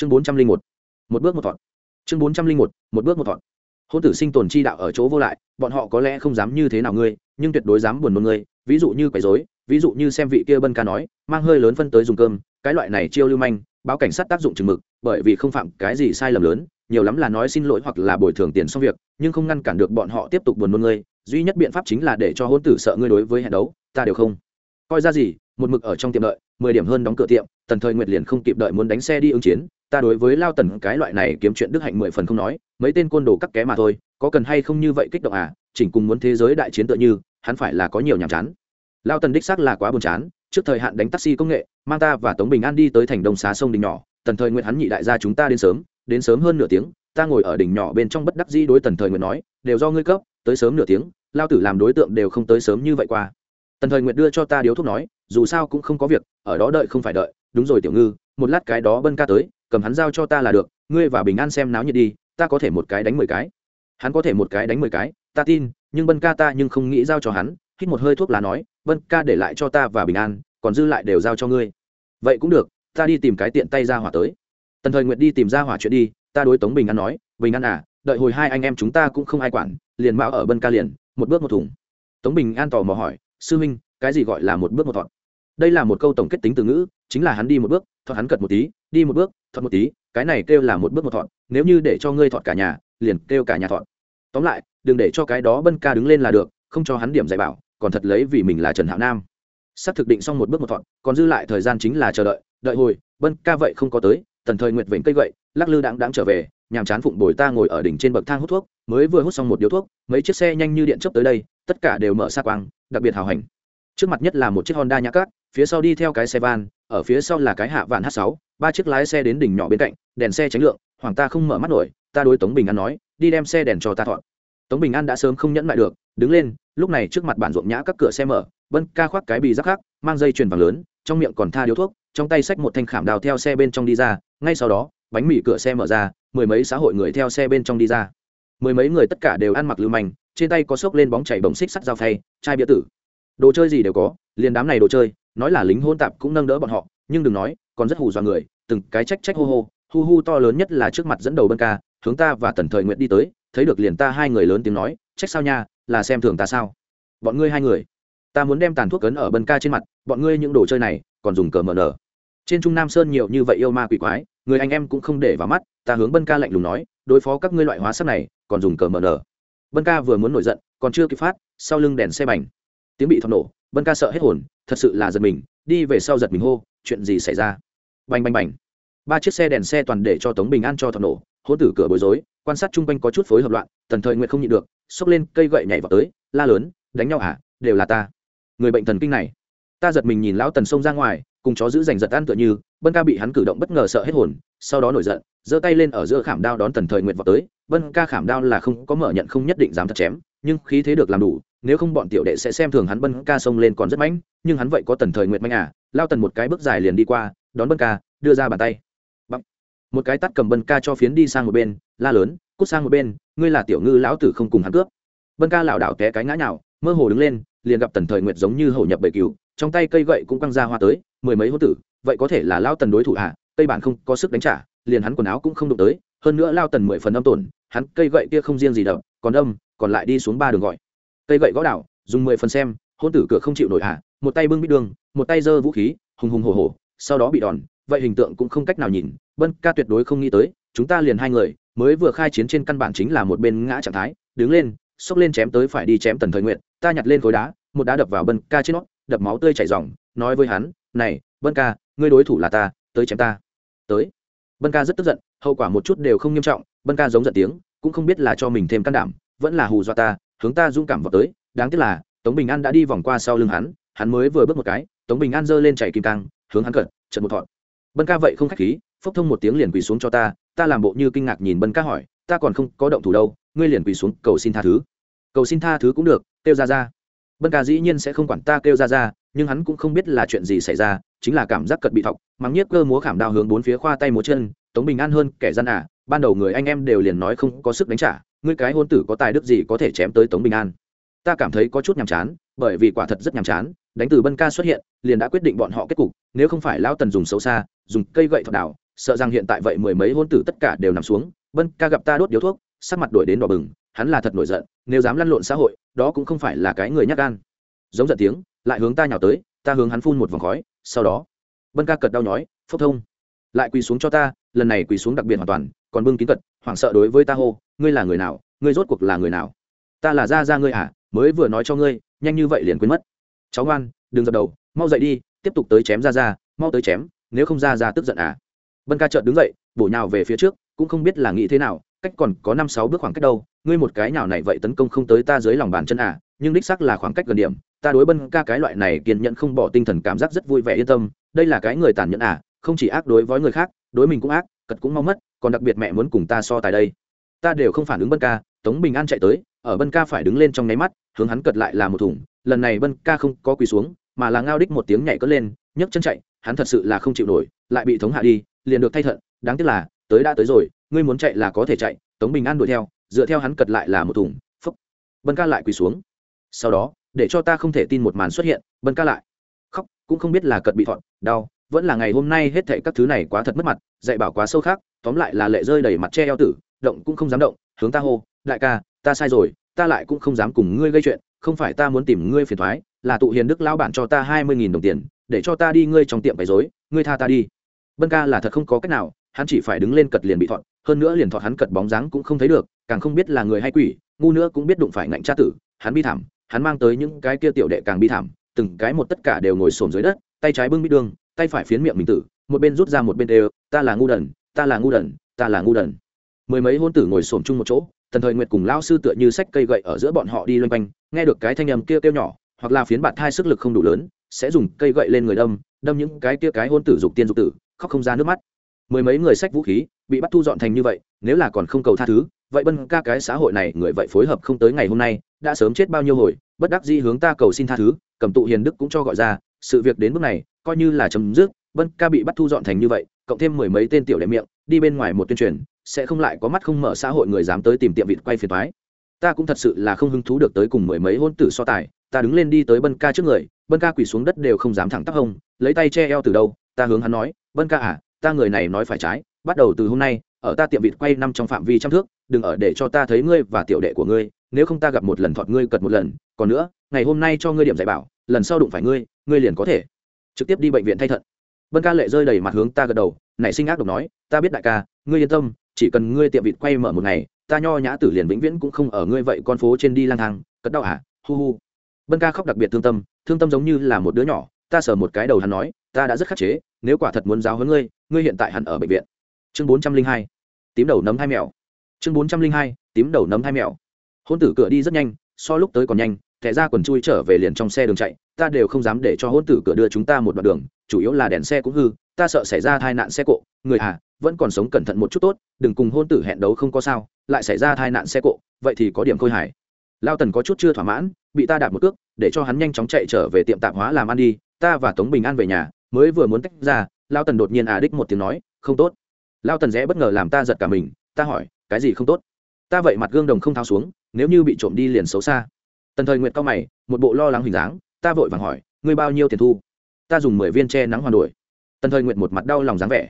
chương bốn trăm linh một một bước một thọt. Chương bốn trăm linh một một bước một thọt. Hôn tử sinh tồn chi đạo ở chỗ vô lại, bọn họ có lẽ không dám như thế nào ngươi, nhưng tuyệt đối dám buồn một ngươi. Ví dụ như quấy dối ví dụ như xem vị kia bân ca nói, mang hơi lớn phân tới dùng cơm, cái loại này chiêu lưu manh, báo cảnh sát tác dụng chừng mực, bởi vì không phạm cái gì sai lầm lớn, nhiều lắm là nói xin lỗi hoặc là bồi thường tiền xong việc, nhưng không ngăn cản được bọn họ tiếp tục buồn nôn ngươi. Duy nhất biện pháp chính là để cho hôn tử sợ ngươi đối với hẹn đấu, ta đều không. Coi ra gì, một mực ở trong tiệm đợi mười điểm hơn đóng cửa tiệm, tần thời nguyệt liền không kịp đợi muốn đánh xe đi ứng chiến, ta đối với lao tần cái loại này kiếm chuyện đức hạnh mười phần không nói, mấy tên côn đồ cắt ké mà thôi, có cần hay không như vậy kích động à chỉnh cùng muốn thế giới đại chiến tựa như, hắn phải là có nhiều nhàm chán. Lao tần đích xác là quá buồn chán, trước thời hạn đánh taxi công nghệ, mang ta và tống bình an đi tới thành đông xá sông đình nhỏ, tần thời nguyện hắn nhị đại gia chúng ta đến sớm đến sớm hơn nửa tiếng, ta ngồi ở đỉnh nhỏ bên trong bất đắc dĩ đối tần thời nguyện nói, đều do ngươi cấp, tới sớm nửa tiếng, lao tử làm đối tượng đều không tới sớm như vậy qua. Tần thời nguyện đưa cho ta điếu thuốc nói dù sao cũng không có việc, ở đó đợi không phải đợi, đúng rồi tiểu ngư, một lát cái đó bân ca tới, cầm hắn giao cho ta là được, ngươi và bình an xem náo nhiệt đi, ta có thể một cái đánh mười cái. Hắn có thể một cái đánh mười cái, ta tin, nhưng bân ca ta nhưng không nghĩ giao cho hắn, hít một hơi thuốc lá nói, bân ca để lại cho ta và bình an, còn dư lại đều giao cho ngươi. Vậy cũng được, ta đi tìm cái tiện tay ra hỏa tới. Tần thời nguyện đi tìm ra hỏa chuyện đi, ta đối tống bình an nói, bình an à đợi hồi hai anh em chúng ta cũng không ai quản, liền mạo ở bân ca liền, một bước một thùng. Tống bình an tò mò hỏi, sư huynh, cái gì gọi là một bước một thọt? Đây là một câu tổng kết tính từ ngữ, chính là hắn đi một bước, thọt hắn cật một tí, đi một bước, thọt một tí, cái này kêu là một bước một thọt, nếu như để cho ngươi thọt cả nhà, liền kêu cả nhà thọt. Tóm lại, đừng để cho cái đó bân ca đứng lên là được, không cho hắn điểm dạy bảo, còn thật lấy vì mình là trần hạo nam. Sắp thực định xong một bước một thọn còn dư lại thời gian chính là chờ đợi đợi hồi, bân ca vậy không có tới, tần thời nguyệt vĩnh cây gậy, lắc lư đáng đáng trở về, nhàm chán phụng bồi ta ngồi ở đỉnh trên bậc thang hút thuốc, mới vừa hút xong một điếu thuốc, mấy chiếc xe nhanh như điện chớp tới đây, tất cả đều mở xa quang, đặc biệt hào hành trước mặt nhất là một chiếc honda nhã cát phía sau đi theo cái xe van, ở phía sau là cái hạ vạn h sáu, ba chiếc lái xe đến đỉnh nhỏ bên cạnh, đèn xe tránh lượng, hoàng ta không mở mắt nổi, ta đối tống bình an nói, đi đem xe đèn cho ta thọn. Tống bình an đã sớm không nhẫn lại được, đứng lên, lúc này trước mặt bản ruộng nhã các cửa xe mở bân ca khoác cái bì rắc khác, mang dây chuyền vàng lớn, trong miệng còn tha điếu thuốc, trong tay xách một thanh khảm đào theo xe bên trong đi ra, ngay sau đó, bánh mì cửa xe mở ra, mười mấy xã hội người theo xe bên trong đi ra. Mười mấy người tất cả đều ăn mặc lưu manh, trên tay có xốc lên bóng chảy bồng xích sắt dao phay, chai bia tử. Đồ chơi gì đều có, liền đám này đồ chơi nói là lính hôn tạp cũng nâng đỡ bọn họ, nhưng đừng nói, còn rất hù dọa người, từng cái trách trách hô hô, hu hu to lớn nhất là trước mặt dẫn đầu bân ca, hướng ta và tần thời nguyện đi tới, thấy được liền ta hai người lớn tiếng nói, trách sao nha, là xem thường ta sao? Bọn ngươi hai người, ta muốn đem tàn thuốc cấn ở bân ca trên mặt, bọn ngươi những đồ chơi này, còn dùng cờ mờ nở. Trên trung nam sơn nhiều như vậy yêu ma quỷ quái, người anh em cũng không để vào mắt, ta hướng bân ca lạnh lùng nói, đối phó các ngươi loại hóa sắc này, còn dùng cờ mờ nở. Bân ca vừa muốn nổi giận, còn chưa kịp phát, sau lưng đèn xe bành tiếng bị thọc nổ bân ca sợ hết hồn, thật sự là giật mình, đi về sau giật mình hô, chuyện gì xảy ra? Bành bành bành. Ba chiếc xe đèn xe toàn để cho tống bình an cho thọc nổ hỗ tử cửa bối rối, quan sát chung quanh có chút phối hợp loạn, tần thời nguyện không nhịn được, xốc lên cây gậy nhảy vào tới, la lớn, đánh nhau à đều là ta. Người bệnh thần kinh này, ta giật mình nhìn lão tần xông ra ngoài, cùng chó giữ giành giật ăn tựa như bân ca bị hắn cử động bất ngờ sợ hết hồn, sau đó nổi giận, giơ tay lên ở giữa khảm đao đón tần thời nguyện vào tới bân ca khảm đao là không có mở nhận không nhất định dám thật chém, nhưng khí thế được làm đủ nếu không bọn tiểu đệ sẽ xem thường hắn bân ca xông lên còn rất mãnh nhưng hắn vậy có tần thời nguyệt manh à lao tần một cái bước dài liền đi qua đón bân ca đưa ra bàn tay Bằng. một cái tắt cầm bân ca cho phiến đi sang một bên la lớn cút sang một bên ngươi là tiểu ngư lão tử không cùng hắn cướp bân ca lảo đảo té cái ngã nhào mơ hồ đứng lên liền gặp tần thời nguyệt giống như hổ nhập bầy cừu, trong tay cây gậy cũng quăng ra hoa tới mười mấy hô tử vậy có thể là lao tần đối thủ à? cây bản không có sức đánh trả liền hắn quần áo cũng không đụng tới hơn nữa lao tần mười phần âm tổn hắn cây gậy kia không riêng gì đâu, còn đâm còn lại đi xuống ba đường gọi cây gậy gõ đảo, dùng mười phần xem, hôn tử cửa không chịu nổi hạ một tay bưng bít đường, một tay giơ vũ khí, hùng hùng hổ hổ, sau đó bị đòn, vậy hình tượng cũng không cách nào nhìn, bân ca tuyệt đối không nghĩ tới, chúng ta liền hai người, mới vừa khai chiến trên căn bản chính là một bên ngã trạng thái, đứng lên, xốc lên chém tới phải đi chém tần thời nguyện ta nhặt lên khối đá, một đá đập vào bân ca trên nó, đập máu tươi chảy ròng, nói với hắn, này, bân ca, ngươi đối thủ là ta, tới chém ta. Tới. Bân ca rất tức giận, hậu quả một chút đều không nghiêm trọng, bân ca giống giận tiếng, cũng không biết là cho mình thêm can đảm, vẫn là hù dọa ta hướng ta dũng cảm vào tới, đáng tiếc là, tống bình an đã đi vòng qua sau lưng hắn hắn mới vừa bước một cái, tống bình an giơ lên chạy kim cang, hướng hắn cận trận một thọn bân ca vậy không khách khí, phốc thông một tiếng liền quỳ xuống cho ta ta làm bộ như kinh ngạc nhìn bân ca hỏi, ta còn không có động thủ đâu, ngươi liền quỳ xuống, cầu xin tha thứ. Cầu xin tha thứ cũng được, kêu ra ra. Bân ca dĩ nhiên sẽ không quản ta kêu ra ra, nhưng hắn cũng không biết là chuyện gì xảy ra, chính là cảm giác cật bị thọc, mắng nhiếc cơ múa khảm đao hướng bốn phía khoa tay múa chân, tống bình an hơn kẻ gian à ban đầu người anh em đều liền nói không có sức đánh trả ngươi cái hôn tử có tài đức gì có thể chém tới tống bình an? Ta cảm thấy có chút nhàm chán, bởi vì quả thật rất nhàm chán, đánh từ bân ca xuất hiện, liền đã quyết định bọn họ kết cục, nếu không phải lão tần dùng xấu xa, dùng cây gậy thọc đảo, sợ rằng hiện tại vậy mười mấy hôn tử tất cả đều nằm xuống, bân ca gặp ta đốt điếu thuốc, sắc mặt đổi đến đỏ bừng, hắn là thật nổi giận, nếu dám lăn lộn xã hội, đó cũng không phải là cái người nhắc gan. Giống giận tiếng, lại hướng ta nhào tới, ta hướng hắn phun một vòng khói, sau đó, bân ca cật đau nhói phốc thông, lại quỳ xuống cho ta, lần này quỳ xuống đặc biệt hoàn toàn còn bưng kín cật hoảng sợ đối với ta hô, ngươi là người nào? Ngươi rốt cuộc là người nào? Ta là ra ra ngươi à? Mới vừa nói cho ngươi, nhanh như vậy liền quên mất. Cháu ngoan, đừng dập đầu, mau dậy đi, tiếp tục tới chém ra ra mau tới chém, nếu không ra ra tức giận à? Bân ca chợt đứng dậy, bổ nhào về phía trước, cũng không biết là nghĩ thế nào, cách còn có năm sáu bước khoảng cách đâu, ngươi một cái nào này vậy tấn công không tới ta dưới lòng bàn chân à nhưng đích xác là khoảng cách gần điểm, ta đối bân ca cái loại này kiên nhẫn không bỏ tinh thần cảm giác rất vui vẻ yên tâm, đây là cái người tàn nhẫn à không chỉ ác đối với người khác, đối mình cũng ác, cật cũng mau mất còn đặc biệt mẹ muốn cùng ta so tài đây. Ta đều không phản ứng bân ca, tống bình an chạy tới, ở bân ca phải đứng lên trong nháy mắt, hướng hắn cật lại là một thủng lần này bân ca không có quỳ xuống, mà là ngao đích một tiếng nhảy cất lên, nhấc chân chạy, hắn thật sự là không chịu nổi, lại bị thống hạ đi, liền được thay thận, đáng tiếc là, tới đã tới rồi, ngươi muốn chạy là có thể chạy, tống bình an đuổi theo, dựa theo hắn cật lại là một thùng, phúc. Bân ca lại quỳ xuống. Sau đó, để cho ta không thể tin một màn xuất hiện, bân ca lại, khóc, cũng không biết là cật bị thọn, đau vẫn là ngày hôm nay hết thệ các thứ này quá thật mất mặt, dạy bảo quá sâu khác, tóm lại là lệ rơi đầy mặt che eo tử, động cũng không dám động, hướng ta hô, đại ca, ta sai rồi, ta lại cũng không dám cùng ngươi gây chuyện, không phải ta muốn tìm ngươi phiền thoái, là tụ hiền đức lão bản cho ta hai mươi nghìn đồng tiền, để cho ta đi ngươi trong tiệm bày dối ngươi tha ta đi. Bân ca là thật không có cách nào, hắn chỉ phải đứng lên cật liền bị thọt, hơn nữa liền thọt hắn cật bóng dáng cũng không thấy được, càng không biết là người hay quỷ, ngu nữa cũng biết đụng phải ngạnh tra tử, hắn bi thảm, hắn mang tới những cái kia tiểu đệ càng bi thảm, từng cái một tất cả đều ngồi xổm dưới đất, tay trái bưng bít đường tay phải phiến miệng mình tử, một bên rút ra một bên đều, ta là ngu đần, ta là ngu đần, ta là ngu đần. Mười mấy hôn tử ngồi xổm chung một chỗ, tần thời nguyệt cùng lao sư tựa như sách cây gậy ở giữa bọn họ đi loanh quanh, nghe được cái thanh âm kia kêu nhỏ, hoặc là phiến bạt thai sức lực không đủ lớn, sẽ dùng cây gậy lên người đâm đâm những cái kia cái hôn tử dục tiên dục tử, khóc không ra nước mắt. Mười mấy người sách vũ khí, bị bắt thu dọn thành như vậy, nếu là còn không cầu tha thứ, vậy bân ca cái xã hội này, người vậy phối hợp không tới ngày hôm nay, đã sớm chết bao nhiêu hồi, bất đắc dĩ hướng ta cầu xin tha thứ, cầm tụ hiền đức cũng cho gọi ra, sự việc đến bước này coi như là chấm dứt bân ca bị bắt thu dọn thành như vậy, cộng thêm mười mấy tên tiểu đệ miệng, đi bên ngoài một tuyên truyền, sẽ không lại có mắt không mở xã hội người dám tới tìm tiệm vịt quay phiền thoái ta cũng thật sự là không hứng thú được tới cùng mười mấy hôn tử so tài, ta đứng lên đi tới bân ca trước người bân ca quỳ xuống đất đều không dám thẳng tắp hông, lấy tay che eo từ đâu, ta hướng hắn nói bân ca à ta người này nói phải trái, bắt đầu từ hôm nay, ở ta tiệm vịt quay năm trong phạm vi trăm thước, đừng ở để cho ta thấy ngươi và tiểu đệ của ngươi, nếu không ta gặp một lần thọt ngươi cật một lần, còn nữa, ngày hôm nay cho ngươi điểm dạy bảo, lần sau đụng phải ngươi ngươi liền có thể trực tiếp đi bệnh viện thay thận. Bân ca lệ rơi đầy mặt hướng ta gật đầu, nảy sinh ác độc nói, ta biết đại ca, ngươi yên tâm, chỉ cần ngươi tiệm vịt quay mở một ngày, ta nho nhã tử liền vĩnh viễn cũng không ở ngươi vậy con phố trên đi lang thang, cất đau à hu hu. Bân ca khóc đặc biệt thương tâm thương tâm giống như là một đứa nhỏ, ta sờ một cái đầu hắn nói, ta đã rất khắc chế, nếu quả thật muốn giáo hơn ngươi ngươi hiện tại hẳn ở bệnh viện. Chương bốn trăm linh hai, tím đầu nấm hai mèo chương bốn trăm linh hai, tím đầu nấm hai mèo hôn tử cửa đi rất nhanh, so lúc tới còn nhanh thẻ ra quần chui trở về liền trong xe đường chạy, ta đều không dám để cho hôn tử cửa đưa chúng ta một đoạn đường, chủ yếu là đèn xe cũng hư, ta sợ xảy ra tai nạn xe cộ, người à vẫn còn sống cẩn thận một chút tốt, đừng cùng hôn tử hẹn đấu không có sao, lại xảy ra tai nạn xe cộ, vậy thì có điểm khôi hài. Lao tần có chút chưa thỏa mãn, bị ta đạp một cước, để cho hắn nhanh chóng chạy trở về tiệm tạp hóa làm ăn đi, ta và tống bình an về nhà, mới vừa muốn tách ra, lao tần đột nhiên à đích một tiếng nói, không tốt. Lao tần rẽ bất ngờ làm ta giật cả mình, ta hỏi, cái gì không tốt? Ta vậy mặt gương đồng không tháo xuống, nếu như bị trộm đi liền xấu xa tần thời nguyệt cao mày, một bộ lo lắng hình dáng, ta vội vàng hỏi, ngươi bao nhiêu tiền thu? Ta dùng mười viên che nắng hoàn đổi. Tần thời nguyệt một mặt đau lòng dáng vẻ.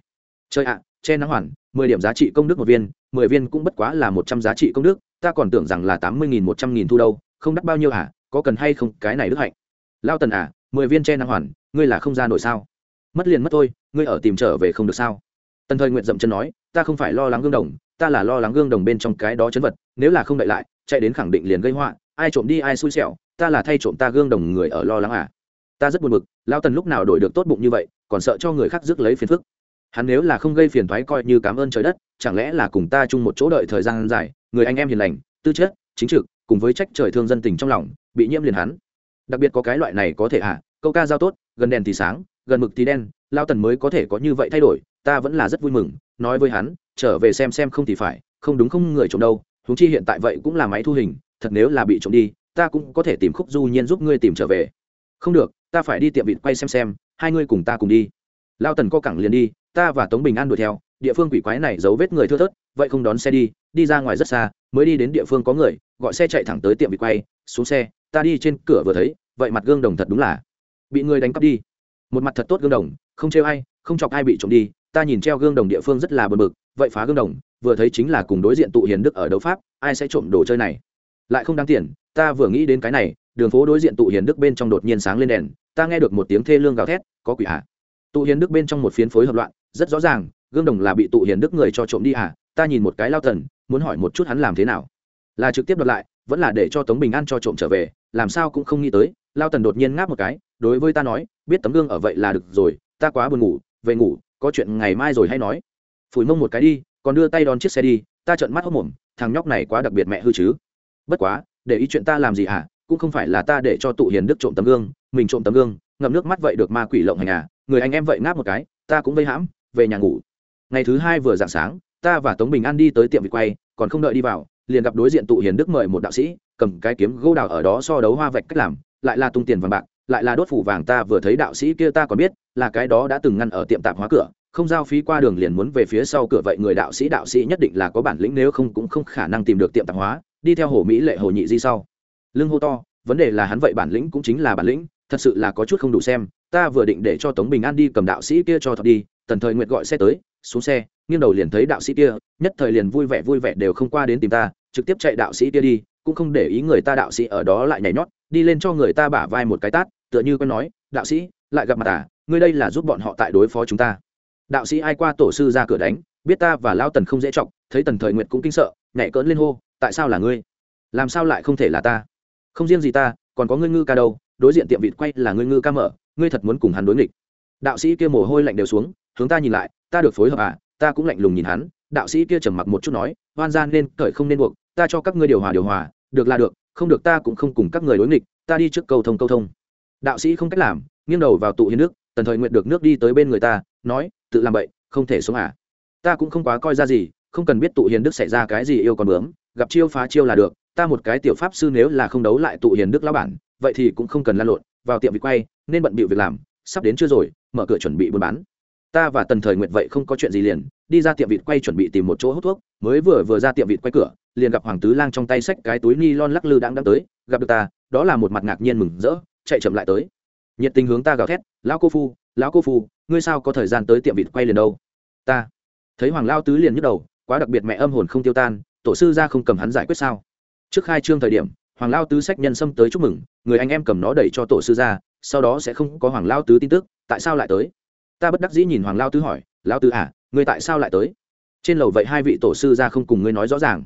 Chơi ạ, che nắng hoàn, mười điểm giá trị công đức một viên, mười viên cũng bất quá là một trăm giá trị công đức, ta còn tưởng rằng là tám mươi nghìn, một trăm nghìn thu đâu, không đắt bao nhiêu hả? Có cần hay không cái này đức hạnh? Lao tần à mười viên che nắng hoàn, ngươi là không ra nổi sao? Mất liền mất thôi, ngươi ở tìm trở về không được sao? Tần thời nguyện dậm chân nói, ta không phải lo lắng gương đồng, ta là lo lắng gương đồng bên trong cái đó chấn vật, nếu là không đợi lại, chạy đến khẳng định liền gây họa ai trộm đi ai xui xẻo, ta là thay trộm ta gương đồng người ở lo lắng à. Ta rất buồn bực lao tần lúc nào đổi được tốt bụng như vậy, còn sợ cho người khác rước lấy phiền phức. Hắn nếu là không gây phiền thoái coi như cảm ơn trời đất, chẳng lẽ là cùng ta chung một chỗ đợi thời gian dài, người anh em hiền lành, tư chất, chính trực, cùng với trách trời thương dân tình trong lòng, bị nhiễm liền hắn. Đặc biệt có cái loại này có thể à câu ca giao tốt, gần đèn thì sáng, gần mực thì đen lao tần mới có thể có như vậy thay đổi, ta vẫn là rất vui mừng, nói với hắn, trở về xem xem không thì phải, không đúng không người trộm đâu húng chi hiện tại vậy cũng là máy thu hình thật nếu là bị trộm đi, ta cũng có thể tìm khúc du nhiên giúp ngươi tìm trở về. Không được, ta phải đi tiệm vịt quay xem xem, hai ngươi cùng ta cùng đi. Lao tần co cẳng liền đi, ta và tống bình an đuổi theo, địa phương quỷ quái này giấu vết người thưa thớt, vậy không đón xe đi đi ra ngoài rất xa, mới đi đến địa phương có người, gọi xe chạy thẳng tới tiệm vịt quay, xuống xe, ta đi trên cửa vừa thấy, vậy mặt gương đồng thật đúng là bị người đánh cắp đi. Một mặt thật tốt gương đồng, không trêu ai, không chọc ai bị trộm đi, ta nhìn treo gương đồng địa phương rất là bờ bực, vậy phá gương đồng, vừa thấy chính là cùng đối diện tụ hiền đức ở đấu pháp, ai sẽ trộm đồ chơi này? Lại không đáng tiền, ta vừa nghĩ đến cái này, đường phố đối diện tụ hiền đức bên trong đột nhiên sáng lên đèn, ta nghe được một tiếng thê lương gào thét, có quỷ hạ tụ hiền đức bên trong một phiến phối hợp loạn, rất rõ ràng, gương đồng là bị tụ hiền đức người cho trộm đi à ta nhìn một cái lao thần, muốn hỏi một chút hắn làm thế nào. Là trực tiếp đoạt lại, vẫn là để cho tống bình an cho trộm trở về, làm sao cũng không nghĩ tới, lao tần đột nhiên ngáp một cái, đối với ta nói, biết tấm gương ở vậy là được rồi, ta quá buồn ngủ, về ngủ, có chuyện ngày mai rồi hay nói. Phủi mông một cái đi, còn đưa tay đón chiếc xe đi, ta trợn mắt hốc mồm, thằng nhóc này quá đặc biệt mẹ hư chứ bất quá, để ý chuyện ta làm gì hả? Cũng không phải là ta để cho tụ hiền đức trộm tấm gương, mình trộm tấm gương, ngậm nước mắt vậy được ma quỷ lộng hành à? Người anh em vậy ngáp một cái, ta cũng vây hãm, về nhà ngủ. Ngày thứ hai vừa dạng sáng, ta và tống bình an đi tới tiệm vịt quay, còn không đợi đi vào, liền gặp đối diện tụ hiền đức mời một đạo sĩ, cầm cái kiếm gỗ đào ở đó so đấu hoa vạch cách làm, lại là tung tiền vàng bạc, lại là đốt phủ vàng ta vừa thấy đạo sĩ kia ta còn biết, là cái đó đã từng ngăn ở tiệm tạp hóa cửa, không giao phí qua đường liền muốn về phía sau cửa vậy người đạo sĩ đạo sĩ nhất định là có bản lĩnh, nếu không cũng không khả năng tìm được tiệm tạp hóa đi theo hồ mỹ lệ hồ nhị di sau. Lưng hô to, vấn đề là hắn vậy bản lĩnh cũng chính là bản lĩnh, thật sự là có chút không đủ xem, ta vừa định để cho tống bình an đi cầm đạo sĩ kia cho thật đi, tần thời nguyệt gọi xe tới, xuống xe, nghiêng đầu liền thấy đạo sĩ kia, nhất thời liền vui vẻ vui vẻ đều không qua đến tìm ta, trực tiếp chạy đạo sĩ kia đi, cũng không để ý người ta đạo sĩ ở đó lại nhảy nhót, đi lên cho người ta bả vai một cái tát, tựa như quen nói, đạo sĩ, lại gặp mặt à ngươi đây là giúp bọn họ tại đối phó chúng ta. Đạo sĩ ai qua tổ sư ra cửa đánh, biết ta và lao tần không dễ trọng thấy tần thời nguyệt cũng kinh sợ, nhảy cỡn lên hô tại sao là ngươi? Làm sao lại không thể là ta? Không riêng gì ta, còn có ngươi ngư ca đâu, đối diện tiệm vịt quay là ngươi ngư ca mở, ngươi thật muốn cùng hắn đối nghịch. Đạo sĩ kia mồ hôi lạnh đều xuống, hướng ta nhìn lại, ta được phối hợp à? Ta cũng lạnh lùng nhìn hắn, đạo sĩ kia trầm mặc một chút nói hoan gian nên cởi không nên buộc, ta cho các ngươi điều hòa điều hòa, được là được, không được ta cũng không cùng các người đối nghịch, ta đi trước cầu thông cầu thông. Đạo sĩ không cách làm, nghiêng đầu vào tụ hiến nước, tần thời nguyện được nước đi tới bên người ta, nói, tự làm vậy không thể sống à? Ta cũng không quá coi ra gì, không cần biết tụ hiền đức xảy ra cái gì yêu còn bướm gặp chiêu phá chiêu là được, ta một cái tiểu pháp sư nếu là không đấu lại tụ hiền đức lão bản, vậy thì cũng không cần lan lộn, vào tiệm vịt quay, nên bận bịu việc làm, sắp đến chưa rồi, mở cửa chuẩn bị buôn bán. Ta và tần thời nguyện vậy không có chuyện gì liền, đi ra tiệm vịt quay chuẩn bị tìm một chỗ hút thuốc, mới vừa vừa ra tiệm vịt quay cửa, liền gặp hoàng tứ lang trong tay xách cái túi ni lon lắc lư đang đang tới, gặp được ta, đó là một mặt ngạc nhiên mừng rỡ, chạy chậm lại tới. Nhiệt tình hướng ta gào thét, lão cô phu, lão cô phu, ngươi sao có thời gian tới tiệm vịt quay liền đâu? Ta thấy hoàng lao tứ liền nhức đầu, quá đặc biệt mẹ âm hồn không tiêu tan tổ sư ra không cầm hắn giải quyết sao? Trước khai trương thời điểm, hoàng lao tứ sách nhân xâm tới chúc mừng, người anh em cầm nó đẩy cho tổ sư ra, sau đó sẽ không có hoàng lao tứ tin tức, tại sao lại tới? Ta bất đắc dĩ nhìn hoàng lao tứ hỏi, lao tứ à ngươi tại sao lại tới? Trên lầu vậy hai vị tổ sư ra không cùng ngươi nói rõ ràng.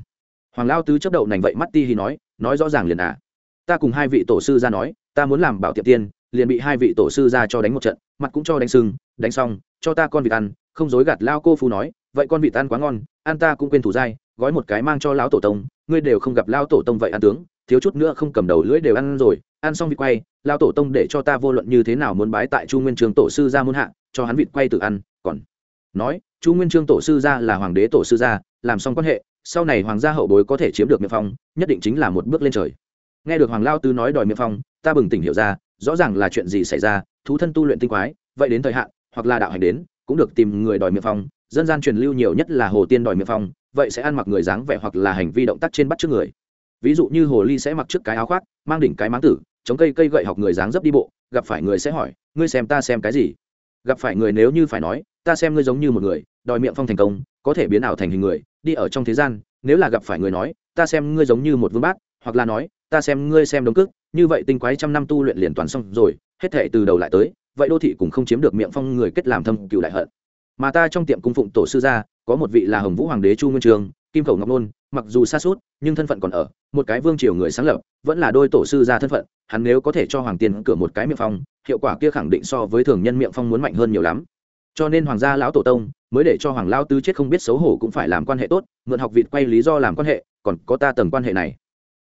Hoàng lao tứ chấp đậu nành vậy mắt ti hi nói nói rõ ràng liền à. Ta cùng hai vị tổ sư ra nói, ta muốn làm bảo tiệm tiên liền bị hai vị tổ sư ra cho đánh một trận, mặt cũng cho đánh sưng đánh xong, cho ta con vịt ăn, không dối gạt lao cô phu nói, vậy con vịt ăn quá ngon, ăn ta cũng quên thủ dai gói một cái mang cho lão tổ tông, ngươi đều không gặp lão tổ tông vậy ăn tướng, thiếu chút nữa không cầm đầu lưỡi đều ăn rồi, ăn xong vịt quay, lão tổ tông để cho ta vô luận như thế nào muốn bái tại chu nguyên trường tổ sư ra muôn hạ, cho hắn vịt quay tự ăn, còn nói, chu nguyên trương tổ sư gia là hoàng đế tổ sư gia, làm xong quan hệ, sau này hoàng gia hậu bối có thể chiếm được miệng phong, nhất định chính là một bước lên trời. Nghe được hoàng lao tư nói đòi miệng phong, ta bừng tỉnh hiểu ra, rõ ràng là chuyện gì xảy ra, thú thân tu luyện tinh quái, vậy đến thời hạn, hoặc là đạo hành đến, cũng được tìm người đòi miệng phong, dân gian truyền lưu nhiều nhất là hồ tiên đòi miệng phong vậy sẽ ăn mặc người dáng vẻ hoặc là hành vi động tác trên bắt trước người. Ví dụ như hồ ly sẽ mặc trước cái áo khoác, mang đỉnh cái máng tử, chống cây cây gậy học người dáng dấp đi bộ, gặp phải người sẽ hỏi, ngươi xem ta xem cái gì? Gặp phải người nếu như phải nói, ta xem ngươi giống như một người, đòi miệng phong thành công, có thể biến ảo thành hình người, đi ở trong thế gian, nếu là gặp phải người nói, ta xem ngươi giống như một vương bát, hoặc là nói, ta xem ngươi xem đống cước, như vậy tinh quái trăm năm tu luyện liền toàn xong rồi, hết thể từ đầu lại tới, vậy đô thị cũng không chiếm được miệng phong người kết làm thâm cựu đại hận mà ta trong tiệm cung phụng tổ sư gia, có một vị là hồng vũ hoàng đế chu nguyên trường, kim khẩu ngọc nôn, mặc dù xa suốt, nhưng thân phận còn ở, một cái vương triều người sáng lập, vẫn là đôi tổ sư gia thân phận, hắn nếu có thể cho hoàng tiền cửa một cái miệng phong, hiệu quả kia khẳng định so với thường nhân miệng phong muốn mạnh hơn nhiều lắm. Cho nên hoàng gia lão tổ tông, mới để cho hoàng lao tứ chết không biết xấu hổ cũng phải làm quan hệ tốt, mượn học vịt quay lý do làm quan hệ, còn có ta tầng quan hệ này.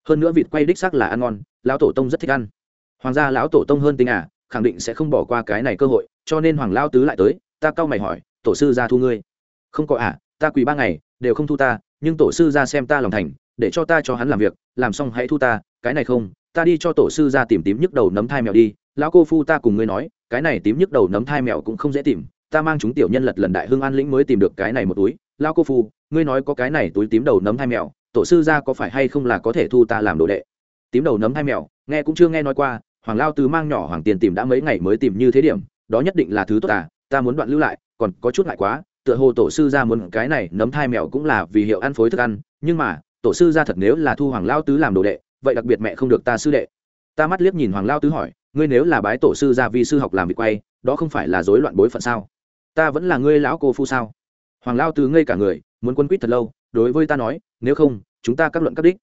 Hơn nữa vịt quay đích xác là ăn ngon, lão tổ tông rất thích ăn. Hoàng gia lão tổ tông hơn tinh à khẳng định sẽ không bỏ qua cái này cơ hội, cho nên hoàng lao tứ lại tới, ta cau mày hỏi tổ sư ra thu ngươi. Không có à ta quỳ ba ngày, đều không thu ta, nhưng tổ sư ra xem ta lòng thành, để cho ta cho hắn làm việc, làm xong hãy thu ta, cái này không, ta đi cho tổ sư ra tìm tím nhức đầu nấm thai mèo đi, lão cô phu ta cùng ngươi nói, cái này tím nhức đầu nấm thai mèo cũng không dễ tìm, ta mang chúng tiểu nhân lật lần đại hương an lĩnh mới tìm được cái này một túi, lão cô phu, ngươi nói có cái này túi tím đầu nấm thai mèo, tổ sư ra có phải hay không là có thể thu ta làm đồ đệ? Tím đầu nấm thai mèo, nghe cũng chưa nghe nói qua, hoàng lao tứ mang nhỏ hoàng tiền tìm đã mấy ngày mới tìm như thế điểm, đó nhất định là thứ tốt à ta muốn đoạn lưu lại còn có chút lại quá, tựa hồ tổ sư ra muốn cái này nấm thai mèo cũng là vì hiệu ăn phối thức ăn, nhưng mà, tổ sư ra thật nếu là thu hoàng lao tứ làm đồ đệ, vậy đặc biệt mẹ không được ta sư đệ. Ta mắt liếc nhìn hoàng lao tứ hỏi, ngươi nếu là bái tổ sư ra vì sư học làm việc quay, đó không phải là rối loạn bối phận sao? Ta vẫn là ngươi lão cô phu sao? Hoàng lao tứ ngây cả người, muốn quân quýt thật lâu, đối với ta nói, nếu không, chúng ta các luận các đích.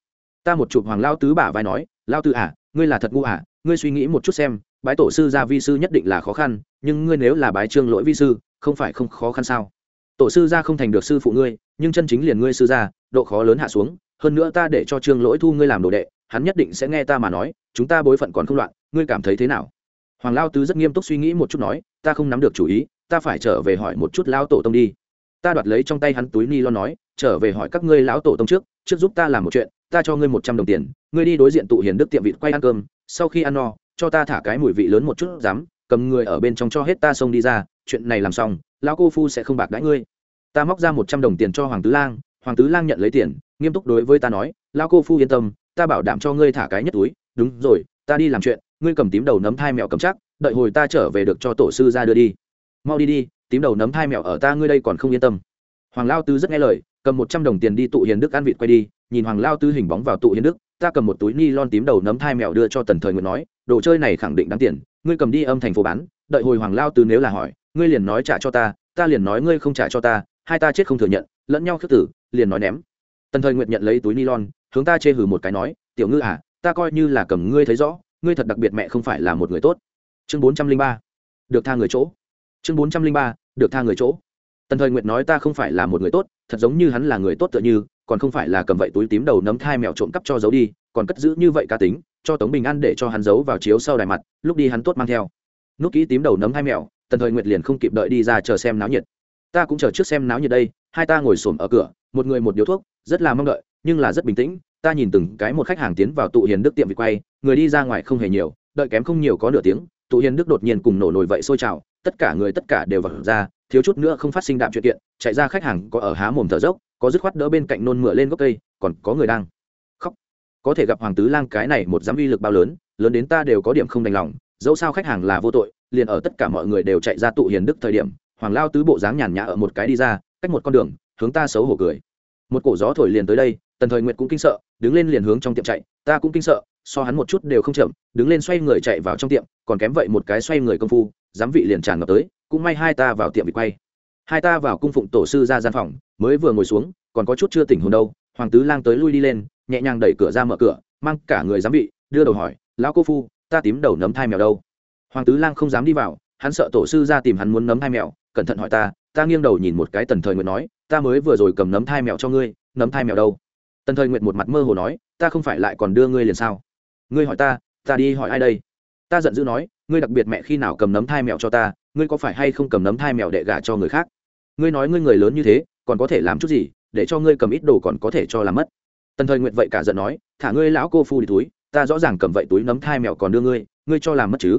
Ta một chụp hoàng lao tứ bả vai nói, lao tứ à ngươi là thật ngu à ngươi suy nghĩ một chút xem bái tổ sư gia vi sư nhất định là khó khăn, nhưng ngươi nếu là bái trương lỗi vi sư, không phải không khó khăn sao? Tổ sư gia không thành được sư phụ ngươi, nhưng chân chính liền ngươi sư gia, độ khó lớn hạ xuống, hơn nữa ta để cho trương lỗi thu ngươi làm đồ đệ, hắn nhất định sẽ nghe ta mà nói, chúng ta bối phận còn không loạn, ngươi cảm thấy thế nào? Hoàng lao tứ rất nghiêm túc suy nghĩ một chút nói, ta không nắm được chủ ý, ta phải trở về hỏi một chút lão tổ tông đi. Ta đoạt lấy trong tay hắn túi ni lo nói, trở về hỏi các ngươi lão tổ tông trước trước giúp ta làm một chuyện, ta cho ngươi một trăm đồng tiền, ngươi đi đối diện tụ hiền đức tiệm vịt quay ăn cơm, sau khi ăn no cho ta thả cái mùi vị lớn một chút dám cầm người ở bên trong cho hết ta xông đi ra, chuyện này làm xong, lão cô phu sẽ không bạc đãi ngươi. Ta móc ra một trăm đồng tiền cho hoàng tứ lang, hoàng tứ lang nhận lấy tiền, nghiêm túc đối với ta nói, lão cô phu yên tâm, ta bảo đảm cho ngươi thả cái nhất túi. Đúng rồi, ta đi làm chuyện, ngươi cầm tím đầu nấm thai mèo cầm chắc, đợi hồi ta trở về được cho tổ sư ra đưa đi. Mau đi đi, tím đầu nấm thai mèo ở ta ngươi đây còn không yên tâm. Hoàng lao tứ rất nghe lời, cầm một trăm đồng tiền đi tụ hiền đức ăn vịt quay đi, nhìn hoàng lao tứ hình bóng vào tụ hiền đức, ta cầm một túi ni lon tím đầu nấm thai mèo đưa cho tần thời nguyện nói đồ chơi này khẳng định đáng tiền, ngươi cầm đi âm thành phố bán, đợi hồi hoàng lao từ nếu là hỏi, ngươi liền nói trả cho ta ta liền nói ngươi không trả cho ta, hai ta chết không thừa nhận, lẫn nhau khước tử, liền nói ném. Tần thời nguyện nhận lấy túi ni lon hướng ta chê hử một cái nói, tiểu ngư à ta coi như là cầm ngươi thấy rõ, ngươi thật đặc biệt mẹ không phải là một người tốt. Chương bốn trăm linh ba, được tha người chỗ. Chương bốn trăm linh ba, được tha người chỗ. Tần thời nguyệt nói ta không phải là một người tốt, thật giống như hắn là người tốt tựa như, còn không phải là cầm vậy túi tím đầu nấm thai mèo trộm cắp cho giấu đi, còn cất giữ như vậy cá tính cho tống bình an để cho hắn giấu vào chiếu sau đài mặt, lúc đi hắn tốt mang theo. Nút kỹ tím đầu nấm hai mèo tần thời nguyệt liền không kịp đợi đi ra chờ xem náo nhiệt. Ta cũng chờ trước xem náo nhiệt đây, hai ta ngồi xổm ở cửa, một người một điếu thuốc, rất là mong đợi, nhưng là rất bình tĩnh, ta nhìn từng cái một khách hàng tiến vào tụ hiền đức tiệm vị quay, người đi ra ngoài không hề nhiều, đợi kém không nhiều có nửa tiếng, tụ hiền đức đột nhiên cùng nổ nổi vậy sôi trào, tất cả người tất cả đều vật ra, thiếu chút nữa không phát sinh đạm chuyện kiện, chạy ra khách hàng có ở há mồm thở dốc, có dứt khoát đỡ bên cạnh nôn mửa lên gốc cây, còn có người đang có thể gặp hoàng tứ lang cái này một dám uy lực bao lớn lớn đến ta đều có điểm không đành lòng, dẫu sao khách hàng là vô tội, liền ở tất cả mọi người đều chạy ra tụ hiền đức thời điểm, hoàng lao tứ bộ dáng nhàn nhã ở một cái đi ra, cách một con đường, hướng ta xấu hổ cười. Một cổ gió thổi liền tới đây, tần thời nguyệt cũng kinh sợ, đứng lên liền hướng trong tiệm chạy, ta cũng kinh sợ, so hắn một chút đều không chậm, đứng lên xoay người chạy vào trong tiệm, còn kém vậy một cái xoay người công phu, giám vị liền tràn ngập tới, cũng may hai ta vào tiệm bị quay. Hai ta vào cung phụng tổ sư ra gian phòng, mới vừa ngồi xuống, còn có chút chưa tỉnh hồn đâu, hoàng tứ lang tới lui đi lên nhẹ nhàng đẩy cửa ra mở cửa, mang cả người giám vị, đưa đầu hỏi, lão cô phu, ta tím đầu nấm thai mèo đâu? Hoàng tứ lang không dám đi vào, hắn sợ tổ sư ra tìm hắn muốn nấm thai mèo, cẩn thận hỏi ta ta nghiêng đầu nhìn một cái tần thời nguyện nói, ta mới vừa rồi cầm nấm thai mèo cho ngươi, nấm thai mèo đâu? Tần thời nguyện một mặt mơ hồ nói, ta không phải lại còn đưa ngươi liền sao? Ngươi hỏi ta ta đi hỏi ai đây? Ta giận dữ nói, ngươi đặc biệt mẹ khi nào cầm nấm thai mèo cho ta, ngươi có phải hay không cầm nấm thai mèo để gả cho người khác? Ngươi nói ngươi người lớn như thế, còn có thể làm chút gì, để cho ngươi cầm ít đồ còn có thể cho làm mất? Tần thời nguyện vậy cả giận nói, thả ngươi lão cô phu đi túi, ta rõ ràng cầm vậy túi nấm thai mèo còn đưa ngươi ngươi cho làm mất chứ?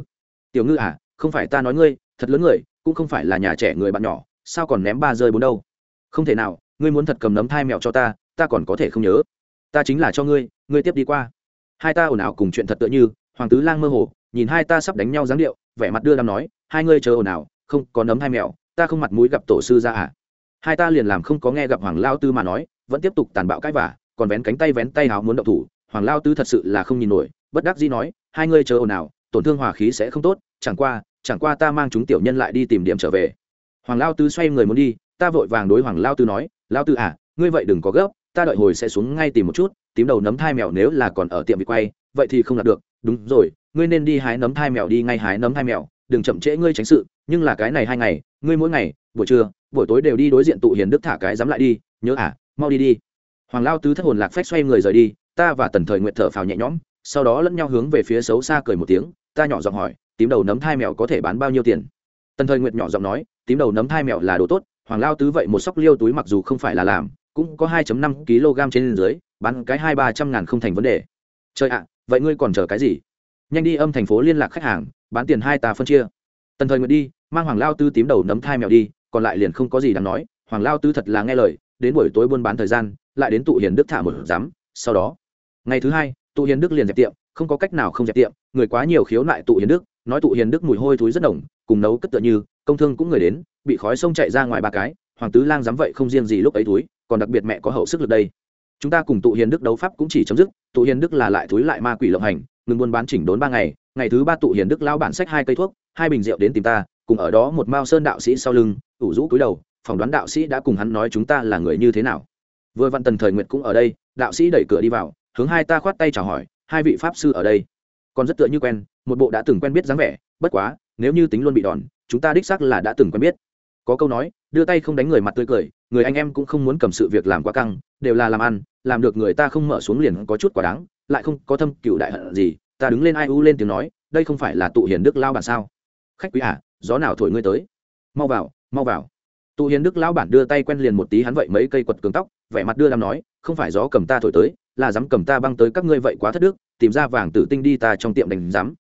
Tiểu ngư à không phải ta nói ngươi, thật lớn người, cũng không phải là nhà trẻ người bạn nhỏ, sao còn ném ba rơi bốn đâu? Không thể nào, ngươi muốn thật cầm nấm thai mèo cho ta ta còn có thể không nhớ. Ta chính là cho ngươi ngươi tiếp đi qua. Hai ta ồn ào cùng chuyện thật tựa như, hoàng tứ lang mơ hồ, nhìn hai ta sắp đánh nhau dáng điệu, vẻ mặt đưa đam nói, hai ngươi chờ ồn ào, không, có nấm thai mèo, ta không mặt mũi gặp tổ sư ra à. Hai ta liền làm không có nghe gặp hoàng lao tư mà nói, vẫn tiếp tục tàn bạo cãi vả còn vén cánh tay vén tay hào muốn động thủ, hoàng lao Tứ thật sự là không nhìn nổi, bất đắc dĩ nói, hai ngươi chờ ồn ào, tổn thương hòa khí sẽ không tốt, chẳng qua chẳng qua ta mang chúng tiểu nhân lại đi tìm điểm trở về. Hoàng lao Tứ xoay người muốn đi, ta vội vàng đối hoàng lao Tứ nói, lao Tứ à ngươi vậy đừng có gấp, ta đợi hồi sẽ xuống ngay tìm một chút, tím đầu nấm thai mèo nếu là còn ở tiệm bị quay, vậy thì không đạt được, đúng rồi, ngươi nên đi hái nấm thai mèo đi ngay hái nấm thai mèo, đừng chậm trễ ngươi tránh sự, nhưng là cái này hai ngày, ngươi mỗi ngày, buổi trưa, buổi tối đều đi đối diện tụ hiền đức thả cái dám lại đi, nhớ à mau đi đi hoàng lao tứ thất hồn lạc phách xoay người rời đi, ta và tần thời nguyện thở phào nhẹ nhõm, sau đó lẫn nhau hướng về phía xấu xa cười một tiếng, ta nhỏ giọng hỏi, tím đầu nấm thai mèo có thể bán bao nhiêu tiền? Tần thời Nguyệt nhỏ giọng nói, tím đầu nấm thai mèo là đồ tốt, hoàng lao tứ vậy một sóc liêu túi mặc dù không phải là làm, cũng có 2.5 kg trên dưới, bán cái hai ba trăm ngàn không thành vấn đề. Trời ạ, vậy ngươi còn chờ cái gì? Nhanh đi âm thành phố liên lạc khách hàng, bán tiền hai ta phân chia. Tần thời Nguyệt đi, mang hoàng lao tư tím đầu nấm thai mèo đi, còn lại liền không có gì đáng nói, hoàng lao tư thật là nghe lời, đến buổi tối buôn bán thời gian lại đến tụ hiền đức thả một giám, sau đó. Ngày thứ hai, tụ hiền đức liền dẹp tiệm, không có cách nào không dẹp tiệm, người quá nhiều khiếu nại tụ hiền đức, nói tụ hiền đức mùi hôi thối rất đồng cùng nấu cất tựa như, công thương cũng người đến, bị khói sông chạy ra ngoài ba cái, hoàng tứ lang dám vậy không riêng gì lúc ấy túi còn đặc biệt mẹ có hậu sức lực đây. Chúng ta cùng tụ hiền đức đấu pháp cũng chỉ chấm dứt, tụ hiền đức là lại túi lại ma quỷ lộng hành, ngừng buôn bán chỉnh đốn ba ngày ngày thứ ba tụ hiền đức lao bản sách hai cây thuốc, hai bình rượu đến tìm ta, cùng ở đó một mao sơn đạo sĩ sau lưng, ủ rũ cúi đầu, phỏng đoán đạo sĩ đã cùng hắn nói chúng ta là người như thế nào vừa vặn tần thời nguyệt cũng ở đây, đạo sĩ đẩy cửa đi vào, hướng hai ta khoát tay chào hỏi, hai vị pháp sư ở đây. Còn rất tựa như quen, một bộ đã từng quen biết dáng vẻ, bất quá, nếu như tính luôn bị đòn, chúng ta đích xác là đã từng quen biết. Có câu nói, đưa tay không đánh người mặt tươi cười, người anh em cũng không muốn cầm sự việc làm quá căng, đều là làm ăn, làm được người ta không mở xuống liền có chút quả đáng, lại không có thâm cựu đại hận gì, ta đứng lên ai u lên tiếng nói, đây không phải là tụ hiền đức lao bản sao? Khách quý à gió nào thổi ngươi tới? Mau vào mau vào tụ hiền đức lão bản đưa tay quen liền một tí hắn vậy mấy cây quật cường tóc, vẻ mặt đưa làm nói, không phải gió cầm ta thổi tới, là dám cầm ta băng tới các ngươi vậy quá thất đức, tìm ra vàng tử tinh đi ta trong tiệm đánh dám.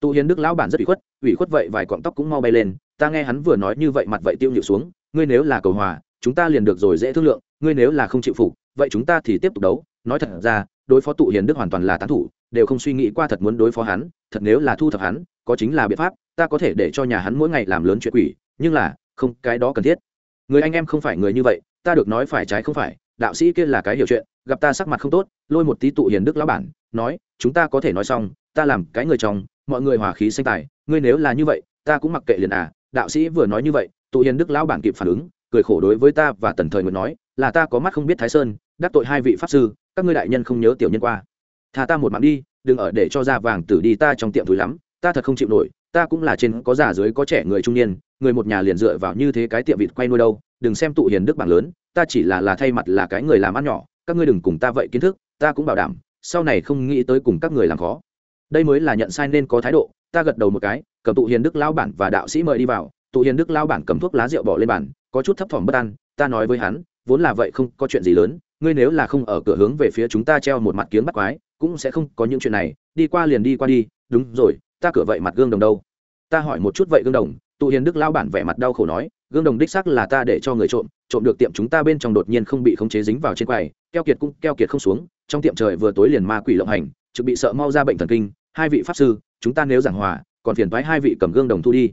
tụ hiền đức lão bản rất ủy khuất ủy khuất vậy vài cọng tóc cũng mau bay lên, ta nghe hắn vừa nói như vậy mặt vậy tiêu nhịu xuống, ngươi nếu là cầu hòa, chúng ta liền được rồi dễ thương lượng, ngươi nếu là không chịu phục, vậy chúng ta thì tiếp tục đấu nói thật ra, đối phó tụ hiền đức hoàn toàn là tán thủ, đều không suy nghĩ qua thật muốn đối phó hắn, thật nếu là thu thập hắn, có chính là biện pháp, ta có thể để cho nhà hắn mỗi ngày làm lớn chuyện quỷ, nhưng là, không, cái đó cần thiết người anh em không phải người như vậy, ta được nói phải trái không phải, đạo sĩ kia là cái hiểu chuyện, gặp ta sắc mặt không tốt, lôi một tí tụ hiền đức lão bản, nói, chúng ta có thể nói xong, ta làm cái người chồng, mọi người hòa khí sanh tài, ngươi nếu là như vậy, ta cũng mặc kệ liền à. Đạo sĩ vừa nói như vậy, tụ hiền đức lão bản kịp phản ứng, cười khổ đối với ta và tần thời nguyện nói, là ta có mắt không biết thái sơn, đắc tội hai vị pháp sư, các ngươi đại nhân không nhớ tiểu nhân qua. Tha ta một mạng đi, đừng ở để cho ra vàng tử đi ta trong tiệm túi lắm ta thật không chịu nổi, ta cũng là trên có già dưới có trẻ người trung niên, người một nhà liền dựa vào như thế cái tiệm vịt quay nuôi đâu, đừng xem tụ hiền đức bảng lớn, ta chỉ là là thay mặt là cái người làm ăn nhỏ, các ngươi đừng cùng ta vậy kiến thức, ta cũng bảo đảm, sau này không nghĩ tới cùng các người làm khó. Đây mới là nhận sai nên có thái độ, ta gật đầu một cái, cầm tụ hiền đức lao bản và đạo sĩ mời đi vào, tụ hiền đức lao bản cầm thuốc lá rượu bỏ lên bàn, có chút thấp thỏm bất an, ta nói với hắn, vốn là vậy không có chuyện gì lớn, ngươi nếu là không ở cửa hướng về phía chúng ta treo một mặt kiếng bắt quái, cũng sẽ không có những chuyện này, đi qua liền đi qua đi, đúng rồi ta cửa vậy mặt gương đồng đâu? Ta hỏi một chút vậy gương đồng, tụ hiền đức lao bản vẻ mặt đau khổ nói, gương đồng đích sắc là ta để cho người trộm trộm được tiệm chúng ta bên trong đột nhiên không bị khống chế dính vào trên quầy, keo kiệt cũng keo kiệt không xuống, trong tiệm trời vừa tối liền ma quỷ lộng hành, trực bị sợ mau ra bệnh thần kinh, hai vị pháp sư, chúng ta nếu giảng hòa, còn phiền thoái hai vị cầm gương đồng thu đi.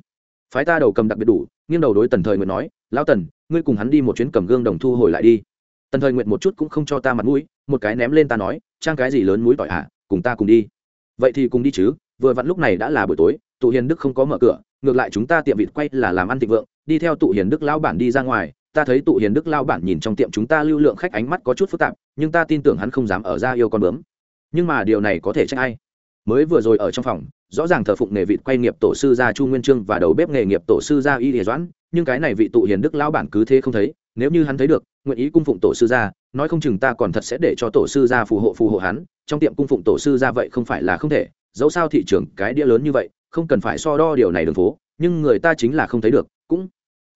Phái ta đầu cầm đặc biệt đủ, nghiêng đầu đối tần thời nguyện nói, lão tần, ngươi cùng hắn đi một chuyến cầm gương đồng thu hồi lại đi. Tần thời nguyện một chút cũng không cho ta mặt mũi, một cái ném lên ta nói, trang cái gì lớn mũi tỏi hả, cùng ta cùng đi. Vậy thì cùng đi chứ vừa vặn lúc này đã là buổi tối, tụ hiền đức không có mở cửa, ngược lại chúng ta tiệm vịt quay là làm ăn thịnh vượng, đi theo tụ hiền đức lao bản đi ra ngoài. Ta thấy tụ hiền đức lao bản nhìn trong tiệm chúng ta lưu lượng khách ánh mắt có chút phức tạp, nhưng ta tin tưởng hắn không dám ở ra yêu con bướm. Nhưng mà điều này có thể trách ai? Mới vừa rồi ở trong phòng, rõ ràng thờ phụng nghề vịt quay nghiệp tổ sư gia chu nguyên trương và đầu bếp nghề nghiệp tổ sư gia y hề doãn, nhưng cái này vị tụ hiền đức lao bản cứ thế không thấy nếu như hắn thấy được, nguyện ý cung phụng tổ sư gia, nói không chừng ta còn thật sẽ để cho tổ sư gia phù hộ phù hộ hắn, trong tiệm cung phụng tổ sư gia vậy không phải là không thể, dẫu sao thị trường cái đĩa lớn như vậy, không cần phải so đo điều này đường phố, nhưng người ta chính là không thấy được, cũng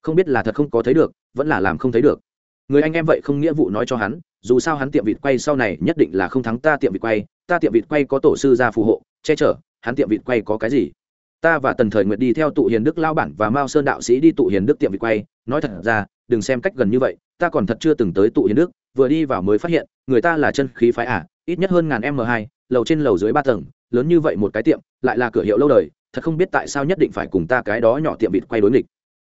không biết là thật không có thấy được, vẫn là làm không thấy được. Người anh em vậy không nghĩa vụ nói cho hắn, dù sao hắn tiệm vịt quay sau này nhất định là không thắng ta tiệm vịt quay, ta tiệm vịt quay có tổ sư gia phù hộ, che chở, hắn tiệm vịt quay có cái gì? Ta và tần thời nguyệt đi theo tụ hiền đức lao bản và mao sơn đạo sĩ đi tụ hiền đức tiệm vịt quay. Nói thật ra đừng xem cách gần như vậy ta còn thật chưa từng tới tụ hiền đức vừa đi vào mới phát hiện người ta là chân khí phái ả à, ít nhất hơn ngàn m hai lầu trên lầu dưới ba tầng lớn như vậy một cái tiệm lại là cửa hiệu lâu đời thật không biết tại sao nhất định phải cùng ta cái đó nhỏ tiệm vịt quay đối nghịch.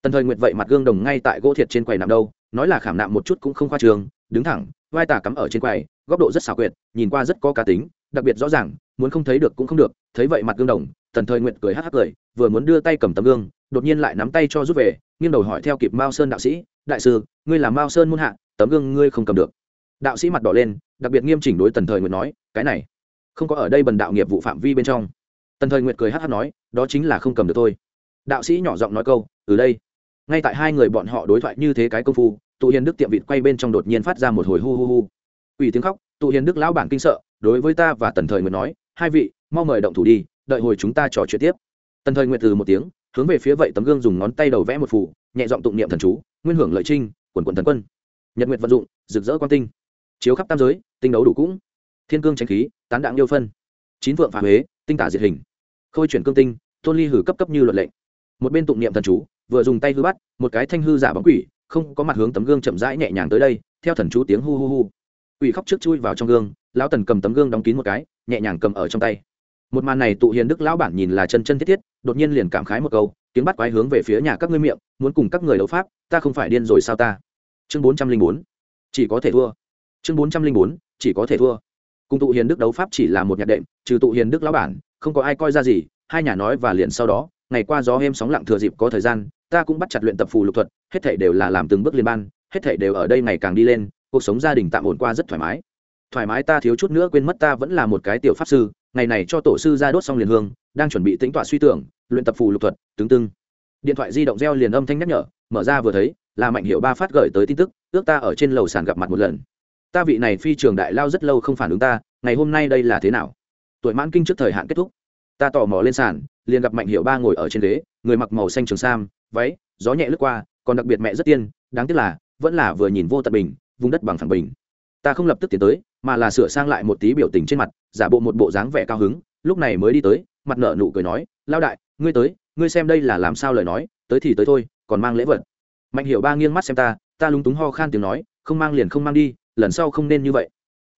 Tần thời nguyệt vậy mặt gương đồng ngay tại gỗ thiệt trên quầy nằm đâu nói là khảm nạm một chút cũng không khoa trường đứng thẳng vai tà cắm ở trên quầy góc độ rất xảo quyệt nhìn qua rất có cá tính đặc biệt rõ ràng muốn không thấy được cũng không được thấy vậy mặt gương đồng tần thời nguyệt cười hắc hắc cười, vừa muốn đưa tay cầm tấm gương, đột nhiên lại nắm tay cho rút về, nghiêng đầu hỏi theo kịp mao sơn đạo sĩ, đại sư, ngươi là mao sơn muôn hạ, tấm gương ngươi không cầm được. Đạo sĩ mặt đỏ lên, đặc biệt nghiêm chỉnh đối tần thời nguyệt nói, cái này, không có ở đây bần đạo nghiệp vụ phạm vi bên trong. Tần thời nguyệt cười hắc hắc nói, đó chính là không cầm được thôi. Đạo sĩ nhỏ giọng nói câu từ đây. Ngay tại hai người bọn họ đối thoại như thế cái công phu, tụ hiền đức tiệm vịt quay bên trong đột nhiên phát ra một hồi hu hu hu. Ủy tiếng khóc, tụ hiền đức lão bản kinh sợ, đối với ta và tần thời nguyệt nói, hai vị, mau mời động thủ đi đợi hồi chúng ta trò chuyện tiếp. Tần thời nguyện từ một tiếng, hướng về phía vậy tấm gương dùng ngón tay đầu vẽ một phủ nhẹ giọng tụng niệm thần chú, nguyên hưởng lợi trinh, quần quần thần quân. Nhật nguyệt vận dụng, rực rỡ quan tinh. Chiếu khắp tam giới, tinh đấu đủ cũng. Thiên cương tranh khí, tán đạn yêu phân. Chín vượng phá huế, tinh tả diệt hình. Khôi chuyển cương tinh, tôn ly hử cấp cấp như luật lệnh. Một bên tụng niệm thần chú, vừa dùng tay hư bắt, một cái thanh hư giả bóng quỷ, không có mặt hướng tấm gương chậm rãi nhẹ nhàng tới đây, theo thần chú tiếng hu hu hu. Quỷ khóc trước chui vào trong gương, lão tần cầm tấm gương đóng kín một cái, nhẹ nhàng cầm ở trong tay một màn này tụ hiền đức lão bản nhìn là chân chân thiết thiết, đột nhiên liền cảm khái một câu, tiếng bắt quái hướng về phía nhà các ngươi miệng, muốn cùng các người đấu pháp, ta không phải điên rồi sao ta? Chương bốn trăm linh bốn, chỉ có thể thua. Chương bốn trăm linh bốn, chỉ có thể thua. Cùng tụ hiền đức đấu pháp chỉ là một nhạc đệm, trừ tụ hiền đức lão bản, không có ai coi ra gì, hai nhà nói và liền sau đó, ngày qua gió êm sóng lặng thừa dịp có thời gian, ta cũng bắt chặt luyện tập phù lục thuật, hết thể đều là làm từng bước liên ban, hết thể đều ở đây ngày càng đi lên, cuộc sống gia đình tạm ổn qua rất thoải mái. Thoải mái ta thiếu chút nữa quên mất ta vẫn là một cái tiểu pháp sư ngày này cho tổ sư ra đốt xong liền hương, đang chuẩn bị tính tọa suy tưởng, luyện tập phù lục thuật tướng tưng. Điện thoại di động reo liền âm thanh nhắc nhở, mở ra vừa thấy, là mạnh hiệu ba phát gửi tới tin tức, ước ta ở trên lầu sàn gặp mặt một lần. Ta vị này phi trường đại lao rất lâu không phản ứng ta, ngày hôm nay đây là thế nào? Tuổi mãn kinh trước thời hạn kết thúc. Ta tò mò lên sàn, liền gặp mạnh hiệu ba ngồi ở trên ghế, người mặc màu xanh trường sam, váy, gió nhẹ lướt qua, còn đặc biệt mẹ rất tiên, đáng tiếc là, vẫn là vừa nhìn vô tận bình, vùng đất bằng phẳng bình ta không lập tức tiến tới, mà là sửa sang lại một tí biểu tình trên mặt, giả bộ một bộ dáng vẻ cao hứng, lúc này mới đi tới, mặt nợ nụ cười nói lao đại, ngươi tới, ngươi xem đây là làm sao lời nói, tới thì tới thôi, còn mang lễ vật. Mạnh hiểu ba nghiêng mắt xem ta ta lúng túng ho khan tiếng nói, không mang liền không mang đi, lần sau không nên như vậy.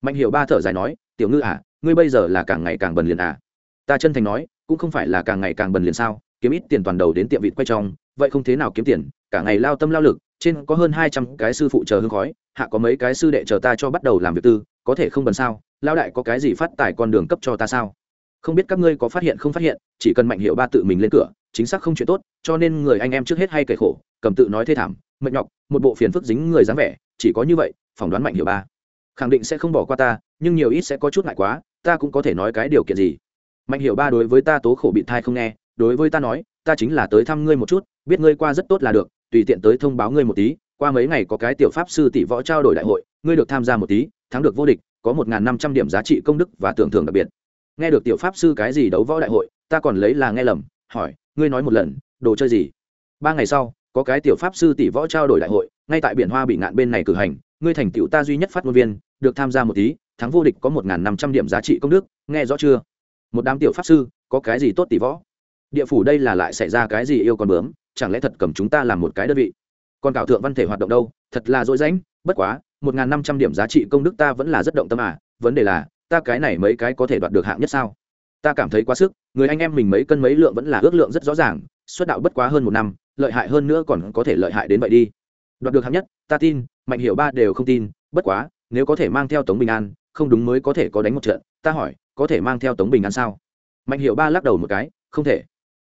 Mạnh hiểu ba thở dài nói, tiểu ngư à ngươi bây giờ là càng ngày càng bần liền à? Ta chân thành nói, cũng không phải là càng ngày càng bần liền sao, kiếm ít tiền toàn đầu đến tiệm vịt quay trong, vậy không thế nào kiếm tiền, cả ngày lao tâm lao lực trên có hơn hai trăm cái sư phụ chờ hương khói, hạ có mấy cái sư đệ chờ ta cho bắt đầu làm việc tư, có thể không bần sao lao đại có cái gì phát tài con đường cấp cho ta sao? Không biết các ngươi có phát hiện không phát hiện, chỉ cần mạnh hiệu ba tự mình lên cửa, chính xác không chuyện tốt, cho nên người anh em trước hết hay kể khổ, cầm tự nói thê thảm, mệt nhọc, một bộ phiền phức dính người dáng vẻ, chỉ có như vậy, phỏng đoán mạnh hiệu ba. Khẳng định sẽ không bỏ qua ta, nhưng nhiều ít sẽ có chút ngại quá, ta cũng có thể nói cái điều kiện gì? Mạnh hiệu ba đối với ta tố khổ bị thai không nghe, đối với ta nói, ta chính là tới thăm ngươi một chút, biết ngươi qua rất tốt là được tùy tiện tới thông báo ngươi một tí, qua mấy ngày có cái tiểu pháp sư tỷ võ trao đổi đại hội, ngươi được tham gia một tí, thắng được vô địch, có một năm trăm điểm giá trị công đức và tưởng thưởng đặc biệt. Nghe được tiểu pháp sư cái gì đấu võ đại hội, ta còn lấy là nghe lầm, hỏi, ngươi nói một lần, đồ chơi gì? Ba ngày sau, có cái tiểu pháp sư tỷ võ trao đổi đại hội, ngay tại biển hoa bị ngạn bên này cử hành, ngươi thành tựu ta duy nhất phát ngôn viên, được tham gia một tí, thắng vô địch có một năm trăm điểm giá trị công đức, nghe rõ chưa? Một đám tiểu pháp sư, có cái gì tốt tỷ võ? Địa phủ đây là lại xảy ra cái gì yêu con bướm? Chẳng lẽ thật cầm chúng ta làm một cái đơn vị? Còn cảo thượng văn thể hoạt động đâu? Thật là dỗi rãnh, bất quá, một năm trăm điểm giá trị công đức ta vẫn là rất động tâm à. Vấn đề là, ta cái này mấy cái có thể đoạt được hạng nhất sao? Ta cảm thấy quá sức, người anh em mình mấy cân mấy lượng vẫn là ước lượng rất rõ ràng, xuất đạo bất quá hơn một năm, lợi hại hơn nữa còn có thể lợi hại đến vậy đi. Đoạt được hạng nhất, ta tin, mạnh hiểu ba đều không tin, bất quá, nếu có thể mang theo tống bình an, không đúng mới có thể có đánh một trận, ta hỏi, có thể mang theo tống bình an sao? Mạnh hiểu ba lắc đầu một cái, không thể.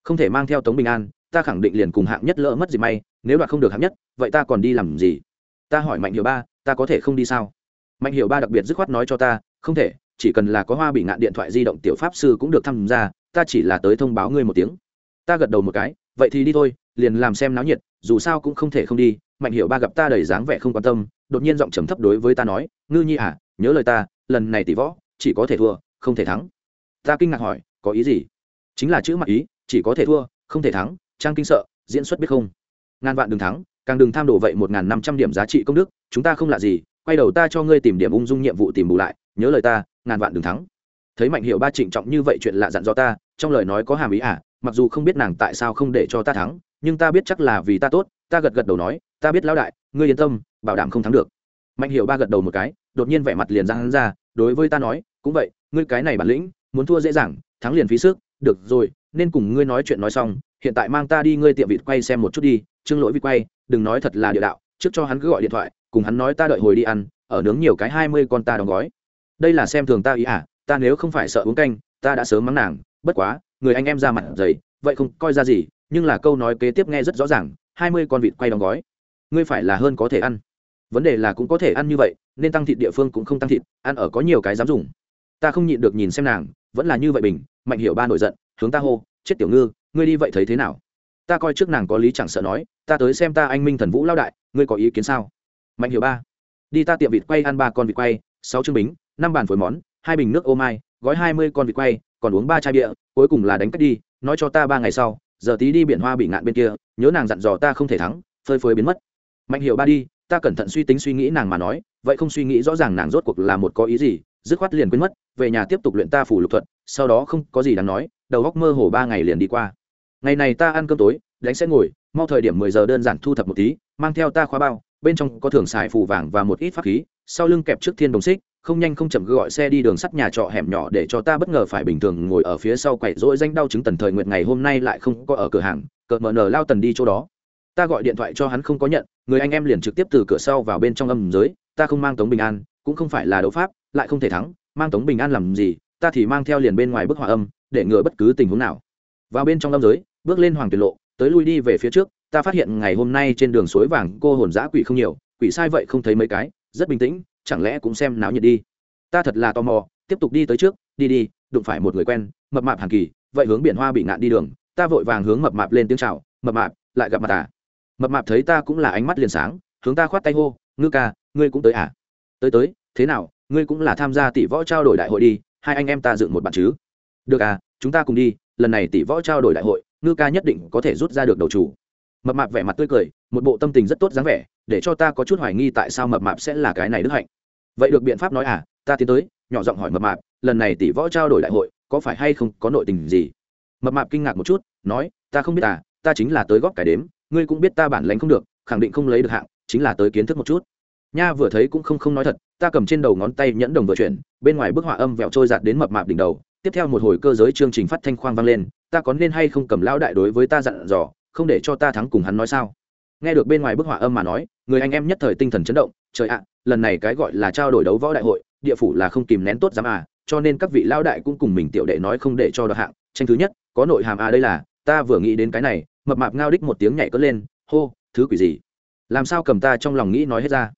Không thể mang theo tống bình an ta khẳng định liền cùng hạng nhất lỡ mất gì may, nếu đoạt không được hạng nhất, vậy ta còn đi làm gì? Ta hỏi mạnh hiểu ba, ta có thể không đi sao? Mạnh hiểu ba đặc biệt dứt khoát nói cho ta, không thể, chỉ cần là có hoa bị ngạn điện thoại di động tiểu pháp sư cũng được tham gia, ta chỉ là tới thông báo ngươi một tiếng. Ta gật đầu một cái, vậy thì đi thôi, liền làm xem náo nhiệt, dù sao cũng không thể không đi, mạnh hiệu ba gặp ta đầy dáng vẻ không quan tâm, đột nhiên giọng trầm thấp đối với ta nói, ngư nhi à nhớ lời ta, lần này tỷ võ, chỉ có thể thua, không thể thắng. Ta kinh ngạc hỏi, có ý gì? Chính là chữ mặc ý, chỉ có thể thua, không thể thắng trang kinh sợ, diễn xuất biết không? Ngàn vạn đừng thắng, càng đừng tham đồ vậy một ngàn năm trăm điểm giá trị công đức, chúng ta không lạ gì, quay đầu ta cho ngươi tìm điểm ung dung nhiệm vụ tìm bù lại, nhớ lời ta, ngàn vạn đừng thắng. Thấy mạnh hiệu ba trịnh trọng như vậy chuyện lạ dặn do ta, trong lời nói có hàm ý à mặc dù không biết nàng tại sao không để cho ta thắng, nhưng ta biết chắc là vì ta tốt, ta gật gật đầu nói, ta biết lão đại, ngươi yên tâm, bảo đảm không thắng được. Mạnh hiệu ba gật đầu một cái, đột nhiên vẻ mặt liền ra hắn ra, đối với ta nói, cũng vậy, ngươi cái này bản lĩnh, muốn thua dễ dàng, thắng liền phí sức, được rồi, nên cùng ngươi nói chuyện nói xong hiện tại mang ta đi ngươi tiệm vịt quay xem một chút đi, trương lỗi vịt quay, đừng nói thật là địa đạo, trước cho hắn cứ gọi điện thoại, cùng hắn nói ta đợi hồi đi ăn, ở nướng nhiều cái hai mươi con ta đóng gói. Đây là xem thường ta ý à ta nếu không phải sợ uống canh, ta đã sớm mắng nàng, bất quá, người anh em ra mặt dày, vậy không coi ra gì, nhưng là câu nói kế tiếp nghe rất rõ ràng, hai mươi con vịt quay đóng gói. Ngươi phải là hơn có thể ăn. Vấn đề là cũng có thể ăn như vậy, nên tăng thịt địa phương cũng không tăng thịt, ăn ở có nhiều cái dám dùng. Ta không nhịn được nhìn xem nàng, vẫn là như vậy bình, mạnh hiểu ba nổi giận, hướng ta hô, chết tiểu ngư ngươi đi vậy thấy thế nào? Ta coi trước nàng có lý chẳng sợ nói, ta tới xem ta anh minh thần vũ lao đại, ngươi có ý kiến sao? Mạnh hiểu ba. Đi ta tiệm vịt quay ăn ba con vịt quay, sáu chương bính, năm bàn phối món, hai bình nước ô mai, gói hai mươi con vịt quay, còn uống ba chai bia, cuối cùng là đánh cách đi, nói cho ta ba ngày sau, giờ tí đi biển hoa bị ngạn bên kia, nhớ nàng dặn dò ta không thể thắng, phơi phới biến mất. Mạnh hiệu ba đi, ta cẩn thận suy tính suy nghĩ nàng mà nói, vậy không suy nghĩ rõ ràng nàng rốt cuộc là một có ý gì, dứt khoát liền quên mất, về nhà tiếp tục luyện ta phủ lục thuật, sau đó không có gì đáng nói, đầu góc mơ hồ ba ngày liền đi qua ngày này ta ăn cơm tối, đánh sẽ ngồi, mau thời điểm mười giờ đơn giản thu thập một tí, mang theo ta khóa bao, bên trong có thưởng xài phù vàng và một ít pháp khí, sau lưng kẹp trước thiên đồng xích, không nhanh không chậm gọi xe đi đường sắt nhà trọ hẻm nhỏ để cho ta bất ngờ phải bình thường ngồi ở phía sau quậy rỗi danh đau chứng tần thời nguyện ngày hôm nay lại không có ở cửa hàng, cợt mờ nở lao tần đi chỗ đó. Ta gọi điện thoại cho hắn không có nhận, người anh em liền trực tiếp từ cửa sau vào bên trong âm giới, ta không mang tống bình an, cũng không phải là đấu pháp, lại không thể thắng, mang tống bình an làm gì, ta thì mang theo liền bên ngoài bức họa âm, để ngừa bất cứ tình huống nào. Vào bên trong âm giới bước lên hoàng tuyệt lộ, tới lui đi về phía trước, ta phát hiện ngày hôm nay trên đường suối vàng cô hồn giã quỷ không nhiều, quỷ sai vậy không thấy mấy cái, rất bình tĩnh, chẳng lẽ cũng xem náo nhiệt đi. Ta thật là tò mò, tiếp tục đi tới trước, đi đi, đụng phải một người quen, mập mạp hàng kỳ, vậy hướng biển hoa bị ngạn đi đường, ta vội vàng hướng mập mạp lên tiếng chào, mập mạp, lại gặp mặt à? Mập mạp thấy ta cũng là ánh mắt liền sáng, hướng ta khoát tay hô, ngư ca, ngươi cũng tới à? Tới tới, thế nào, ngươi cũng là tham gia tỷ võ trao đổi đại hội đi, hai anh em ta dựng một bạn chứ? Được à chúng ta cùng đi, lần này tỷ võ trao đổi đại hội ngư ca nhất định có thể rút ra được đầu chủ. Mập mạp vẻ mặt tươi cười, một bộ tâm tình rất tốt dáng vẻ, để cho ta có chút hoài nghi tại sao mập mạp sẽ là cái này đức hạnh. Vậy được biện pháp nói à ta tiến tới, nhỏ giọng hỏi mập mạp, lần này tỷ võ trao đổi đại hội, có phải hay không có nội tình gì? Mập mạp kinh ngạc một chút, nói, ta không biết à ta chính là tới góp cải đếm, ngươi cũng biết ta bản lãnh không được, khẳng định không lấy được hạng, chính là tới kiến thức một chút. Nha vừa thấy cũng không không nói thật, ta cầm trên đầu ngón tay nhẫn đồng vừa chuyển, bên ngoài bức họa âm vẹo trôi giạt đến mập mạp đỉnh đầu tiếp theo một hồi cơ giới chương trình phát thanh khoang vang lên, ta có nên hay không cầm lão đại đối với ta dặn dò, không để cho ta thắng cùng hắn nói sao? Nghe được bên ngoài bức họa âm mà nói, người anh em nhất thời tinh thần chấn động, trời ạ, lần này cái gọi là trao đổi đấu võ đại hội, địa phủ là không kìm nén tốt dám à cho nên các vị lao đại cũng cùng mình tiểu đệ nói không để cho đoạt hạng. Tranh thứ nhất, có nội hàm à đây là, ta vừa nghĩ đến cái này, mập mạp ngao đích một tiếng nhảy cất lên, hô, thứ quỷ gì? Làm sao cầm ta trong lòng nghĩ nói hết ra?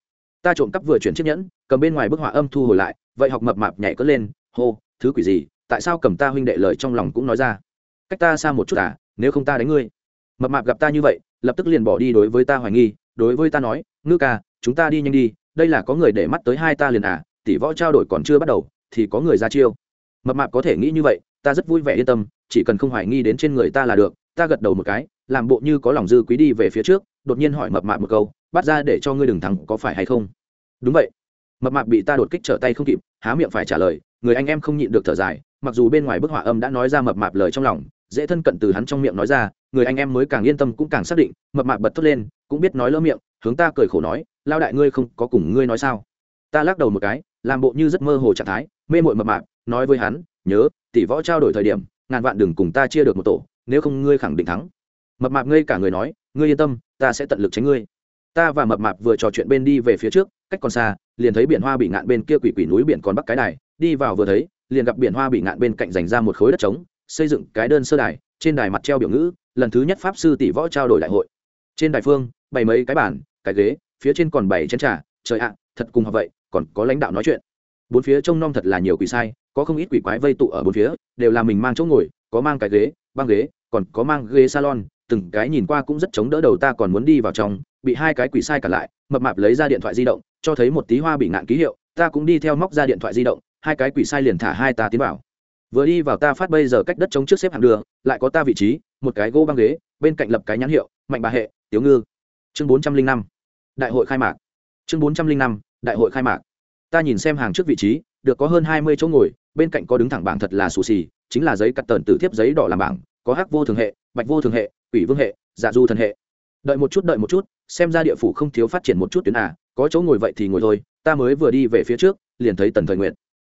Ta trộm cắp vừa chuyển chiếc nhẫn, cầm bên ngoài bức họa âm thu hồi lại, vậy học mập mạp nhảy cất lên, hô, thứ quỷ gì? Tại sao cầm ta huynh đệ lời trong lòng cũng nói ra? Cách ta xa một chút à nếu không ta đánh ngươi. Mập mạp gặp ta như vậy, lập tức liền bỏ đi đối với ta hoài nghi, đối với ta nói, ngư ca, chúng ta đi nhanh đi, đây là có người để mắt tới hai ta liền à tỷ võ trao đổi còn chưa bắt đầu, thì có người ra chiêu. Mập mạp có thể nghĩ như vậy, ta rất vui vẻ yên tâm, chỉ cần không hoài nghi đến trên người ta là được, ta gật đầu một cái, làm bộ như có lòng dư quý đi về phía trước, đột nhiên hỏi mập mạp một câu, bắt ra để cho ngươi đừng thắng, có phải hay không? Đúng vậy. Mập mạp bị ta đột kích trở tay không kịp, há miệng phải trả lời, người anh em không nhịn được thở dài mặc dù bên ngoài bức họa âm đã nói ra mập mạp lời trong lòng, dễ thân cận từ hắn trong miệng nói ra, người anh em mới càng yên tâm cũng càng xác định, mập mạp bật thốt lên, cũng biết nói lỡ miệng, hướng ta cười khổ nói, lao đại ngươi không có cùng ngươi nói sao? Ta lắc đầu một cái, làm bộ như rất mơ hồ trạng thái, mê mội mập mạp, nói với hắn, nhớ, tỷ võ trao đổi thời điểm, ngàn vạn đừng cùng ta chia được một tổ, nếu không ngươi khẳng định thắng. Mập mạp ngây cả người nói, ngươi yên tâm, ta sẽ tận lực tránh ngươi. Ta và mập mạp vừa trò chuyện bên đi về phía trước, cách còn xa, liền thấy biển hoa bị ngạn bên kia quỷ quỷ núi biển còn bắc cái đài đi vào vừa thấy, liền gặp biển hoa bị ngạn bên cạnh dành ra một khối đất trống, xây dựng cái đơn sơ đài, trên đài mặt treo biểu ngữ, lần thứ nhất pháp sư tỷ võ trao đổi đại hội. Trên đài phương, bày mấy cái bàn, cái ghế, phía trên còn bảy chén trà, trời ạ, thật cùng họ vậy, còn có lãnh đạo nói chuyện. Bốn phía trông nom thật là nhiều quỷ sai, có không ít quỷ quái vây tụ ở bốn phía, đều là mình mang chỗ ngồi, có mang cái ghế, băng ghế, còn có mang ghế salon, từng cái nhìn qua cũng rất chống đỡ đầu ta còn muốn đi vào trong, bị hai cái quỷ sai cả lại, mập mạp lấy ra điện thoại di động, cho thấy một tí hoa bị ngạn ký hiệu, ta cũng đi theo móc ra điện thoại di động hai cái quỷ sai liền thả hai ta tiến vào. Vừa đi vào ta phát bây giờ cách đất chống trước xếp hàng đường, lại có ta vị trí, một cái gỗ băng ghế, bên cạnh lập cái nhãn hiệu, mạnh bà hệ, tiếu ngư. Chương bốn trăm linh năm, đại hội khai mạc. Chương bốn trăm linh năm, đại hội khai mạc. Ta nhìn xem hàng trước vị trí, được có hơn hai mươi chỗ ngồi, bên cạnh có đứng thẳng bảng thật là xù xì, chính là giấy cắt tần tử thiếp giấy đỏ làm bảng, có hắc vô thường hệ, bạch vô thường hệ, quỷ vương hệ dạ du thần hệ. Đợi một chút, đợi một chút, xem ra địa phủ không thiếu phát triển một chút tuyến à có chỗ ngồi vậy thì ngồi thôi, ta mới vừa đi về phía trước, liền thấy tần thời nguyện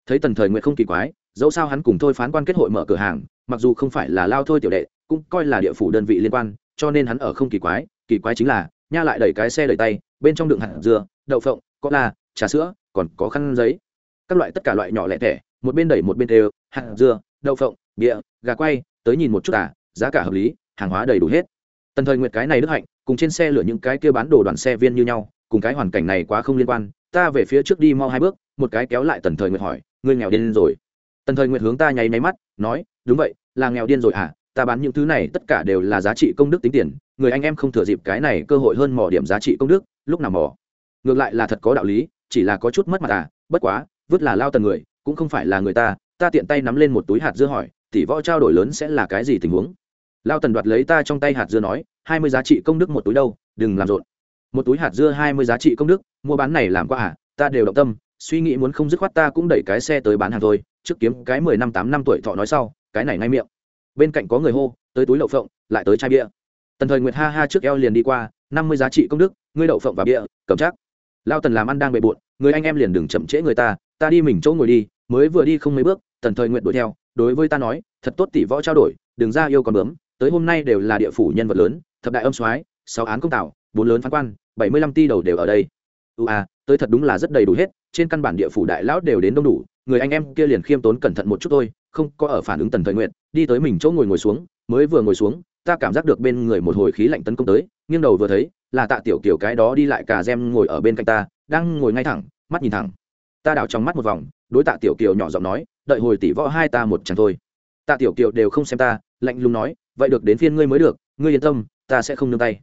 thấy tần thời nguyện không kỳ quái, dẫu sao hắn cùng thôi phán quan kết hội mở cửa hàng, mặc dù không phải là lao thôi tiểu đệ, cũng coi là địa phủ đơn vị liên quan, cho nên hắn ở không kỳ quái kỳ quái chính là, nha lại đẩy cái xe đẩy tay, bên trong đựng hạt dưa, đậu phộng, có la, trà sữa, còn có khăn giấy. Các loại tất cả loại nhỏ lẻ tẻ, một bên đẩy một bên đều, hạt dưa, đậu phộng bịa gà quay, tới nhìn một chút à giá cả hợp lý, hàng hóa đầy đủ hết. Tần thời nguyệt cái này đức hạnh, cùng trên xe lửa những cái kia bán đồ đoàn xe viên như nhau, cùng cái hoàn cảnh này quá không liên quan, ta về phía trước đi mau hai bước, một cái kéo lại tần thời nguyệt hỏi ngươi nghèo điên rồi. Tần thời nguyệt hướng ta nháy máy mắt, nói, đúng vậy, là nghèo điên rồi à ta bán những thứ này, tất cả đều là giá trị công đức tính tiền. Người anh em không thừa dịp cái này cơ hội hơn mỏ điểm giá trị công đức, lúc nào mỏ ngược lại là thật có đạo lý, chỉ là có chút mất mặt à? Bất quá, vứt là lao tần người, cũng không phải là người ta. Ta tiện tay nắm lên một túi hạt dưa hỏi, tỷ võ trao đổi lớn sẽ là cái gì tình huống? Lao tần đoạt lấy ta trong tay hạt dưa nói, hai mươi giá trị công đức một túi đâu, đừng làm rộn. Một túi hạt dưa hai mươi giá trị công đức, mua bán này làm qua à? Ta đều động tâm suy nghĩ muốn không dứt khoát ta cũng đẩy cái xe tới bán hàng thôi, trước kiếm cái mười năm, tám năm tuổi thọ nói sau, cái này ngay miệng. Bên cạnh có người hô, tới túi lậu phộng, lại tới chai bia. Tần thời nguyệt ha ha trước eo liền đi qua, năm mươi giá trị công đức, ngươi đậu phộng và bia, cầm chắc. Lao tần làm ăn đang bề bộn, người anh em liền đừng chậm trễ người ta ta đi mình chỗ ngồi đi, mới vừa đi không mấy bước, tần thời nguyện đuổi theo, đối với ta nói, thật tốt tỷ võ trao đổi, đừng ra yêu còn bướm, tới hôm nay đều là địa phủ nhân vật lớn, thập đại âm soái, sáu án công tạo bốn lớn phán quan, bảy mươi lăm ti đầu đều ở đây. Ưu à tới thật đúng là rất đầy đủ hết, trên căn bản địa phủ đại lão đều đến đông đủ, người anh em kia liền khiêm tốn cẩn thận một chút thôi, không có ở phản ứng tần thời nguyện, đi tới mình chỗ ngồi ngồi xuống, mới vừa ngồi xuống, ta cảm giác được bên người một hồi khí lạnh tấn công tới, nghiêng đầu vừa thấy, là tạ tiểu kiểu cái đó đi lại cả gem ngồi ở bên cạnh ta, đang ngồi ngay thẳng, mắt nhìn thẳng. Ta đảo trong mắt một vòng, đối tạ tiểu kiều nhỏ giọng nói, đợi hồi tỷ võ hai ta một chẳng thôi. Tạ tiểu kiều đều không xem ta, lạnh lùng nói, vậy được đến phiên ngươi mới được, ngươi yên tâm, ta sẽ không nương tay.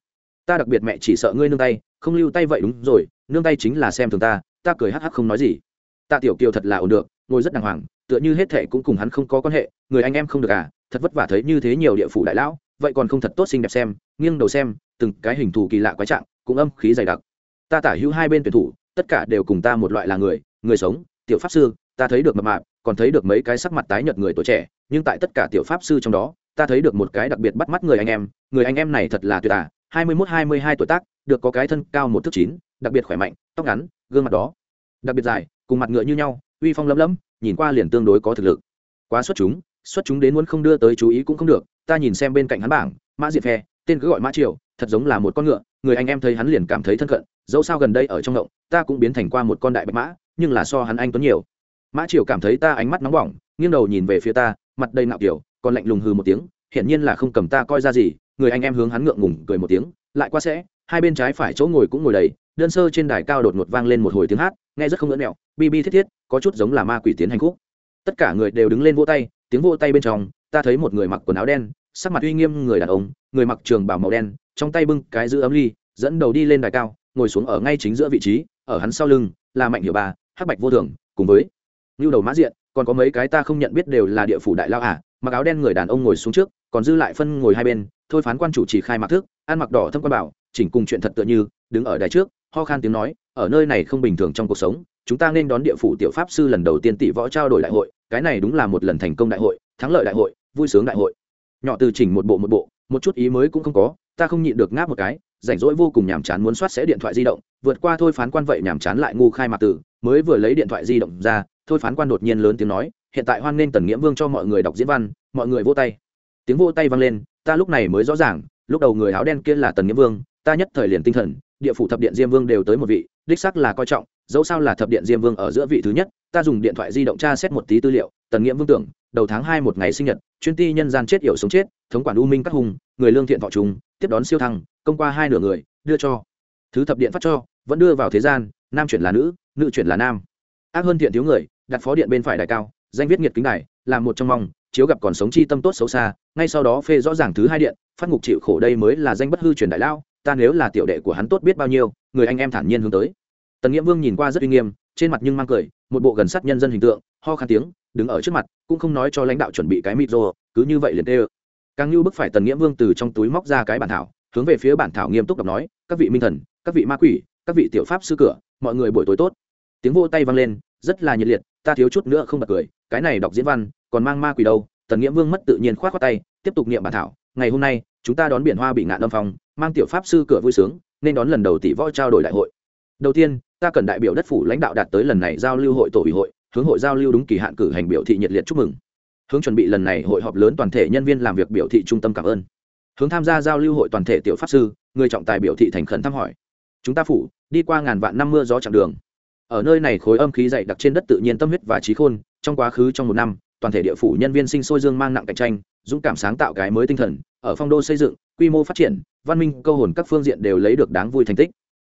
Ta đặc biệt mẹ chỉ sợ ngươi nương tay, không lưu tay vậy đúng rồi nương tay chính là xem thường ta ta cười hắc hắc không nói gì. Tạ tiểu kiều thật là ổn được, ngồi rất đàng hoàng, tựa như hết thệ cũng cùng hắn không có quan hệ, người anh em không được à thật vất vả thấy như thế nhiều địa phủ đại lão, vậy còn không thật tốt xinh đẹp xem, nghiêng đầu xem, từng cái hình thù kỳ lạ quái trạng, cũng âm khí dày đặc. Ta tả hữu hai bên tuyển thủ, tất cả đều cùng ta một loại là người người sống, tiểu pháp sư, ta thấy được mập mạp, còn thấy được mấy cái sắc mặt tái nhợt người tuổi trẻ, nhưng tại tất cả tiểu pháp sư trong đó, ta thấy được một cái đặc biệt bắt mắt người anh em, người anh em này thật là tuyệt à hai mươi mốt hai mươi hai tuổi tác được có cái thân cao một thước chín, đặc biệt khỏe mạnh, tóc ngắn, gương mặt đó. Đặc biệt dài, cùng mặt ngựa như nhau, uy phong lấm lấm nhìn qua liền tương đối có thực lực. Quá xuất chúng xuất chúng đến muốn không đưa tới chú ý cũng không được, ta nhìn xem bên cạnh hắn bảng, mã diệp phe tên cứ gọi mã triều, thật giống là một con ngựa, người anh em thấy hắn liền cảm thấy thân cận, dẫu sao gần đây ở trong động, ta cũng biến thành qua một con đại bạch mã, nhưng là so hắn anh tuấn nhiều. Mã triều cảm thấy ta ánh mắt nóng bỏng, nghiêng đầu nhìn về phía ta, mặt đầy nạo kiểu, còn lạnh lùng hừ một tiếng, hiển nhiên là không cầm ta coi ra gì, người anh em hướng hắn ngượng ngùng cười một tiếng, lại qua sẽ hai bên trái phải chỗ ngồi cũng ngồi đầy, đơn sơ trên đài cao đột ngột vang lên một hồi tiếng hát, nghe rất không ngỡ mẹo, bi bi thiết thiết, có chút giống là ma quỷ tiến hành khúc tất cả người đều đứng lên vỗ tay, tiếng vỗ tay bên trong, ta thấy một người mặc quần áo đen, sắc mặt uy nghiêm người đàn ông, người mặc trường bảo màu đen, trong tay bưng cái giữ ấm ly, dẫn đầu đi lên đài cao, ngồi xuống ở ngay chính giữa vị trí, ở hắn sau lưng, là mạnh hiệu ba, hắc bạch vô thường, cùng với như đầu mã diện, còn có mấy cái ta không nhận biết đều là địa phủ đại lao ả à. mặc áo đen người đàn ông ngồi xuống trước, còn dư lại phân ngồi hai bên, thôi phán quan chủ chỉ khai mặc thức, ăn mặc đỏ thâm quan bảo chỉnh cùng chuyện thật tựa như, đứng ở đài trước, ho khan tiếng nói, ở nơi này không bình thường trong cuộc sống, chúng ta nên đón địa phủ tiểu pháp sư lần đầu tiên tỷ võ trao đổi đại hội, cái này đúng là một lần thành công đại hội, thắng lợi đại hội, vui sướng đại hội. Nhỏ từ chỉnh một bộ một bộ, một chút ý mới cũng không có, ta không nhịn được ngáp một cái, rảnh rỗi vô cùng nhàm chán muốn soát sẽ điện thoại di động, vượt qua thôi phán quan vậy nhàm chán lại ngu khai mạc tử, mới vừa lấy điện thoại di động ra, thôi phán quan đột nhiên lớn tiếng nói, hiện tại hoan nghênh tần nghĩa vương cho mọi người đọc diễn văn, mọi người vô tay. Tiếng vô tay vang lên, ta lúc này mới rõ ràng, lúc đầu người áo đen kia là tần nghĩa vương ta nhất thời liền tinh thần, địa phủ thập điện diêm vương đều tới một vị, đích sắc là coi trọng, dẫu sao là thập điện diêm vương ở giữa vị thứ nhất, ta dùng điện thoại di động tra xét một tí tư liệu, tần nghĩa vương tưởng, đầu tháng hai một ngày sinh nhật, chuyên ti nhân gian chết yểu sống chết, thống quản u minh các hùng, người lương thiện thọ trùng, tiếp đón siêu thăng, công qua hai nửa người, đưa cho. Thứ thập điện phát cho, vẫn đưa vào thế gian, nam chuyển là nữ nữ chuyển là nam. Ác hơn thiện thiếu người, đặt phó điện bên phải đài cao, danh viết nghiệt kính đài, làm một trong mong, chiếu gặp còn sống chi tâm tốt xấu xa, ngay sau đó phê rõ ràng thứ hai điện, phát ngục chịu khổ đây mới là danh bất hư truyền đại lao ta nếu là tiểu đệ của hắn tốt biết bao nhiêu, người anh em thản nhiên hướng tới. Tần nghĩa vương nhìn qua rất uy nghiêm, trên mặt nhưng mang cười, một bộ gần sát nhân dân hình tượng, ho khan tiếng, đứng ở trước mặt, cũng không nói cho lãnh đạo chuẩn bị cái mịt rô cứ như vậy liền tê càng như bức phải tần nghĩa vương từ trong túi móc ra cái bản thảo, hướng về phía bản thảo nghiêm túc đọc nói, các vị minh thần, các vị ma quỷ, các vị tiểu pháp sư cửa, mọi người buổi tối tốt. Tiếng vô tay vang lên, rất là nhiệt liệt, ta thiếu chút nữa không bật cười, cái này đọc diễn văn, còn mang ma quỷ đâu? Tần nghĩa vương mất tự nhiên khoát khoát tay, tiếp tục niệm bản thảo, ngày hôm nay, chúng ta đón biển hoa bị ngạn âm phong mang tiểu pháp sư cửa vui sướng, nên đón lần đầu tỷ võ trao đổi đại hội. Đầu tiên, ta cần đại biểu đất phủ lãnh đạo đạt tới lần này giao lưu hội tổ ủy hội, hướng hội giao lưu đúng kỳ hạn cử hành biểu thị nhiệt liệt chúc mừng. Hướng chuẩn bị lần này hội họp lớn toàn thể nhân viên làm việc biểu thị trung tâm cảm ơn. Hướng tham gia giao lưu hội toàn thể tiểu pháp sư, người trọng tài biểu thị thành khẩn thăm hỏi. Chúng ta phủ, đi qua ngàn vạn năm mưa gió chặng đường. Ở nơi này khối âm khí dày đặc trên đất tự nhiên tâm huyết và trí khôn, trong quá khứ trong một năm, toàn thể địa phủ nhân viên sinh sôi dương mang nặng cạnh tranh, dũng cảm sáng tạo cái mới tinh thần, ở phong đô xây dựng, quy mô phát triển văn minh câu hồn các phương diện đều lấy được đáng vui thành tích.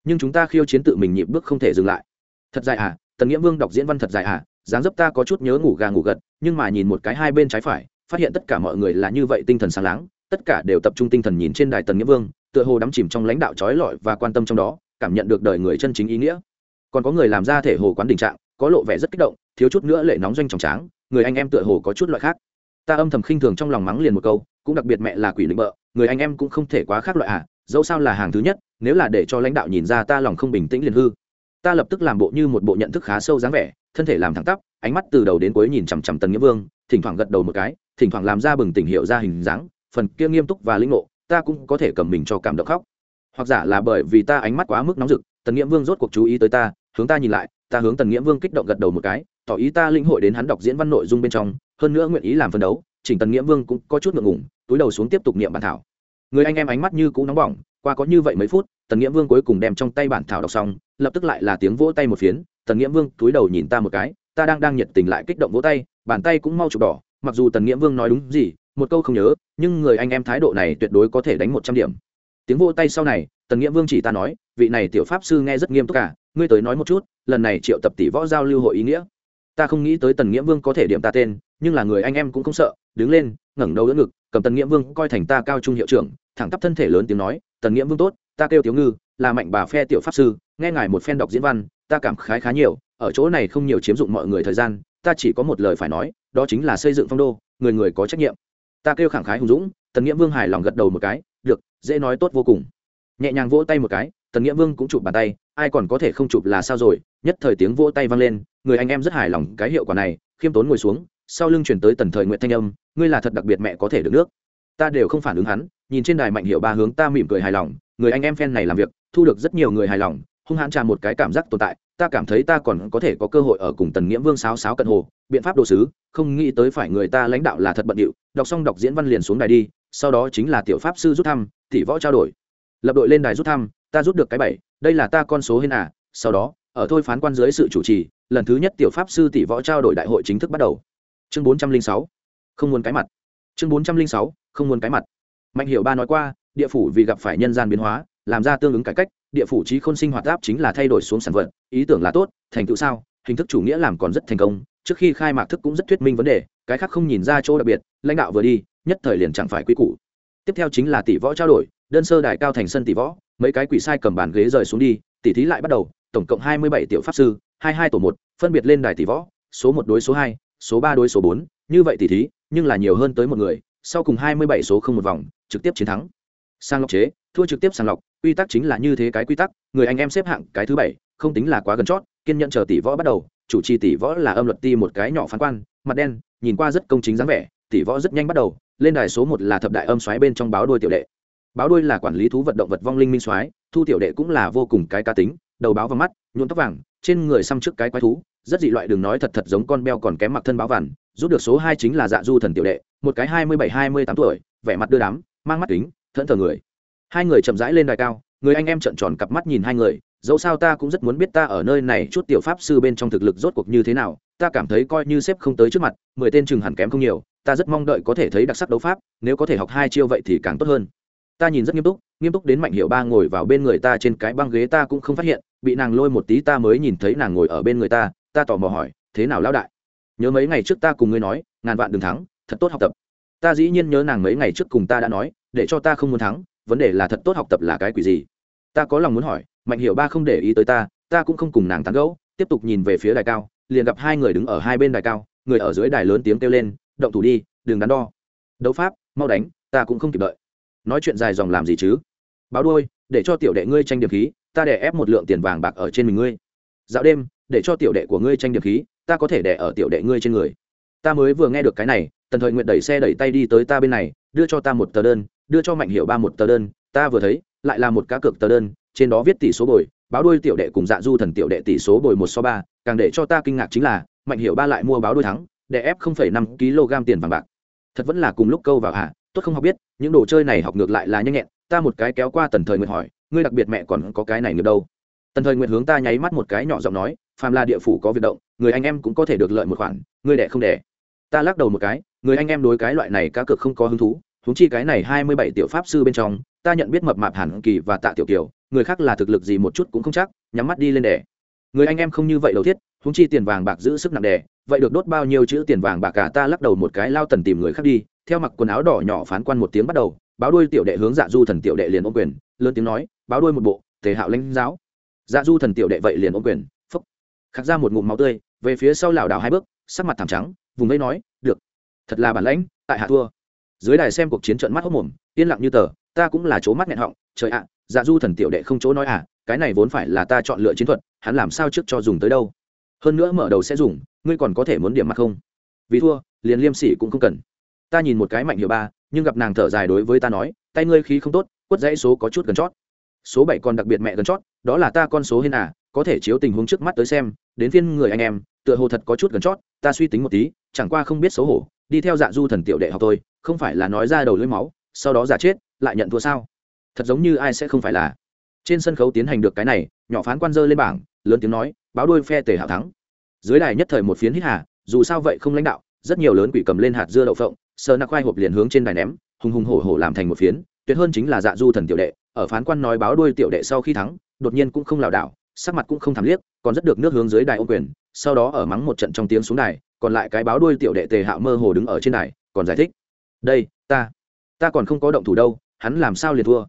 Nhưng chúng ta khiêu chiến tự mình nhịp bước không thể dừng lại. Thật dài à tần nghĩa vương đọc diễn văn thật dài à dáng dấp ta có chút nhớ ngủ gà ngủ gật, nhưng mà nhìn một cái hai bên trái phải, phát hiện tất cả mọi người là như vậy tinh thần sáng láng, tất cả đều tập trung tinh thần nhìn trên đài tần nghĩa vương, tựa hồ đắm chìm trong lãnh đạo trói lọi và quan tâm trong đó, cảm nhận được đời người chân chính ý nghĩa. Còn có người làm ra thể hồ quán tình trạng, có lộ vẻ rất kích động, thiếu chút nữa lệ nóng doanh tròng tráng, người anh em tựa hồ có chút loại khác. Ta âm thầm khinh thường trong lòng mắng liền một câu, cũng đặc biệt mẹ là quỷ định bợ người anh em cũng không thể quá khác loại à dẫu sao là hàng thứ nhất, nếu là để cho lãnh đạo nhìn ra ta lòng không bình tĩnh liền hư. Ta lập tức làm bộ như một bộ nhận thức khá sâu dáng vẻ, thân thể làm thẳng tắp, ánh mắt từ đầu đến cuối nhìn chằm chằm tần nghĩa vương, thỉnh thoảng gật đầu một cái, thỉnh thoảng làm ra bừng tỉnh hiệu ra hình dáng, phần kia nghiêm túc và linh ngộ, ta cũng có thể cầm mình cho cảm động khóc. Hoặc giả là bởi vì ta ánh mắt quá mức nóng rực, tần nghĩa vương rốt cuộc chú ý tới ta, hướng ta nhìn lại, ta hướng tần nghĩa vương kích động gật đầu một cái, tỏ ý ta linh hội đến hắn đọc diễn văn nội dung bên trong, hơn nữa nguyện ý làm phân đấu, chỉnh tần nghĩa vương cũng có chút ngượng ngùng túi đầu xuống tiếp tục niệm bản thảo. Người anh em ánh mắt như cũ nóng bỏng, qua có như vậy mấy phút, tần nghĩa vương cuối cùng đem trong tay bản thảo đọc xong, lập tức lại là tiếng vỗ tay một phiến, tần nghĩa vương, túi đầu nhìn ta một cái, ta đang đang nhiệt tình lại kích động vỗ tay, bàn tay cũng mau chụp đỏ, mặc dù tần nghĩa vương nói đúng gì, một câu không nhớ, nhưng người anh em thái độ này tuyệt đối có thể đánh một trăm điểm. Tiếng vỗ tay sau này, tần nghĩa vương chỉ ta nói, vị này tiểu pháp sư nghe rất nghiêm túc cả ngươi tới nói một chút, lần này triệu tập tỷ võ giao lưu hội ý nghĩa. Ta không nghĩ tới tần nghĩa vương có thể điểm ta tên, nhưng là người anh em cũng không sợ, đứng lên, ngẩng đầu đỡ ngực cầm tần nghĩa vương coi thành ta cao trung hiệu trưởng, thẳng tắp thân thể lớn tiếng nói, tần nghĩa vương tốt, ta kêu tiểu ngư, là mạnh bà phe tiểu pháp sư, nghe ngài một phen đọc diễn văn, ta cảm khái khá nhiều, ở chỗ này không nhiều chiếm dụng mọi người thời gian, ta chỉ có một lời phải nói, đó chính là xây dựng phong đô, người người có trách nhiệm. Ta kêu khẳng khái hùng dũng, tần nghĩa vương hài lòng gật đầu một cái, được, dễ nói tốt vô cùng. Nhẹ nhàng vỗ tay một cái, tần nghĩa vương cũng chụp bàn tay, ai còn có thể không chụp là sao rồi? Nhất thời tiếng vỗ tay vang lên, người anh em rất hài lòng cái hiệu quả này, khiêm tốn ngồi xuống sau lưng chuyển tới tần thời nguyện thanh âm, ngươi là thật đặc biệt mẹ có thể được nước. Ta đều không phản ứng hắn, nhìn trên đài mạnh hiệu ba hướng ta mỉm cười hài lòng, người anh em phen này làm việc, thu được rất nhiều người hài lòng, hung hãn tràn một cái cảm giác tồn tại, ta cảm thấy ta còn có thể có cơ hội ở cùng tần nghĩa vương sáo sáo cận hồ, biện pháp đồ sứ, không nghĩ tới phải người ta lãnh đạo là thật bận điệu, đọc xong đọc diễn văn liền xuống đài đi, sau đó chính là tiểu pháp sư rút thăm thị võ trao đổi. Lập đội lên đài rút thăm, ta rút được cái bảy, đây là ta con số hên à sau đó, ở thôi phán quan dưới sự chủ trì, lần thứ nhất tiểu pháp sư tỷ võ trao đổi đại hội chính thức bắt đầu chương bốn trăm linh sáu, không muốn cái mặt. Chương bốn trăm linh sáu, không muốn cái mặt. Mạnh hiểu ba nói qua, địa phủ vì gặp phải nhân gian biến hóa, làm ra tương ứng cải cách, địa phủ trí khôn sinh hoạt áp chính là thay đổi xuống sản vật, ý tưởng là tốt, thành tựu sao, hình thức chủ nghĩa làm còn rất thành công, trước khi khai mạc thức cũng rất thuyết minh vấn đề, cái khác không nhìn ra chỗ đặc biệt, lãnh đạo vừa đi, nhất thời liền chẳng phải quy củ. Tiếp theo chính là tỷ võ trao đổi, đơn sơ đài cao thành sân tỷ võ, mấy cái quỷ sai cầm bàn ghế rời xuống đi, tỷ thí lại bắt đầu, tổng cộng hai mươi bảy tiểu pháp sư, hai hai tổ một, phân biệt lên đài tỷ võ, số một đối số hai số ba đối số bốn, như vậy tỷ thí, nhưng là nhiều hơn tới một người, sau cùng hai mươi bảy số không một vòng, trực tiếp chiến thắng. Sang lọc chế, thua trực tiếp sàng lọc, quy tắc chính là như thế cái quy tắc, người anh em xếp hạng cái thứ bảy, không tính là quá gần chót, kiên nhận chờ tỷ võ bắt đầu, chủ trì tỷ võ là âm luật ti một cái nhỏ phán quan, mặt đen, nhìn qua rất công chính dáng vẻ, tỷ võ rất nhanh bắt đầu, lên đài số một là thập đại âm xoáy bên trong báo đôi tiểu đệ. Báo đôi là quản lý thú vật động vật vong linh minh xoáy, thu tiểu đệ cũng là vô cùng cái cá tính đầu báo vào mắt, nhuộm tóc vàng, trên người xăm trước cái quái thú, rất dị loại đường nói thật thật giống con beo còn kém mặc thân báo vằn, rút được số hai chính là dạ du thần tiểu đệ, một cái hai mươi bảy, hai mươi tám tuổi, vẻ mặt đưa đám, mang mắt kính, thẫn thờ người. Hai người chậm rãi lên đài cao, người anh em trợn tròn cặp mắt nhìn hai người, dẫu sao ta cũng rất muốn biết ta ở nơi này chút tiểu pháp sư bên trong thực lực rốt cuộc như thế nào, ta cảm thấy coi như xếp không tới trước mặt, mười tên chừng hẳn kém không nhiều, ta rất mong đợi có thể thấy đặc sắc đấu pháp, nếu có thể học hai chiêu vậy thì càng tốt hơn. Ta nhìn rất nghiêm túc nghiêm túc đến mạnh hiệu ba ngồi vào bên người ta trên cái băng ghế ta cũng không phát hiện bị nàng lôi một tí ta mới nhìn thấy nàng ngồi ở bên người ta ta tò mò hỏi, thế nào lão đại? Nhớ mấy ngày trước ta cùng ngươi nói, ngàn vạn đừng thắng, thật tốt học tập. Ta dĩ nhiên nhớ nàng mấy ngày trước cùng ta đã nói, để cho ta không muốn thắng, vấn đề là thật tốt học tập là cái quỷ gì? Ta có lòng muốn hỏi, mạnh hiểu ba không để ý tới ta ta cũng không cùng nàng tán gẫu, tiếp tục nhìn về phía đài cao, liền gặp hai người đứng ở hai bên đài cao, người ở dưới đài lớn tiếng kêu lên, động thủ đi, đừng đắn đo. Đấu pháp, mau đánh, ta cũng không kịp đợi. Nói chuyện dài dòng làm gì chứ? Báo đôi để cho tiểu đệ ngươi tranh điểm khí ta để ép một lượng tiền vàng bạc ở trên mình ngươi. Dạo đêm, để cho tiểu đệ của ngươi tranh điểm khí, ta có thể đẻ ở tiểu đệ ngươi trên người. Ta mới vừa nghe được cái này, tần thời nguyện đẩy xe đẩy tay đi tới ta bên này, đưa cho ta một tờ đơn, đưa cho mạnh hiệu ba một tờ đơn, ta vừa thấy, lại là một cá cược tờ đơn, trên đó viết tỷ số bồi, báo đôi tiểu đệ cùng dạ du thần tiểu đệ tỷ số bồi một so ba, càng để cho ta kinh ngạc chính là, mạnh hiệu ba lại mua báo đôi thắng để ép không phẩy năm kg tiền vàng bạc. Thật vẫn là cùng lúc câu vào hạ tốt không học biết, những đồ chơi này học ngược lại là nhanh nhẹn, ta một cái kéo qua tần thời nguyện hỏi ngươi đặc biệt mẹ còn có cái này nghiệp đâu. Tần thời nguyện hướng ta nháy mắt một cái nhỏ giọng nói, phàm là địa phủ có việc động, người anh em cũng có thể được lợi một khoản, ngươi đẻ không đẻ. Ta lắc đầu một cái, người anh em đối cái loại này cá cược không có hứng thú thúng chi cái này hai mươi bảy tiểu pháp sư bên trong, ta nhận biết mập mạp hẳn kỳ và tạ tiểu kiều, người khác là thực lực gì một chút cũng không chắc, nhắm mắt đi lên đẻ. Người anh em không như vậy đầu thiết thúng chi tiền vàng bạc giữ sức nặng đẻ, vậy được đốt bao nhiêu chữ tiền vàng bạc cả, ta lắc đầu một cái lao tần tìm người khác đi, theo mặc quần áo đỏ nhỏ phán quan một tiếng bắt đầu, báo đuôi tiểu đệ hướng dạ du thần tiểu đệ liền ôm quyền, lớn tiếng nói báo đuôi một bộ thể hạo lãnh giáo. Dạ du thần tiểu đệ vậy liền ôm quyền, phúc. Khắc ra một ngụm máu tươi, về phía sau lảo đảo hai bước, sắc mặt thảm trắng, vùng ấy nói, được, thật là bản lãnh, tại hạ thua. Dưới đài xem cuộc chiến trận mắt hốc mồm, yên lặng như tờ, ta cũng là chỗ mắt nghẹn họng, trời ạ dạ du thần tiểu đệ không chỗ nói à cái này vốn phải là ta chọn lựa chiến thuật, hắn làm sao trước cho dùng tới đâu? Hơn nữa mở đầu sẽ dùng, ngươi còn có thể muốn điểm mặt không? Vì thua, liền liêm sỉ cũng không cần. Ta nhìn một cái mạnh hiệu ba, nhưng gặp nàng thở dài đối với ta nói, tay ngươi khí không tốt, quất dãy số có chút gần chót số bảy còn đặc biệt mẹ gần chót, đó là ta con số hên à có thể chiếu tình huống trước mắt tới xem, đến phiên người anh em, tựa hồ thật có chút gần chót, ta suy tính một tí, chẳng qua không biết xấu hổ, đi theo dạ du thần tiểu đệ học tôi không phải là nói ra đầu lưỡi máu, sau đó giả chết, lại nhận thua sao? Thật giống như ai sẽ không phải là. Trên sân khấu tiến hành được cái này, nhỏ phán quan dơ lên bảng, lớn tiếng nói, báo đôi phe tề hạo thắng. Dưới đài nhất thời một phiến hít hà, dù sao vậy không lãnh đạo, rất nhiều lớn quỷ cầm lên hạt dưa đậu phộng, sờ nạc khoai hộp liền hướng trên đài ném, hùng hùng hổ hổ làm thành một phiến, tuyệt hơn chính là dạ du thần tiểu đệ ở phán quan nói báo đuôi tiểu đệ sau khi thắng, đột nhiên cũng không lảo đảo, sắc mặt cũng không thảm liếc, còn rất được nước hướng dưới đài ô quyền, sau đó ở mắng một trận trong tiếng xuống đài, còn lại cái báo đuôi tiểu đệ tề hạo mơ hồ đứng ở trên đài, còn giải thích, đây, ta ta còn không có động thủ đâu, hắn làm sao liền thua?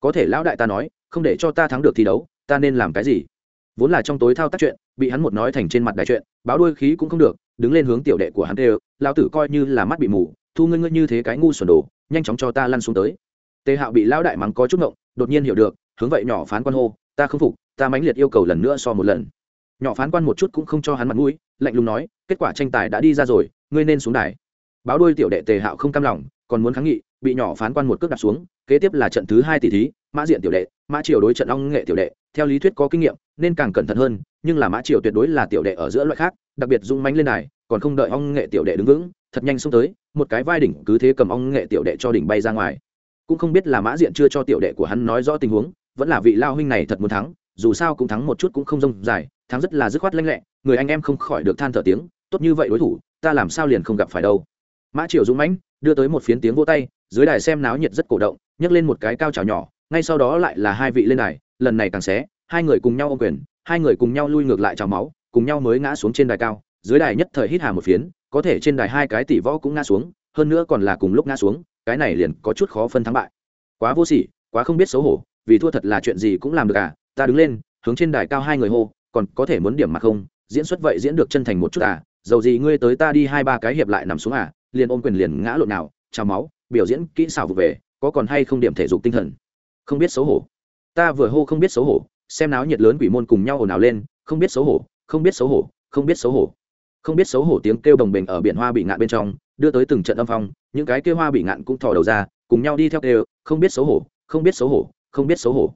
Có thể lão đại ta nói, không để cho ta thắng được thi đấu, ta nên làm cái gì? Vốn là trong tối thao tác chuyện, bị hắn một nói thành trên mặt đại chuyện, báo đuôi khí cũng không được, đứng lên hướng tiểu đệ của hắn đều lão tử coi như là mắt bị mù, thu ngươi ngươi như thế cái ngu xuẩn đồ, nhanh chóng cho ta lăn xuống tới. Tề hạo bị lão đại mắng có chút ngộng đột nhiên hiểu được, hướng vậy nhỏ phán quan hô, ta không phục, ta mãnh liệt yêu cầu lần nữa so một lần. Nhỏ phán quan một chút cũng không cho hắn mặt mũi, lạnh lùng nói, kết quả tranh tài đã đi ra rồi, ngươi nên xuống đài. Báo đuôi tiểu đệ tề hạo không cam lòng, còn muốn kháng nghị, bị nhỏ phán quan một cước đặt xuống, kế tiếp là trận thứ hai tỷ thí, mã diện tiểu đệ, mã triều đối trận ong nghệ tiểu đệ, theo lý thuyết có kinh nghiệm, nên càng cẩn thận hơn, nhưng là mã triều tuyệt đối là tiểu đệ ở giữa loại khác, đặc biệt dung mánh lên đài, còn không đợi ong nghệ tiểu đệ đứng vững, thật nhanh xông tới, một cái vai đỉnh cứ thế cầm ong nghệ tiểu đệ cho đỉnh bay ra ngoài cũng không biết là mã diện chưa cho tiểu đệ của hắn nói rõ tình huống, vẫn là vị lao huynh này thật muốn thắng, dù sao cũng thắng một chút cũng không rông dài, thắng rất là dứt khoát lanh lẹ, người anh em không khỏi được than thở tiếng, tốt như vậy đối thủ, ta làm sao liền không gặp phải đâu. Mã triều dũng mãnh đưa tới một phiến tiếng vô tay, dưới đài xem náo nhiệt rất cổ động, nhấc lên một cái cao trào nhỏ, ngay sau đó lại là hai vị lên đài, lần này càng xé, hai người cùng nhau ô quyền, hai người cùng nhau lui ngược lại trào máu, cùng nhau mới ngã xuống trên đài cao, dưới đài nhất thời hít hà một phiến, có thể trên đài hai cái tỷ võ cũng ngã xuống, hơn nữa còn là cùng lúc ngã xuống cái này liền có chút khó phân thắng bại. Quá vô sỉ, quá không biết xấu hổ, vì thua thật là chuyện gì cũng làm được à ta đứng lên, hướng trên đài cao hai người hô, còn có thể muốn điểm mà không, diễn xuất vậy diễn được chân thành một chút à dầu gì ngươi tới ta đi hai ba cái hiệp lại nằm xuống à liền ôm quyền liền ngã lộn nào trào máu, biểu diễn kỹ xảo vụ về, có còn hay không điểm thể dục tinh thần. Không biết xấu hổ. Ta vừa hô không biết xấu hổ, xem náo nhiệt lớn quỷ môn cùng nhau ồn ào lên, không biết xấu hổ, không biết xấu hổ, không biết xấu hổ không biết xấu hổ tiếng kêu đồng bình ở biển hoa bị ngạn bên trong đưa tới từng trận âm phong những cái kêu hoa bị ngạn cũng thò đầu ra cùng nhau đi theo kêu không biết xấu hổ không biết xấu hổ không biết xấu hổ.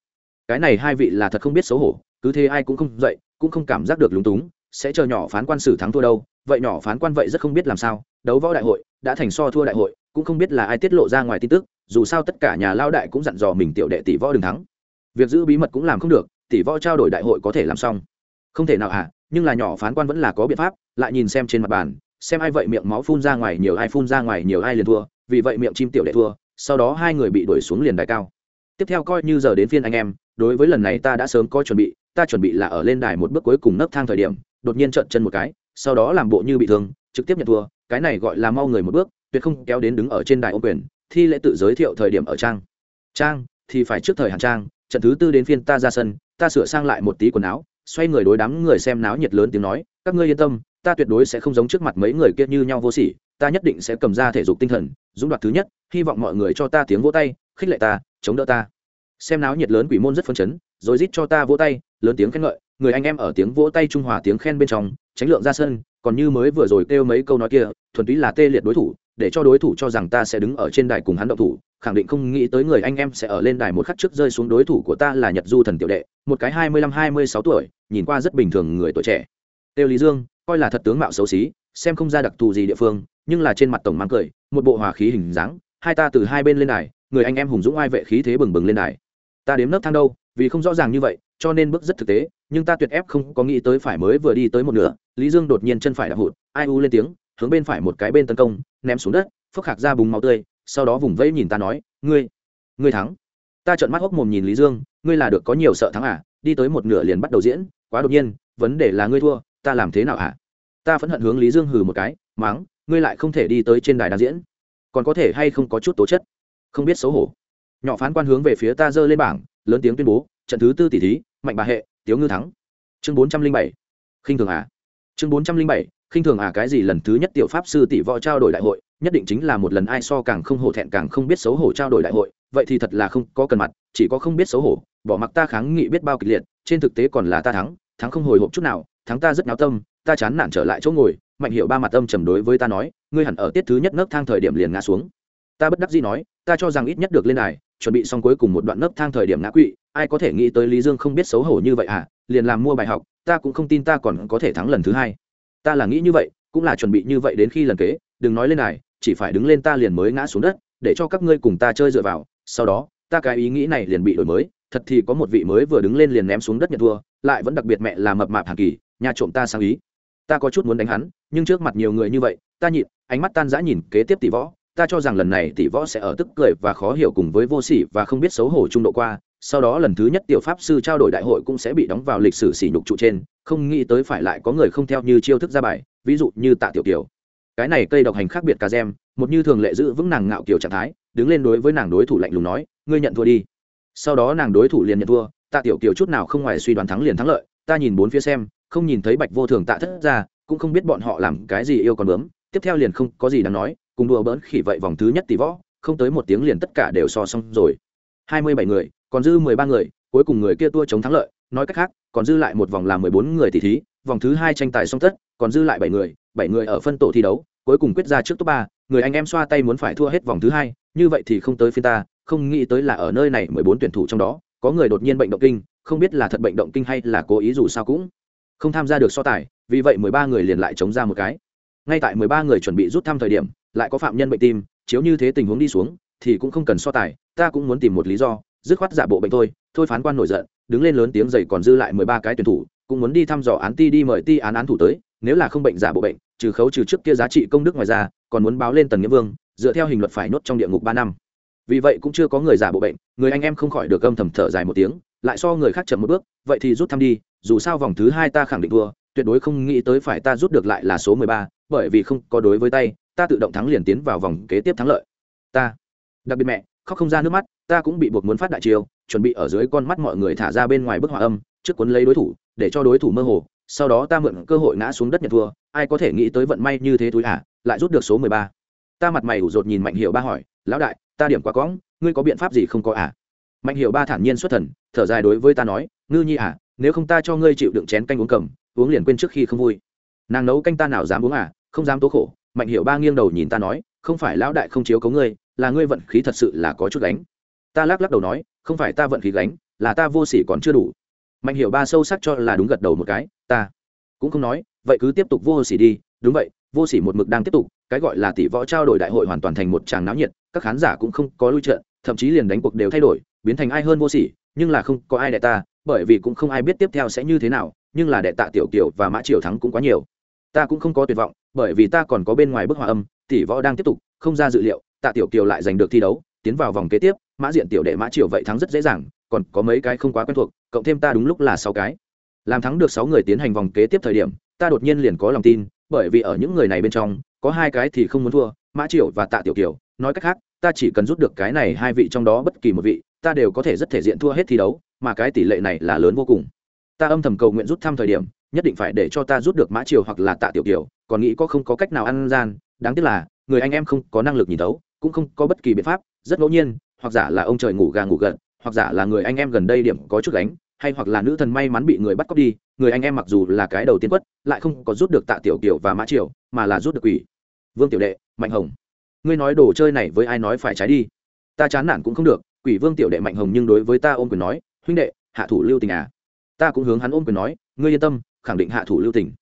Cái này hai vị là thật không biết xấu hổ cứ thế ai cũng không dậy cũng không cảm giác được lúng túng sẽ chờ nhỏ phán quan xử thắng thua đâu vậy nhỏ phán quan vậy rất không biết làm sao đấu võ đại hội đã thành so thua đại hội cũng không biết là ai tiết lộ ra ngoài tin tức dù sao tất cả nhà lao đại cũng dặn dò mình tiểu đệ tỷ võ đừng thắng. Việc giữ bí mật cũng làm không được tỷ võ trao đổi đại hội có thể làm xong. Không thể nào hả? à, nhưng là nhỏ phán quan vẫn là có biện pháp, lại nhìn xem trên mặt bàn, xem ai vậy miệng máu phun ra ngoài nhiều ai phun ra ngoài nhiều ai liền thua, vì vậy miệng chim tiểu đệ thua, sau đó hai người bị đuổi xuống liền đài cao. Tiếp theo coi như giờ đến phiên anh em, đối với lần này ta đã sớm có chuẩn bị, ta chuẩn bị là ở lên đài một bước cuối cùng nấp thang thời điểm, đột nhiên trợn chân một cái, sau đó làm bộ như bị thương, trực tiếp nhận thua, cái này gọi là mau người một bước, tuyệt không kéo đến đứng ở trên đài ô quyền, thi lễ tự giới thiệu thời điểm ở trang. Trang, thì phải trước thời hàn trang, trận thứ tư đến phiên ta ra sân, ta sửa sang lại một tí quần áo xoay người đối đám người xem náo nhiệt lớn tiếng nói, các ngươi yên tâm, ta tuyệt đối sẽ không giống trước mặt mấy người kia như nhau vô sỉ, ta nhất định sẽ cầm ra thể dục tinh thần, dũng đoạt thứ nhất, hy vọng mọi người cho ta tiếng vỗ tay, khích lệ ta, chống đỡ ta. Xem náo nhiệt lớn quỷ môn rất phấn chấn, rồi rít cho ta vỗ tay, lớn tiếng khen ngợi, người anh em ở tiếng vỗ tay trung hòa tiếng khen bên trong, tránh lượng ra sân, còn như mới vừa rồi kêu mấy câu nói kia, thuần túy là tê liệt đối thủ để cho đối thủ cho rằng ta sẽ đứng ở trên đài cùng hắn động thủ, khẳng định không nghĩ tới người anh em sẽ ở lên đài một khắc trước rơi xuống đối thủ của ta là nhật du thần tiểu đệ, một cái hai mươi lăm hai mươi sáu tuổi, nhìn qua rất bình thường người tuổi trẻ. Têu lý dương, coi là thật tướng mạo xấu xí, xem không ra đặc thù gì địa phương, nhưng là trên mặt tổng mang cười, một bộ hòa khí hình dáng, hai ta từ hai bên lên đài, người anh em hùng dũng ai vệ khí thế bừng bừng lên đài. Ta đếm nấc thang đâu, vì không rõ ràng như vậy, cho nên bước rất thực tế, nhưng ta tuyệt ép không có nghĩ tới phải mới vừa đi tới một nửa, lý dương đột nhiên chân phải đạp hụt, ai u lên tiếng hướng bên phải một cái bên tấn công, ném xuống đất phước khạc ra bùng máu tươi, sau đó vùng vẫy nhìn ta nói, ngươi ngươi thắng. Ta trợn mắt hốc mồm nhìn lý dương, ngươi là được có nhiều sợ thắng à? Đi tới một nửa liền bắt đầu diễn, quá đột nhiên, vấn đề là ngươi thua, ta làm thế nào hả? À? ta phẫn hận hướng lý dương hừ một cái, máng, ngươi lại không thể đi tới trên đài đàn diễn. Còn có thể hay không có chút tố chất? Không biết xấu hổ. Nhỏ phán quan hướng về phía ta giơ lên bảng, lớn tiếng tuyên bố, trận thứ tư tỷ thí, mạnh bà hệ, tiếu ngư thắng. Chương bốn trăm linh bảy. Khinh thường à? Chương bốn trăm linh bảy khinh thường à cái gì lần thứ nhất tiểu pháp sư tỷ võ trao đổi đại hội, nhất định chính là một lần ai so càng không hổ thẹn, càng không biết xấu hổ trao đổi đại hội. Vậy thì thật là không có cần mặt, chỉ có không biết xấu hổ, bỏ mặc ta kháng nghị biết bao kịch liệt, trên thực tế còn là ta thắng thắng không hồi hộp chút nào, thắng ta rất náo tâm, ta chán nản trở lại chỗ ngồi, mạnh hiệu ba mặt âm chầm đối với ta nói, ngươi hẳn ở tiết thứ nhất nấc thang thời điểm liền ngã xuống. Ta bất đắc dĩ nói, ta cho rằng ít nhất được lên này chuẩn bị xong cuối cùng một đoạn nấc thang thời điểm ngã quỵ, ai có thể nghĩ tới lý dương không biết xấu hổ như vậy à liền làm mua bài học, ta cũng không tin ta còn có thể thắng lần thứ hai ta là nghĩ như vậy, cũng là chuẩn bị như vậy đến khi lần kế, đừng nói lên này, chỉ phải đứng lên ta liền mới ngã xuống đất, để cho các ngươi cùng ta chơi dựa vào, sau đó, ta cái ý nghĩ này liền bị đổi mới, thật thì có một vị mới vừa đứng lên liền ném xuống đất nhận thua, lại vẫn đặc biệt mẹ là mập mạp hàng kỳ, nhà trộm ta sang ý. Ta có chút muốn đánh hắn, nhưng trước mặt nhiều người như vậy, ta nhịn, ánh mắt tan rã nhìn kế tiếp tỷ võ, ta cho rằng lần này tỷ võ sẽ ở tức cười và khó hiểu cùng với vô sỉ và không biết xấu hổ trung độ qua sau đó lần thứ nhất tiểu pháp sư trao đổi đại hội cũng sẽ bị đóng vào lịch sử sỉ nhục trụ trên, không nghĩ tới phải lại có người không theo như chiêu thức ra bài, ví dụ như tạ tiểu kiều. Cái này cây độc hành khác biệt cả gem, một như thường lệ giữ vững nàng ngạo kiều trạng thái, đứng lên đối với nàng đối thủ lạnh lùng nói, ngươi nhận thua đi. Sau đó nàng đối thủ liền nhận thua, tạ tiểu kiều chút nào không ngoài suy đoán thắng liền thắng lợi, ta nhìn bốn phía xem, không nhìn thấy bạch vô thường tạ thất ra, cũng không biết bọn họ làm cái gì yêu còn bướm, tiếp theo liền không có gì đáng nói, cùng đùa bỡn khỉ vậy vòng thứ nhất tỷ võ, không tới một tiếng liền tất cả đều so xong rồi. Hai mươi bảy người còn dư mười ba người, cuối cùng người kia tua chống thắng lợi, nói cách khác, còn dư lại một vòng là mười bốn người tỷ thí, vòng thứ hai tranh tài xong tất, còn dư lại bảy người bảy người ở phân tổ thi đấu, cuối cùng quyết ra trước top ba, người anh em xoa tay muốn phải thua hết vòng thứ hai, như vậy thì không tới phiên ta, không nghĩ tới là ở nơi này mười bốn tuyển thủ trong đó, có người đột nhiên bệnh động kinh, không biết là thật bệnh động kinh hay là cố ý dù sao cũng không tham gia được so tài, vì vậy mười ba người liền lại chống ra một cái. Ngay tại mười ba người chuẩn bị rút thăm thời điểm, lại có phạm nhân bệnh tim, chiếu như thế tình huống đi xuống, thì cũng không cần so tài, ta cũng muốn tìm một lý do dứt khoát giả bộ bệnh thôi thôi phán quan nổi giận, đứng lên lớn tiếng dậy còn dư lại mười ba cái tuyển thủ, cũng muốn đi thăm dò án ti đi mời ti án án thủ tới, nếu là không bệnh giả bộ bệnh, trừ khấu trừ trước kia giá trị công đức ngoài ra, còn muốn báo lên tần nghĩa vương, dựa theo hình luật phải nốt trong địa ngục ba năm. Vì vậy cũng chưa có người giả bộ bệnh, người anh em không khỏi được âm thầm thở dài một tiếng, lại so người khác chậm một bước, vậy thì rút thăm đi, dù sao vòng thứ hai ta khẳng định thua, tuyệt đối không nghĩ tới phải ta rút được lại là số mười ba, bởi vì không có đối với tay, ta tự động thắng liền tiến vào vòng kế tiếp thắng lợi. Ta, đặc biệt mẹ khóc không ra nước mắt, ta cũng bị buộc muốn phát đại chiêu, chuẩn bị ở dưới con mắt mọi người thả ra bên ngoài bức họa âm, trước cuốn lấy đối thủ, để cho đối thủ mơ hồ, sau đó ta mượn cơ hội ngã xuống đất nhận thua, ai có thể nghĩ tới vận may như thế túi à lại rút được số mười ba. Ta mặt mày ủ rột nhìn mạnh hiệu ba hỏi, lão đại, ta điểm quá cóng ngươi có biện pháp gì không có à? Mạnh hiệu ba thản nhiên xuất thần, thở dài đối với ta nói, ngư nhi à nếu không ta cho ngươi chịu đựng chén canh uống cầm, uống liền quên trước khi không vui. Nàng nấu canh ta nào dám uống à không dám tố khổ, mạnh hiệu ba nghiêng đầu nhìn ta nói, không phải lão đại không chiếu cấu ngươi là ngươi vận khí thật sự là có chút gánh. Ta lắc lắc đầu nói không phải ta vận khí gánh là ta vô sỉ còn chưa đủ. Mạnh hiệu ba sâu sắc cho là đúng gật đầu một cái ta cũng không nói vậy cứ tiếp tục vô sỉ đi. Đúng vậy vô sỉ một mực đang tiếp tục cái gọi là tỷ võ trao đổi đại hội hoàn toàn thành một tràng náo nhiệt các khán giả cũng không có lui trợ, thậm chí liền đánh cuộc đều thay đổi biến thành ai hơn vô sỉ nhưng là không có ai đệ ta bởi vì cũng không ai biết tiếp theo sẽ như thế nào nhưng là đệ tạ tiểu kiểu và mã triều thắng cũng quá nhiều. Ta cũng không có tuyệt vọng bởi vì ta còn có bên ngoài bức hòa âm tỷ võ đang tiếp tục không ra dự liệu tạ tiểu kiều lại giành được thi đấu, tiến vào vòng kế tiếp, mã diện tiểu đệ mã triều vậy thắng rất dễ dàng, còn có mấy cái không quá quen thuộc, cộng thêm ta đúng lúc là sáu cái. Làm thắng được sáu người tiến hành vòng kế tiếp thời điểm, ta đột nhiên liền có lòng tin, bởi vì ở những người này bên trong, có hai cái thì không muốn thua, mã triều và tạ tiểu kiều. Nói cách khác, ta chỉ cần rút được cái này hai vị trong đó bất kỳ một vị, ta đều có thể rất thể diện thua hết thi đấu, mà cái tỷ lệ này là lớn vô cùng. Ta âm thầm cầu nguyện rút thăm thời điểm, nhất định phải để cho ta rút được mã triều hoặc là tạ tiểu kiều, còn nghĩ có không có cách nào ăn gian, đáng tiếc là, người anh em không có năng lực nhìn đấu cũng không có bất kỳ biện pháp, rất ngẫu nhiên, hoặc giả là ông trời ngủ gà ngủ gật, hoặc giả là người anh em gần đây điểm có chút gánh, hay hoặc là nữ thần may mắn bị người bắt cóc đi, người anh em mặc dù là cái đầu tiên quất, lại không có rút được tạ tiểu kiều và mã triều, mà là rút được quỷ. Vương tiểu đệ, mạnh hồng, ngươi nói đồ chơi này với ai nói phải trái đi? Ta chán nản cũng không được, quỷ vương tiểu đệ mạnh hồng nhưng đối với ta ôm quyền nói, huynh đệ, hạ thủ lưu tình à? Ta cũng hướng hắn ôm quyền nói, ngươi yên tâm, khẳng định hạ thủ lưu tình.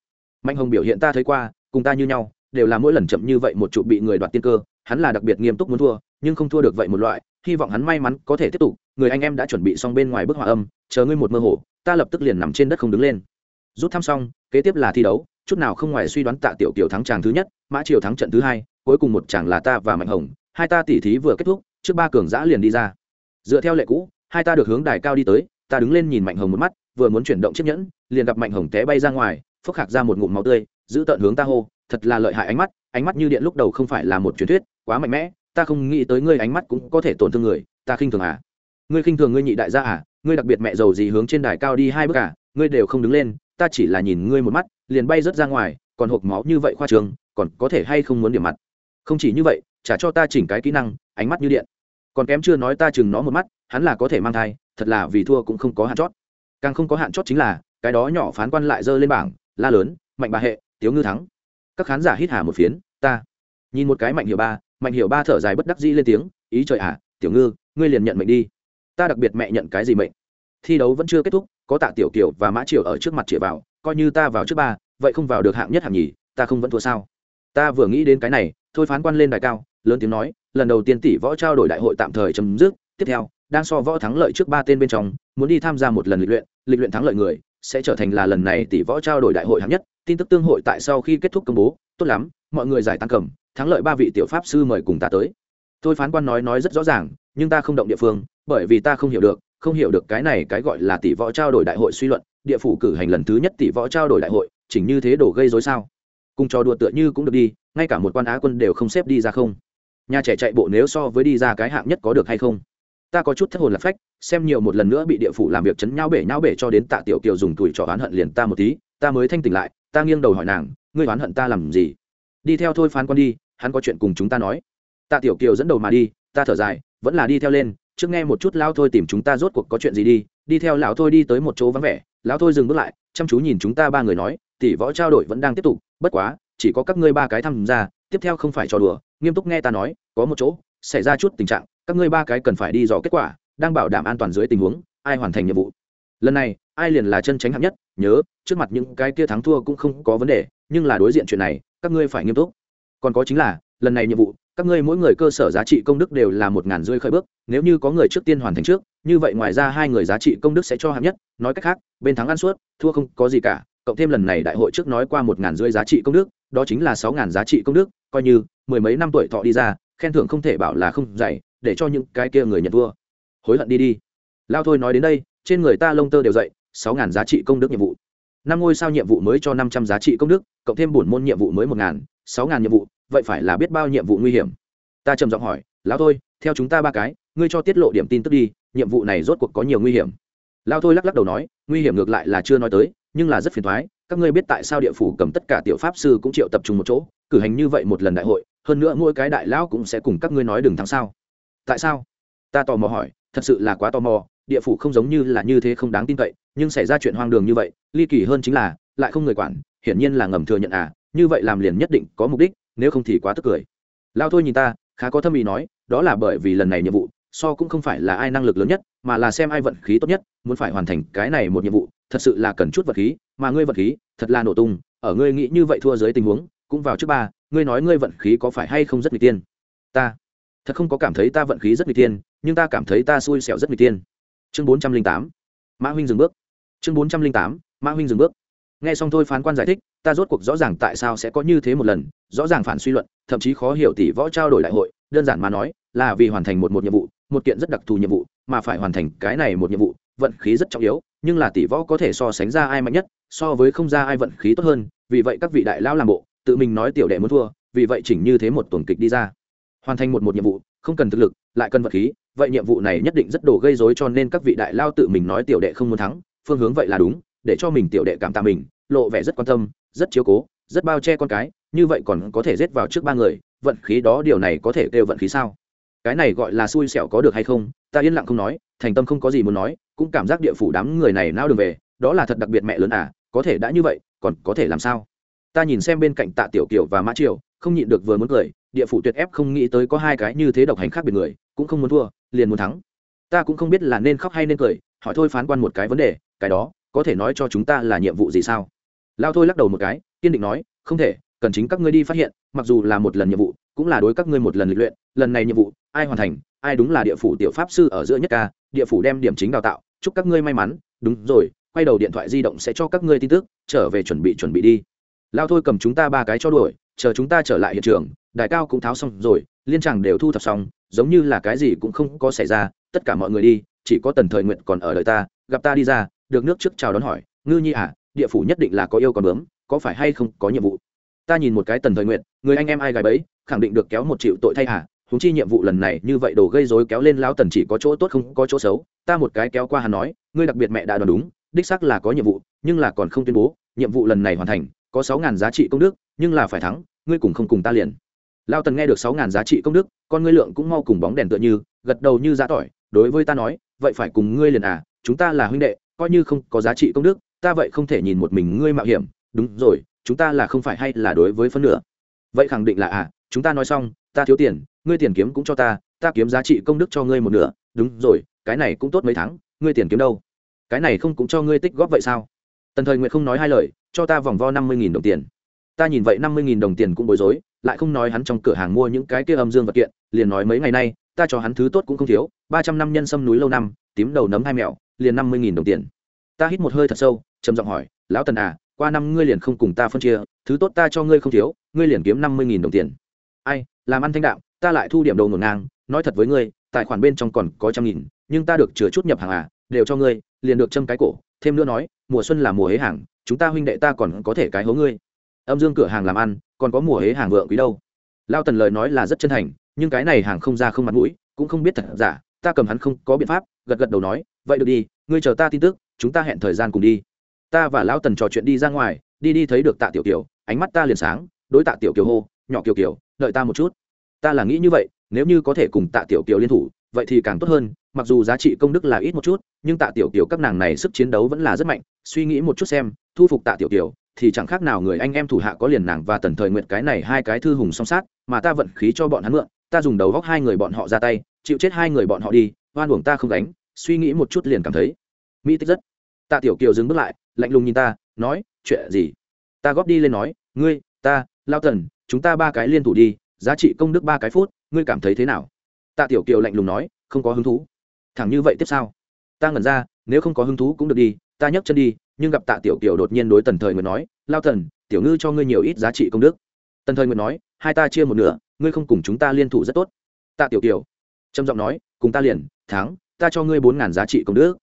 Mạnh hồng biểu hiện ta thấy qua, cùng ta như nhau, đều là mỗi lần chậm như vậy một trụ bị người đoạt tiên cơ hắn là đặc biệt nghiêm túc muốn thua, nhưng không thua được vậy một loại, hy vọng hắn may mắn có thể tiếp tục. Người anh em đã chuẩn bị xong bên ngoài bức hòa âm, chờ ngươi một mơ hồ, ta lập tức liền nằm trên đất không đứng lên. Rút thăm xong, kế tiếp là thi đấu, chút nào không ngoài suy đoán tạ tiểu tiểu thắng tràng thứ nhất, mã triều thắng trận thứ hai, cuối cùng một chàng là ta và mạnh hồng, hai ta tỉ thí vừa kết thúc, trước ba cường giã liền đi ra. Dựa theo lệ cũ, hai ta được hướng đài cao đi tới, ta đứng lên nhìn mạnh hồng một mắt, vừa muốn chuyển động chiếc nhẫn, liền gặp mạnh hồng té bay ra ngoài, phốc hạc ra một ngụm máu tươi, giữ tận hướng ta hô, thật là lợi hại ánh mắt ánh mắt như điện lúc đầu không phải là một truyền thuyết quá mạnh mẽ, ta không nghĩ tới ngươi ánh mắt cũng có thể tổn thương người, ta khinh thường à? Ngươi khinh thường ngươi nhị đại gia à? Ngươi đặc biệt mẹ giàu gì hướng trên đài cao đi hai bước à? Ngươi đều không đứng lên, ta chỉ là nhìn ngươi một mắt, liền bay rớt ra ngoài, còn hộp máu như vậy khoa trường, còn có thể hay không muốn điểm mặt? Không chỉ như vậy, trả cho ta chỉnh cái kỹ năng, ánh mắt như điện. Còn kém chưa nói ta chừng nó một mắt, hắn là có thể mang thai, thật là vì thua cũng không có hạn chót. Càng không có hạn chót chính là, cái đó nhỏ phán quan lại dơ lên bảng, la lớn, mạnh bà hệ, tiếu ngư thắng. Các khán giả hít hà một phiến, ta. Nhìn một cái mạnh hiệu ba mạnh hiểu ba thở dài bất đắc dĩ lên tiếng, ý trời à tiểu ngư, ngươi liền nhận mệnh đi. Ta đặc biệt mẹ nhận cái gì mệnh? Thi đấu vẫn chưa kết thúc, có tạ tiểu kiều và mã triều ở trước mặt chĩa vào, coi như ta vào trước ba, vậy không vào được hạng nhất hạng nhì, ta không vẫn thua sao? Ta vừa nghĩ đến cái này, thôi phán quan lên đài cao, lớn tiếng nói, lần đầu tiên tỷ võ trao đổi đại hội tạm thời chấm dứt, tiếp theo, đang so võ thắng lợi trước ba tên bên trong, muốn đi tham gia một lần lịch luyện lịch luyện thắng lợi người, sẽ trở thành là lần này tỷ võ trao đổi đại hội hạng nhất. Tin tức tương hội tại sau khi kết thúc công bố, tốt lắm, mọi người giải tăng cầm thắng lợi ba vị tiểu pháp sư mời cùng ta tới. Tôi phán quan nói nói rất rõ ràng, nhưng ta không động địa phương, bởi vì ta không hiểu được, không hiểu được cái này cái gọi là tỷ võ trao đổi đại hội suy luận, địa phủ cử hành lần thứ nhất tỷ võ trao đổi đại hội, chỉnh như thế đổ gây dối sao? Cùng trò đùa tựa như cũng được đi, ngay cả một quan á quân đều không xếp đi ra không. Nhà trẻ chạy bộ nếu so với đi ra cái hạng nhất có được hay không? Ta có chút thất hồn lạc phách, xem nhiều một lần nữa bị địa phủ làm việc chấn nhau bể nhau bể cho đến tạ tiểu kiều dùng tuổi trò oán hận liền ta một tí, ta mới thanh tỉnh lại, ta nghiêng đầu hỏi nàng, ngươi oán hận ta làm gì? Đi theo thôi phán quan đi hắn có chuyện cùng chúng ta nói. Tạ tiểu kiều dẫn đầu mà đi, ta thở dài, vẫn là đi theo lên, trước nghe một chút lao thôi tìm chúng ta rốt cuộc có chuyện gì đi đi theo lão thôi đi tới một chỗ vắng vẻ, lão thôi dừng bước lại, chăm chú nhìn chúng ta ba người nói, tỷ võ trao đổi vẫn đang tiếp tục, bất quá, chỉ có các ngươi ba cái tham gia, tiếp theo không phải trò đùa, nghiêm túc nghe ta nói, có một chỗ, xảy ra chút tình trạng, các ngươi ba cái cần phải đi dò kết quả, đang bảo đảm an toàn dưới tình huống, ai hoàn thành nhiệm vụ. Lần này, ai liền là chân tránh hạng nhất, nhớ, trước mặt những cái kia thắng thua cũng không có vấn đề, nhưng là đối diện chuyện này, các ngươi phải nghiêm túc còn có chính là, lần này nhiệm vụ, các ngươi mỗi người cơ sở giá trị công đức đều là một ngàn rưỡi khởi bước, nếu như có người trước tiên hoàn thành trước, như vậy ngoài ra hai người giá trị công đức sẽ cho hạng nhất. Nói cách khác, bên thắng ăn suốt, thua không có gì cả, cộng thêm lần này đại hội trước nói qua một ngàn rưỡi giá trị công đức, đó chính là sáu ngàn giá trị công đức, coi như mười mấy năm tuổi thọ đi ra, khen thưởng không thể bảo là không dày, để cho những cái kia người nhận thua hối hận đi đi. Lao thôi nói đến đây, trên người ta lông tơ đều dậy, sáu ngàn giá trị công đức nhiệm vụ. Năm ngôi sao nhiệm vụ mới cho năm trăm giá trị công đức, cộng thêm bổn môn nhiệm vụ mới một ngàn sáu ngàn nhiệm vụ, vậy phải là biết bao nhiệm vụ nguy hiểm. Ta trầm giọng hỏi, lão thôi, theo chúng ta ba cái, ngươi cho tiết lộ điểm tin tức đi, nhiệm vụ này rốt cuộc có nhiều nguy hiểm. Lão thôi lắc lắc đầu nói, nguy hiểm ngược lại là chưa nói tới, nhưng là rất phiền thoái các ngươi biết tại sao địa phủ cầm tất cả tiểu pháp sư cũng triệu tập trung một chỗ, cử hành như vậy một lần đại hội, hơn nữa mỗi cái đại lão cũng sẽ cùng các ngươi nói đừng thắng sao? Tại sao? Ta tò mò hỏi, thật sự là quá tò mò, địa phủ không giống như là như thế không đáng tin cậy, nhưng xảy ra chuyện hoang đường như vậy, ly kỳ hơn chính là, lại không người quản, hiển nhiên là ngầm thừa nhận à như vậy làm liền nhất định có mục đích, nếu không thì quá tức cười. Lao thôi nhìn ta, khá có thâm ý nói, đó là bởi vì lần này nhiệm vụ, so cũng không phải là ai năng lực lớn nhất, mà là xem ai vận khí tốt nhất, muốn phải hoàn thành cái này một nhiệm vụ, thật sự là cần chút vật khí, mà ngươi vật khí, thật là nổ tung, ở ngươi nghĩ như vậy thua dưới tình huống, cũng vào trước ba, ngươi nói ngươi vận khí có phải hay không rất nguy tiên ta, thật không có cảm thấy ta vận khí rất nguy tiên nhưng ta cảm thấy ta xui xẻo rất nguy tiên chương bốn trăm linh tám, mã huynh dừng bước. Chương bốn trăm linh tám, mã huynh dừng bước nghe xong thôi phán quan giải thích, ta rốt cuộc rõ ràng tại sao sẽ có như thế một lần, rõ ràng phản suy luận, thậm chí khó hiểu tỷ võ trao đổi đại hội, đơn giản mà nói, là vì hoàn thành một một nhiệm vụ, một kiện rất đặc thù nhiệm vụ, mà phải hoàn thành cái này một nhiệm vụ, vận khí rất trọng yếu, nhưng là tỷ võ có thể so sánh ra ai mạnh nhất, so với không ra ai vận khí tốt hơn, vì vậy các vị đại lao làm bộ, tự mình nói tiểu đệ muốn thua, vì vậy chỉnh như thế một tuần kịch đi ra. Hoàn thành một một nhiệm vụ, không cần thực lực, lại cần vật khí, vậy nhiệm vụ này nhất định rất đồ gây rối cho nên các vị đại lao tự mình nói tiểu đệ không muốn thắng, phương hướng vậy là đúng để cho mình tiểu đệ cảm tạ mình, lộ vẻ rất quan tâm, rất chiếu cố, rất bao che con cái, như vậy còn có thể giết vào trước ba người, vận khí đó điều này có thể kêu vận khí sao? Cái này gọi là xui xẻo có được hay không, ta yên lặng không nói, thành tâm không có gì muốn nói, cũng cảm giác địa phủ đám người này nao đường về, đó là thật đặc biệt mẹ lớn à có thể đã như vậy, còn có thể làm sao? Ta nhìn xem bên cạnh tạ tiểu kiều và mã triều, không nhịn được vừa muốn cười, địa phủ tuyệt ép không nghĩ tới có hai cái như thế độc hành khác biệt người, cũng không muốn thua, liền muốn thắng. Ta cũng không biết là nên khóc hay nên cười, hỏi thôi phán quan một cái vấn đề, cái đó có thể nói cho chúng ta là nhiệm vụ gì sao? Lao thôi lắc đầu một cái, kiên định nói, không thể, cần chính các ngươi đi phát hiện, mặc dù là một lần nhiệm vụ, cũng là đối các ngươi một lần lịch luyện, lần này nhiệm vụ, ai hoàn thành, ai đúng là địa phủ tiểu pháp sư ở giữa nhất ca, địa phủ đem điểm chính đào tạo, chúc các ngươi may mắn, đúng rồi, quay đầu điện thoại di động sẽ cho các ngươi tin tức, trở về chuẩn bị chuẩn bị đi. Lao thôi cầm chúng ta ba cái cho đuổi, chờ chúng ta trở lại hiện trường đại cao cũng tháo xong rồi, liên tràng đều thu thập xong, giống như là cái gì cũng không có xảy ra, tất cả mọi người đi, chỉ có tần thời nguyện còn ở đợi ta, gặp ta đi ra được nước trước chào đón hỏi, ngư nhi à địa phủ nhất định là có yêu còn bướm, có phải hay không có nhiệm vụ? Ta nhìn một cái tần thời nguyện, người anh em ai gài bấy, khẳng định được kéo một triệu tội thay à húng chi nhiệm vụ lần này như vậy đồ gây rối kéo lên lão tần chỉ có chỗ tốt không có chỗ xấu. Ta một cái kéo qua hắn nói, ngươi đặc biệt mẹ đã đoán đúng, đích xác là có nhiệm vụ, nhưng là còn không tuyên bố, nhiệm vụ lần này hoàn thành, có sáu ngàn giá trị công đức, nhưng là phải thắng, ngươi cùng không cùng ta liền. Lao tần nghe được sáu ngàn giá trị công đức, con ngươi lượng cũng mau cùng bóng đèn tựa như, gật đầu như giã tỏi, đối với ta nói, vậy phải cùng ngươi liền à chúng ta là huynh đệ coi như không có giá trị công đức, ta vậy không thể nhìn một mình ngươi mạo hiểm. Đúng rồi, chúng ta là không phải hay là đối với phân nửa? Vậy khẳng định là à chúng ta nói xong, ta thiếu tiền, ngươi tiền kiếm cũng cho ta ta kiếm giá trị công đức cho ngươi một nửa. Đúng rồi, cái này cũng tốt mấy tháng, ngươi tiền kiếm đâu? Cái này không cũng cho ngươi tích góp vậy sao? Tần thời nguyện không nói hai lời, cho ta vòng vo năm mươi đồng tiền. Ta nhìn vậy năm mươi đồng tiền cũng bối rối, lại không nói hắn trong cửa hàng mua những cái kia âm dương vật kiện, liền nói mấy ngày nay, ta cho hắn thứ tốt cũng không thiếu, ba trăm năm nhân sâm núi lâu năm, tím đầu nấm hai mẹo liền năm mươi nghìn đồng tiền. Ta hít một hơi thật sâu trầm giọng hỏi lão tần à qua năm ngươi liền không cùng ta phân chia thứ tốt ta cho ngươi không thiếu ngươi liền kiếm năm mươi nghìn đồng tiền. Ai làm ăn thanh đạo, ta lại thu điểm đầu ngổn ngang nói thật với ngươi tài khoản bên trong còn có trăm nghìn nhưng ta được chừa chút nhập hàng à đều cho ngươi liền được châm cái cổ thêm nữa nói mùa xuân là mùa hế hàng chúng ta huynh đệ ta còn có thể cái hố ngươi. Âm dương cửa hàng làm ăn còn có mùa hế hàng vượng quý đâu. Lao tần lời nói là rất chân thành nhưng cái này hàng không ra không mặt mũi cũng không biết thật giả ta cầm hắn không có biện pháp gật gật đầu nói vậy được đi, ngươi chờ ta tin tức, chúng ta hẹn thời gian cùng đi. Ta và lão tần trò chuyện đi ra ngoài, đi đi thấy được tạ tiểu kiều, ánh mắt ta liền sáng, đối tạ tiểu kiều hô, nhỏ kiều kiều, đợi ta một chút. Ta là nghĩ như vậy, nếu như có thể cùng tạ tiểu kiều liên thủ, vậy thì càng tốt hơn, mặc dù giá trị công đức là ít một chút, nhưng tạ tiểu kiều các nàng này sức chiến đấu vẫn là rất mạnh, suy nghĩ một chút xem, thu phục tạ tiểu kiều, thì chẳng khác nào người anh em thủ hạ có liền nàng và tần thời nguyện cái này hai cái thư hùng song sát, mà ta vận khí cho bọn hắn mượn, ta dùng đầu góc hai người bọn họ ra tay, chịu chết hai người bọn họ đi, oan uổng ta không đánh suy nghĩ một chút liền cảm thấy, mỹ tích rất. Tạ tiểu kiều dừng bước lại, lạnh lùng nhìn ta, nói, chuyện gì? Ta góp đi lên nói, ngươi, ta, lao tần, chúng ta ba cái liên thủ đi, giá trị công đức ba cái phút, ngươi cảm thấy thế nào? Tạ tiểu kiều lạnh lùng nói, không có hứng thú. Thẳng như vậy tiếp sao? Ta ngẩn ra, nếu không có hứng thú cũng được đi, ta nhấc chân đi. Nhưng gặp tạ tiểu kiều đột nhiên đối tần thời người nói, lao tần, tiểu ngư cho ngươi nhiều ít giá trị công đức. Tần thời người nói, hai ta chia một nửa, ngươi không cùng chúng ta liên thủ rất tốt. Tạ tiểu kiều trầm giọng nói, cùng ta liền tháng ta cho ngươi bốn ngàn giá trị công đức.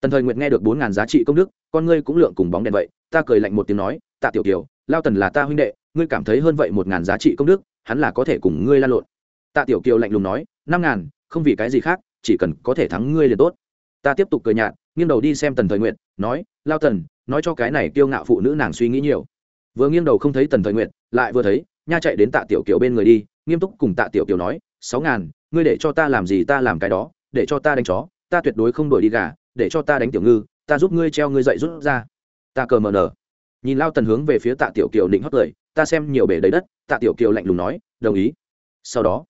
Tần thời nguyệt nghe được bốn ngàn giá trị công đức, con ngươi cũng lượng cùng bóng đèn vậy, ta cười lạnh một tiếng nói, tạ tiểu kiều, lao tần là ta huynh đệ, ngươi cảm thấy hơn vậy một ngàn giá trị công đức, hắn là có thể cùng ngươi lan lộn. Tạ tiểu kiều lạnh lùng nói, năm ngàn, không vì cái gì khác, chỉ cần có thể thắng ngươi liền tốt. Ta tiếp tục cười nhạt, nghiêng đầu đi xem tần thời nguyện nói, lao tần, nói cho cái này kiêu ngạo phụ nữ nàng suy nghĩ nhiều. Vừa nghiêng đầu không thấy tần thời nguyện lại vừa thấy, nha chạy đến tạ tiểu kiều bên người đi, nghiêm túc cùng tạ tiểu kiều nói, sáu ngàn, ngươi để cho ta làm gì ta làm cái đó để cho ta đánh chó, ta tuyệt đối không đổi đi gà, để cho ta đánh tiểu ngư, ta giúp ngươi treo ngươi dậy rút ra. Ta cờ mờ nở nhìn lao tần hướng về phía tạ tiểu kiều định hót cười ta xem nhiều bể đầy đất, tạ tiểu kiều lạnh lùng nói, đồng ý. Sau đó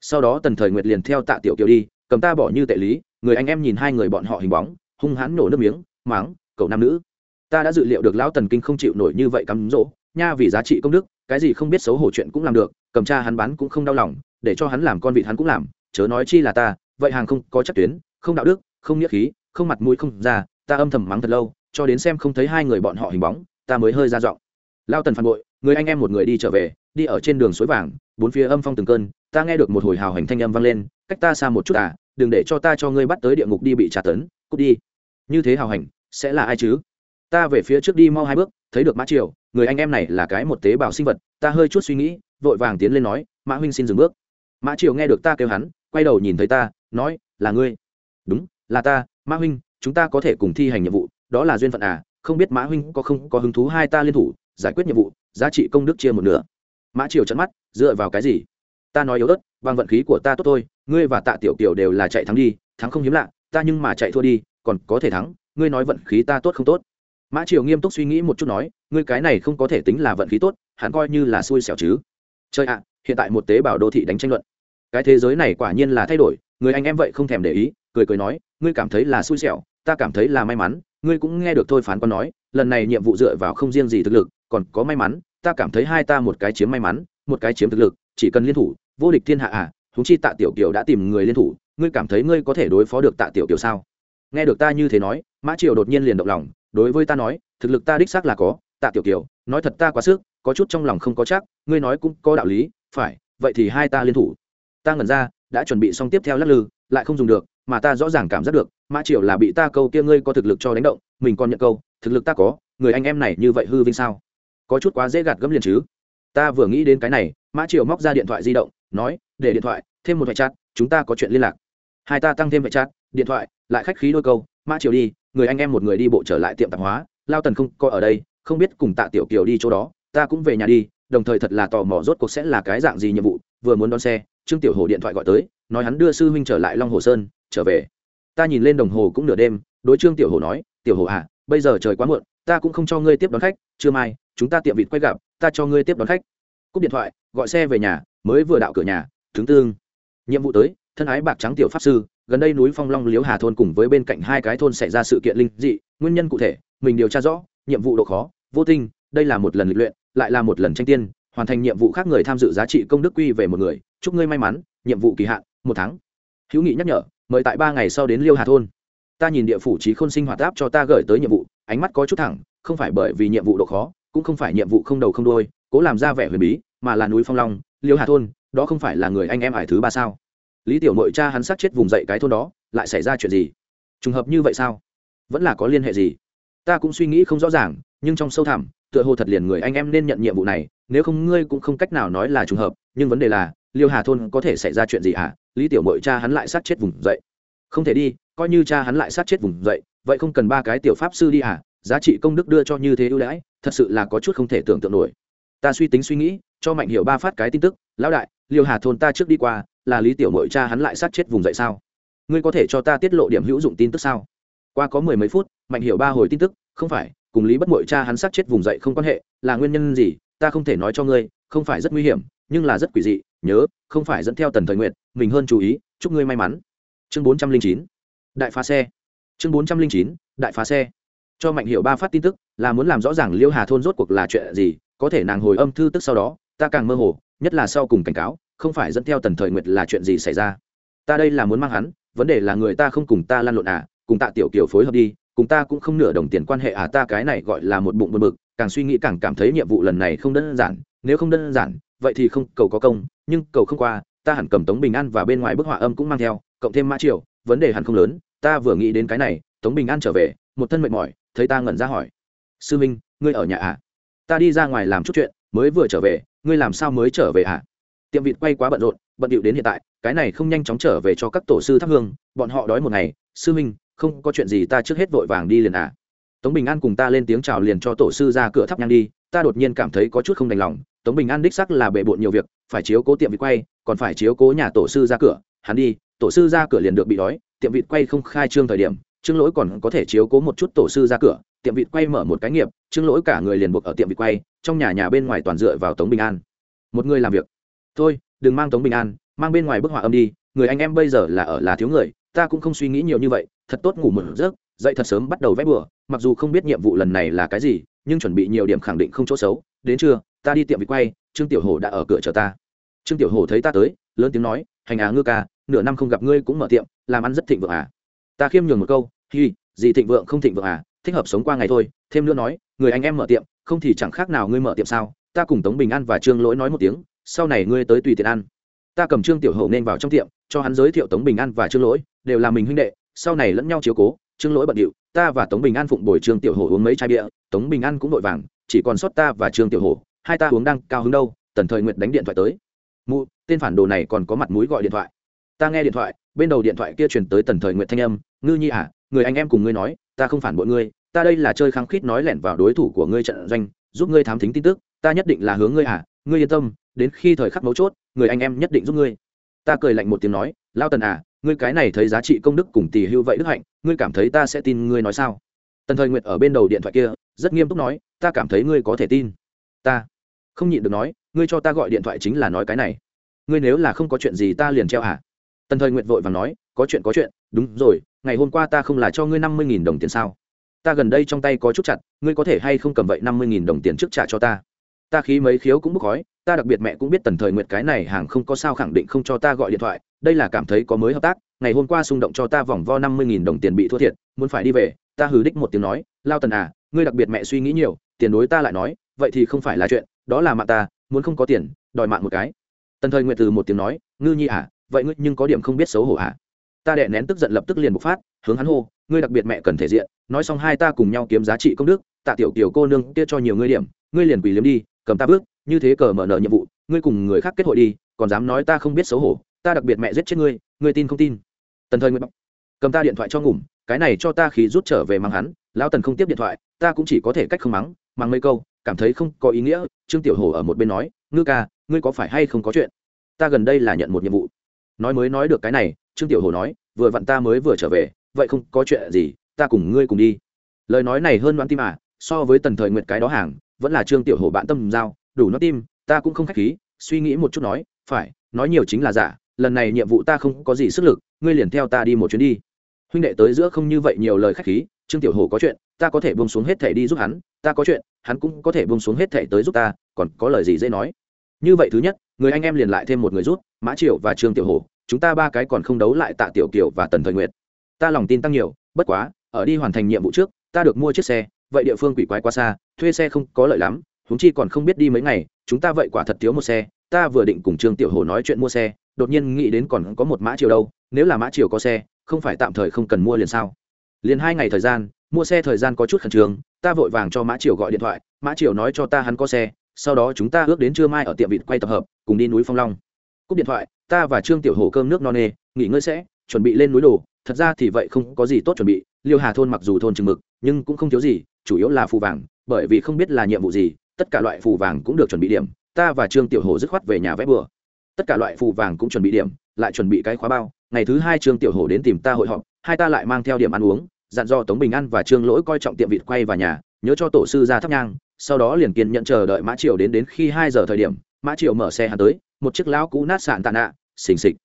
sau đó tần thời nguyệt liền theo tạ tiểu kiều đi, cầm ta bỏ như tệ lý, người anh em nhìn hai người bọn họ hình bóng, hung hãn nổ nước miếng, máng, cậu nam nữ. Ta đã dự liệu được lão tần kinh không chịu nổi như vậy cắm rỗ, nha vì giá trị công đức, cái gì không biết xấu hổ chuyện cũng làm được, cầm cha hắn bán cũng không đau lòng, để cho hắn làm con vịt hắn cũng làm, chớ nói chi là ta vậy hàng không có chắc tuyến, không đạo đức, không nghĩa khí, không mặt mũi không ra, ta âm thầm mắng thật lâu, cho đến xem không thấy hai người bọn họ hình bóng, ta mới hơi ra giọng. Lao tần phản bội, người anh em một người đi trở về, đi ở trên đường suối vàng, bốn phía âm phong từng cơn, ta nghe được một hồi hào hành thanh âm vang lên, cách ta xa một chút à đừng để cho ta cho ngươi bắt tới địa ngục đi bị trả tấn, cút đi. Như thế hào hành, sẽ là ai chứ? Ta về phía trước đi mau hai bước, thấy được mã triều, người anh em này là cái một tế bào sinh vật, ta hơi chút suy nghĩ, vội vàng tiến lên nói, mã huynh xin dừng bước. Mã triều nghe được ta kêu hắn, quay đầu nhìn thấy ta nói, là ngươi. Đúng, là ta, mã huynh, chúng ta có thể cùng thi hành nhiệm vụ, đó là duyên phận à không biết mã huynh có không có hứng thú hai ta liên thủ giải quyết nhiệm vụ, giá trị công đức chia một nửa. Mã triều chắn mắt, dựa vào cái gì? Ta nói yếu ớt, bằng vận khí của ta tốt thôi, ngươi và tạ tiểu Tiểu đều là chạy thắng đi, thắng không hiếm lạ, ta nhưng mà chạy thua đi, còn có thể thắng, ngươi nói vận khí ta tốt không tốt? Mã triều nghiêm túc suy nghĩ một chút nói, ngươi cái này không có thể tính là vận khí tốt hẳn coi như là xui xẻo chứ. Chơi ạ, hiện tại một tế bào đô thị đánh tranh luận. Cái thế giới này quả nhiên là thay đổi người anh em vậy không thèm để ý, cười cười nói, ngươi cảm thấy là xui xẻo, ta cảm thấy là may mắn, ngươi cũng nghe được thôi phán con nói, lần này nhiệm vụ dựa vào không riêng gì thực lực, còn có may mắn, ta cảm thấy hai ta một cái chiếm may mắn, một cái chiếm thực lực, chỉ cần liên thủ, vô địch thiên hạ à húng chi tạ tiểu kiều đã tìm người liên thủ, ngươi cảm thấy ngươi có thể đối phó được tạ tiểu kiều sao? Nghe được ta như thế nói, mã triều đột nhiên liền động lòng, đối với ta nói, thực lực ta đích xác là có, tạ tiểu kiều, nói thật ta quá sức, có chút trong lòng không có chắc, ngươi nói cũng có đạo lý, phải, vậy thì hai ta liên thủ. Ta ngẩn ra đã chuẩn bị xong tiếp theo lắc lư, lại không dùng được, mà ta rõ ràng cảm giác được, mã triều là bị ta câu kia ngươi có thực lực cho đánh động, mình còn nhận câu, thực lực ta có, người anh em này như vậy hư vinh sao? Có chút quá dễ gạt gẫm liền chứ. Ta vừa nghĩ đến cái này, mã triều móc ra điện thoại di động, nói, để điện thoại, thêm một vệ chat, chúng ta có chuyện liên lạc. Hai ta tăng thêm vệ chat, điện thoại, lại khách khí đôi câu, mã triều đi, người anh em một người đi bộ trở lại tiệm tạp hóa, lao tần không coi ở đây, không biết cùng tạ tiểu kiều đi chỗ đó, ta cũng về nhà đi, đồng thời thật là tò mò rốt cuộc sẽ là cái dạng gì nhiệm vụ, vừa muốn đón xe trương tiểu hồ điện thoại gọi tới, nói hắn đưa sư huynh trở lại long hồ sơn, trở về. Ta nhìn lên đồng hồ cũng nửa đêm, đối trương tiểu hồ nói, tiểu hồ à bây giờ trời quá muộn, ta cũng không cho ngươi tiếp đón khách, trưa mai, chúng ta tiệm vịt quay gặp, ta cho ngươi tiếp đón khách. Cúp điện thoại, gọi xe về nhà, mới vừa đạo cửa nhà tướng tương. Nhiệm vụ tới, thân ái bạc trắng tiểu pháp sư, gần đây núi phong long liếu hà thôn cùng với bên cạnh hai cái thôn xảy ra sự kiện linh dị, nguyên nhân cụ thể, mình điều tra rõ, nhiệm vụ độ khó, vô tinh, đây là một lần lịch luyện, lại là một lần tranh tiên hoàn thành nhiệm vụ khác người tham dự giá trị công đức quy về một người, chúc ngươi may mắn, nhiệm vụ kỳ hạn, một tháng. Hữu nghị nhắc nhở, mời tại ba ngày sau đến liêu hà thôn. Ta nhìn địa phủ trí khôn sinh hoạt áp cho ta gửi tới nhiệm vụ, ánh mắt có chút thẳng, không phải bởi vì nhiệm vụ độ khó, cũng không phải nhiệm vụ không đầu không đôi cố làm ra vẻ huyền bí, mà là núi phong long, liêu hà thôn, đó không phải là người anh em ải thứ ba sao? Lý tiểu nội cha hắn sát chết vùng dậy cái thôn đó, lại xảy ra chuyện gì? Trùng hợp như vậy sao? Vẫn là có liên hệ gì? Ta cũng suy nghĩ không rõ ràng, nhưng trong sâu thẳm, tựa hồ thật liền người anh em nên nhận nhiệm vụ này nếu không ngươi cũng không cách nào nói là trùng hợp, nhưng vấn đề là, liêu hà thôn có thể xảy ra chuyện gì hả? Lý tiểu mội cha hắn lại sát chết vùng dậy. Không thể đi, coi như cha hắn lại sát chết vùng dậy, vậy không cần ba cái tiểu pháp sư đi hả? Giá trị công đức đưa cho như thế ưu đãi, thật sự là có chút không thể tưởng tượng nổi. Ta suy tính suy nghĩ, cho mạnh hiểu ba phát cái tin tức, lão đại, liêu hà thôn ta trước đi qua, là lý tiểu mội cha hắn lại sát chết vùng dậy sao? Ngươi có thể cho ta tiết lộ điểm hữu dụng tin tức sao? Qua có mười mấy phút, mạnh hiểu ba hồi tin tức, không phải, cùng lý bất mội cha hắn sát chết vùng dậy không quan hệ, là nguyên nhân gì? Ta không thể nói cho ngươi, không phải rất nguy hiểm, nhưng là rất quỷ dị, nhớ, không phải dẫn theo tần thời nguyện mình hơn chú ý, chúc ngươi may mắn. Chương bốn trăm linh chín, đại phá xe. Chương bốn trăm linh chín, đại phá xe. Cho mạnh hiệu ba phát tin tức, là muốn làm rõ ràng liêu hà thôn rốt cuộc là chuyện gì, có thể nàng hồi âm thư tức sau đó, ta càng mơ hồ, nhất là sau cùng cảnh cáo, không phải dẫn theo tần thời nguyệt là chuyện gì xảy ra. Ta đây là muốn mang hắn, vấn đề là người ta không cùng ta lan lộn à cùng tạ tiểu kiều phối hợp đi, cùng ta cũng không nửa đồng tiền quan hệ à ta cái này gọi là một bụng bực bực càng suy nghĩ càng cảm thấy nhiệm vụ lần này không đơn giản, nếu không đơn giản, vậy thì không, cầu có công, nhưng cầu không qua, ta hẳn cầm tống bình an và bên ngoài bức họa âm cũng mang theo, cộng thêm mã triệu vấn đề hẳn không lớn, ta vừa nghĩ đến cái này, tống bình an trở về, một thân mệt mỏi, thấy ta ngẩn ra hỏi. Sư minh, ngươi ở nhà à? Ta đi ra ngoài làm chút chuyện, mới vừa trở về, ngươi làm sao mới trở về à? Tiệm vịt quay quá bận rộn, bận điệu đến hiện tại, cái này không nhanh chóng trở về cho các tổ sư thắp hương, bọn họ đói một ngày, sư minh, không có chuyện gì ta trước hết vội vàng đi liền à? Tống bình an cùng ta lên tiếng chào liền cho tổ sư ra cửa thắp nhang đi, ta đột nhiên cảm thấy có chút không đành lòng, tống bình an đích sắc là bề bộn nhiều việc, phải chiếu cố tiệm vịt quay, còn phải chiếu cố nhà tổ sư ra cửa. Hắn đi, tổ sư ra cửa liền được bị đói, tiệm vịt quay không khai trương thời điểm, trương lỗi còn có thể chiếu cố một chút tổ sư ra cửa. Tiệm vịt quay mở một cái nghiệp, trương lỗi cả người liền buộc ở tiệm vịt quay, trong nhà nhà bên ngoài toàn dựa vào tống bình an. Một người làm việc. Thôi, đừng mang tống bình an, mang bên ngoài bức họa âm đi, người anh em bây giờ là ở là thiếu người, ta cũng không suy nghĩ nhiều như vậy, thật tốt ngủ một giấc dậy thật sớm bắt đầu vẽ bừa, mặc dù không biết nhiệm vụ lần này là cái gì, nhưng chuẩn bị nhiều điểm khẳng định không chỗ xấu. Đến trưa, ta đi tiệm vịt quay, trương tiểu hồ đã ở cửa chờ ta. Trương tiểu hồ thấy ta tới, lớn tiếng nói, hành á ngư ca, nửa năm không gặp ngươi cũng mở tiệm, làm ăn rất thịnh vượng à? Ta khiêm nhường một câu, hi, gì thịnh vượng, không thịnh vượng à thích hợp sống qua ngày thôi. Thêm nữa nói, người anh em mở tiệm, không thì chẳng khác nào ngươi mở tiệm sao? Ta cùng tống bình an và trương lỗi nói một tiếng, sau này ngươi tới tùy tiện ăn. Ta cầm trương tiểu hậu nên vào trong tiệm, cho hắn giới thiệu tống bình an và trương lỗi, đều là mình huynh đệ, sau này lẫn nhau chiếu cố trương lỗi bận điệu, ta và tống bình an phụng bồi trương tiểu hổ uống mấy chai bia, tống bình an cũng vội vàng, chỉ còn sót ta và trương tiểu hổ, hai ta uống đang cao hứng đâu, tần thời nguyệt đánh điện thoại tới. Mụ, tên phản đồ này còn có mặt mũi gọi điện thoại. Ta nghe điện thoại, bên đầu điện thoại kia truyền tới tần thời nguyệt thanh âm, ngư nhi à người anh em cùng ngươi nói, ta không phản bội ngươi, ta đây là chơi kháng khít nói lẻn vào đối thủ của ngươi trận doanh, giúp ngươi thám thính tin tức, ta nhất định là hướng ngươi à ngươi yên tâm, đến khi thời khắc mấu chốt, người anh em nhất định giúp ngươi. Ta cười lạnh một tiếng nói, lao tần à ngươi cái này thấy giá trị công đức cùng tỷ hưu vậy đức hạnh, ngươi cảm thấy ta sẽ tin ngươi nói sao? Tần thời nguyệt ở bên đầu điện thoại kia, rất nghiêm túc nói, ta cảm thấy ngươi có thể tin. Ta. Không nhịn được nói, ngươi cho ta gọi điện thoại chính là nói cái này. Ngươi nếu là không có chuyện gì ta liền treo hả? Tần thời nguyệt vội và nói, có chuyện có chuyện, đúng rồi, ngày hôm qua ta không là cho ngươi năm mươi đồng tiền sao? Ta gần đây trong tay có chút chặt, ngươi có thể hay không cầm vậy năm mươi đồng tiền trước trả cho ta? Ta khí mấy khiếu cũng bốc khói, ta đặc biệt mẹ cũng biết tần thời nguyệt cái này hàng không có sao khẳng định không cho ta gọi điện thoại đây là cảm thấy có mới hợp tác, ngày hôm qua xung động cho ta vòng vo năm mươi đồng tiền bị thua thiệt, muốn phải đi về, ta hừ đích một tiếng nói, lao tần à ngươi đặc biệt mẹ suy nghĩ nhiều, tiền đối ta lại nói, vậy thì không phải là chuyện, đó là mạng ta, muốn không có tiền, đòi mạng một cái. Tần thời nguyện từ một tiếng nói, ngư nhi à vậy ngươi nhưng có điểm không biết xấu hổ à? Ta đệ nén tức giận lập tức liền bộc phát, hướng hắn hô, ngươi đặc biệt mẹ cần thể diện, nói xong hai ta cùng nhau kiếm giá trị công đức, tạ tiểu tiểu cô nương kia cho nhiều ngươi điểm, ngươi liền quỳ liếm đi, cầm ta bước, như thế cờ mở nợ nhiệm vụ, ngươi cùng người khác kết hội đi, còn dám nói ta không biết xấu hổ ta đặc biệt mẹ giết chết ngươi ngươi tin không tin? Tần thời nguyệt bọc cầm ta điện thoại cho ngủm, cái này cho ta khí rút trở về mắng hắn, lão tần không tiếp điện thoại, ta cũng chỉ có thể cách không mắng mắng mấy câu, cảm thấy không có ý nghĩa, trương tiểu hồ ở một bên nói, ngư ca, ngươi có phải hay không có chuyện? Ta gần đây là nhận một nhiệm vụ. Nói mới nói được cái này, trương tiểu hồ nói, vừa vặn ta mới vừa trở về, vậy không có chuyện gì, ta cùng ngươi cùng đi. Lời nói này hơn đoán tim à so với tần thời nguyệt cái đó hàng, vẫn là trương tiểu hồ bạn tâm giao, đủ nó tim, ta cũng không khách khí, suy nghĩ một chút nói, phải, nói nhiều chính là giả lần này nhiệm vụ ta không có gì sức lực, ngươi liền theo ta đi một chuyến đi. Huynh đệ tới giữa không như vậy nhiều lời khách khí, trương tiểu hồ có chuyện, ta có thể buông xuống hết thẻ đi giúp hắn, ta có chuyện, hắn cũng có thể buông xuống hết thẻ tới giúp ta, còn có lời gì dễ nói. Như vậy thứ nhất, người anh em liền lại thêm một người rút, mã triệu và trương tiểu hồ chúng ta ba cái còn không đấu lại tạ tiểu kiều và tần thời nguyệt. Ta lòng tin tăng nhiều, bất quá, ở đi hoàn thành nhiệm vụ trước, ta được mua chiếc xe, vậy địa phương quỷ quái quá xa, thuê xe không có lợi lắm chúng chi còn không biết đi mấy ngày, chúng ta vậy quả thật thiếu một xe, ta vừa định cùng trương tiểu hồ nói chuyện mua xe đột nhiên nghĩ đến còn có một mã chiều đâu, nếu là mã chiều có xe, không phải tạm thời không cần mua liền sao? Liền hai ngày thời gian, mua xe thời gian có chút khẩn trương, ta vội vàng cho mã triều gọi điện thoại, mã triều nói cho ta hắn có xe, sau đó chúng ta ước đến trưa mai ở tiệm vịt quay tập hợp, cùng đi núi phong long. Cúp điện thoại, ta và trương tiểu hồ cơm nước no nê, nghỉ ngơi sẽ, chuẩn bị lên núi đồ, thật ra thì vậy không có gì tốt chuẩn bị, liêu hà thôn mặc dù thôn chừng mực, nhưng cũng không thiếu gì, chủ yếu là phù vàng, bởi vì không biết là nhiệm vụ gì, tất cả loại phù vàng cũng được chuẩn bị điểm, ta và trương tiểu hồ dứt khoát về nhà vẽ bừa tất cả loại phù vàng cũng chuẩn bị điểm, lại chuẩn bị cái khóa bao. Ngày thứ hai trương tiểu hổ đến tìm ta hội họp, hai ta lại mang theo điểm ăn uống, dặn do tống bình an và trương lỗi coi trọng tiệm vịt quay vào nhà, nhớ cho tổ sư ra thắp nhang, sau đó liền kiên nhận chờ đợi mã triều đến đến khi hai giờ thời điểm, mã triều mở xe hắn tới, một chiếc lão cũ nát sạn tạ nạ, xình xịch.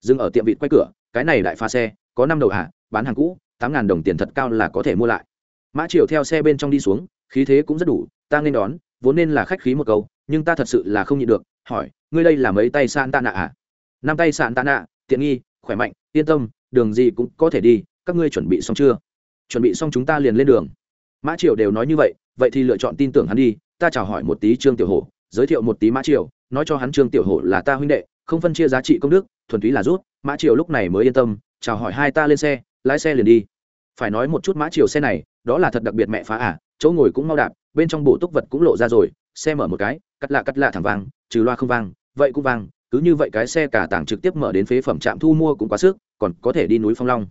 Dừng ở tiệm vịt quay cửa, cái này lại pha xe, có năm đầu hạ bán hàng cũ, tám ngàn đồng tiền thật cao là có thể mua lại. Mã triều theo xe bên trong đi xuống, khí thế cũng rất đủ, ta nên đón, vốn nên là khách khí một câu nhưng ta thật sự là không nhịn được hỏi ngươi đây là mấy tay sạn tạ nạ à? Năm tay sạn tạ nạ tiện nghi khỏe mạnh yên tâm đường gì cũng có thể đi các ngươi chuẩn bị xong chưa? Chuẩn bị xong chúng ta liền lên đường. Mã triều đều nói như vậy vậy thì lựa chọn tin tưởng hắn đi ta chào hỏi một tí trương tiểu hổ giới thiệu một tí mã triều nói cho hắn trương tiểu hổ là ta huynh đệ không phân chia giá trị công đức thuần túy là rút mã triều lúc này mới yên tâm chào hỏi hai ta lên xe lái xe liền đi. Phải nói một chút mã triều xe này đó là thật đặc biệt mẹ phá ả à, chỗ ngồi cũng mau đạp bên trong bộ túc vật cũng lộ ra rồi xe mở một cái, cắt lạ cắt lạ thẳng vang, trừ loa không vang, vậy cũng vang, cứ như vậy cái xe cả tảng trực tiếp mở đến phế phẩm trạm thu mua cũng quá sức, còn có thể đi núi phong long.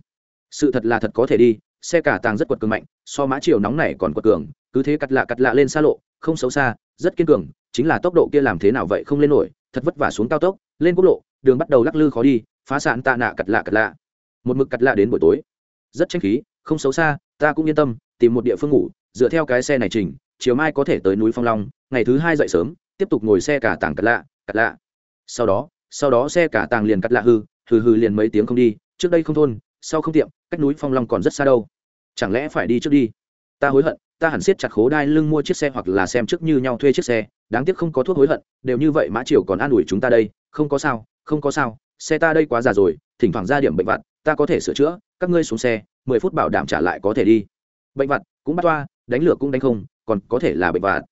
Sự thật là thật có thể đi, xe cả tàng rất quật cường mạnh, so mã chiều nóng này còn quật cường, cứ thế cắt lạ cắt lạ lên xa lộ, không xấu xa, rất kiên cường, chính là tốc độ kia làm thế nào vậy không lên nổi, thật vất vả xuống cao tốc, lên quốc lộ, đường bắt đầu lắc lư khó đi, phá sản tạ nạ cắt lạ cắt lạ. Một mực cắt lạ đến buổi tối. Rất tranh khí, không xấu xa, ta cũng yên tâm, tìm một địa phương ngủ, dựa theo cái xe này trình chiều mai có thể tới núi phong long ngày thứ hai dậy sớm, tiếp tục ngồi xe cả tàng cắt lạ cắt lạ. Sau đó sau đó xe cả tàng liền cắt lạ hư hư hư liền mấy tiếng không đi, trước đây không thôn, sau không tiệm, cách núi phong long còn rất xa đâu. Chẳng lẽ phải đi trước đi? Ta hối hận, ta hẳn siết chặt khố đai lưng mua chiếc xe hoặc là xem trước như nhau thuê chiếc xe, đáng tiếc không có thuốc hối hận, đều như vậy mã triều còn an ủi chúng ta đây, không có sao, không có sao, xe ta đây quá già rồi, thỉnh thoảng ra điểm bệnh vặt, ta có thể sửa chữa, các ngươi xuống xe, mười phút bảo đảm trả lại có thể đi. Bệnh vặt, cũng bắt toa, đánh lửa cũng đánh không, còn có thể là bệnh vặt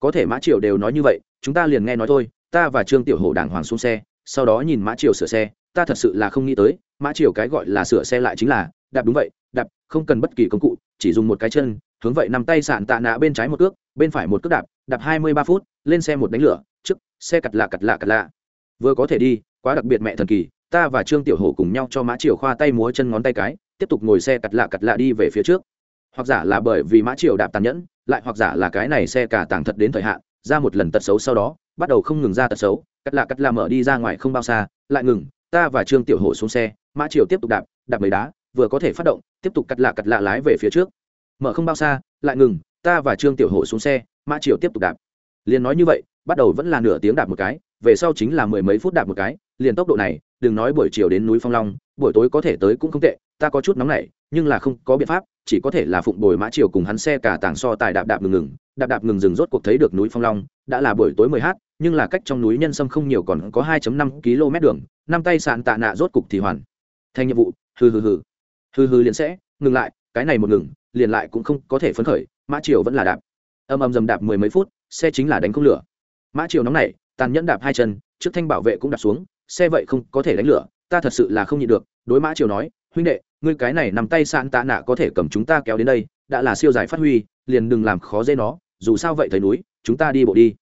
có thể mã triều đều nói như vậy, chúng ta liền nghe nói thôi, ta và trương tiểu hổ đàng hoàng xuống xe, sau đó nhìn mã triều sửa xe, ta thật sự là không nghĩ tới, mã triều cái gọi là sửa xe lại chính là, đạp đúng vậy, đạp, không cần bất kỳ công cụ, chỉ dùng một cái chân, hướng vậy nằm tay sạn tạ nạ bên trái một cước, bên phải một cước đạp đạp hai mươi ba phút, lên xe một đánh lửa, trước, xe cặt lạ cặt lạ cặt lạ. Vừa có thể đi, quá đặc biệt mẹ thần kỳ, ta và trương tiểu hổ cùng nhau cho mã triều khoa tay múa chân ngón tay cái, tiếp tục ngồi xe cặt lạ cặt lạ đi về phía trước. Hoặc giả là bởi vì mã triều đạp tàn nhẫn lại hoặc giả là cái này xe cả tàng thật đến thời hạn, ra một lần tật xấu sau đó, bắt đầu không ngừng ra tật xấu, cắt lạ cắt lạ mở đi ra ngoài không bao xa, lại ngừng, ta và trương tiểu hổ xuống xe, mã triều tiếp tục đạp đạp mấy đá, vừa có thể phát động, tiếp tục cắt lạ cắt lạ lái về phía trước. Mở không bao xa, lại ngừng, ta và trương tiểu hổ xuống xe, mã triều tiếp tục đạp. Liền nói như vậy, bắt đầu vẫn là nửa tiếng đạp một cái, về sau chính là mười mấy phút đạp một cái, liền tốc độ này, đừng nói buổi chiều đến núi phong long, buổi tối có thể tới cũng không tệ, ta có chút nóng nảy, nhưng là không có biện pháp chỉ có thể là phụng bồi mã triều cùng hắn xe cả tàng so tài đạp đạp ngừng ngừng, đạp đạp ngừng dừng rốt cuộc thấy được núi phong long, đã là buổi tối mười h nhưng là cách trong núi nhân sâm không nhiều còn có hai năm km đường, năm tay sạn tạ nạ rốt cục thì hoàn. Thành nhiệm vụ, hừ hừ hừ. Hừ hừ liền sẽ, ngừng lại, cái này một ngừng, liền lại cũng không có thể phấn khởi, mã triều vẫn là đạp. Âm âm dầm đạp mười mấy phút, xe chính là đánh không lửa. Mã triều nóng này tàn nhẫn đạp hai chân, trước thanh bảo vệ cũng đạp xuống, xe vậy không có thể đánh lửa, ta thật sự là không nhịn được, đối mã triều nói, huynh đệ ngươi cái này nằm tay sạn tạ nạ có thể cầm chúng ta kéo đến đây, đã là siêu giải phát huy, liền đừng làm khó dễ nó, dù sao vậy thấy núi, chúng ta đi bộ đi.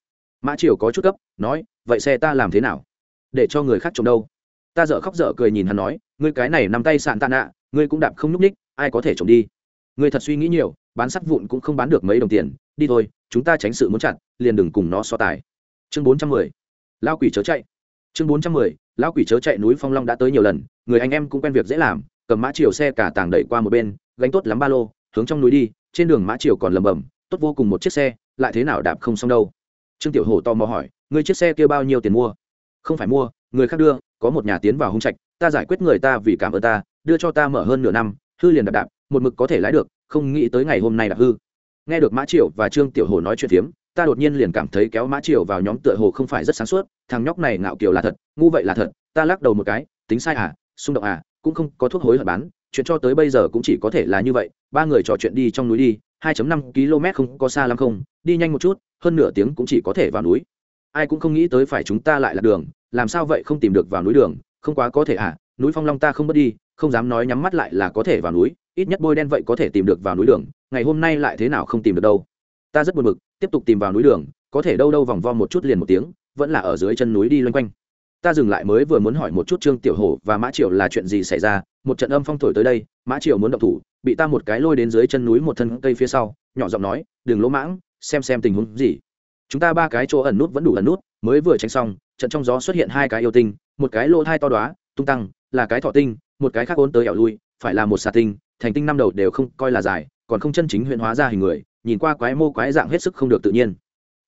Mã triều có chút cấp nói, vậy xe ta làm thế nào? Để cho người khác trộm đâu? Ta dở khóc dở cười nhìn hắn nói, ngươi cái này nằm tay sạn tạ nạ, ngươi cũng đạp không nhúc ních ai có thể trộm đi? Ngươi thật suy nghĩ nhiều, bán sắt vụn cũng không bán được mấy đồng tiền, đi thôi, chúng ta tránh sự muốn chặn liền đừng cùng nó so tài. Chương bốn trăm mười lao quỷ chớ chạy. Chương bốn trăm mười lao quỷ chớ chạy núi phong long đã tới nhiều lần, người anh em cũng quen việc dễ làm cầm mã chiều xe cả tàng đẩy qua một bên, gánh tốt lắm ba lô, hướng trong núi đi, trên đường mã chiều còn lầm bầm, tốt vô cùng một chiếc xe, lại thế nào đạp không xong đâu. Trương tiểu hổ tò mò hỏi, ngươi chiếc xe kia bao nhiêu tiền mua? Không phải mua, người khác đưa, có một nhà tiến vào hung trạch, ta giải quyết người ta vì cảm ơn ta, đưa cho ta mở hơn nửa năm, hư liền đạp đạp, một mực có thể lái được, không nghĩ tới ngày hôm nay đạp hư. Nghe được mã triệu và trương tiểu hồ nói chuyện phiếm, ta đột nhiên liền cảm thấy kéo mã triệu vào nhóm tựa hồ không phải rất sáng suốt, thằng nhóc này ngạo kiều là thật, ngu vậy là thật, ta lắc đầu một cái, tính sai à xung động à cũng không có thuốc hối hận bán, chuyện cho tới bây giờ cũng chỉ có thể là như vậy, ba người trò chuyện đi trong núi đi 2.5 km không có xa lắm không, đi nhanh một chút, hơn nửa tiếng cũng chỉ có thể vào núi. Ai cũng không nghĩ tới phải chúng ta lại là đường, làm sao vậy không tìm được vào núi đường, không quá có thể à núi phong long ta không mất đi, không dám nói nhắm mắt lại là có thể vào núi, ít nhất bôi đen vậy có thể tìm được vào núi đường, ngày hôm nay lại thế nào không tìm được đâu. Ta rất buồn bực, tiếp tục tìm vào núi đường, có thể đâu đâu vòng vo một chút liền một tiếng, vẫn là ở dưới chân núi đi loanh quanh ta dừng lại mới vừa muốn hỏi một chút trương tiểu hổ và mã triều là chuyện gì xảy ra, một trận âm phong thổi tới đây, mã triều muốn động thủ, bị ta một cái lôi đến dưới chân núi một thân cây phía sau, nhỏ giọng nói, đừng lỗ mãng, xem xem tình huống gì. Chúng ta ba cái chỗ ẩn nút vẫn đủ ẩn nút, mới vừa tránh xong, trận trong gió xuất hiện hai cái yêu tinh, một cái lỗ thai to đoá tung tăng, là cái thọ tinh, một cái khác ốn tới ẻo lui, phải là một xà tinh, thành tinh năm đầu đều không coi là dài, còn không chân chính huyện hóa ra hình người, nhìn qua quái mô quái dạng hết sức không được tự nhiên.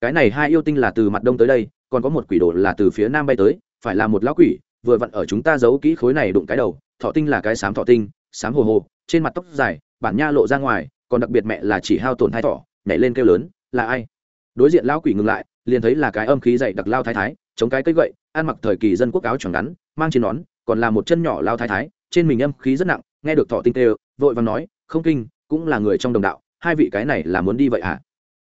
Cái này hai yêu tinh là từ mặt đông tới đây, còn có một quỷ đồ là từ phía nam bay tới phải là một lão quỷ, vừa vặn ở chúng ta giấu kỹ khối này đụng cái đầu, thọ tinh là cái sám thọ tinh, sám hồ hồ, trên mặt tóc dài, bản nha lộ ra ngoài, còn đặc biệt mẹ là chỉ hao tổn thai thỏ nhảy lên kêu lớn, là ai? Đối diện lão quỷ ngừng lại, liền thấy là cái âm khí dày đặc lao thái thái, chống cái cây gậy, ăn mặc thời kỳ dân quốc áo choàng ngắn, mang trên nón, còn là một chân nhỏ lao thái thái, trên mình âm khí rất nặng, nghe được thọ tinh tê, vội vàng nói, không kinh, cũng là người trong đồng đạo, hai vị cái này là muốn đi vậy à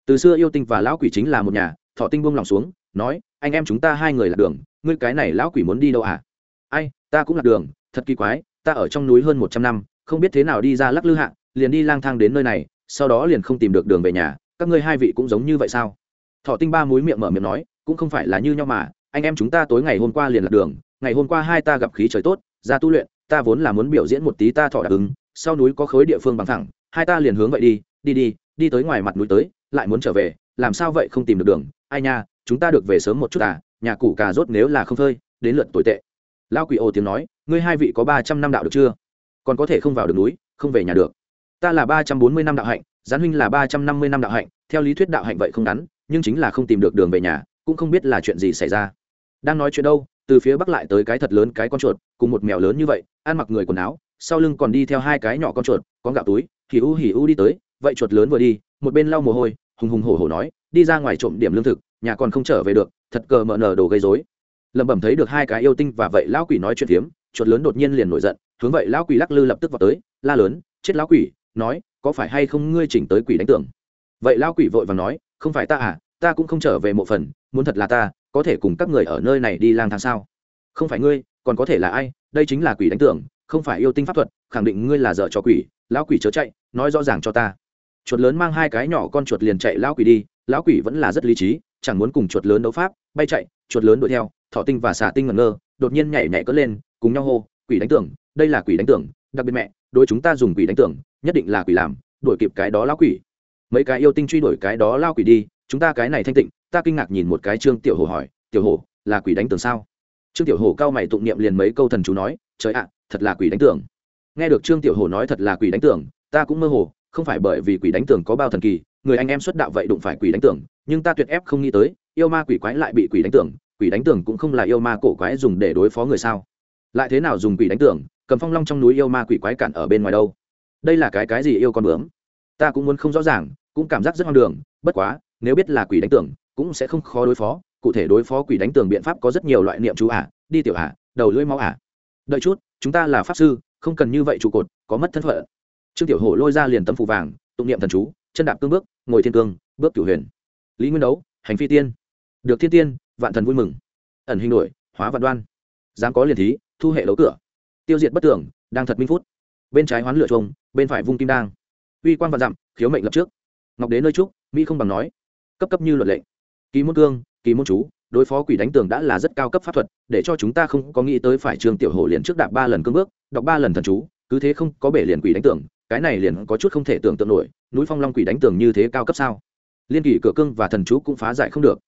từ xưa yêu tinh và lão quỷ chính là một nhà, thọ tinh buông lòng xuống nói, anh em chúng ta hai người là đường, ngươi cái này lão quỷ muốn đi đâu à? Ai, ta cũng là đường, thật kỳ quái, ta ở trong núi hơn một trăm năm, không biết thế nào đi ra lắc lư hạ, liền đi lang thang đến nơi này, sau đó liền không tìm được đường về nhà, các ngươi hai vị cũng giống như vậy sao? Thọ tinh ba múi miệng mở miệng nói, cũng không phải là như nhau mà, anh em chúng ta tối ngày hôm qua liền lạc đường, ngày hôm qua hai ta gặp khí trời tốt, ra tu luyện, ta vốn là muốn biểu diễn một tí ta thọ đáp ứng, sau núi có khối địa phương bằng thẳng, hai ta liền hướng vậy đi đi đi đi tới ngoài mặt núi tới, lại muốn trở về, làm sao vậy không tìm được đường, ai nha chúng ta được về sớm một chút à nhà củ cà rốt nếu là không phơi, đến lượt tồi tệ. Lao quỷ ô tiếng nói, ngươi hai vị có ba trăm năm đạo được chưa? Còn có thể không vào được núi, không về nhà được. Ta là ba trăm bốn mươi năm đạo hạnh, gián huynh là ba trăm năm mươi năm đạo hạnh, theo lý thuyết đạo hạnh vậy không ngắn, nhưng chính là không tìm được đường về nhà, cũng không biết là chuyện gì xảy ra. Đang nói chuyện đâu, từ phía bắc lại tới cái thật lớn cái con chuột, cùng một mèo lớn như vậy, ăn mặc người quần áo, sau lưng còn đi theo hai cái nhỏ con chuột con gạo túi, hì u hỉ u đi tới, vậy chuột lớn vừa đi, một bên lau mồ hôi, hùng hùng hổ hổ nói đi ra ngoài trộm điểm lương thực, nhà còn không trở về được, thật cờ mờ nờ đồ gây dối lẩm bẩm thấy được hai cái yêu tinh và vậy lão quỷ nói chuyện phiếm, chuột lớn đột nhiên liền nổi giận, hướng vậy lão quỷ lắc lư lập tức vào tới, la lớn, chết lão quỷ! Nói, có phải hay không ngươi chỉnh tới quỷ đánh tưởng? Vậy lão quỷ vội và nói, không phải ta à ta cũng không trở về một phần, muốn thật là ta, có thể cùng các người ở nơi này đi lang thang sao? Không phải ngươi, còn có thể là ai? Đây chính là quỷ đánh tưởng, không phải yêu tinh pháp thuật, khẳng định ngươi là dợ cho quỷ. Lão quỷ chớ chạy, nói rõ ràng cho ta. Chuột lớn mang hai cái nhỏ con chuột liền chạy lão quỷ đi lão quỷ vẫn là rất lý trí, chẳng muốn cùng chuột lớn đấu pháp, bay chạy, chuột lớn đuổi theo thọ tinh và xà tinh ngẩn ngơ, đột nhiên nhảy nhảy cất lên, cùng nhau hô, quỷ đánh tưởng, đây là quỷ đánh tưởng, đặc biệt mẹ đôi chúng ta dùng quỷ đánh tưởng, nhất định là quỷ làm, đuổi kịp cái đó lão quỷ. Mấy cái yêu tinh truy đuổi cái đó lao quỷ đi, chúng ta cái này thanh tịnh, ta kinh ngạc nhìn một cái trương tiểu hồ hỏi, tiểu hồ là quỷ đánh tưởng sao? Trương tiểu hồ cao mày tụng niệm liền mấy câu thần chú nói, trời ạ, thật là quỷ đánh tưởng. Nghe được trương tiểu hồ nói thật là quỷ đánh tưởng, ta cũng mơ hồ không phải bởi vì quỷ đánh tường có bao thần kỳ người anh em xuất đạo vậy đụng phải quỷ đánh tường, nhưng ta tuyệt ép không nghĩ tới yêu ma quỷ quái lại bị quỷ đánh tường, quỷ đánh tường cũng không là yêu ma cổ quái dùng để đối phó người sao? Lại thế nào dùng quỷ đánh tường? cầm phong long trong núi yêu ma quỷ quái cản ở bên ngoài đâu? Đây là cái cái gì yêu con bướm? Ta cũng muốn không rõ ràng cũng cảm giác rất hoang đường bất quá nếu biết là quỷ đánh tường, cũng sẽ không khó đối phó cụ thể đối phó quỷ đánh tường biện pháp có rất nhiều loại niệm chú ả đi tiểu ả đầu lưỡi máu ả đợi chút chúng ta là pháp sư không cần như vậy trụ cột có mất thân phận trương tiểu hổ lôi ra liền tấm phù vàng, tụng niệm thần chú, chân đạp cương bước, ngồi thiên cương, bước cửu huyền. Lý nguyên đấu, hành phi tiên. Được thiên tiên, vạn thần vui mừng. Ẩn hình đổi hóa vạn đoan. Dám có liền thí, thu hệ đấu cửa. Tiêu diệt bất tưởng, đang thật minh phút. Bên trái hoán lửa trông bên phải vung kim đang uy quan vạn dặm, khiếu mệnh lập trước. Ngọc đế nơi trúc, mỹ không bằng nói. Cấp cấp như luật lệ. Ký môn cương, ký môn chú, đối phó quỷ đánh tường đã là rất cao cấp pháp thuật, để cho chúng ta không có nghĩ tới phải trường tiểu hổ liền trước đạp ba lần cương bước, đọc ba lần thần chú, cứ thế không có bể liền quỷ đánh tường cái này liền có chút không thể tưởng tượng nổi, núi phong long quỷ đánh tường như thế cao cấp sao? Liên kỳ cửa cương và thần chú cũng phá giải không được.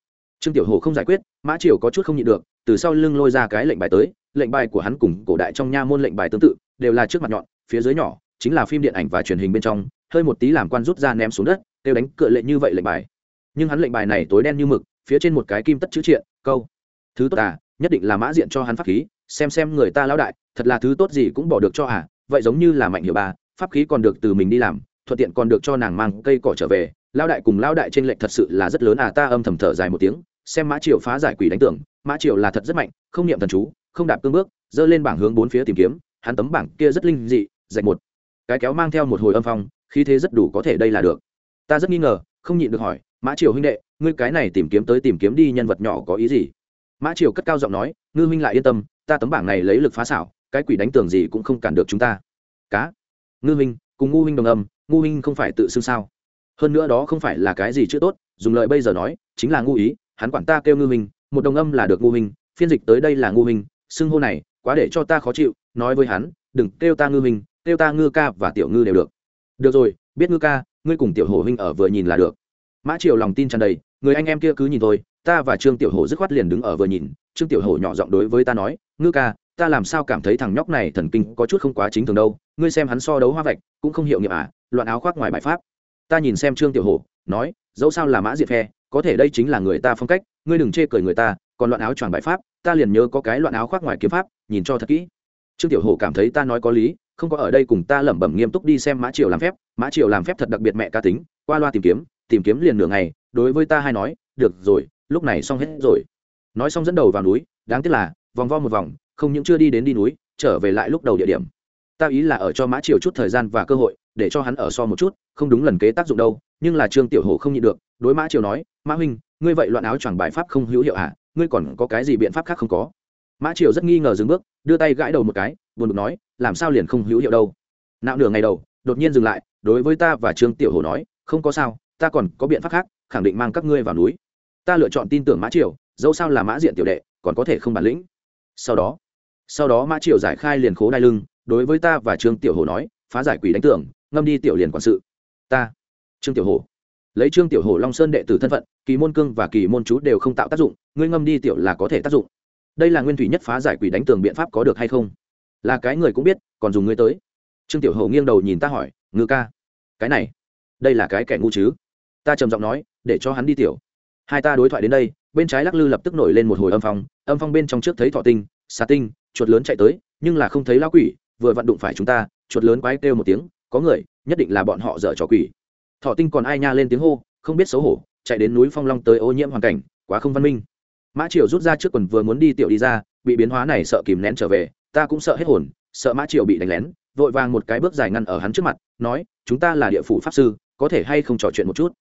Trương tiểu hồ không giải quyết, mã triều có chút không nhịn được, từ sau lưng lôi ra cái lệnh bài tới, lệnh bài của hắn cùng cổ đại trong nha môn lệnh bài tương tự, đều là trước mặt nhọn, phía dưới nhỏ, chính là phim điện ảnh và truyền hình bên trong, hơi một tí làm quan rút ra ném xuống đất, đều đánh cựa lệ như vậy lệnh bài. Nhưng hắn lệnh bài này tối đen như mực, phía trên một cái kim tất chữ triện, câu. Thứ tốt à nhất định là mã diện cho hắn pháp khí, xem xem người ta lão đại, thật là thứ tốt gì cũng bỏ được cho à vậy giống như là mạnh hiệu bà pháp khí còn được từ mình đi làm, thuận tiện còn được cho nàng mang cây cỏ trở về. Lao đại cùng lao đại trên lệnh thật sự là rất lớn à ta âm thầm thở dài một tiếng, xem mã triều phá giải quỷ đánh tưởng. Mã triều là thật rất mạnh, không niệm thần chú, không đạp cương bước dơ lên bảng hướng bốn phía tìm kiếm. Hắn tấm bảng kia rất linh dị dạch một. Cái kéo mang theo một hồi âm phong, khí thế rất đủ có thể đây là được. Ta rất nghi ngờ, không nhịn được hỏi, mã triều huynh đệ, ngươi cái này tìm kiếm tới tìm kiếm đi nhân vật nhỏ có ý gì? Mã triều cất cao giọng nói, ngư huynh lại yên tâm, ta tấm bảng này lấy lực phá xảo, cái quỷ đánh tường gì cũng không cản được chúng ta. Cá ngư huynh, cùng ngu huynh đồng âm, ngu huynh không phải tự xưng sao? Hơn nữa đó không phải là cái gì chữ tốt, dùng lời bây giờ nói, chính là ngu ý, hắn quản ta kêu ngư huynh, một đồng âm là được ngu huynh, phiên dịch tới đây là ngu huynh, xưng hô này, quá để cho ta khó chịu, nói với hắn, đừng kêu ta ngư huynh, kêu ta ngư ca và tiểu ngư đều được. Được rồi, biết ngư ca, ngươi cùng tiểu hổ huynh ở vừa nhìn là được. Mã triều lòng tin tràn đầy, người anh em kia cứ nhìn tôi ta và trương tiểu hổ dứt khoát liền đứng ở vừa nhìn, trương tiểu hổ nhỏ giọng đối với ta nói, ngư ca ta làm sao cảm thấy thằng nhóc này thần kinh có chút không quá chính thường đâu, ngươi xem hắn so đấu hoa vạch, cũng không hiệu nghiệm à loạn áo khoác ngoài bài pháp. Ta nhìn xem trương tiểu hổ, nói, dẫu sao là mã diệt phe, có thể đây chính là người ta phong cách, ngươi đừng chê cười người ta, còn loạn áo choàng bài pháp, ta liền nhớ có cái loạn áo khoác ngoài kiếm pháp, nhìn cho thật kỹ. Trương tiểu hổ cảm thấy ta nói có lý, không có ở đây cùng ta lẩm bẩm nghiêm túc đi xem mã triều làm phép, mã triều làm phép thật đặc biệt mẹ ca tính, qua loa tìm kiếm tìm kiếm liền nửa ngày, đối với ta hay nói, được rồi, lúc này xong hết rồi. Nói xong dẫn đầu vào núi, đáng tiếc là, vòng vo một vòng không những chưa đi đến đi núi, trở về lại lúc đầu địa điểm. Ta ý là ở cho mã triều chút thời gian và cơ hội, để cho hắn ở so một chút, không đúng lần kế tác dụng đâu, nhưng là trương tiểu hồ không nhịn được, đối mã triều nói, mã huynh, ngươi vậy loạn áo choàng bài pháp không hữu hiệu hả? Ngươi còn có cái gì biện pháp khác không có? Mã triều rất nghi ngờ dừng bước, đưa tay gãi đầu một cái, buồn bực nói, làm sao liền không hữu hiệu đâu? Nạo nửa ngày đầu, đột nhiên dừng lại, đối với ta và trương tiểu hồ nói, không có sao, ta còn có biện pháp khác, khẳng định mang các ngươi vào núi. Ta lựa chọn tin tưởng mã triều, dẫu sao là mã diện tiểu đệ, còn có thể không bản lĩnh. Sau đó sau đó mã triều giải khai liền khố đai lưng, đối với ta và trương tiểu hồ nói, phá giải quỷ đánh tưởng, ngâm đi tiểu liền quản sự. Ta, trương tiểu hồ lấy trương tiểu hồ long sơn đệ tử thân phận, kỳ môn cương và kỳ môn chú đều không tạo tác dụng, ngươi ngâm đi tiểu là có thể tác dụng. Đây là nguyên thủy nhất phá giải quỷ đánh tường biện pháp có được hay không? Là cái người cũng biết, còn dùng ngươi tới. Trương tiểu hồ nghiêng đầu nhìn ta hỏi, ngư ca, cái này, đây là cái kẻ ngu chứ? Ta trầm giọng nói, để cho hắn đi tiểu. Hai ta đối thoại đến đây, bên trái lắc lư lập tức nổi lên một hồi âm phong âm phong bên trong trước thấy thọ tinh, xà tinh chuột lớn chạy tới, nhưng là không thấy lão quỷ, vừa vặn đụng phải chúng ta, chuột lớn quái kêu một tiếng, có người, nhất định là bọn họ dở trò quỷ. Thọ tinh còn ai nha lên tiếng hô, không biết xấu hổ, chạy đến núi phong long tới ô nhiễm hoàn cảnh, quá không văn minh. Mã triều rút ra trước quần vừa muốn đi tiểu đi ra, bị biến hóa này sợ kìm nén trở về, ta cũng sợ hết hồn, sợ mã triều bị đánh lén, vội vàng một cái bước dài ngăn ở hắn trước mặt, nói, chúng ta là địa phủ pháp sư, có thể hay không trò chuyện một chút?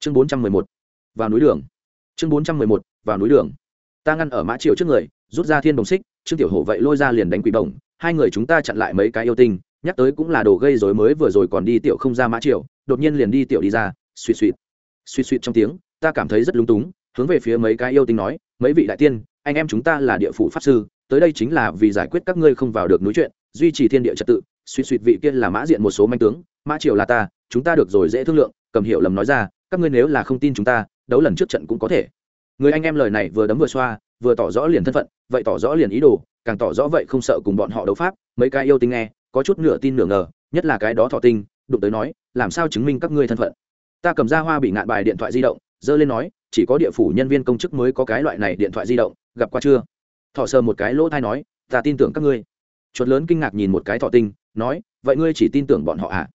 Chương bốn trăm mười một, vào núi đường. Chương bốn trăm mười một, vào núi đường. Ta ngăn ở mã triều trước người, rút ra thiên đồng xích trương tiểu hổ vậy lôi ra liền đánh quỷ bổng hai người chúng ta chặn lại mấy cái yêu tinh nhắc tới cũng là đồ gây rối mới vừa rồi còn đi tiểu không ra mã triệu, đột nhiên liền đi tiểu đi ra suỵ suỵ suỵ suỵ trong tiếng ta cảm thấy rất lúng túng hướng về phía mấy cái yêu tinh nói mấy vị đại tiên anh em chúng ta là địa phủ pháp sư tới đây chính là vì giải quyết các ngươi không vào được núi chuyện duy trì thiên địa trật tự. Suy suy vị kia là mã diện một số manh tướng mã triệu là ta chúng ta được rồi dễ thương lượng cầm hiểu lầm nói ra các ngươi nếu là không tin chúng ta đấu lần trước trận cũng có thể. Người anh em lời này vừa đấm vừa xoa vừa tỏ rõ liền thân phận, vậy tỏ rõ liền ý đồ, càng tỏ rõ vậy không sợ cùng bọn họ đấu pháp, mấy cái yêu tinh nghe, có chút nửa tin nửa ngờ, nhất là cái đó thọ tinh, đụng tới nói, làm sao chứng minh các ngươi thân phận? Ta cầm ra hoa bị ngạn bài điện thoại di động dơ lên nói, chỉ có địa phủ nhân viên công chức mới có cái loại này điện thoại di động, gặp qua chưa? Thọ sờ một cái lỗ thai nói, ta tin tưởng các ngươi. Chuột lớn kinh ngạc nhìn một cái thọ tinh, nói, vậy ngươi chỉ tin tưởng bọn họ à?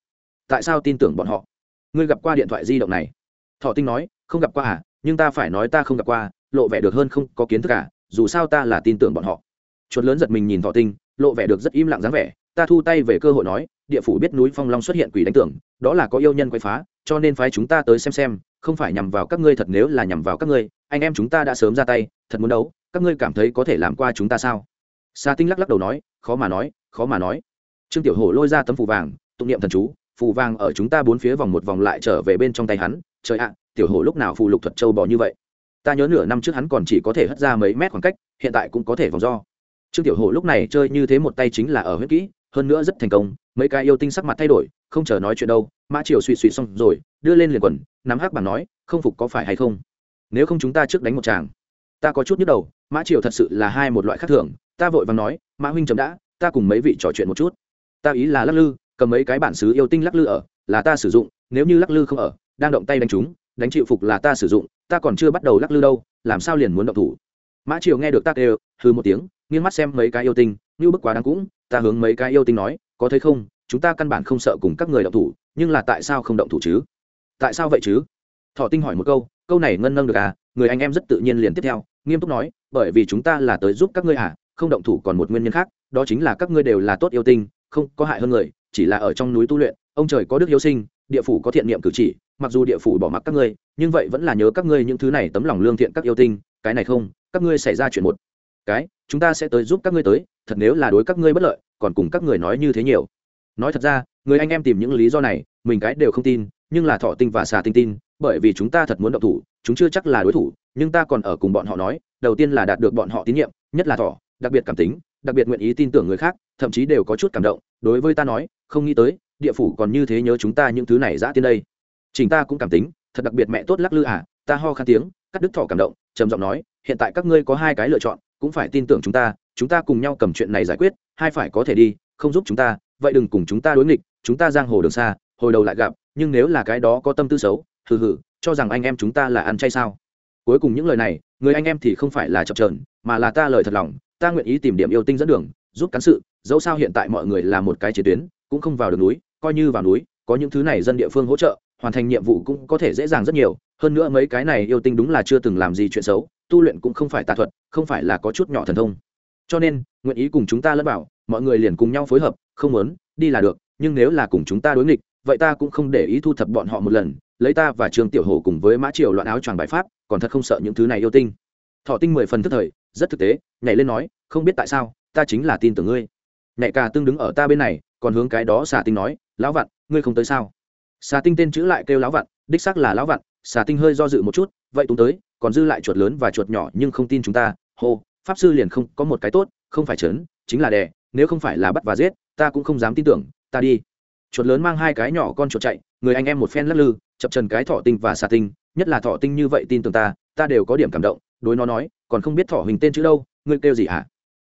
Tại sao tin tưởng bọn họ? Ngươi gặp qua điện thoại di động này? Thọ tinh nói, không gặp qua à nhưng ta phải nói ta không gặp qua lộ vẻ được hơn không có kiến thức cả, dù sao ta là tin tưởng bọn họ. Chuột lớn giật mình nhìn thọ tinh, lộ vẻ được rất im lặng dáng vẻ, ta thu tay về cơ hội nói, địa phủ biết núi phong long xuất hiện quỷ đánh tưởng, đó là có yêu nhân quay phá, cho nên phái chúng ta tới xem xem, không phải nhằm vào các ngươi thật nếu là nhằm vào các ngươi, anh em chúng ta đã sớm ra tay, thật muốn đấu, các ngươi cảm thấy có thể làm qua chúng ta sao? Sa tinh lắc lắc đầu nói, khó mà nói, khó mà nói. Trương tiểu hổ lôi ra tấm phù vàng, tụng niệm thần chú, phù vàng ở chúng ta bốn phía vòng một vòng lại trở về bên trong tay hắn, trời ạ, tiểu hổ lúc nào phù lục thuật châu bò như vậy? Ta nhớ nửa năm trước hắn còn chỉ có thể hất ra mấy mét khoảng cách, hiện tại cũng có thể vòng do. Trương tiểu hổ lúc này chơi như thế một tay chính là ở huyết kỹ, hơn nữa rất thành công, mấy cái yêu tinh sắc mặt thay đổi, không chờ nói chuyện đâu, mã triều suy suy xong rồi, đưa lên liền quần, nắm hắc bản nói, không phục có phải hay không? Nếu không chúng ta trước đánh một tràng. Ta có chút nhức đầu, mã triều thật sự là hai một loại khác thường, ta vội vàng nói, mã huynh chấm đã, ta cùng mấy vị trò chuyện một chút. Ta ý là lắc lư, cầm mấy cái bản xứ yêu tinh lắc lư ở, là ta sử dụng, nếu như lắc lư không ở, đang động tay đánh chúng, đánh chịu phục là ta sử dụng ta còn chưa bắt đầu lắc lư đâu, làm sao liền muốn động thủ? Mã triều nghe được ta kêu hư một tiếng, nghiêng mắt xem mấy cái yêu tinh, như bức quá đáng cũng, ta hướng mấy cái yêu tinh nói, có thấy không, chúng ta căn bản không sợ cùng các người động thủ, nhưng là tại sao không động thủ chứ? Tại sao vậy chứ? Thọ tinh hỏi một câu câu này ngân nâng được à người anh em rất tự nhiên liền tiếp theo, nghiêm túc nói, bởi vì chúng ta là tới giúp các ngươi à không động thủ còn một nguyên nhân khác, đó chính là các ngươi đều là tốt yêu tinh, không có hại hơn người, chỉ là ở trong núi tu luyện, ông trời có đức yêu sinh địa phủ có thiện niệm cử chỉ, mặc dù địa phủ bỏ mặc các ngươi, nhưng vậy vẫn là nhớ các ngươi những thứ này tấm lòng lương thiện các yêu tinh, cái này không, các ngươi xảy ra chuyện một. Cái, chúng ta sẽ tới giúp các ngươi tới, thật nếu là đối các ngươi bất lợi, còn cùng các người nói như thế nhiều. Nói thật ra, người anh em tìm những lý do này, mình cái đều không tin, nhưng là thọ tinh và xà tinh tin, bởi vì chúng ta thật muốn động thủ, chúng chưa chắc là đối thủ, nhưng ta còn ở cùng bọn họ nói, đầu tiên là đạt được bọn họ tín nhiệm, nhất là thọ, đặc biệt cảm tính, đặc biệt nguyện ý tin tưởng người khác, thậm chí đều có chút cảm động, đối với ta nói, không nghĩ tới địa phủ còn như thế nhớ chúng ta những thứ này dã tiên đây. Chính ta cũng cảm tính, thật đặc biệt mẹ tốt lắc lư à ta ho khan tiếng, cắt đứt thọ cảm động, trầm giọng nói, hiện tại các ngươi có hai cái lựa chọn, cũng phải tin tưởng chúng ta chúng ta cùng nhau cầm chuyện này giải quyết, hai phải có thể đi, không giúp chúng ta, vậy đừng cùng chúng ta đối nghịch, chúng ta giang hồ đường xa, hồi đầu lại gặp, nhưng nếu là cái đó có tâm tư xấu, hừ hừ, cho rằng anh em chúng ta là ăn chay sao? Cuối cùng những lời này, người anh em thì không phải là chập trờn mà là ta lời thật lòng, ta nguyện ý tìm điểm yêu tinh dẫn đường, giúp cán sự, dẫu sao hiện tại mọi người là một cái chiến tuyến, cũng không vào được núi coi như vào núi, có những thứ này dân địa phương hỗ trợ, hoàn thành nhiệm vụ cũng có thể dễ dàng rất nhiều. Hơn nữa mấy cái này yêu tinh đúng là chưa từng làm gì chuyện xấu, tu luyện cũng không phải tà thuật, không phải là có chút nhỏ thần thông. Cho nên, nguyện ý cùng chúng ta lẫn bảo mọi người liền cùng nhau phối hợp, không muốn, đi là được, nhưng nếu là cùng chúng ta đối nghịch, vậy ta cũng không để ý thu thập bọn họ một lần, lấy ta và trương tiểu hổ cùng với mã triều loạn áo choàng bài pháp, còn thật không sợ những thứ này yêu tinh. Thọ tinh mười phần thức thời, rất thực tế, nhảy lên nói, không biết tại sao, ta chính là tin tưởng ngươi. Nhạy ca tương đứng ở ta bên này, còn hướng cái đó xả tinh nói lão vặn, ngươi không tới sao? Xà tinh tên chữ lại kêu lão vặn, đích xác là lão vặn, xà tinh hơi do dự một chút, vậy túng tới, còn dư lại chuột lớn và chuột nhỏ nhưng không tin chúng ta, hô, pháp sư liền không có một cái tốt, không phải trấn chính là đè, nếu không phải là bắt và giết, ta cũng không dám tin tưởng, ta đi. Chuột lớn mang hai cái nhỏ con chuột chạy, người anh em một phen lắc lư, chập trần cái thọ tinh và xà tinh, nhất là thọ tinh như vậy tin tưởng ta ta đều có điểm cảm động, đối nó nói, còn không biết thọ hình tên chữ đâu, ngươi kêu gì hả?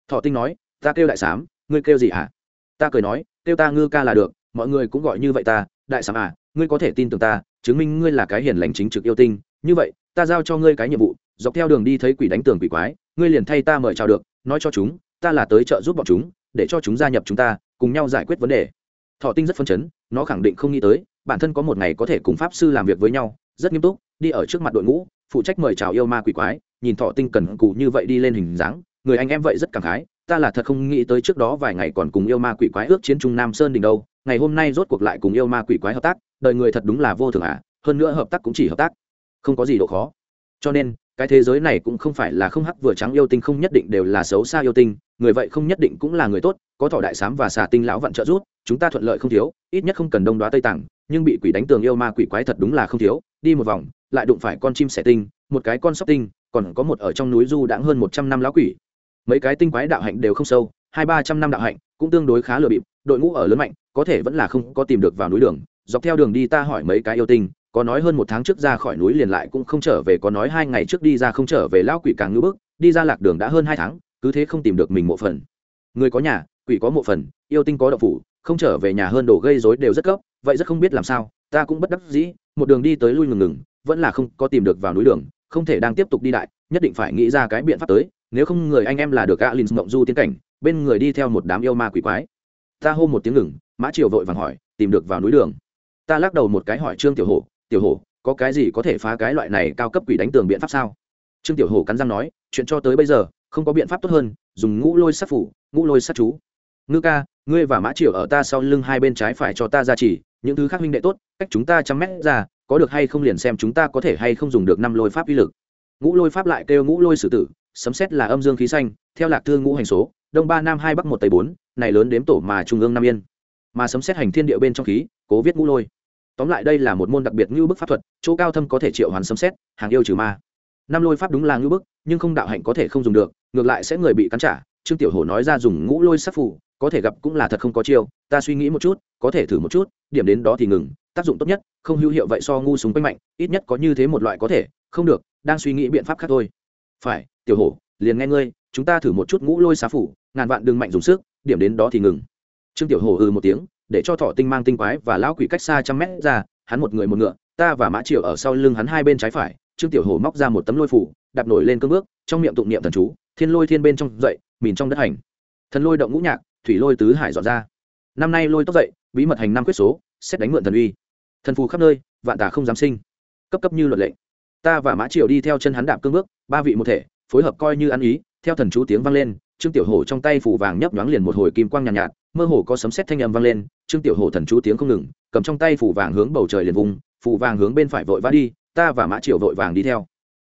Thọ tinh nói, ta kêu đại sám, ngươi kêu gì hả? Ta cười nói, kêu ta ngư ca là được mọi người cũng gọi như vậy ta, đại sám à ngươi có thể tin tưởng ta, chứng minh ngươi là cái hiền lành chính trực yêu tinh. Như vậy, ta giao cho ngươi cái nhiệm vụ, dọc theo đường đi thấy quỷ đánh tường quỷ quái, ngươi liền thay ta mời chào được, nói cho chúng, ta là tới trợ giúp bọn chúng, để cho chúng gia nhập chúng ta, cùng nhau giải quyết vấn đề. Thọ tinh rất phấn chấn, nó khẳng định không nghĩ tới, bản thân có một ngày có thể cùng pháp sư làm việc với nhau, rất nghiêm túc, đi ở trước mặt đội ngũ, phụ trách mời chào yêu ma quỷ quái, nhìn thọ tinh cần cù như vậy đi lên hình dáng, người anh em vậy rất cảm khái ta là thật không nghĩ tới trước đó vài ngày còn cùng yêu ma quỷ quái ước chiến trung nam sơn đỉnh đâu, ngày hôm nay rốt cuộc lại cùng yêu ma quỷ quái hợp tác, đời người thật đúng là vô thường à hơn nữa hợp tác cũng chỉ hợp tác, không có gì độ khó. Cho nên, cái thế giới này cũng không phải là không hắc vừa trắng yêu tinh không nhất định đều là xấu xa yêu tinh, người vậy không nhất định cũng là người tốt, có thỏ đại sám và xà tinh lão vặn trợ rút chúng ta thuận lợi không thiếu, ít nhất không cần đông đoá tây tặng nhưng bị quỷ đánh tường yêu ma quỷ quái thật đúng là không thiếu, đi một vòng, lại đụng phải con chim sẻ tinh, một cái con sóc tinh, còn có một ở trong núi du đãng hơn một trăm năm lão quỷ mấy cái tinh quái đạo hạnh đều không sâu, hai ba trăm năm đạo hạnh cũng tương đối khá lừa bịp, đội ngũ ở lớn mạnh, có thể vẫn là không có tìm được vào núi đường. Dọc theo đường đi ta hỏi mấy cái yêu tinh, có nói hơn một tháng trước ra khỏi núi liền lại cũng không trở về, có nói hai ngày trước đi ra không trở về lão quỷ càng ngưỡng bức, đi ra lạc đường đã hơn hai tháng, cứ thế không tìm được mình mộ phần. Người có nhà, quỷ có mộ phần, yêu tinh có đậu phủ, không trở về nhà hơn đồ gây rối đều rất cấp, vậy rất không biết làm sao, ta cũng bất đắc dĩ, một đường đi tới lui ngừng ngừng, vẫn là không có tìm được vào núi đường, không thể đang tiếp tục đi đại, nhất định phải nghĩ ra cái biện pháp tới nếu không người anh em là được alin mộng du tiến cảnh, bên người đi theo một đám yêu ma quỷ quái. Ta hô một tiếng ngừng, mã triều vội vàng hỏi, tìm được vào núi đường. Ta lắc đầu một cái hỏi, trương tiểu hổ tiểu hổ, có cái gì có thể phá cái loại này cao cấp quỷ đánh tường biện pháp sao? Trương tiểu hổ cắn răng nói, chuyện cho tới bây giờ, không có biện pháp tốt hơn, dùng ngũ lôi sát phủ, ngũ lôi sát chú. Ngư ca, ngươi và mã triều ở ta sau lưng hai bên trái phải cho ta ra chỉ những thứ khác huynh đệ tốt, cách chúng ta trăm mét ra, có được hay không liền xem chúng ta có thể hay không dùng được năm lôi pháp uy lực. Ngũ lôi pháp lại kêu ngũ lôi sử tử sấm xét là âm dương khí xanh, theo lạc thương ngũ hành số, đông ba nam hai bắc một tây bốn, này lớn đếm tổ mà trung ương nam yên. Mà sấm xét hành thiên địa bên trong khí, cố viết ngũ lôi. Tóm lại đây là một môn đặc biệt như bức pháp thuật, chỗ cao thâm có thể triệu hoàn sấm xét hàng yêu trừ ma. Năm lôi pháp đúng là ngữ bức, nhưng không đạo hạnh có thể không dùng được, ngược lại sẽ người bị cắn trả. Trương tiểu hổ nói ra dùng ngũ lôi sắc phủ có thể gặp cũng là thật không có chiêu, ta suy nghĩ một chút, có thể thử một chút, điểm đến đó thì ngừng, tác dụng tốt nhất, không hữu hiệu vậy so ngu súng quanh mạnh, ít nhất có như thế một loại có thể, không được, đang suy nghĩ biện pháp khác thôi phải, tiểu hổ, liền nghe ngươi, chúng ta thử một chút ngũ lôi xá phủ, ngàn vạn đừng mạnh dùng sức, điểm đến đó thì ngừng. Trương tiểu hổ ừ một tiếng, để cho thọ tinh mang tinh quái và lão quỷ cách xa trăm mét ra, hắn một người một ngựa, ta và mã triệu ở sau lưng hắn hai bên trái phải, trương tiểu hổ móc ra một tấm lôi phủ, đạp nổi lên cương bước, trong miệng tụng niệm thần chú, thiên lôi thiên bên trong dậy, mìn trong đất hành. Thần lôi động ngũ nhạc, thủy lôi tứ hải dọn ra. Năm nay lôi tốc dậy, bí mật hành năm quyết số, xét đánh mượn thần uy. Thần phù khắp nơi, vạn tà không dám sinh. Cấp cấp như luật lệnh ta và mã triều đi theo chân hắn đạp cương bước ba vị một thể phối hợp coi như ăn ý theo thần chú tiếng vang lên trương tiểu hổ trong tay phủ vàng nhấp nhoáng liền một hồi kim quang nhàn nhạt, nhạt mơ hồ có sấm sét thanh âm vang lên trương tiểu hổ thần chú tiếng không ngừng cầm trong tay phủ vàng hướng bầu trời liền vùng phủ vàng hướng bên phải vội vã đi ta và mã triều vội vàng đi theo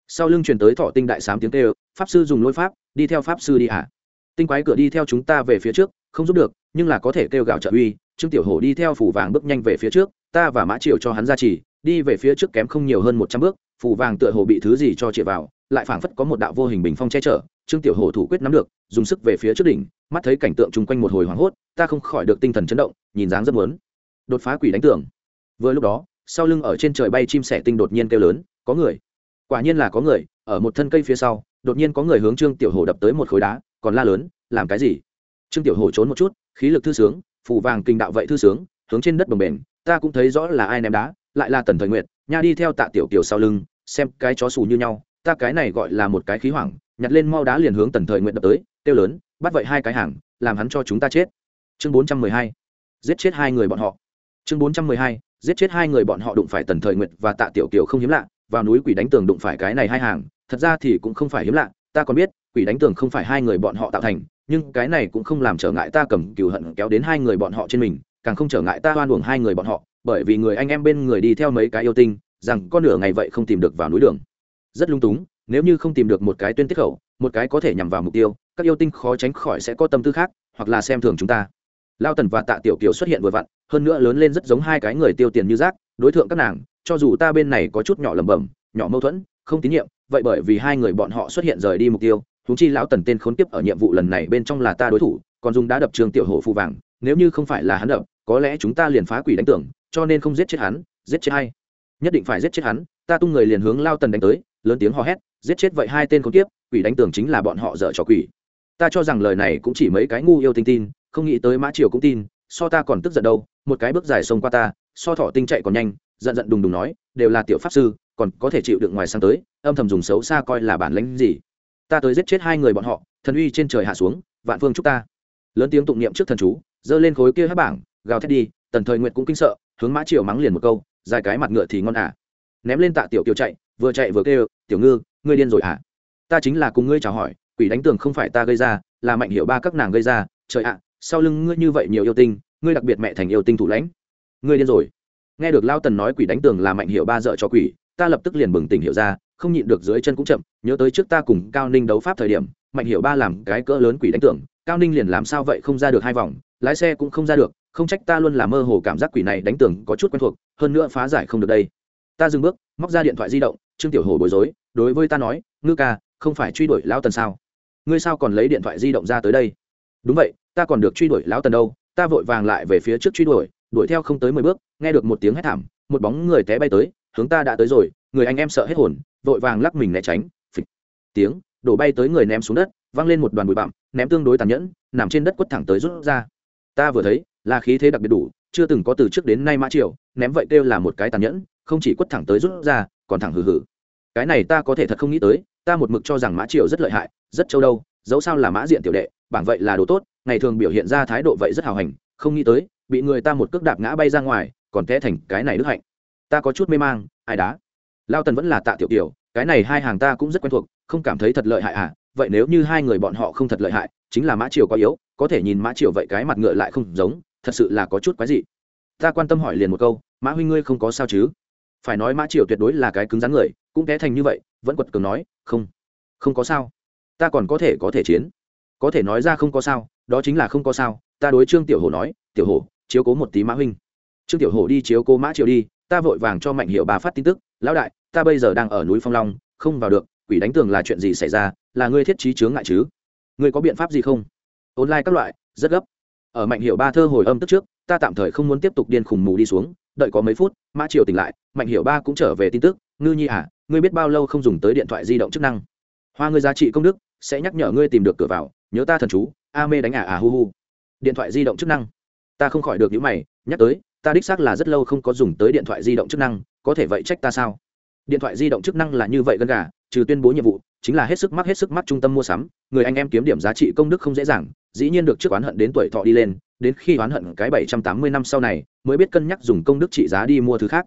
sau lưng truyền tới thọ tinh đại sám tiếng kêu pháp sư dùng lôi pháp đi theo pháp sư đi ạ à. tinh quái cửa đi theo chúng ta về phía trước không giúp được nhưng là có thể kêu gào trợ uy trương tiểu hổ đi theo phủ vàng bước nhanh về phía trước ta và mã triều cho hắn ra chỉ đi về phía trước kém không nhiều hơn một trăm bước phủ vàng tựa hồ bị thứ gì cho chĩa vào, lại phảng phất có một đạo vô hình bình phong che chở, trương tiểu hổ thủ quyết nắm được, dùng sức về phía trước đỉnh, mắt thấy cảnh tượng chung quanh một hồi hoảng hốt, ta không khỏi được tinh thần chấn động, nhìn dáng rất muốn đột phá quỷ đánh tưởng vừa lúc đó, sau lưng ở trên trời bay chim sẻ tinh đột nhiên kêu lớn, có người quả nhiên là có người, ở một thân cây phía sau, đột nhiên có người hướng trương tiểu hổ đập tới một khối đá, còn la lớn, làm cái gì trương tiểu hổ trốn một chút, khí lực thư sướng phủ vàng kinh đạo vậy thư sướng, hướng trên đất bồng bềnh. ta cũng thấy rõ là ai ném đá, lại là tần thời nguyệt, nha đi theo tạ tiểu kiều sau lưng xem cái chó xù như nhau, ta cái này gọi là một cái khí hoảng, nhặt lên mau đá liền hướng tần thời nguyện đập tới tiêu lớn, bắt vậy hai cái hàng, làm hắn cho chúng ta chết. Chương bốn trăm mười hai, giết chết hai người bọn họ. Chương bốn trăm mười hai, giết chết hai người bọn họ đụng phải tần thời nguyện và tạ tiểu kiều không hiếm lạ, vào núi quỷ đánh tường đụng phải cái này hai hàng, thật ra thì cũng không phải hiếm lạ, ta còn biết, quỷ đánh tường không phải hai người bọn họ tạo thành, nhưng cái này cũng không làm trở ngại ta cầm cừu hận kéo đến hai người bọn họ trên mình, càng không trở ngại ta hoan uổng hai người bọn họ, bởi vì người anh em bên người đi theo mấy cái yêu tinh rằng con nửa ngày vậy không tìm được vào núi đường. Rất lung túng, nếu như không tìm được một cái tuyên tiết khẩu, một cái có thể nhằm vào mục tiêu, các yêu tinh khó tránh khỏi sẽ có tâm tư khác, hoặc là xem thường chúng ta. Lao tần và tạ tiểu kiều xuất hiện vừa vặn, hơn nữa lớn lên rất giống hai cái người tiêu tiền như rác, đối tượng các nàng, cho dù ta bên này có chút nhỏ lầm bầm nhỏ mâu thuẫn, không tín nhiệm, vậy bởi vì hai người bọn họ xuất hiện rời đi mục tiêu húng chi lão tần tên khốn kiếp ở nhiệm vụ lần này bên trong là ta đối thủ, còn dùng đá đập trường tiểu hổ phù vàng, nếu như không phải là hắn đập, có lẽ chúng ta liền phá quỷ đánh tưởng, cho nên không giết chết hắn, giết chết hay nhất định phải giết chết hắn, ta tung người liền hướng lao tần đánh tới, lớn tiếng hò hét, giết chết vậy hai tên con tiếp quỷ đánh tưởng chính là bọn họ dở trò quỷ. Ta cho rằng lời này cũng chỉ mấy cái ngu yêu tinh tin, không nghĩ tới mã triều cũng tin, so ta còn tức giận đâu, một cái bước dài xông qua ta, so thỏ tinh chạy còn nhanh, giận giận đùng đùng nói, đều là tiểu pháp sư, còn có thể chịu đựng ngoài sang tới, âm thầm dùng xấu xa coi là bản lãnh gì. Ta tới giết chết hai người bọn họ, thần uy trên trời hạ xuống, vạn phương chúc ta. Lớn tiếng tụng niệm trước thần chú, giơ lên khối kia hát bảng, gào thét đi, tần thời nguyện cũng kinh sợ, hướng mã triều mắng liền một câu dài cái mặt ngựa thì ngon à. Ném lên tạ tiểu kiều chạy, vừa chạy vừa kêu, tiểu ngư, ngươi điên rồi à? Ta chính là cùng ngươi chào hỏi, quỷ đánh tường không phải ta gây ra, là mạnh hiệu ba các nàng gây ra, trời ạ, sau lưng ngươi như vậy nhiều yêu tinh, ngươi đặc biệt mẹ thành yêu tinh thủ lãnh. Ngươi điên rồi. Nghe được lao tần nói quỷ đánh tường là mạnh hiệu ba dợ cho quỷ, ta lập tức liền bừng tỉnh hiểu ra, không nhịn được dưới chân cũng chậm, nhớ tới trước ta cùng cao ninh đấu pháp thời điểm, mạnh hiệu ba làm cái cỡ lớn quỷ đánh tường, cao ninh liền làm sao vậy không ra được hai vòng, lái xe cũng không ra được, không trách ta luôn là mơ hồ cảm giác quỷ này đánh tường có chút quen thuộc hơn nữa phá giải không được đây. Ta dừng bước, móc ra điện thoại di động, trương tiểu hồ bối rối, đối với ta nói, ngư ca, không phải truy đuổi lão tần sao? Ngươi sao còn lấy điện thoại di động ra tới đây? Đúng vậy, ta còn được truy đuổi lão tần đâu, ta vội vàng lại về phía trước truy đuổi đuổi theo không tới mười bước, nghe được một tiếng hét thảm, một bóng người té bay tới, hướng ta đã tới rồi, người anh em sợ hết hồn, vội vàng lắc mình né tránh, phịch, tiếng, đổ bay tới người ném xuống đất, văng lên một đoàn bụi bặm, ném tương đối tàn nhẫn, nằm trên đất quất thẳng tới rút ra. Ta vừa thấy, là khí thế đặc biệt đủ chưa từng có từ trước đến nay mã triều, ném vậy kêu là một cái tàn nhẫn, không chỉ quất thẳng tới rút ra, còn thẳng hừ hừ. Cái này ta có thể thật không nghĩ tới, ta một mực cho rằng mã triều rất lợi hại, rất châu đâu, dẫu sao là mã diện tiểu đệ, bảng vậy là đồ tốt, ngày thường biểu hiện ra thái độ vậy rất hào hành, không nghĩ tới, bị người ta một cước đạp ngã bay ra ngoài, còn té thành cái này đức hạnh. Ta có chút mê mang, ai đá? Lao tần vẫn là tạ tiểu tiểu cái này hai hàng ta cũng rất quen thuộc, không cảm thấy thật lợi hại à? Vậy nếu như hai người bọn họ không thật lợi hại, chính là mã triều có yếu, có thể nhìn mã triều vậy cái mặt ngựa lại không giống thật sự là có chút quái dị. Ta quan tâm hỏi liền một câu, mã huynh ngươi không có sao chứ? Phải nói mã triều tuyệt đối là cái cứng rắn người, cũng té thành như vậy, vẫn quật cường nói, không không có sao. Ta còn có thể có thể chiến. Có thể nói ra không có sao, đó chính là không có sao. Ta đối trương tiểu hổ nói, tiểu hổ, chiếu cố một tí mã huynh. Trương tiểu hổ đi chiếu cố mã triều đi, ta vội vàng cho mạnh hiệu bà phát tin tức, lão đại, ta bây giờ đang ở núi phong long, không vào được, quỷ đánh tường là chuyện gì xảy ra, là ngươi thiết trí chướng ngại chứ? Ngươi có biện pháp gì không? Online các loại, rất gấp ở mạnh hiệu ba thơ hồi âm tức trước ta tạm thời không muốn tiếp tục điên khùng mù đi xuống đợi có mấy phút mã triều tỉnh lại mạnh hiệu ba cũng trở về tin tức ngư nhi à ngươi biết bao lâu không dùng tới điện thoại di động chức năng? Hoa ngươi giá trị công đức sẽ nhắc nhở ngươi tìm được cửa vào nhớ ta thần chú a mê đánh ả à, à hu hu. Điện thoại di động chức năng. Ta không khỏi được những mày nhắc tới ta đích xác là rất lâu không có dùng tới điện thoại di động chức năng có thể vậy trách ta sao? Điện thoại di động chức năng là như vậy gần gà trừ tuyên bố nhiệm vụ chính là hết sức mắc, hết sức mắc trung tâm mua sắm. Người anh em kiếm điểm giá trị công đức không dễ dàng, dĩ nhiên được trước oán hận đến tuổi thọ đi lên, đến khi oán hận cái bảy trăm tám mươi năm sau này, mới biết cân nhắc dùng công đức trị giá đi mua thứ khác.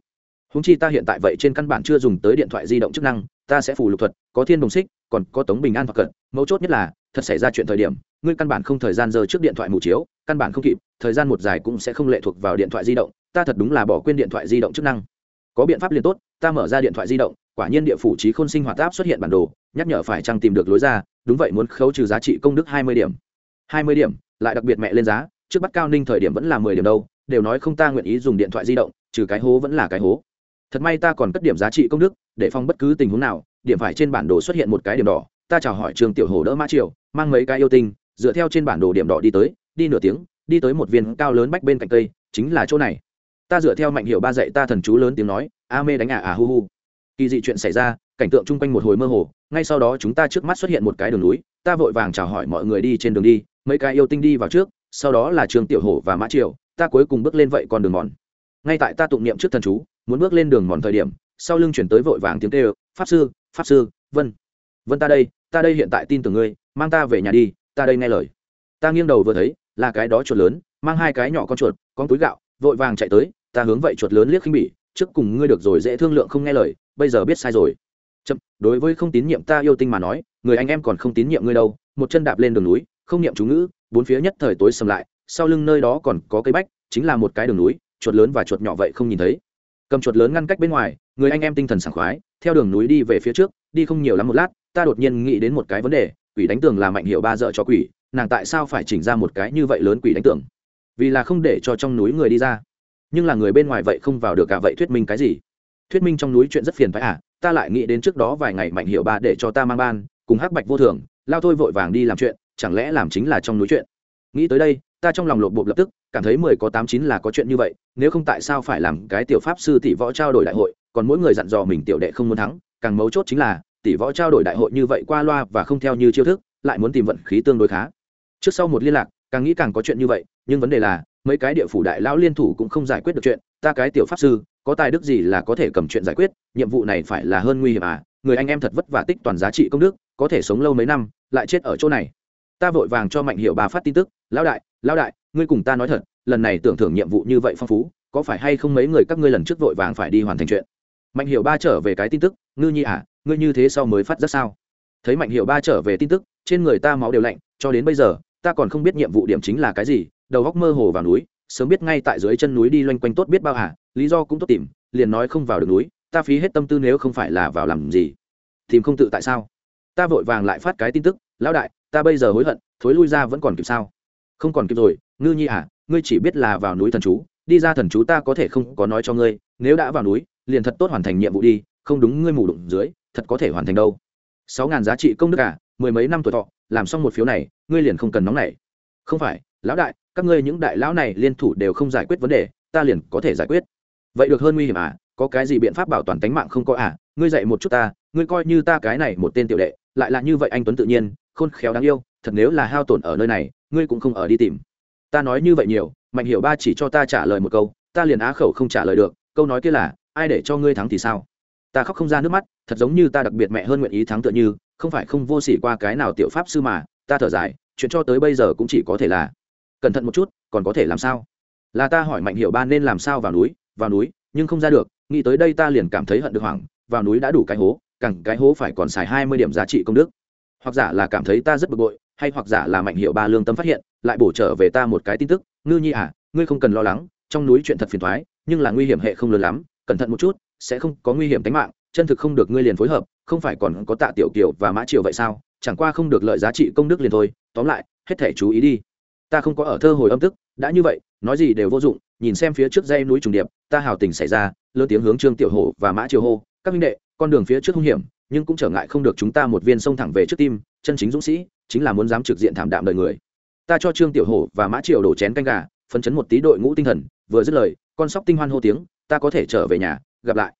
Húng chi ta hiện tại vậy trên căn bản chưa dùng tới điện thoại di động chức năng, ta sẽ phủ lục thuật, có thiên đồng xích, còn có tống bình an hoặc cận. Mấu chốt nhất là, thật xảy ra chuyện thời điểm, ngươi căn bản không thời gian giờ trước điện thoại mù chiếu, căn bản không kịp, thời gian một dài cũng sẽ không lệ thuộc vào điện thoại di động, ta thật đúng là bỏ quên điện thoại di động chức năng. Có biện pháp liền tốt, ta mở ra điện thoại di động, quả nhiên địa phủ trí khôn sinh hoạt áp xuất hiện bản đồ nhắc nhở phải chăng tìm được lối ra, đúng vậy muốn khấu trừ giá trị công đức hai mươi điểm. hai mươi điểm, lại đặc biệt mẹ lên giá, trước bắt cao ninh thời điểm vẫn là mười điểm đâu, đều nói không ta nguyện ý dùng điện thoại di động, trừ cái hố vẫn là cái hố. Thật may ta còn cất điểm giá trị công đức, để phòng bất cứ tình huống nào, điểm phải trên bản đồ xuất hiện một cái điểm đỏ, ta chào hỏi trường tiểu hồ đỡ mã triều, mang mấy cái yêu tinh, dựa theo trên bản đồ điểm đỏ đi tới, đi nửa tiếng, đi tới một viên cao lớn bách bên cạnh cây, chính là chỗ này. Ta dựa theo mạnh hiệu ba dạy ta thần chú lớn tiếng nói, a mê đánh à à hu hu. Kỳ dị chuyện xảy ra cảnh tượng chung quanh một hồi mơ hồ, ngay sau đó chúng ta trước mắt xuất hiện một cái đường núi, ta vội vàng chào hỏi mọi người đi trên đường đi, mấy cái yêu tinh đi vào trước, sau đó là trường tiểu hổ và mã triều, ta cuối cùng bước lên vậy con đường mòn. Ngay tại ta tụng niệm trước thần chú, muốn bước lên đường mòn thời điểm, sau lưng chuyển tới vội vàng tiếng kêu, pháp sư pháp sư, vân vân ta đây ta đây hiện tại tin tưởng ngươi, mang ta về nhà đi, ta đây nghe lời. Ta nghiêng đầu vừa thấy, là cái đó chuột lớn, mang hai cái nhỏ con chuột con túi gạo, vội vàng chạy tới, ta hướng vậy chuột lớn liếc khinh bỉ, trước cùng ngươi được rồi dễ thương lượng không nghe lời, bây giờ biết sai rồi chậm, đối với không tín nhiệm ta yêu tinh mà nói, người anh em còn không tín nhiệm ngươi đâu, một chân đạp lên đường núi, không niệm chú ngữ, bốn phía nhất thời tối sầm lại, sau lưng nơi đó còn có cây bách, chính là một cái đường núi, chuột lớn và chuột nhỏ vậy không nhìn thấy. Cầm chuột lớn ngăn cách bên ngoài, người anh em tinh thần sảng khoái, theo đường núi đi về phía trước, đi không nhiều lắm một lát, ta đột nhiên nghĩ đến một cái vấn đề, quỷ đánh tường là mạnh hiệu ba dợ cho quỷ, nàng tại sao phải chỉnh ra một cái như vậy lớn quỷ đánh tường? Vì là không để cho trong núi người đi ra. Nhưng là người bên ngoài vậy không vào được cả, vậy thuyết minh cái gì? Thuyết minh trong núi chuyện rất phiền phải à? Ta lại nghĩ đến trước đó vài ngày mạnh hiệu ba để cho ta mang ban, cùng hắc bạch vô thường, lao thôi vội vàng đi làm chuyện, chẳng lẽ làm chính là trong núi chuyện? Nghĩ tới đây, ta trong lòng lộp bộp lập tức, cảm thấy mười có tám chín là có chuyện như vậy, nếu không tại sao phải làm cái tiểu pháp sư tỷ võ trao đổi đại hội, còn mỗi người dặn dò mình tiểu đệ không muốn thắng, càng mấu chốt chính là, tỷ võ trao đổi đại hội như vậy qua loa và không theo như chiêu thức, lại muốn tìm vận khí tương đối khá. Trước sau một liên lạc, càng nghĩ càng có chuyện như vậy, nhưng vấn đề là, mấy cái địa phủ đại lão liên thủ cũng không giải quyết được chuyện, ta cái tiểu pháp sư có tài đức gì là có thể cầm chuyện giải quyết, nhiệm vụ này phải là hơn nguy hiểm à? Người anh em thật vất vả tích toàn giá trị công đức, có thể sống lâu mấy năm, lại chết ở chỗ này. Ta vội vàng cho mạnh hiệu bà phát tin tức, lão đại lão đại, ngươi cùng ta nói thật, lần này tưởng thưởng nhiệm vụ như vậy phong phú, có phải hay không mấy người các ngươi lần trước vội vàng phải đi hoàn thành chuyện? Mạnh hiệu ba trở về cái tin tức, ngư nhi à ngươi như thế sau mới phát rất sao? Thấy mạnh hiệu ba trở về tin tức, trên người ta máu đều lạnh, cho đến bây giờ, ta còn không biết nhiệm vụ điểm chính là cái gì, đầu góc mơ hồ vào núi sớm biết ngay tại dưới chân núi đi loanh quanh tốt biết bao hả lý do cũng tốt tìm, liền nói không vào được núi, ta phí hết tâm tư nếu không phải là vào làm gì? Tìm không tự tại sao? Ta vội vàng lại phát cái tin tức, lão đại, ta bây giờ hối hận, thối lui ra vẫn còn kịp sao? Không còn kịp rồi, ngư nhi à ngươi chỉ biết là vào núi thần chú, đi ra thần chú ta có thể không có nói cho ngươi, nếu đã vào núi, liền thật tốt hoàn thành nhiệm vụ đi, không đúng ngươi mù đụng dưới, thật có thể hoàn thành đâu. Sáu ngàn giá trị công đức à mười mấy năm tuổi thọ, làm xong một phiếu này, ngươi liền không cần nóng này không phải lão đại, các ngươi những đại lão này liên thủ đều không giải quyết vấn đề, ta liền có thể giải quyết. Vậy được hơn nguy hiểm à? Có cái gì biện pháp bảo toàn tính mạng không có à? Ngươi dạy một chút ta, ngươi coi như ta cái này một tên tiểu đệ, lại là như vậy anh tuấn tự nhiên, khôn khéo đáng yêu, thật nếu là hao tổn ở nơi này, ngươi cũng không ở đi tìm. Ta nói như vậy nhiều, mạnh hiểu ba chỉ cho ta trả lời một câu, ta liền á khẩu không trả lời được, câu nói kia là, ai để cho ngươi thắng thì sao? Ta khóc không ra nước mắt, thật giống như ta đặc biệt mẹ hơn nguyện ý thắng tựa như, không phải không vô sỉ qua cái nào tiểu pháp sư mà, ta thở dài, chuyện cho tới bây giờ cũng chỉ có thể là cẩn thận một chút, còn có thể làm sao? Là ta hỏi mạnh hiểu ba nên làm sao vào núi vào núi, nhưng không ra được, nghĩ tới đây ta liền cảm thấy hận được hoảng, vào núi đã đủ cái hố, cẳng cái hố phải còn xài hai mươi điểm giá trị công đức. Hoặc giả là cảm thấy ta rất bực bội, hay hoặc giả là mạnh hiệu ba lương tâm phát hiện, lại bổ trở về ta một cái tin tức, ngư nhi à ngươi không cần lo lắng, trong núi chuyện thật phiền thoái nhưng là nguy hiểm hệ không lớn lắm, cẩn thận một chút, sẽ không có nguy hiểm tính mạng, chân thực không được ngươi liền phối hợp, không phải còn có tạ tiểu kiều và mã triều vậy sao? Chẳng qua không được lợi giá trị công đức liền thôi, tóm lại, hết thể chú ý đi ta không có ở thơ hồi âm tức, đã như vậy, nói gì đều vô dụng, nhìn xem phía trước dây núi trùng điệp, ta hào tình xảy ra lơ tiếng hướng trương tiểu hổ và mã triều hô, các minh đệ, con đường phía trước hung hiểm, nhưng cũng trở ngại không được chúng ta một viên sông thẳng về trước tim, chân chính dũng sĩ, chính là muốn dám trực diện thảm đạm đời người. Ta cho trương tiểu hổ và mã triều đổ chén canh gà, phấn chấn một tí đội ngũ tinh thần, vừa dứt lời, con sóc tinh hoan hô tiếng, ta có thể trở về nhà, gặp lại.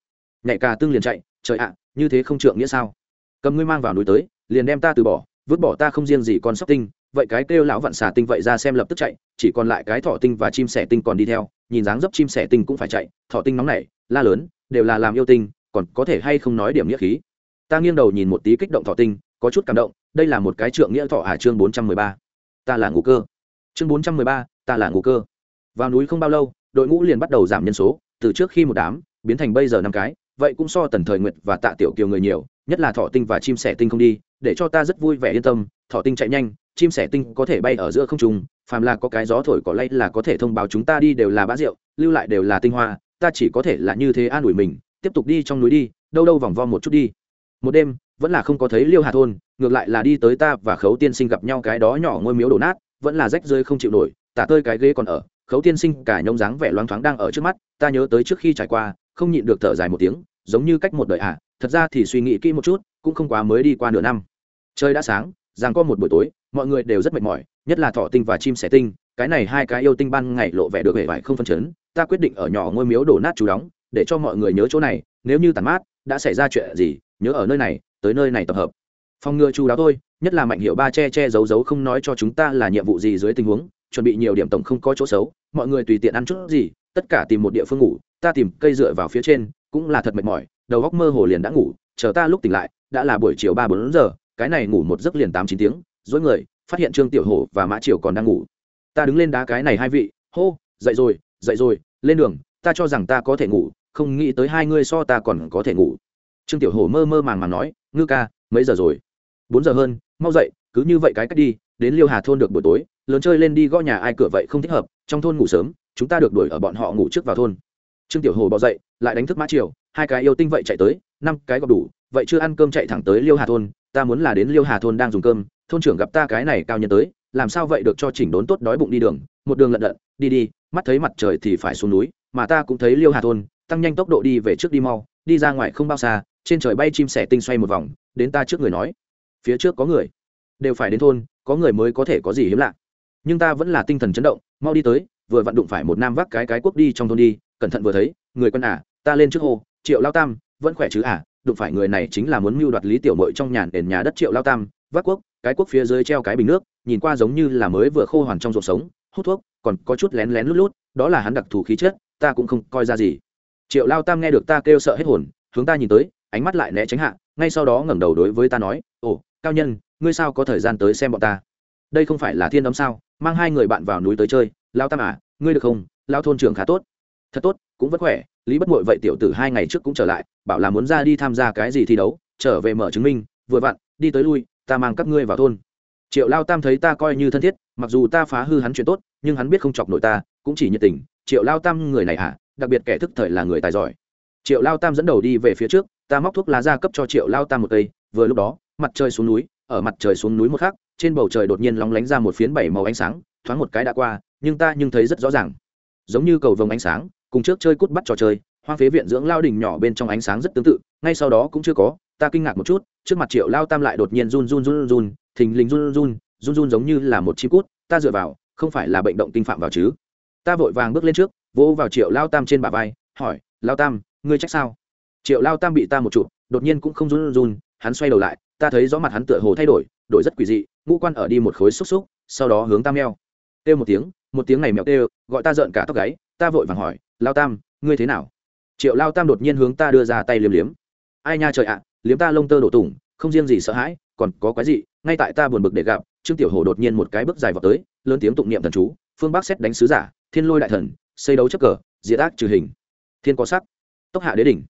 Nhạy cà tương liền chạy, trời ạ à, như thế không trượng nghĩa sao? Cầm ngươi mang vào núi tới, liền đem ta từ bỏ, vứt bỏ ta không riêng gì con sóc tinh vậy cái kêu lão vặn xà tinh vậy ra xem lập tức chạy, chỉ còn lại cái thọ tinh và chim sẻ tinh còn đi theo, nhìn dáng dấp chim sẻ tinh cũng phải chạy, thọ tinh nóng nảy, la lớn, đều là làm yêu tinh, còn có thể hay không nói điểm nghĩa khí. Ta nghiêng đầu nhìn một tí kích động thọ tinh, có chút cảm động, đây là một cái trượng nghĩa thọ à chương bốn trăm mười ba. Ta là ngũ cơ. Chương bốn trăm mười ba, ta là ngũ cơ. Vào núi không bao lâu, đội ngũ liền bắt đầu giảm nhân số, từ trước khi một đám, biến thành bây giờ năm cái, vậy cũng so tần thời nguyệt và tạ tiểu kiều người nhiều, nhất là thọ tinh và chim sẻ tinh không đi, để cho ta rất vui vẻ yên tâm, thọ tinh chạy nhanh chim sẻ tinh có thể bay ở giữa không trung, phàm là có cái gió thổi cỏ lay là có thể thông báo chúng ta đi đều là bã rượu, lưu lại đều là tinh hoa, ta chỉ có thể là như thế an ủi mình, tiếp tục đi trong núi đi, đâu đâu vòng vo một chút đi. Một đêm, vẫn là không có thấy liêu hà thôn, ngược lại là đi tới ta và khấu tiên sinh gặp nhau cái đó nhỏ ngôi miếu đổ nát, vẫn là rách rơi không chịu nổi, tả tơi cái ghế còn ở, khấu tiên sinh cả nhông dáng vẻ loáng thoáng đang ở trước mắt, ta nhớ tới trước khi trải qua, không nhịn được thở dài một tiếng, giống như cách một đời à thật ra thì suy nghĩ kỹ một chút, cũng không quá mới đi qua nửa năm. Trời đã sáng rằng có một buổi tối mọi người đều rất mệt mỏi, nhất là thọ tinh và chim sẻ tinh, cái này hai cái yêu tinh ban ngày lộ vẻ được vẻ vải không phân chấn, ta quyết định ở nhỏ ngôi miếu đổ nát chú đóng, để cho mọi người nhớ chỗ này, nếu như tàn mát, đã xảy ra chuyện gì, nhớ ở nơi này, tới nơi này tập hợp. Phòng ngừa chú đáo thôi, nhất là mạnh hiệu ba che che giấu giấu không nói cho chúng ta là nhiệm vụ gì dưới tình huống, chuẩn bị nhiều điểm tổng không có chỗ xấu, mọi người tùy tiện ăn chút gì, tất cả tìm một địa phương ngủ, ta tìm cây dựa vào phía trên, cũng là thật mệt mỏi, đầu góc mơ hồ liền đã ngủ, chờ ta lúc tỉnh lại, đã là buổi chiều ba bốn giờ, cái này ngủ một giấc liền tám chín tiếng dối người, phát hiện trương tiểu hổ và mã triều còn đang ngủ. Ta đứng lên đá cái này hai vị, hô, dậy rồi dậy rồi, lên đường, ta cho rằng ta có thể ngủ, không nghĩ tới hai ngươi so ta còn có thể ngủ. Trương tiểu hổ mơ mơ màng màng nói, ngư ca, mấy giờ rồi? Bốn giờ hơn, mau dậy, cứ như vậy cái cách đi, đến liêu hà thôn được buổi tối, lớn chơi lên đi gõ nhà ai cửa vậy không thích hợp, trong thôn ngủ sớm, chúng ta được đuổi ở bọn họ ngủ trước vào thôn. Trương tiểu hồ bỏ dậy, lại đánh thức mã triều, hai cái yêu tinh vậy chạy tới, năm cái gặp đủ, vậy chưa ăn cơm chạy thẳng tới liêu hà thôn, ta muốn là đến liêu hà thôn đang dùng cơm thôn trưởng gặp ta cái này cao nhân tới, làm sao vậy được cho chỉnh đốn tốt đói bụng đi đường, một đường lận đận, đi đi, mắt thấy mặt trời thì phải xuống núi, mà ta cũng thấy liêu hà thôn, tăng nhanh tốc độ đi về trước đi mau, đi ra ngoài không bao xa, trên trời bay chim sẻ tinh xoay một vòng, đến ta trước người nói. Phía trước có người. Đều phải đến thôn, có người mới có thể có gì hiếm lạ. Nhưng ta vẫn là tinh thần chấn động, mau đi tới, vừa vặn đụng phải một nam vác cái cái quốc đi trong thôn đi, cẩn thận vừa thấy, người quân à ta lên trước hô, triệu lao tam, vẫn khỏe chứ à? Đụng phải người này chính là muốn mưu đoạt lý tiểu mội trong nhà đền nhà đất triệu lao tam, vác quốc cái quốc phía dưới treo cái bình nước, nhìn qua giống như là mới vừa khô hoàn trong ruột sống, hút thuốc, còn có chút lén lén lút lút, đó là hắn đặc thù khí chất, ta cũng không coi ra gì. Triệu lao tam nghe được ta kêu sợ hết hồn, hướng ta nhìn tới, ánh mắt lại né tránh hạ, ngay sau đó ngẩng đầu đối với ta nói, ồ, cao nhân, ngươi sao có thời gian tới xem bọn ta? Đây không phải là thiên đấm sao, mang hai người bạn vào núi tới chơi, lao tam à ngươi được không? Lao thôn trưởng khá tốt. Thật tốt, cũng vẫn khỏe, lý bất mội vậy tiểu tử hai ngày trước cũng trở lại, bảo là muốn ra đi tham gia cái gì thi đấu, trở về mở chứng minh, vừa vặn, đi tới lui ta mang các ngươi vào thôn. Triệu lao tam thấy ta coi như thân thiết, mặc dù ta phá hư hắn chuyện tốt, nhưng hắn biết không chọc nổi ta, cũng chỉ nhiệt tình. Triệu lao tam người này hả? Đặc biệt kẻ thức thời là người tài giỏi. Triệu lao tam dẫn đầu đi về phía trước, ta móc thuốc lá ra cấp cho triệu lao tam một cây. Vừa lúc đó, mặt trời xuống núi, ở mặt trời xuống núi một khắc, trên bầu trời đột nhiên lóng lánh ra một phiến bảy màu ánh sáng, thoáng một cái đã qua, nhưng ta nhưng thấy rất rõ ràng. Giống như cầu vồng ánh sáng, cùng trước chơi cút bắt trò chơi, hoang phế viện dưỡng lao đình nhỏ bên trong ánh sáng rất tương tự, ngay sau đó cũng chưa có ta kinh ngạc một chút, trước mặt triệu lao tam lại đột nhiên run run run run, thình lình run run run run giống như là một chim cút, ta dựa vào, không phải là bệnh động kinh phạm vào chứ? Ta vội vàng bước lên trước, vỗ vào triệu lao tam trên bả vai, hỏi, lao tam, ngươi trách sao? Triệu lao tam bị ta một chụp, đột nhiên cũng không run run hắn xoay đầu lại, ta thấy rõ mặt hắn tựa hồ thay đổi đổi rất quỷ dị, ngũ quan ở đi một khối xúc xúc, sau đó hướng tam meo. Têu một tiếng một tiếng này mèo têu gọi ta rợn cả tóc gáy, ta vội vàng hỏi, lao tam, ngươi thế nào? Triệu lao tam đột nhiên hướng ta đưa ra tay liếm liếm ai nha trời ạ, liếm ta lông tơ đổ tủng, không riêng gì sợ hãi, còn có cái gì ngay tại ta buồn bực để gặp, trương tiểu hồ đột nhiên một cái bước dài vào tới, lớn tiếng tụng niệm thần chú, phương bắc xét đánh sứ giả, thiên lôi đại thần, xây đấu chấp cờ, diệt ác trừ hình. Thiên có sắc, tốc hạ đế đỉnh.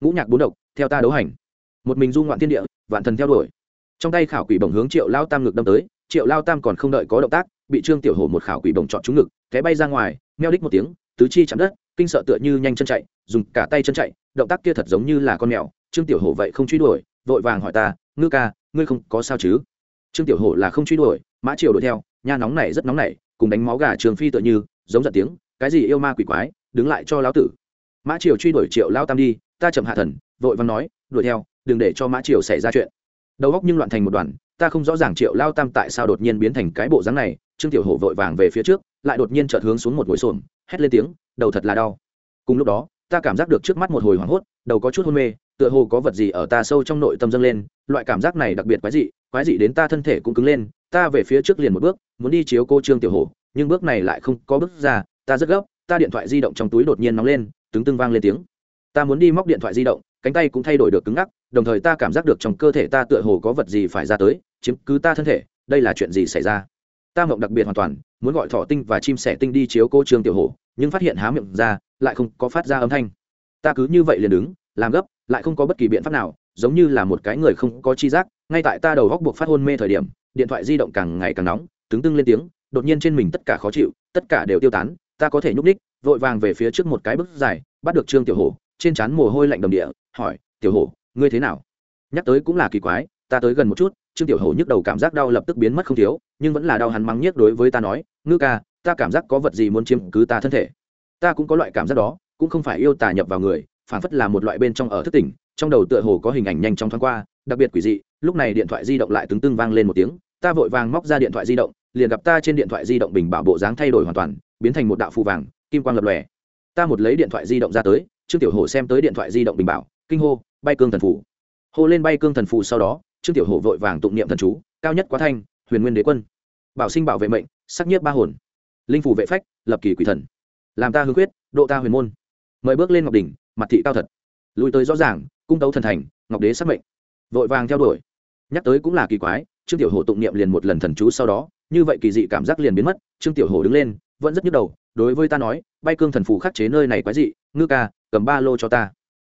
Ngũ nhạc bốn độc, theo ta đấu hành. Một mình du ngoạn thiên địa, vạn thần theo đuổi. Trong tay khảo quỷ bổng hướng triệu lao tam ngực đâm tới, triệu lao tam còn không đợi có động tác, bị trương tiểu hổ một khảo quỷ bổng chọn trúng ngực, té bay ra ngoài, meo đích một tiếng, tứ chi chạm đất, kinh sợ tựa như nhanh chân chạy, dùng cả tay chân chạy, động tác kia thật giống như là con mèo trương tiểu hổ vậy không truy đuổi, vội vàng hỏi ta, ngư ca, ngươi không có sao chứ? Trương tiểu hổ là không truy đuổi, mã triều đuổi theo, nha nóng này rất nóng này, cùng đánh máu gà trường phi tựa như, giống giận tiếng, cái gì yêu ma quỷ quái, đứng lại cho lão tử. Mã triều truy đuổi triệu lao tam đi, ta chậm hạ thần, vội vàng nói, đuổi theo, đừng để cho mã triều xảy ra chuyện. Đầu góc nhưng loạn thành một đoàn, ta không rõ ràng triệu lao tam tại sao đột nhiên biến thành cái bộ dáng này, trương tiểu hổ vội vàng về phía trước, lại đột nhiên chợt hướng xuống một ngồi xổm, hét lên tiếng, đầu thật là đau. Cùng lúc đó, ta cảm giác được trước mắt một hồi hoảng hốt, đầu có chút hôn mê tựa hồ có vật gì ở ta sâu trong nội tâm dâng lên, loại cảm giác này đặc biệt quái dị quái dị đến ta thân thể cũng cứng lên, ta về phía trước liền một bước, muốn đi chiếu cô trương tiểu hổ, nhưng bước này lại không có bước ra, ta rất gấp, ta điện thoại di động trong túi đột nhiên nóng lên tướng tưng vang lên tiếng. Ta muốn đi móc điện thoại di động, cánh tay cũng thay đổi được cứng ngắc, đồng thời ta cảm giác được trong cơ thể ta tựa hồ có vật gì phải ra tới, chiếm cứ ta thân thể, đây là chuyện gì xảy ra? Ta mộng đặc biệt hoàn toàn, muốn gọi thọ tinh và chim sẻ tinh đi chiếu cô trương tiểu hổ, nhưng phát hiện há miệng ra, lại không có phát ra âm thanh. Ta cứ như vậy liền đứng, làm gấp lại không có bất kỳ biện pháp nào, giống như là một cái người không có chi giác, ngay tại ta đầu góc buộc phát hôn mê thời điểm, điện thoại di động càng ngày càng nóng tướng tưng lên tiếng, đột nhiên trên mình tất cả khó chịu, tất cả đều tiêu tán, ta có thể nhúc ních vội vàng về phía trước một cái bước dài, bắt được trương tiểu hổ, trên trán mồ hôi lạnh đầm địa, hỏi, tiểu hổ, ngươi thế nào? Nhắc tới cũng là kỳ quái, ta tới gần một chút, trương tiểu hổ nhức đầu cảm giác đau lập tức biến mất không thiếu, nhưng vẫn là đau hắn mắng nhiếc đối với ta nói, ngư ca, ta cảm giác có vật gì muốn chiếm cứ ta thân thể. Ta cũng có loại cảm giác đó, cũng không phải yêu tà nhập vào người phản phất là một loại bên trong ở thức tỉnh, trong đầu tựa hồ có hình ảnh nhanh chóng thoáng qua, đặc biệt quỷ dị, lúc này điện thoại di động lại tứng tưng vang lên một tiếng, ta vội vàng móc ra điện thoại di động, liền gặp ta trên điện thoại di động bình bảo bộ dáng thay đổi hoàn toàn, biến thành một đạo phù vàng, kim quang lập lòe. Ta một lấy điện thoại di động ra tới, trương tiểu Hồ xem tới điện thoại di động bình bảo, kinh hô, bay cương thần phủ hô lên bay cương thần phù sau đó, trương tiểu hổ vội vàng tụng niệm thần chú, cao nhất quá thanh, huyền nguyên đế quân. Bảo sinh bảo vệ mệnh, sắc nhiếp ba hồn. Linh phủ vệ phách, lập kỳ quỷ thần. Làm ta hương quyết độ ta huyền môn. Mời bước lên ngọc đỉnh mặt thị cao thật. Lùi tới rõ ràng, cung tấu thần thành, ngọc đế sắc mệnh. Vội vàng theo đuổi. Nhắc tới cũng là kỳ quái, trương tiểu hổ tụng niệm liền một lần thần chú sau đó, như vậy kỳ dị cảm giác liền biến mất, trương tiểu hổ đứng lên, vẫn rất nhức đầu, đối với ta nói, bay cương thần phù khắc chế nơi này quái dị, ngư ca, cầm ba lô cho ta.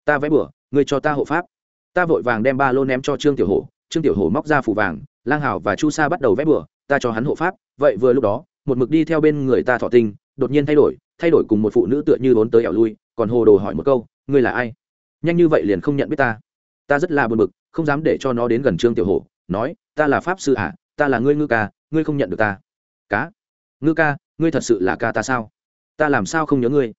Ta vẽ bửa ngươi cho ta hộ pháp. Ta vội vàng đem ba lô ném cho trương tiểu hổ, trương tiểu hổ móc ra phù vàng, lang hảo và chu sa bắt đầu vẽ bửa ta cho hắn hộ pháp. Vậy vừa lúc đó, một mực đi theo bên người ta thọ tinh, đột nhiên thay đổi thay đổi cùng một phụ nữ tựa như vốn tới ẻo lui còn hồ đồ hỏi một câu ngươi là ai? Nhanh như vậy liền không nhận biết ta. Ta rất là buồn bực không dám để cho nó đến gần trương tiểu hổ nói ta là pháp sư ạ à, ta là ngươi ngư ca ngươi không nhận được ta. Cá? Ngư ca ngươi thật sự là ca ta sao? Ta làm sao không nhớ ngươi?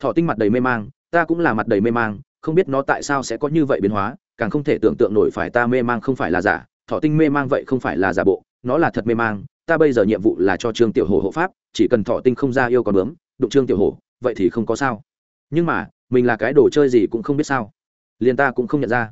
Thọ tinh mặt đầy mê mang ta cũng là mặt đầy mê mang không biết nó tại sao sẽ có như vậy biến hóa càng không thể tưởng tượng nổi phải ta mê mang không phải là giả. Thọ tinh mê mang vậy không phải là giả bộ nó là thật mê mang ta bây giờ nhiệm vụ là cho trương tiểu hồ hộ pháp chỉ cần thọ tinh không ra yêu còn bướm đụng trương tiểu hồ vậy thì không có sao nhưng mà mình là cái đồ chơi gì cũng không biết sao. Liền ta cũng không nhận ra.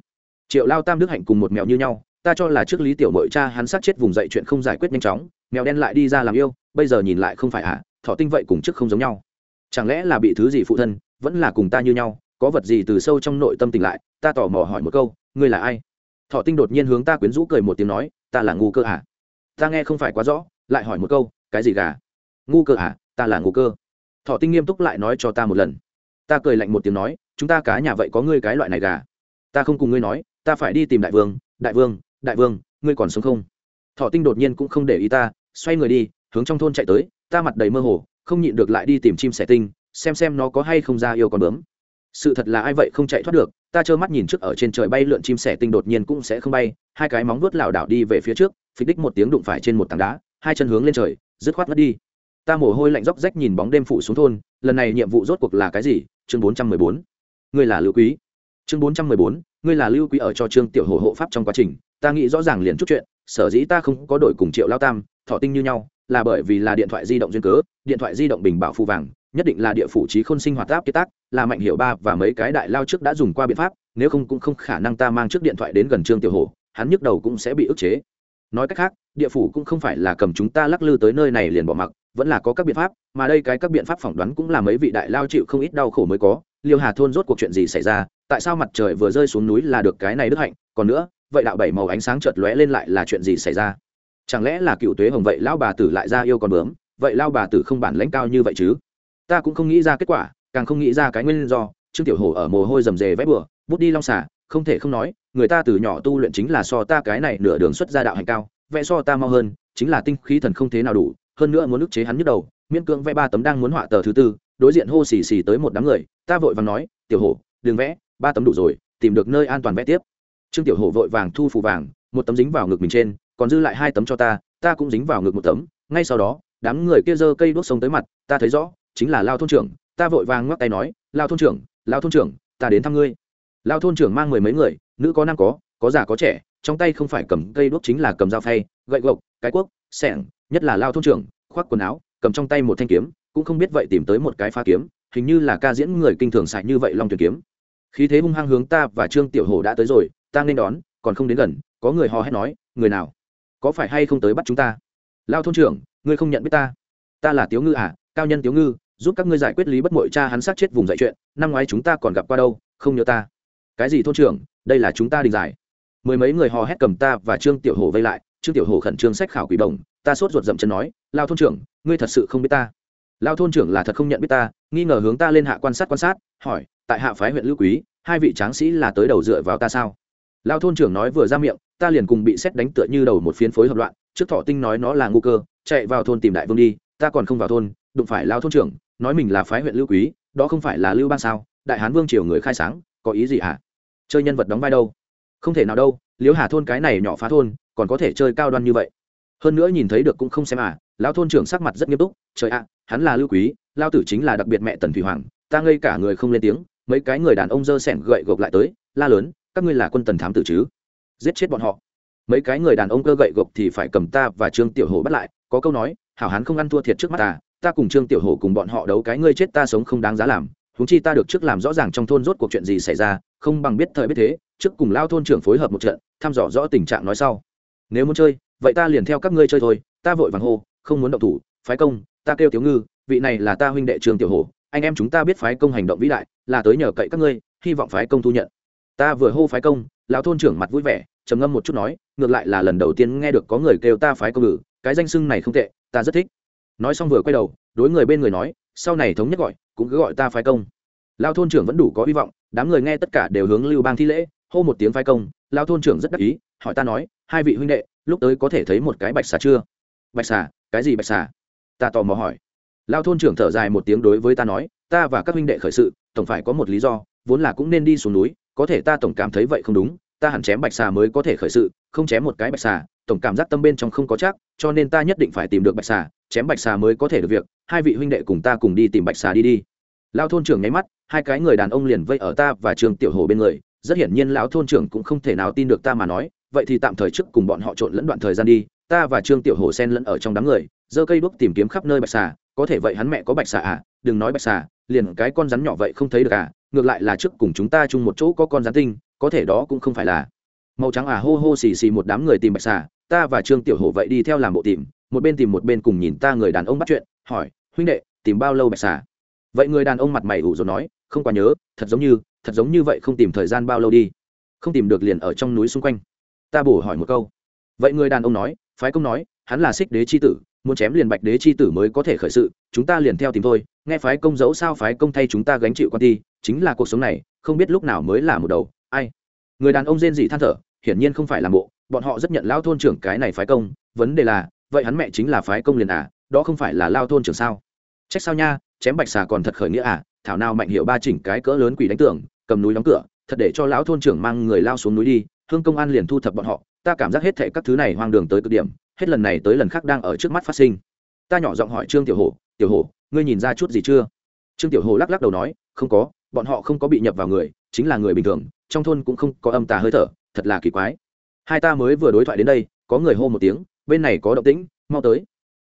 Triệu lao tam đức hạnh cùng một mèo như nhau ta cho là trước lý tiểu mội cha hắn sát chết vùng dậy chuyện không giải quyết nhanh chóng mèo đen lại đi ra làm yêu bây giờ nhìn lại không phải ạ à, thọ tinh vậy cùng trước không giống nhau. Chẳng lẽ là bị thứ gì phụ thân vẫn là cùng ta như nhau có vật gì từ sâu trong nội tâm tỉnh lại ta tò mò hỏi một câu ngươi là ai? Thọ tinh đột nhiên hướng ta quyến rũ cười một tiếng nói ta là ngu cơ à ta nghe không phải quá rõ lại hỏi một câu cái gì gà? Ngu cơ à ta là ngu cơ. Thọ tinh nghiêm túc lại nói cho ta một lần ta cười lạnh một tiếng nói, chúng ta cá nhà vậy có ngươi cái loại này gà. Ta không cùng ngươi nói, ta phải đi tìm đại vương đại vương đại vương, ngươi còn sống không? Thọ tinh đột nhiên cũng không để ý ta, xoay người đi, hướng trong thôn chạy tới, ta mặt đầy mơ hồ, không nhịn được lại đi tìm chim sẻ tinh, xem xem nó có hay không ra yêu con bướm. Sự thật là ai vậy không chạy thoát được, ta trơ mắt nhìn trước ở trên trời bay lượn chim sẻ tinh đột nhiên cũng sẽ không bay, hai cái móng vuốt lảo đảo đi về phía trước, phịch đích một tiếng đụng phải trên một tảng đá, hai chân hướng lên trời, dứt khoát ngất đi. Ta mồ hôi lạnh róc rách nhìn bóng đêm phụ xuống thôn, lần này nhiệm vụ rốt cuộc là cái gì chương bốn trăm mười bốn. Ngươi là lưu quý. Chương bốn trăm mười bốn, ngươi là lưu quý ở cho trương tiểu hồ hộ pháp trong quá trình. Ta nghĩ rõ ràng liền chút chuyện, sở dĩ ta không có đổi cùng triệu lao tam, thọ tinh như nhau, là bởi vì là điện thoại di động duyên cớ, điện thoại di động bình bảo phù vàng, nhất định là địa phủ trí khôn sinh hoạt áp kế tác, là mạnh hiệu ba và mấy cái đại lao trước đã dùng qua biện pháp, nếu không cũng không khả năng ta mang trước điện thoại đến gần trương tiểu hồ hắn nhức đầu cũng sẽ bị ức chế. Nói cách khác, địa phủ cũng không phải là cầm chúng ta lắc lư tới nơi này liền bỏ mặc vẫn là có các biện pháp, mà đây cái các biện pháp phỏng đoán cũng là mấy vị đại lao chịu không ít đau khổ mới có. Liêu hà thôn rốt cuộc chuyện gì xảy ra? Tại sao mặt trời vừa rơi xuống núi là được cái này đức hạnh? Còn nữa, vậy đạo bảy màu ánh sáng chợt lóe lên lại là chuyện gì xảy ra? Chẳng lẽ là cựu tuế hồng vậy lao bà tử lại ra yêu con bướm? Vậy lao bà tử không bản lãnh cao như vậy chứ? Ta cũng không nghĩ ra kết quả, càng không nghĩ ra cái nguyên do. Trương tiểu Hổ ở mồ hôi rầm rề vét bừa, bút đi long xả không thể không nói, người ta từ nhỏ tu luyện chính là so ta cái này nửa đường xuất ra đạo hành cao, vẽ so ta mau hơn, chính là tinh khí thần không thế nào đủ hơn nữa muốn ức chế hắn nhức đầu, miễn cưỡng vẽ ba tấm đang muốn họa tờ thứ tư, đối diện hô xì xì tới một đám người, ta vội vàng nói, tiểu hổ, đừng vẽ, ba tấm đủ rồi, tìm được nơi an toàn vẽ tiếp. Trương tiểu hổ vội vàng thu phù vàng, một tấm dính vào ngực mình trên, còn dư lại hai tấm cho ta ta cũng dính vào ngực một tấm, ngay sau đó, đám người kia giơ cây đuốc sông tới mặt, ta thấy rõ, chính là lao thôn trưởng. Ta vội vàng ngoắc tay nói, lao thôn trưởng, lao thôn trưởng, ta đến thăm ngươi. Lao thôn trưởng mang mười mấy người, nữ có nam có có già có trẻ, trong tay không phải cầm cây đuốc chính là cầm dao phay, gậy gộc, cái cuốc sẻng nhất là lao thôn trưởng, khoác quần áo, cầm trong tay một thanh kiếm, cũng không biết vậy tìm tới một cái pha kiếm, hình như là ca diễn người kinh thường xài như vậy long tuyển kiếm. Khí thế hung hăng hướng ta và trương tiểu hồ đã tới rồi, ta nên đón, còn không đến gần, có người hò hét nói, người nào? Có phải hay không tới bắt chúng ta? Lao thôn trưởng, ngươi không nhận biết ta? Ta là tiếu ngư à cao nhân tiếu ngư, giúp các ngươi giải quyết lý bất mội cha hắn sát chết vùng dạy chuyện, năm ngoái chúng ta còn gặp qua đâu, không nhớ ta. Cái gì thôn trưởng, đây là chúng ta đình giải. Mười mấy người hò hét cầm ta và trương tiểu hồ vây lại, trương tiểu hồ khẩn trương sách khảo quỷ đồng ta sốt ruột dậm chân nói, lao thôn trưởng, ngươi thật sự không biết ta. Lao thôn trưởng là thật không nhận biết ta, nghi ngờ hướng ta lên hạ quan sát quan sát, hỏi, tại hạ phái huyện lưu quý, hai vị tráng sĩ là tới đầu dựa vào ta sao? Lao thôn trưởng nói vừa ra miệng, ta liền cùng bị xét đánh tựa như đầu một phiến phối hợp loạn, trước thọ tinh nói nó là ngu cơ, chạy vào thôn tìm đại vương đi, ta còn không vào thôn, đụng phải lao thôn trưởng, nói mình là phái huyện lưu quý, đó không phải là lưu bang sao? Đại hán vương triều người khai sáng, có ý gì hả? Chơi nhân vật đóng vai đâu? Không thể nào đâu, liễu hà thôn cái này nhỏ phá thôn, còn có thể chơi cao đoan như vậy hơn nữa nhìn thấy được cũng không xem à lão thôn trưởng sắc mặt rất nghiêm túc, trời ạ, hắn là lưu quý lao tử chính là đặc biệt mẹ tần thủy hoàng, ta ngây cả người không lên tiếng, mấy cái người đàn ông dơ sẻn gậy gộc lại tới, la lớn, các ngươi là quân tần thám tử chứ? Giết chết bọn họ. Mấy cái người đàn ông cơ gậy gộc thì phải cầm ta và trương tiểu hồ bắt lại, có câu nói, hảo hán không ăn thua thiệt trước mắt ta ta cùng trương tiểu hồ cùng bọn họ đấu cái ngươi chết ta sống không đáng giá làm húng chi ta được trước làm rõ ràng trong thôn rốt cuộc chuyện gì xảy ra, không bằng biết thời biết thế, trước cùng lao thôn trưởng phối hợp một trận, thăm dò rõ tình trạng nói sau. Nếu muốn chơi vậy ta liền theo các ngươi chơi thôi, ta vội vàng hô, không muốn động thủ, phái công, ta kêu tiểu ngư, vị này là ta huynh đệ trường tiểu hồ anh em chúng ta biết phái công hành động vĩ đại, là tới nhờ cậy các ngươi, hy vọng phái công thu nhận. Ta vừa hô phái công, lão thôn trưởng mặt vui vẻ, trầm ngâm một chút nói, ngược lại là lần đầu tiên nghe được có người kêu ta phái công ngự, cái danh xưng này không tệ, ta rất thích. Nói xong vừa quay đầu, đối người bên người nói, sau này thống nhất gọi, cũng cứ gọi ta phái công. Lao thôn trưởng vẫn đủ có hy vọng, đám người nghe tất cả đều hướng lưu bang thi lễ, hô một tiếng phái công lao thôn trưởng rất đắc ý, hỏi ta nói, hai vị huynh đệ, lúc tới có thể thấy một cái bạch xà chưa? Bạch xà? Cái gì bạch xà? Ta tò mò hỏi. Lao thôn trưởng thở dài một tiếng đối với ta nói, ta và các huynh đệ khởi sự, tổng phải có một lý do, vốn là cũng nên đi xuống núi, có thể ta tổng cảm thấy vậy không đúng, ta hẳn chém bạch xà mới có thể khởi sự, không chém một cái bạch xà, tổng cảm giác tâm bên trong không có chắc, cho nên ta nhất định phải tìm được bạch xà, chém bạch xà mới có thể được việc, hai vị huynh đệ cùng ta cùng đi tìm bạch xà đi đi. Lao thôn trưởng nháy mắt, hai cái người đàn ông liền vây ở ta và trường tiểu hồ bên người rất hiển nhiên lão thôn trưởng cũng không thể nào tin được ta mà nói, vậy thì tạm thời trước cùng bọn họ trộn lẫn đoạn thời gian đi, ta và trương tiểu hồ sen lẫn ở trong đám người, giơ cây đuốc tìm kiếm khắp nơi bạch xà, có thể vậy hắn mẹ có bạch xà à đừng nói bạch xà, liền cái con rắn nhỏ vậy không thấy được à ngược lại là trước cùng chúng ta chung một chỗ có con rắn tinh, có thể đó cũng không phải là. Màu trắng à hô hô xì xì một đám người tìm bạch xà, ta và trương tiểu hồ vậy đi theo làm bộ tìm, một bên tìm một bên cùng nhìn ta người đàn ông bắt chuyện, hỏi, huynh đệ, tìm bao lâu bạch xà? Vậy người đàn ông mặt mày ủ rồi nói, không quá nhớ, thật giống như thật giống như vậy không tìm thời gian bao lâu đi. Không tìm được liền ở trong núi xung quanh. Ta bổ hỏi một câu. Vậy người đàn ông nói, phái công nói, hắn là xích đế c h i tử, muốn chém liền bạch đế c h i tử mới có thể khởi sự, chúng ta liền theo tìm thôi, nghe phái công dẫu sao phái công thay chúng ta gánh chịu con ti chính là cuộc sống này, không biết lúc nào mới là một đầu, ai. Người đàn ông rên dị than thở, hiển nhiên không phải làm bộ, bọn họ rất nhận lao thôn trưởng cái này phái công, vấn đề là, vậy hắn mẹ chính là phái công liền à đó không phải là lao thôn trưởng sao? Trách sao nha, chém bạch xà còn thật khởi nghĩa à thảo nào mạnh hiệu ba chỉnh cái cỡ lớn quỷ đánh tưởng cầm núi đóng cửa, thật để cho lão thôn trưởng mang người lao xuống núi đi, hương công an liền thu thập bọn họ. Ta cảm giác hết thệ các thứ này hoang đường tới cực điểm, hết lần này tới lần khác đang ở trước mắt phát sinh. Ta nhỏ giọng hỏi trương tiểu hổ tiểu hổ, ngươi nhìn ra chút gì chưa? Trương tiểu hổ lắc lắc đầu nói, không có, bọn họ không có bị nhập vào người, chính là người bình thường, trong thôn cũng không có âm tà hơi thở, thật là kỳ quái. Hai ta mới vừa đối thoại đến đây, có người hô một tiếng, bên này có động tĩnh, mau tới.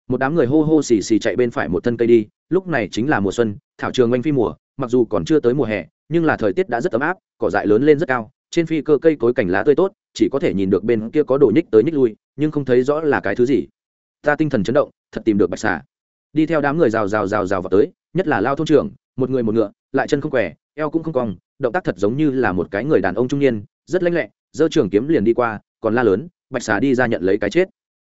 Một đám người hô hô xì xì chạy bên phải một thân cây đi, lúc này chính là mùa xuân, thảo trường oanh phi mùa, mặc dù còn chưa tới mùa hè nhưng là thời tiết đã rất ấm áp, cỏ dại lớn lên rất cao, trên phi cơ cây cối cảnh lá tươi tốt, chỉ có thể nhìn được bên kia có đồ nhích tới nhích lui, nhưng không thấy rõ là cái thứ gì. Ta tinh thần chấn động, thật tìm được bạch xà. Đi theo đám người rào rào rào rào vào tới, nhất là lao thôn trưởng, một người một ngựa, lại chân không quẻ eo cũng không cong, động tác thật giống như là một cái người đàn ông trung niên, rất lanh lẹ, giơ trường kiếm liền đi qua, còn la lớn, bạch xà đi ra nhận lấy cái chết.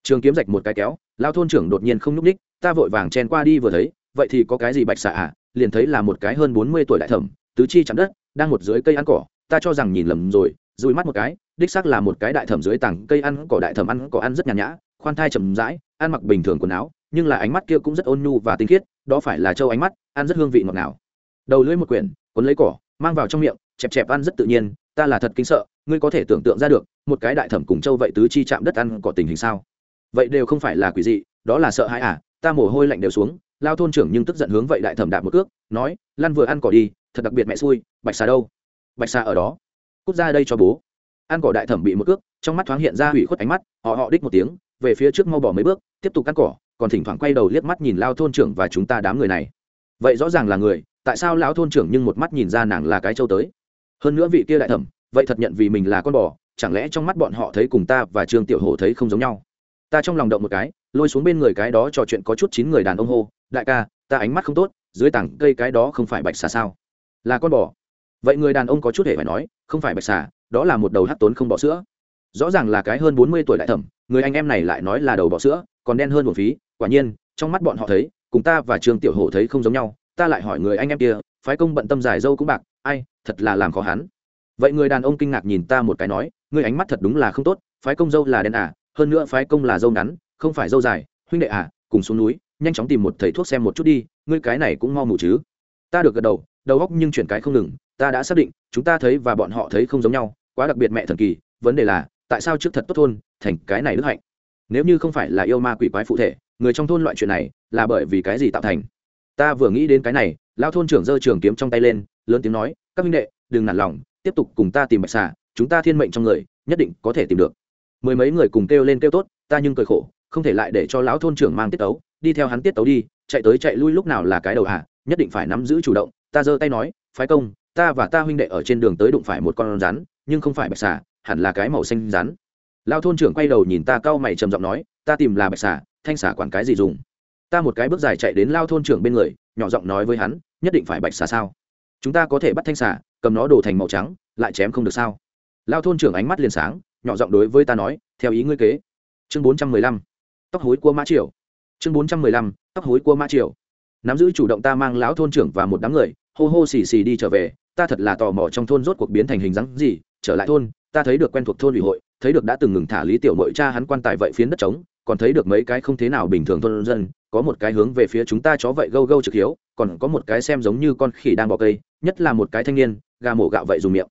Trường kiếm rạch một cái kéo, lao thôn trưởng đột nhiên không nhúc ních ta vội vàng chen qua đi vừa thấy, vậy thì có cái gì bạch xà à? Liền thấy là một cái hơn bốn mươi tuổi đại thẩm tứ chi chạm đất, đang một dưới cây ăn cỏ, ta cho rằng nhìn lầm rồi dùi mắt một cái, đích xác là một cái đại thẩm dưới tảng cây ăn cỏ, đại thẩm ăn cỏ ăn rất nhàn nhã, khoan thai chầm rãi, ăn mặc bình thường quần áo, nhưng là ánh mắt kia cũng rất ôn nhu và tinh khiết, đó phải là châu ánh mắt, ăn rất hương vị ngọt ngào. Đầu lưỡi một quyển, cuốn lấy cỏ, mang vào trong miệng, chẹp chẹp ăn rất tự nhiên, ta là thật kinh sợ, ngươi có thể tưởng tượng ra được, một cái đại thẩm cùng châu vậy tứ chi chạm đất ăn cỏ tình hình sao? Vậy đều không phải là quỷ dị, đó là sợ hãi à ta mồ hôi lạnh đều xuống, lao thôn trưởng nhưng tức giận hướng vậy đại thẩm đạp một cước, nói, lăn vừa ăn cỏ đi thật đặc biệt mẹ xui, bạch xà đâu? Bạch xà ở đó. Cút ra đây cho bố. Ăn cỏ đại thẩm bị một cước, trong mắt thoáng hiện ra hủy khuất ánh mắt, họ họ đích một tiếng, về phía trước mau bỏ mấy bước, tiếp tục ăn cỏ, còn thỉnh thoảng quay đầu liếc mắt nhìn lao thôn trưởng và chúng ta đám người này. Vậy rõ ràng là người, tại sao lão thôn trưởng nhưng một mắt nhìn ra nàng là cái châu tới? Hơn nữa vị kia đại thẩm, vậy thật nhận vì mình là con bò, chẳng lẽ trong mắt bọn họ thấy cùng ta và trương tiểu hổ thấy không giống nhau? Ta trong lòng động một cái, lôi xuống bên người cái đó trò chuyện có chút chín người đàn ông hô, đại ca, ta ánh mắt không tốt, dưới tảng cây cái đó không phải bạch xà sao? Là con bò. Vậy người đàn ông có chút hề phải nói, không phải bạch xà, đó là một đầu hát tốn không bỏ sữa. Rõ ràng là cái hơn bốn mươi tuổi đại thẩm, người anh em này lại nói là đầu bỏ sữa, còn đen hơn một phí, quả nhiên, trong mắt bọn họ thấy, cùng ta và trương tiểu hổ thấy không giống nhau, ta lại hỏi người anh em kia, phái công bận tâm dài dâu cũng bạc, ai, thật là làm khó hắn. Vậy người đàn ông kinh ngạc nhìn ta một cái nói, ngươi ánh mắt thật đúng là không tốt, phái công dâu là đen à hơn nữa phái công là dâu ngắn, không phải dâu dài, huynh đệ à cùng xuống núi, nhanh chóng tìm một thầy thuốc xem một chút đi, ngươi cái này cũng mau mù chứ. Ta được gật đầu đầu góc nhưng chuyển cái không ngừng, ta đã xác định, chúng ta thấy và bọn họ thấy không giống nhau, quá đặc biệt mẹ thần kỳ, vấn đề là, tại sao trước thật tốt thôn, thành cái này đức hạnh? Nếu như không phải là yêu ma quỷ quái phụ thể, người trong thôn loại chuyện này, là bởi vì cái gì tạo thành? Ta vừa nghĩ đến cái này lao thôn trưởng giơ trường kiếm trong tay lên, lớn tiếng nói, các minh đệ, đừng nản lòng, tiếp tục cùng ta tìm bạch xà, chúng ta thiên mệnh trong người, nhất định có thể tìm được. Mười mấy người cùng kêu lên kêu tốt, ta nhưng cười khổ, không thể lại để cho lão thôn trưởng mang tiết tấu, đi theo hắn tiết tấu đi, chạy tới chạy lui lúc nào là cái đầu hạ, nhất định phải nắm giữ chủ động ta giơ tay nói, phái công, ta và ta huynh đệ ở trên đường tới đụng phải một con rắn, nhưng không phải bạch xà, hẳn là cái màu xanh rắn. Lao thôn trưởng quay đầu nhìn ta cau mày trầm giọng nói, ta tìm là bạch xà, thanh xà quản cái gì dùng? Ta một cái bước dài chạy đến lao thôn trưởng bên người, nhỏ giọng nói với hắn, nhất định phải bạch xà sao? Chúng ta có thể bắt thanh xà, cầm nó đổ thành màu trắng, lại chém không được sao? Lao thôn trưởng ánh mắt liền sáng, nhỏ giọng đối với ta nói, theo ý ngươi kế. Chương bốn trăm mười lăm, tóc hối của mã triều. Chương bốn trăm mười lăm, tóc hối của mã triều. Nắm giữ chủ động ta mang lão thôn trưởng và một đám người hô hô xì xì đi trở về, ta thật là tò mò trong thôn rốt cuộc biến thành hình dáng gì, trở lại thôn, ta thấy được quen thuộc thôn ủy hội, thấy được đã từng ngừng thả lý tiểu mội cha hắn quan tài vậy phiến đất trống, còn thấy được mấy cái không thế nào bình thường thôn dân, có một cái hướng về phía chúng ta chó vậy gâu gâu trực hiếu, còn có một cái xem giống như con khỉ đang bỏ cây, nhất là một cái thanh niên, gà mổ gạo vậy dùng miệng.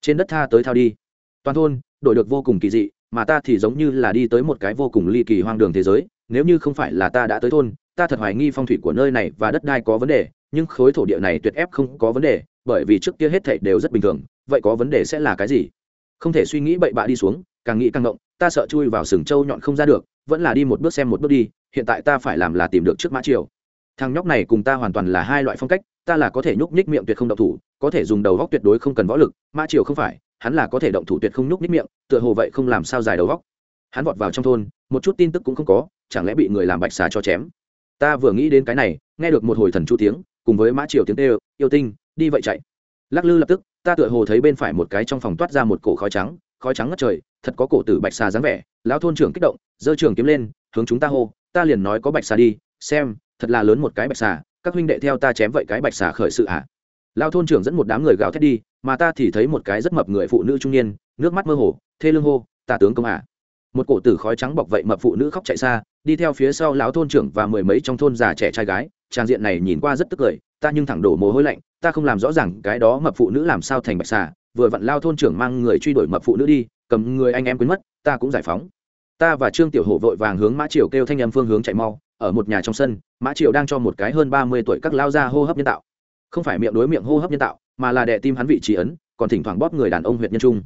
Trên đất tha tới thao đi. Toàn thôn, đổi được vô cùng kỳ dị, mà ta thì giống như là đi tới một cái vô cùng ly kỳ hoang đường thế giới, nếu như không phải là ta đã tới thôn, ta thật hoài nghi phong thủy của nơi này và đất đai có vấn đề nhưng khối thổ địa này tuyệt ép không có vấn đề, bởi vì trước kia hết thảy đều rất bình thường, vậy có vấn đề sẽ là cái gì? Không thể suy nghĩ bậy bạ đi xuống, càng nghĩ càng ngộng, ta sợ chui vào sừng trâu nhọn không ra được, vẫn là đi một bước xem một bước đi, hiện tại ta phải làm là tìm được trước mã triều thằng nhóc này cùng ta hoàn toàn là hai loại phong cách, ta là có thể nhúc nhích miệng tuyệt không động thủ, có thể dùng đầu góc tuyệt đối không cần võ lực, mã triều không phải, hắn là có thể động thủ tuyệt không nhúc nhích miệng, tựa hồ vậy không làm sao dài đầu góc. Hắn vọt vào trong thôn, một chút tin tức cũng không có, chẳng lẽ bị người làm bạch xà cho chém? Ta vừa nghĩ đến cái này, nghe được một hồi thần chu tiếng cùng với mã triều tiếng tê, yêu tinh, đi vậy chạy lắc lư lập tức, ta tựa hồ thấy bên phải một cái trong phòng toát ra một cổ khói trắng khói trắng ngất trời, thật có cổ tử bạch xà dáng vẻ, lão thôn trưởng kích động, giơ trường kiếm lên, hướng chúng ta hô, ta liền nói có bạch xà đi, xem, thật là lớn một cái bạch xà, các huynh đệ theo ta chém vậy cái bạch xà khởi sự ạ à. lão thôn trưởng dẫn một đám người gào thét đi, mà ta thì thấy một cái rất mập người phụ nữ trung niên, nước mắt mơ hồ, thê lương hô, ta tướng công ạ à. một cổ tử khói trắng bọc vậy mập phụ nữ khóc chạy xa, đi theo phía sau lão thôn trưởng và mười mấy trong thôn già trẻ trai gái trang diện này nhìn qua rất tức cười, ta nhưng thẳng đổ mồ hôi lạnh, ta không làm rõ ràng cái đó mập phụ nữ làm sao thành bạch xà, vừa vặn lao thôn trưởng mang người truy đuổi mập phụ nữ đi, cầm người anh em quên mất, ta cũng giải phóng. Ta và trương tiểu hổ vội vàng hướng mã triều kêu thanh âm phương hướng chạy mau, ở một nhà trong sân, mã triều đang cho một cái hơn ba mươi tuổi các lao ra hô hấp nhân tạo. Không phải miệng đối miệng hô hấp nhân tạo, mà là đè tim hắn vị trí ấn, còn thỉnh thoảng bóp người đàn ông huyện nhân trung.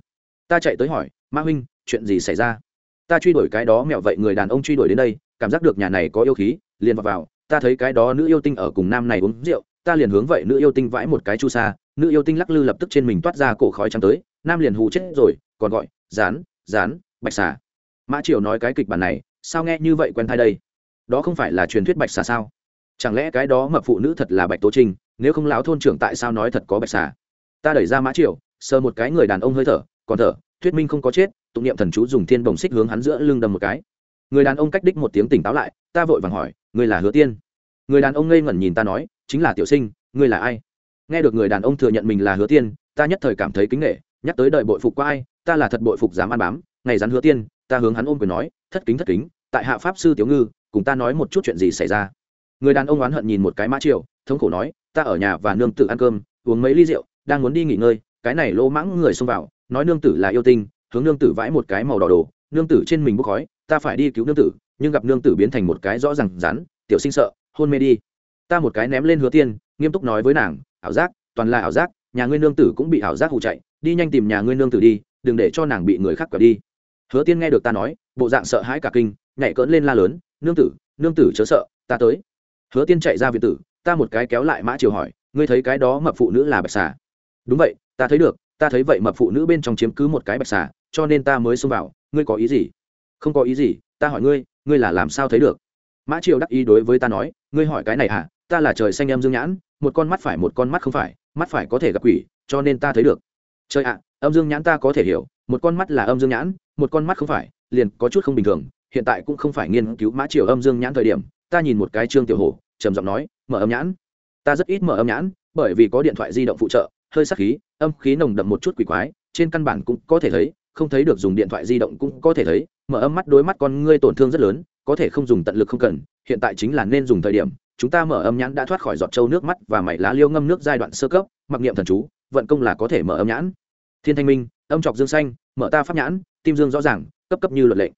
Ta chạy tới hỏi, mã huynh, chuyện gì xảy ra? Ta truy đuổi cái đó mẹo vậy người đàn ông truy đuổi đến đây, cảm giác được nhà này có yêu khí, liền vào vào ta thấy cái đó nữ yêu tinh ở cùng nam này uống rượu, ta liền hướng vậy nữ yêu tinh vãi một cái chu sa, nữ yêu tinh lắc lư lập tức trên mình toát ra cổ khói trắng tới, nam liền hù chết rồi, còn gọi rán rán bạch xà. Mã triều nói cái kịch bản này, sao nghe như vậy quen thai đây? Đó không phải là truyền thuyết bạch xà sao? Chẳng lẽ cái đó mập phụ nữ thật là bạch tố trinh nếu không lão thôn trưởng tại sao nói thật có bạch xà? Ta đẩy ra mã triều, sờ một cái người đàn ông hơi thở, còn thở, thuyết minh không có chết, tụng niệm thần chú dùng thiên bồng xích hướng hắn giữa lưng đầm một cái người đàn ông cách đích một tiếng tỉnh táo lại, ta vội vàng hỏi người là hứa tiên? Người đàn ông ngây ngẩn nhìn ta nói, chính là tiểu sinh, ngươi là ai? Nghe được người đàn ông thừa nhận mình là hứa tiên, ta nhất thời cảm thấy kính nghệ nhắc tới đợi bội phục qua ai, ta là thật bội phục dám ăn bám, ngày rắn hứa tiên, ta hướng hắn ôm quyền nói, thất kính thất kính, tại hạ pháp sư tiểu ngư, cùng ta nói một chút chuyện gì xảy ra? Người đàn ông oán hận nhìn một cái mã triệu thống khổ nói, ta ở nhà và nương tử ăn cơm, uống mấy ly rượu, đang muốn đi nghỉ ngơi, cái này lô mãng người xông vào, nói nương tử là yêu tinh, hướng nương tử vãi một cái màu đỏ đồ, nương tử trên mình bốc khói ta phải đi cứu nương tử, nhưng gặp nương tử biến thành một cái rõ ràng rắn, tiểu sinh sợ, hôn mê đi. Ta một cái ném lên hứa tiên, nghiêm túc nói với nàng, ảo giác, toàn là ảo giác, nhà ngươi nương tử cũng bị ảo giác hụ chạy, đi nhanh tìm nhà ngươi nương tử đi, đừng để cho nàng bị người khác quẹo đi. Hứa tiên nghe được ta nói, bộ dạng sợ hãi cả kinh, nhảy cỡn lên la lớn, nương tử nương tử chớ sợ, ta tới. Hứa tiên chạy ra viện tử, ta một cái kéo lại mã chiều hỏi, ngươi thấy cái đó mập phụ nữ là bạch xà? Đúng vậy, ta thấy được, ta thấy vậy mập phụ nữ bên trong chiếm cứ một cái bạch xà, cho nên ta mới xông vào, ngươi có ý gì? Không có ý gì, ta hỏi ngươi ngươi là làm sao thấy được? Mã triều đắc ý đối với ta nói, ngươi hỏi cái này hả? Ta là trời xanh em dương nhãn, một con mắt phải một con mắt không phải, mắt phải có thể gặp quỷ, cho nên ta thấy được. Trời ạ, âm dương nhãn ta có thể hiểu, một con mắt là âm dương nhãn, một con mắt không phải, liền có chút không bình thường, hiện tại cũng không phải nghiên cứu mã triều âm dương nhãn thời điểm, ta nhìn một cái trương tiểu hổ, trầm giọng nói, mở âm nhãn. Ta rất ít mở âm nhãn, bởi vì có điện thoại di động phụ trợ, hơi sắc khí, âm khí nồng đậm một chút quỷ quái, trên căn bản cũng có thể thấy không thấy được dùng điện thoại di động cũng có thể thấy, mở âm mắt đối mắt con ngươi tổn thương rất lớn, có thể không dùng tận lực không cần, hiện tại chính là nên dùng thời điểm. Chúng ta mở âm nhãn đã thoát khỏi giọt trâu nước mắt và mảy lá liêu ngâm nước giai đoạn sơ cấp, mặc niệm thần chú, vận công là có thể mở âm nhãn. Thiên thanh minh, âm trọc dương xanh, mở ta pháp nhãn, tim dương rõ ràng, cấp cấp như luật lệ.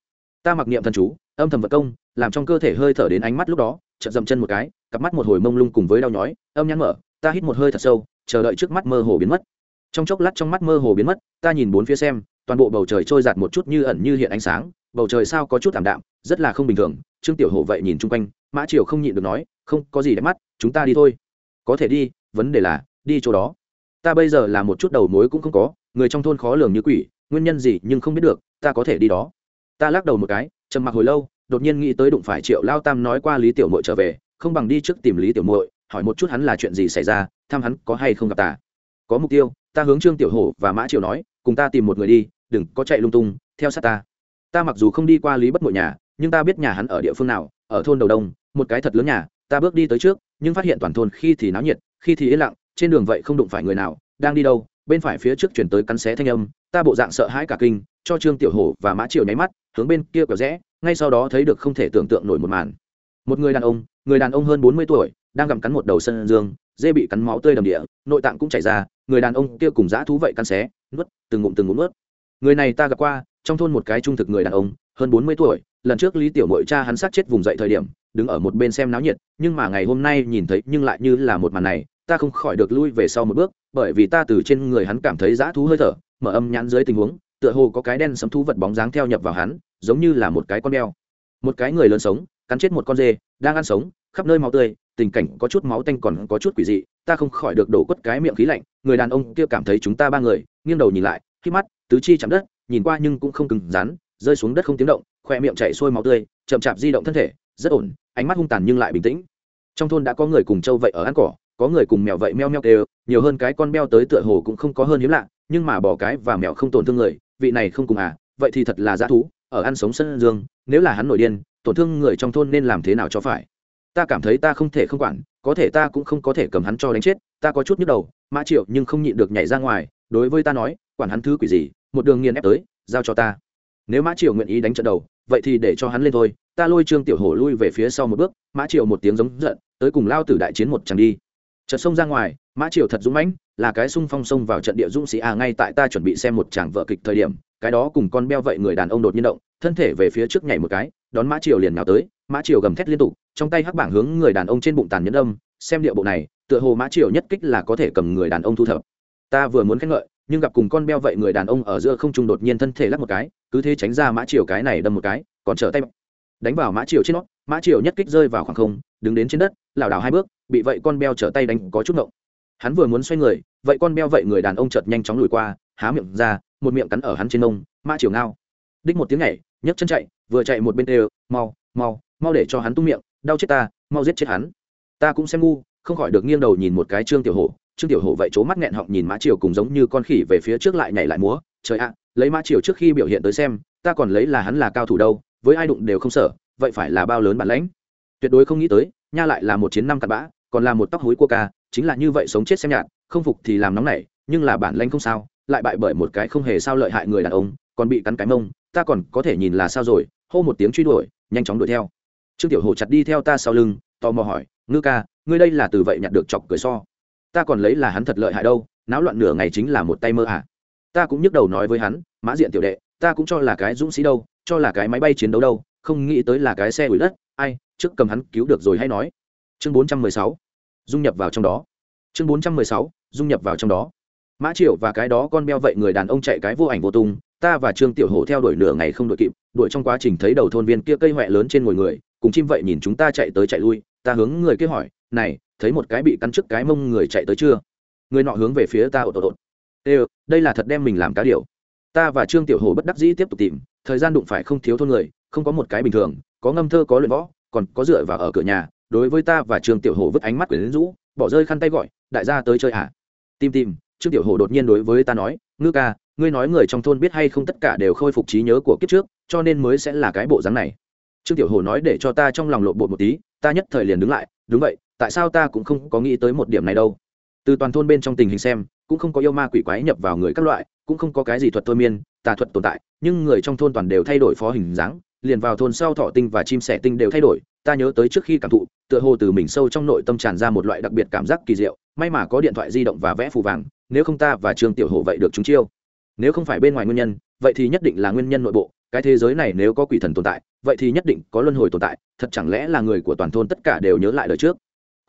Ta mặc niệm thần chú, âm thầm vận công, làm trong cơ thể hơi thở đến ánh mắt lúc đó, chợt dậm chân một cái, cặp mắt một hồi mông lung cùng với đau nhói, âm nhãn mở, ta hít một hơi thật sâu, chờ đợi trước mắt mơ hồ biến mất. Trong chốc lát trong mắt mơ hồ biến mất, ta nhìn bốn phía xem toàn bộ bầu trời trôi giạt một chút như ẩn như hiện ánh sáng, bầu trời sao có chút ảm đạm, rất là không bình thường, trương tiểu hổ vậy nhìn chung quanh, mã triều không nhịn được nói, không, có gì đẹp mắt, chúng ta đi thôi. Có thể đi, vấn đề là, đi chỗ đó. Ta bây giờ là một chút đầu mối cũng không có, người trong thôn khó lường như quỷ, nguyên nhân gì nhưng không biết được, ta có thể đi đó. Ta lắc đầu một cái, trầm mặc hồi lâu, đột nhiên nghĩ tới đụng phải triệu lao tam nói qua lý tiểu mội trở về, không bằng đi trước tìm lý tiểu mội hỏi một chút hắn là chuyện gì xảy ra, thăm hắn có hay không gặp ta. Có mục tiêu, ta hướng trương tiểu hổ và mã triều nói, cùng ta tìm một người đi đừng có chạy lung tung, theo sát ta. Ta mặc dù không đi qua lý bất mội nhà, nhưng ta biết nhà hắn ở địa phương nào, ở thôn đầu đông, một cái thật lớn nhà, ta bước đi tới trước, nhưng phát hiện toàn thôn khi thì náo nhiệt, khi thì yên lặng, trên đường vậy không đụng phải người nào, đang đi đâu, bên phải phía trước chuyển tới cắn xé thanh âm, ta bộ dạng sợ hãi cả kinh, cho trương tiểu hổ và mã triều nháy mắt, hướng bên kia quẹo rẽ, ngay sau đó thấy được không thể tưởng tượng nổi một màn. Một người đàn ông, người đàn ông hơn bốn mươi tuổi, đang gặm cắn một đầu sân dương, dê bị cắn máu tươi đầm địa, nội tạng cũng chảy ra, người đàn ông kia cùng dã thú vậy cắn xé, nuốt, từng ngụm từng ngụm nuốt người này ta gặp qua, trong thôn một cái trung thực người đàn ông, hơn bốn mươi tuổi, lần trước lý tiểu mội cha hắn sát chết vùng dậy thời điểm, đứng ở một bên xem náo nhiệt, nhưng mà ngày hôm nay nhìn thấy nhưng lại như là một màn này, ta không khỏi được lui về sau một bước, bởi vì ta từ trên người hắn cảm thấy dã thú hơi thở, mở âm nhãn dưới tình huống, tựa hồ có cái đen sấm thú vật bóng dáng theo nhập vào hắn, giống như là một cái con đeo một cái người lớn sống, cắn chết một con dê, đang ăn sống, khắp nơi máu tươi, tình cảnh có chút máu tanh còn có chút quỷ dị, ta không khỏi được đổ quất cái miệng khí lạnh, người đàn ông kia cảm thấy chúng ta ba người, nghiêng đầu nhìn lại, khi mắt tứ chi chạm đất, nhìn qua nhưng cũng không cứng rắn, rơi xuống đất không tiếng động khoe miệng chảy xuôi máu tươi, chậm chạp di động thân thể, rất ổn, ánh mắt hung tàn nhưng lại bình tĩnh. Trong thôn đã có người cùng trâu vậy ở ăn cỏ, có người cùng mèo vậy meo meo kêu, nhiều hơn cái con beo tới tựa hồ cũng không có hơn hiếm lạ, nhưng mà bỏ cái và mèo không tổn thương người, vị này không cùng à vậy thì thật là dã thú, ở ăn sống sân dương, nếu là hắn nổi điên, tổn thương người trong thôn nên làm thế nào cho phải? Ta cảm thấy ta không thể không quản, có thể ta cũng không có thể cầm hắn cho đánh chết, ta có chút nhức đầu, mã triệu nhưng không nhịn được nhảy ra ngoài, đối với ta nói, quản hắn thứ quỷ gì một đường nghiền ép tới, giao cho ta. Nếu mã triều nguyện ý đánh trận đầu, vậy thì để cho hắn lên thôi. Ta lôi trương tiểu hổ lui về phía sau một bước, mã triều một tiếng giống giận, tới cùng lao tử đại chiến một chẳng đi. Chợt xông ra ngoài, mã triều thật dũng mãnh, là cái sung phong sông vào trận địa dũng sĩ à ngay tại ta chuẩn bị xem một tràng vợ kịch thời điểm, cái đó cùng con beo vậy người đàn ông đột nhiên động, thân thể về phía trước nhảy một cái, đón mã triều liền nào tới, mã triều gầm thét liên tục, trong tay hắc bảng hướng người đàn ông trên bụng tàn nhẫn âm, xem điệu bộ này, tựa hồ mã triều nhất kích là có thể cầm người đàn ông thu thập. Ta vừa muốn khen ngợi nhưng gặp cùng con beo vậy người đàn ông ở giữa không trung đột nhiên thân thể lắc một cái, cứ thế tránh ra mã triều cái này đâm một cái, còn trở tay đánh vào mã triều trên nó. Mã triều nhất kích rơi vào khoảng không, đứng đến trên đất, lảo đảo hai bước, bị vậy con beo trở tay đánh có chút ngộng. Hắn vừa muốn xoay người, vậy con beo vậy người đàn ông chợt nhanh chóng lùi qua, há miệng ra, một miệng cắn ở hắn trên nông mã triều ngao. Đích một tiếng nhảy, nhấc chân chạy, vừa chạy một bên đều, mau mau mau để cho hắn tung miệng, đau chết ta, mau giết chết hắn. Ta cũng xem ngu, không khỏi được nghiêng đầu nhìn một cái trương tiểu hổ trương tiểu hổ vậy c mắt nghẹn họng nhìn mã triều cùng giống như con khỉ về phía trước lại nhảy lại múa, trời ạ, lấy mã triều trước khi biểu hiện tới xem, ta còn lấy là hắn là cao thủ đâu, với ai đụng đều không sợ, vậy phải là bao lớn bản lãnh? Tuyệt đối không nghĩ tới, nha lại là một chiến năm cặn bã, còn là một tóc hối cua ca, chính là như vậy sống chết xem nhạt, không phục thì làm nóng nảy, nhưng là bản lãnh không sao, lại bại bởi một cái không hề sao lợi hại người đàn ông, còn bị cắn cái mông, ta còn có thể nhìn là sao rồi, hô một tiếng truy đuổi, nhanh chóng đuổi theo. Trương tiểu hồ chặt đi theo ta sau lưng, tò mò hỏi, ngư ca, ngươi đây là từ vậy nhặt được chọc cười so? Ta còn lấy là hắn thật lợi hại đâu, náo loạn nửa ngày chính là một tay mơ à. Ta cũng nhức đầu nói với hắn, mã diện tiểu đệ, ta cũng cho là cái dũng sĩ đâu, cho là cái máy bay chiến đấu đâu, không nghĩ tới là cái xe ủi đất, ai, trước cầm hắn cứu được rồi hay nói. Chương bốn trăm mười sáu, dung nhập vào trong đó. Chương bốn trăm mười sáu, dung nhập vào trong đó. Mã triệu và cái đó con beo vậy người đàn ông chạy cái vô ảnh vô tung, ta và trương tiểu hổ theo đuổi nửa ngày không đuổi kịp, đuổi trong quá trình thấy đầu thôn viên kia cây huệ lớn trên ngồi người, cùng chim vậy nhìn chúng ta chạy tới chạy lui, ta hướng người kia hỏi, này thấy một cái bị cắn trước cái mông người chạy tới chưa? Người nọ hướng về phía ta ột ột ột ê, đây là thật đem mình làm cá điều ta và trương tiểu hồ bất đắc dĩ tiếp tục tìm, thời gian đụng phải không thiếu thôn người, không có một cái bình thường, có ngâm thơ có luyện võ, còn có dựa vào ở cửa nhà, đối với ta và trương tiểu hồ vứt ánh mắt quyển rũ, bỏ rơi khăn tay gọi, đại gia tới chơi hả? Tìm tìm, trương tiểu hồ đột nhiên đối với ta nói, ngư ca, ngươi nói người trong thôn biết hay không tất cả đều khôi phục trí nhớ của kiếp trước, cho nên mới sẽ là cái bộ dáng này. Trương tiểu hồ nói để cho ta trong lòng lộn bột một tí, ta nhất thời liền đứng lại, đúng vậy tại sao ta cũng không có nghĩ tới một điểm này đâu? Từ toàn thôn bên trong tình hình xem, cũng không có yêu ma quỷ quái nhập vào người các loại, cũng không có cái gì thuật thôi miên, tà thuật tồn tại, nhưng người trong thôn toàn đều thay đổi phó hình dáng, liền vào thôn sau thọ tinh và chim sẻ tinh đều thay đổi, ta nhớ tới trước khi cảm thụ, tựa hồ từ mình sâu trong nội tâm tràn ra một loại đặc biệt cảm giác kỳ diệu, may mà có điện thoại di động và vẽ phù vàng, nếu không ta và Trường tiểu hồ vậy được chúng chiêu. Nếu không phải bên ngoài nguyên nhân, vậy thì nhất định là nguyên nhân nội bộ, cái thế giới này nếu có quỷ thần tồn tại, vậy thì nhất định có luân hồi tồn tại, thật chẳng lẽ là người của toàn thôn tất cả đều nhớ lại đời trước?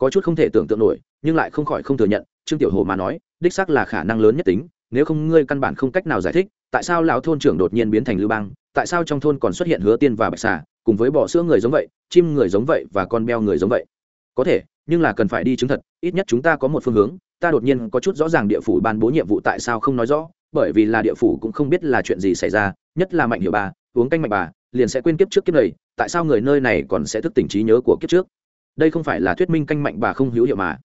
Có chút không thể tưởng tượng nổi, nhưng lại không khỏi không thừa nhận, trương tiểu hồ mà nói, đích xác là khả năng lớn nhất tính, nếu không ngươi căn bản không cách nào giải thích, tại sao lão thôn trưởng đột nhiên biến thành lưu bang, tại sao trong thôn còn xuất hiện hứa tiên và bạch xà, cùng với bọ sữa người giống vậy, chim người giống vậy và con beo người giống vậy? Có thể, nhưng là cần phải đi chứng thật, ít nhất chúng ta có một phương hướng, ta đột nhiên có chút rõ ràng địa phủ ban bố nhiệm vụ tại sao không nói rõ, bởi vì là địa phủ cũng không biết là chuyện gì xảy ra, nhất là mạnh hiệu bà, uống canh mạnh bà, liền sẽ quên kiếp trước kiếp này, tại sao người nơi này còn sẽ thức tỉnh trí nhớ của kiếp trước? Đây không phải là thuyết minh canh mạnh bà không hữu hiệu mà.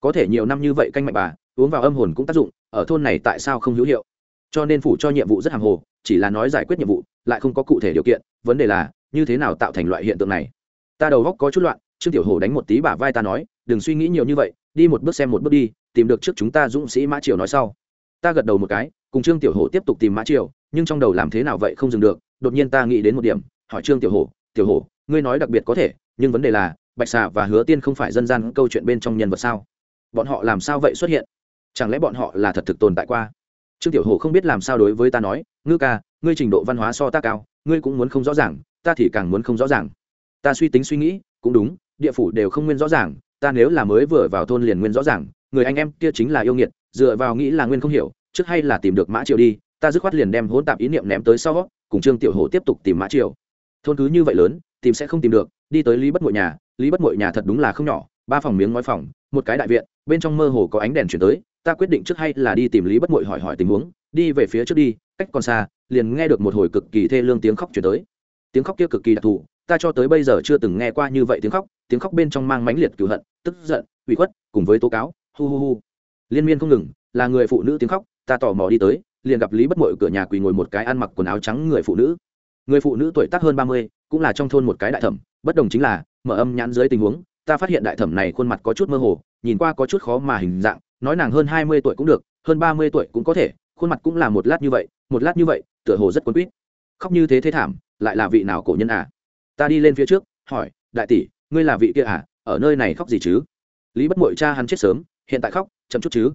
Có thể nhiều năm như vậy canh mạnh bà, uống vào âm hồn cũng tác dụng, ở thôn này tại sao không hữu hiệu? Cho nên phủ cho nhiệm vụ rất hàng hồ, chỉ là nói giải quyết nhiệm vụ, lại không có cụ thể điều kiện. Vấn đề là, như thế nào tạo thành loại hiện tượng này? Ta đầu góc có chút loạn, trương tiểu hồ đánh một tí bả vai ta nói, đừng suy nghĩ nhiều như vậy, đi một bước xem một bước đi, tìm được trước chúng ta dũng sĩ mã triều nói sau. Ta gật đầu một cái, cùng trương tiểu hồ tiếp tục tìm mã triều, nhưng trong đầu làm thế nào vậy không dừng được, đột nhiên ta nghĩ đến một điểm, hỏi trương tiểu hồ tiểu hồ ngươi nói đặc biệt có thể, nhưng vấn đề là bạch xà và hứa tiên không phải dân gian câu chuyện bên trong nhân vật sao? Bọn họ làm sao vậy xuất hiện? Chẳng lẽ bọn họ là thật thực tồn tại qua? Trương tiểu hồ không biết làm sao đối với ta nói, ngư ca, ngươi trình độ văn hóa so ta cao, ngươi cũng muốn không rõ ràng, ta thì càng muốn không rõ ràng. Ta suy tính suy nghĩ, cũng đúng, địa phủ đều không nguyên rõ ràng, ta nếu là mới vừa vào thôn liền nguyên rõ ràng, người anh em kia chính là yêu nghiệt, dựa vào nghĩ là nguyên không hiểu, trước hay là tìm được mã triều đi, ta dứt khoát liền đem hỗn tạp ý niệm ném tới sau, cùng trương tiểu hồ tiếp tục tìm mã triều. Thôn cứ như vậy lớn, tìm sẽ không tìm được, đi tới lý bất ngội nhà lý bất mội nhà thật đúng là không nhỏ, ba phòng miếng ngói phòng, một cái đại viện, bên trong mơ hồ có ánh đèn chuyển tới, ta quyết định trước hay là đi tìm lý bất mội hỏi hỏi tình huống, đi về phía trước đi, cách còn xa, liền nghe được một hồi cực kỳ thê lương tiếng khóc chuyển tới. Tiếng khóc kia cực kỳ đặc thù, ta cho tới bây giờ chưa từng nghe qua như vậy tiếng khóc tiếng khóc bên trong mang mãnh liệt cựu hận, tức giận, ủy khuất, cùng với tố cáo, hu hu hu. Liên miên không ngừng, là người phụ nữ tiếng khóc, ta tò mò đi tới, liền gặp lý bất mội cửa nhà quỳ ngồi một cái ăn mặc quần áo trắng người phụ nữ. Người phụ nữ tuổi tác hơn ba mươi cũng là trong thôn một cái đại thẩm, bất đồng chính là, mở âm nhãn dưới tình huống, ta phát hiện đại thẩm này khuôn mặt có chút mơ hồ, nhìn qua có chút khó mà hình dạng, nói nàng hơn hai mươi tuổi cũng được, hơn ba mươi tuổi cũng có thể, khuôn mặt cũng là một lát như vậy, một lát như vậy, tựa hồ rất quấn quýt. Khóc như thế thế thảm, lại là vị nào cổ nhân à? Ta đi lên phía trước, hỏi, đại tỷ, ngươi là vị kia à? Ở nơi này khóc gì chứ? Lý bất mội cha hắn chết sớm, hiện tại khóc, chậm chút chứ.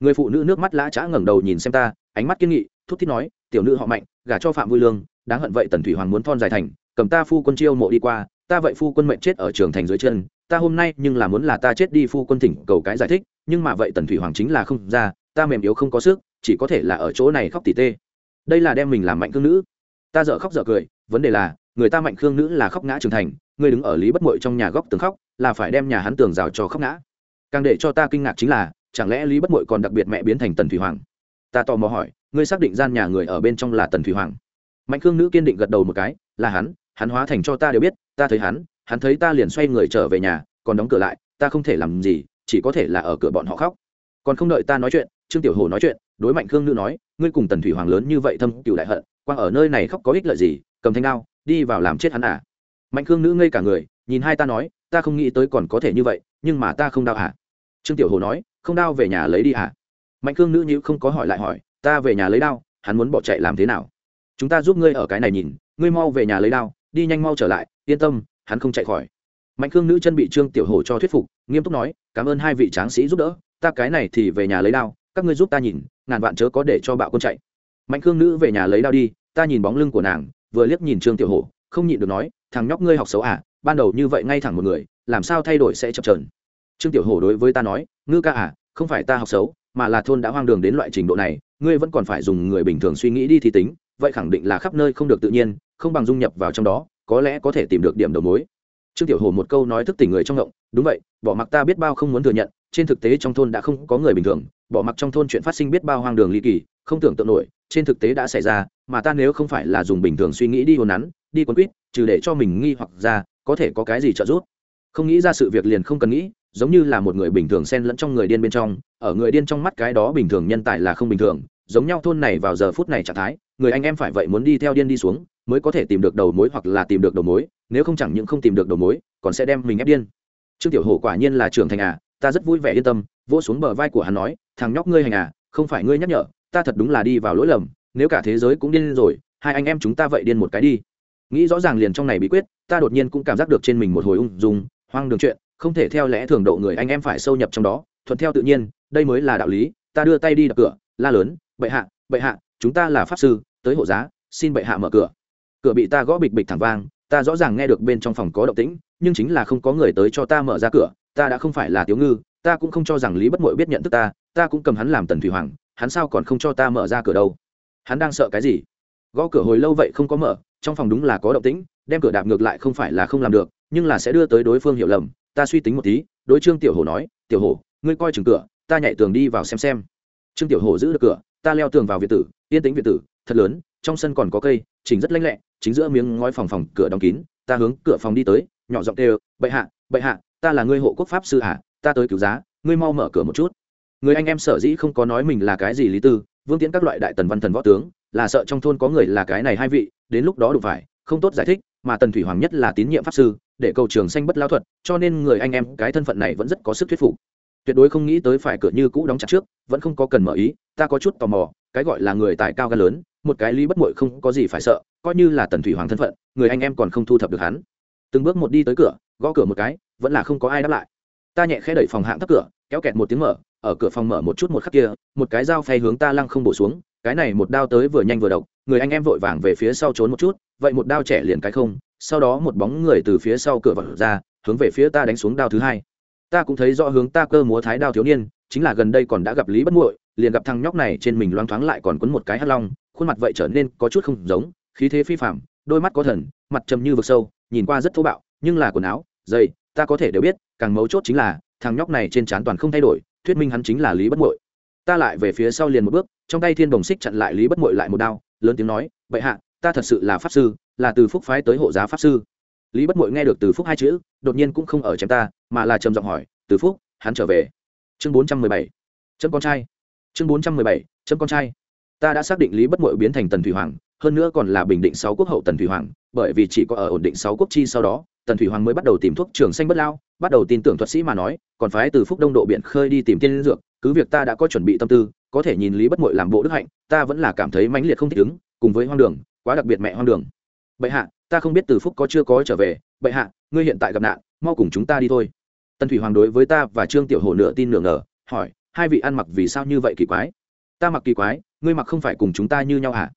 Người phụ nữ nước mắt lã chã ngẩng đầu nhìn xem ta, ánh mắt kiên nghị, thút thít nói, tiểu nữ họ mạnh, gả cho phạm vui lương, đáng hận vậy tần thủy hoàng muốn thon dài thành cầm ta phu quân chiêu mộ đi qua, ta vậy phu quân mệnh chết ở trường thành dưới chân, ta hôm nay nhưng là muốn là ta chết đi phu quân thỉnh cầu cái giải thích, nhưng mà vậy tần thủy hoàng chính là không ra, ta mềm yếu không có sức, chỉ có thể là ở chỗ này khóc tỉ tê. Đây là đem mình làm mạnh cương nữ. Ta dở khóc dở cười, vấn đề là, người ta mạnh khương nữ là khóc ngã trưởng thành, người đứng ở lý bất mội trong nhà góc tường khóc, là phải đem nhà hắn tường rào cho khóc ngã. Càng để cho ta kinh ngạc chính là, chẳng lẽ lý bất mội còn đặc biệt mẹ biến thành tần thủy hoàng? Ta tò mò hỏi, ngươi xác định gian nhà người ở bên trong là tần thủy hoàng? Mạnh khương nữ kiên định gật đầu một cái, là hắn hắn hóa thành cho ta đều biết, ta thấy hắn hắn thấy ta liền xoay người trở về nhà, còn đóng cửa lại, ta không thể làm gì, chỉ có thể là ở cửa bọn họ khóc. Còn không đợi ta nói chuyện, trương tiểu hồ nói chuyện, đối mạnh khương nữ nói, ngươi cùng tần thủy hoàng lớn như vậy thâm cựu đại hận quang ở nơi này khóc có ích lợi gì, cầm thanh đao, đi vào làm chết hắn à? Mạnh khương nữ ngây cả người, nhìn hai ta nói, ta không nghĩ tới còn có thể như vậy, nhưng mà ta không đau à trương tiểu hồ nói, không đau về nhà lấy đi à mạnh khương nữ nhữ không có hỏi lại hỏi, ta về nhà lấy đao, hắn muốn bỏ chạy làm thế nào? Chúng ta giúp ngươi ở cái này nhìn, ngươi mau về nhà lấy đao đi nhanh mau trở lại, yên tâm, hắn không chạy khỏi. Mạnh khương nữ chân bị trương tiểu hồ cho thuyết phục, nghiêm túc nói, cảm ơn hai vị tráng sĩ giúp đỡ, ta cái này thì về nhà lấy đao, các ngươi giúp ta nhìn, ngàn vạn chớ có để cho bạo quân chạy. Mạnh khương nữ về nhà lấy đao đi, ta nhìn bóng lưng của nàng, vừa liếc nhìn trương tiểu hổ, không nhịn được nói, thằng nhóc ngươi học xấu à ban đầu như vậy ngay thẳng một người, làm sao thay đổi sẽ chập trờn trương tiểu hổ đối với ta nói, ngư ca à không phải ta học xấu, mà là thôn đã hoang đường đến loại trình độ này, ngươi vẫn còn phải dùng người bình thường suy nghĩ đi thì tính, vậy khẳng định là khắp nơi không được tự nhiên không bằng dung nhập vào trong đó, có lẽ có thể tìm được điểm đầu mối. Trương tiểu hồ một câu nói thức tỉnh người trong ngộng, đúng vậy, bỏ mặc ta biết bao không muốn thừa nhận, trên thực tế trong thôn đã không có người bình thường, bỏ mặc trong thôn chuyện phát sinh biết bao hoang đường ly kỳ, không tưởng tượng nổi, trên thực tế đã xảy ra, mà ta nếu không phải là dùng bình thường suy nghĩ đi hồn nắn, đi quấn quýt, trừ để cho mình nghi hoặc ra, có thể có cái gì trợ giúp? Không nghĩ ra sự việc liền không cần nghĩ, giống như là một người bình thường xen lẫn trong người điên bên trong, ở người điên trong mắt cái đó bình thường nhân tài là không bình thường, giống nhau thôn này vào giờ phút này trạng thái, người anh em phải vậy muốn đi theo điên đi xuống mới có thể tìm được đầu mối hoặc là tìm được đầu mối, nếu không chẳng những không tìm được đầu mối, còn sẽ đem mình ép điên. Trương tiểu hổ quả nhiên là trưởng thành à ta rất vui vẻ yên tâm, vỗ xuống bờ vai của hắn nói, thằng nhóc ngươi hành à không phải ngươi nhắc nhở, ta thật đúng là đi vào lỗi lầm, nếu cả thế giới cũng điên rồi, hai anh em chúng ta vậy điên một cái đi. Nghĩ rõ ràng liền trong này bí quyết, ta đột nhiên cũng cảm giác được trên mình một hồi ung dung, hoang đường chuyện, không thể theo lẽ thường độ người anh em phải sâu nhập trong đó, thuận theo tự nhiên, đây mới là đạo lý, ta đưa tay đi đập cửa, la lớn, bệ hạ bệ hạ, chúng ta là pháp sư, tới hộ giá, xin bệ hạ mở cửa cửa bị ta gõ bịch bịch thẳng vang, ta rõ ràng nghe được bên trong phòng có động tĩnh, nhưng chính là không có người tới cho ta mở ra cửa, ta đã không phải là tiểu ngư, ta cũng không cho rằng lý bất mội biết nhận thức ta ta cũng cầm hắn làm tần thủy hoàng, hắn sao còn không cho ta mở ra cửa đâu? Hắn đang sợ cái gì? Gõ cửa hồi lâu vậy không có mở, trong phòng đúng là có động tĩnh, đem cửa đạp ngược lại không phải là không làm được, nhưng là sẽ đưa tới đối phương hiểu lầm, ta suy tính một tí, đối trương tiểu hổ nói, tiểu hổ, ngươi coi chừng cửa, ta nhảy tường đi vào xem xem. Trương tiểu hổ giữ được cửa, ta leo tường vào việt tử, yên tĩnh việt tử, thật lớn trong sân còn có cây chính rất lanh lẹ, chính giữa miếng ngói phòng phòng cửa đóng kín, ta hướng cửa phòng đi tới, nhỏ giọng kêu, bệ hạ bệ hạ, ta là ngươi hộ quốc pháp sư hạ ta tới cứu giá, ngươi mau mở cửa một chút. Người anh em sở dĩ không có nói mình là cái gì lý tư, vương tiễn các loại đại tần văn thần võ tướng, là sợ trong thôn có người là cái này hai vị, đến lúc đó đủ phải, không tốt giải thích, mà tần thủy hoàng nhất là tín nhiệm pháp sư, để cầu trường xanh bất lao thuật, cho nên người anh em cái thân phận này vẫn rất có sức thuyết phục. Tuyệt đối không nghĩ tới phải cửa như cũ đóng chặt trước, vẫn không có cần mở ý, ta có chút tò mò, cái gọi là người tài cao ga lớn một cái lý bất mội không có gì phải sợ, coi như là tần thủy hoàng thân phận, người anh em còn không thu thập được hắn. Từng bước một đi tới cửa, gõ cửa một cái, vẫn là không có ai đáp lại. Ta nhẹ khẽ đẩy phòng hạng thấp cửa, kéo kẹt một tiếng mở, ở cửa phòng mở một chút một khắc kia, một cái dao phay hướng ta lăng không bổ xuống, cái này một đao tới vừa nhanh vừa độc, người anh em vội vàng về phía sau trốn một chút, vậy một đao trẻ liền cái không, sau đó một bóng người từ phía sau cửa vật ra, hướng về phía ta đánh xuống đao thứ hai. Ta cũng thấy rõ hướng ta cơ múa thái đao thiếu niên, chính là gần đây còn đã gặp lý bất muội, liền gặp thằng nhóc này trên mình loáng thoáng lại còn quấn một cái hắt long khuôn mặt vậy trở nên có chút không giống, khí thế phi phạm đôi mắt có thần, mặt trầm như vực sâu, nhìn qua rất thô bạo, nhưng là quần áo dây ta có thể đều biết, càng mấu chốt chính là, thằng nhóc này trên trán toàn không thay đổi, thuyết minh hắn chính là lý bất muội. Ta lại về phía sau liền một bước, trong tay thiên đồng xích chặn lại lý bất muội lại một đao, lớn tiếng nói vậy hạ, ta thật sự là pháp sư, là từ phúc phái tới hộ giá pháp sư. Lý bất muội nghe được từ phúc hai chữ, đột nhiên cũng không ở chém ta, mà là trầm giọng hỏi, từ phúc, hắn trở về? Chương bốn trăm mười bảy, chấm con trai. Chương bốn trăm mười bảy, chấm con trai ta đã xác định lý bất muội biến thành tần thủy hoàng, hơn nữa còn là bình định sáu quốc hậu tần thủy hoàng, bởi vì chỉ có ở ổn định sáu quốc chi sau đó, tần thủy hoàng mới bắt đầu tìm thuốc trường xanh bất lao, bắt đầu tin tưởng thuật sĩ mà nói, còn phái từ phúc đông độ biển khơi đi tìm tiên dược, cứ việc ta đã có chuẩn bị tâm tư, có thể nhìn lý bất muội làm bộ đức hạnh, ta vẫn là cảm thấy mãnh liệt không thích ứng, cùng với hoang đường, quá đặc biệt mẹ hoang đường. Bệ hạ, ta không biết từ phúc có chưa có trở về, bệ hạ, ngươi hiện tại gặp nạn, mau cùng chúng ta đi thôi. Tần thủy hoàng đối với ta và trương tiểu hồ nửa tin nửa ngờ, hỏi, hai vị ăn mặc vì sao như vậy kỳ quái? Ta mặc kỳ quái ngươi mặc không phải cùng chúng ta như nhau hả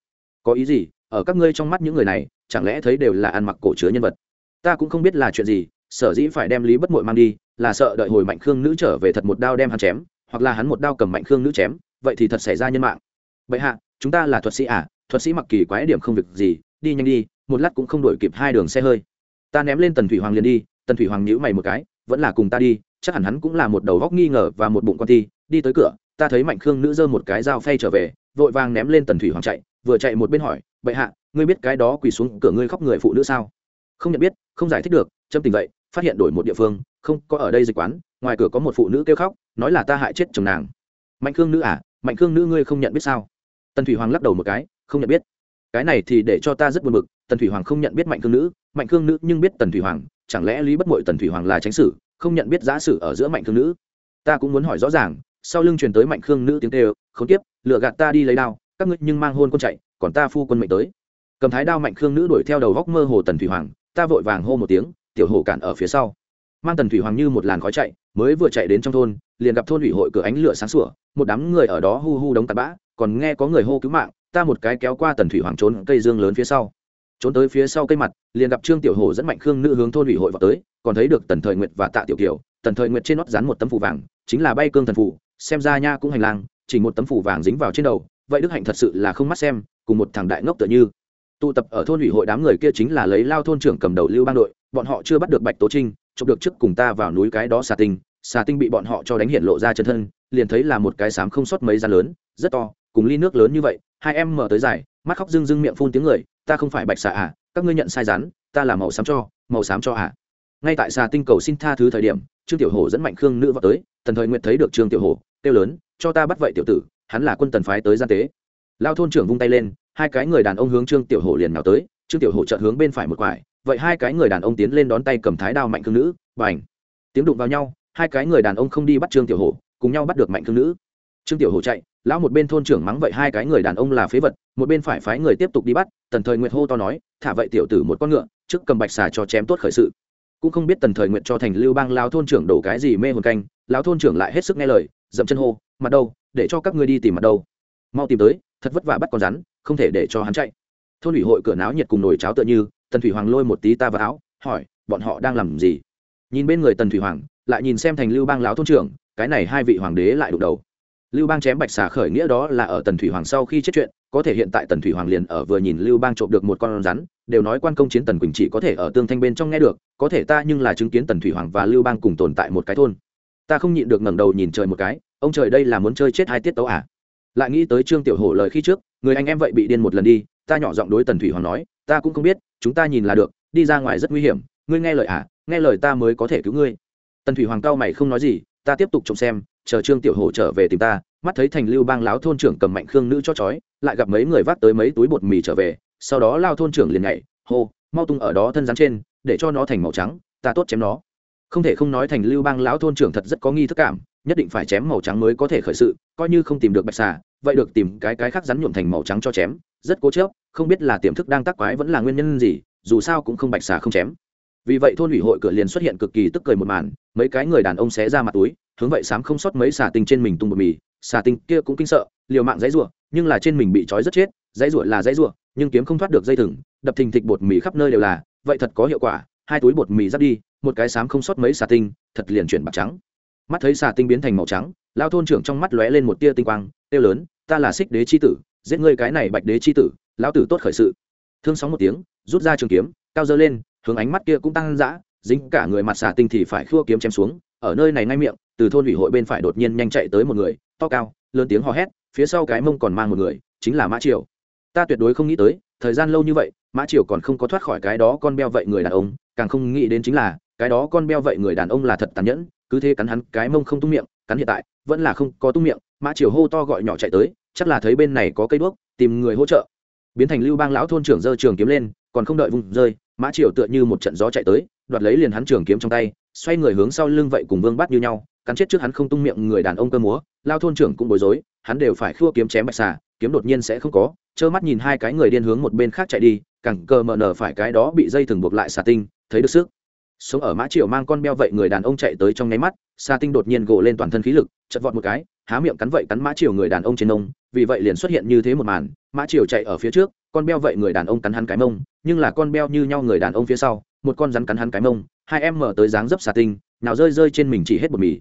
có ý gì? Ở các ngươi trong mắt những người này, chẳng lẽ thấy đều là ăn mặc cổ chứa nhân vật? Ta cũng không biết là chuyện gì, sở dĩ phải đem lý bất mội mang đi, là sợ đợi hồi mạnh khương nữ trở về thật một đao đem hắn chém, hoặc là hắn một đao cầm mạnh khương nữ chém, vậy thì thật xảy ra nhân mạng. Vậy hạ, chúng ta là thuật sĩ à? Thuật sĩ mặc kỳ quái điểm không việc gì, đi nhanh đi, một lát cũng không đổi kịp hai đường xe hơi. Ta ném lên tần thủy hoàng liền đi, tần thủy hoàng nhíu mày một cái, vẫn là cùng ta đi, chắc hẳn hắn cũng là một đầu góc nghi ngờ và một bụng con ti, đi tới cửa, ta thấy mạnh khương nữ giơ một cái dao phay trở về vội vàng ném lên tần thủy hoàng chạy, vừa chạy một bên hỏi, bệ hạ, ngươi biết cái đó quỳ xuống cửa ngươi khóc người phụ nữ sao? Không nhận biết, không giải thích được, châm tình vậy, phát hiện đổi một địa phương, không có ở đây dịch quán, ngoài cửa có một phụ nữ kêu khóc, nói là ta hại chết chồng nàng. Mạnh khương nữ à mạnh khương nữ ngươi không nhận biết sao? Tần thủy hoàng lắc đầu một cái, không nhận biết. Cái này thì để cho ta rất buồn bực, tần thủy hoàng không nhận biết mạnh khương nữ, mạnh khương nữ nhưng biết tần thủy hoàng, chẳng lẽ lý bất mội tần thủy hoàng là tránh sử không nhận biết giã sử ở giữa mạnh khương nữ? Ta cũng muốn hỏi rõ ràng sau lưng truyền tới mạnh khương nữ tiếng tê không tiếp lựa gạt ta đi lấy đao, các ngươi nhưng mang hôn quân chạy, còn ta phu quân mệnh tới. Cầm thái đao mạnh khương nữ đuổi theo đầu góc mơ hồ tần thủy hoàng, ta vội vàng hô một tiếng, tiểu hồ cản ở phía sau. Mang tần thủy hoàng như một làn khói chạy, mới vừa chạy đến trong thôn, liền gặp thôn ủy hội cửa ánh lửa sáng sủa, một đám người ở đó hu hu đống tạt bã, còn nghe có người hô cứu mạng, ta một cái kéo qua tần thủy hoàng trốn cây dương lớn phía sau. Trốn tới phía sau cây mặt, liền gặp trương tiểu hồ dẫn mạnh khương nữ hướng thôn ủy hội vào tới, còn thấy được tần thời nguyệt và tạ tiểu kiều, tần thời nguyệt trên nót dán một tấm phủ vàng, chính là bay cương thần phủ xem ra nha cũng hành lang, chỉ một tấm phủ vàng dính vào trên đầu, vậy đức hạnh thật sự là không mắt xem, cùng một thằng đại ngốc tựa như. Tụ tập ở thôn ủy hội đám người kia chính là lấy lao thôn trưởng cầm đầu lưu bang đội, bọn họ chưa bắt được bạch tố trinh, chụp được trước cùng ta vào núi cái đó xà tinh xà tinh bị bọn họ cho đánh hiện lộ ra chân thân, liền thấy là một cái sám không sót mấy da lớn, rất to, cùng ly nước lớn như vậy, hai em mở tới dài, mắt khóc rưng rưng miệng phun tiếng người, ta không phải bạch xà à các ngươi nhận sai rắn, ta là màu xám cho, màu xám cho à. Ngay tại xà tinh cầu xin tha thứ thời điểm, trương tiểu hồ dẫn mạnh khương nữ vào tới thần thời nguyện thấy được trương tiểu hồ kêu lớn cho ta bắt vậy tiểu tử hắn là quân tần phái tới gian tế. Lao thôn trưởng vung tay lên hai cái người đàn ông hướng trương tiểu hổ liền nào tới trương tiểu hổ chợt hướng bên phải một quải vậy hai cái người đàn ông tiến lên đón tay cầm thái đao mạnh cương nữ và ảnh tiếng đụng vào nhau hai cái người đàn ông không đi bắt trương tiểu hổ, cùng nhau bắt được mạnh cương nữ. Trương tiểu hổ chạy lão một bên thôn trưởng mắng vậy hai cái người đàn ông là phế vật một bên phải phái người tiếp tục đi bắt tần thời nguyệt hô to nói thả vậy tiểu tử một con ngựa trước cầm bạch xà cho chém tốt khởi sự. Cũng không biết tần thời nguyệt cho thành lưu bang lao thôn trưởng đổ cái gì mê hồn canh lão thôn trưởng lại hết sức nghe lời dậm chân hô, mặt đâu, để cho các ngươi đi tìm mặt đâu. Mau tìm tới, thật vất vả bắt con rắn, không thể để cho hắn chạy. Thôn ủy hội cửa náo nhiệt cùng nồi cháo tựa như, tần thủy hoàng lôi một tí ta vào áo, hỏi, bọn họ đang làm gì? Nhìn bên người tần thủy hoàng, lại nhìn xem thành lưu bang lão thôn trưởng, cái này hai vị hoàng đế lại đụng đầu. Lưu bang chém bạch xà khởi nghĩa đó là ở tần thủy hoàng sau khi chết chuyện, có thể hiện tại tần thủy hoàng liền ở vừa nhìn lưu bang trộm được một con rắn, đều nói quan công chiến tần quỳnh chỉ có thể ở tương thanh bên trong nghe được, có thể ta nhưng là chứng kiến tần thủy hoàng và lưu bang cùng tồn tại một cái thôn. Ta không nhịn được ngẩng đầu nhìn trời một cái ông trời đây là muốn chơi chết hai tiết tấu à? Lại nghĩ tới trương tiểu hổ lời khi trước, người anh em vậy bị điên một lần đi, ta nhỏ giọng đối tần thủy hoàng nói, ta cũng không biết, chúng ta nhìn là được, đi ra ngoài rất nguy hiểm, ngươi nghe lời à nghe lời ta mới có thể cứu ngươi. Tần thủy hoàng cao mày không nói gì, ta tiếp tục trông xem, chờ trương tiểu hổ trở về tìm ta, mắt thấy thành lưu bang láo thôn trưởng cầm mạnh khương nữ cho chói lại gặp mấy người vác tới mấy túi bột mì trở về, sau đó lao thôn trưởng liền nhảy, hô, mau tung ở đó thân rắn trên, để cho nó thành màu trắng, ta tốt chém nó. Không thể không nói thành lưu bang lão thôn trưởng thật rất có nghi thức cảm nhất định phải chém màu trắng mới có thể khởi sự, coi như không tìm được bạch xà, vậy được tìm cái cái khác rắn nhuộm thành màu trắng cho chém, rất cố chớp không biết là tiềm thức đang tắc quái vẫn là nguyên nhân gì, dù sao cũng không bạch xà không chém. Vì vậy thôn ủy hội cửa liền xuất hiện cực kỳ tức cười một màn, mấy cái người đàn ông xé ra mặt túi, hướng vậy sám không sót mấy xà tinh trên mình tung bột mì, xà tinh kia cũng kinh sợ, liều mạng dãy rủa, nhưng là trên mình bị trói rất chết, dãy rủa là dãy rủa, nhưng kiếm không thoát được dây thừng, đập thình thịch bột mì khắp nơi đều là, vậy thật có hiệu quả, hai túi bột mì dắt đi, một cái sám không sót mấy xà tinh, thật liền chuyển bạc trắng mắt thấy xà tinh biến thành màu trắng, lao thôn trưởng trong mắt lóe lên một tia tinh quang, têu lớn, ta là xích đế chi tử, giết ngươi cái này bạch đế chi tử, lão tử tốt khởi sự. Thương sóng một tiếng, rút ra trường kiếm, cao dơ lên, hướng ánh mắt kia cũng tăng dã, dính cả người mặt xà tinh thì phải khua kiếm chém xuống, ở nơi này ngay miệng, từ thôn ủy hội bên phải đột nhiên nhanh chạy tới một người, to cao, lớn tiếng hò hét, phía sau cái mông còn mang một người, chính là mã triều. Ta tuyệt đối không nghĩ tới, thời gian lâu như vậy, mã triều còn không có thoát khỏi cái đó con beo vậy người đàn ông, càng không nghĩ đến chính là, cái đó con beo vậy người đàn ông là thật tàn nhẫn cứ thế cắn hắn cái mông không tung miệng, cắn hiện tại, vẫn là không có tung miệng, mã triều hô to gọi nhỏ chạy tới, chắc là thấy bên này có cây đuốc, tìm người hỗ trợ. Biến thành lưu bang lão thôn trưởng dơ trường kiếm lên, còn không đợi vùng rơi, mã triều tựa như một trận gió chạy tới, đoạt lấy liền hắn trường kiếm trong tay, xoay người hướng sau lưng vậy cùng vương bắt như nhau, cắn chết trước hắn không tung miệng người đàn ông cơ múa lao thôn trưởng cũng bối rối, hắn đều phải khua kiếm chém bạch xà, kiếm đột nhiên sẽ không có, trơ mắt nhìn hai cái người điên hướng một bên khác chạy đi, cẳng cờ mờ nở phải cái đó bị dây thừng buộc lại xà tinh, thấy được sức sống ở mã triều mang con beo vậy người đàn ông chạy tới trong nháy mắt, sa tinh đột nhiên gộ lên toàn thân khí lực, chật vọt một cái, há miệng cắn vậy cắn mã triều người đàn ông trên nông, vì vậy liền xuất hiện như thế một màn, mã triều chạy ở phía trước, con beo vậy người đàn ông cắn hắn cái mông, nhưng là con beo như nhau người đàn ông phía sau, một con rắn cắn hắn cái mông, hai em mở tới dáng dấp xà tinh, nào rơi rơi trên mình chỉ hết một mì.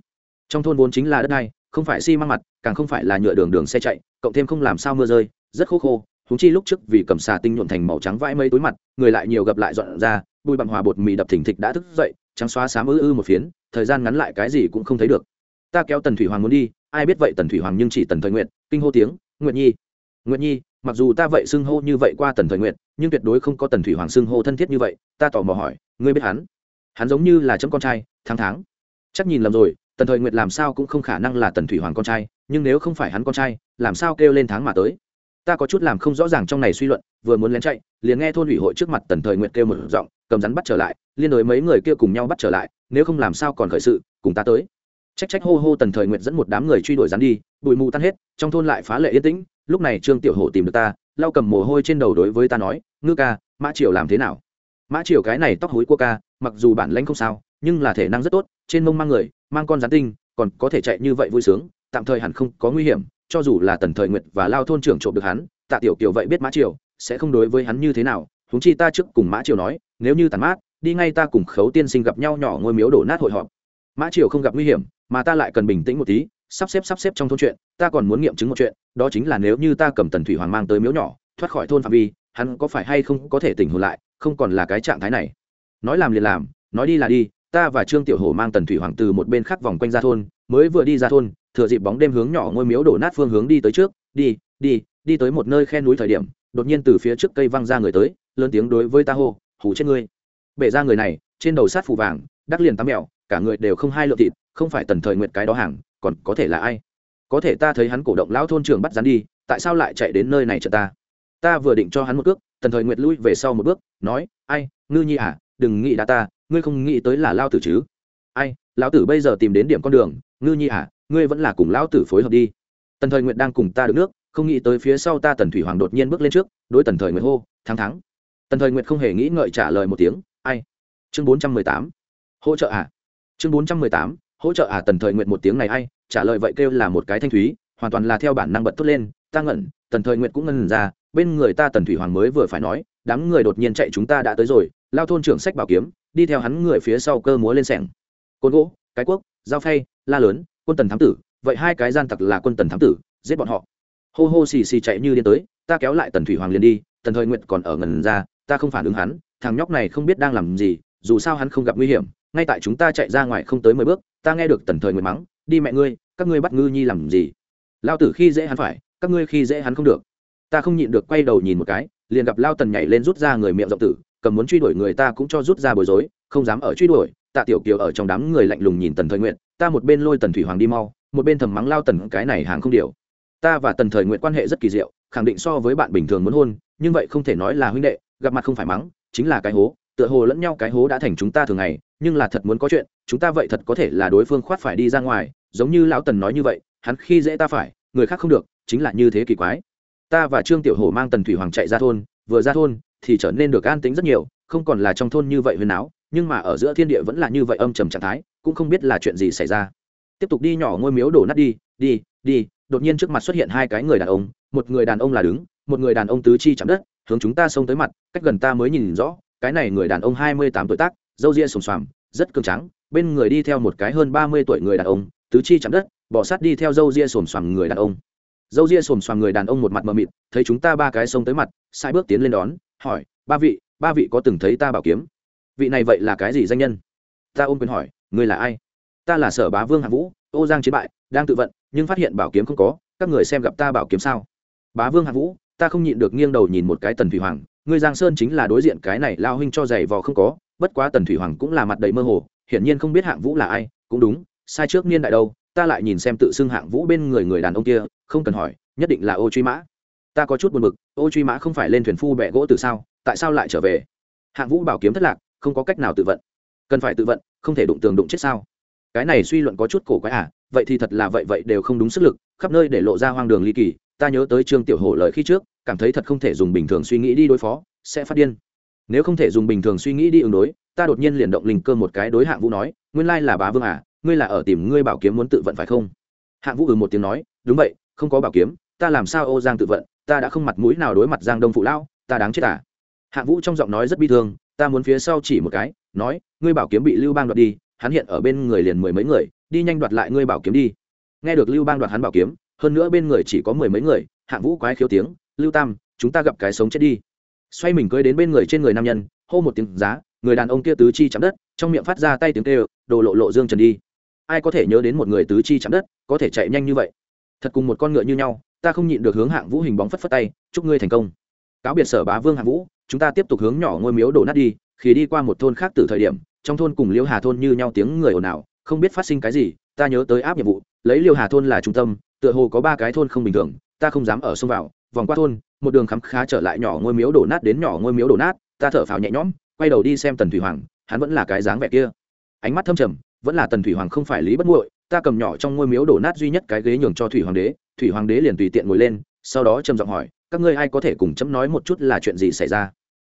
Trong thôn vốn chính là đất đai, không phải xi măng mặt, càng không phải là nhựa đường đường xe chạy, cộng thêm không làm sao mưa rơi, rất khô khô húng chi lúc trước vì cầm xà tinh nhuộn thành màu trắng vãi mây túi mặt, người lại nhiều gặp lại dọn ra bùi bằng hòa bột mì đập thỉnh thịch đã thức dậy, trắng xóa xám ư ư một phiến, thời gian ngắn lại cái gì cũng không thấy được. Ta kéo tần thủy hoàng muốn đi, ai biết vậy tần thủy hoàng nhưng chỉ tần thời nguyện kinh hô tiếng nguyện nhi nguyện nhi, mặc dù ta vậy xưng hô như vậy qua tần thời nguyện nhưng tuyệt đối không có tần thủy hoàng xưng hô thân thiết như vậy. Ta tò mò hỏi, ngươi biết hắn? Hắn giống như là chấm con trai, tháng tháng. Chắc nhìn lầm rồi, tần thời nguyệt làm sao cũng không khả năng là tần thủy hoàng con trai, nhưng nếu không phải hắn con trai, làm sao kêu lên tháng mà tới? Ta có chút làm không rõ ràng trong này suy luận, vừa muốn lén chạy, liền nghe thôn ủy hội trước mặt tần thời nguyện kêu một giọng, cầm rắn bắt trở lại, liên đối mấy người kia cùng nhau bắt trở lại, nếu không làm sao còn khởi sự, cùng ta tới. Trách trách hô hô tần thời nguyện dẫn một đám người truy đuổi rắn đi, bụi mù tan hết, trong thôn lại phá lệ yên tĩnh, lúc này trương tiểu hổ tìm được ta, lau cầm mồ hôi trên đầu đối với ta nói, ngư ca, mã triều làm thế nào? Mã triều cái này tóc hối của ca, mặc dù bản lãnh không sao, nhưng là thể năng rất tốt, trên mông mang người, mang con rắn tinh, còn có thể chạy như vậy vui sướng, tạm thời hẳn không có nguy hiểm cho dù là tần thời nguyệt và lao thôn trưởng trộm được hắn, tạ tiểu kiều vậy biết mã triều, sẽ không đối với hắn như thế nào. Húng chi ta trước cùng mã triều nói, nếu như tàn mát, đi ngay ta cùng khấu tiên sinh gặp nhau nhỏ ngôi miếu đổ nát hội họp. Mã triều không gặp nguy hiểm, mà ta lại cần bình tĩnh một tí, sắp xếp sắp xếp trong thôn chuyện, ta còn muốn nghiệm chứng một chuyện, đó chính là nếu như ta cầm tần thủy hoàng mang tới miếu nhỏ, thoát khỏi thôn phạm vi, hắn có phải hay không có thể tỉnh hồn lại, không còn là cái trạng thái này. Nói làm liền làm, nói đi là đi ta và trương tiểu hổ mang tần thủy hoàng từ một bên khác vòng quanh ra thôn, mới vừa đi ra thôn, thừa dịp bóng đêm hướng nhỏ ngôi miếu đổ nát phương hướng đi tới trước, đi đi đi tới một nơi khe núi thời điểm, đột nhiên từ phía trước cây văng ra người tới, lớn tiếng đối với ta hô hủ chết ngươi. Bể ra người này, trên đầu sát phù vàng, đắc liền tắm mèo cả người đều không hai lượng thịt, không phải tần thời nguyện cái đó hàng, còn có thể là ai? Có thể ta thấy hắn cổ động lão thôn trường bắt rắn đi, tại sao lại chạy đến nơi này chợ ta? Ta vừa định cho hắn một cước, tần thời nguyệt lui về sau một bước, nói, ai, ngư nhi à đừng nghĩ đã ta ngươi không nghĩ tới là lao tử chứ? Ai, lão tử bây giờ tìm đến điểm con đường, ngư nhi à ngươi vẫn là cùng lão tử phối hợp đi. Tần thời nguyện đang cùng ta đứng nước, không nghĩ tới phía sau ta tần thủy hoàng đột nhiên bước lên trước, đối tần thời nguyện hô, thắng thắng. Tần thời nguyện không hề nghĩ ngợi trả lời một tiếng, ai? Chương bốn trăm mười tám. Hỗ trợ à? Chương bốn trăm mười tám. Hỗ trợ à? Tần thời nguyện một tiếng này, ai? Trả lời vậy kêu là một cái thanh thúy, hoàn toàn là theo bản năng bật thốt lên, ta ngẩn. Tần thời nguyện cũng ngẩn ra, bên người ta tần thủy hoàng mới vừa phải nói, đám người đột nhiên chạy chúng ta đã tới rồi, lao thôn trưởng sách bảo kiếm đi theo hắn người phía sau cơ múa lên sẻng. Côn gỗ, cái quốc dao phay, la lớn, quân tần thám tử, vậy hai cái gian tặc là quân tần thám tử, giết bọn họ. Hô hô xì xì chạy như điên tới, ta kéo lại tần thủy hoàng liền đi, tần thời nguyện còn ở ngần ra, ta không phản ứng hắn, thằng nhóc này không biết đang làm gì, dù sao hắn không gặp nguy hiểm, ngay tại chúng ta chạy ra ngoài không tới mười bước, ta nghe được tần thời nguyện mắng, đi mẹ ngươi, các ngươi bắt ngư nhi làm gì? Lao tử khi dễ hắn phải, các ngươi khi dễ hắn không được. Ta không nhịn được quay đầu nhìn một cái, liền gặp lao tần nhảy lên rút ra người miệng rộng tử cầm muốn truy đuổi người ta cũng cho rút ra bối rối, không dám ở truy đuổi. Tạ tiểu kiều ở trong đám người lạnh lùng nhìn tần thời nguyện ta một bên lôi tần thủy hoàng đi mau, một bên thầm mắng lao tần cái này hàng không điều. Ta và tần thời nguyện quan hệ rất kỳ diệu, khẳng định so với bạn bình thường muốn hôn, nhưng vậy không thể nói là huynh đệ, gặp mặt không phải mắng, chính là cái hố, tựa hồ lẫn nhau cái hố đã thành chúng ta thường ngày, nhưng là thật muốn có chuyện, chúng ta vậy thật có thể là đối phương khoát phải đi ra ngoài, giống như lão tần nói như vậy, hắn khi dễ ta phải, người khác không được, chính là như thế kỳ quái. Ta và trương tiểu hổ mang tần thủy hoàng chạy ra thôn, vừa ra thôn thì trở nên được an tính rất nhiều, không còn là trong thôn như vậy huyền áo, nhưng mà ở giữa thiên địa vẫn là như vậy âm trầm trạng thái, cũng không biết là chuyện gì xảy ra. Tiếp tục đi nhỏ ngôi miếu đổ nát đi đi đi, đột nhiên trước mặt xuất hiện hai cái người đàn ông, một người đàn ông là đứng, một người đàn ông tứ chi chạm đất, hướng chúng ta xông tới mặt, cách gần ta mới nhìn rõ, cái này người đàn ông hai mươi tám tuổi tác, râu ria sùng xoàm, rất cường trắng bên người đi theo một cái hơn ba mươi tuổi người đàn ông, tứ chi chạm đất bỏ sát đi theo râu ria sồm xoàm người đàn ông. Râu ria sồm xoàm người đàn ông một mặt mờ mịt, thấy chúng ta ba cái xông tới mặt, sai bước tiến lên đón hỏi, ba vị ba vị có từng thấy ta bảo kiếm? Vị này vậy là cái gì danh nhân? Ta ôm quyền hỏi, người là ai? Ta là sở bá vương hạ vũ, ô giang chiến bại, đang tự vận, nhưng phát hiện bảo kiếm không có, các người xem gặp ta bảo kiếm sao? Bá vương hạ vũ, ta không nhịn được nghiêng đầu nhìn một cái tần thủy hoàng người giang sơn chính là đối diện cái này lao huynh cho giày vò không có, bất quá tần thủy hoàng cũng là mặt đầy mơ hồ, hiển nhiên không biết hạng vũ là ai, cũng đúng, sai trước niên đại đâu, ta lại nhìn xem tự xưng hạng vũ bên người người đàn ông kia, không cần hỏi, nhất định là ô truy mã ta có chút buồn bực, ô truy mã không phải lên thuyền phu bẹ gỗ từ sao, tại sao lại trở về? Hạng vũ bảo kiếm thất lạc, không có cách nào tự vận. Cần phải tự vận, không thể đụng tường đụng chết sao? Cái này suy luận có chút cổ quái à vậy thì thật là vậy vậy đều không đúng sức lực, khắp nơi để lộ ra hoang đường ly kỳ, ta nhớ tới trương tiểu hổ lời khi trước, cảm thấy thật không thể dùng bình thường suy nghĩ đi đối phó, sẽ phát điên. Nếu không thể dùng bình thường suy nghĩ đi ứng đối, ta đột nhiên liền động linh cơ một cái đối hạng vũ nói, nguyên lai là bá vương à ngươi là ở tìm ngươi bảo kiếm muốn tự vận phải không? Hạng vũ ừ một tiếng nói, đúng vậy, không có bảo kiếm, ta làm sao ô giang tự vận ta đã không mặt mũi nào đối mặt giang đông phụ lão, ta đáng chết à. Hạ vũ trong giọng nói rất bi thương, ta muốn phía sau chỉ một cái, nói, ngươi bảo kiếm bị lưu bang đoạt đi, hắn hiện ở bên người liền mười mấy người, đi nhanh đoạt lại ngươi bảo kiếm đi. Nghe được lưu bang đoạt hắn bảo kiếm, hơn nữa bên người chỉ có mười mấy người, hạng vũ quái khiếu tiếng, lưu tam, chúng ta gặp cái sống chết đi. Xoay mình cưới đến bên người trên người nam nhân, hô một tiếng, giá, người đàn ông kia tứ chi chạm đất, trong miệng phát ra tay tiếng kêu, đồ lộ lộ dương trần đi. Ai có thể nhớ đến một người tứ chi chạm đất, có thể chạy nhanh như vậy? Thật cùng một con ngựa như nhau ta không nhịn được hướng hạng vũ hình bóng phất phất tay, chúc ngươi thành công. Cáo biệt sở bá vương hạng vũ, chúng ta tiếp tục hướng nhỏ ngôi miếu đổ nát đi, khi đi qua một thôn khác từ thời điểm, trong thôn cùng liêu hà thôn như nhau tiếng người ồn ào, không biết phát sinh cái gì, ta nhớ tới áp nhiệm vụ, lấy liêu hà thôn là trung tâm, tựa hồ có ba cái thôn không bình thường, ta không dám ở xông vào, vòng qua thôn, một đường khám khá trở lại nhỏ ngôi miếu đổ nát đến nhỏ ngôi miếu đổ nát, ta thở phào nhẹ nhõm, quay đầu đi xem tần thủy hoàng, hắn vẫn là cái dáng vẻ kia. Ánh mắt thâm trầm, vẫn là tần thủy hoàng không phải lý bất muội ta cầm nhỏ trong ngôi miếu đổ nát duy nhất cái ghế nhường cho thủy hoàng đế, thủy hoàng đế liền tùy tiện ngồi lên, sau đó trầm giọng hỏi, các ngươi ai có thể cùng chấm nói một chút là chuyện gì xảy ra?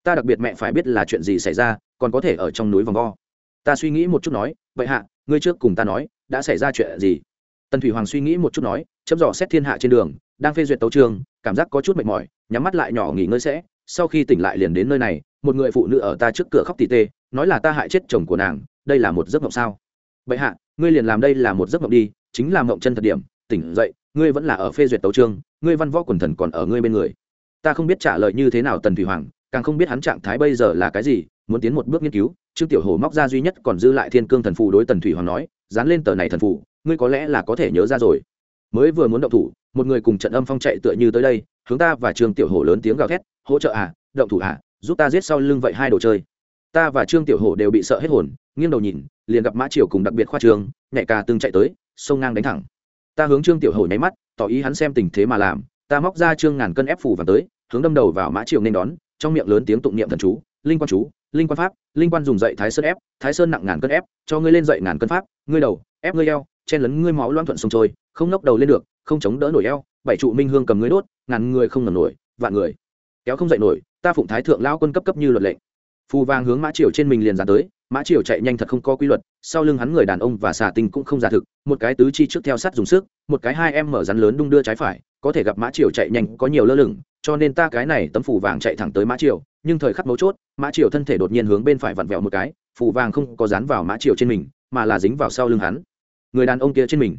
Ta đặc biệt mẹ phải biết là chuyện gì xảy ra, còn có thể ở trong núi vòng vo. Ta suy nghĩ một chút nói, vậy hạ, ngươi trước cùng ta nói, đã xảy ra chuyện gì? Tần thủy hoàng suy nghĩ một chút nói, chấm dò xét thiên hạ trên đường, đang phê duyệt tấu trường cảm giác có chút mệt mỏi, nhắm mắt lại nhỏ nghỉ ngơi sẽ. Sau khi tỉnh lại liền đến nơi này, một người phụ nữ ở ta trước cửa khóc tỉ tê, nói là ta hại chết chồng của nàng, đây là một giấc mộng sao? Vậy hạ, ngươi liền làm đây là một giấc mộng đi, chính là mộng chân thật điểm. Tỉnh dậy, ngươi vẫn là ở phê duyệt tấu trương ngươi văn võ quần thần còn ở ngươi bên người. Ta không biết trả lời như thế nào tần thủy hoàng, càng không biết hắn trạng thái bây giờ là cái gì, muốn tiến một bước nghiên cứu. Trương tiểu hồ móc ra duy nhất còn dư lại thiên cương thần phù đối tần thủy hoàng nói, dán lên tờ này thần phù, ngươi có lẽ là có thể nhớ ra rồi. Mới vừa muốn động thủ, một người cùng trận âm phong chạy tựa như tới đây, hướng ta và trương tiểu hồ lớn tiếng gào thét, hỗ trợ à động thủ à giúp ta giết sau lưng vậy hai đồ chơi. Ta và trương tiểu hổ đều bị sợ hết hồn nghiêng đầu nhìn, liền gặp mã triều cùng đặc biệt khoa trường, nhẹ cả từng chạy tới, sông ngang đánh thẳng. Ta hướng trương tiểu hổ nháy mắt, tỏ ý hắn xem tình thế mà làm, ta móc ra trương ngàn cân ép phủ và tới, hướng đâm đầu vào mã triều nên đón, trong miệng lớn tiếng tụng niệm thần chú, linh quan chú, linh quan pháp, linh quan dùng dậy thái sơn ép, thái sơn nặng ngàn cân ép, cho ngươi lên dậy ngàn cân pháp, ngươi đầu, ép ngươi eo, chen lấn ngươi máu loan thuận sông trôi, không nốc đầu lên được, không chống đỡ nổi eo, bảy trụ minh hương cầm ngươi đốt, ngàn người không ngầm nổi, vạn người. Kéo không dậy nổi, ta phụng thái thượng lao quân cấp cấp như luật lệnh phù vàng hướng mã triều trên mình liền dán tới mã triều chạy nhanh thật không có quy luật, sau lưng hắn người đàn ông và xà tinh cũng không giả thực, một cái tứ chi trước theo sát dùng sức, một cái hai em mở rắn lớn đung đưa trái phải, có thể gặp mã triều chạy nhanh có nhiều lơ lửng, cho nên ta cái này tấm phủ vàng chạy thẳng tới mã triều, nhưng thời khắc mấu chốt, mã triều thân thể đột nhiên hướng bên phải vặn vẹo một cái phủ vàng không có dán vào mã triều trên mình, mà là dính vào sau lưng hắn. Người đàn ông kia trên mình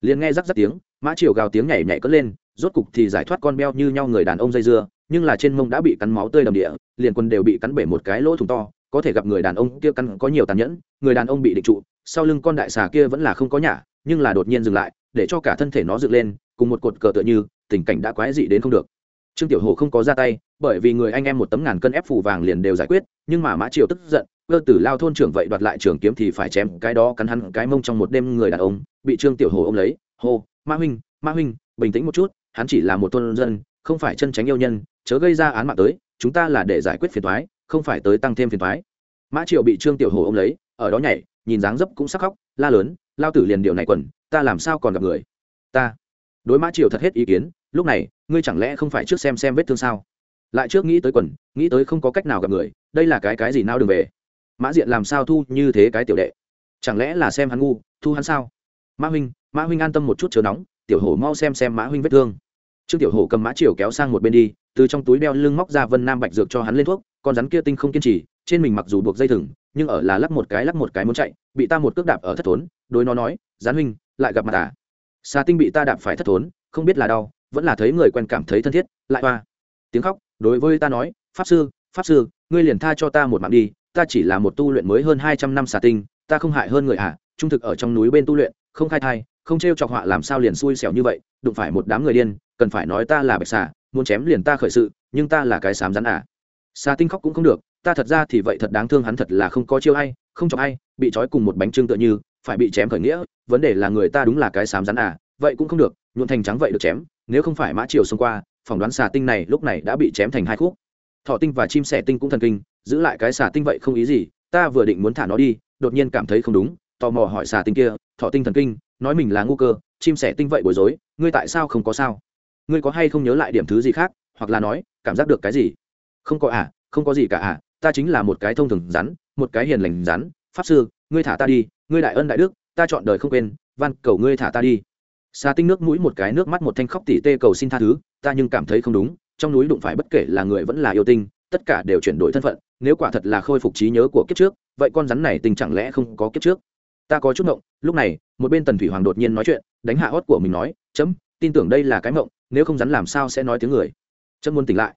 liền nghe rắc rắc tiếng, mã triều gào tiếng nhảy nhảy cất lên, rốt cục thì giải thoát con beo như nhau người đàn ông dây dưa, nhưng là trên mông đã bị cắn máu tươi đầm địa, liền quần đều bị cắn bể một cái lỗ thủng to có thể gặp người đàn ông kia căn có nhiều tàn nhẫn, người đàn ông bị định trụ, sau lưng con đại xà kia vẫn là không có nhả, nhưng là đột nhiên dừng lại, để cho cả thân thể nó dựng lên, cùng một cột cờ tựa như, tình cảnh đã quái dị đến không được trương tiểu hồ không có ra tay, bởi vì người anh em một tấm ngàn cân ép phủ vàng liền đều giải quyết, nhưng mà mã triều tức giận, cơ tử lao thôn trưởng vậy đoạt lại trường kiếm thì phải chém cái đó cắn hắn cái mông trong một đêm người đàn ông, bị trương tiểu hồ ôm lấy, hô ma huynh ma huynh, bình tĩnh một chút, hắn chỉ là một thôn dân, không phải chân tránh yêu nhân, chớ gây ra án mạng tới, chúng ta là để giải quyết phiền toái không phải tới tăng thêm phiền thoái. Mã triệu bị trương tiểu hồ ôm lấy, ở đó nhảy, nhìn dáng dấp cũng sắc khóc, la lớn, lao tử liền điệu này quần, ta làm sao còn gặp người? Ta. Đối mã Triệu thật hết ý kiến, lúc này, ngươi chẳng lẽ không phải trước xem xem vết thương sao? Lại trước nghĩ tới quần, nghĩ tới không có cách nào gặp người, đây là cái cái gì nao đường về? Mã diện làm sao thu như thế cái tiểu đệ? Chẳng lẽ là xem hắn ngu, thu hắn sao? Mã huynh mã huynh an tâm một chút chớ nóng, tiểu hổ mau xem xem mã huynh vết thương. Trương tiểu hổ cầm mã triều kéo sang một bên đi, từ trong túi đeo lưng móc ra vân nam bạch dược cho hắn lên thuốc con rắn kia tinh không kiên trì, trên mình mặc dù buộc dây thừng, nhưng ở là lắc một cái lắc một cái muốn chạy, bị ta một cước đạp ở thất thốn, đối nó nói, gián huynh, lại gặp mặt à? Xà tinh bị ta đạp phải thất thốn, không biết là đau, vẫn là thấy người quen cảm thấy thân thiết, lại hoa. Tiếng khóc, đối với ta nói, pháp sư pháp sư, ngươi liền tha cho ta một mạng đi, ta chỉ là một tu luyện mới hơn hai trăm năm xà tinh, ta không hại hơn người à trung thực ở trong núi bên tu luyện, không khai thai, không t r e o chọc họa làm sao liền xui xẻo như vậy, đụng phải một đám người điên, cần phải nói ta là bạch xà, muốn chém liền ta khởi sự, nhưng ta là cái sám rắn à xà tinh khóc cũng không được, ta thật ra thì vậy thật đáng thương hắn thật là không có chiêu hay không chọc hay bị trói cùng một bánh trưng tựa như, phải bị chém khởi nghĩa, vấn đề là người ta đúng là cái sám rắn à vậy cũng không được, nhuộn thành trắng vậy được chém, nếu không phải mã chiều xông qua, phỏng đoán xà tinh này lúc này đã bị chém thành hai khúc. Thọ tinh và chim sẻ tinh cũng thần kinh, giữ lại cái xà tinh vậy không ý gì, ta vừa định muốn thả nó đi, đột nhiên cảm thấy không đúng, tò mò hỏi xà tinh kia, thọ tinh thần kinh, nói mình là ngu cơ, chim sẻ tinh vậy bối rối, ngươi tại sao không có sao? Ngươi có hay không nhớ lại điểm thứ gì khác, hoặc là nói, cảm giác được cái gì? Không có à không có gì cả à ta chính là một cái thông thường rắn một cái hiền lành rắn. Pháp sư ngươi thả ta đi ngươi đại ân đại đức ta chọn đời không quên van cầu ngươi thả ta đi. Xà tinh nước mũi một cái nước mắt một thanh khóc tỉ tê cầu xin tha thứ ta nhưng cảm thấy không đúng trong núi đụng phải bất kể là người vẫn là yêu tinh tất cả đều chuyển đổi thân phận nếu quả thật là khôi phục trí nhớ của kiếp trước vậy con rắn này tình chẳng lẽ không có kiếp trước. Ta có chút mộng, lúc này một bên tần thủy hoàng đột nhiên nói chuyện đánh hạ hót của mình nói chấm tin tưởng đây là cái mộng, nếu không rắn làm sao sẽ nói tiếng người? Chấm muốn tỉnh lại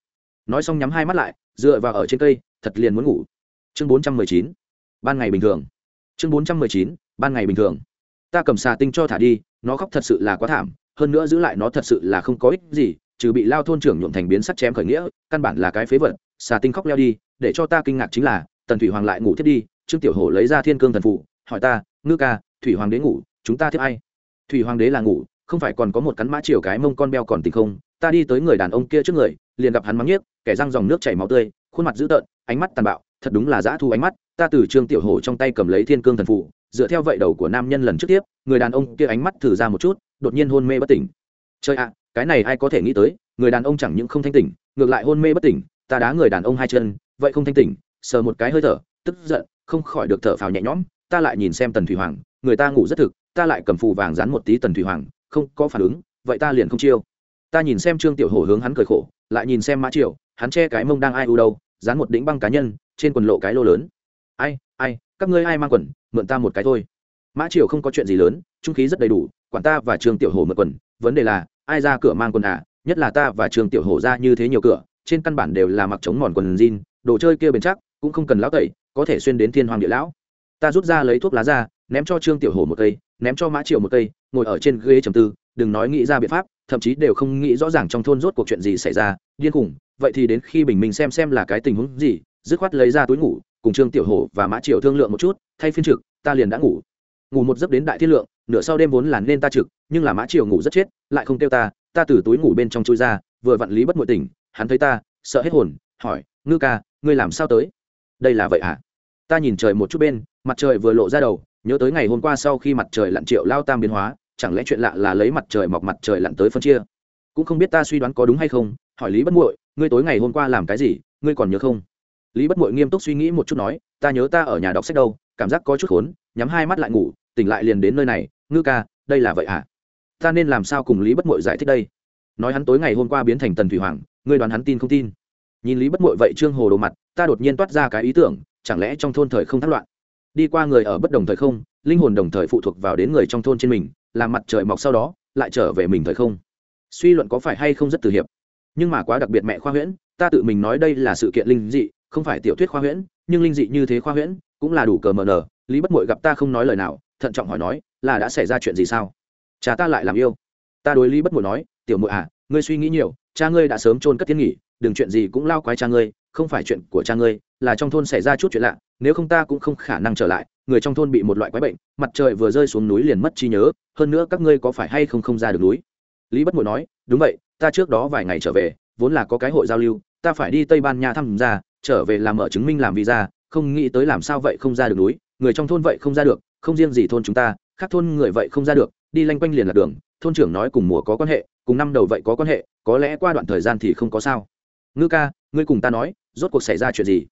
nói xong nhắm hai mắt lại, dựa vào ở trên cây, thật liền muốn ngủ. Chương bốn trăm mười chín, ban ngày bình thường. Chương bốn trăm mười chín, ban ngày bình thường. Ta cầm xà tinh cho thả đi, nó khóc thật sự là quá thảm, hơn nữa giữ lại nó thật sự là không có ích gì, trừ bị lao thôn trưởng nhuộm thành biến sắt chém khởi nghĩa, căn bản là cái phế vật, xà tinh khóc leo đi, để cho ta kinh ngạc chính là, tần thủy hoàng lại ngủ thiết đi, trương tiểu hổ lấy ra thiên cương thần phụ hỏi ta, ngư ca, thủy hoàng đế ngủ, chúng ta thiết ai? Thủy hoàng đế là ngủ, không phải còn có một cắn mã chiều cái mông con beo còn tình không ta đi tới người đàn ông kia trước người, liền gặp hắn mắng nhiếc, kẻ răng dòng nước chảy máu tươi, khuôn mặt dữ tợn, ánh mắt tàn bạo, thật đúng là dã thu ánh mắt, ta từ trương tiểu hổ trong tay cầm lấy thiên cương thần phụ dựa theo vậy đầu của nam nhân lần trước tiếp, người đàn ông kia ánh mắt thử ra một chút, đột nhiên hôn mê bất tỉnh. Chơi ạ, cái này ai có thể nghĩ tới, người đàn ông chẳng những không thanh tỉnh, ngược lại hôn mê bất tỉnh, ta đá người đàn ông hai chân, vậy không thanh tỉnh, sờ một cái hơi thở, tức giận, không khỏi được thở phào nhẹ nhõm, ta lại nhìn xem tần thủy hoàng, người ta ngủ rất thực, ta lại cầm phù vàng dán một tí tần thủy hoàng, không có phản ứng, vậy ta liền không chiêu ta nhìn xem trương tiểu hổ hướng hắn cười khổ, lại nhìn xem mã triều, hắn che cái mông đang ai u đâu, dán một đĩnh băng cá nhân, trên quần lộ cái lô lớn. Ai ai, các ngươi ai mang quần, mượn ta một cái thôi. Mã triều không có chuyện gì lớn, trung khí rất đầy đủ, quản ta và trương tiểu hổ mượn quần, vấn đề là, ai ra cửa mang quần à nhất là ta và trương tiểu hổ ra như thế nhiều cửa, trên căn bản đều là mặc chống mòn quần jean, đồ chơi kia bền chắc, cũng không cần lão tẩy, có thể xuyên đến thiên hoàng địa lão. Ta rút ra lấy thuốc lá ra, ném cho trương tiểu hổ một cây, ném cho mã triều một cây, ngồi ở trên ghế trầm tư, đừng nói nghĩ ra biện pháp thậm chí đều không nghĩ rõ ràng trong thôn rốt cuộc chuyện gì xảy ra, điên khủng, vậy thì đến khi bình minh xem xem là cái tình huống gì, dứt khoát lấy ra túi ngủ, cùng trương tiểu hổ và mã triều thương lượng một chút, thay phiên trực, ta liền đã ngủ. Ngủ một giấc đến đại thiên lượng, nửa sau đêm vốn là nên ta trực, nhưng là mã triều ngủ rất chết, lại không kêu ta ta từ túi ngủ bên trong chui ra, vừa vặn lý bất ngội tỉnh, hắn thấy ta, sợ hết hồn, hỏi, ngư ca, ngươi làm sao tới? Đây là vậy à ta nhìn trời một chút bên, mặt trời vừa lộ ra đầu, nhớ tới ngày hôm qua sau khi mặt trời lặn triệu lao tam biến hóa chẳng lẽ chuyện lạ là lấy mặt trời mọc mặt trời lặn tới phân chia? Cũng không biết ta suy đoán có đúng hay không, hỏi lý bất muội, ngươi tối ngày hôm qua làm cái gì, ngươi còn nhớ không? Lý bất muội nghiêm túc suy nghĩ một chút nói, ta nhớ ta ở nhà đọc sách đâu, cảm giác có chút khốn, nhắm hai mắt lại ngủ, tỉnh lại liền đến nơi này, ngư ca, đây là vậy hả? Ta nên làm sao cùng lý bất muội giải thích đây? Nói hắn tối ngày hôm qua biến thành tần thủy hoàng, ngươi đoán hắn tin không tin? Nhìn lý bất muội vậy trương hồ đồ mặt, ta đột nhiên toát ra cái ý tưởng, chẳng lẽ trong thôn thời không thất loạn? Đi qua người ở bất đồng thời không, linh hồn đồng thời phụ thuộc vào đến người trong thôn trên mình làm mặt trời mọc sau đó, lại trở về mình thời không. Suy luận có phải hay không rất từ hiệp. Nhưng mà quá đặc biệt mẹ khoa huyễn, ta tự mình nói đây là sự kiện linh dị, không phải tiểu thuyết khoa huyễn, nhưng linh dị như thế khoa huyễn, cũng là đủ cờ mờ nờ. Lý bất mội gặp ta không nói lời nào, thận trọng hỏi nói, là đã xảy ra chuyện gì sao? Cha ta lại làm yêu. Ta đối lý bất mội nói, tiểu mội à ngươi suy nghĩ nhiều, cha ngươi đã sớm trôn cất thiên nghỉ, đừng chuyện gì cũng lao quái cha ngươi, không phải chuyện của cha ngươi, là trong thôn xảy ra chút chuyện lạ nếu không ta cũng không khả năng trở lại, người trong thôn bị một loại quái bệnh, mặt trời vừa rơi xuống núi liền mất trí nhớ, hơn nữa các ngươi có phải hay không không ra được núi? Lý bất mội nói, đúng vậy, ta trước đó vài ngày trở về, vốn là có cái hội giao lưu, ta phải đi tây ban nha thăm ra, trở về làm ở chứng minh làm visa, không nghĩ tới làm sao vậy không ra được núi, người trong thôn vậy không ra được, không riêng gì thôn chúng ta, khác thôn người vậy không ra được, đi lanh quanh liền là đường, thôn trưởng nói cùng mùa có quan hệ, cùng năm đầu vậy có quan hệ, có lẽ qua đoạn thời gian thì không có sao. Ngư ca, ngươi cùng ta nói, rốt cuộc xảy ra chuyện gì?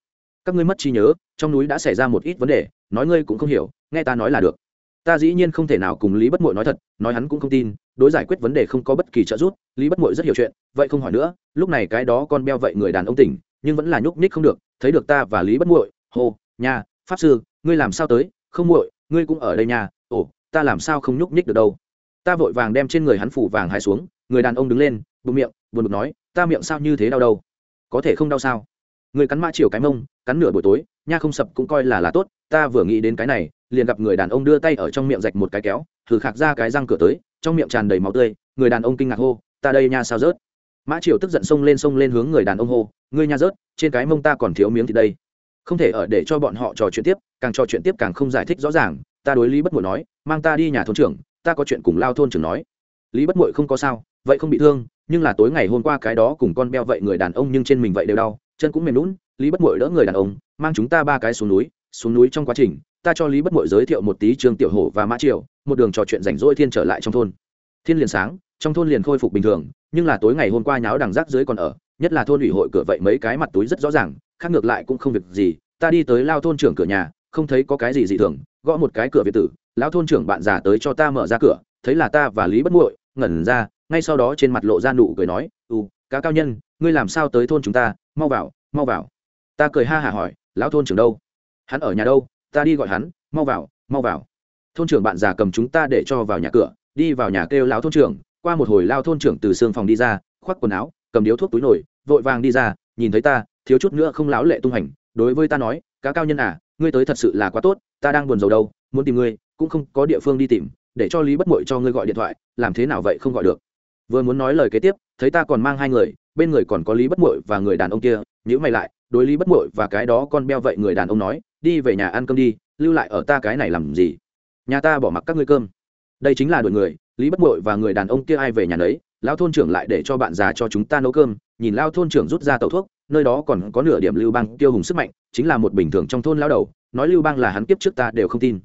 Các ngươi mất trí nhớ, trong núi đã xảy ra một ít vấn đề, nói ngươi cũng không hiểu, nghe ta nói là được. Ta dĩ nhiên không thể nào cùng lý bất mội nói thật, nói hắn cũng không tin, đối giải quyết vấn đề không có bất kỳ trợ giúp, lý bất mội rất hiểu chuyện, vậy không hỏi nữa, lúc này cái đó con beo vậy người đàn ông tỉnh, nhưng vẫn là nhúc nhích không được, thấy được ta và lý bất muội, hô nhà pháp sư, ngươi làm sao tới? Không muội, ngươi cũng ở đây nhà ồ, ta làm sao không nhúc nhích được đâu? Ta vội vàng đem trên người hắn phủ vàng hai xuống, người đàn ông đứng lên, bụng miệng, buồn bực nói, ta miệng sao như thế đau đâu? Có thể không đau sao? Người cắn mã chiều cái mông cắn nửa buổi tối, nha không sập cũng coi là là tốt, ta vừa nghĩ đến cái này, liền gặp người đàn ông đưa tay ở trong miệng rạch một cái kéo, thử khạc ra cái răng cửa tới, trong miệng tràn đầy máu tươi, người đàn ông kinh ngạc hô, ta đây nha sao rớt? Mã triều tức giận xông lên xông lên hướng người đàn ông hô, ngươi nha rớt, trên cái mông ta còn thiếu miếng thì đây. Không thể ở để cho bọn họ trò chuyện tiếp, càng trò chuyện tiếp càng không giải thích rõ ràng, ta đối lý bất muội nói, mang ta đi nhà thôn trưởng, ta có chuyện cùng lao thôn trưởng nói. Lý bất muội không có sao, vậy không bị thương, nhưng là tối ngày hôm qua cái đó cùng con beo vậy người đàn ông nhưng trên mình vậy đều đau, chân cũng mềm lún lý bất muội đỡ người đàn ông, mang chúng ta ba cái xuống núi xuống núi trong quá trình, ta cho lý bất muội giới thiệu một tí trương tiểu hổ và mã triều, một đường trò chuyện rảnh rỗi thiên trở lại trong thôn. Thiên liền sáng, trong thôn liền khôi phục bình thường, nhưng là tối ngày hôm qua nháo đằng rác dưới còn ở, nhất là thôn ủy hội cửa vậy mấy cái mặt túi rất rõ ràng, khác ngược lại cũng không việc gì, ta đi tới lao thôn trưởng cửa nhà, không thấy có cái gì dị thường, gõ một cái cửa việt tử lão thôn trưởng bạn già tới cho ta mở ra cửa, thấy là ta và lý bất muội, ngẩn ra, ngay sau đó trên mặt lộ ra nụ cười nói ừ cá cao nhân, ngươi làm sao tới thôn chúng ta, mau vào mau vào ta cười ha hả hỏi, lão thôn trưởng đâu? Hắn ở nhà đâu? Ta đi gọi hắn, mau vào mau vào. Thôn trưởng bạn già cầm chúng ta để cho vào nhà cửa, đi vào nhà kêu lão thôn trưởng. Qua một hồi lao thôn trưởng từ xương phòng đi ra, khoác quần áo, cầm điếu thuốc túi nổi, vội vàng đi ra, nhìn thấy ta, thiếu chút nữa không láo lệ tung hành, đối với ta nói, cá cao nhân à ngươi tới thật sự là quá tốt, ta đang buồn rầu đâu, muốn tìm ngươi, cũng không có địa phương đi tìm, để cho lý bất mội cho ngươi gọi điện thoại, làm thế nào vậy không gọi được. Vừa muốn nói lời kế tiếp, thấy ta còn mang hai người, bên người còn có lý bất mội và người đàn ông kia nhữ mày lại đối lý bất mội và cái đó con beo vậy người đàn ông nói, đi về nhà ăn cơm đi, lưu lại ở ta cái này làm gì? Nhà ta bỏ mặc các ngươi cơm. Đây chính là đội người, lý bất mội và người đàn ông kia ai về nhà đấy lao thôn trưởng lại để cho bạn già cho chúng ta nấu cơm, nhìn lao thôn trưởng rút ra tàu thuốc, nơi đó còn có nửa điểm lưu bang tiêu hùng sức mạnh, chính là một bình thường trong thôn lao đầu, nói lưu bang là hắn kiếp trước ta đều không tin.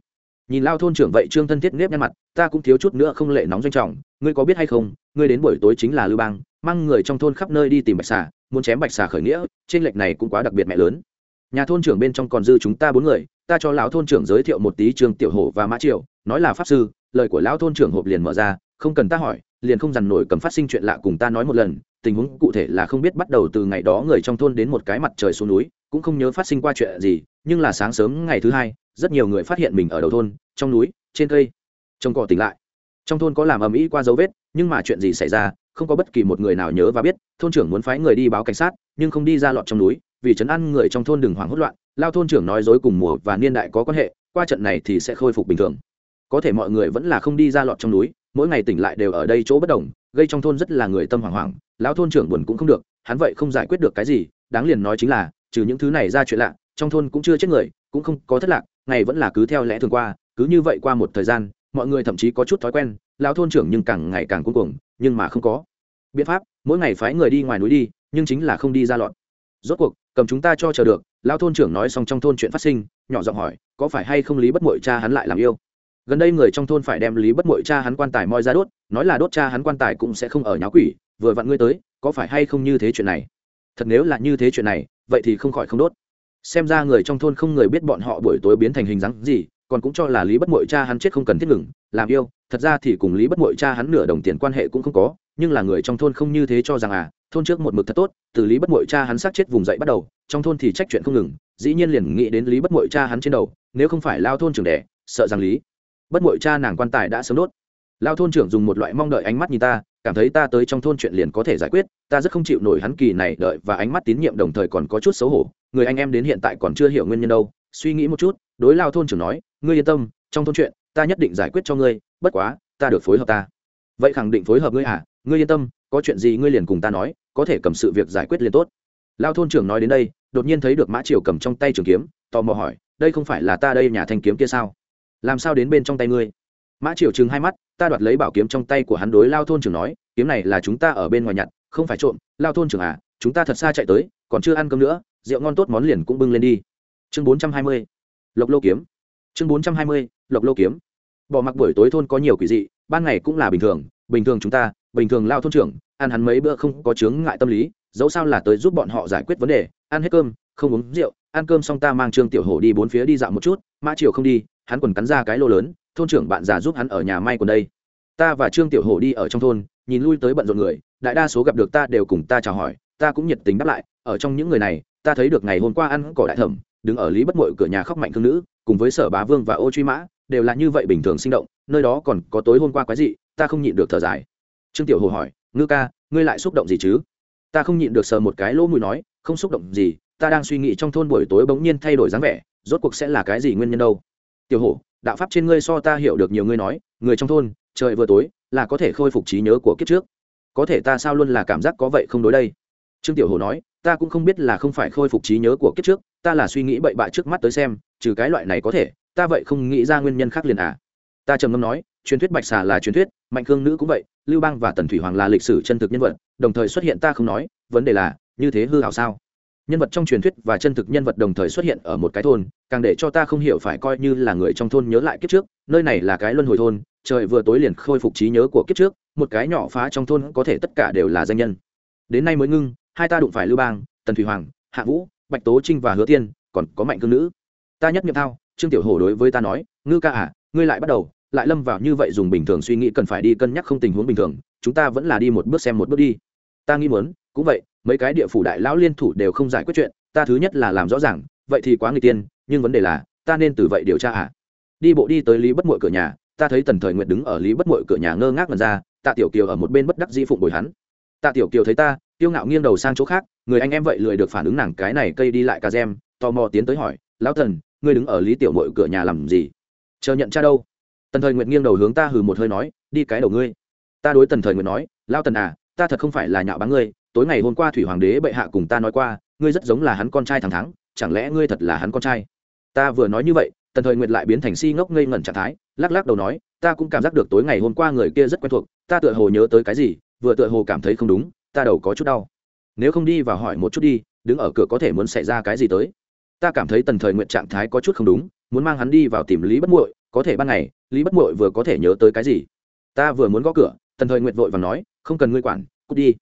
Nhìn lao thôn trưởng vậy trương thân thiết nếp nhăn mặt, ta cũng thiếu chút nữa không lệ nóng doanh trọng, ngươi có biết hay không, ngươi đến buổi tối chính là lưu bang, mang người trong thôn khắp nơi đi tìm bạch xà muốn chém bạch xà khởi nghĩa, trên lệch này cũng quá đặc biệt mẹ lớn. Nhà thôn trưởng bên trong còn dư chúng ta bốn người, ta cho lão thôn trưởng giới thiệu một tí trường tiểu hổ và mã triều, nói là pháp sư, lời của lão thôn trưởng hộp liền mở ra, không cần ta hỏi, liền không dằn nổi cầm phát sinh chuyện lạ cùng ta nói một lần, tình huống cụ thể là không biết, bắt đầu từ ngày đó người trong thôn đến một cái mặt trời xuống núi, cũng không nhớ phát sinh qua chuyện gì, nhưng là sáng sớm ngày thứ hai, rất nhiều người phát hiện mình ở đầu thôn, trong núi, trên cây trông cỏ tỉnh lại. Trong thôn có làm ầm ĩ qua dấu vết, nhưng mà chuyện gì xảy ra không có bất kỳ một người nào nhớ và biết, thôn trưởng muốn phái người đi báo cảnh sát, nhưng không đi ra lọt trong núi, vì chấn ăn người trong thôn đừng hoảng hốt loạn, lao thôn trưởng nói dối cùng mùa và niên đại có quan hệ, qua trận này thì sẽ khôi phục bình thường có thể mọi người vẫn là không đi ra lọt trong núi, mỗi ngày tỉnh lại đều ở đây chỗ bất đồng, gây trong thôn rất là người tâm hoảng hoảng lão thôn trưởng buồn cũng không được, hắn vậy không giải quyết được cái gì, đáng liền nói chính là, trừ những thứ này ra chuyện lạ, trong thôn cũng chưa chết người, cũng không có thất lạc, ngày vẫn là cứ theo lẽ thường qua, cứ như vậy qua một thời gian, mọi người thậm chí có chút thói quen lão thôn trưởng nhưng càng ngày càng cuống cuồng nhưng mà không có. Biện pháp, mỗi ngày phái người đi ngoài núi đi, nhưng chính là không đi ra lọt. Rốt cuộc, cầm chúng ta cho chờ được lão thôn trưởng nói xong trong thôn chuyện phát sinh, nhỏ giọng hỏi, có phải hay không lý bất mội cha hắn lại làm yêu? Gần đây người trong thôn phải đem lý bất mội cha hắn quan tài moi ra đốt, nói là đốt cha hắn quan tài cũng sẽ không ở nháo quỷ, vừa vặn ngươi tới, có phải hay không như thế chuyện này? Thật nếu là như thế chuyện này, vậy thì không khỏi không đốt. Xem ra người trong thôn không người biết bọn họ buổi tối biến thành hình dáng gì còn cũng cho là lý bất mội cha hắn chết không cần thiết ngừng, làm yêu, thật ra thì cùng lý bất mội cha hắn nửa đồng tiền quan hệ cũng không có, nhưng là người trong thôn không như thế cho rằng à thôn trước một mực thật tốt, từ lý bất mội cha hắn sát chết vùng dậy bắt đầu, trong thôn thì trách chuyện không ngừng, dĩ nhiên liền nghĩ đến lý bất mội cha hắn trên đầu, nếu không phải lao thôn trưởng đẻ, sợ rằng lý bất mội cha nàng quan tài đã sớm đốt. Lao thôn trưởng dùng một loại mong đợi ánh mắt nhìn ta, cảm thấy ta tới trong thôn chuyện liền có thể giải quyết, ta rất không chịu nổi hắn kỳ này đợi và ánh mắt tín nhiệm đồng thời còn có chút xấu hổ, người anh em đến hiện tại còn chưa hiểu nguyên nhân đâu, suy nghĩ một chút, đối lao thôn trưởng nói ngươi yên tâm, trong thôn chuyện, ta nhất định giải quyết cho ngươi, bất quá, ta được phối hợp ta. Vậy khẳng định phối hợp ngươi à? Ngươi yên tâm, có chuyện gì ngươi liền cùng ta nói, có thể cầm sự việc giải quyết liền tốt. Lao thôn trưởng nói đến đây, đột nhiên thấy được mã triều cầm trong tay trường kiếm, tò mò hỏi, đây không phải là ta đây nhà thanh kiếm kia sao? Làm sao đến bên trong tay ngươi? Mã triều chừng hai mắt, ta đoạt lấy bảo kiếm trong tay của hắn đối lao thôn trưởng nói, kiếm này là chúng ta ở bên ngoài nhặt, không phải trộm. Lao thôn trưởng à chúng ta thật xa chạy tới, còn chưa ăn cơm nữa, rượu ngon tốt món liền cũng bưng lên đi. Chương bốn trăm hai mươi, lộc lô kiếm chương bốn trăm hai mươi, lộc lô kiếm. Bỏ mặc buổi tối thôn có nhiều quỷ dị, ban ngày cũng là bình thường bình thường chúng ta, bình thường lao thôn trưởng, ăn hắn mấy bữa không có chướng ngại tâm lý, dẫu sao là tới giúp bọn họ giải quyết vấn đề, ăn hết cơm, không uống rượu, ăn cơm xong ta mang trương tiểu hổ đi bốn phía đi dạo một chút, mã triều không đi, hắn quần cắn ra cái lô lớn, thôn trưởng bạn già giúp hắn ở nhà may còn đây. Ta và trương tiểu hổ đi ở trong thôn, nhìn lui tới bận rộn người, đại đa số gặp được ta đều cùng ta chào hỏi, ta cũng nhiệt tình đáp lại, ở trong những người này, ta thấy được ngày hôm qua ăn cỏ đại thẩm, đứng ở lý bất mội cửa nhà khóc mạnh thương nữ cùng với sở bá vương và ô truy mã đều là như vậy bình thường sinh động, nơi đó còn có tối hôm qua quái gì ta không nhịn được thở dài. Trương tiểu hồ hỏi, ngư ca, ngươi lại xúc động gì chứ? Ta không nhịn được sờ một cái lỗ mùi nói, không xúc động gì, ta đang suy nghĩ trong thôn buổi tối bỗng nhiên thay đổi dáng vẻ, rốt cuộc sẽ là cái gì nguyên nhân đâu? Tiểu hổ đạo pháp trên ngươi so ta hiểu được nhiều ngươi nói, người trong thôn, trời vừa tối, là có thể khôi phục trí nhớ của kiếp trước. Có thể ta sao luôn là cảm giác có vậy không đối đây? Trương tiểu hổ nói ta cũng không biết là không phải khôi phục trí nhớ của kiếp trước, ta là suy nghĩ bậy bạ trước mắt tới xem, trừ cái loại này có thể, ta vậy không nghĩ ra nguyên nhân khác liền à. Ta trầm ngâm nói, truyền thuyết bạch xà là truyền thuyết, mạnh khương nữ cũng vậy, lưu bang và tần thủy hoàng là lịch sử chân thực nhân vật, đồng thời xuất hiện ta không nói, vấn đề là, như thế hư hảo sao? Nhân vật trong truyền thuyết và chân thực nhân vật đồng thời xuất hiện ở một cái thôn, càng để cho ta không hiểu phải coi như là người trong thôn nhớ lại kiếp trước, nơi này là cái luân hồi thôn, trời vừa tối liền khôi phục trí nhớ của kiếp trước, một cái nhỏ phá trong thôn có thể tất cả đều là danh nhân. Đến nay mới ngưng hai ta đụng phải lưu bang, tần thủy hoàng, hạ vũ, bạch tố trinh và hứa tiên, còn có mạnh cương nữ. Ta nhất nghiệm thao, trương tiểu hổ đối với ta nói, ngư ca à ngươi lại bắt đầu, lại lâm vào như vậy dùng bình thường suy nghĩ cần phải đi cân nhắc không tình huống bình thường, chúng ta vẫn là đi một bước xem một bước đi. Ta nghĩ muốn, cũng vậy, mấy cái địa phủ đại lão liên thủ đều không giải quyết chuyện, ta thứ nhất là làm rõ ràng, vậy thì quá người tiên, nhưng vấn đề là, ta nên từ vậy điều tra à? Đi bộ đi tới lý bất mội cửa nhà, ta thấy tần thời nguyệt đứng ở lý bất mội cửa nhà ngơ ngác ngần ra, tạ tiểu kiều ở một bên bất đắc di phụng bồi hắn. Tạ tiểu kiều thấy ta tiêu ngạo nghiêng đầu sang chỗ khác, người anh em vậy lười được phản ứng nàng cái này cây đi lại ca gem tò mò tiến tới hỏi, lão thần, ngươi đứng ở lý tiểu mội cửa nhà làm gì? Chờ nhận cha đâu? Tần thời nguyệt nghiêng đầu hướng ta hừ một hơi nói, đi cái đầu ngươi. Ta đối tần thời nguyệt nói lao tần à ta thật không phải là nhạo báng ngươi, tối ngày hôm qua thủy hoàng đế bệ hạ cùng ta nói qua, ngươi rất giống là hắn con trai thẳng thắng, chẳng lẽ ngươi thật là hắn con trai? Ta vừa nói như vậy, tần thời nguyệt lại biến thành si ngốc ngây ngẩn trạng thái, lắc lắc đầu nói, ta cũng cảm giác được tối ngày hôm qua người kia rất quen thuộc, ta tựa hồ nhớ tới cái gì, vừa tựa hồ cảm thấy không đúng ta đầu có chút đau. Nếu không đi và hỏi một chút đi, đứng ở cửa có thể muốn xảy ra cái gì tới? Ta cảm thấy tần thời nguyện trạng thái có chút không đúng, muốn mang hắn đi vào tìm lý bất muội, có thể ban ngày, lý bất muội vừa có thể nhớ tới cái gì? Ta vừa muốn gõ cửa, tần thời nguyện vội và nói, không cần ngươi quản, cút đi.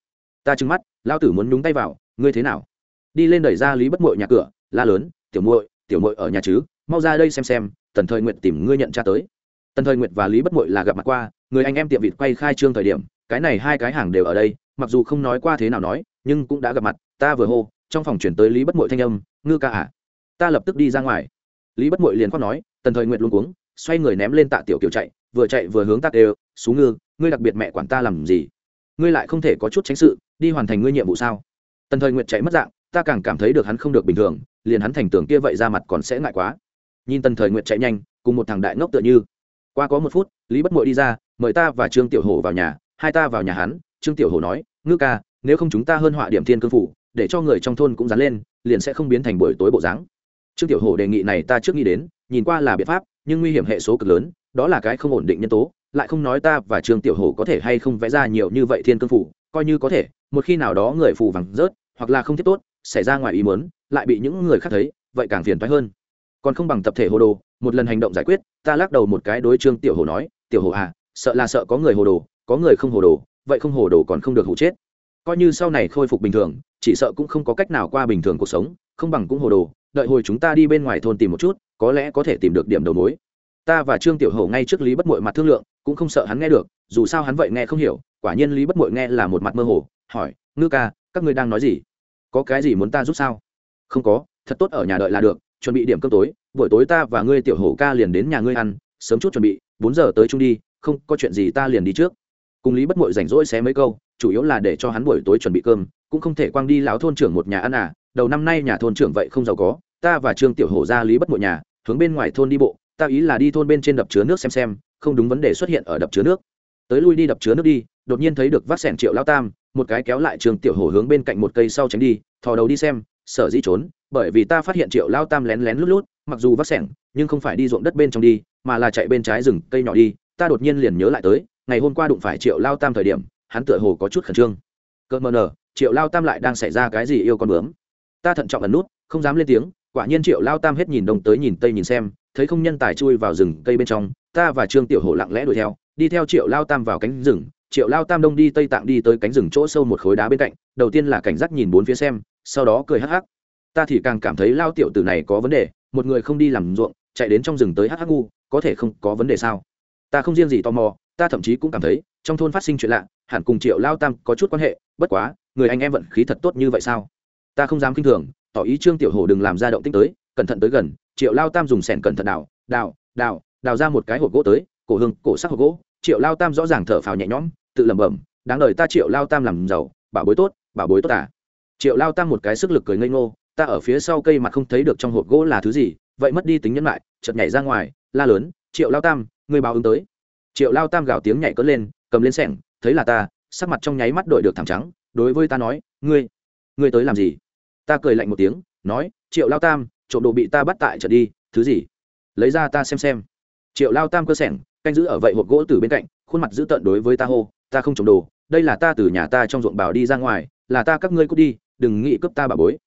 Ta trừng mắt lao tử muốn nhúng tay vào, ngươi thế nào? Đi lên đẩy ra lý bất muội nhà cửa, la lớn, tiểu muội tiểu muội ở nhà chứ, mau ra đây xem xem, tần thời nguyện tìm ngươi nhận tra tới. Tần thời nguyện và lý bất muội là gặp mặt qua, người anh em tiệm vịt quay khai trương thời điểm, cái này hai cái hàng đều ở đây mặc dù không nói qua thế nào nói, nhưng cũng đã gặp mặt, ta vừa hô, trong phòng chuyển tới lý bất muội thanh âm, ngư ca à ta lập tức đi ra ngoài. Lý bất muội liền khoác nói, tần thời nguyện luôn cuống, xoay người ném lên tạ tiểu kiểu chạy, vừa chạy vừa hướng ta đều xuống ngư, ngươi đặc biệt mẹ quản ta làm gì? Ngươi lại không thể có chút tránh sự, đi hoàn thành ngươi nhiệm vụ sao? Tần thời nguyện chạy mất dạng, ta càng cảm thấy được hắn không được bình thường, liền hắn thành tưởng kia vậy ra mặt còn sẽ ngại quá. Nhìn tần thời nguyện chạy nhanh, cùng một thằng đại ngốc tựa như. Qua có một phút, lý bất muội đi ra, mời ta và trương tiểu hổ vào nhà, hai ta vào nhà hắn trương tiểu hổ nói, ngư ca, nếu không chúng ta hơn họa điểm thiên cương phủ, để cho người trong thôn cũng dán lên, liền sẽ không biến thành buổi tối bộ dáng. Trương tiểu hổ đề nghị này ta trước nghĩ đến, nhìn qua là biện pháp, nhưng nguy hiểm hệ số cực lớn, đó là cái không ổn định nhân tố, lại không nói ta và trương tiểu hổ có thể hay không vẽ ra nhiều như vậy thiên cương phủ, coi như có thể, một khi nào đó người phù vàng rớt, hoặc là không thiết tốt, xảy ra ngoài ý muốn, lại bị những người khác thấy, vậy càng phiền toái hơn. Còn không bằng tập thể hồ đồ, một lần hành động giải quyết, ta lắc đầu một cái đối trương tiểu hồ nói, tiểu hồ à sợ là sợ có người hồ đồ, có người không hồ đồ vậy không hồ đồ còn không được hụ chết. Coi như sau này khôi phục bình thường, chỉ sợ cũng không có cách nào qua bình thường cuộc sống, không bằng cũng hồ đồ, đợi hồi chúng ta đi bên ngoài thôn tìm một chút, có lẽ có thể tìm được điểm đầu mối. Ta và trương tiểu hầu ngay trước lý bất mội mặt thương lượng, cũng không sợ hắn nghe được, dù sao hắn vậy nghe không hiểu, quả nhiên lý bất mội nghe là một mặt mơ hồ, hỏi, ngư ca, các ngươi đang nói gì? Có cái gì muốn ta giúp sao? Không có, thật tốt ở nhà đợi là được, chuẩn bị điểm cơm tối, buổi tối ta và ngươi tiểu hổ ca liền đến nhà ngươi ăn, sớm chút chuẩn bị, bốn giờ tới chung đi, không có chuyện gì ta liền đi trước cùng lý bất mội rảnh rỗi xé mấy câu, chủ yếu là để cho hắn buổi tối chuẩn bị cơm, cũng không thể quang đi lão thôn trưởng một nhà ăn à đầu năm nay nhà thôn trưởng vậy không giàu có, ta và trương tiểu hổ ra lý bất mội nhà, hướng bên ngoài thôn đi bộ, ta ý là đi thôn bên trên đập chứa nước xem xem, không đúng vấn đề xuất hiện ở đập chứa nước. Tới lui đi đập chứa nước đi, đột nhiên thấy được vác sẻn triệu lao tam, một cái kéo lại trường tiểu hổ hướng bên cạnh một cây sau tránh đi, thò đầu đi xem, sở dĩ trốn, bởi vì ta phát hiện triệu lao tam lén lén lút lút, mặc dù vác sẻng nhưng không phải đi ruộng đất bên trong đi, mà là chạy bên trái rừng cây nhỏ đi, ta đột nhiên liền nhớ lại tới ngày hôm qua đụng phải triệu lao tam thời điểm, hắn tựa hồ có chút khẩn trương. Cơ mờ nở triệu lao tam lại đang xảy ra cái gì yêu con bướm? Ta thận trọng ẩn nút, không dám lên tiếng, quả nhiên triệu lao tam hết nhìn đông tới nhìn tây nhìn xem, thấy không nhân tài chui vào rừng cây bên trong, ta và trương tiểu hổ lặng lẽ đuổi theo, đi theo triệu lao tam vào cánh rừng, triệu lao tam đông đi tây tạng đi tới cánh rừng chỗ sâu một khối đá bên cạnh, đầu tiên là cảnh giác nhìn bốn phía xem, sau đó cười hắc hắc. Ta thì càng cảm thấy lao tiểu tử này có vấn đề, một người không đi làm ruộng, chạy đến trong rừng tới hắc hắc ngu, có thể không có vấn đề sao? Ta không riêng gì tò mò ta thậm chí cũng cảm thấy, trong thôn phát sinh chuyện lạ, hẳn cùng triệu lao tam có chút quan hệ, bất quá, người anh em vận khí thật tốt như vậy sao? Ta không dám kinh thường, tỏ ý trương tiểu hồ đừng làm ra động tích tới, cẩn thận tới gần, triệu lao tam dùng sẻn cẩn thận đào đào đào đào ra một cái hộp gỗ tới, cổ hương, cổ sắc hộp gỗ, triệu lao tam rõ ràng thở phào nhẹ nhõm, tự lẩm bẩm, đáng đời ta triệu lao tam làm giàu, bảo bối tốt, bảo bối tốt à? Triệu lao tam một cái sức lực cười ngây ngô, ta ở phía sau cây mặt không thấy được trong hộp gỗ là thứ gì, vậy mất đi tính nhân lại chợt nhảy ra ngoài, la lớn, triệu lao tam người báo ứng tới triệu lao tam gào tiếng nhảy cất lên, cầm lên sẻng thấy là ta, sắc mặt trong nháy mắt đổi được thẳng trắng, đối với ta nói, ngươi ngươi tới làm gì? Ta cười lạnh một tiếng, nói, triệu lao tam, trộm đồ bị ta bắt tại trở đi, thứ gì? Lấy ra ta xem xem. Triệu lao tam cơ sẻng canh giữ ở vậy hộp gỗ từ bên cạnh, khuôn mặt giữ tợn đối với ta hô, ta không trộm đồ, đây là ta từ nhà ta trong ruộng bảo đi ra ngoài, là ta các ngươi cút đi, đừng nghĩ cướp ta bà bối.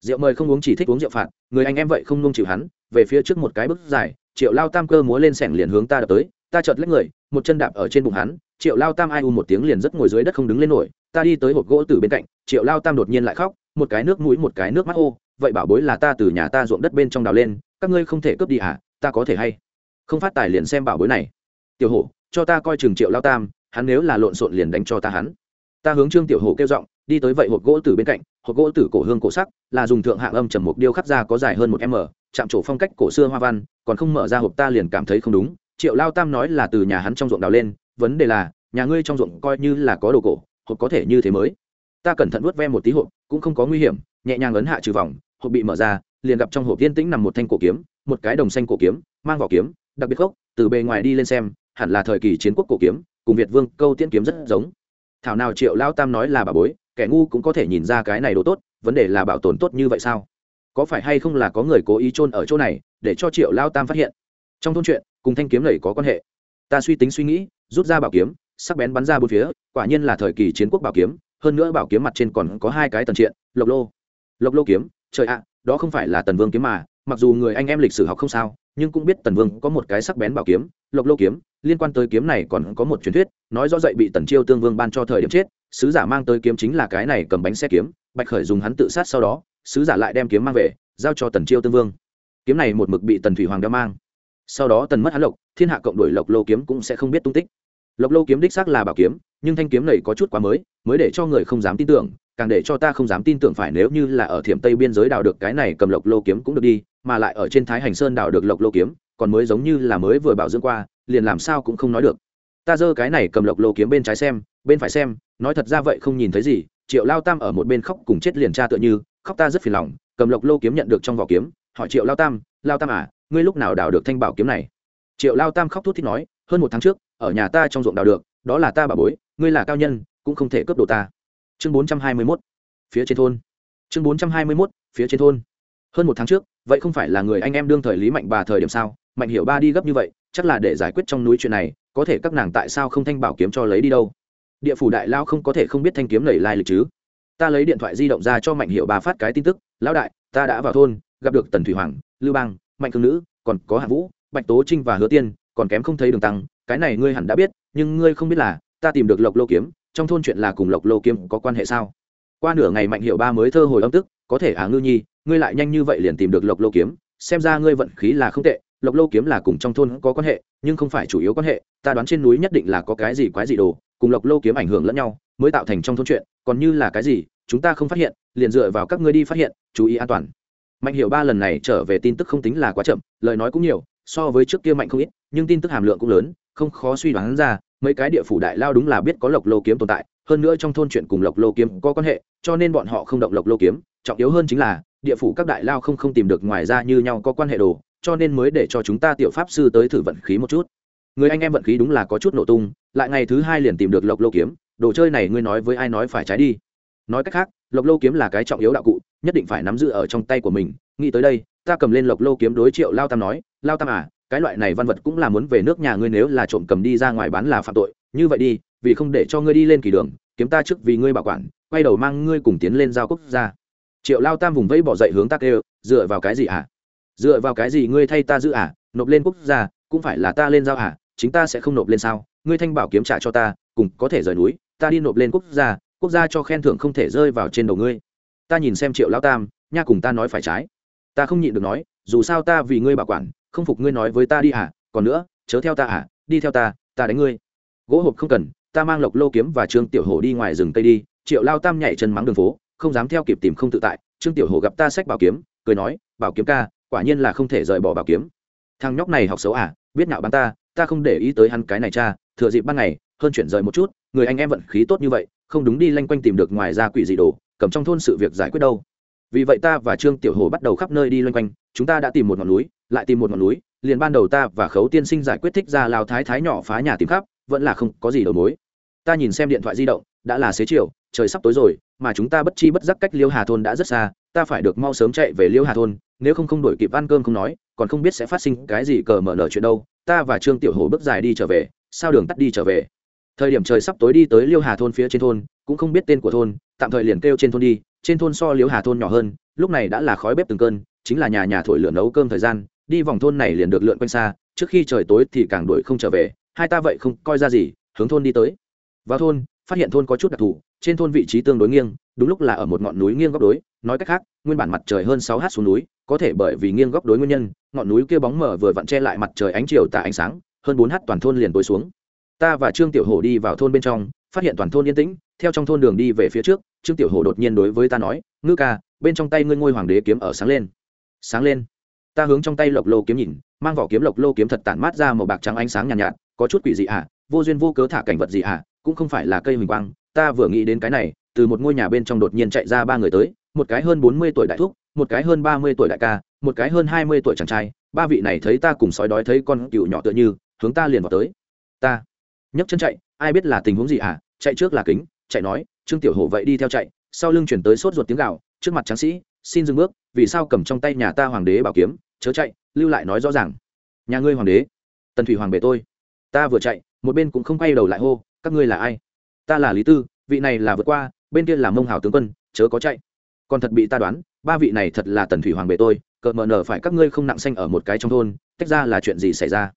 Rượu mời không uống chỉ thích uống rượu phạt, người anh em vậy không nung chịu hắn, về phía trước một cái bước dài, triệu lao tam cơ múa lên sẻng liền hướng ta đập tới ta chợt lấy người, một chân đạp ở trên bụng hắn, triệu lao tam ai u một tiếng liền rất ngồi dưới đất không đứng lên nổi, ta đi tới hộp gỗ từ bên cạnh, triệu lao tam đột nhiên lại khóc, một cái nước mũi, một cái nước mắt ô vậy bảo bối là ta từ nhà ta ruộng đất bên trong đào lên, các ngươi không thể cướp đi à ta có thể hay không phát tài liền xem bảo bối này. Tiểu hổ, cho ta coi chừng triệu lao tam, hắn nếu là lộn xộn liền đánh cho ta hắn. Ta hướng trương tiểu hổ kêu giọng, đi tới vậy hộp gỗ từ bên cạnh, hộp gỗ từ cổ hương cổ sắc, là dùng thượng hạng âm trầm mục điêu khắc ra có dài hơn một m, chạm trổ phong cách cổ xưa hoa văn, còn không mở ra hộp ta liền cảm thấy không đúng triệu lao tam nói là từ nhà hắn trong ruộng đào lên, vấn đề là, nhà ngươi trong ruộng coi như là có đồ cổ, hộp có thể như thế mới. Ta cẩn thận vuốt ve một tí hộp, cũng không có nguy hiểm, nhẹ nhàng ấn hạ trừ vòng, hộp bị mở ra, liền gặp trong hộp yên tĩnh nằm một thanh cổ kiếm, một cái đồng xanh cổ kiếm, mang vỏ kiếm, đặc biệt gốc, từ bề ngoài đi lên xem, hẳn là thời kỳ chiến quốc cổ kiếm, cùng việt vương câu tiễn kiếm rất giống. Thảo nào triệu lao tam nói là bà bối, kẻ ngu cũng có thể nhìn ra cái này đồ tốt, vấn đề là bảo tồn tốt như vậy sao? Có phải hay không là có người cố ý chôn ở chỗ này, để cho triệu lao tam phát hiện? Trong thôn chuyện, cùng thanh kiếm này có quan hệ. Ta suy tính suy nghĩ, rút ra bảo kiếm, sắc bén bắn ra bốn phía, quả nhiên là thời kỳ chiến quốc bảo kiếm, hơn nữa bảo kiếm mặt trên còn có hai cái tần triện, lộc lô. Lộc lô kiếm, trời ạ, đó không phải là tần vương kiếm mà, mặc dù người anh em lịch sử học không sao, nhưng cũng biết tần vương có một cái sắc bén bảo kiếm, lộc lô kiếm, liên quan tới kiếm này còn có một truyền thuyết, nói rõ dậy bị tần chiêu tương vương ban cho thời điểm chết, sứ giả mang tới kiếm chính là cái này cầm bánh xe kiếm, bạch khởi dùng hắn tự sát sau đó, sứ giả lại đem kiếm mang về, giao cho tần chiêu tương vương. Kiếm này một mực bị tần thủy hoàng đeo mang sau đó tần mất hắn lộc, thiên hạ cộng đổi lộc lô kiếm cũng sẽ không biết tung tích. Lộc lô kiếm đích xác là bảo kiếm, nhưng thanh kiếm này có chút quá mới mới để cho người không dám tin tưởng, càng để cho ta không dám tin tưởng phải nếu như là ở thiểm tây biên giới đào được cái này cầm lộc lô kiếm cũng được đi, mà lại ở trên thái hành sơn đào được lộc lô kiếm, còn mới giống như là mới vừa bảo dưỡng qua, liền làm sao cũng không nói được. Ta giơ cái này cầm lộc lô kiếm bên trái xem, bên phải xem, nói thật ra vậy không nhìn thấy gì, triệu lao tam ở một bên khóc cùng chết liền cha tựa như, khóc ta rất phiền lòng, cầm lộc lô kiếm nhận được trong vỏ kiếm, hỏi triệu lao tam lao tam à ngươi lúc nào đào được thanh bảo kiếm này? Triệu lao tam khóc thút thít nói, hơn một tháng trước, ở nhà ta trong ruộng đào được, đó là ta bà bối, ngươi là cao nhân, cũng không thể cướp đồ ta. Chương bốn trăm hai mươi mốt, phía trên thôn. Chương bốn trăm hai mươi mốt, phía trên thôn. Hơn một tháng trước, vậy không phải là người anh em đương thời lý mạnh bà thời điểm sao? Mạnh hiểu ba đi gấp như vậy, chắc là để giải quyết trong núi chuyện này, có thể các nàng tại sao không thanh bảo kiếm cho lấy đi đâu? Địa phủ đại lao không có thể không biết thanh kiếm lầy lai lịch chứ? Ta lấy điện thoại di động ra cho mạnh hiệu bà phát cái tin tức, lão đại, ta đã vào thôn, gặp được tần thủy hoàng, lưu bang mạnh cương nữ, còn có hạ vũ, bạch tố trinh và hứa tiên, còn kém không thấy đường tăng, cái này ngươi hẳn đã biết, nhưng ngươi không biết là, ta tìm được lộc lô kiếm, trong thôn chuyện là cùng lộc lô kiếm có quan hệ sao? Qua nửa ngày mạnh hiệu ba mới thơ hồi âm tức, có thể à ngư nhi, ngươi lại nhanh như vậy liền tìm được lộc lô kiếm, xem ra ngươi vận khí là không tệ, lộc lô kiếm là cùng trong thôn có quan hệ, nhưng không phải chủ yếu quan hệ, ta đoán trên núi nhất định là có cái gì quái gì đồ, cùng lộc lô kiếm ảnh hưởng lẫn nhau, mới tạo thành trong thôn chuyện, còn như là cái gì, chúng ta không phát hiện, liền dựa vào các ngươi đi phát hiện, chú ý an toàn mạnh hiểu ba lần này trở về tin tức không tính là quá chậm, lời nói cũng nhiều, so với trước kia mạnh không ít, nhưng tin tức hàm lượng cũng lớn, không khó suy đoán ra, mấy cái địa phủ đại lao đúng là biết có lộc lô kiếm tồn tại, hơn nữa trong thôn chuyện cùng lộc lô kiếm có quan hệ, cho nên bọn họ không động lộc lô kiếm, trọng yếu hơn chính là, địa phủ các đại lao không không tìm được ngoài ra như nhau có quan hệ đồ, cho nên mới để cho chúng ta tiểu pháp sư tới thử vận khí một chút. Người anh em vận khí đúng là có chút nổ tung, lại ngày thứ hai liền tìm được lộc lô kiếm, đồ chơi này ngươi nói với ai nói phải trái đi. Nói cách khác, lộc lô kiếm là cái trọng yếu đạo cụ nhất định phải nắm giữ ở trong tay của mình. Nghĩ tới đây, ta cầm lên lộc lô kiếm đối triệu lao tam nói, lao tam à cái loại này văn vật cũng là muốn về nước nhà ngươi nếu là trộm cầm đi ra ngoài bán là phạm tội. Như vậy đi, vì không để cho ngươi đi lên kỳ đường, kiếm ta trước vì ngươi bảo quản, quay đầu mang ngươi cùng tiến lên giao quốc gia. Triệu lao tam vùng vẫy bỏ dậy hướng ta kêu, dựa vào cái gì à? Dựa vào cái gì ngươi thay ta giữ à? Nộp lên quốc gia, cũng phải là ta lên giao à? Chính ta sẽ không nộp lên sao? Ngươi thanh bảo kiếm trả cho ta, cùng có thể rời núi, ta đi nộp lên quốc gia quốc gia cho khen thưởng không thể rơi vào trên đầu ngươi ta nhìn xem triệu lao tam, nha cùng ta nói phải trái. Ta không nhịn được nói, dù sao ta vì ngươi bảo quản, không phục ngươi nói với ta đi à còn nữa, chớ theo ta à đi theo ta ta đánh ngươi. Gỗ hộp không cần, ta mang lộc lô kiếm và trương tiểu hổ đi ngoài rừng tây đi, triệu lao tam nhảy chân mắng đường phố, không dám theo kịp tìm không tự tại, trương tiểu hổ gặp ta sách bảo kiếm, cười nói, bảo kiếm ca, quả nhiên là không thể rời bỏ bảo kiếm. Thằng nhóc này học xấu à biết nhạo bắn ta ta không để ý tới hắn cái này cha, thừa dịp ban ngày, hơn chuyển rời một chút, người anh em vận khí tốt như vậy, không đúng đi lanh quanh tìm được ngoài ra quỷ gì đồ cầm trong thôn sự việc giải quyết đâu. Vì vậy ta và trương tiểu hồ bắt đầu khắp nơi đi loanh quanh, chúng ta đã tìm một ngọn núi, lại tìm một ngọn núi, liền ban đầu ta và khấu tiên sinh giải quyết thích ra lao thái thái nhỏ phá nhà tìm khắp, vẫn là không có gì đầu mối. Ta nhìn xem điện thoại di động, đã là xế chiều, trời sắp tối rồi, mà chúng ta bất chi bất giác cách liêu hà thôn đã rất xa, ta phải được mau sớm chạy về liêu hà thôn, nếu không không đổi kịp ăn cơm không nói, còn không biết sẽ phát sinh cái gì cờ mở nở chuyện đâu. Ta và trương tiểu hồ bước dài đi trở về, sao đường tắt đi trở về? Thời điểm trời sắp tối đi tới liêu hà thôn phía trên thôn, cũng không biết tên của thôn, tạm thời liền kêu trên thôn đi, trên thôn so liêu hà thôn nhỏ hơn, lúc này đã là khói bếp từng cơn, chính là nhà nhà thổi lửa nấu cơm thời gian, đi vòng thôn này liền được lượn quanh xa, trước khi trời tối thì càng đuổi không trở về, hai ta vậy không coi ra gì, hướng thôn đi tới. Vào thôn, phát hiện thôn có chút đặc thù, trên thôn vị trí tương đối nghiêng, đúng lúc là ở một ngọn núi nghiêng góc đối, nói cách khác, nguyên bản mặt trời hơn sáu h xuống núi, có thể bởi vì nghiêng góc đối nguyên nhân, ngọn núi kia bóng mở vừa vặn che lại mặt trời ánh chiều tại ánh sáng, hơn bốn h toàn thôn liền tối xuống ta và trương tiểu hổ đi vào thôn bên trong phát hiện toàn thôn yên tĩnh theo trong thôn đường đi về phía trước trương tiểu hổ đột nhiên đối với ta nói ngư ca bên trong tay ngươi ngôi hoàng đế kiếm ở sáng lên sáng lên ta hướng trong tay lộc lô kiếm nhìn mang vỏ kiếm lộc lô kiếm thật tản mát ra màu bạc trắng ánh sáng nhàn nhạt, nhạt có chút quỷ gì ạ à? vô duyên vô cớ thả cảnh vật gì ạ à? cũng không phải là cây huỳnh quang ta vừa nghĩ đến cái này từ một ngôi nhà bên trong đột nhiên chạy ra ba người tới một cái hơn bốn mươi tuổi đại thúc một cái hơn ba mươi tuổi đại ca một cái hơn hai mươi tuổi chàng trai ba vị này thấy ta cùng sói đói thấy con cựu nhỏ tựa như hướng ta liền vào tới ta nhấc chân chạy, ai biết là tình huống gì à chạy trước là kính, chạy nói, trương tiểu hổ vậy đi theo chạy. Sau lưng chuyển tới sốt ruột tiếng gạo trước mặt tráng sĩ, xin dừng bước, vì sao cầm trong tay nhà ta hoàng đế bảo kiếm, chớ chạy, lưu lại nói rõ ràng. Nhà ngươi hoàng đế? Tần thủy hoàng bề tôi. Ta vừa chạy, một bên cũng không quay đầu lại hô, các ngươi là ai? Ta là lý tư, vị này là vượt qua, bên kia là mông hảo tướng quân, chớ có chạy. Còn thật bị ta đoán, ba vị này thật là tần thủy hoàng bề tôi cợt mờ nở phải các ngươi không nặng xanh ở một cái trong thôn, tách ra là chuyện gì xảy ra?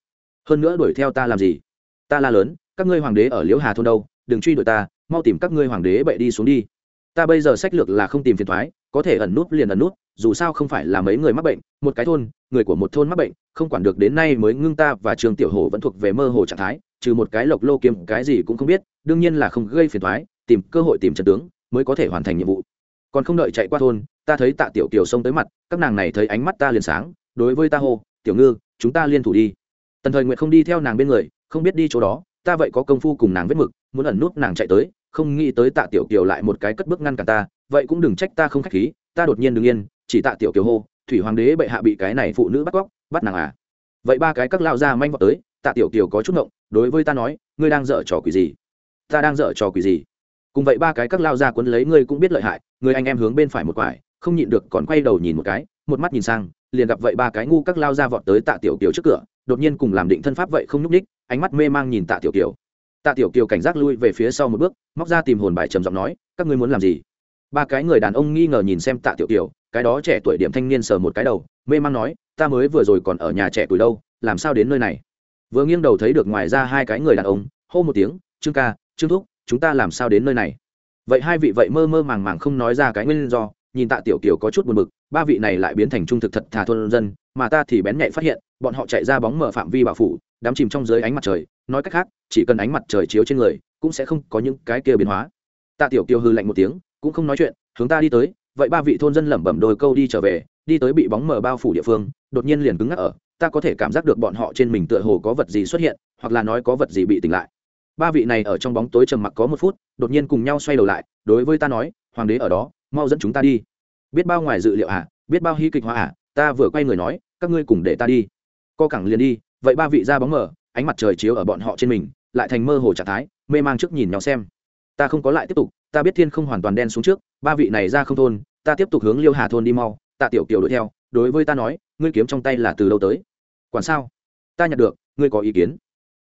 Hơn nữa đuổi theo ta làm gì? Ta la lớn các ngươi hoàng đế ở liễu hà thôn đâu, đừng truy đuổi ta, mau tìm các ngươi hoàng đế bậy đi xuống đi. Ta bây giờ sách lược là không tìm phiền thoái, có thể ẩn nút liền ẩn nút, dù sao không phải là mấy người mắc bệnh, một cái thôn, người của một thôn mắc bệnh, không quản được đến nay mới ngưng ta và trường tiểu hồ vẫn thuộc về mơ hồ trạng thái, trừ một cái lộc lô kiếm, cái gì cũng không biết, đương nhiên là không gây phiền thoái, tìm cơ hội tìm trận tướng, mới có thể hoàn thành nhiệm vụ. Còn không đợi chạy qua thôn, ta thấy tạ tiểu kiều xông tới mặt, các nàng này thấy ánh mắt ta liền sáng, đối với ta hô, tiểu ngư, chúng ta liên thủ đi. Tần thời nguyện không đi theo nàng bên người, không biết đi chỗ đó ta vậy có công phu cùng nàng vết mực, muốn ẩn nút nàng chạy tới, không nghĩ tới tạ tiểu kiều lại một cái cất bước ngăn cả ta, vậy cũng đừng trách ta không khách khí, ta đột nhiên đ ứ n g yên, chỉ tạ tiểu kiều hô, thủy hoàng đế bệ hạ bị cái này phụ nữ bắt cóc, bắt nàng à? Vậy ba cái các lao ra manh vọt tới, tạ tiểu kiều có chút ngộng, đối với ta nói, ngươi đang dở trò quỷ gì? Ta đang dở trò quỷ gì? Cùng vậy ba cái các lao ra quấn lấy ngươi cũng biết lợi hại, người anh em hướng bên phải một quải, không nhịn được còn quay đầu nhìn một cái, một mắt nhìn sang, liền gặp vậy ba cái ngu các lao ra vọt tới tạ tiểu kiều trước cửa, đột nhiên cùng làm định thân pháp vậy không nhúc ních ánh mắt mê mang nhìn tạ tiểu kiều. Tạ tiểu kiều cảnh giác lui về phía sau một bước, móc ra tìm hồn bài trầm giọng nói, các ngươi muốn làm gì? Ba cái người đàn ông nghi ngờ nhìn xem tạ tiểu kiều, cái đó trẻ tuổi điểm thanh niên sờ một cái đầu, mê mang nói, ta mới vừa rồi còn ở nhà trẻ tuổi đâu, làm sao đến nơi này? Vừa nghiêng đầu thấy được ngoài ra hai cái người đàn ông, hô một tiếng, trương ca, trương thúc, chúng ta làm sao đến nơi này? Vậy hai vị vậy mơ mơ màng màng không nói ra cái nguyên do, nhìn tạ tiểu kiều có chút buồn bực, ba vị này lại biến thành trung thực thật thà thôn dân, mà ta thì bén nhạy phát hiện, bọn họ chạy ra bóng mở phạm vi bảo phủ đắm chìm trong dưới ánh mặt trời, nói cách khác, chỉ cần ánh mặt trời chiếu trên người, cũng sẽ không có những cái kia biến hóa. Tạ tiểu kiều hư lạnh một tiếng, cũng không nói chuyện, hướng ta đi tới, vậy ba vị thôn dân lẩm bẩm đôi câu đi trở về, đi tới bị bóng mờ bao phủ địa phương, đột nhiên liền cứng ngắc ở, ta có thể cảm giác được bọn họ trên mình tựa hồ có vật gì xuất hiện, hoặc là nói có vật gì bị tỉnh lại. Ba vị này ở trong bóng tối trầm mặc có một phút, đột nhiên cùng nhau xoay đầu lại, đối với ta nói, hoàng đế ở đó, mau dẫn chúng ta đi. Biết bao ngoài dự liệu à biết bao hy kịch hóa à ta vừa quay người nói, các ngươi cùng để ta đi. Co cẳng liền đi vậy ba vị ra bóng mờ ánh mặt trời chiếu ở bọn họ trên mình, lại thành mơ hồ trạng thái, mê mang trước nhìn nhau xem. Ta không có lại tiếp tục, ta biết thiên không hoàn toàn đen xuống trước, ba vị này ra không thôn, ta tiếp tục hướng liêu hà thôn đi mau, tạ tiểu kiều đuổi theo, đối với ta nói, ngươi kiếm trong tay là từ đâu tới? Quản sao? Ta nhận được, ngươi có ý kiến?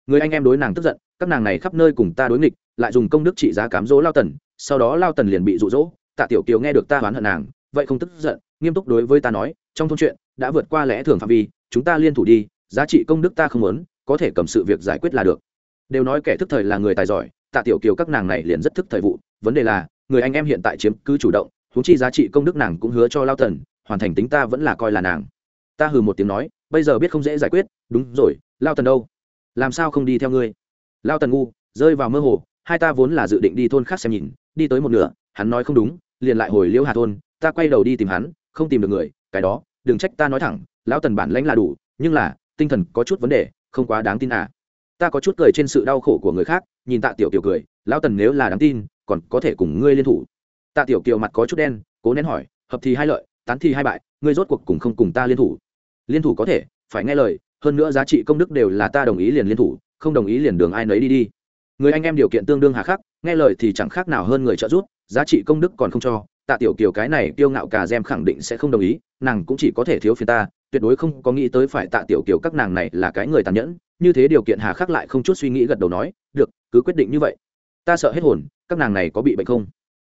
Người anh em đối nàng tức giận, các nàng này khắp nơi cùng ta đối nghịch, lại dùng công đức trị giá cám dỗ lao tần, sau đó lao tần liền bị rụ rỗ tạ tiểu kiều nghe được ta oán hận nàng, vậy không tức giận, nghiêm túc đối với ta nói, trong thôn chuyện, đã vượt qua lẽ thường phạm vi, chúng ta liên thủ đi giá trị công đức ta không muốn, có thể cầm sự việc giải quyết là được. Đều nói kẻ thức thời là người tài giỏi, tạ tiểu kiều các nàng này liền rất thức thời vụ. Vấn đề là, người anh em hiện tại chiếm cứ chủ động, huống chi giá trị công đức nàng cũng hứa cho lao tần, hoàn thành tính ta vẫn là coi là nàng. Ta hừ một tiếng nói, bây giờ biết không dễ giải quyết, đúng rồi, lao tần đâu? Làm sao không đi theo ngươi? Lao tần ngu, rơi vào mơ hồ, hai ta vốn là dự định đi thôn khác xem nhìn, đi tới một nửa, hắn nói không đúng, liền lại hồi liễu hà thôn, ta quay đầu đi tìm hắn, không tìm được người, cái đó, đừng trách ta nói thẳng lão tần bản lãnh là đủ, nhưng là tinh thần có chút vấn đề, không quá đáng tin à. Ta có chút cười trên sự đau khổ của người khác, nhìn tạ tiểu kiều cười, lão tần nếu là đáng tin, còn có thể cùng ngươi liên thủ. Tạ tiểu kiều mặt có chút đen, cố nén hỏi, hợp thì hai lợi, tán thì hai bại, ngươi rốt cuộc cùng không cùng ta liên thủ? Liên thủ có thể, phải nghe lời, hơn nữa giá trị công đức đều là ta đồng ý liền liên thủ, không đồng ý liền đường ai nấy đi đi. Người anh em điều kiện tương đương hà khắc, nghe lời thì chẳng khác nào hơn người trợ giúp, giá trị công đức còn không cho tạ tiểu kiều cái này kiêu ngạo Cà gem khẳng định sẽ không đồng ý, nàng cũng chỉ có thể thiếu phiền ta, tuyệt đối không có nghĩ tới phải tạ tiểu kiều các nàng này là cái người tàn nhẫn, như thế điều kiện hà khắc lại không chút suy nghĩ gật đầu nói, được, cứ quyết định như vậy. Ta sợ hết hồn, các nàng này có bị bệnh không?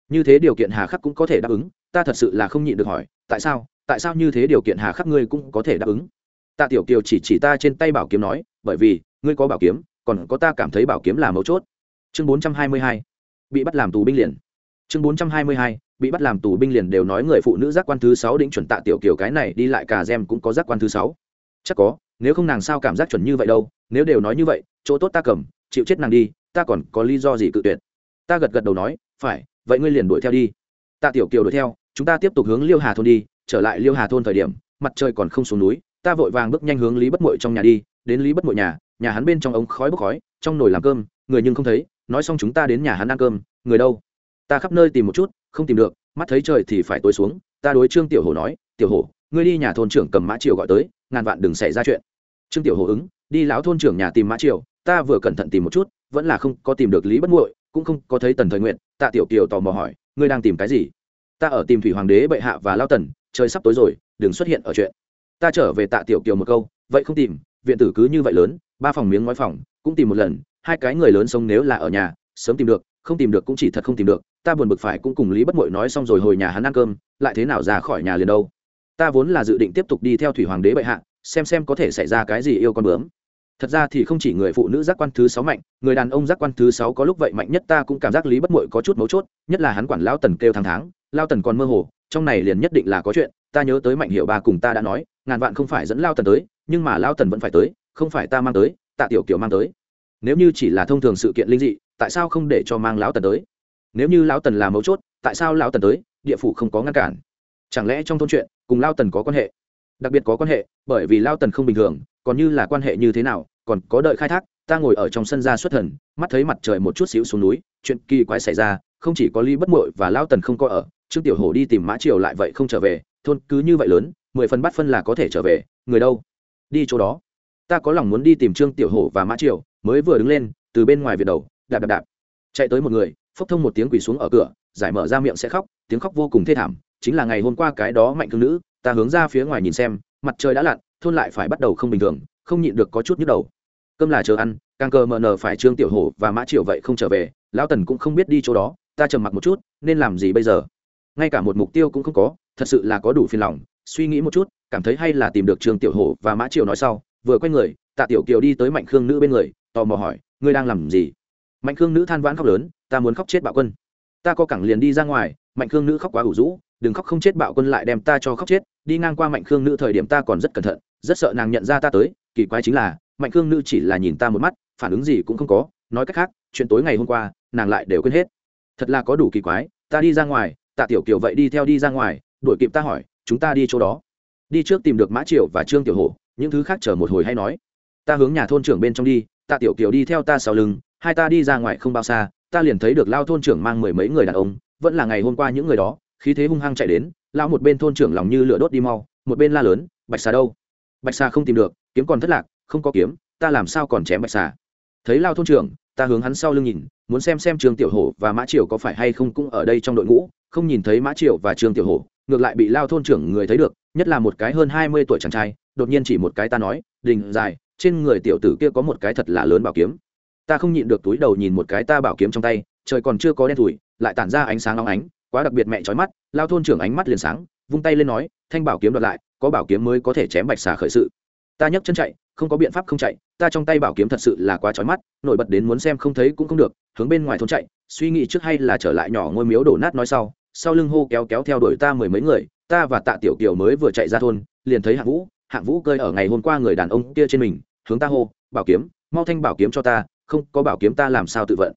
Như thế điều kiện hà khắc cũng có thể đáp ứng, ta thật sự là không nhịn được hỏi, tại sao? Tại sao như thế điều kiện hà khắc ngươi cũng có thể đáp ứng? Tạ tiểu kiều chỉ chỉ ta trên tay bảo kiếm nói, bởi vì, ngươi có bảo kiếm, còn có ta cảm thấy bảo kiếm là mấu chốt. Chương bốn trăm hai mươi hai. Bị bắt làm tù binh liền. Chương bốn trăm hai mươi hai bị bắt làm tù binh liền đều nói người phụ nữ giác quan thứ sáu đỉnh chuẩn tạ tiểu kiểu cái này đi lại cả gem cũng có giác quan thứ sáu. Chắc có, nếu không nàng sao cảm giác chuẩn như vậy đâu, nếu đều nói như vậy, chỗ tốt ta cầm, chịu chết nàng đi, ta còn có lý do gì cự tuyệt. Ta gật gật đầu nói, phải, vậy ngươi liền đuổi theo đi. Tạ tiểu kiều đuổi theo, chúng ta tiếp tục hướng liêu hà thôn đi, trở lại liêu hà thôn thời điểm, mặt trời còn không xuống núi, ta vội vàng bước nhanh hướng lý bất mội trong nhà đi, đến lý bất mội nhà nhà hắn bên trong ống khói bốc khói, trong nồi làm cơm, người nhưng không thấy, nói xong chúng ta đến nhà hắn ăn cơm, người đâu? Ta khắp nơi tìm một chút không tìm được, mắt thấy trời thì phải tối xuống, ta đối trương tiểu hồ nói, tiểu hồ ngươi đi nhà thôn trưởng cầm mã triều gọi tới, ngàn vạn đừng xảy ra chuyện. Trương tiểu hồ ứng, đi lão thôn trưởng nhà tìm mã triều, ta vừa cẩn thận tìm một chút, vẫn là không có tìm được lý bất muội, cũng không có thấy tần thời nguyện tạ tiểu kiều tò mò hỏi, ngươi đang tìm cái gì? Ta ở tìm thủy hoàng đế, bệ hạ và lao tần, trời sắp tối rồi, đừng xuất hiện ở chuyện. Ta trở về tạ tiểu kiều một câu, vậy không tìm, viện tử cứ như vậy lớn, ba phòng miếng ngói phòng, cũng tìm một lần, hai cái người lớn sống nếu là ở nhà, sớm tìm được không tìm được cũng chỉ thật không tìm được, ta buồn bực phải cũng cùng lý bất mội nói xong rồi hồi nhà hắn ăn cơm, lại thế nào ra khỏi nhà liền đâu. Ta vốn là dự định tiếp tục đi theo thủy hoàng đế bệ hạ, xem xem có thể xảy ra cái gì yêu con bướm. Thật ra thì không chỉ người phụ nữ giác quan thứ sáu mạnh, người đàn ông giác quan thứ sáu có lúc vậy mạnh nhất ta cũng cảm giác lý bất mội có chút mấu chốt, nhất là hắn quản lao tần kêu tháng tháng, lao tần còn mơ hồ, trong này liền nhất định là có chuyện, ta nhớ tới mạnh hiệu bà cùng ta đã nói, ngàn vạn không phải dẫn lao tần tới, nhưng mà lao tần vẫn phải tới, không phải ta mang tới, tạ tiểu kiểu mang tới. Nếu như chỉ là thông thường sự kiện linh dị tại sao không để cho mang lão tần tới? Nếu như lão tần là mấu chốt, tại sao lão tần tới, địa phủ không có ngăn cản? Chẳng lẽ trong thôn chuyện, cùng lao tần có quan hệ? Đặc biệt có quan hệ, bởi vì lao tần không bình thường, còn như là quan hệ như thế nào, còn có đợi khai thác, ta ngồi ở trong sân ra xuất thần, mắt thấy mặt trời một chút xíu xuống núi, chuyện kỳ quái xảy ra, không chỉ có ly bất muội và lao tần không có ở, trương tiểu hổ đi tìm mã triều lại vậy không trở về, thôn cứ như vậy lớn, mười phần bắt phân là có thể trở về, người đâu? Đi chỗ đó. Ta có lòng muốn đi tìm trương tiểu hổ và mã triều, mới vừa đứng lên, từ bên ngoài việt đầu đạp đạp đạp. Chạy tới một người, phốc thông một tiếng quỳ xuống ở cửa, giải mở ra miệng sẽ khóc, tiếng khóc vô cùng thê thảm, chính là ngày hôm qua cái đó mạnh cương nữ, ta hướng ra phía ngoài nhìn xem, mặt trời đã lặn, thôn lại phải bắt đầu không bình thường, không nhịn được có chút nhức đầu. Cơm là chờ ăn, càng cờ mờ nờ phải trương tiểu hổ và mã triệu vậy không trở về, lão tần cũng không biết đi chỗ đó, ta trầm mặc một chút, nên làm gì bây giờ? Ngay cả một mục tiêu cũng không có, thật sự là có đủ phiền lòng, suy nghĩ một chút, cảm thấy hay là tìm được trương tiểu hổ và mã triệu nói sau, vừa quay người, tạ tiểu kiều đi tới mạnh khương nữ bên người, tò mò hỏi, ngươi đang làm gì? Mạnh khương nữ than vãn khóc lớn, ta muốn khóc chết bạo quân. Ta có cẳng liền đi ra ngoài, mạnh khương nữ khóc quá ủ rũ, đừng khóc không chết bạo quân lại đem ta cho khóc chết, đi ngang qua mạnh khương nữ thời điểm ta còn rất cẩn thận, rất sợ nàng nhận ra ta tới, kỳ quái chính là, mạnh khương nữ chỉ là nhìn ta một mắt, phản ứng gì cũng không có, nói cách khác, chuyện tối ngày hôm qua, nàng lại đều quên hết. Thật là có đủ kỳ quái, ta đi ra ngoài, tạ tiểu kiều vậy đi theo đi ra ngoài, đuổi kịp ta hỏi, chúng ta đi chỗ đó? Đi trước tìm được mã triều và trương tiểu hổ, những thứ khác chờ một hồi hay nói. Ta hướng nhà thôn trưởng bên trong đi, tạ tiểu kiều đi theo ta sau lưng hai ta đi ra ngoài không bao xa, ta liền thấy được lao thôn trưởng mang mười mấy người đàn ông, vẫn là ngày hôm qua những người đó, khí thế hung hăng chạy đến lao một bên thôn trưởng lòng như lửa đốt đi mau, một bên la lớn, bạch xà đâu? Bạch xà không tìm được, kiếm còn thất lạc, không có kiếm, ta làm sao còn chém bạch xà? Thấy lao thôn trưởng, ta hướng hắn sau lưng nhìn, muốn xem xem trường tiểu hổ và mã triều có phải hay không cũng ở đây trong đội ngũ, không nhìn thấy mã triều và trường tiểu hổ, ngược lại bị lao thôn trưởng người thấy được, nhất là một cái hơn hai mươi tuổi chàng trai, đột nhiên chỉ một cái ta nói, đình dài, trên người tiểu tử kia có một cái thật là lớn bảo kiếm ta không nhịn được túi đầu nhìn một cái ta bảo kiếm trong tay, trời còn chưa có đen thủi, lại tản ra ánh sáng long ánh, quá đặc biệt mẹ trói mắt, lao thôn trưởng ánh mắt liền sáng, vung tay lên nói, thanh bảo kiếm đoạt lại, có bảo kiếm mới có thể chém bạch xà khởi sự. Ta nhấc chân chạy, không có biện pháp không chạy, ta trong tay bảo kiếm thật sự là quá trói mắt, nổi bật đến muốn xem không thấy cũng không được, hướng bên ngoài thôn chạy, suy nghĩ trước hay là trở lại nhỏ ngôi miếu đổ nát nói sau sau lưng hô kéo kéo theo đuổi ta mười mấy người, ta và tạ tiểu kiều mới vừa chạy ra thôn, liền thấy hạng vũ hạng vũ cơi ở ngày hôm qua người đàn ông kia trên mình, hướng ta hô, bảo kiếm, mau thanh bảo kiếm cho ta không có bảo kiếm ta làm sao tự vận.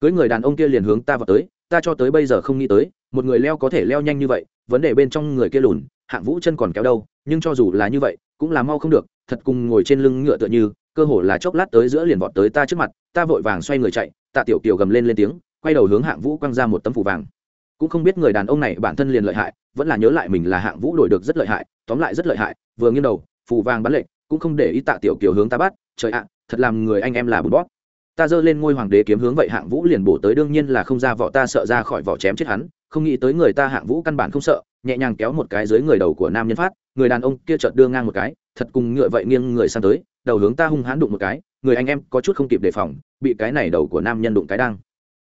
Cưới người đàn ông kia liền hướng ta vào tới, ta cho tới bây giờ không nghĩ tới, một người leo có thể leo nhanh như vậy, vấn đề bên trong người kia lùn, hạng vũ chân còn kéo đâu, nhưng cho dù là như vậy, cũng là mau không được, thật cùng ngồi trên lưng ngựa tựa như, cơ hồ là chốc lát tới giữa liền vọt tới ta trước mặt, ta vội vàng xoay người chạy, tạ tiểu kiều gầm lên lên tiếng, quay đầu hướng hạng vũ quăng ra một tấm phủ vàng. Cũng không biết người đàn ông này bản thân liền lợi hại, vẫn là nhớ lại mình là hạng vũ đổi được rất lợi hại, tóm lại rất lợi hại, vừa nghiêng đầu, phù vàng bắn lệnh cũng không để ý tạ tiểu kiều hướng ta bắt, trời ạ, thật làm người anh em là bùn bóp ta giơ lên ngôi hoàng đế kiếm hướng vậy hạng vũ liền bổ tới, đương nhiên là không ra vỏ, ta sợ ra khỏi vỏ chém chết hắn không nghĩ tới người ta hạng vũ căn bản không sợ, nhẹ nhàng kéo một cái dưới người đầu của nam nhân phát, người đàn ông kia chợt đưa ngang một cái, thật cùng ngựa vậy nghiêng người sang tới, đầu hướng ta hung hãn đụng một cái, người anh em có chút không kịp đề phòng, bị cái này đầu của nam nhân đụng cái đang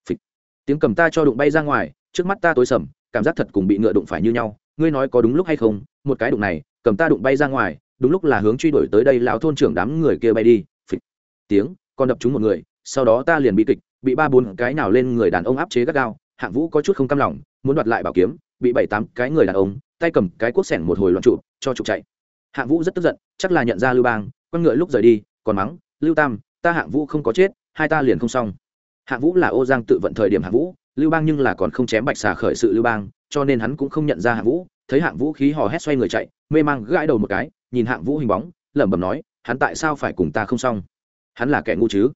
Phịch. tiếng cầm ta cho đụng bay ra ngoài, trước mắt ta tối sầm, cảm giác thật cùng bị ngựa đụng phải như nhau, ngươi nói có đúng lúc hay không, một cái đụng này, cầm ta đụng bay ra ngoài, đúng lúc là hướng truy đuổi tới đây lão thôn trưởng đám người kia bay đi Phịch. tiếng, còn đập trúng một người sau đó ta liền bị kịch, bị ba bốn cái nào lên người đàn ông áp chế gắt gao, hạng vũ có chút không cam lòng, muốn đoạt lại bảo kiếm, bị bảy tám cái người đàn ông, tay cầm cái cuốc sẻng một hồi loạn trụ, cho trục chạy. Hạng vũ rất tức giận, chắc là nhận ra lưu bang con ngựa lúc rời đi, còn mắng, lưu tam, ta hạng vũ không có chết, hai ta liền không xong. Hạng vũ là ô giang tự vận thời điểm hạng vũ, lưu bang nhưng là còn không chém bạch xà khởi sự lưu bang, cho nên hắn cũng không nhận ra hạng vũ, thấy hạng vũ khí hò hét xoay người chạy, mê mang gãi đầu một cái, nhìn hạng vũ hình bóng, lẩm bẩm nói, hắn tại sao phải cùng ta không xong? Hắn là kẻ ngu chứ?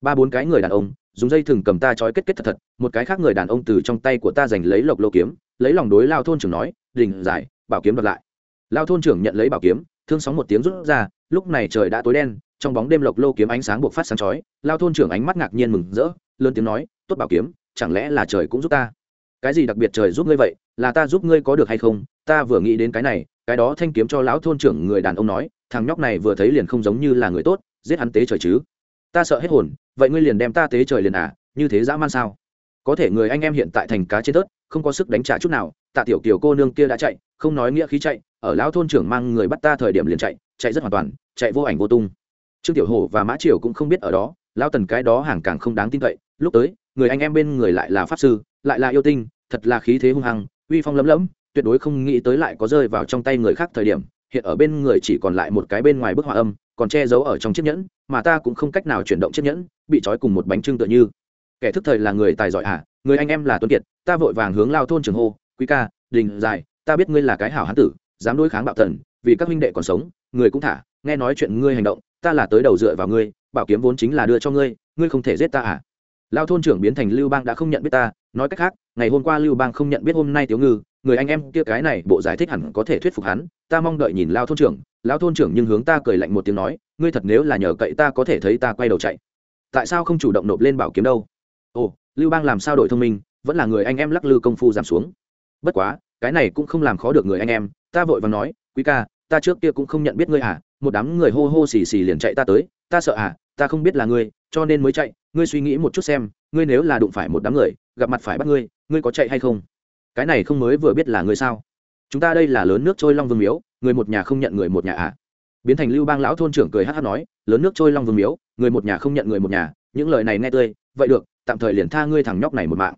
Ba bốn cái người đàn ông, dùng dây thừng cầm ta trói kết kết thật thật, một cái khác người đàn ông từ trong tay của ta giành lấy lộc lô kiếm, lấy lòng đối lao thôn trưởng nói, đình, giải, bảo kiếm đoạt lại. Lao thôn trưởng nhận lấy bảo kiếm, thương sóng một tiếng rút ra, lúc này trời đã tối đen, trong bóng đêm lộc lô kiếm ánh sáng buộc phát sáng chói, lao thôn trưởng ánh mắt ngạc nhiên mừng rỡ, lớn tiếng nói, tốt bảo kiếm, chẳng lẽ là trời cũng giúp ta? Cái gì đặc biệt trời giúp ngươi vậy? Là ta giúp ngươi có được hay không? Ta vừa nghĩ đến cái này, cái đó thanh kiếm cho lão thôn trưởng người đàn ông nói, thằng nhóc này vừa thấy liền không giống như là người tốt, giết hắn tế trời chứ ta sợ hết hồn, vậy ngươi liền đem ta tế trời liền à như thế dã man sao? Có thể người anh em hiện tại thành cá trên tớt không có sức đánh trả chút nào, tạ tiểu kiều cô nương kia đã chạy, không nói nghĩa khí chạy, ở lão thôn trưởng mang người bắt ta thời điểm liền chạy chạy rất hoàn toàn, chạy vô ảnh vô tung. Trương tiểu hổ và mã triều cũng không biết ở đó, lão tần cái đó hàng càng không đáng tin cậy, lúc tới, người anh em bên người lại là pháp sư, lại là yêu tinh, thật là khí thế hung hăng, uy phong lấm lấm, tuyệt đối không nghĩ tới lại có rơi vào trong tay người khác thời điểm, hiện ở bên người chỉ còn lại một cái bên ngoài bức họa âm còn che giấu ở trong chiếc nhẫn, mà ta cũng không cách nào chuyển động chiếc nhẫn, bị trói cùng một bánh trưng tựa như. Kẻ thức thời là người tài giỏi à người anh em là tuấn kiệt, ta vội vàng hướng lao thôn trường hô, quý ca, đình dài, ta biết ngươi là cái hảo hán tử, dám đối kháng bạo thần, vì các huynh đệ còn sống, người cũng thả, nghe nói chuyện ngươi hành động, ta là tới đầu dựa vào ngươi, bảo kiếm vốn chính là đưa cho ngươi ngươi không thể giết ta à? Lao thôn trưởng biến thành lưu bang đã không nhận biết ta, nói cách khác, ngày hôm qua lưu bang không nhận biết hôm nay tiểu ngư, người anh em kia cái này bộ giải thích hẳn có thể thuyết phục hắn, ta mong đợi nhìn lao thôn trưởng lão thôn trưởng nhưng hướng ta cười lạnh một tiếng nói, ngươi thật nếu là nhờ cậy ta có thể thấy ta quay đầu chạy. Tại sao không chủ động nộp lên bảo kiếm đâu? Ồ, lưu bang làm sao đổi thông minh, vẫn là người anh em lắc lư công phu giảm xuống. Bất quá, cái này cũng không làm khó được người anh em, ta vội và nói, quý ca, ta trước kia cũng không nhận biết ngươi à một đám người hô hô xì xì liền chạy ta tới, ta sợ à ta không biết là ngươi, cho nên mới chạy, ngươi suy nghĩ một chút xem, ngươi nếu là đụng phải một đám người, gặp mặt phải bắt ngươi ngươi có chạy hay không? Cái này không mới vừa biết là ngươi sao? Chúng ta đây là lớn nước trôi long vương miếu người một nhà không nhận người một nhà à? Biến thành lưu bang lão thôn trưởng cười hát hát nói, lớn nước trôi long vương miếu, người một nhà không nhận người một nhà, những lời này nghe tươi, vậy được, tạm thời liền tha ngươi thằng nhóc này một mạng.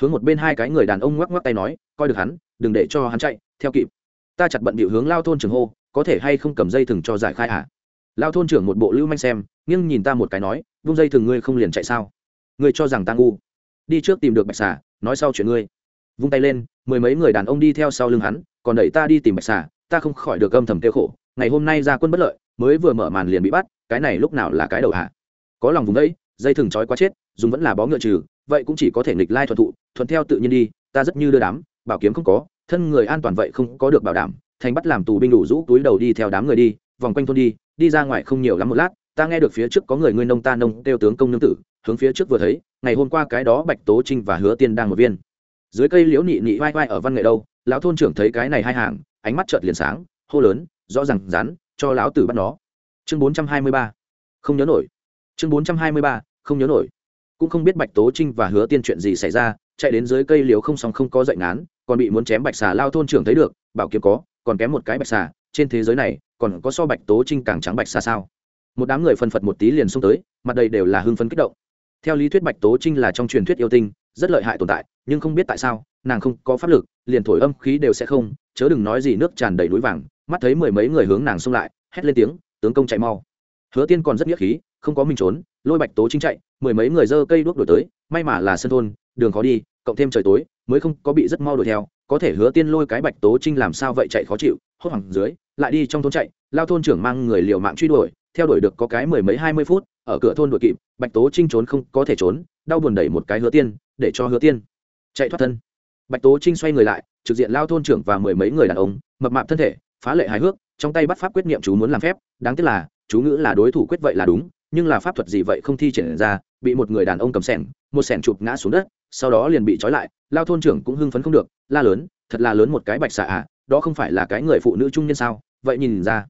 Hướng một bên hai cái người đàn ông ngoắc ngoắc tay nói, coi được hắn, đừng để cho hắn chạy, theo kịp. Ta chặt bận bịu hướng lao thôn trưởng hô, có thể hay không cầm dây thừng cho giải khai ạ à? lao thôn trưởng một bộ lưu manh xem, nghiêng nhìn ta một cái nói, vung dây thừng ngươi không liền chạy sao? Ngươi cho rằng ta ngu. Đi trước tìm được bạch xà, nói sau chuyện ngươi. Vung tay lên, mười mấy người đàn ông đi theo sau lưng hắn, còn đẩy ta đi tìm bạch xà ta không khỏi được âm thầm tiêu khổ, ngày hôm nay ra quân bất lợi, mới vừa mở màn liền bị bắt, cái này lúc nào là cái đầu hạ? Có lòng vùng đấy, dây thừng trói quá chết, dùng vẫn là bó ngựa trừ, vậy cũng chỉ có thể nghịch lai thuận thụ, thuận theo tự nhiên đi, ta rất như đưa đám, bảo kiếm không có, thân người an toàn vậy không có được bảo đảm, thành bắt làm tù binh đủ rũ túi đầu đi theo đám người đi, vòng quanh thôn đi đi ra ngoài không nhiều lắm một lát, ta nghe được phía trước có người ngươi nông ta nông kêu tướng công nương tử, hướng phía trước vừa thấy, ngày hôm qua cái đó bạch tố trinh và hứa tiên đang một viên. Dưới cây liễu nị nị vai vai ở văn nghệ đâu, lão thôn trưởng thấy cái này hai hàng ánh mắt chợt liền sáng, hô lớn, rõ ràng rắn cho lão tử bắt nó. Chương bốn trăm hai mươi ba. Không nhớ nổi. Chương bốn trăm hai mươi ba, không nhớ nổi. Cũng không biết bạch tố trinh và hứa tiên chuyện gì xảy ra, chạy đến dưới cây liều không song không có dậy ngán, còn bị muốn chém bạch xà lao thôn trưởng thấy được, bảo kiếm có, còn kém một cái bạch xà, trên thế giới này, còn có so bạch tố trinh càng trắng bạch xà sao? Một đám người phân phật một tí liền xông tới, mặt đầy đều là hưng phấn kích động. Theo lý thuyết bạch tố trinh là trong truyền thuyết yêu tinh, rất lợi hại tồn tại nhưng không biết tại sao, nàng không có pháp lực, liền thổi âm khí đều sẽ không, chớ đừng nói gì nước tràn đầy núi vàng, mắt thấy mười mấy người hướng nàng xông lại, hét lên tiếng, tướng công chạy mau. Hứa tiên còn rất nghĩa khí, không có mình trốn, lôi bạch tố chính chạy, mười mấy người dơ cây đuốc đổi tới, may mà là sân thôn, đường khó đi, cộng thêm trời tối, mới không có bị rất mau đuổi theo, có thể hứa tiên lôi cái bạch tố trinh làm sao vậy chạy khó chịu, hốt hoảng dưới, lại đi trong thôn chạy, lao thôn trưởng mang người liều mạng truy đuổi, theo đuổi được có cái mười mấy hai mươi phút, ở cửa thôn đuổi kịp, bạch tố trinh trốn không có thể trốn, đau buồn đẩy một cái hứa tiên, để cho hứa tiên chạy thoát thân. Bạch tố trinh xoay người lại, trực diện lao thôn trưởng và mười mấy người đàn ông, mập mạp thân thể, phá lệ hài hước, trong tay bắt pháp quyết niệm chú muốn làm phép, đáng tiếc là, chú ngữ là đối thủ quyết vậy là đúng, nhưng là pháp thuật gì vậy không thi triển ra, bị một người đàn ông cầm sẻng, một sẻng chụp ngã xuống đất, sau đó liền bị trói lại, lao thôn trưởng cũng hưng phấn không được, la lớn, thật là lớn một cái bạch xà à đó không phải là cái người phụ nữ trung niên sao, vậy nhìn ra,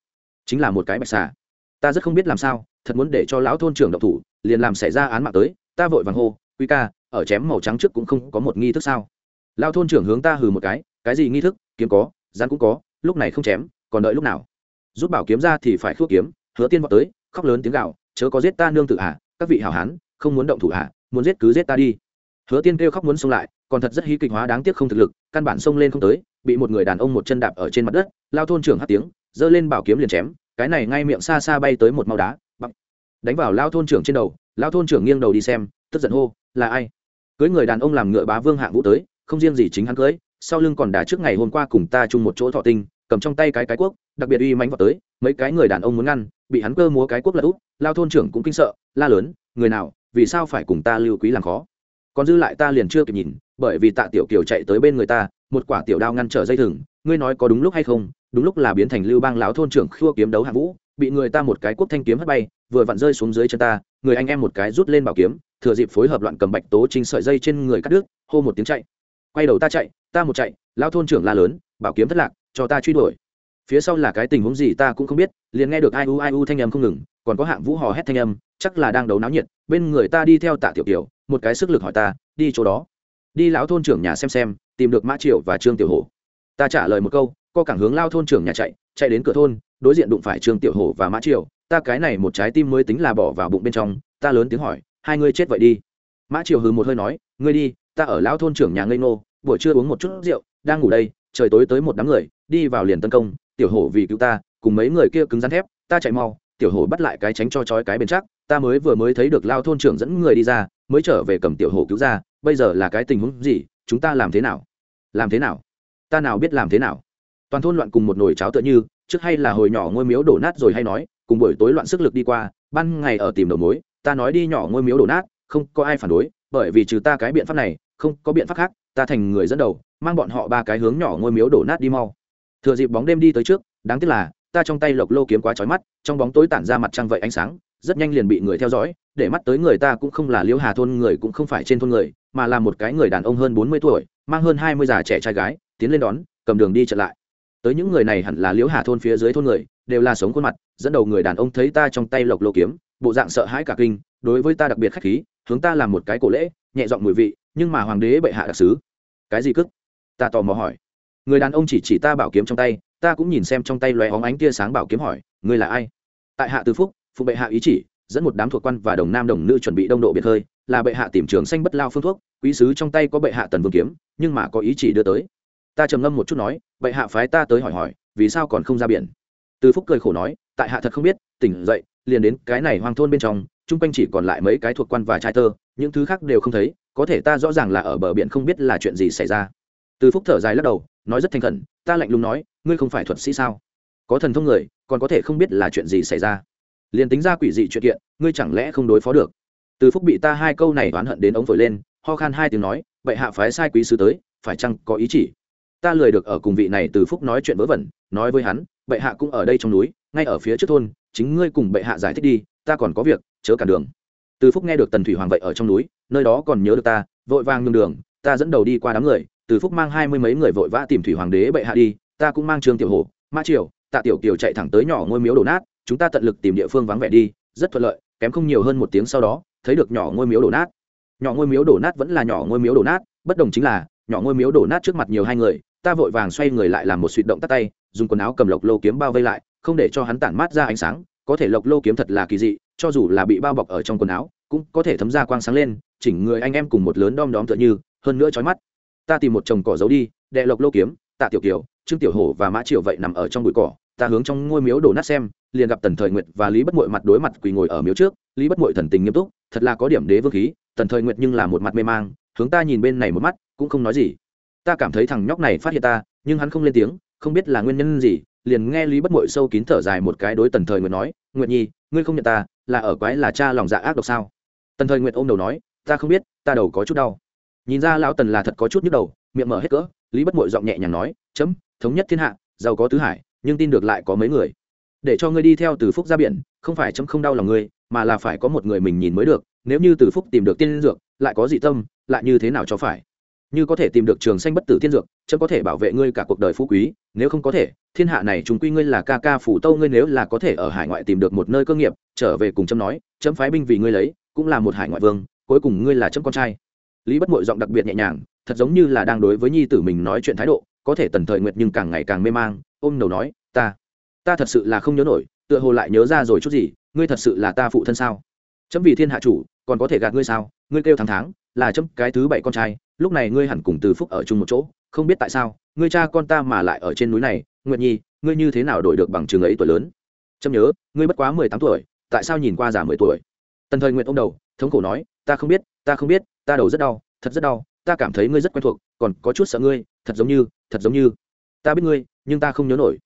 chính là một cái bạch xà. Ta rất không biết làm sao, thật muốn để cho lão thôn trưởng độc thủ, liền làm xảy ra án mạng tới, ta vội vàng hô quy ca, ở chém màu trắng trước cũng không có một nghi thức sao? Lao thôn trưởng hướng ta hừ một cái cái gì nghi thức? Kiếm có, rắn cũng có, lúc này không chém, còn đợi lúc nào? Rút bảo kiếm ra thì phải khước kiếm, hứa tiên vọt tới, khóc lớn tiếng gạo chớ có giết ta nương tự hạ các vị hảo hán, không muốn động thủ hạ muốn giết cứ giết ta đi. Hứa tiên kêu khóc muốn xông lại, còn thật rất hí kịch hóa đáng tiếc không thực lực, căn bản xông lên không tới, bị một người đàn ông một chân đạp ở trên mặt đất, lao thôn trưởng hát tiếng, giơ lên bảo kiếm liền chém, cái này ngay miệng xa xa bay tới một mau đá bắp đánh vào lao thôn trưởng trên đầu, lao thôn trưởng nghiêng đầu đi xem, tức giận hô là ai? Cưới người đàn ông làm ngựa bá vương hạng vũ tới, không riêng gì chính hắn cưới, sau lưng còn đá trước ngày hôm qua cùng ta chung một chỗ thọ tinh, cầm trong tay cái cái quốc, đặc biệt uy mánh vào tới, mấy cái người đàn ông muốn ngăn, bị hắn cơ múa cái quốc lật úp lao thôn trưởng cũng kinh sợ, la lớn, người nào, vì sao phải cùng ta lưu quý làm khó? Còn dư lại ta liền chưa kịp nhìn, bởi vì tạ tiểu kiều chạy tới bên người ta, một quả tiểu đao ngăn trở dây thừng, ngươi nói có đúng lúc hay không? Đúng lúc là biến thành lưu bang lão thôn trưởng khua kiếm đấu hạ vũ, bị người ta một cái quốc thanh kiếm hất bay, vừa vặn rơi xuống dưới chân ta người anh em một cái rút lên bảo kiếm, thừa dịp phối hợp loạn cầm bạch tố trinh sợi dây trên người cắt đứt, hô một tiếng chạy. Quay đầu ta chạy, ta một chạy lao thôn trưởng la lớn, bảo kiếm thất lạc, cho ta truy đuổi. Phía sau là cái tình huống gì ta cũng không biết, liền nghe được ai u ai u thanh âm không ngừng, còn có hạng vũ hò hét thanh âm, chắc là đang đấu náo nhiệt, bên người ta đi theo tạ tiểu tiểu một cái sức lực hỏi ta, đi chỗ đó. Đi lão thôn trưởng nhà xem xem, tìm được mã triệu và trương tiểu hổ. Ta trả lời một câu, co cảng hướng lao thôn trưởng nhà chạy chạy đến cửa thôn, đối diện đụng phải trương tiểu hổ và mã triều ta cái này một trái tim mới tính là bỏ vào bụng bên trong, ta lớn tiếng hỏi, hai ngươi chết vậy đi. Mã triều hừ một hơi nói, ngươi đi, ta ở lão thôn trưởng nhà ngây ngô, buổi trưa uống một chút rượu, đang ngủ đây, trời tối tới một đám người, đi vào liền tấn công, tiểu hổ vì cứu ta, cùng mấy người kia cứng rắn thép, ta chạy mau, tiểu hổ bắt lại cái tránh cho trói cái bền chắc, ta mới vừa mới thấy được lao thôn trưởng dẫn người đi ra, mới trở về cầm tiểu hổ cứu ra, bây giờ là cái tình huống gì, chúng ta làm thế nào? Làm thế nào? Ta nào biết làm thế nào? Toàn thôn loạn cùng một nồi cháo tựa như, trước hay là hồi nhỏ ngôi miếu đổ nát rồi hay nói cùng buổi tối loạn sức lực đi qua, ban ngày ở tìm đầu mối, ta nói đi nhỏ ngôi miếu đổ nát, không có ai phản đối, bởi vì trừ ta cái biện pháp này, không có biện pháp khác, ta thành người dẫn đầu, mang bọn họ ba cái hướng nhỏ ngôi miếu đổ nát đi mau. Thừa dịp bóng đêm đi tới trước, đáng tiếc là, ta trong tay lộc lô kiếm quá trói mắt, trong bóng tối tản ra mặt trăng vậy ánh sáng, rất nhanh liền bị người theo dõi, để mắt tới người ta cũng không là liễu hà thôn người cũng không phải trên thôn người, mà là một cái người đàn ông hơn bốn mươi tuổi, mang hơn hai mươi già trẻ trai gái, tiến lên đón, cầm đường đi trở lại tới những người này hẳn là liễu hà thôn phía dưới thôn người, đều là sống khuôn mặt, dẫn đầu người đàn ông thấy ta trong tay lộc lô kiếm, bộ dạng sợ hãi cả kinh, đối với ta đặc biệt khách khí, hướng ta làm một cái cổ lễ, nhẹ giọng mùi vị, nhưng mà hoàng đế bệ hạ đặc sứ. Cái gì cức? Ta tò mò hỏi. Người đàn ông chỉ chỉ ta bảo kiếm trong tay, ta cũng nhìn xem trong tay loé óng ánh tia sáng bảo kiếm hỏi, ngươi là ai? Tại hạ tư phúc, phụ bệ hạ ý chỉ, dẫn một đám thuộc quan và đồng nam đồng nữ chuẩn bị đông độ biệt hơi, là bệ hạ tìm trường xanh bất lao phương thuốc, quý sứ trong tay có bệ hạ tần vương kiếm, nhưng mà có ý chỉ đưa tới ta trầm ngâm một chút nói, vậy hạ phái ta tới hỏi hỏi, vì sao còn không ra biển? Từ phúc cười khổ nói, tại hạ thật không biết, tỉnh dậy, liền đến cái này hoang thôn bên trong, chung quanh chỉ còn lại mấy cái thuộc quan và trai tơ, những thứ khác đều không thấy, có thể ta rõ ràng là ở bờ biển không biết là chuyện gì xảy ra. Từ phúc thở dài lắc đầu, nói rất thành khẩn, ta lạnh lùng nói, ngươi không phải thuật sĩ sao? Có thần thông người, còn có thể không biết là chuyện gì xảy ra. Liền tính ra quỷ dị chuyện kiện, ngươi chẳng lẽ không đối phó được? Từ phúc bị ta hai câu này oán hận đến ống phổi lên, ho khan hai tiếng nói, vậy hạ phái sai quý sứ tới, phải chăng có ý chỉ? Ta lười được ở cùng vị này từ phúc nói chuyện vớ vẩn, nói với hắn, bệ hạ cũng ở đây trong núi, ngay ở phía trước thôn, chính ngươi cùng bệ hạ giải thích đi, ta còn có việc, chớ cả đường. Từ phúc nghe được tần thủy hoàng vậy ở trong núi, nơi đó còn nhớ được ta, vội vàng nhường đường, ta dẫn đầu đi qua đám người, từ phúc mang hai mươi mấy người vội vã tìm thủy hoàng đế bệ hạ đi, ta cũng mang trương tiểu hồ ma triều, tạ tiểu kiều chạy thẳng tới nhỏ ngôi miếu đổ nát, chúng ta tận lực tìm địa phương vắng vẻ đi, rất thuận lợi, kém không nhiều hơn một tiếng sau đó, thấy được nhỏ ngôi miếu đổ nát. Nhỏ ngôi miếu đổ nát vẫn là nhỏ ngôi miếu đổ nát, bất đồng chính là, nhỏ ngôi miếu đổ nát trước mặt nhiều hai người ta vội vàng xoay người lại làm một suy động tắt tay, dùng quần áo cầm lộc lô kiếm bao vây lại, không để cho hắn tản mát ra ánh sáng. Có thể lộc lô kiếm thật là kỳ dị, cho dù là bị bao bọc ở trong quần áo, cũng có thể thấm ra quang sáng lên, chỉnh người anh em cùng một lớn đom đóm tựa như, hơn nữa trói mắt. Ta tìm một chồng cỏ giấu đi, đệ lộc lô kiếm, tạ tiểu kiều, trương tiểu hổ và mã triều vậy nằm ở trong bụi cỏ, ta hướng trong ngôi miếu đổ nát xem, liền gặp tần thời nguyệt và lý bất mội mặt đối mặt quỳ ngồi ở miếu trước, lý bất mội thần tình nghiêm túc, thật là có điểm đế vương khí, tần thời nguyệt nhưng là một mặt mê mang, hướng ta nhìn bên này một mắt, cũng không nói gì ta cảm thấy thằng nhóc này phát hiện ta, nhưng hắn không lên tiếng, không biết là nguyên nhân gì, liền nghe lý bất mội sâu kín thở dài một cái đối tần thời nguyệt nói, nguyệt nhi, ngươi không nhận ta, là ở quái là cha lòng dạ ác độc sao? Tần thời nguyệt ôm đầu nói, ta không biết, ta đầu có chút đau. Nhìn ra lão tần là thật có chút nhức đầu, miệng mở hết cỡ, lý bất mội giọng nhẹ nhàng nói, chấm, thống nhất thiên hạ, giàu có tứ hải, nhưng tin được lại có mấy người. Để cho ngươi đi theo từ phúc ra biển, không phải chấm không đau lòng ngươi, mà là phải có một người mình nhìn mới được, nếu như từ phúc tìm được tiên dược, lại có dị tâm, lại như thế nào cho phải? Như có thể tìm được trường sanh bất tử thiên dược, chấm có thể bảo vệ ngươi cả cuộc đời phú quý. Nếu không có thể, thiên hạ này chúng quy ngươi là ca ca phủ tâu ngươi nếu là có thể ở hải ngoại tìm được một nơi cơ nghiệp, trở về cùng chấm nói, chấm phái binh vì ngươi lấy, cũng là một hải ngoại vương, cuối cùng ngươi là chấm con trai. Lý bất mội giọng đặc biệt nhẹ nhàng, thật giống như là đang đối với nhi tử mình nói chuyện thái độ, có thể tần thời nguyệt nhưng càng ngày càng mê mang, ôm đầu nói, ta ta thật sự là không nhớ nổi, tựa hồ lại nhớ ra rồi chút gì, ngươi thật sự là ta phụ thân sao? Chấm vì thiên hạ chủ, còn có thể gạt ngươi sao? Ngươi kêu tháng tháng là chấm cái thứ bảy con trai, lúc này ngươi hẳn cùng từ phúc ở chung một chỗ, không biết tại sao, ngươi cha con ta mà lại ở trên núi này, nguyệt nhi, ngươi như thế nào đổi được bằng trường ấy tuổi lớn? Trâm nhớ, ngươi bất quá mười tám tuổi, tại sao nhìn qua già mười tuổi? Tần thời nguyện ông đầu, thống khổ nói, ta không biết, ta không biết, ta đầu rất đau, thật rất đau, ta cảm thấy ngươi rất quen thuộc, còn có chút sợ ngươi, thật giống như, thật giống như. Ta biết ngươi, nhưng ta không nhớ nổi.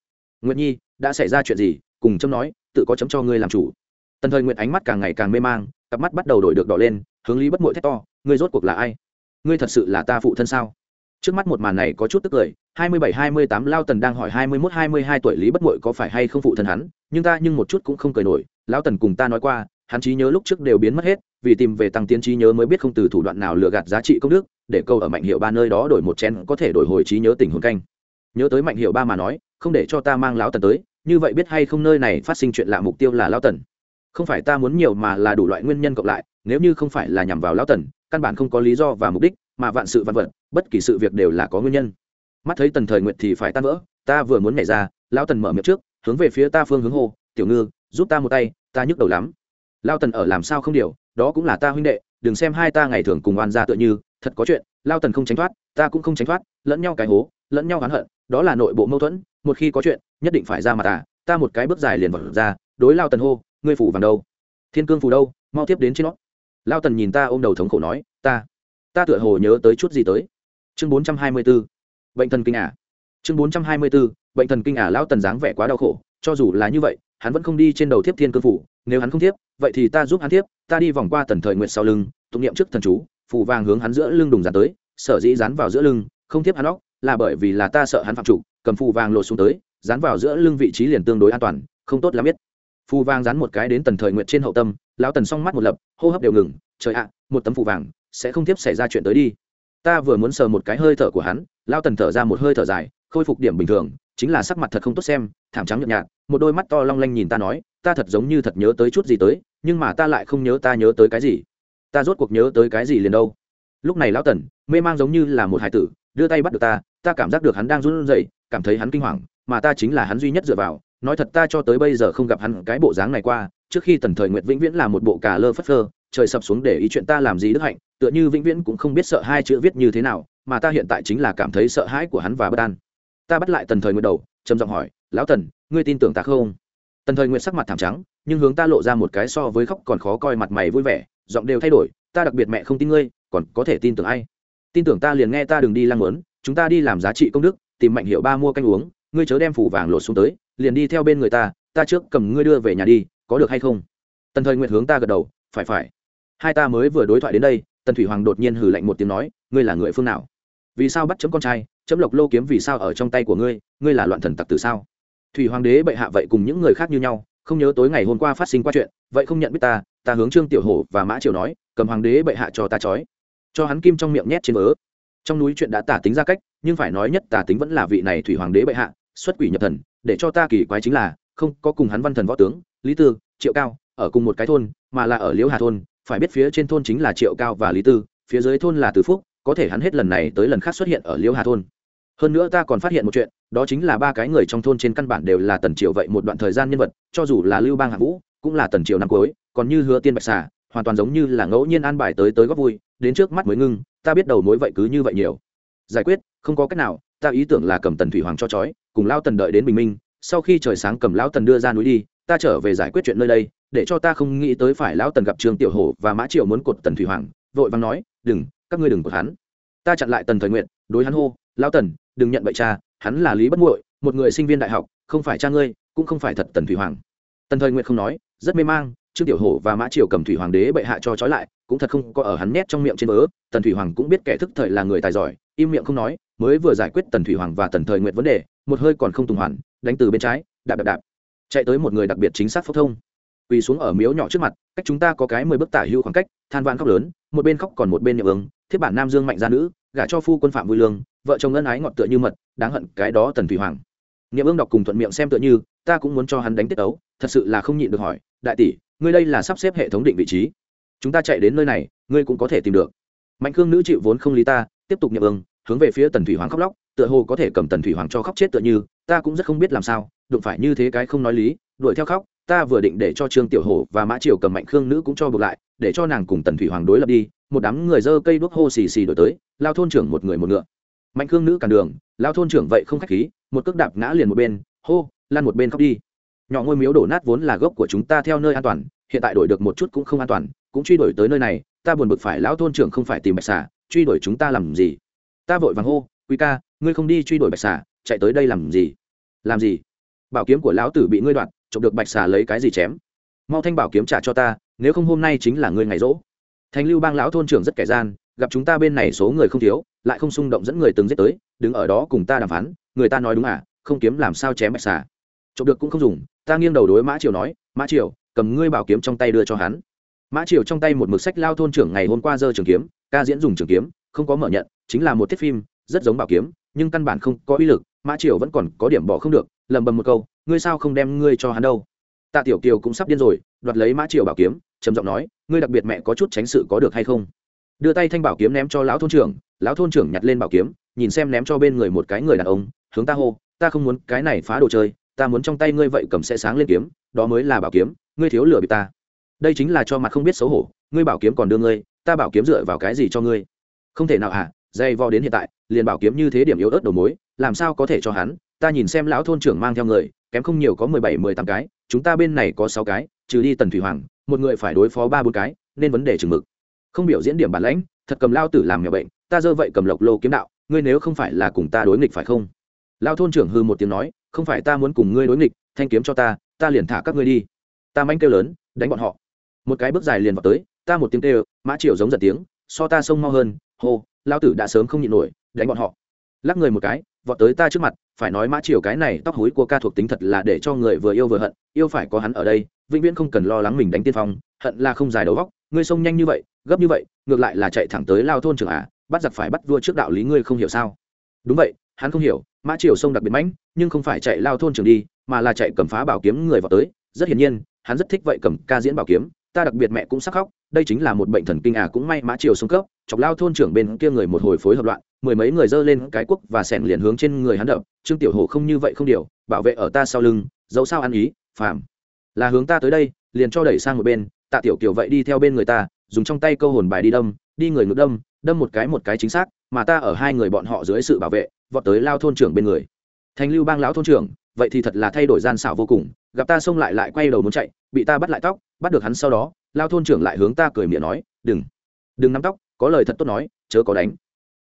Nguyệt nhi, đã xảy ra chuyện gì? Cùng trâm nói, tự có chấm cho ngươi làm chủ. Tần thời nguyện ánh mắt càng ngày càng mê mang, cặp mắt bắt đầu đổi được đỏ lên, hướng lý bất mội thét to ngươi rốt cuộc là ai? Ngươi thật sự là ta phụ thân sao? Trước mắt một màn này có chút tức cười, hai mươi bảy, hai mươi tám, lao tần đang hỏi hai mươi mốt, hai mươi hai tuổi lý bất mội có phải hay không phụ thân hắn, nhưng ta nhưng một chút cũng không cười nổi. Lão tần cùng ta nói qua, hắn trí nhớ lúc trước đều biến mất hết, vì tìm về tăng tiến trí nhớ mới biết không từ thủ đoạn nào lừa gạt giá trị công đức, để câu ở mạnh hiệu ba nơi đó đổi một chén có thể đổi hồi trí nhớ tình hồn canh. Nhớ tới mạnh hiệu ba mà nói, không để cho ta mang lão tần tới, như vậy biết hay không nơi này phát sinh chuyện lạ mục tiêu là lão tần. Không phải ta muốn nhiều mà là đủ loại nguyên nhân cộng lại nếu như không phải là nhằm vào lão tần, căn bản không có lý do và mục đích, mà vạn sự vạn vật, bất kỳ sự việc đều là có nguyên nhân. Mắt thấy tần thời nguyện thì phải tan vỡ, ta vừa muốn nhảy ra, lão tần mở miệng trước, hướng về phía ta phương hướng hô, tiểu ngư, giúp ta một tay, ta nhức đầu lắm. Lao tần ở làm sao không điều, đó cũng là ta huynh đệ, đừng xem hai ta ngày thường cùng oan ra tựa như, thật có chuyện lao tần không tránh thoát, ta cũng không tránh thoát, lẫn nhau cái hố, lẫn nhau oán hận, đó là nội bộ mâu thuẫn, một khi có chuyện, nhất định phải ra mặt ta ta một cái bước dài liền vật ra, đối lao tần hô, ngươi phủ vàng đâu? Thiên cương phủ đâu? Mau tiếp đến trên nó lao tần nhìn ta ôm đầu thống khổ nói, ta ta tựa hồ nhớ tới chút gì tới. Chương bốn trăm hai mươi b ố bệnh thần kinh ả chương bốn trăm hai mươi b ố bệnh thần kinh ả lao tần dáng vẻ quá đau khổ, cho dù là như vậy, hắn vẫn không đi trên đầu thiếp thiên cương phủ, nếu hắn không thiếp, vậy thì ta giúp hắn thiếp, ta đi vòng qua tần thời nguyệt sau lưng, tụng niệm trước thần chú phủ vàng hướng hắn giữa lưng đùng dán tới, sở dĩ dán vào giữa lưng, không thiếp hắn óc, là bởi vì là ta sợ hắn phạm chủ, cầm phù vàng lột xuống tới, dán vào giữa lưng vị trí liền tương đối an toàn, không tốt lắm biết phù vàng dán một cái đến tần thời nguyệt trên hậu tâm, lão tần xong mắt một lập, hô hấp đều ngừng, trời ạ, một tấm phù vàng, sẽ không tiếp xảy ra chuyện tới đi. Ta vừa muốn sờ một cái hơi thở của hắn lao tần thở ra một hơi thở dài, khôi phục điểm bình thường, chính là sắc mặt thật không tốt xem, thảm trắng nhợt nhạt, một đôi mắt to long lanh nhìn ta nói, ta thật giống như thật nhớ tới chút gì tới, nhưng mà ta lại không nhớ ta nhớ tới cái gì. Ta rốt cuộc nhớ tới cái gì liền đâu? Lúc này lão tần, mê mang giống như là một hải tử, đưa tay bắt được ta ta cảm giác được hắn đang run rẩy, cảm thấy hắn kinh hoàng, mà ta chính là hắn duy nhất dựa vào nói thật ta cho tới bây giờ không gặp hắn cái bộ dáng này qua trước khi tần thời nguyệt vĩnh viễn là một bộ cà lơ phất phơ trời sập xuống để ý chuyện ta làm gì đức hạnh tựa như vĩnh viễn cũng không biết sợ hai chữ viết như thế nào mà ta hiện tại chính là cảm thấy sợ hãi của hắn và bất an. Ta bắt lại tần thời nguyệt đầu trầm giọng hỏi lão tần ngươi tin tưởng ta không? Tần thời nguyệt sắc mặt thảm trắng nhưng hướng ta lộ ra một cái so với khóc còn khó coi mặt mày vui vẻ giọng đều thay đổi ta đặc biệt mẹ không tin ngươi còn có thể tin tưởng ai? Tin tưởng ta liền nghe ta đừng đi lăng mướn, chúng ta đi làm giá trị công đức tìm mạnh hiệu ba mua canh uống ngươi chớ đem phủ vàng lột xuống tới liền đi theo bên người ta ta trước cầm ngươi đưa về nhà đi, có được hay không? Tần thời nguyệt hướng ta gật đầu, phải phải. Hai ta mới vừa đối thoại đến đây, tần thủy hoàng đột nhiên hừ lạnh một tiếng nói, ngươi là người phương nào? Vì sao bắt chấm con trai, chấm lộc lô kiếm vì sao ở trong tay của ngươi ngươi là loạn thần tặc từ sao? Thủy hoàng đế bệ hạ vậy cùng những người khác như nhau, không nhớ tối ngày hôm qua phát sinh qua chuyện, vậy không nhận biết ta ta hướng trương tiểu hổ và mã triều nói, cầm hoàng đế bệ hạ cho ta trói. Cho hắn kim trong miệng nhét trên vớ. Trong núi chuyện đã tả tính ra cách, nhưng phải nói nhất tả tính vẫn là vị này thủy hoàng đế bệ hạ, xuất quỷ nhập thần để cho ta kỳ quái chính là, không có cùng hắn văn thần võ tướng, lý tư, triệu cao, ở cùng một cái thôn, mà là ở liễu hà thôn, phải biết phía trên thôn chính là triệu cao và lý tư, phía dưới thôn là từ phúc, có thể hắn hết lần này tới lần khác xuất hiện ở liễu hà thôn. Hơn nữa ta còn phát hiện một chuyện, đó chính là ba cái người trong thôn trên căn bản đều là tần triều vậy một đoạn thời gian nhân vật, cho dù là lưu bang hạ vũ, cũng là tần triều năm cuối, còn như hứa tiên bạch xà, hoàn toàn giống như là ngẫu nhiên an bài tới tới góp vui, đến trước mắt mới ngưng, ta biết đầu mối vậy cứ như vậy nhiều. Giải quyết, không có cách nào, ta ý tưởng là cầm tần thủy hoàng cho chói cùng lao tần đợi đến bình minh, sau khi trời sáng cầm lão tần đưa ra núi đi, ta trở về giải quyết chuyện nơi đây, để cho ta không nghĩ tới phải lão tần gặp trương tiểu hổ và mã triệu muốn cột tần thủy hoàng, vội vàng nói, đừng, các ngươi đừng cột hắn. Ta chặn lại tần thời nguyện đối hắn hô, lão tần, đừng nhận bậy cha, hắn là lý bất muội, một người sinh viên đại học, không phải cha ngươi, cũng không phải thật tần thủy hoàng. Tần thời nguyện không nói, rất mê mang, trương tiểu hổ và mã triều cầm thủy hoàng đế bệ hạ cho trói lại, cũng thật không có ở hắn nét trong miệng trên vớ tần thủy hoàng cũng biết kẻ thức thời là người tài giỏi, im miệng không nói, mới vừa giải quyết tần thủy hoàng và tần thời nguyện vấn đề một hơi còn không tùng hoàn, đánh từ bên trái, đạp đạp đạp. Chạy tới một người đặc biệt chính xác phổ thông. Quỳ xuống ở miếu nhỏ trước mặt, cách chúng ta có cái mười bước tả hưu khoảng cách, than van khóc lớn, một bên khóc còn một bên nhậm ứng thiết bản nam dương mạnh gia nữ, gả cho phu quân phạm vui lương, vợ chồng ân ái ngọt tựa như mật, đáng hận cái đó tần thủy hoàng. Nghiệm ương đọc cùng thuận miệng xem tựa như, ta cũng muốn cho hắn đánh tiết ấu thật sự là không nhịn được hỏi, đại tỷ, ngươi đây là sắp xếp hệ thống định vị trí. Chúng ta chạy đến nơi này, ngươi cũng có thể tìm được. Mạnh khương nữ chịu vốn không lý ta, tiếp tục nghiệm ương, hướng về phía tần thủy hoàng khóc lóc tựa hồ có thể cầm tần thủy hoàng cho khóc chết tựa như, ta cũng rất không biết làm sao, đụng phải như thế cái không nói lý, đuổi theo khóc, ta vừa định để cho trương tiểu hổ và mã triều cầm mạnh khương nữ cũng cho buộc lại, để cho nàng cùng tần thủy hoàng đối lập đi, một đám người dơ cây đuốc hô xì xì đổi tới, lao thôn trưởng một người một ngựa. Mạnh khương nữ cản đường, lao thôn trưởng vậy không khách khí, một cước đạp ngã liền một bên, hô lan một bên khóc đi. Nhỏ ngôi miếu đổ nát vốn là gốc của chúng ta theo nơi an toàn, hiện tại đổi được một chút cũng không an toàn, cũng truy đuổi tới nơi này, ta buồn bực phải, lão thôn trưởng không phải tìm bạch xà, truy đuổi chúng ta làm gì? Ta vội vàng hô, quý ca ngươi không đi truy đuổi bạch xà, chạy tới đây làm gì? Làm gì? Bảo kiếm của lão tử bị ngươi đoạt trộm được bạch xà lấy cái gì chém? Mau thanh bảo kiếm trả cho ta, nếu không hôm nay chính là ngươi ngày rỗ. Thành lưu bang lão thôn trưởng rất kẻ gian, gặp chúng ta bên này số người không thiếu, lại không xung động dẫn người từng giết tới, đứng ở đó cùng ta đàm phán, người ta nói đúng à không kiếm làm sao chém bạch xà. Trộm được cũng không dùng, ta nghiêng đầu đối mã triều nói, mã triều, cầm ngươi bảo kiếm trong tay đưa cho hắn. Mã triều trong tay một mực sách lao thôn trưởng ngày hôm qua giơ trường kiếm, ca diễn dùng trường kiếm, không có mở nhận, chính là một thiết phim, rất giống bảo kiếm nhưng căn bản không có uy lực, mã triều vẫn còn có điểm bỏ không được lầm bầm một câu, ngươi sao không đem ngươi cho hắn đâu? Tạ tiểu kiều cũng sắp điên rồi, đoạt lấy mã triều bảo kiếm, trầm giọng nói, ngươi đặc biệt mẹ có chút tránh sự có được hay không? Đưa tay thanh bảo kiếm ném cho lão thôn trưởng, lão thôn trưởng nhặt lên bảo kiếm, nhìn xem ném cho bên người một cái người đàn ông, hướng ta hô, ta không muốn cái này phá đồ chơi, ta muốn trong tay ngươi vậy cầm sẽ sáng lên kiếm, đó mới là bảo kiếm, ngươi thiếu lừa bị ta. Đây chính là cho mặt không biết xấu hổ, ngươi bảo kiếm còn đưa ngươi, ta bảo kiếm dựa vào cái gì cho ngươi? Không thể nào hả dây vo đến hiện tại liền bảo kiếm như thế điểm yếu ớt đầu mối, làm sao có thể cho hắn? Ta nhìn xem lão thôn trưởng mang theo người, kém không nhiều có mười bảy, mười tám cái, chúng ta bên này có sáu cái, trừ đi tần thủy hoàng, một người phải đối phó ba, bốn cái, nên vấn đề chừng mực. Không biểu diễn điểm bản lãnh, thật cầm lao tử làm nhà bệnh, ta dơ vậy cầm lộc lô kiếm đạo, ngươi nếu không phải là cùng ta đối nghịch phải không? Lao thôn trưởng hư một tiếng nói, không phải ta muốn cùng ngươi đối nghịch, thanh kiếm cho ta ta liền thả các ngươi đi. Ta manh kêu lớn, đánh bọn họ. Một cái bước dài liền vào tới, ta một tiếng kêu, mã triều giống giật tiếng, so ta sông mau hơn, hô lao tử đã sớm không nhịn nổi đánh bọn họ. Lắc người một cái, vọt tới ta trước mặt, phải nói mã triều cái này tóc hối của ca thuộc tính thật là để cho người vừa yêu vừa hận, yêu phải có hắn ở đây, vĩnh viễn không cần lo lắng mình đánh tiên phong, hận là không dài đầu góc ngươi sông nhanh như vậy, gấp như vậy, ngược lại là chạy thẳng tới lao thôn trường à bắt giặc phải bắt vua trước đạo lý ngươi không hiểu sao? Đúng vậy, hắn không hiểu, mã triều sông đặc biệt mãnh, nhưng không phải chạy lao thôn trường đi, mà là chạy cầm phá bảo kiếm người vào tới, rất hiển nhiên, hắn rất thích vậy cầm ca diễn bảo kiếm ta đặc biệt mẹ cũng sắc khóc, đây chính là một bệnh thần kinh à cũng may mã triều xuống cấp, chọc lao thôn trưởng bên kia người một hồi phối hợp loạn, mười mấy người dơ lên cái quốc và sẻn liền hướng trên người hắn đập, trương tiểu hổ không như vậy không điều, bảo vệ ở ta sau lưng, dẫu sao ăn ý, phàm. Là hướng ta tới đây, liền cho đẩy sang một bên, tạ tiểu kiểu vậy đi theo bên người ta, dùng trong tay câu hồn bài đi đâm, đi người ngược đâm đâm một cái một cái chính xác, mà ta ở hai người bọn họ dưới sự bảo vệ, vọt tới lao thôn trưởng bên người. Thành lưu bang lão thôn trưởng, vậy thì thật là thay đổi gian xảo vô cùng gặp ta xông lại lại quay đầu muốn chạy, bị ta bắt lại tóc, bắt được hắn sau đó, lao thôn trưởng lại hướng ta cười miệng nói, đừng đừng nắm tóc, có lời thật tốt nói, chớ có đánh.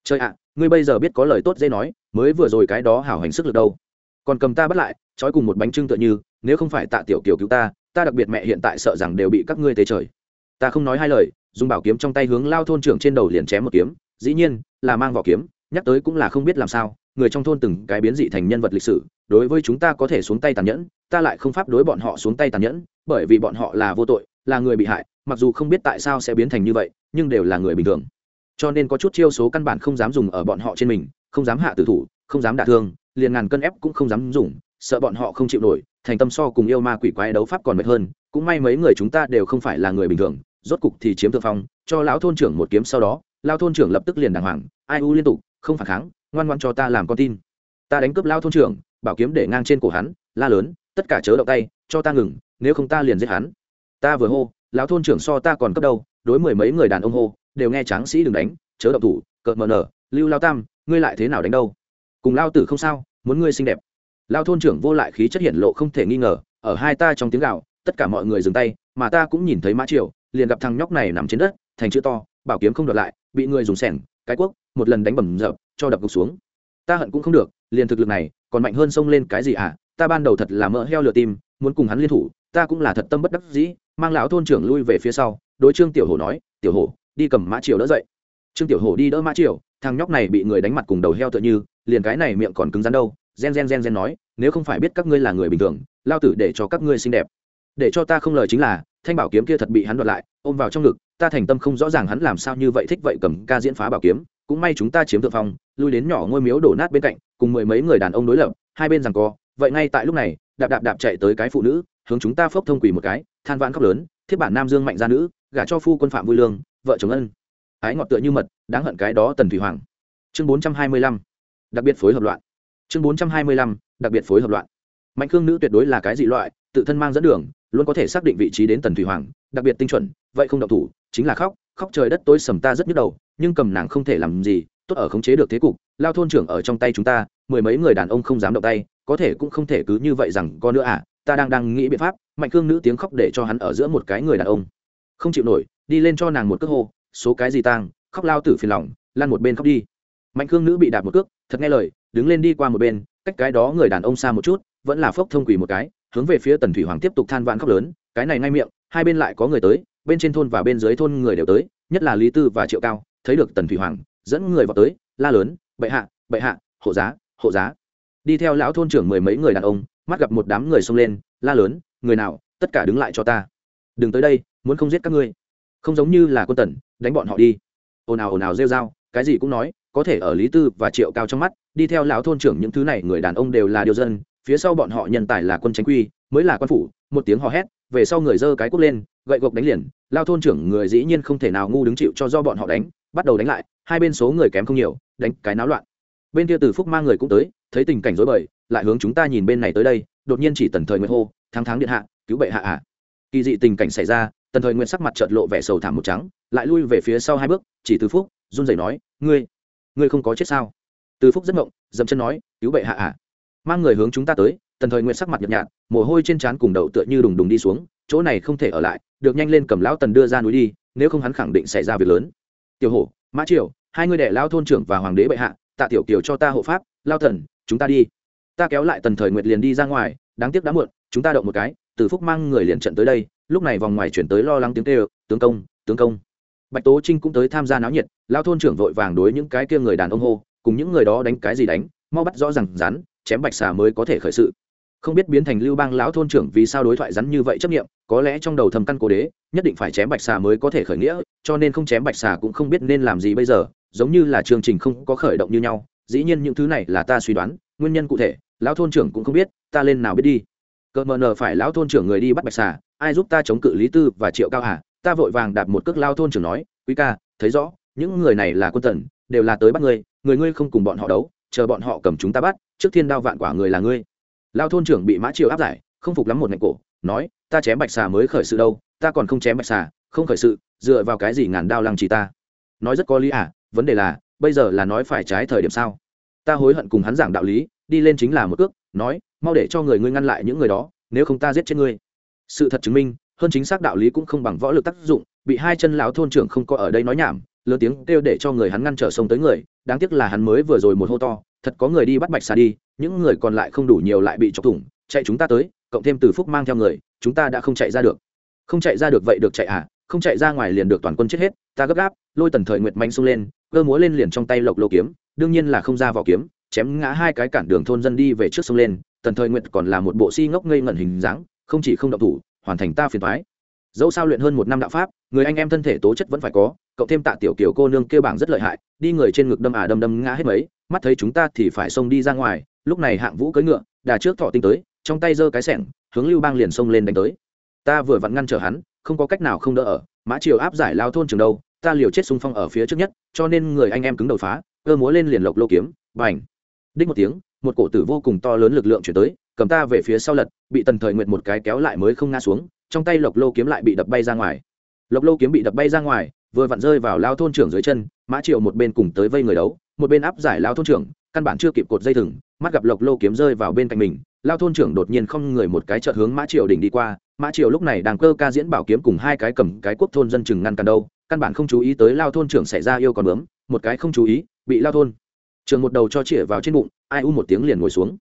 Trời ạ, ngươi bây giờ biết có lời tốt dễ nói, mới vừa rồi cái đó hảo hành sức lực đâu. Còn cầm ta bắt lại, trói cùng một bánh trưng tựa như, nếu không phải tạ tiểu kiều cứu ta ta đặc biệt mẹ hiện tại sợ rằng đều bị các ngươi tế trời. Ta không nói hai lời, dùng bảo kiếm trong tay hướng lao thôn trưởng trên đầu liền chém một kiếm, dĩ nhiên là mang vỏ kiếm nhắc tới cũng là không biết làm sao, người trong thôn từng cái biến dị thành nhân vật lịch sử, đối với chúng ta có thể xuống tay tàn nhẫn, ta lại không pháp đối bọn họ xuống tay tàn nhẫn, bởi vì bọn họ là vô tội, là người bị hại, mặc dù không biết tại sao sẽ biến thành như vậy, nhưng đều là người bình thường. Cho nên có chút chiêu số căn bản không dám dùng ở bọn họ trên mình, không dám hạ tử thủ, không dám đả thương, liền ngàn cân ép cũng không dám dùng, sợ bọn họ không chịu nổi, thành tâm so cùng yêu ma quỷ quái đấu pháp còn mệt hơn, cũng may mấy người chúng ta đều không phải là người bình thường, rốt cục thì chiếm thượng phong, cho lão thôn trưởng một kiếm sau đó lao thôn trưởng lập tức liền đàng hoàng, ai u liên tục không phản kháng, ngoan ngoan cho ta làm con tin. Ta đánh cướp lao thôn trưởng, bảo kiếm để ngang trên cổ hắn, la lớn, tất cả chớ động tay, cho ta ngừng, nếu không ta liền giết hắn. Ta vừa hô lão thôn trưởng so ta còn cấp đâu, đối mười mấy người đàn ông hô, đều nghe tráng sĩ đừng đánh, chớ động thủ, cợt mờ nở, lưu lao tam, ngươi lại thế nào đánh đâu? Cùng lao tử không sao, muốn ngươi xinh đẹp. Lao thôn trưởng vô lại khí chất hiện lộ không thể nghi ngờ, ở hai ta trong tiếng gạo, tất cả mọi người dừng tay, mà ta cũng nhìn thấy mã triều, liền gặp thằng nhóc này nằm trên đất, thành chữ to, bảo kiếm không đoạt lại, bị người dùng sẻng cái quốc một lần đánh bầm dập, cho đập gục xuống. Ta hận cũng không được, liền thực lực này, còn mạnh hơn xông lên cái gì à? Ta ban đầu thật là mỡ heo lửa tim, muốn cùng hắn liên thủ, ta cũng là thật tâm bất đắc dĩ, mang lão thôn trưởng lui về phía sau, đối trương tiểu hổ nói, tiểu hổ, đi cầm mã triều đỡ dậy. Trương tiểu hổ đi đỡ mã triều, thằng nhóc này bị người đánh mặt cùng đầu heo tựa như, liền cái này miệng còn cứng rắn đâu, gen gen gen gen nói, nếu không phải biết các ngươi là người bình thường, lao tử để cho các ngươi xinh đẹp. Để cho ta không lời chính là thanh bảo kiếm kia thật bị hắn đoạt lại, ôm vào trong ngực, ta thành tâm không rõ ràng hắn làm sao như vậy thích vậy cầm ca diễn phá bảo kiếm, cũng may chúng ta chiếm thượng phong, lui đến nhỏ ngôi miếu đổ nát bên cạnh, cùng mười mấy người đàn ông đối lập, hai bên rằng co, vậy ngay tại lúc này, đạp đạp đạp chạy tới cái phụ nữ, hướng chúng ta phốc thông quỳ một cái, than vãn khóc lớn, thiết bản nam dương mạnh gia nữ, gả cho phu quân phạm vui lương, vợ chồng ân. Ái ngọt tựa như mật, đáng hận cái đó tần thủy hoàng. Chương bốn trăm hai mươi lăm, đặc biệt phối hợp loạn. Chương bốn trăm hai mươi lăm, đặc biệt phối hợp loạn. Mạnh khương nữ tuyệt đối là cái dị loại tự thân mang dẫn đường, luôn có thể xác định vị trí đến tần thủy hoàng, đặc biệt tinh chuẩn, vậy không độc thủ, chính là khóc khóc trời đất tối sầm ta rất nhức đầu, nhưng cầm nàng không thể làm gì, tốt ở khống chế được thế cục, lao thôn trưởng ở trong tay chúng ta, mười mấy người đàn ông không dám động tay, có thể cũng không thể cứ như vậy rằng con nữa à ta đang đang nghĩ biện pháp, mạnh cương nữ tiếng khóc để cho hắn ở giữa một cái người đàn ông. Không chịu nổi, đi lên cho nàng một cước hô, số cái gì tang, khóc lao tử phiền lòng lan một bên khóc đi. Mạnh cương nữ bị đạp một cước, thật nghe lời, đứng lên đi qua một bên, cách cái đó người đàn ông xa một chút, vẫn là phốc thông quỳ một cái hướng về phía tần thủy hoàng tiếp tục than vãn khóc lớn, cái này ngay miệng, hai bên lại có người tới, bên trên thôn và bên dưới thôn người đều tới, nhất là lý tư và triệu cao, thấy được tần thủy hoàng, dẫn người vào tới, la lớn, bệ hạ bệ hạ, hộ giá hộ giá. Đi theo lão thôn trưởng mười mấy người đàn ông, mắt gặp một đám người xông lên, la lớn, người nào, tất cả đứng lại cho ta. Đừng tới đây, muốn không giết các ngươi. Không giống như là quân tần, đánh bọn họ đi. Ồn ào ồn ào rêu r a o cái gì cũng nói, có thể ở lý tư và triệu cao trong mắt, đi theo lão thôn trưởng những thứ này, người đàn ông đều là điều dân phía sau bọn họ nhân tài là quân tránh quy, mới là quan phủ, một tiếng hò hét, về sau người dơ cái cuốc lên, gậy gộc đánh liền, lao thôn trưởng người dĩ nhiên không thể nào ngu đứng chịu cho do bọn họ đánh, bắt đầu đánh lại, hai bên số người kém không nhiều, đánh cái náo loạn bên kia từ phúc mang người cũng tới, thấy tình cảnh rối bời, lại hướng chúng ta nhìn bên này tới đây, đột nhiên chỉ tần thời nguyệt hô, tháng tháng điện hạ, cứu bệ hạ ạ à. kỳ dị tình cảnh xảy ra, tần thời nguyệt sắc mặt chợt lộ vẻ sầu thảm một trắng, lại lui về phía sau hai bước, chỉ từ phúc, run rẩy nói, ngươi ngươi không có chết sao từ phúc rất ngộng, dậm chân nói, cứu bệ hạ ạ à mang người hướng chúng ta tới, tần thời nguyệt sắc mặt nhợt nhạt, mồ hôi trên trán cùng đậu tựa như đùng đùng đi xuống, chỗ này không thể ở lại, được nhanh lên cầm lão tần đưa ra núi đi, nếu không hắn khẳng định xảy ra việc lớn. Tiểu hổ, mã triều, hai người đệ lao thôn trưởng và hoàng đế bệ hạ, tạ tiểu kiều cho ta hộ pháp, lao thần, chúng ta đi. Ta kéo lại tần thời nguyệt liền đi ra ngoài, đáng tiếc đã muộn, chúng ta động một cái, từ phúc mang người liền trận tới đây, lúc này vòng ngoài chuyển tới lo lắng tiếng kêu, tướng công tướng công. Bạch tố trinh cũng tới tham gia náo nhiệt lao thôn trưởng vội vàng đối những cái kia người đàn ông hô, cùng những người đó đánh cái gì đánh, mau bắt rõ rằng rắn chém bạch xà mới có thể khởi sự. Không biết biến thành lưu bang lão thôn trưởng vì sao đối thoại rắn như vậy chấp nghiệm có lẽ trong đầu thầm căn cố đế, nhất định phải chém bạch xà mới có thể khởi nghĩa, cho nên không chém bạch xà cũng không biết nên làm gì bây giờ, giống như là chương trình không có khởi động như nhau, dĩ nhiên những thứ này là ta suy đoán, nguyên nhân cụ thể, lão thôn trưởng cũng không biết, ta lên nào biết đi. Cợt mờ nờ phải lão thôn trưởng người đi bắt bạch xà, ai giúp ta chống cự lý tư và triệu cao hà, ta vội vàng đạp một cước lao thôn trưởng nói, quý ca, thấy rõ, những người này là quân tần, đều là tới bắt ngươi, người ngươi không cùng bọn họ đấu chờ bọn họ cầm chúng ta bắt, trước thiên đao vạn quả người là ngươi. Lao thôn trưởng bị mã triều áp giải, không phục lắm một ngạnh cổ, nói, ta chém bạch xà mới khởi sự đâu, ta còn không chém bạch xà, không khởi sự, dựa vào cái gì ngàn đao lăng trì ta? Nói rất có lý à vấn đề là, bây giờ là nói phải trái thời điểm sao? Ta hối hận cùng hắn giảng đạo lý, đi lên chính là một cước, nói, mau để cho người ngươi ngăn lại những người đó, nếu không ta giết chết ngươi. Sự thật chứng minh, hơn chính xác đạo lý cũng không bằng võ lực tác dụng, bị hai chân lão thôn trưởng không có ở đây nói nhảm, lớn tiếng kêu để cho người hắn ngăn trở sông tới người đáng tiếc là hắn mới vừa rồi một hô to, thật có người đi bắt bạch xà đi, những người còn lại không đủ nhiều lại bị chọc thủng, chạy chúng ta tới, cộng thêm từ phúc mang theo người, chúng ta đã không chạy ra được. Không chạy ra được vậy được chạy à không chạy ra ngoài liền được toàn quân chết hết, ta gấp gáp, lôi tần thời nguyệt manh xông lên cơ múa lên liền trong tay lộc lô kiếm, đương nhiên là không ra vỏ kiếm, chém ngã hai cái cản đường thôn dân đi về trước sông lên, tần thời nguyệt còn là một bộ si ngốc ngây ngẩn hình dáng, không chỉ không động thủ, hoàn thành ta phiền thoái dẫu sao luyện hơn một năm đạo pháp, người anh em thân thể tố chất vẫn phải có cộng thêm tạ tiểu kiều cô nương kêu bảng rất lợi hại, đi người trên ngực đâm à đâm đâm ngã hết mấy, mắt thấy chúng ta thì phải xông đi ra ngoài, lúc này hạng vũ cưỡi ngựa, đà trước thọ tinh tới, trong tay giơ cái sẻng, hướng lưu bang liền xông lên đánh tới. Ta vừa vặn ngăn trở hắn, không có cách nào không đỡ ở, mã triều áp giải lao thôn trường đâu, ta liều chết xung phong ở phía trước nhất, cho nên người anh em cứng đầu phá, cơ múa lên liền lộc lô kiếm, bành. Đích một tiếng, một cổ tử vô cùng to lớn lực lượng chuyển tới, cầm ta về phía sau lật, bị tần thời nguyện một cái kéo lại mới không ngã xuống, trong tay lộc lô kiếm lại bị đập bay ra ngoài. Lộc lô kiếm bị đập bay ra ngoài vừa vặn rơi vào lao thôn trưởng dưới chân, mã triệu một bên cùng tới vây người đấu, một bên áp giải lao thôn trưởng, căn bản chưa kịp cột dây thừng, mắt gặp lộc lô kiếm rơi vào bên cạnh mình, lao thôn trưởng đột nhiên không người một cái chợt hướng mã Triệu đỉnh đi qua, mã Triệu lúc này đang cơ ca diễn bảo kiếm cùng hai cái cầm cái quốc thôn dân chừng ngăn cản đâu, căn bản không chú ý tới lao thôn trưởng xảy ra yêu còn bướm, một cái không chú ý, bị lao thôn trường một đầu cho chĩa vào trên bụng, ai u một tiếng liền ngồi xuống.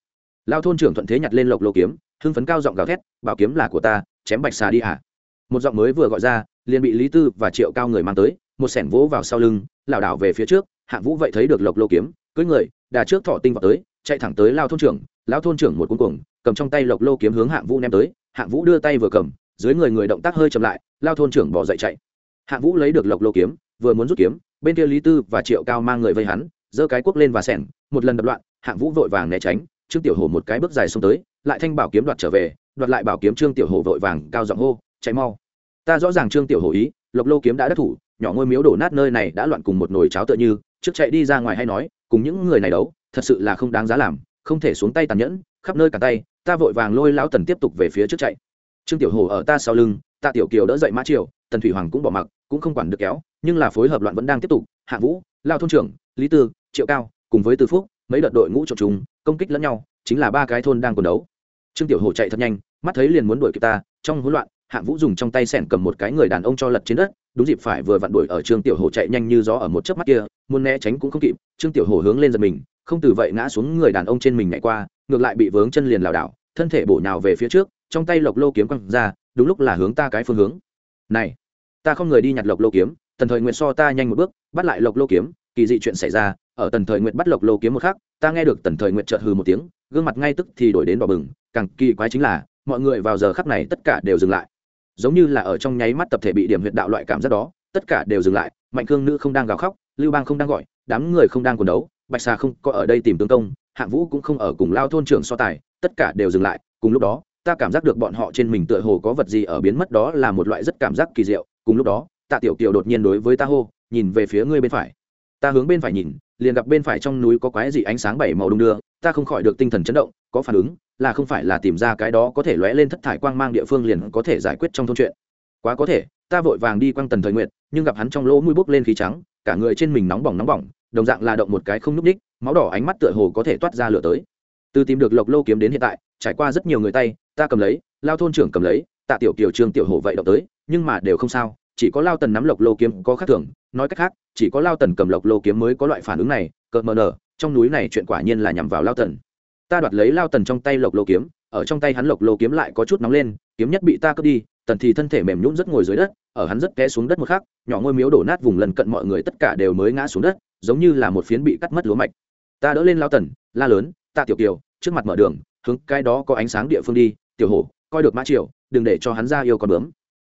Lao thôn trưởng thuận thế nhặt lên lộc lô kiếm, hưng phấn cao giọng gào thét, bảo kiếm là của ta, chém bạch xà đi hả? Một giọng mới vừa gọi ra, liền bị lý tư và triệu cao người mang tới, một sẻn vỗ vào sau lưng, lảo đảo về phía trước, hạng vũ vậy thấy được lộc lô kiếm cưới người, đà trước thọ tinh vào tới, chạy thẳng tới lao thôn trưởng, lao thôn trưởng một cuốn cuồng, cầm trong tay lộc lô kiếm hướng hạng vũ ném tới, hạng vũ đưa tay vừa cầm, dưới người người động tác hơi chậm lại, lao thôn trưởng bỏ dậy chạy. Hạng vũ lấy được lộc lô kiếm, vừa muốn rút kiếm, bên kia lý tư và triệu cao mang người vây hắn, giơ cái cuốc lên và sẻn, một lần đập loạn, hạng vũ vội vàng né tránh, trương tiểu hồ một cái bước dài xông tới, lại thanh bảo kiếm đoạt trở về, đoạt lại bảo kiếm trương tiểu hồ vội vàng cao giọng hô chạy mau. Ta rõ ràng trương tiểu hồ ý, lộc lô kiếm đã đắc thủ, nhỏ ngôi miếu đổ nát nơi này đã loạn cùng một nồi cháo tựa như, trước chạy đi ra ngoài hay nói, cùng những người này đấu, thật sự là không đáng giá làm, không thể xuống tay tàn nhẫn, khắp nơi cả tay, ta vội vàng lôi lão tần tiếp tục về phía trước chạy. Trương tiểu hồ ở ta sau lưng tạ tiểu kiều đỡ dậy mã triều, tần thủy hoàng cũng bỏ mặc, cũng không quản được kéo, nhưng là phối hợp loạn vẫn đang tiếp tục, hạ vũ, lao thôn trưởng, lý tư, triệu cao, cùng với tư phúc, mấy đợt đội ngũ trộm chúng, công kích lẫn nhau, chính là ba cái thôn đang còn đấu. Trương tiểu hồ chạy thật nhanh, mắt thấy liền muốn đuổi kịp ta, trong hỗn loạn hạng vũ dùng trong tay sẻn cầm một cái người đàn ông cho lật trên đất, đúng dịp phải vừa vặn đuổi ở trương tiểu hồ chạy nhanh như gió ở một chớp mắt kia, muốn né tránh cũng không kịp, trương tiểu hồ hướng lên giật mình, không từ vậy ngã xuống người đàn ông trên mình nhảy qua, ngược lại bị vướng chân liền lảo đảo, thân thể bổ nhào về phía trước, trong tay lộc lô kiếm quăng ra, đúng lúc là hướng ta cái phương hướng. Này, ta không người đi nhặt lộc lô kiếm, tần thời nguyện so ta nhanh một bước, bắt lại lộc lô kiếm, kỳ dị chuyện xảy ra, ở tần thời nguyện bắt lộc lô kiếm một khắc, ta nghe được tần thời nguyện chợt hừ một tiếng, gương mặt ngay tức thì đổi đến đỏ bừng, càng kỳ quái chính là, mọi người vào giờ khắc này tất cả đều dừng lại giống như là ở trong nháy mắt tập thể bị điểm huyệt đạo loại cảm giác đó, tất cả đều dừng lại, mạnh cương nữ không đang gào khóc, lưu bang không đang gọi, đám người không đang quần đấu, bạch xà không có ở đây tìm tướng công, hạng vũ cũng không ở cùng lao thôn trưởng so tài, tất cả đều dừng lại, cùng lúc đó, ta cảm giác được bọn họ trên mình tựa hồ có vật gì ở biến mất đó là một loại rất cảm giác kỳ diệu, cùng lúc đó, tạ tiểu kiều đột nhiên đối với ta hô, nhìn về phía ngươi bên phải. Ta hướng bên phải nhìn, liền gặp bên phải trong núi có quái gì ánh sáng bảy màu đung đưa ta không khỏi được tinh thần chấn động, có phản ứng, là không phải là tìm ra cái đó có thể lóe lên thất thải quang mang địa phương liền có thể giải quyết trong thôn chuyện. Quá có thể, ta vội vàng đi quăng tần thời nguyện nhưng gặp hắn trong lỗ mũi bốc lên khí trắng, cả người trên mình nóng bỏng nóng bỏng, đồng dạng là động một cái không núp ních máu đỏ ánh mắt tựa hồ có thể toát ra lửa tới. Từ tìm được lộc lô kiếm đến hiện tại, trải qua rất nhiều người tay, ta cầm lấy, lao thôn trưởng cầm lấy, tạ tiểu kiều, trương tiểu hồ vậy động tới, nhưng mà đều không sao, chỉ có lao tần nắm lộc lô kiếm có khác thường, nói cách khác, chỉ có lao tần cầm lộc lô kiếm mới có loại phản ứng này, cợt mờ nở trong núi này chuyện quả nhiên là nhằm vào lao tần. Ta đoạt lấy lao tần trong tay lộc lô kiếm, ở trong tay hắn lộc lô kiếm lại có chút nóng lên, kiếm nhất bị ta cướp đi, tần thì thân thể mềm nhũn rất ngồi dưới đất, ở hắn rất té xuống đất một khắc, nhỏ ngôi miếu đổ nát vùng lần cận mọi người tất cả đều mới ngã xuống đất, giống như là một phiến bị cắt mất lúa mạch. Ta đỡ lên lao tần, la lớn, ta tiểu kiều, trước mặt mở đường, hướng cái đó có ánh sáng địa phương đi, tiểu hổ, coi được mã triều, đừng để cho hắn ra yêu con bướm.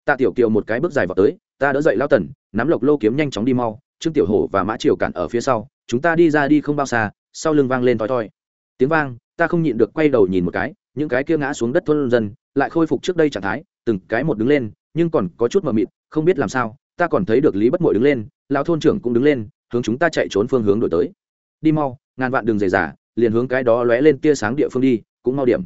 Ta tiểu kiều một cái bước dài vào tới, ta đỡ dậy lao tần, nắm lộc lô kiếm nhanh chóng đi mau trương tiểu hổ và mã triều cản ở phía sau, chúng ta đi ra đi không bao xa. Sau lưng vang lên thoi thoi tiếng vang, ta không nhịn được quay đầu nhìn một cái, những cái kia ngã xuống đất thôn dân lại khôi phục trước đây trạng thái, từng cái một đứng lên, nhưng còn có chút mờ mịt, không biết làm sao, ta còn thấy được lý bất mội đứng lên, lão thôn trưởng cũng đứng lên, hướng chúng ta chạy trốn phương hướng đổi tới. Đi mau, ngàn vạn đường dày giả liền hướng cái đó lóe lên tia sáng địa phương đi, cũng mau điểm.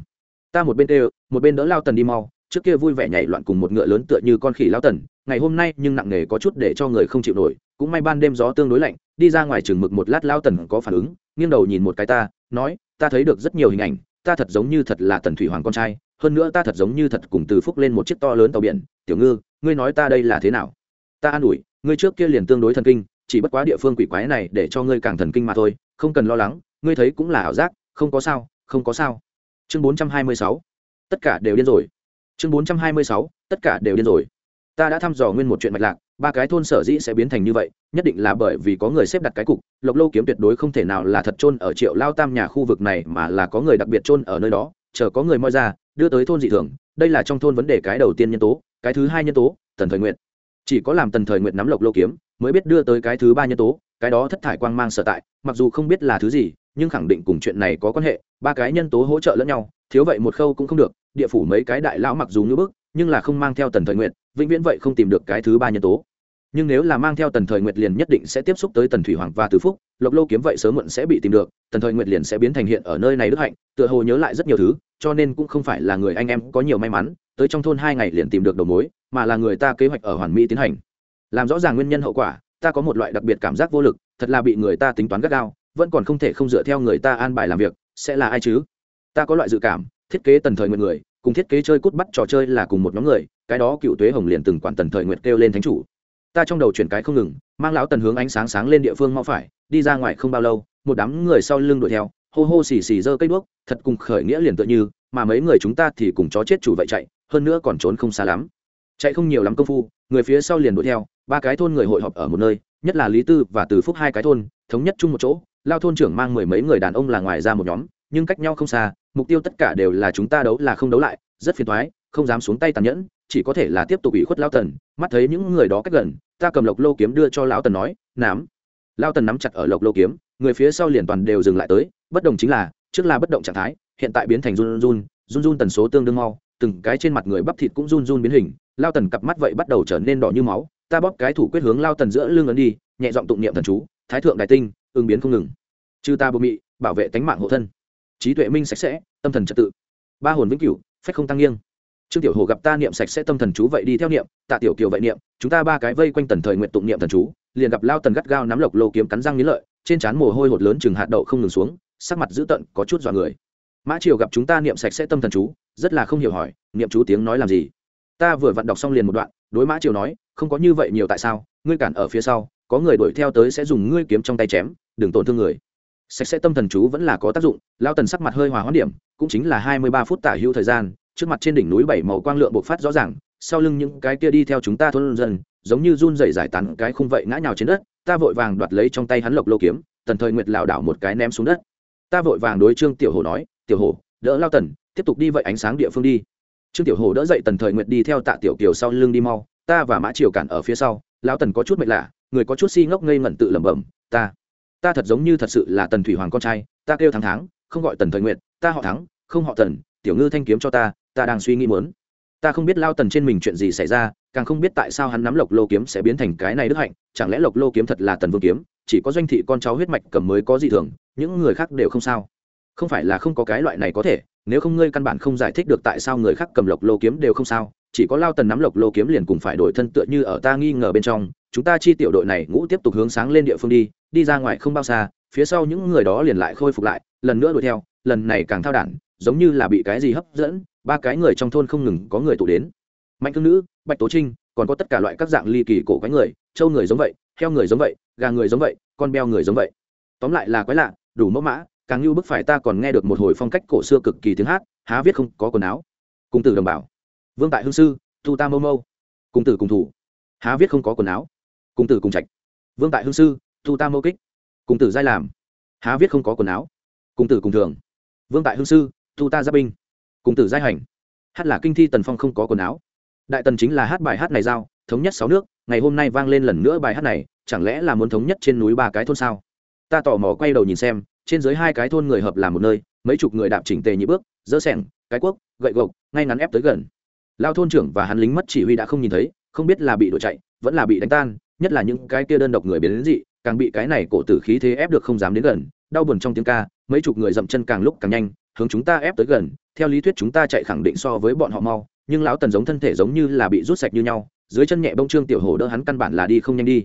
Ta một bên kêu, một bên đỡ lao tần đi mau, trước kia vui vẻ nhảy loạn cùng một ngựa lớn tựa như con khỉ lao tần, ngày hôm nay nhưng nặng nề có chút để cho người không chịu nổi cũng may ban đêm gió tương đối lạnh, đi ra ngoài chừng mực một lát lao tần có phản ứng, nghiêng đầu nhìn một cái ta, nói, ta thấy được rất nhiều hình ảnh, ta thật giống như thật là tần thủy hoàng con trai, hơn nữa ta thật giống như thật cùng từ phúc lên một chiếc to lớn tàu biển, tiểu ngư, ngươi nói ta đây là thế nào? Ta an ủi, ngươi trước kia liền tương đối thần kinh, chỉ bất quá địa phương quỷ quái này để cho ngươi càng thần kinh mà thôi, không cần lo lắng, ngươi thấy cũng là ảo giác, không có sao, không có sao. Chương bốn trăm hai mươi sáu, tất cả đều điên rồi. Chương bốn trăm hai mươi sáu, tất cả đều điên rồi ta đã thăm dò nguyên một chuyện mạch lạc, ba cái thôn sở dĩ sẽ biến thành như vậy, nhất định là bởi vì có người xếp đặt cái cục, lộc lô kiếm tuyệt đối không thể nào là thật trôn ở triệu lao tam nhà khu vực này mà là có người đặc biệt trôn ở nơi đó, chờ có người moi ra, đưa tới thôn dị thường, đây là trong thôn vấn đề cái đầu tiên nhân tố, cái thứ hai nhân tố, tần thời nguyện chỉ có làm tần thời nguyện nắm lộc lô kiếm, mới biết đưa tới cái thứ ba nhân tố, cái đó thất thải quang mang sở tại, mặc dù không biết là thứ gì, nhưng khẳng định cùng chuyện này có quan hệ, ba cái nhân tố hỗ trợ lẫn nhau, thiếu vậy một khâu cũng không được, địa phủ mấy cái đại lão mặc dù như bức nhưng là không mang theo tần thời nguyện vĩnh viễn vậy không tìm được cái thứ ba nhân tố. Nhưng nếu là mang theo tần thời nguyệt liền nhất định sẽ tiếp xúc tới tần thủy hoàng và tứ phúc, lộc lô kiếm vậy sớm muộn sẽ bị tìm được, tần thời nguyệt liền sẽ biến thành hiện ở nơi này đức hạnh, tựa hồ nhớ lại rất nhiều thứ, cho nên cũng không phải là người anh em có nhiều may mắn, tới trong thôn hai ngày liền tìm được đầu mối, mà là người ta kế hoạch ở hoàn mỹ tiến hành. Làm rõ ràng nguyên nhân hậu quả, ta có một loại đặc biệt cảm giác vô lực, thật là bị người ta tính toán gắt gao, vẫn còn không thể không dựa theo người ta an bài làm việc, sẽ là ai chứ? Ta có loại dự cảm, thiết kế tần thời nguyện người cùng thiết kế chơi cút bắt trò chơi là cùng một nhóm người, cái đó cựu tuế hồng liền từng quản tần thời nguyệt kêu lên thánh chủ. Ta trong đầu chuyển cái không ngừng, mang lão tần hướng ánh sáng sáng lên địa phương mau phải, đi ra ngoài không bao lâu, một đám người sau lưng đuổi theo, hô hô xì xì giơ cây đuốc, thật cùng khởi nghĩa liền tựa như, mà mấy người chúng ta thì cùng chó chết chủ vậy chạy, hơn nữa còn trốn không xa lắm. Chạy không nhiều lắm công phu, người phía sau liền đuổi theo, ba cái thôn người hội họp ở một nơi, nhất là lý tư và từ phúc hai cái thôn, thống nhất chung một chỗ, lao thôn trưởng mang mười mấy người đàn ông là ngoài ra một nhóm, nhưng cách nhau không xa mục tiêu tất cả đều là chúng ta đấu là không đấu lại, rất phiền thoái không dám xuống tay tàn nhẫn, chỉ có thể là tiếp tục ủy khuất lao tần. Mắt thấy những người đó cách gần, ta cầm lộc lô kiếm đưa cho lão tần nói, nám. Lao tần nắm chặt ở lộc lô kiếm, người phía sau liền toàn đều dừng lại tới, bất đồng chính là, trước là bất động trạng thái, hiện tại biến thành run run run run tần số tương đương mau, từng cái trên mặt người bắp thịt cũng run run biến hình lao tần cặp mắt vậy bắt đầu trở nên đỏ như máu, ta bóp cái thủ quyết hướng lao tần giữa lưng ấn đi, nhẹ giọng tụng niệm thần chú, thái thượng đại tinh, ứng biến không ngừng. Chư ta bồ mị, bảo vệ tánh mạng hộ thân. Trí tuệ minh sạch sẽ tâm thần trật tự. Ba hồn vĩnh cửu, phách không tăng nghiêng. Trương tiểu hồ gặp ta niệm sạch sẽ tâm thần chú vậy đi theo niệm, tạ tiểu kiều vậy niệm, chúng ta ba cái vây quanh tần thời nguyện tụng niệm thần chú, liền gặp lao tần gắt gao nắm lộc lô kiếm cắn răng nghĩ lợi, trên trán mồ hôi hột lớn chừng hạt đậu không ngừng xuống, sắc mặt dữ tợn, có chút dọa người. Mã triều gặp chúng ta niệm sạch sẽ tâm thần chú, rất là không hiểu hỏi, niệm chú tiếng nói làm gì? Ta vừa vặn đọc xong liền một đoạn, đối mã triều nói, không có như vậy nhiều tại sao, ngươi cản ở phía sau, có người đuổi theo tới sẽ dùng ngươi kiếm trong tay chém, đừng tổn thương người. Sạch sẽ tâm thần chú vẫn là có tác dụng, lao tần sắc mặt hơi hòa hoãn điểm cũng chính là hai mươi ba phút tả hữu thời gian, trước mặt trên đỉnh núi bảy màu quang lượng bộc phát rõ ràng, sau lưng những cái kia đi theo chúng ta thôn dần giống như run rẩy giải tán cái khung vậy ngã nhào trên đất, ta vội vàng đoạt lấy trong tay hắn lộc lô kiếm, tần thời nguyệt lảo đảo một cái ném xuống đất. Ta vội vàng đối trương tiểu hồ nói, tiểu hồ đỡ lao tần, tiếp tục đi vậy ánh sáng địa phương đi. Trương tiểu hồ đỡ dậy tần thời nguyệt đi theo tạ tiểu kiều sau lưng đi mau, ta và mã triều cản ở phía sau, lao tần có chút mệt lạ, người có chút si ngốc ngây ngẩn tự lẩm bẩm, ta ta thật giống như thật sự là tần thủy hoàng con trai, ta kêu thắng tháng không gọi tần thời nguyện, ta họ thắng không họ tần tiểu ngư thanh kiếm cho ta ta đang suy nghĩ muốn. Ta không biết lao tần trên mình chuyện gì xảy ra càng không biết tại sao hắn nắm lộc lô kiếm sẽ biến thành cái này đức hạnh chẳng lẽ lộc lô kiếm thật là tần vương kiếm chỉ có doanh thị con cháu huyết mạch cầm mới có gì thường những người khác đều không sao. Không phải là không có cái loại này có thể nếu không ngươi căn bản không giải thích được tại sao người khác cầm lộc lô kiếm đều không sao chỉ có lao tần nắm lộc lô kiếm liền cùng phải đổi thân tựa như ở ta nghi ngờ bên trong chúng ta chi tiểu đội này ngũ tiếp tục hướng sáng lên địa phương đi đi ra ngoài không bao xa phía sau những người đó liền lại khôi phục lại, lần nữa đuổi theo, lần này càng thao đản, giống như là bị cái gì hấp dẫn, ba cái người trong thôn không ngừng có người tụ đến. Mạnh thương nữ, bạch tố trinh, còn có tất cả loại các dạng ly kỳ cổ quái người, trâu người giống vậy, heo người giống vậy, gà người giống vậy, con beo người giống vậy. Tóm lại là quái lạ, đủ mẫu mã, càng như bức phải ta còn nghe được một hồi phong cách cổ xưa cực kỳ tiếng hát, há viết không có quần áo. Cùng tử đồng bảo vương tại hương sư thu ta mâu mâu. Cùng tử cùng thủ, há viết không có quần áo. Cùng tử cùng trạch. Vương tại hương sư thu ta mâu kích cùng tử giai làm. Há viết không có quần áo. Cùng tử cùng thường. Vương tại hương sư tu ta gia binh. Cùng tử giai hành. Hát là kinh thi tần phong không có quần áo. Đại tần chính là hát bài hát này giao, thống nhất sáu nước, ngày hôm nay vang lên lần nữa bài hát này, chẳng lẽ là muốn thống nhất trên núi ba cái thôn sao? Ta tò mò quay đầu nhìn xem, trên dưới hai cái thôn người hợp làm một nơi, mấy chục người đạp chỉnh tề nhị bước, dỡ sẻng, cái quốc gậy gộc, ngay ngắn ép tới gần. Lao thôn trưởng và hắn lính mất chỉ huy đã không nhìn thấy, không biết là bị đuổi chạy, vẫn là bị đánh tan nhất là những cái kia đơn độc người biến đến dị, càng bị cái này cổ tử khí thế ép được không dám đến gần, đau buồn trong tiếng ca, mấy chục người dậm chân càng lúc càng nhanh, hướng chúng ta ép tới gần, theo lý thuyết chúng ta chạy khẳng định so với bọn họ mau, nhưng lão tần giống thân thể giống như là bị rút sạch như nhau, dưới chân nhẹ bông trương tiểu hổ đỡ hắn căn bản là đi không nhanh đi.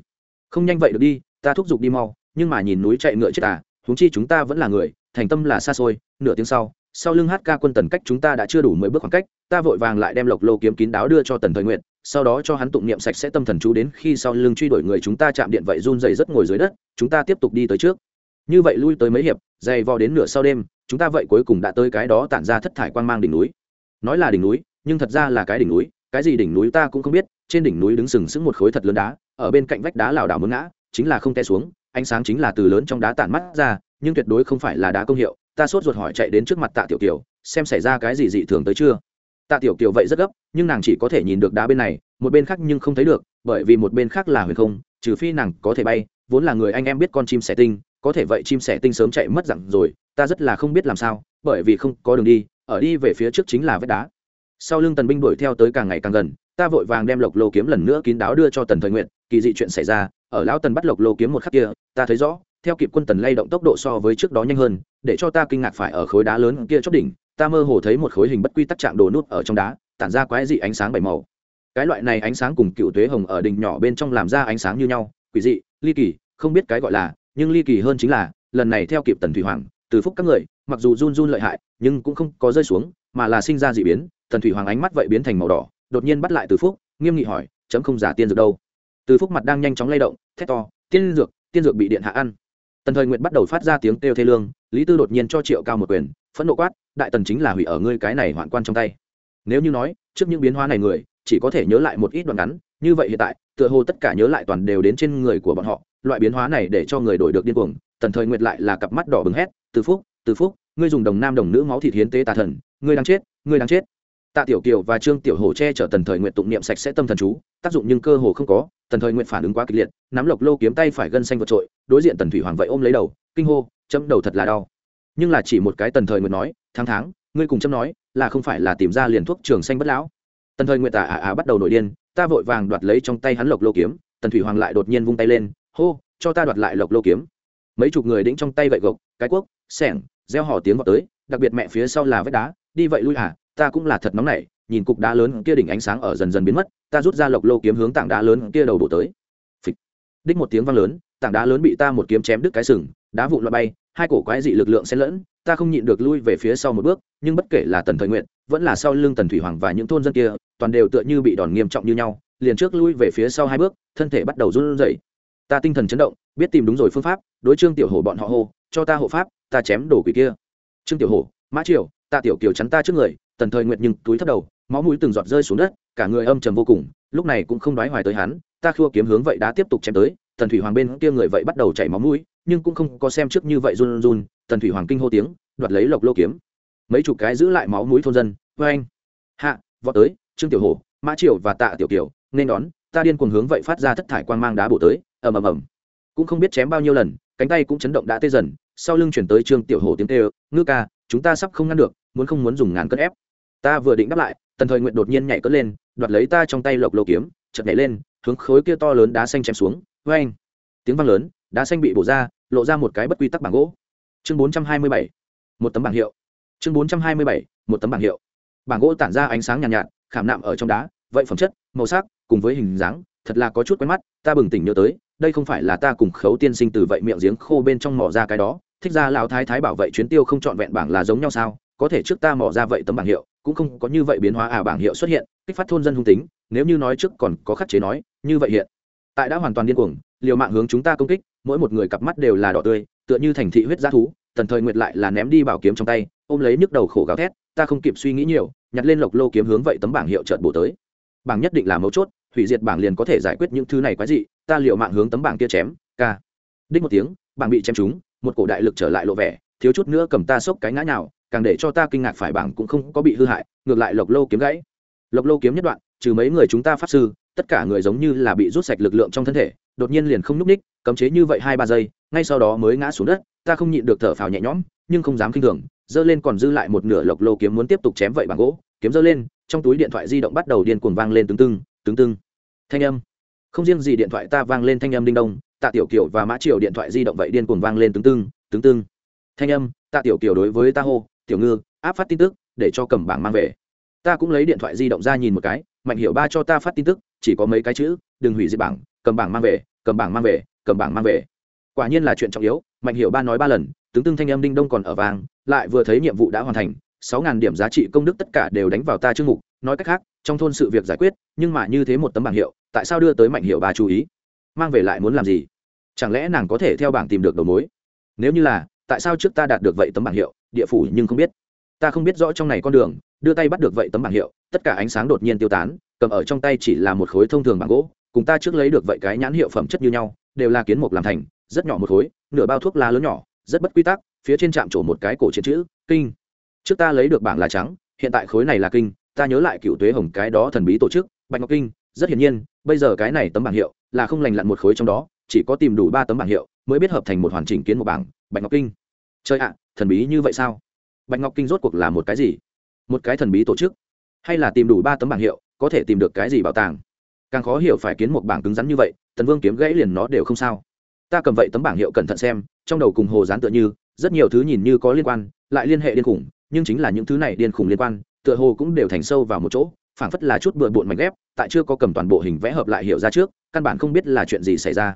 Không nhanh vậy được đi, ta thúc giục đi mau, nhưng mà nhìn núi chạy ngựa chết à huống chi chúng ta vẫn là người, thành tâm là xa xôi, nửa tiếng sau sau lưng hát ca quân tần cách chúng ta đã chưa đủ mười bước khoảng cách, ta vội vàng lại đem lộc lô kiếm kín đáo đưa cho tần thời nguyện sau đó cho hắn tụng niệm sạch sẽ tâm thần chú đến khi sau lưng truy đuổi người chúng ta chạm điện vậy run dày rất ngồi dưới đất, chúng ta tiếp tục đi tới trước. Như vậy lui tới mấy hiệp, dày vò đến nửa sau đêm, chúng ta vậy cuối cùng đã tới cái đó tản ra thất thải quan mang đỉnh núi. Nói là đỉnh núi, nhưng thật ra là cái đỉnh núi, cái gì đỉnh núi ta cũng không biết, trên đỉnh núi đứng sừng sững một khối thật lớn đá, ở bên cạnh vách đá lảo đảo muốn ngã, chính là không te xuống, ánh sáng chính là từ lớn trong đá tản mắt ra, nhưng tuyệt đối không phải là đá công hiệu, ta sốt ruột hỏi chạy đến trước mặt tạ tiểu kiều, xem xảy ra cái gì dị thường tới chưa? Tạ tiểu kiều vậy rất gấp, nhưng nàng chỉ có thể nhìn được đá bên này, một bên khác nhưng không thấy được, bởi vì một bên khác là huyền không, trừ phi nàng có thể bay, vốn là người anh em biết con chim sẻ tinh, có thể vậy chim sẻ tinh sớm chạy mất dặn rồi, ta rất là không biết làm sao, bởi vì không có đường đi, ở đi về phía trước chính là vách đá. Sau lưng tần binh đuổi theo tới càng ngày càng gần, ta vội vàng đem lộc lô kiếm lần nữa kín đáo đưa cho tần thời nguyện kỳ dị chuyện xảy ra, ở lão tần bắt lộc lô kiếm một khắc kia, ta thấy rõ, theo kịp quân tần lay động tốc độ so với trước đó nhanh hơn, để cho ta kinh ngạc phải ở khối đá lớn kia chót đỉnh ta mơ hồ thấy một khối hình bất quy tắc trạng đồ nút ở trong đá, tản ra quái dị ánh sáng bảy màu. Cái loại này ánh sáng cùng cựu tuế hồng ở đỉnh nhỏ bên trong làm ra ánh sáng như nhau, quỷ dị, ly kỳ, không biết cái gọi là, nhưng ly kỳ hơn chính là, lần này theo kịp tần thủy hoàng, từ phúc các người, mặc dù run run lợi hại, nhưng cũng không có rơi xuống, mà là sinh ra dị biến, tần thủy hoàng ánh mắt vậy biến thành màu đỏ, đột nhiên bắt lại từ phúc, nghiêm nghị hỏi, chấm không giả tiên dược đâu? Từ phúc mặt đang nhanh chóng lay động, thét to, tiên dược tiên dược bị điện hạ ăn. Tần thời nguyện bắt đầu phát ra tiếng kêu thê lương, lý tư đột nhiên cho triệu cao một quyền phẫn nộ quát, đại tần chính là hủy ở ngươi cái này hoạn quan trong tay. Nếu như nói, trước những biến hóa này người, chỉ có thể nhớ lại một ít đoạn ngắn, như vậy hiện tại, tựa hồ tất cả nhớ lại toàn đều đến trên người của bọn họ, loại biến hóa này để cho người đổi được điên cuồng, tần thời nguyệt lại là cặp mắt đỏ bừng hét, từ phúc từ phúc, ngươi dùng đồng nam đồng nữ máu thịt hiến tế tà thần, ngươi đang chết, ngươi đang chết. Tạ tiểu kiều và trương tiểu hồ che chở tần thời nguyện tụng niệm sạch sẽ tâm thần chú, tác dụng nhưng cơ hồ không có, tần thời nguyện phản ứng quá kịch liệt, nắm lộc lô kiếm tay phải gân xanh vượt trội, đối diện tần thủy hoàng vậy ôm lấy đầu, kinh hô, chấm đầu thật là đau nhưng là chỉ một cái tần thời nguyện nói tháng tháng ngươi cùng chấm nói là không phải là tìm ra liền thuốc trường xanh bất lão. Tần thời nguyện tà à à bắt đầu nổi điên ta vội vàng đoạt lấy trong tay hắn lộc lô kiếm tần thủy hoàng lại đột nhiên vung tay lên hô cho ta đoạt lại lộc lô kiếm. Mấy chục người đĩnh trong tay gậy gộc cái cuốc sẻng gieo hò tiếng vào tới đặc biệt mẹ phía sau là vách đá đi vậy lui à, ta cũng là thật nóng nảy nhìn cục đá lớn kia đỉnh ánh sáng ở dần dần biến mất ta rút ra lộc lô kiếm hướng tảng đá lớn kia đầu đổ tới. Phịch. đích một tiếng vang lớn tảng đá lớn bị ta một kiếm chém đứt cái sừng đá vụn loại bay, hai cổ quái dị lực lượng xen lẫn, ta không nhịn được lui về phía sau một bước, nhưng bất kể là tần thời nguyện vẫn là sau lưng tần thủy hoàng và những thôn dân kia, toàn đều tựa như bị đòn nghiêm trọng như nhau, liền trước lui về phía sau hai bước, thân thể bắt đầu run rẩy. Ta tinh thần chấn động, biết tìm đúng rồi phương pháp, đối trương tiểu hổ bọn họ hô, cho ta hộ pháp, ta chém đổ quỷ kia. Trương tiểu hổ, mã triều, ta tiểu kiều chắn ta trước người. Tần thời nguyệt nhưng túi thấp đầu, máu mũi từng giọt rơi xuống đất, cả người âm trầm vô cùng, lúc này cũng không đoái hoài tới hắn, ta khua kiếm hướng vậy đã tiếp tục chém tới. Tần thủy hoàng bên kia người vậy bắt đầu chảy máu mũi nhưng cũng không có xem trước như vậy run run, tần thủy hoàng kinh hô tiếng, đoạt lấy lộc lô kiếm. Mấy chục cái giữ lại máu mũi thôn dân vê anh hạ, vọt tới, trương tiểu hổ, mã triều và tạ tiểu kiều, nên đón, ta điên cuồng hướng vậy phát ra thất thải quang mang đá bổ tới. Ầm ầm ầm. Cũng không biết chém bao nhiêu lần, cánh tay cũng chấn động đã tê dần, sau lưng chuyển tới trương tiểu hổ tiếng tê ngư ca, chúng ta sắp không ngăn được, muốn không muốn dùng ngàn cân ép. Ta vừa định đáp lại, tần thời nguyện đột nhiên nhảy cất lên, đoạt lấy ta trong tay lộc lô kiếm chật nhảy lên, hướng khối kia to lớn đá xanh chém xuống. Vê anh tiếng vang lớn đá xanh bị bổ ra lộ ra một cái bất quy tắc bảng gỗ. Chương bốn trăm hai mươi bảy một tấm bảng hiệu. Chương bốn trăm hai mươi bảy một tấm bảng hiệu. Bảng gỗ tản ra ánh sáng nhàn nhạt, nhạt khảm nạm ở trong đá vậy phẩm chất màu sắc cùng với hình dáng thật là có chút quen mắt ta bừng tỉnh nhớ tới đây không phải là ta cùng khấu tiên sinh từ vậy miệng giếng khô bên trong mỏ ra cái đó thích ra lão thái thái bảo vệ chuyến tiêu không trọn vẹn bảng là giống nhau sao có thể trước ta mỏ ra vậy tấm bảng hiệu cũng không có như vậy biến hóa à bảng hiệu xuất hiện kích phát thôn dân hung tính nếu như nói trước còn có khắc chế nói như vậy hiện tại đã hoàn toàn điên cuồng liều mạng hướng chúng ta công kích, mỗi một người cặp mắt đều là đỏ tươi, tựa như thành thị huyết giá thú, tần thời nguyệt lại là ném đi bảo kiếm trong tay, ôm lấy nhức đầu khổ gào thét, ta không kịp suy nghĩ nhiều, nhặt lên lộc lô kiếm hướng vậy tấm bảng hiệu chợt bổ tới. Bảng nhất định là mấu chốt, hủy diệt bảng liền có thể giải quyết những thứ này quái dị, ta liệu mạng hướng tấm bảng kia chém, ca. Đích một tiếng, bảng bị chém trúng, một cổ đại lực trở lại lộ vẻ, thiếu chút nữa cầm ta sốc cái ngã nào càng để cho ta kinh ngạc phải bảng cũng không có bị hư hại, ngược lại lộc lô kiếm gãy. Lộc lô kiếm nhất đoạn, trừ mấy người chúng ta pháp sư, tất cả người giống như là bị rút sạch lực lượng trong thân thể đột nhiên liền không n ú c ních cấm chế như vậy hai ba giây ngay sau đó mới ngã xuống đất. Ta không nhịn được thở phào nhẹ nhõm nhưng không dám k i n h thường giơ lên còn dư lại một nửa lộc lô kiếm muốn tiếp tục chém vậy bằng gỗ. Kiếm giơ lên trong túi điện thoại di động bắt đầu điên cuồng vang lên từng tưng từng tưng. Thanh âm. Không riêng gì điện thoại ta vang lên thanh âm đinh đông tạ tiểu kiều và mã triều điện thoại di động vậy điên cuồng vang lên từng từng, từng từng. thanh âm. Tạ tiểu kiều đối với ta hô tiểu ngư áp phát tin tức để cho cầm bảng mang về. Ta cũng lấy điện thoại di động ra nhìn một cái mạnh Hiệu ba cho ta phát tin tức, chỉ có mấy cái chữ, đừng hủy diệt bảng, cầm bảng mang về, cầm bảng mang về, cầm bảng mang về. Quả nhiên là chuyện trọng yếu, mạnh Hiệu ba nói ba lần, tướng tương thanh âm đinh đông còn ở vàng lại vừa thấy nhiệm vụ đã hoàn thành, sáu ngàn điểm giá trị công đức tất cả đều đánh vào ta chương mục, nói cách khác, trong thôn sự việc giải quyết, nhưng mà như thế một tấm bảng hiệu, tại sao đưa tới mạnh hiệu ba chú ý? Mang về lại muốn làm gì? Chẳng lẽ nàng có thể theo bảng tìm được đầu mối? Nếu như là, tại sao trước ta đạt được vậy tấm bảng hiệu, địa phủ nhưng không biết ta không biết rõ trong này con đường, đưa tay bắt được vậy tấm bảng hiệu, tất cả ánh sáng đột nhiên tiêu tán, cầm ở trong tay chỉ là một khối thông thường bảng gỗ, cùng ta trước lấy được vậy cái nhãn hiệu phẩm chất như nhau, đều là kiến mục làm thành, rất nhỏ một khối, nửa bao thuốc lá lớn nhỏ, rất bất quy tắc, phía trên chạm trổ một cái cổ chiến chữ, kinh. Trước ta lấy được bảng là trắng, hiện tại khối này là kinh, ta nhớ lại cựu tuế hồng cái đó thần bí tổ chức, bạch ngọc kinh, rất hiển nhiên, bây giờ cái này tấm bảng hiệu là không lành lặn một khối trong đó, chỉ có tìm đủ ba tấm bảng hiệu mới biết hợp thành một hoàn chỉnh kiến một bảng, bạch ngọc kinh. Chơi ạ, thần bí như vậy sao? Bạch ngọc kinh rốt cuộc là một cái gì? Một cái thần bí tổ chức? Hay là tìm đủ ba tấm bảng hiệu, có thể tìm được cái gì bảo tàng? Càng khó hiểu phải kiến một bảng cứng rắn như vậy, tần vương kiếm gãy liền nó đều không sao. Ta cầm vậy tấm bảng hiệu cẩn thận xem, trong đầu cùng hồ dán tựa như, rất nhiều thứ nhìn như có liên quan, lại liên hệ điên khủng, nhưng chính là những thứ này điên khủng liên quan, tựa hồ cũng đều thành sâu vào một chỗ, phảng phất là chút bừa bộn mảnh ghép, tại chưa có cầm toàn bộ hình vẽ hợp lại hiểu ra trước, căn bản không biết là chuyện gì xảy ra.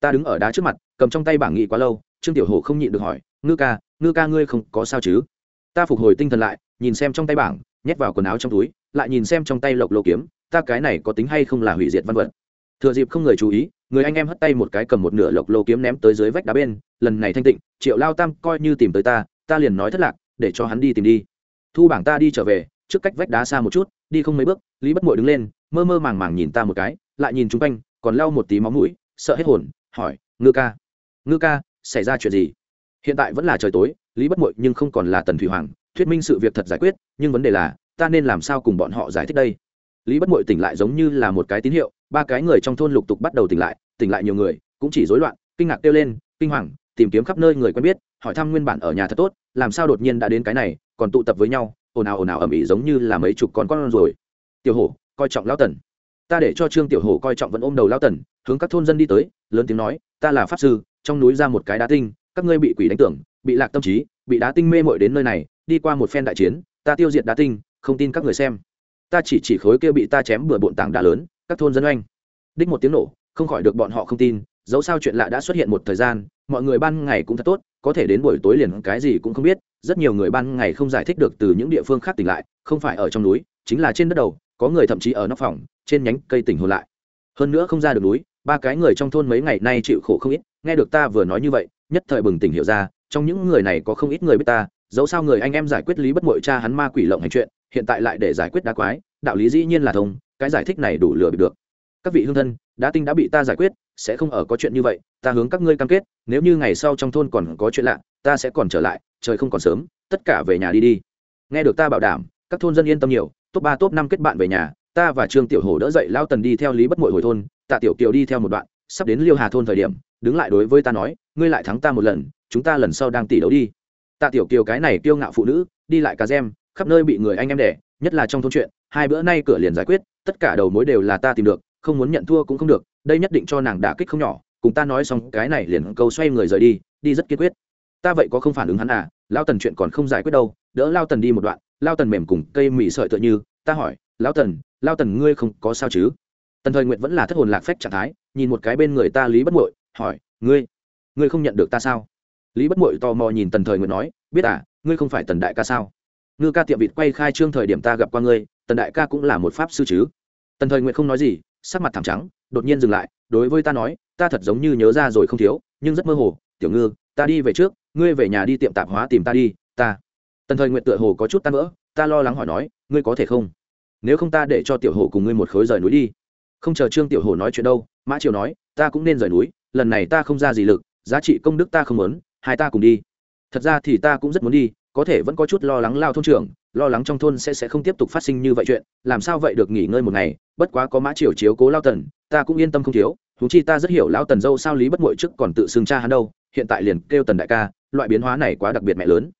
Ta đứng ở đá trước mặt, cầm trong tay bảng nghị quá lâu, trương tiểu hồ không nhịn được hỏi, ngư ca ngư ca ngươi không có sao chứ? Ta phục hồi tinh thần lại, nhìn xem trong tay bảng, nhét vào quần áo trong túi, lại nhìn xem trong tay lộc lô kiếm, ta cái này có tính hay không là hủy diệt văn vật. Thừa dịp không người chú ý, người anh em hất tay một cái cầm một nửa lộc lô kiếm ném tới dưới vách đá bên, lần này thanh tịnh, triệu lao tam coi như tìm tới ta ta liền nói thất lạc, để cho hắn đi tìm đi. Thu bảng ta đi trở về, trước cách vách đá xa một chút, đi không mấy bước, lý bất mội đứng lên, mơ mơ màng màng nhìn ta một cái, lại nhìn chung quanh, còn lau một tí máu mũi, sợ hết hồn, hỏi, ngư ca ngư ca, xảy ra chuyện gì? Hiện tại vẫn là trời tối lý bất mội nhưng không còn là tần thủy hoàng, thuyết minh sự việc thật giải quyết, nhưng vấn đề là, ta nên làm sao cùng bọn họ giải thích đây? Lý bất mội tỉnh lại giống như là một cái tín hiệu, ba cái người trong thôn lục tục bắt đầu tỉnh lại tỉnh lại nhiều người, cũng chỉ rối loạn, kinh ngạc kêu lên, kinh hoàng, tìm kiếm khắp nơi người quen biết, hỏi thăm nguyên bản ở nhà thật tốt, làm sao đột nhiên đã đến cái này, còn tụ tập với nhau, ồn ào ồn ào ầm ĩ giống như là mấy chục con con rồi. Tiểu hổ, coi trọng lão tần. Ta để cho trương tiểu hổ coi trọng vẫn ôm đầu lão tần, hướng các thôn dân đi tới, lớn tiếng nói, ta là pháp sư, trong núi ra một cái đá tinh, các ngươi bị quỷ đánh tưởng bị lạc tâm trí, bị đá tinh mê mội đến nơi này, đi qua một phen đại chiến, ta tiêu diệt đá tinh, không tin các người xem. Ta chỉ chỉ khối kia bị ta chém bừa bộn tảng đá lớn, các thôn dân oanh. Đích một tiếng nổ, không khỏi được bọn họ không tin, dẫu sao chuyện lạ đã xuất hiện một thời gian, mọi người ban ngày cũng thật tốt, có thể đến buổi tối liền cái gì cũng không biết, rất nhiều người ban ngày không giải thích được từ những địa phương khác tỉnh lại, không phải ở trong núi, chính là trên đất đầu, có người thậm chí ở nóc phòng, trên nhánh cây tỉnh hồn lại. Hơn nữa không ra được núi, ba cái người trong thôn mấy ngày nay chịu khổ không ít, nghe được ta vừa nói như vậy, nhất thời bừng tỉnh hiểu ra trong những người này có không ít người biết ta, dẫu sao người anh em giải quyết lý bất mội cha hắn ma quỷ lộng hành chuyện, hiện tại lại để giải quyết đá quái, đạo lý dĩ nhiên là thông, cái giải thích này đủ lừa được. Các vị hương thân đã tinh đã bị ta giải quyết, sẽ không ở có chuyện như vậy, ta hướng các ngươi cam kết, nếu như ngày sau trong thôn còn có chuyện lạ, ta sẽ còn trở lại, trời không còn sớm, tất cả về nhà đi đi. Nghe được ta bảo đảm, các thôn dân yên tâm nhiều, top ba, top năm kết bạn về nhà, ta và trương tiểu hổ đỡ dậy lao tần đi theo lý bất mội hồi thôn, tạ tiểu kiều đi theo một đoạn, sắp đến liêu hà thôn thời điểm, đứng lại đối với ta nói ngươi lại thắng ta một lần chúng ta lần sau đang tỷ đấu đi. Tạ tiểu kiều cái này kiêu ngạo phụ nữ đi lại cà gem khắp nơi bị người anh em đẻ nhất là trong thôn chuyện hai bữa nay cửa liền giải quyết tất cả đầu mối đều là ta tìm được không muốn nhận thua cũng không được đây nhất định cho nàng đả kích không nhỏ cùng ta nói xong cái này liền câu xoay người rời đi đi rất kiên quyết. Ta vậy có không phản ứng hắn à lao tần chuyện còn không giải quyết đâu đỡ lao tần đi một đoạn lao tần mềm cùng cây mì sợi tựa như ta hỏi lao tần lao tần ngươi không có sao chứ? Tần thời nguyện vẫn là thất hồn lạc phách trạng thái nhìn một cái bên người ta lý bất muội, hỏi ngươi ngươi không nhận được ta sao? Lý bất mội tò mò nhìn tần thời nguyện nói, biết à ngươi không phải tần đại ca sao? Ngư ca tiệm vịt quay khai trương thời điểm ta gặp qua ngươi, tần đại ca cũng là một pháp sư chứ. Tần thời nguyện không nói gì, sắc mặt thảm trắng, đột nhiên dừng lại, đối với ta nói, ta thật giống như nhớ ra rồi không thiếu, nhưng rất mơ hồ, tiểu ngư, ta đi về trước, ngươi về nhà đi tiệm tạp hóa tìm ta đi, ta. Tần thời nguyện tựa hồ có chút tan vỡ, ta lo lắng hỏi nói, ngươi có thể không? Nếu không ta để cho tiểu hồ cùng ngươi một khối rời núi đi. Không chờ trương tiểu hồ nói chuyện đâu, mã triều nói, ta cũng nên rời núi, lần này ta không ra gì lực giá trị công đức ta không muốn, hai ta cùng đi. Thật ra thì ta cũng rất muốn đi, có thể vẫn có chút lo lắng lao thôn trưởng, lo lắng trong thôn sẽ sẽ không tiếp tục phát sinh như vậy chuyện, làm sao vậy được nghỉ ngơi một ngày, bất quá có mã triều chiếu cố lao tần, ta cũng yên tâm không thiếu thú chi ta rất hiểu lao tần dâu sao lý bất mội trước còn tự xưng cha hắn đâu, hiện tại liền kêu tần đại ca, loại biến hóa này quá đặc biệt mẹ lớn.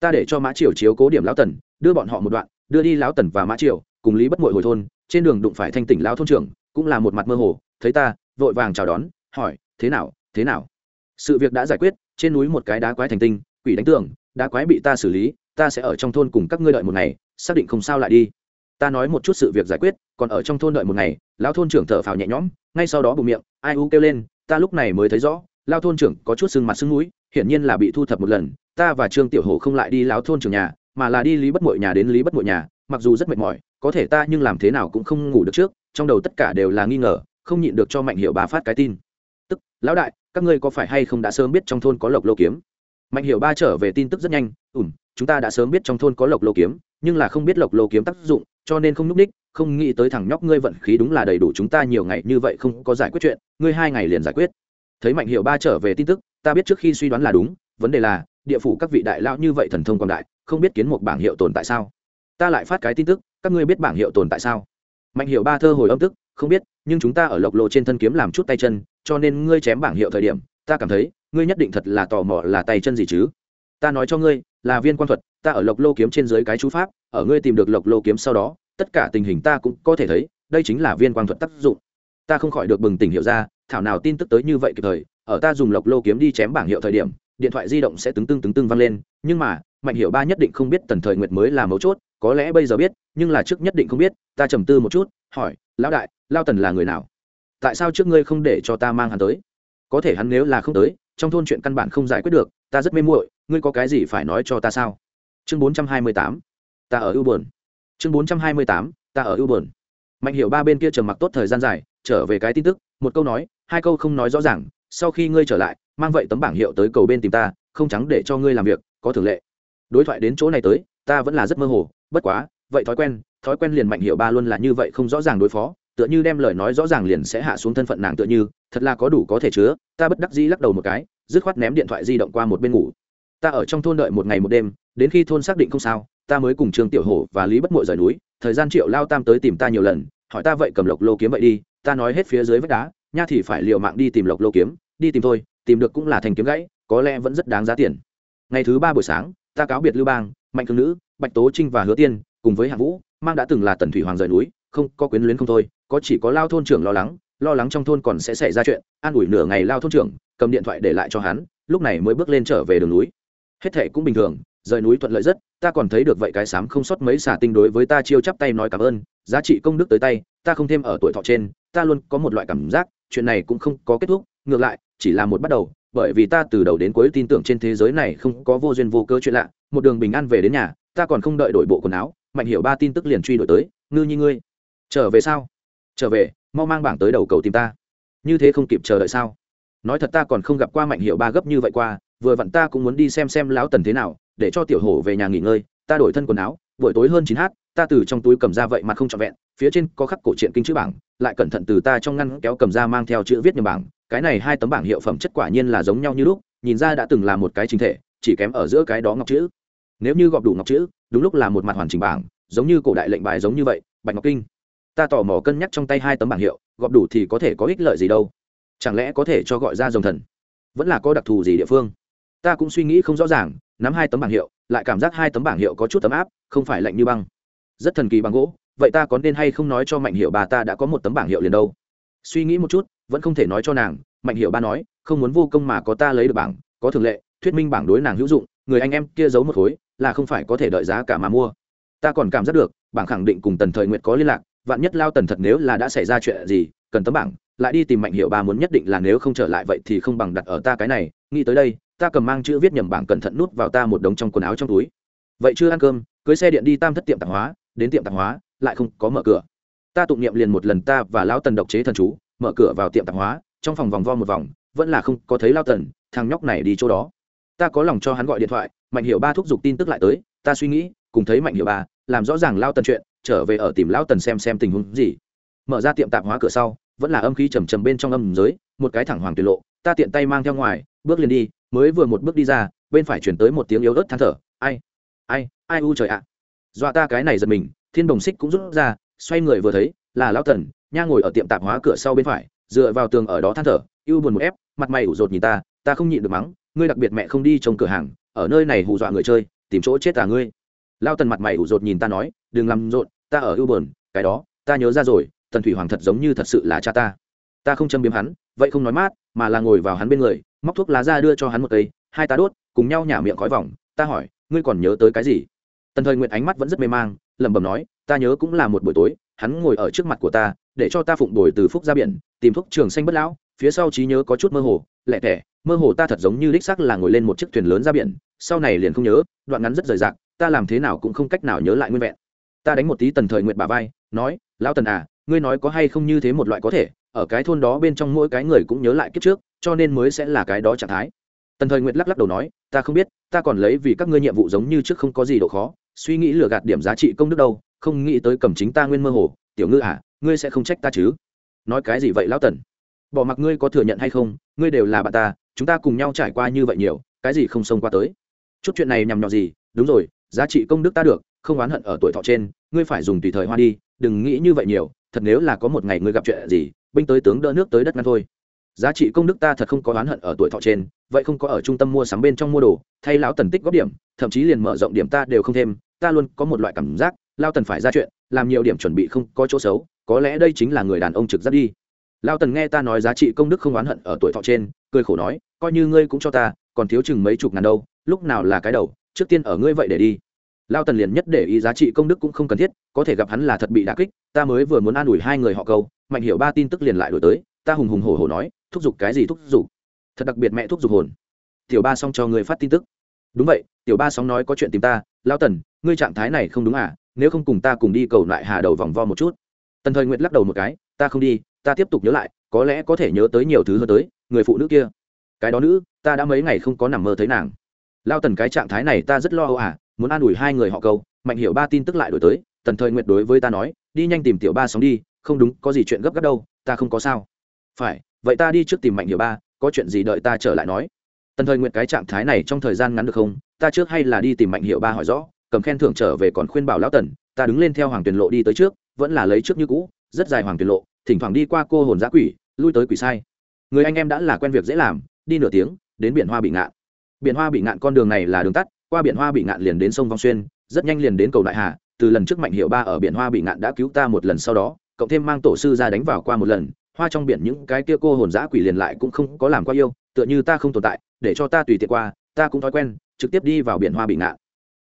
Ta để cho mã triều chiếu cố điểm lao tần, đưa bọn họ một đoạn, đưa đi lao tần và mã triều, cùng lý bất mội hồi thôn, trên đường đụng phải thanh tỉnh lao thôn trưởng, cũng là một mặt mơ hồ, thấy ta, vội vàng chào đón, hỏi, thế nào thế nào? Sự việc đã giải quyết, trên núi một cái đá quái thành tinh, quỷ đánh tường, đá quái bị ta xử lý, ta sẽ ở trong thôn cùng các ngươi đợi một ngày, xác định không sao lại đi. Ta nói một chút sự việc giải quyết, còn ở trong thôn đợi một ngày, lão thôn trưởng thở phào nhẹ nhõm, ngay sau đó bụng miệng, ai u kêu lên, ta lúc này mới thấy rõ lao thôn trưởng có chút sưng mặt sưng núi hiển nhiên là bị thu thập một lần, ta và trương tiểu hồ không lại đi lão thôn trưởng nhà, mà là đi lý bất mội nhà đến lý bất mội nhà, mặc dù rất mệt mỏi, có thể ta nhưng làm thế nào cũng không ngủ được trước, trong đầu tất cả đều là nghi ngờ, không nhịn được cho mạnh hiệu bà phát cái tin. Tức, lão đại các ngươi có phải hay không đã sớm biết trong thôn có lộc lô kiếm? Mạnh hiệu ba trở về tin tức rất nhanh ủm chúng ta đã sớm biết trong thôn có lộc lô kiếm, nhưng là không biết lộc lô kiếm tác dụng, cho nên không núp ních không nghĩ tới thằng nhóc ngươi vận khí đúng là đầy đủ chúng ta nhiều ngày như vậy không có giải quyết chuyện, ngươi hai ngày liền giải quyết. Thấy mạnh hiệu ba trở về tin tức, ta biết trước khi suy đoán là đúng, vấn đề là, địa phủ các vị đại lão như vậy thần thông còn đại, không biết kiến một bảng hiệu tồn tại sao? Ta lại phát cái tin tức, các ngươi biết bảng hiệu tồn tại sao? Mạnh hiệu ba thơ hồi âm tức, không biết, nhưng chúng ta ở lộc lộ trên thân kiếm làm chút tay chân cho nên ngươi chém bảng hiệu thời điểm, ta cảm thấy, ngươi nhất định thật là tò mò là tay chân gì chứ? Ta nói cho ngươi, là viên quan thuật, ta ở lộc lô kiếm trên dưới cái chú pháp, ở ngươi tìm được lộc lô kiếm sau đó, tất cả tình hình ta cũng có thể thấy, đây chính là viên quan thuật tác dụng. Ta không khỏi được bừng tỉnh hiệu ra, thảo nào tin tức tới như vậy kịp thời, ở ta dùng lộc lô kiếm đi chém bảng hiệu thời điểm, điện thoại di động sẽ tứng tưng tứng tưng vang lên, nhưng mà, mạnh hiệu ba nhất định không biết tần thời nguyệt mới là mấu chốt, có lẽ bây giờ biết, nhưng là trước nhất định không biết, ta trầm tư một chút, hỏi, lão đại lao tần là người nào? Tại sao trước ngươi không để cho ta mang hắn tới? Có thể hắn nếu là không tới, trong thôn chuyện căn bản không giải quyết được, ta rất mê muội, ngươi có cái gì phải nói cho ta sao? Chương bốn trăm hai mươi tám, ta ở ưu buồn. Chương bốn trăm hai mươi tám, ta ở ưu buồn. Mạnh hiệu ba bên kia trầm mặc tốt thời gian dài, trở về cái tin tức, một câu nói, hai câu không nói rõ ràng, sau khi ngươi trở lại, mang vậy tấm bảng hiệu tới cầu bên tìm ta, không trắng để cho ngươi làm việc, có thường lệ. Đối thoại đến chỗ này tới, ta vẫn là rất mơ hồ, bất quá, vậy thói quen thói quen liền mạnh hiệu ba luôn là như vậy không rõ ràng đối phó tựa như đem lời nói rõ ràng liền sẽ hạ xuống thân phận nàng tựa như, thật là có đủ có thể chứa, ta bất đắc dĩ lắc đầu một cái, dứt khoát ném điện thoại di động qua một bên ngủ. Ta ở trong thôn đợi một ngày một đêm, đến khi thôn xác định không sao, ta mới cùng trương tiểu hổ và lý bất mội rời núi, thời gian triệu lao tam tới tìm ta nhiều lần, hỏi ta vậy cầm lộc lô kiếm vậy đi, ta nói hết phía dưới vách đá, nha thì phải liều mạng đi tìm lộc lô kiếm, đi tìm thôi, tìm được cũng là thành kiếm gãy, có lẽ vẫn rất đáng giá tiền. Ngày thứ ba buổi sáng, ta cáo biệt lưu bang, mạnh cường nữ, bạch tố trinh và hứa tiên, cùng với hạng vũ, mang đã từng là tần thủy hoàng rời núi, không có quyến luyến không thôi có chỉ có lao thôn trưởng lo lắng lo lắng trong thôn còn sẽ xảy ra chuyện, an ủi nửa ngày lao thôn trưởng, cầm điện thoại để lại cho hắn, lúc này mới bước lên trở về đường núi. Hết thệ cũng bình thường, rời núi thuận lợi rất, ta còn thấy được vậy cái sám không sót mấy xả tinh đối với ta chiêu chắp tay nói cảm ơn, giá trị công đức tới tay, ta không thêm ở tuổi thọ trên, ta luôn có một loại cảm giác, chuyện này cũng không có kết thúc, ngược lại, chỉ là một bắt đầu, bởi vì ta từ đầu đến cuối tin tưởng trên thế giới này không có vô duyên vô cơ chuyện lạ, một đường bình an về đến nhà, ta còn không đợi đổi bộ quần áo, mạnh hiểu ba tin tức liền truy đổi tới, ngư như ngươi, trở về sao? Trở về, mau mang bảng tới đầu cầu tìm ta. Như thế không kịp chờ đợi sao? Nói thật ta còn không gặp qua mạnh hiệu ba gấp như vậy qua, vừa vặn ta cũng muốn đi xem xem lão tần thế nào, để cho tiểu hổ về nhà nghỉ ngơi, ta đổi thân quần áo, buổi tối hơn chín h ta từ trong túi cầm ra vậy mà không trọn vẹn, phía trên có khắc cổ truyện kinh chữ bảng, lại cẩn thận từ ta trong ngăn kéo cầm ra mang theo chữ viết nhầm bảng, cái này hai tấm bảng hiệu phẩm chất quả nhiên là giống nhau như lúc, nhìn ra đã từng là một cái chính thể, chỉ kém ở giữa cái đó ngọc chữ. Nếu như gọp đủ ngọc chữ, đúng lúc là một mặt hoàn chỉnh bảng, giống như cổ đại lệnh bài giống như vậy, bạch ngọc kinh ta tò mò cân nhắc trong tay hai tấm bảng hiệu, gọp đủ thì có thể có ích lợi gì đâu. Chẳng lẽ có thể cho gọi ra dòng thần? Vẫn là có đặc thù gì địa phương? Ta cũng suy nghĩ không rõ ràng, nắm hai tấm bảng hiệu, lại cảm giác hai tấm bảng hiệu có chút tấm áp, không phải lạnh như băng. Rất thần kỳ bằng gỗ, vậy ta có nên hay không nói cho mạnh hiệu bà ta đã có một tấm bảng hiệu liền đâu? Suy nghĩ một chút, vẫn không thể nói cho nàng, mạnh hiệu ba nói, không muốn vô công mà có ta lấy được bảng, có thường lệ, thuyết minh bảng đối nàng hữu dụng, người anh em kia giấu một khối, là không phải có thể đợi giá cả mà mua. Ta còn cảm giác được, bảng khẳng định cùng tần thời nguyện có liên lạc vạn nhất lao tần thật nếu là đã xảy ra chuyện gì, cần tấm bảng, lại đi tìm mạnh hiệu ba muốn nhất định là nếu không trở lại vậy thì không bằng đặt ở ta cái này, nghĩ tới đây, ta cầm mang chữ viết nhầm bảng cẩn thận nút vào ta một đống trong quần áo trong túi. Vậy chưa ăn cơm, cưới xe điện đi tam thất tiệm tạp hóa, đến tiệm tạp hóa, lại không có mở cửa. Ta tụng niệm liền một lần ta và lao tần độc chế thần chú, mở cửa vào tiệm tạp hóa, trong phòng vòng vo một vòng, vẫn là không có thấy lao tần, thằng nhóc này đi chỗ đó. Ta có lòng cho hắn gọi điện thoại, mạnh hiệu ba thúc giục tin tức lại tới, ta suy nghĩ, cùng thấy mạnh hiệu ba, làm rõ ràng lao tần chuyện trở về ở tìm lão tần xem xem tình huống gì. Mở ra tiệm tạp hóa cửa sau, vẫn là âm khí trầm trầm bên trong âm giới, một cái thẳng hoàng tuyệt lộ, ta tiện tay mang theo ngoài, bước liền đi, mới vừa một bước đi ra, bên phải chuyển tới một tiếng yếu ớt than thở, ai ai ai u trời ạ. Dọa ta cái này giật mình, thiên đồng xích cũng rút ra, xoay người vừa thấy, là lão tần, nha ngồi ở tiệm tạp hóa cửa sau bên phải, dựa vào tường ở đó than thở, ưu buồn một ép, mặt mày ủ rột nhìn ta ta không nhịn được mắng, ngươi đặc biệt mẹ không đi trong cửa hàng, ở nơi này hù dọa người chơi, tìm chỗ chết à ngươi. Lao tần mặt mày ủ rột nhìn ta nói, đừng làm rộn ta ở ưu buồn, cái đó, ta nhớ ra rồi, tần thủy hoàng thật giống như thật sự là cha ta. Ta không châm biếm hắn, vậy không nói mát, mà là ngồi vào hắn bên người, móc thuốc lá ra đưa cho hắn một cây, hai ta đốt, cùng nhau nhả miệng khói vòng. Ta hỏi, ngươi còn nhớ tới cái gì? Tần thời nguyện ánh mắt vẫn rất mê mang, lẩm bẩm nói, ta nhớ cũng là một buổi tối, hắn ngồi ở trước mặt của ta, để cho ta phụng đổi từ phúc ra biển, tìm thuốc trường xanh bất lão, phía sau trí nhớ có chút mơ hồ, lẹ tẻ, mơ hồ ta thật giống như đích xác là ngồi lên một chiếc thuyền lớn ra biển, sau này liền không nhớ, đoạn ngắn rất rời rạc, ta làm thế nào cũng không cách nào nhớ lại nguyên vẹn ta đánh một tí tần thời nguyện bà vai, nói, lão tần à ngươi nói có hay không như thế một loại có thể, ở cái thôn đó bên trong mỗi cái người cũng nhớ lại kiếp trước, cho nên mới sẽ là cái đó trạng thái. Tần thời nguyệt lắc lắc đầu nói, ta không biết, ta còn lấy vì các ngươi nhiệm vụ giống như trước không có gì độ khó, suy nghĩ lừa gạt điểm giá trị công đức đâu, không nghĩ tới cầm chính ta nguyên mơ hồ, tiểu ngư à ngươi sẽ không trách ta chứ? Nói cái gì vậy, lão tần? Bỏ mặc ngươi có thừa nhận hay không, ngươi đều là bạn ta, chúng ta cùng nhau trải qua như vậy nhiều, cái gì không xông qua tới? Chút chuyện này nhằm nhỏ gì, đúng rồi, giá trị công đức ta được không oán hận ở tuổi thọ trên, ngươi phải dùng tùy thời hoa đi, đừng nghĩ như vậy nhiều, thật nếu là có một ngày ngươi gặp chuyện gì, binh tới tướng đỡ nước tới đất ngăn thôi. Giá trị công đức ta thật không có oán hận ở tuổi thọ trên, vậy không có ở trung tâm mua sắm bên trong mua đồ, thay lão tần tích góp điểm, thậm chí liền mở rộng điểm ta đều không thêm, ta luôn có một loại cảm giác lao tần phải ra chuyện, làm nhiều điểm chuẩn bị không có chỗ xấu, có lẽ đây chính là người đàn ông trực giác đi. Lao tần nghe ta nói giá trị công đức không oán hận ở tuổi thọ trên, cười khổ nói, coi như ngươi cũng cho ta, còn thiếu chừng mấy chục ngàn đâu, lúc nào là cái đầu, trước tiên ở ngươi vậy để đi lao tần liền nhất để ý giá trị công đức cũng không cần thiết, có thể gặp hắn là thật bị đà kích, ta mới vừa muốn an ủi hai người họ câu, mạnh hiểu ba tin tức liền lại đổi tới, ta hùng hùng hổ hổ nói, thúc giục cái gì thúc giục? Thật đặc biệt mẹ thúc giục hồn. Tiểu ba xong cho người phát tin tức. Đúng vậy, tiểu ba sóng nói có chuyện tìm ta, lao tần, ngươi trạng thái này không đúng à nếu không cùng ta cùng đi cầu lại hà đầu vòng vo một chút. Tần thời nguyệt lắc đầu một cái, ta không đi, ta tiếp tục nhớ lại, có lẽ có thể nhớ tới nhiều thứ hơn tới, người phụ nữ kia. Cái đó nữ, ta đã mấy ngày không có nằm mơ thấy nàng. Lao tần cái trạng thái này ta rất lo âu à muốn an ủi hai người họ câu, mạnh hiểu ba tin tức lại đổi tới, tần thời nguyệt đối với ta nói, đi nhanh tìm tiểu ba sóng đi, không đúng, có gì chuyện gấp gáp đâu, ta không có sao. Phải, vậy ta đi trước tìm mạnh hiểu ba, có chuyện gì đợi ta trở lại nói. Tần thời nguyện cái trạng thái này trong thời gian ngắn được không? Ta trước hay là đi tìm mạnh hiệu ba hỏi rõ, cầm khen thưởng trở về còn khuyên bảo lão tần, ta đứng lên theo hoàng tuyền lộ đi tới trước, vẫn là lấy trước như cũ, rất dài hoàng tuyền lộ, thỉnh thoảng đi qua cô hồn giã quỷ, lui tới quỷ sai. Người anh em đã là quen việc dễ làm, đi nửa tiếng, đến biển hoa bị ngạn. Biển hoa bị ngạn con đường này là đường tắt qua biển hoa bị ngạn liền đến sông vong xuyên, rất nhanh liền đến cầu đại hà, từ lần trước mạnh hiệu ba ở biển hoa bị ngạn đã cứu ta một lần sau đó, cộng thêm mang tổ sư ra đánh vào qua một lần, hoa trong biển những cái kia cô hồn dã quỷ liền lại cũng không có làm qua yêu, tựa như ta không tồn tại, để cho ta tùy tiện qua, ta cũng thói quen, trực tiếp đi vào biển hoa bị ngạn.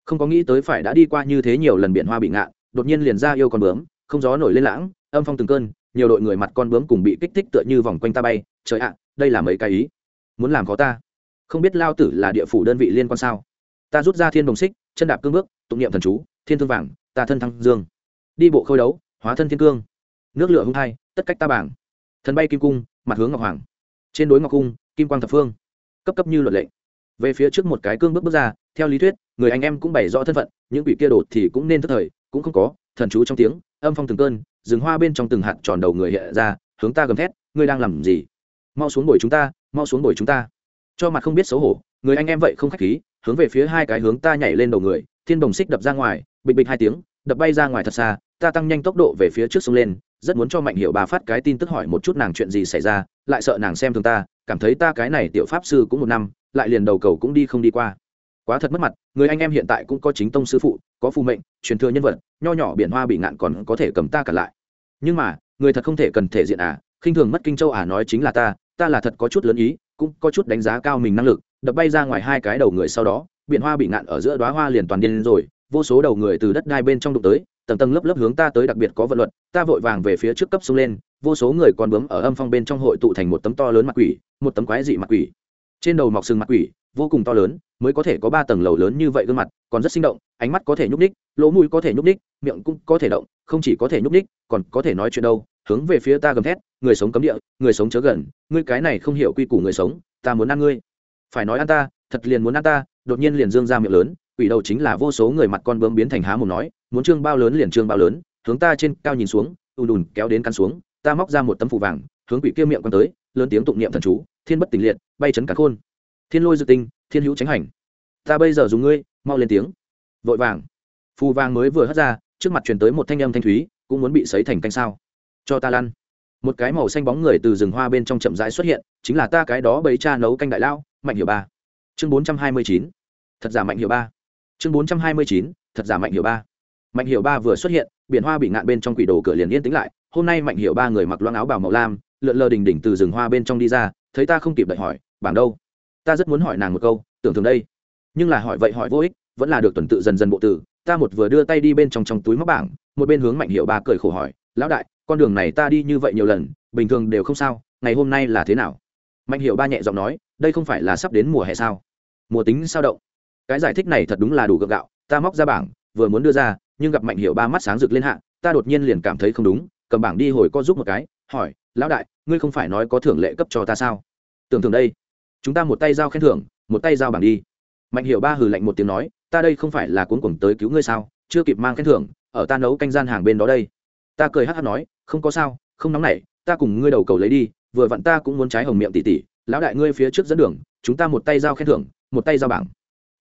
Không có nghĩ tới phải đã đi qua như thế nhiều lần biển hoa bị ngạn, đột nhiên liền ra yêu con bướm, không gió nổi lên lãng, âm phong từng cơn, nhiều đội người mặt con bướm cùng bị kích thích tựa như vòng quanh ta bay, trời ạ, đây là mấy cái ý. Muốn làm khó ta? Không biết lao tử là địa phủ đơn vị liên quan sao? Ta rút ra thiên đồng xích, chân đạp cương bước, tụng niệm thần chú, thiên thương vàng, ta thân thăng dương. Đi bộ khôi đấu, hóa thân thiên cương. Nước lửa hung hai, tất cách ta bảng. Thần bay kim cung, mặt hướng ngọc hoàng. Trên đối ngọc cung, kim quang thập phương. Cấp cấp như luật lệ. Về phía trước một cái cương bước bước ra, theo lý thuyết, người anh em cũng bày rõ thân phận, những quỷ kia đột thì cũng nên thất thời, cũng không có, thần chú trong tiếng, âm phong từng cơn, rừng hoa bên trong từng hạt tròn đầu người hiện ra, hướng ta gầm thét, ngươi đang làm gì? Mau xuống bồi chúng ta, mau xuống bồi chúng ta. Cho mặt không biết xấu hổ, người anh em vậy không khách khí hướng về phía hai cái hướng ta nhảy lên đầu người, thiên đồng xích đập ra ngoài, bịch bịch hai tiếng, đập bay ra ngoài thật xa, ta tăng nhanh tốc độ về phía trước sông lên, rất muốn cho mạnh hiệu bà phát cái tin tức hỏi một chút nàng chuyện gì xảy ra, lại sợ nàng xem thường ta, cảm thấy ta cái này tiểu pháp sư cũng một năm, lại liền đầu cầu cũng đi không đi qua. Quá thật mất mặt, người anh em hiện tại cũng có chính tông sư phụ, có phù mệnh, truyền thừa nhân vật, nho nhỏ biển hoa bị ngạn còn có thể cầm ta cả lại. Nhưng mà, người thật không thể cần thể diện à khinh thường mất kinh châu à nói chính là ta ta là thật có chút lớn ý, cũng có chút đánh giá cao mình năng lực đập bay ra ngoài hai cái đầu người sau đó, biển hoa bị ngạn ở giữa đoá hoa liền toàn điên rồi, vô số đầu người từ đất đai bên trong đụng tới, tầng tầng lớp lớp hướng ta tới đặc biệt có vận luật, ta vội vàng về phía trước cấp xông lên, vô số người còn bướm ở âm phong bên trong hội tụ thành một tấm to lớn mặt quỷ, một tấm quái dị mặt quỷ. Trên đầu mọc sừng mặt quỷ, vô cùng to lớn, mới có thể có ba tầng lầu lớn như vậy gương mặt, còn rất sinh động, ánh mắt có thể nhúc ních lỗ mũi có thể nhúc ních miệng cũng có thể động, không chỉ có thể nhúc ních còn có thể nói chuyện đâu, hướng về phía ta gầm thét, người sống cấm địa, người sống chớ gần, ngươi cái này không hiểu quy củ người sống, ta muốn ăn ngươi phải nói ăn ta, thật liền muốn ăn ta, đột nhiên liền dương ra miệng lớn, quỷ đầu chính là vô số người mặt con bướm biến thành há mồm nói, muốn trương bao lớn liền trương bao lớn, hướng ta trên cao nhìn xuống, ùn ùn kéo đến căn xuống, ta móc ra một tấm phủ vàng, hướng quỷ kia miệng quan tới, lớn tiếng tụng niệm thần chú, thiên bất tình liệt, bay chấn cả khôn. Thiên lôi dự tinh, thiên hữu tránh hành. Ta bây giờ dùng ngươi, mau lên tiếng. Vội vàng. Phù vàng mới vừa hất ra, trước mặt truyền tới một thanh âm thanh thúy, cũng muốn bị sấy thành canh sao. Cho ta lăn. Một cái màu xanh bóng người từ rừng hoa bên trong chậm rãi xuất hiện, chính là ta cái đó bấy cha nấu canh đại lao mạnh hiệu ba. Chương bốn trăm hai mươi chín. Thật giả mạnh hiệu ba. Chương bốn trăm hai mươi chín. Thật giả mạnh hiệu ba. Mạnh hiệu ba vừa xuất hiện, biển hoa bị ngạn bên trong quỷ đồ cửa liền yên tĩnh lại. Hôm nay mạnh hiệu ba người mặc loang áo bào màu lam, lượn lờ đình đỉnh từ rừng hoa bên trong đi ra, thấy ta không kịp đợi hỏi, bảng đâu? Ta rất muốn hỏi nàng một câu, tưởng thường đây. Nhưng là hỏi vậy hỏi vô ích, vẫn là được tuần tự dần dần bộ tử. Ta một vừa đưa tay đi bên trong trong túi móc bảng, một bên hướng mạnh hiệu ba cười khổ hỏi, lão đại, con đường này ta đi như vậy nhiều lần, bình thường đều không sao, ngày hôm nay là thế nào? Mạnh hiệu ba nhẹ giọng nói, đây không phải là sắp đến mùa hè sao? Mùa tính sao động? Cái giải thích này thật đúng là đủ gượng gạo, ta móc ra bảng, vừa muốn đưa ra, nhưng gặp mạnh hiệu ba mắt sáng rực lên hạ, ta đột nhiên liền cảm thấy không đúng, cầm bảng đi hồi co giúp một cái, hỏi, lão đại, ngươi không phải nói có thưởng lệ cấp cho ta sao? Tưởng thường đây. Chúng ta một tay giao khen thưởng, một tay giao bảng đi. Mạnh hiệu ba hừ lạnh một tiếng nói, ta đây không phải là cuốn cuồng tới cứu ngươi sao? Chưa kịp mang khen thưởng, ở ta nấu canh gian hàng bên đó đây. Ta cười hát hát nói, không có sao, không nóng nảy, ta cùng ngươi đầu cầu lấy đi vừa vặn ta cũng muốn trái hồng miệng tỉ tỉ, lão đại ngươi phía trước dẫn đường, chúng ta một tay giao khen thưởng, một tay giao bảng.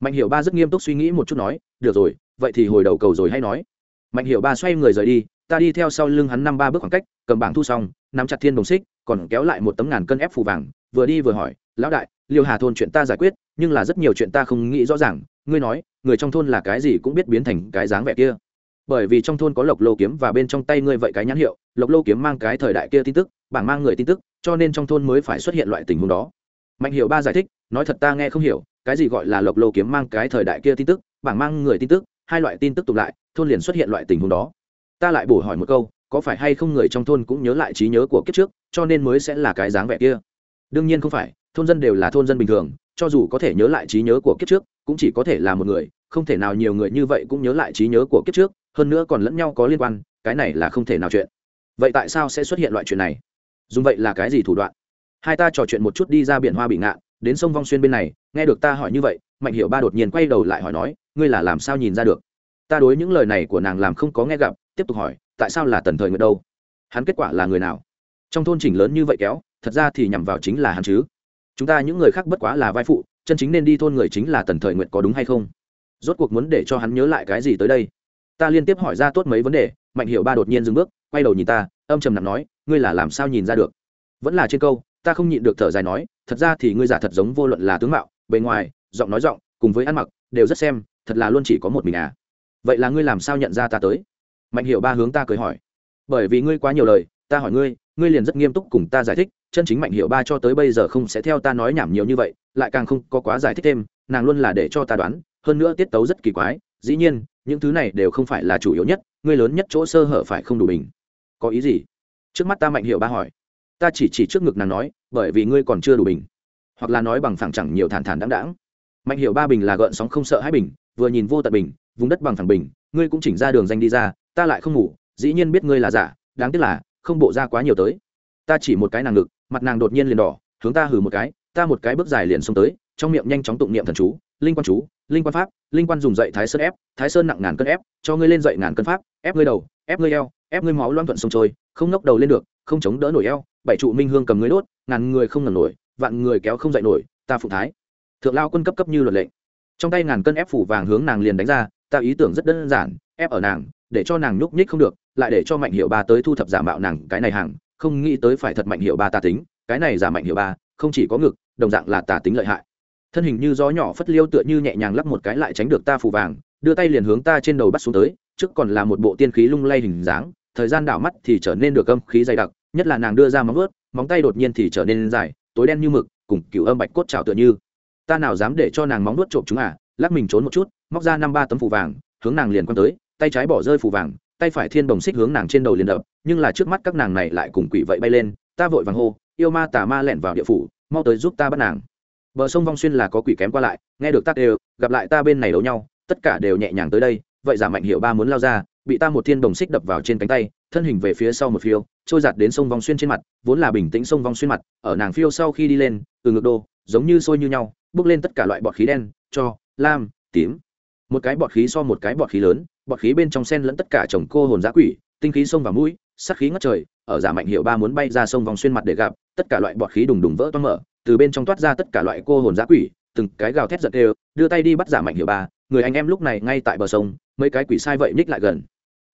Mạnh hiệu ba rất nghiêm túc suy nghĩ một chút nói, được rồi, vậy thì hồi đầu cầu rồi hay nói. Mạnh hiệu ba xoay người rời đi, ta đi theo sau lưng hắn năm ba bước khoảng cách, cầm bảng thu xong, nắm chặt thiên đồng xích, còn kéo lại một tấm ngàn cân ép phù vàng, vừa đi vừa hỏi, lão đại, liêu hà thôn chuyện ta giải quyết, nhưng là rất nhiều chuyện ta không nghĩ rõ ràng, ngươi nói, người trong thôn là cái gì cũng biết biến thành cái dáng vẻ kia. Bởi vì trong thôn có lộc lô kiếm và bên trong tay ngươi vậy cái nhãn hiệu, lộc lô kiếm mang cái thời đại kia tin tức, bảng mang người tin tức cho nên trong thôn mới phải xuất hiện loại tình huống đó. Mạnh hiệu ba giải thích, nói thật ta nghe không hiểu, cái gì gọi là lộc lô kiếm mang cái thời đại kia tin tức, bảng mang người tin tức, hai loại tin tức tục lại, thôn liền xuất hiện loại tình huống đó. Ta lại bổ hỏi một câu, có phải hay không người trong thôn cũng nhớ lại trí nhớ của kiếp trước, cho nên mới sẽ là cái dáng vẻ kia? Đương nhiên không phải, thôn dân đều là thôn dân bình thường, cho dù có thể nhớ lại trí nhớ của kiếp trước, cũng chỉ có thể là một người, không thể nào nhiều người như vậy cũng nhớ lại trí nhớ của kiếp trước, hơn nữa còn lẫn nhau có liên quan, cái này là không thể nào chuyện. Vậy tại sao sẽ xuất hiện loại chuyện này? Dùng vậy là cái gì thủ đoạn? Hai ta trò chuyện một chút đi ra biển hoa bị ngạn, đến sông vong xuyên bên này, nghe được ta hỏi như vậy, mạnh hiệu ba đột nhiên quay đầu lại hỏi nói, ngươi là làm sao nhìn ra được? Ta đối những lời này của nàng làm không có nghe gặp, tiếp tục hỏi, tại sao là tần thời người đâu? Hắn kết quả là người nào? Trong thôn chỉnh lớn như vậy kéo, thật ra thì nhằm vào chính là hắn chứ. Chúng ta những người khác bất quá là vai phụ, chân chính nên đi thôn người chính là tần thời nguyện có đúng hay không? Rốt cuộc muốn để cho hắn nhớ lại cái gì tới đây? Ta liên tiếp hỏi ra tốt mấy vấn đề, mạnh hiệu ba đột nhiên dừng bước, quay đầu nhìn ta âm trầm nặng nói, ngươi là làm sao nhìn ra được? Vẫn là trên câu, ta không nhịn được thở dài nói, thật ra thì ngươi giả thật giống vô luận là tướng mạo, bề ngoài, giọng nói giọng, cùng với ăn mặc, đều rất xem, thật là luôn chỉ có một mình à. Vậy là ngươi làm sao nhận ra ta tới? Mạnh hiệu ba hướng ta cười hỏi. Bởi vì ngươi quá nhiều lời, ta hỏi ngươi ngươi liền rất nghiêm túc cùng ta giải thích, chân chính mạnh hiệu ba cho tới bây giờ không sẽ theo ta nói nhảm nhiều như vậy, lại càng không có quá giải thích thêm, nàng luôn là để cho ta đoán, hơn nữa tiết tấu rất kỳ quái, dĩ nhiên, những thứ này đều không phải là chủ yếu nhất, ngươi lớn nhất chỗ sơ hở phải không đủ bình có ý gì? Trước mắt ta mạnh hiệu ba hỏi. Ta chỉ chỉ trước ngực nàng nói, bởi vì ngươi còn chưa đủ bình. Hoặc là nói bằng phẳng chẳng nhiều thản thản đáng đáng mạnh hiệu ba bình là gợn sóng không sợ hai bình, vừa nhìn vô tận bình, vùng đất bằng phẳng bình, ngươi cũng chỉnh ra đường danh đi ra, ta lại không ngủ, dĩ nhiên biết ngươi là giả, đáng tiếc là, không bộ ra quá nhiều tới. Ta chỉ một cái nàng ngực, mặt nàng đột nhiên liền đỏ, hướng ta hừ một cái, ta một cái bước dài liền xông tới, trong miệng nhanh chóng tụng niệm thần chú, linh quan chú, linh quan pháp, linh quan dùng dậy thái sơn ép, thái sơn nặng ngàn cân ép, cho ngươi lên dậy ngàn cân pháp, ép ngươi đầu, ép ngươi eo ép ngươi máu loan thuận sông trôi, không ngóc đầu lên được, không chống đỡ nổi eo, bảy trụ minh hương cầm ngươi đốt, ngàn người không ngẩng nổi, vạn người kéo không dậy nổi, ta phụ thái. Thượng lao quân cấp cấp như luật lệnh trong tay ngàn cân ép phủ vàng hướng nàng liền đánh ra, ta ý tưởng rất đơn giản, ép ở nàng, để cho nàng nhúc nhích không được, lại để cho mạnh hiệu ba tới thu thập giả mạo nàng, cái này hàng, không nghĩ tới phải thật mạnh hiệu ba tà tính, cái này giả mạnh hiệu ba, không chỉ có ngực, đồng dạng là tà tính lợi hại. Thân hình như gió nhỏ phất liêu tựa như nhẹ nhàng lắp một cái lại tránh được ta phù vàng, đưa tay liền hướng ta trên đầu bắt xuống tới trước còn là một bộ tiên khí lung lay hình dáng, thời gian đảo mắt thì trở nên được âm khí dày đặc, nhất là nàng đưa ra móng ướt móng tay đột nhiên thì trở nên dài, tối đen như mực, cùng cựu âm bạch cốt trào tựa như. Ta nào dám để cho nàng móng vuốt trộm chúng à? Lắc mình trốn một chút, móc ra năm ba tấm phù vàng, hướng nàng liền quăng tới, tay trái bỏ rơi phù vàng, tay phải thiên đồng xích hướng nàng trên đầu liền đập, nhưng là trước mắt các nàng này lại cùng quỷ vậy bay lên, ta vội vàng hô, yêu ma tà ma lẻn vào địa phủ, mau tới giúp ta bắt nàng. Bờ sông vong xuyên là có quỷ kém qua lại, nghe được tác đều gặp lại ta bên này đấu nhau, tất cả đều nhẹ nhàng tới đây vậy giả mạnh hiệu ba muốn lao ra, bị ta một thiên đồng xích đập vào trên cánh tay, thân hình về phía sau một phiêu, trôi giạt đến sông vong xuyên trên mặt, vốn là bình tĩnh sông vong xuyên mặt, ở nàng phiêu sau khi đi lên, từ ngược đô, giống như sôi như nhau, bước lên tất cả loại bọt khí đen, cho, lam, tím. Một cái bọt khí so một cái bọt khí lớn, bọt khí bên trong sen lẫn tất cả chồng cô hồn giã quỷ, tinh khí sông vào mũi sắc khí ngất trời, ở giả mạnh hiệu ba muốn bay ra sông vòng xuyên mặt để gặp, tất cả loại bọt khí đùng đùng vỡ toang mở, từ bên trong toát ra tất cả loại cô hồn giã quỷ, từng cái gào thét giật đều, đưa tay đi bắt giả mạnh hiệu ba, người anh em lúc này ngay tại bờ sông mấy cái quỷ sai vậy nhích lại gần.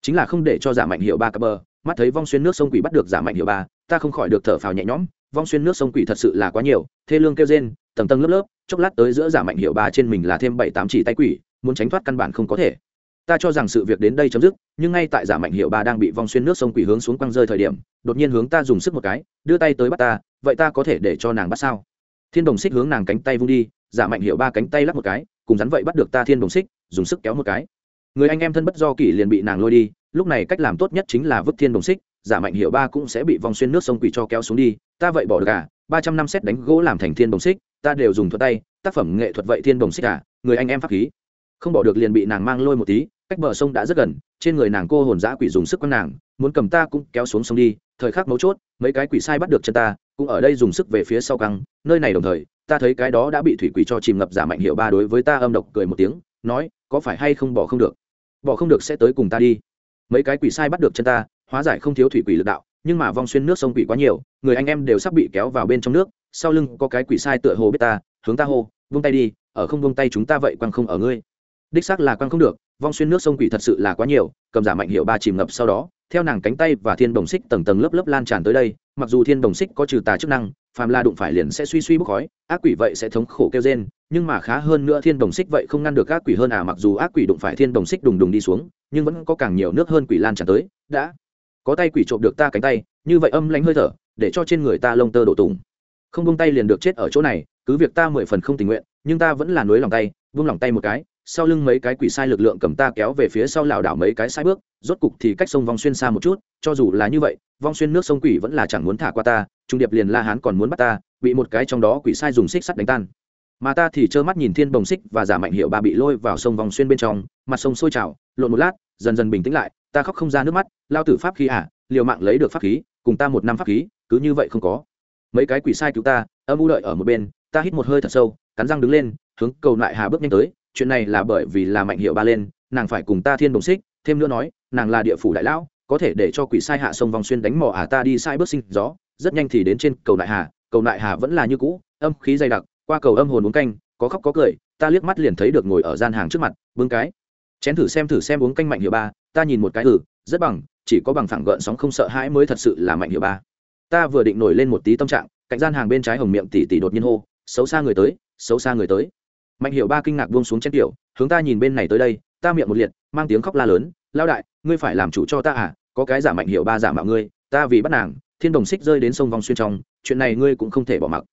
Chính là không để cho giả mạnh hiệu ba cặp bờ mắt thấy vong xuyên nước sông quỷ bắt được giả mạnh hiệu ba, ta không khỏi được thở phào nhẹ nhõm. Vong xuyên nước sông quỷ thật sự là quá nhiều. Thê lương kêu rên, tầng tầng lớp lớp, chốc lát tới giữa giả mạnh hiệu ba trên mình là thêm bảy tám chỉ tay quỷ, muốn tránh thoát căn bản không có thể. Ta cho rằng sự việc đến đây chấm dứt, nhưng ngay tại giả mạnh hiệu ba đang bị vong xuyên nước sông quỷ hướng xuống quăng rơi thời điểm, đột nhiên hướng ta dùng sức một cái, đưa tay tới bắt ta, vậy ta có thể để cho nàng bắt sao? Thiên đồng xích hướng nàng cánh tay vung đi, giả mạnh hiệu ba cánh tay lắp một cái, cùng rắn vậy bắt được ta thiên đồng xích, dùng sức kéo một cái người anh em thân bất do kỷ liền bị nàng lôi đi lúc này cách làm tốt nhất chính là vứt thiên đồng xích giả mạnh hiệu ba cũng sẽ bị vong xuyên nước sông quỷ cho kéo xuống đi ta vậy bỏ được cả ba trăm năm xét đánh gỗ làm thành thiên đồng xích ta đều dùng thuật tay tác phẩm nghệ thuật vậy thiên đồng xích cả à, người anh em pháp khí. Không bỏ được liền bị nàng mang lôi một tí cách bờ sông đã rất gần trên người nàng cô hồn giã quỷ dùng sức quăng nàng muốn cầm ta cũng kéo xuống sông đi thời khắc mấu chốt mấy cái quỷ sai bắt được chân ta cũng ở đây dùng sức về phía sau căng nơi này đồng thời ta thấy cái đó đã bị thủy quỷ cho chìm ngập giả mạnh hiệu ba đối với ta âm độc cười một tiếng nói có phải hay không bỏ không được? Bỏ không được sẽ tới cùng ta đi. Mấy cái quỷ sai bắt được chân ta, hóa giải không thiếu thủy quỷ lực đạo, nhưng mà vong xuyên nước sông quỷ quá nhiều, người anh em đều sắp bị kéo vào bên trong nước, sau lưng có cái quỷ sai tựa hồ biết ta, hướng ta hô, vung tay đi, ở không vung tay chúng ta vậy quăng không ở ngươi. Đích xác là quăng không được, vong xuyên nước sông quỷ thật sự là quá nhiều, cầm giả mạnh hiệu ba chìm ngập sau đó, theo nàng cánh tay và thiên đồng xích tầng tầng lớp lớp lan tràn tới đây, mặc dù thiên đồng xích có trừ tà chức năng phàm la đụng phải liền sẽ suy suy bốc khói, ác quỷ vậy sẽ thống khổ kêu rên, nhưng mà khá hơn nữa thiên đồng xích vậy không ngăn được ác quỷ hơn à mặc dù ác quỷ đụng phải thiên đồng xích đùng đùng đi xuống, nhưng vẫn có càng nhiều nước hơn quỷ lan tràn tới, đã có tay quỷ trộm được ta cánh tay, như vậy âm lánh hơi thở, để cho trên người ta lông tơ đổ tùng. Không bông tay liền được chết ở chỗ này, cứ việc ta mười phần không tình nguyện, nhưng ta vẫn là nuối lòng tay vung lòng tay một cái sau lưng mấy cái quỷ sai lực lượng cầm ta kéo về phía sau lảo đảo mấy cái sai bước, rốt cục thì cách sông vong xuyên xa một chút, cho dù là như vậy, vong xuyên nước sông quỷ vẫn là chẳng muốn thả qua ta, trung điệp liền la hán còn muốn bắt ta, bị một cái trong đó quỷ sai dùng xích sắt đánh tan. Mà ta thì trơ mắt nhìn thiên bồng xích và giả mạnh hiệu ba bị lôi vào sông vòng xuyên bên trong, mặt sông sôi trào, lộn một lát, dần dần bình tĩnh lại, ta khóc không ra nước mắt, lao tử pháp khí à liều mạng lấy được pháp khí, cùng ta một năm pháp khí, cứ như vậy không có. Mấy cái quỷ sai cứu ta, âm u đợi ở một bên, ta hít một hơi thật sâu, cắn răng đứng lên, hướng cầu lại hà bước nhanh tới chuyện này là bởi vì là mạnh hiệu ba lên, nàng phải cùng ta thiên đồng xích, thêm nữa nói, nàng là địa phủ đại lão, có thể để cho quỷ sai hạ sông vòng xuyên đánh mỏ à ta đi sai bước sinh gió, rất nhanh thì đến trên cầu đại hà, cầu đại hà vẫn là như cũ, âm khí dày đặc, qua cầu âm hồn uống canh, có khóc có cười, ta liếc mắt liền thấy được ngồi ở gian hàng trước mặt, bưng cái. Chén thử xem thử xem uống canh mạnh hiệu ba, ta nhìn một cái thử rất bằng, chỉ có bằng phẳng gợn sóng không sợ hãi mới thật sự là mạnh hiệu ba. Ta vừa định nổi lên một tí tâm trạng, cạnh gian hàng bên trái hồng miệng tỉ tỉ đột nhiên hô, xấu xa người tới, xấu xa người tới mạnh hiệu ba kinh ngạc buông xuống chén tiểu, hướng ta nhìn bên này tới đây, ta miệng một liệt, mang tiếng khóc la lớn lao đại, ngươi phải làm chủ cho ta à có cái giả mạnh hiệu ba giả mạo ngươi, ta vì bắt nàng, thiên đồng xích rơi đến sông vòng xuyên trong, chuyện này ngươi cũng không thể bỏ mặc.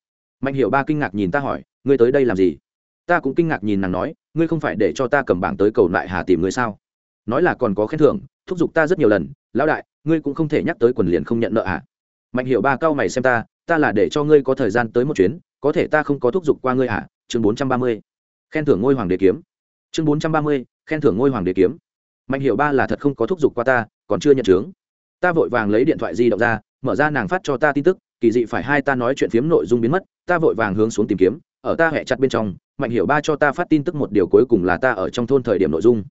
Mạnh hiệu ba kinh ngạc nhìn ta hỏi, ngươi tới đây làm gì? Ta cũng kinh ngạc nhìn nàng nói, ngươi không phải để cho ta cầm bảng tới cầu lại hà tìm ngươi sao? Nói là còn có khen thưởng, thúc giục ta rất nhiều lần, lão đại, ngươi cũng không thể nhắc tới quần liền không nhận nợ à? Mạnh hiệu ba cao mày xem ta ta là để cho ngươi có thời gian tới một chuyến, có thể ta không có thúc giục qua ngươi à? Chương bốn trăm ba mươi khen thưởng ngôi hoàng đế kiếm. Chương bốn trăm ba mươi, khen thưởng ngôi hoàng đế kiếm. Mạnh hiệu ba là thật không có thúc giục qua ta, còn chưa nhận chướng. Ta vội vàng lấy điện thoại di động ra, mở ra nàng phát cho ta tin tức, kỳ dị phải hai ta nói chuyện phiếm nội dung biến mất, ta vội vàng hướng xuống tìm kiếm, ở ta hẹ chặt bên trong, mạnh hiểu ba cho ta phát tin tức một điều cuối cùng là ta ở trong thôn thời điểm nội dung.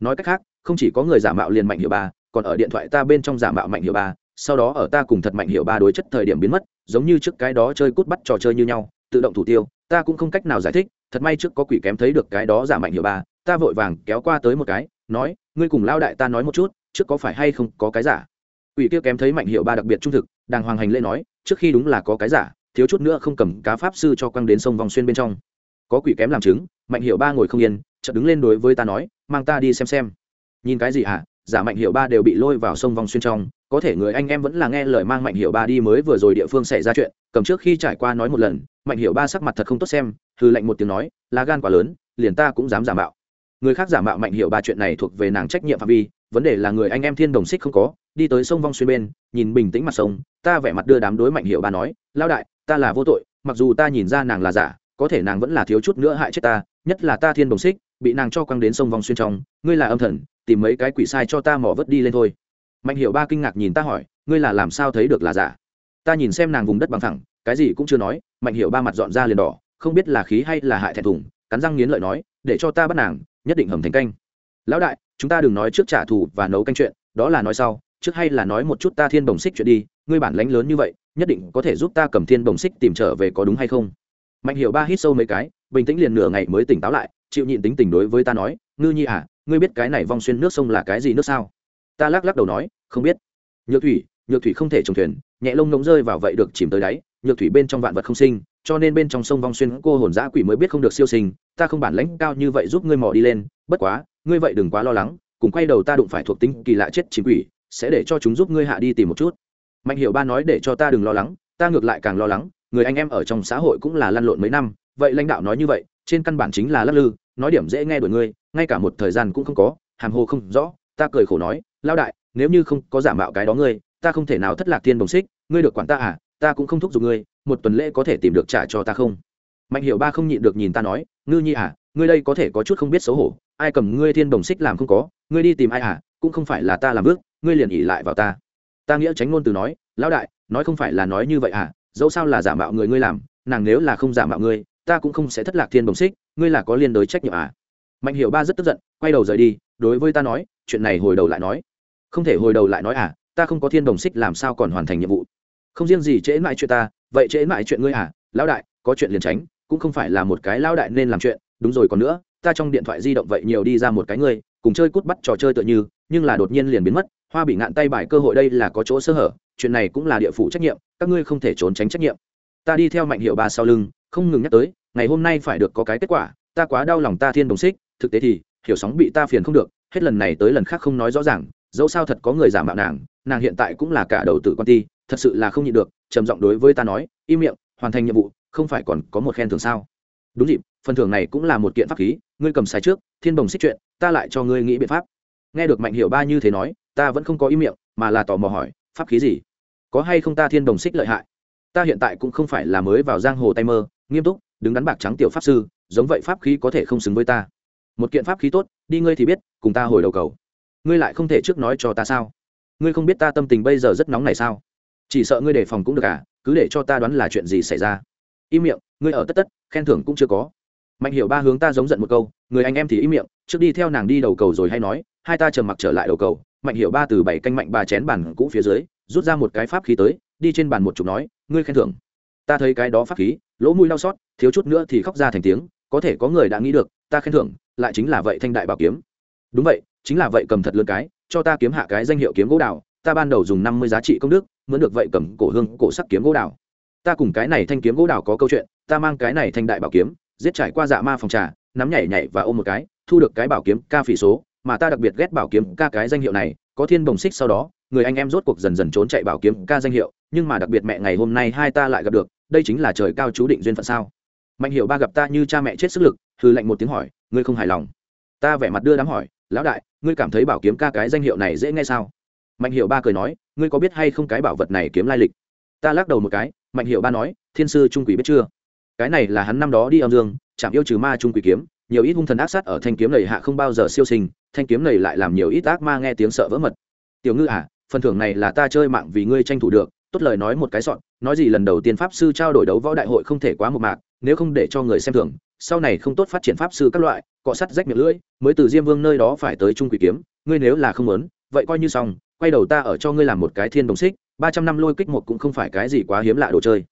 Nói cách khác, không chỉ có người giả mạo liền mạnh hiểu ba, còn ở điện thoại ta bên trong giả mạo mạnh hiểu ba, sau đó ở ta cùng thật mạnh hiểu ba đối chất thời điểm biến mất, giống như trước cái đó chơi cút bắt trò chơi như nhau, tự động thủ tiêu, ta cũng không cách nào giải thích thật may trước có quỷ kém thấy được cái đó giả mạnh hiệu ba ta vội vàng kéo qua tới một cái, nói, ngươi cùng lao đại ta nói một chút, trước có phải hay không có cái giả? Quỷ kia kém thấy mạnh hiệu ba đặc biệt trung thực, đàng hoàng hành lễ nói, trước khi đúng là có cái giả, thiếu chút nữa không cầm cá pháp sư cho quăng đến sông vòng xuyên bên trong. Có quỷ kém làm chứng, mạnh hiệu ba ngồi không yên, chợt đứng lên đối với ta nói, mang ta đi xem xem. Nhìn cái gì hả? Giả mạnh hiệu ba đều bị lôi vào sông vòng xuyên trong, có thể người anh em vẫn là nghe lời mang mạnh hiệu ba đi mới vừa rồi địa phương xảy ra chuyện, cầm trước khi trải qua nói một lần mạnh hiệu ba sắc mặt thật không tốt xem hư lệnh một tiếng nói là gan quá lớn, liền ta cũng dám giả mạo. Người khác giả mạo mạnh hiệu ba chuyện này thuộc về nàng trách nhiệm phạm vi, vấn đề là người anh em thiên đồng xích không có, đi tới sông vong xuyên bên, nhìn bình tĩnh mặt sông, ta vẻ mặt đưa đám đối mạnh hiệu ba nói lao đại, ta là vô tội, mặc dù ta nhìn ra nàng là giả, có thể nàng vẫn là thiếu chút nữa hại chết ta, nhất là ta thiên đồng xích, bị nàng cho quăng đến sông vong xuyên trong, ngươi là âm thần, tìm mấy cái quỷ sai cho ta mỏ vớt đi lên thôi. Mạnh hiệu ba kinh ngạc nhìn ta hỏi, ngươi là làm sao thấy được là giả? Ta nhìn xem nàng vùng đất bằng thẳng cái gì cũng chưa nói, mạnh hiệu ba mặt dọn ra liền đỏ, không biết là khí hay là hại thẹn thùng, cắn răng nghiến lợi nói, để cho ta bắt nàng, nhất định hầm thành canh. Lão đại, chúng ta đừng nói trước trả thù và nấu canh chuyện, đó là nói sau, trước hay là nói một chút ta thiên bồng xích chuyện đi, ngươi bản lánh lớn như vậy, nhất định có thể giúp ta cầm thiên bồng xích tìm trở về có đúng hay không? Mạnh hiệu ba hít sâu mấy cái, bình tĩnh liền nửa ngày mới tỉnh táo lại, chịu nhịn tính tình đối với ta nói, ngư nhi à ngươi biết cái này vong xuyên nước sông là cái gì nước sao? Ta lắc lắc đầu nói, không biết. Nhược thủy nhược thủy không thể trồng thuyền, nhẹ lông ngống rơi vào vậy được chìm tới đáy nhược thủy bên trong vạn vật không sinh, cho nên bên trong sông vong xuyên cô hồn giã quỷ mới biết không được siêu sinh, ta không bản lãnh cao như vậy giúp ngươi mò đi lên, bất quá, ngươi vậy đừng quá lo lắng, cùng quay đầu ta đụng phải thuộc tính kỳ lạ chết chìm quỷ, sẽ để cho chúng giúp ngươi hạ đi tìm một chút. Mạnh hiệu ba nói để cho ta đừng lo lắng, ta ngược lại càng lo lắng, người anh em ở trong xã hội cũng là lăn lộn mấy năm, vậy lãnh đạo nói như vậy, trên căn bản chính là lắc lư, nói điểm dễ nghe đổi ngươi, ngay cả một thời gian cũng không có, hàm hồ không rõ, ta cười khổ nói lao đại, nếu như không có giả mạo cái đó ngươi, ta không thể nào thất lạc thiên đồng xích, ngươi được quản ta à? Ta cũng không thúc giục ngươi, một tuần lễ có thể tìm được trả cho ta không? Mạnh hiệu ba không nhịn được nhìn ta nói, ngư nhi à ngươi đây có thể có chút không biết xấu hổ, ai cầm ngươi thiên đồng xích làm không có, ngươi đi tìm ai à cũng không phải là ta làm bước ngươi liền ỉ lại vào ta. Ta nghĩa tránh ngôn từ nói, lão đại, nói không phải là nói như vậy à dẫu sao là giả mạo người ngươi làm, nàng nếu là không giả mạo ngươi, ta cũng không sẽ thất lạc thiên đồng xích, ngươi là có liên đối trách nhiệm à. Mạnh hiệu ba rất tức giận, quay đầu rời đi, đối với ta nói, chuyện này hồi đầu lại nói. Không thể hồi đầu lại nói à ta không có thiên đồng xích làm sao còn hoàn thành nhiệm vụ? Không riêng gì trễ mãi chuyện ta, vậy trễ mãi chuyện ngươi à lão đại, có chuyện liền tránh, cũng không phải là một cái lão đại nên làm chuyện. Đúng rồi còn nữa, ta trong điện thoại di động vậy nhiều đi ra một cái ngươi, cùng chơi cút bắt trò chơi tựa như, nhưng là đột nhiên liền biến mất, hoa bị ngạn tay bài cơ hội đây là có chỗ sơ hở, chuyện này cũng là địa phủ trách nhiệm, các ngươi không thể trốn tránh trách nhiệm. Ta đi theo mạnh hiệu ba sau lưng, không ngừng nhắc tới, ngày hôm nay phải được có cái kết quả, ta quá đau lòng ta thiên đồng xích, thực tế thì, hiểu sóng bị ta phiền không được, hết lần này tới lần khác không nói rõ ràng, dẫu sao thật có người giả mạo nàng nàng hiện tại cũng là cả đầu tử con ti thật sự là không nhịn được, trầm giọng đối với ta nói, im miệng, hoàn thành nhiệm vụ, không phải còn có một khen thưởng sao? Đúng dịp, phần thưởng này cũng là một kiện pháp khí, ngươi cầm sai trước, thiên bồng xích chuyện, ta lại cho ngươi nghĩ biện pháp. Nghe được mạnh hiệu ba như thế nói, ta vẫn không có ý miệng, mà là tò mò hỏi, pháp khí gì? Có hay không ta thiên đồng xích lợi hại? Ta hiện tại cũng không phải là mới vào giang hồ tay mơ, nghiêm túc, đứng đắn bạc trắng tiểu pháp sư, giống vậy pháp khí có thể không xứng với ta. Một kiện pháp khí tốt, đi ngươi thì biết, cùng ta hồi đầu cầu. Ngươi lại không thể trước nói cho ta sao? Ngươi không biết ta tâm tình bây giờ rất nóng này sao? Chỉ sợ ngươi đề phòng cũng được à cứ để cho ta đoán là chuyện gì xảy ra. Im miệng, ngươi ở tất tất, khen thưởng cũng chưa có. Mạnh hiểu ba hướng ta giống giận một câu, người anh em thì im miệng, trước đi theo nàng đi đầu cầu rồi hay nói, hai ta trầm mặc trở lại đầu cầu. Mạnh hiểu ba từ bảy canh mạnh bà chén bàn cũ phía dưới, rút ra một cái pháp khí tới, đi trên bàn một chục nói, ngươi khen thưởng. Ta thấy cái đó pháp khí, lỗ mũi đau xót, thiếu chút nữa thì khóc ra thành tiếng, có thể có người đã nghĩ được, ta khen thưởng, lại chính là vậy thanh đại bảo kiếm. Đúng vậy, chính là vậy cầm thật lớn cái, cho ta kiếm hạ cái danh hiệu kiếm gỗ đào ta ban đầu dùng năm mươi giá trị công đức muốn được vậy cầm cổ hương, cổ sắc kiếm gỗ đào. Ta cùng cái này thanh kiếm gỗ đào có câu chuyện, ta mang cái này thanh đại bảo kiếm, giết trải qua dạ ma phòng trà, nắm nhảy nhảy và ôm một cái, thu được cái bảo kiếm ca phỉ số, mà ta đặc biệt ghét bảo kiếm ca cái danh hiệu này, có thiên bồng xích sau đó, người anh em rốt cuộc dần dần trốn chạy bảo kiếm ca danh hiệu, nhưng mà đặc biệt mẹ ngày hôm nay hai ta lại gặp được, đây chính là trời cao chú định duyên phận sao. Mạnh hiệu ba gặp ta như cha mẹ chết sức lực hư lạnh một tiếng hỏi, ngươi không hài lòng. Ta vẻ mặt đưa đám hỏi, lão đại, ngươi cảm thấy bảo kiếm ca cái danh hiệu này dễ nghe sao? Mạnh hiệu ba cười nói, ngươi có biết hay không cái bảo vật này kiếm lai lịch? Ta lắc đầu một cái, mạnh hiệu ba nói, thiên sư trung quỷ biết chưa? Cái này là hắn năm đó đi âm dương, chạm yêu trừ ma trung quỷ kiếm, nhiều ít hung thần ác sát ở thanh kiếm này hạ không bao giờ siêu sinh, thanh kiếm này lại làm nhiều ít ác ma nghe tiếng sợ vỡ mật. Tiểu ngư à phần thưởng này là ta chơi mạng vì ngươi tranh thủ được, tốt lời nói một cái sọn, nói gì lần đầu tiên pháp sư trao đổi đấu võ đại hội không thể quá một mạc, nếu không để cho người xem thường sau này không tốt phát triển pháp sư các loại, cọ sắt rách miệng lưỡi, mới từ diêm vương nơi đó phải tới trung quỷ kiếm, ngươi nếu là không muốn, vậy coi như xong quay đầu ta ở cho ngươi làm một cái thiên đồng xích, ba trăm năm lôi kích một cũng không phải cái gì quá hiếm lạ đồ chơi.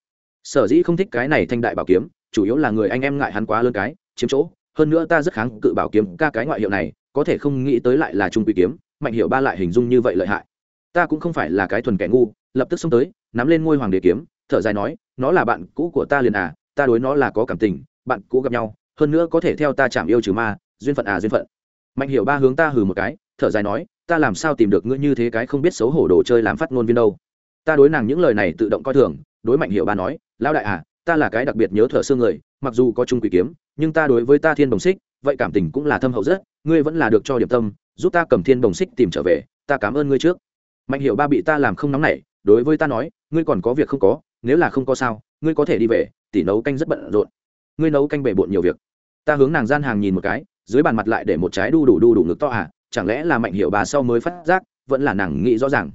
Sở dĩ không thích cái này thanh đại bảo kiếm, chủ yếu là người anh em ngại hắn quá lớn cái, chiếm chỗ. Hơn nữa ta rất kháng cự bảo kiếm, ca cái ngoại hiệu này, có thể không nghĩ tới lại là trung quy kiếm, mạnh hiệu ba lại hình dung như vậy lợi hại. Ta cũng không phải là cái thuần kẻ ngu, lập tức xông tới, nắm lên ngôi hoàng đế kiếm, thở dài nói, nó là bạn cũ của ta liền à ta đối nó là có cảm tình, bạn cũ gặp nhau, hơn nữa có thể theo ta chạm yêu trừ ma, duyên phận à duyên phận. Mạnh hiểu ba hướng ta hừ một cái, thở dài nói ta làm sao tìm được ngươi như thế cái không biết xấu hổ đồ chơi làm phát ngôn viên đâu? Ta đối nàng những lời này tự động coi thường, đối mạnh hiệu ba nói, lão đại à ta là cái đặc biệt nhớ thở xương người, mặc dù có chung quỷ kiếm, nhưng ta đối với ta thiên đồng xích, vậy cảm tình cũng là thâm hậu rất, ngươi vẫn là được cho điểm tâm, giúp ta cầm thiên đồng xích tìm trở về, ta cảm ơn ngươi trước. Mạnh hiệu ba bị ta làm không nóng nảy, đối với ta nói, ngươi còn có việc không có, nếu là không có sao, ngươi có thể đi về, tỉ nấu canh rất bận rộn. Ngươi nấu canh bể bộn nhiều việc. Ta hướng nàng gian hàng nhìn một cái, dưới bàn mặt lại để một trái đu đủ đu đủ ngực to à chẳng lẽ là mạnh hiệu bà sau mới phát giác, vẫn là nàng nghĩ rõ ràng.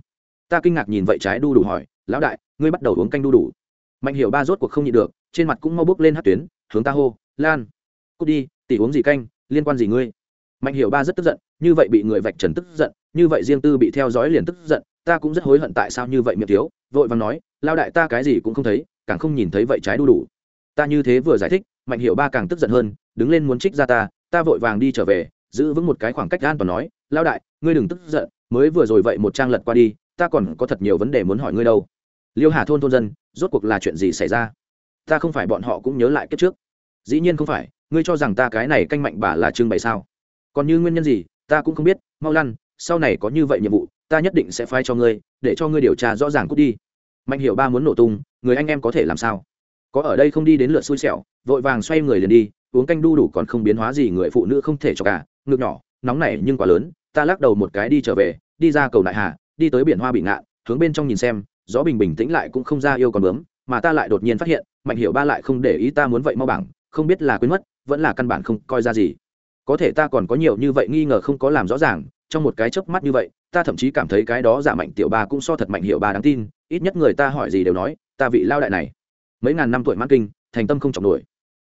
Ta kinh ngạc nhìn vậy trái đu đủ hỏi, lão đại, ngươi bắt đầu uống canh đu đủ. Mạnh hiệu ba rốt cuộc không nhịn được, trên mặt cũng mau bước lên hát tuyến, hướng ta hô, lan, cút đi tỉ uống gì canh, liên quan gì ngươi? Mạnh hiệu ba rất tức giận, như vậy bị người vạch trần tức giận, như vậy riêng tư bị theo dõi liền tức giận, ta cũng rất hối hận tại sao như vậy miệng thiếu, vội vàng nói lao đại ta cái gì cũng không thấy, càng không nhìn thấy vậy trái đu đủ. Ta như thế vừa giải thích, mạnh hiệu ba càng tức giận hơn, đứng lên muốn trích ra ta ta vội vàng đi trở về giữ vững một cái khoảng cách an toàn nói lao đại, ngươi đừng tức giận, mới vừa rồi vậy một trang lật qua đi, ta còn có thật nhiều vấn đề muốn hỏi ngươi đâu. Liêu hà thôn thôn dân, rốt cuộc là chuyện gì xảy ra? Ta không phải bọn họ cũng nhớ lại kết trước. Dĩ nhiên không phải, ngươi cho rằng ta cái này canh mạnh bà là trưng bày sao? Còn như nguyên nhân gì, ta cũng không biết, mau lăn, sau này có như vậy nhiệm vụ, ta nhất định sẽ phai cho ngươi, để cho ngươi điều tra rõ ràng cút đi. Mạnh hiểu ba muốn nổ tung, người anh em có thể làm sao? Có ở đây không đi đến lượt xui xẻo, vội vàng xoay người liền đi uống canh đu đủ còn không biến hóa gì người phụ nữ không thể cho cả, ngực nhỏ, nóng này nhưng quá lớn, ta lắc đầu một cái đi trở về, đi ra cầu đại hà, đi tới biển hoa bị ngạn, hướng bên trong nhìn xem, gió bình bình tĩnh lại cũng không ra yêu còn bướm, mà ta lại đột nhiên phát hiện, mạnh hiểu ba lại không để ý ta muốn vậy mau bảng, không biết là quên mất, vẫn là căn bản không coi ra gì. Có thể ta còn có nhiều như vậy nghi ngờ không có làm rõ ràng, trong một cái chớp mắt như vậy, ta thậm chí cảm thấy cái đó giả mạnh tiểu ba cũng so thật mạnh hiệu ba đáng tin, ít nhất người ta hỏi gì đều nói, ta vị lao đại này. Mấy ngàn năm tuổi mãn kinh, thành tâm không trọng nổi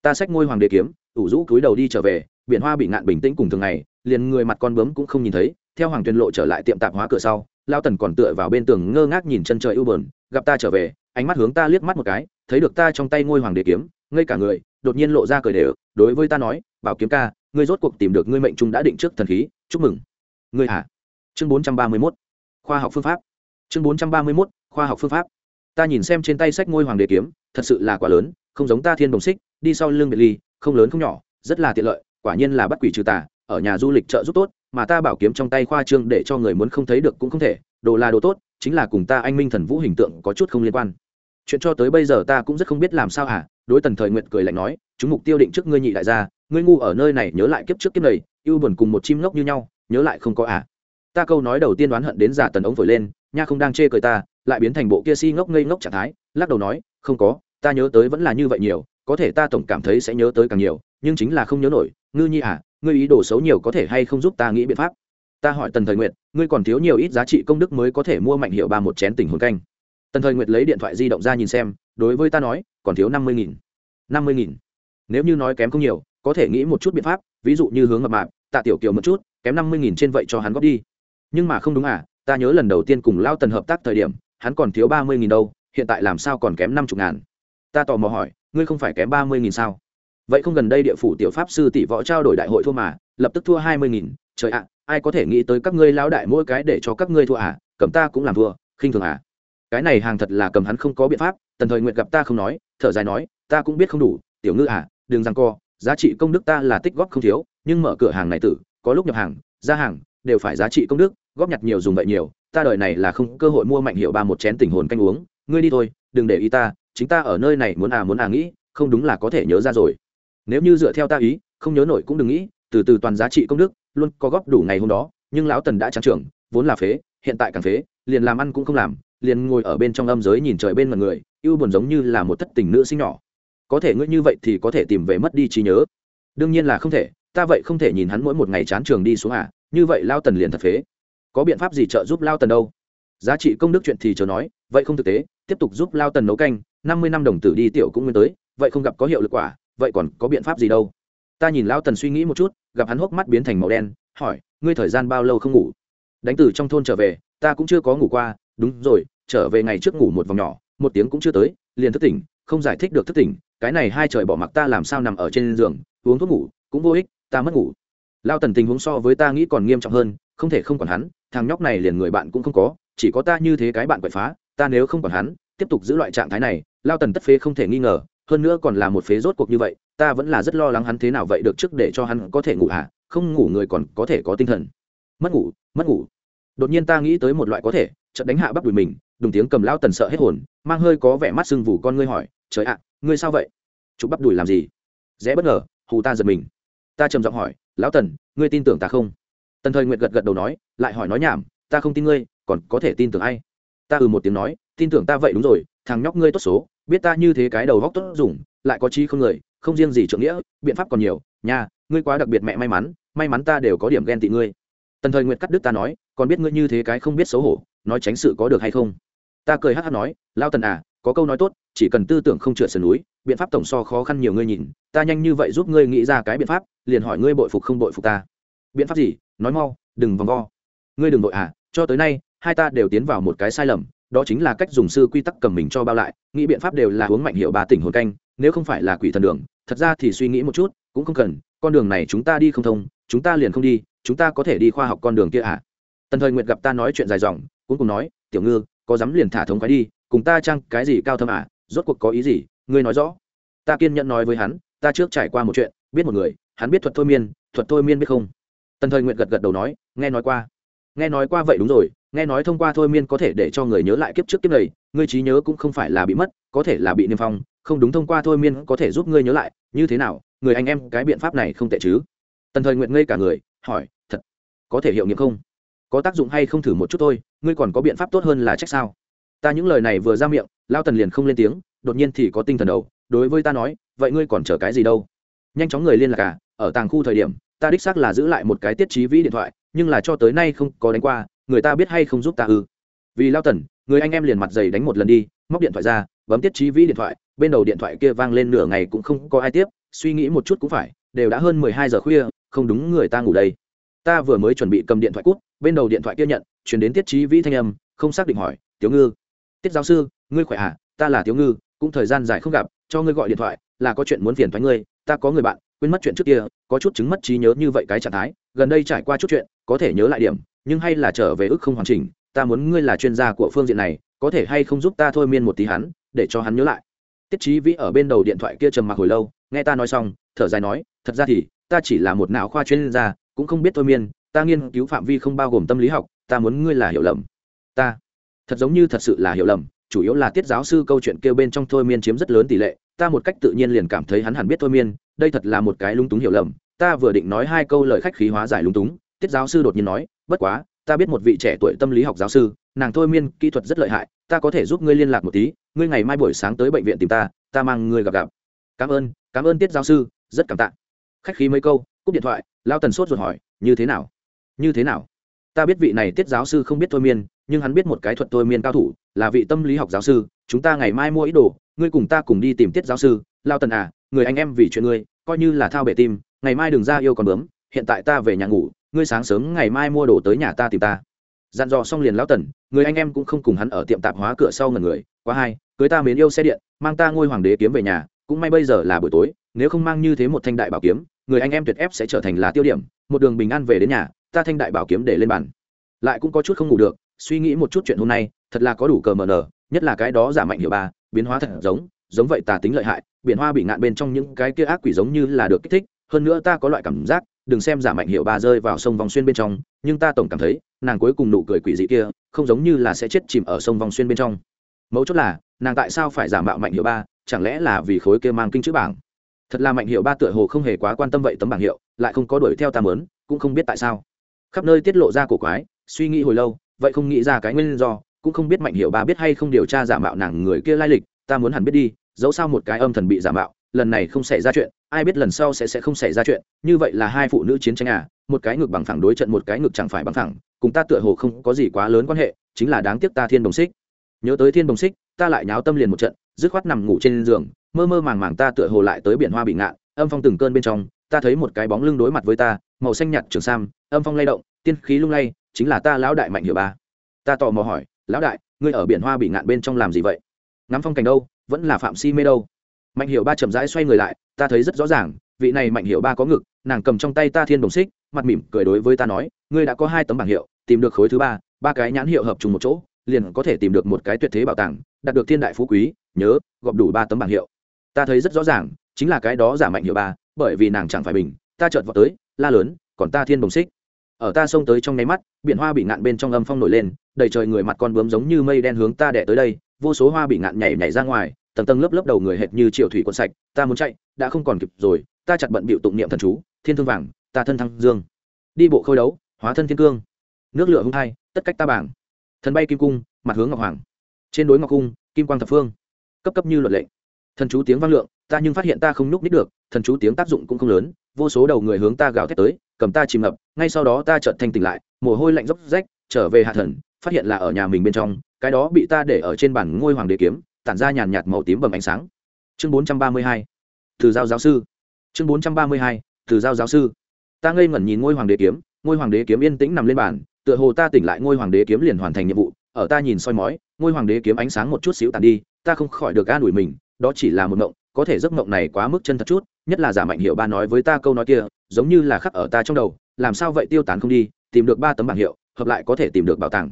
ta xách ngôi hoàng đế kiếm, ủ rũ cúi đầu đi trở về, biển hoa bị ngạn bình tĩnh cùng thường ngày, liền người mặt con bướm cũng không nhìn thấy, theo hoàng tuyền lộ trở lại tiệm tạp hóa cửa sau lao tần còn tựa vào bên tường ngơ ngác nhìn chân trời ưu bờn, gặp ta trở về, ánh mắt hướng ta liếc mắt một cái, thấy được ta trong tay ngôi hoàng đế kiếm, ngây cả người, đột nhiên lộ ra cười đều, đối với ta nói, bảo kiếm ca, ngươi rốt cuộc tìm được ngươi mệnh trung đã định trước thần khí, chúc mừng. Ngươi hả chương bốn trăm ba mươi mốt, khoa học phương pháp. Chương bốn trăm ba mươi mốt, khoa học phương pháp. Ta nhìn xem trên tay sách ngôi hoàng đế kiếm, thật sự là quá lớn, không giống ta thiên đồng xích đi sau lưng biệt ly, không lớn không nhỏ, rất là tiện lợi, quả nhiên là bắt quỷ trừ tà, ở nhà du lịch trợ giúp tốt, mà ta bảo kiếm trong tay khoa trương để cho người muốn không thấy được cũng không thể, đồ là đồ tốt, chính là cùng ta anh minh thần vũ hình tượng có chút không liên quan. Chuyện cho tới bây giờ ta cũng rất không biết làm sao hả? Đối tần thời nguyện cười lạnh nói, chúng mục tiêu định trước ngươi nhị đại gia, ngươi ngu ở nơi này nhớ lại kiếp trước kiếp này, yêu buồn cùng một chim ngốc như nhau, nhớ lại không có à? Ta câu nói đầu tiên đoán hận đến giả tần ống vội lên, nha không đang chê cười ta, lại biến thành bộ kia si ngốc ngây ngốc trạng thái, lắc đầu nói, không có, ta nhớ tới vẫn là như vậy nhiều có thể ta tổng cảm thấy sẽ nhớ tới càng nhiều, nhưng chính là không nhớ nổi. Ngư nhi à ngươi ý đồ xấu nhiều có thể hay không giúp ta nghĩ biện pháp? Ta hỏi tần thời nguyệt, ngươi còn thiếu nhiều ít giá trị công đức mới có thể mua mạnh hiệu ba một chén tình hồn canh. Tần thời nguyệt lấy điện thoại di động ra nhìn xem, đối với ta nói, còn thiếu năm mươi nghìn. năm mươi nghìn. Nếu như nói kém không nhiều, có thể nghĩ một chút biện pháp, ví dụ như hướng ngập mạp, tạ tiểu kiều một chút, kém năm mươi nghìn trên vậy cho hắn góp đi. Nhưng mà không đúng à ta nhớ lần đầu tiên cùng lao tần hợp tác thời điểm, hắn còn thiếu ba mươi nghìn đâu, hiện tại làm sao còn kém năm chục ngàn. Ta tò mò hỏi ngươi không phải kém ba mươi nghìn sao? Vậy không gần đây địa phủ tiểu pháp sư tỷ võ trao đổi đại hội thua mà, lập tức thua hai mươi nghìn. Trời ạ, ai có thể nghĩ tới các ngươi lao đại mỗi cái để cho các ngươi thua à? Cầm ta cũng làm thua, khinh thường à? Cái này hàng thật là cầm hắn không có biện pháp, tần thời nguyện gặp ta không nói, thở dài nói, ta cũng biết không đủ, tiểu ngư à đừng rằng co, giá trị công đức ta là tích góp không thiếu, nhưng mở cửa hàng này tử, có lúc nhập hàng, ra hàng, đều phải giá trị công đức, góp nhặt nhiều dùng vậy nhiều, ta đợi này là không cơ hội mua mạnh hiệu ba một chén tình hồn canh uống, ngươi đi thôi, đừng để ý ta chính ta ở nơi này muốn à muốn à nghĩ, không đúng là có thể nhớ ra rồi. Nếu như dựa theo ta ý, không nhớ nổi cũng đừng nghĩ, từ từ toàn giá trị công đức, luôn có góp đủ ngày hôm đó, nhưng lão tần đã trắng trưởng, vốn là phế, hiện tại càng phế, liền làm ăn cũng không làm, liền ngồi ở bên trong âm giới nhìn trời bên mặt người yêu buồn giống như là một thất tình nữ sinh nhỏ. Có thể ngươi như vậy thì có thể tìm về mất đi trí nhớ. Đương nhiên là không thể, ta vậy không thể nhìn hắn mỗi một ngày chán trường đi xuống à như vậy lao tần liền thật phế. Có biện pháp gì trợ giúp lao tần đâu? Giá trị công đức chuyện thì chờ nói, vậy không thực tế, tiếp tục giúp lao tần nấu canh năm mươi năm đồng tử đi tiểu cũng nguyên tới, vậy không gặp có hiệu lực quả, vậy còn có biện pháp gì đâu? Ta nhìn Lão tần suy nghĩ một chút, gặp hắn hốc mắt biến thành màu đen, hỏi, ngươi thời gian bao lâu không ngủ? Đánh từ trong thôn trở về, ta cũng chưa có ngủ qua, đúng rồi, trở về ngày trước ngủ một vòng nhỏ, một tiếng cũng chưa tới, liền thức tỉnh, không giải thích được thức tỉnh, cái này hai trời bỏ mặc ta làm sao nằm ở trên giường, uống thuốc ngủ, cũng vô ích, ta mất ngủ. Lao tần tình huống so với ta nghĩ còn nghiêm trọng hơn, không thể không còn hắn, thằng nhóc này liền người bạn cũng không có, chỉ có ta như thế cái bạn quậy phá, ta nếu không còn hắn tiếp tục giữ loại trạng thái này, lao tần tất phế không thể nghi ngờ, hơn nữa còn là một phế rốt cuộc như vậy, ta vẫn là rất lo lắng hắn thế nào vậy được trước để cho hắn có thể ngủ hả? Không ngủ người còn có thể có tinh thần. Mất ngủ mất ngủ. Đột nhiên ta nghĩ tới một loại có thể trận đánh hạ bắt đùi mình, đùng tiếng cầm lao tần sợ hết hồn, mang hơi có vẻ mắt sưng vù con ngươi hỏi, trời ạ, ngươi sao vậy? Chụp bắp đùi làm gì? Dễ bất ngờ, hù ta giật mình. Ta trầm giọng hỏi, lão tần, ngươi tin tưởng ta không? Tần thời nguyệt gật gật đầu nói, lại hỏi nói nhảm, ta không tin ngươi, còn có thể tin tưởng ai? Ta ừ một tiếng nói, tin tưởng ta vậy đúng rồi, thằng nhóc ngươi tốt số, biết ta như thế cái đầu góc tốt dùng, lại có chi không người, không riêng gì trưởng nghĩa, biện pháp còn nhiều, nha, ngươi quá đặc biệt mẹ may mắn may mắn ta đều có điểm ghen tị ngươi. Tần thời nguyệt cắt đứt ta nói, còn biết ngươi như thế cái không biết xấu hổ, nói tránh sự có được hay không? Ta cười hát hát nói lao tần à có câu nói tốt, chỉ cần tư tưởng không trượt sườn núi, biện pháp tổng so khó khăn nhiều ngươi nhìn, ta nhanh như vậy giúp ngươi nghĩ ra cái biện pháp, liền hỏi ngươi bội phục không bội phục ta. Biện pháp gì? Nói mau, đừng vòng vo. Ngươi đừng vội à cho tới nay hai ta đều tiến vào một cái sai lầm, đó chính là cách dùng sư quy tắc cầm mình cho bao lại, nghĩ biện pháp đều là hướng mạnh hiệu ba tỉnh hồn canh, nếu không phải là quỷ thần đường, thật ra thì suy nghĩ một chút, cũng không cần, con đường này chúng ta đi không thông, chúng ta liền không đi, chúng ta có thể đi khoa học con đường kia à? Tần thời nguyệt gặp ta nói chuyện dài dòng, cũng cùng nói, tiểu ngư, có dám liền thả thống khoái đi, cùng ta chăng cái gì cao thâm à? Rốt cuộc có ý gì? Ngươi nói rõ. Ta kiên nhẫn nói với hắn, ta trước trải qua một chuyện, biết một người, hắn biết thuật thôi miên, thuật thôi miên biết không? Tần thời Nguyệt gật gật đầu nói, nghe nói qua. Nghe nói qua vậy đúng rồi nghe nói thông qua thôi miên có thể để cho người nhớ lại kiếp trước kiếp này, ngươi trí nhớ cũng không phải là bị mất, có thể là bị niêm phong, không đúng thông qua thôi miên có thể giúp ngươi nhớ lại, như thế nào, người anh em cái biện pháp này không tệ chứ? Tần thời nguyện ngây cả người, hỏi, thật, có thể hiệu nghiệm không? Có tác dụng hay không thử một chút thôi, ngươi còn có biện pháp tốt hơn là trách sao? Ta những lời này vừa ra miệng lao tần liền không lên tiếng, đột nhiên thì có tinh thần đầu, đối với ta nói, vậy ngươi còn chờ cái gì đâu? Nhanh chóng người liên lạc cả ở tàng khu thời điểm, ta đích xác là giữ lại một cái tiết trí vĩ điện thoại, nhưng là cho tới nay không có đánh qua người ta biết hay không giúp ta ư? Vì lao tần, người anh em liền mặt dày đánh một lần đi, móc điện thoại ra, bấm tiết trí vĩ điện thoại, bên đầu điện thoại kia vang lên nửa ngày cũng không có ai tiếp, suy nghĩ một chút cũng phải, đều đã hơn mười hai giờ khuya, không đúng người ta ngủ đây. Ta vừa mới chuẩn bị cầm điện thoại cút, bên đầu điện thoại kia nhận, chuyển đến tiết trí vĩ thanh âm, không xác định hỏi tiếu ngư, tiết giáo sư, ngươi khỏe à? Ta là tiếu ngư, cũng thời gian dài không gặp, cho ngươi gọi điện thoại, là có chuyện muốn phiền thoái ngươi, ta có người bạn, quên mất chuyện trước kia, có chút chứng mất trí nhớ như vậy cái trạng thái, gần đây trải qua chút chuyện, có thể nhớ lại điểm nhưng hay là trở về ức không hoàn chỉnh, ta muốn ngươi là chuyên gia của phương diện này, có thể hay không giúp ta thôi miên một tí hắn, để cho hắn nhớ lại. Tiết trí vĩ ở bên đầu điện thoại kia trầm mặc hồi lâu, nghe ta nói xong, thở dài nói, thật ra thì, ta chỉ là một não khoa chuyên gia, cũng không biết thôi miên, ta nghiên cứu phạm vi không bao gồm tâm lý học, ta muốn ngươi là hiểu lầm. Ta, thật giống như thật sự là hiểu lầm, chủ yếu là tiết giáo sư câu chuyện kêu bên trong thôi miên chiếm rất lớn tỷ lệ, ta một cách tự nhiên liền cảm thấy hắn hẳn biết thôi miên, đây thật là một cái lung túng hiểu lầm, ta vừa định nói hai câu lời khách khí hóa giải lung túng, tiết giáo sư đột nhiên nói bất quá, ta biết một vị trẻ tuổi tâm lý học giáo sư, nàng thôi miên, kỹ thuật rất lợi hại, ta có thể giúp ngươi liên lạc một tí, ngươi ngày mai buổi sáng tới bệnh viện tìm ta ta mang ngươi gặp gặp. Cảm ơn cảm ơn tiết giáo sư, rất cảm tạ. Khách khí mấy câu, cúp điện thoại lao tần sốt ruột hỏi, như thế nào? Như thế nào? Ta biết vị này tiết giáo sư không biết thôi miên, nhưng hắn biết một cái thuật thôi miên cao thủ, là vị tâm lý học giáo sư, chúng ta ngày mai mua ý đồ, ngươi cùng ta cùng đi tìm tiết giáo sư. Lao tần à người anh em vì chuyện ngươi, coi như là thao bể tim, ngày mai đừng ra yêu còn bướm, hiện tại ta về nhà ngủ ngươi sáng sớm ngày mai mua đồ tới nhà ta tìm ta. Dặn dò xong liền lão tần, người anh em cũng không cùng hắn ở tiệm tạp hóa cửa sau ngần người, quá hai, cưới ta mến yêu xe điện, mang ta ngôi hoàng đế kiếm về nhà, cũng may bây giờ là buổi tối, nếu không mang như thế một thanh đại bảo kiếm, người anh em tuyệt ép sẽ trở thành là tiêu điểm, một đường bình an về đến nhà, ta thanh đại bảo kiếm để lên bàn. Lại cũng có chút không ngủ được, suy nghĩ một chút chuyện hôm nay, thật là có đủ cờ mờ nở nhất là cái đó giả mạnh hiệu ba, biến hóa thật giống giống vậy tà tính lợi hại, biển hoa bị ngạn bên trong những cái kia ác quỷ giống như là được kích thích, hơn nữa ta có loại cảm giác đừng xem giả mạnh hiệu ba rơi vào sông vòng xuyên bên trong, nhưng ta tổng cảm thấy, nàng cuối cùng nụ cười quỷ dị kia, không giống như là sẽ chết chìm ở sông vòng xuyên bên trong. Mấu chốt là, nàng tại sao phải giả mạo mạnh hiệu ba, chẳng lẽ là vì khối kia mang kinh chữ bảng? Thật là mạnh hiệu ba tựa hồ không hề quá quan tâm vậy tấm bảng hiệu, lại không có đuổi theo ta mớn cũng không biết tại sao. Khắp nơi tiết lộ ra cổ quái, suy nghĩ hồi lâu, vậy không nghĩ ra cái nguyên do, cũng không biết mạnh hiệu ba biết hay không điều tra giả mạo nàng người kia lai lịch, ta muốn hẳn biết đi, dẫu sao một cái âm thần bị giả mạo lần này không xảy ra chuyện, ai biết lần sau sẽ sẽ không xảy ra chuyện, như vậy là hai phụ nữ chiến tranh à một cái ngực bằng thẳng đối trận, một cái ngực chẳng phải bằng thẳng cùng ta tựa hồ không có gì quá lớn quan hệ, chính là đáng tiếc ta thiên đồng xích nhớ tới thiên đồng xích ta lại nháo tâm liền một trận, dứt khoát nằm ngủ trên giường, mơ mơ màng màng ta tựa hồ lại tới biển hoa bị ngạn, âm phong từng cơn bên trong, ta thấy một cái bóng lưng đối mặt với ta, màu xanh nhạt trường sam, âm phong lay động, tiên khí lung lay, chính là ta lão đại mạnh hiểu ba. Ta tò mò hỏi, lão đại, ngươi ở biển hoa bị ngạn bên trong làm gì vậy? Ngắm phong cảnh đâu? Vẫn là phạm si mê đâu? Mạnh Hiệu ba chậm rãi xoay người lại, ta thấy rất rõ ràng, vị này mạnh Hiệu ba có ngực, nàng cầm trong tay ta thiên đồng xích, mặt mỉm cười đối với ta nói, ngươi đã có hai tấm bảng hiệu, tìm được khối thứ ba ba cái nhãn hiệu hợp trùng một chỗ, liền có thể tìm được một cái tuyệt thế bảo tàng, đạt được thiên đại phú quý, nhớ, gọp đủ ba tấm bảng hiệu. Ta thấy rất rõ ràng, chính là cái đó giả mạnh hiệu ba, bởi vì nàng chẳng phải bình, ta chợt vào tới, la lớn, còn ta thiên đồng xích. Ở ta xông tới trong nháy mắt, biển hoa bị ngạn bên trong âm phong nổi lên, đầy trời người mặt con bướm giống như mây đen hướng ta đẻ tới đây, vô số hoa bị ngạn nhảy nhảy ra ngoài tầng tầng lớp lớp đầu người hệt như triệu thủy quân sạch, ta muốn chạy, đã không còn kịp rồi, ta chặt bận bịu tụng niệm thần chú, thiên thương vàng, ta thân thăng dương. Đi bộ khôi đấu, hóa thân thiên cương. Nước lửa hung hai, tất cách ta bảng. Thần bay kim cung, mặt hướng ngọc hoàng. Trên đối ngọc cung, kim quang thập phương. Cấp cấp như luật lệ. Thần chú tiếng vang lượng, ta nhưng phát hiện ta không núp nít được, thần chú tiếng tác dụng cũng không lớn, vô số đầu người hướng ta gào thét tới, cầm ta chìm ngập, ngay sau đó ta chợt thanh tỉnh lại, mồ hôi lạnh dốc rách, trở về hạ thần, phát hiện là ở nhà mình bên trong, cái đó bị ta để ở trên bản ngôi hoàng đế kiếm tản ra nhàn nhạt màu tím bầm ánh sáng. Chương 432 từ giao giáo sư. Chương 432 từ giao giáo sư. Ta ngây ngẩn nhìn ngôi hoàng đế kiếm, ngôi hoàng đế kiếm yên tĩnh nằm lên bàn, tựa hồ ta tỉnh lại ngôi hoàng đế kiếm liền hoàn thành nhiệm vụ, ở ta nhìn soi mói, ngôi hoàng đế kiếm ánh sáng một chút xíu tàn đi, ta không khỏi được an ủi mình, đó chỉ là một mộng, có thể giấc mộng này quá mức chân thật chút, nhất là giả mạnh hiệu ba nói với ta câu nói kia, giống như là khắc ở ta trong đầu, làm sao vậy tiêu tán không đi, tìm được ba tấm bảng hiệu, hợp lại có thể tìm được bảo tàng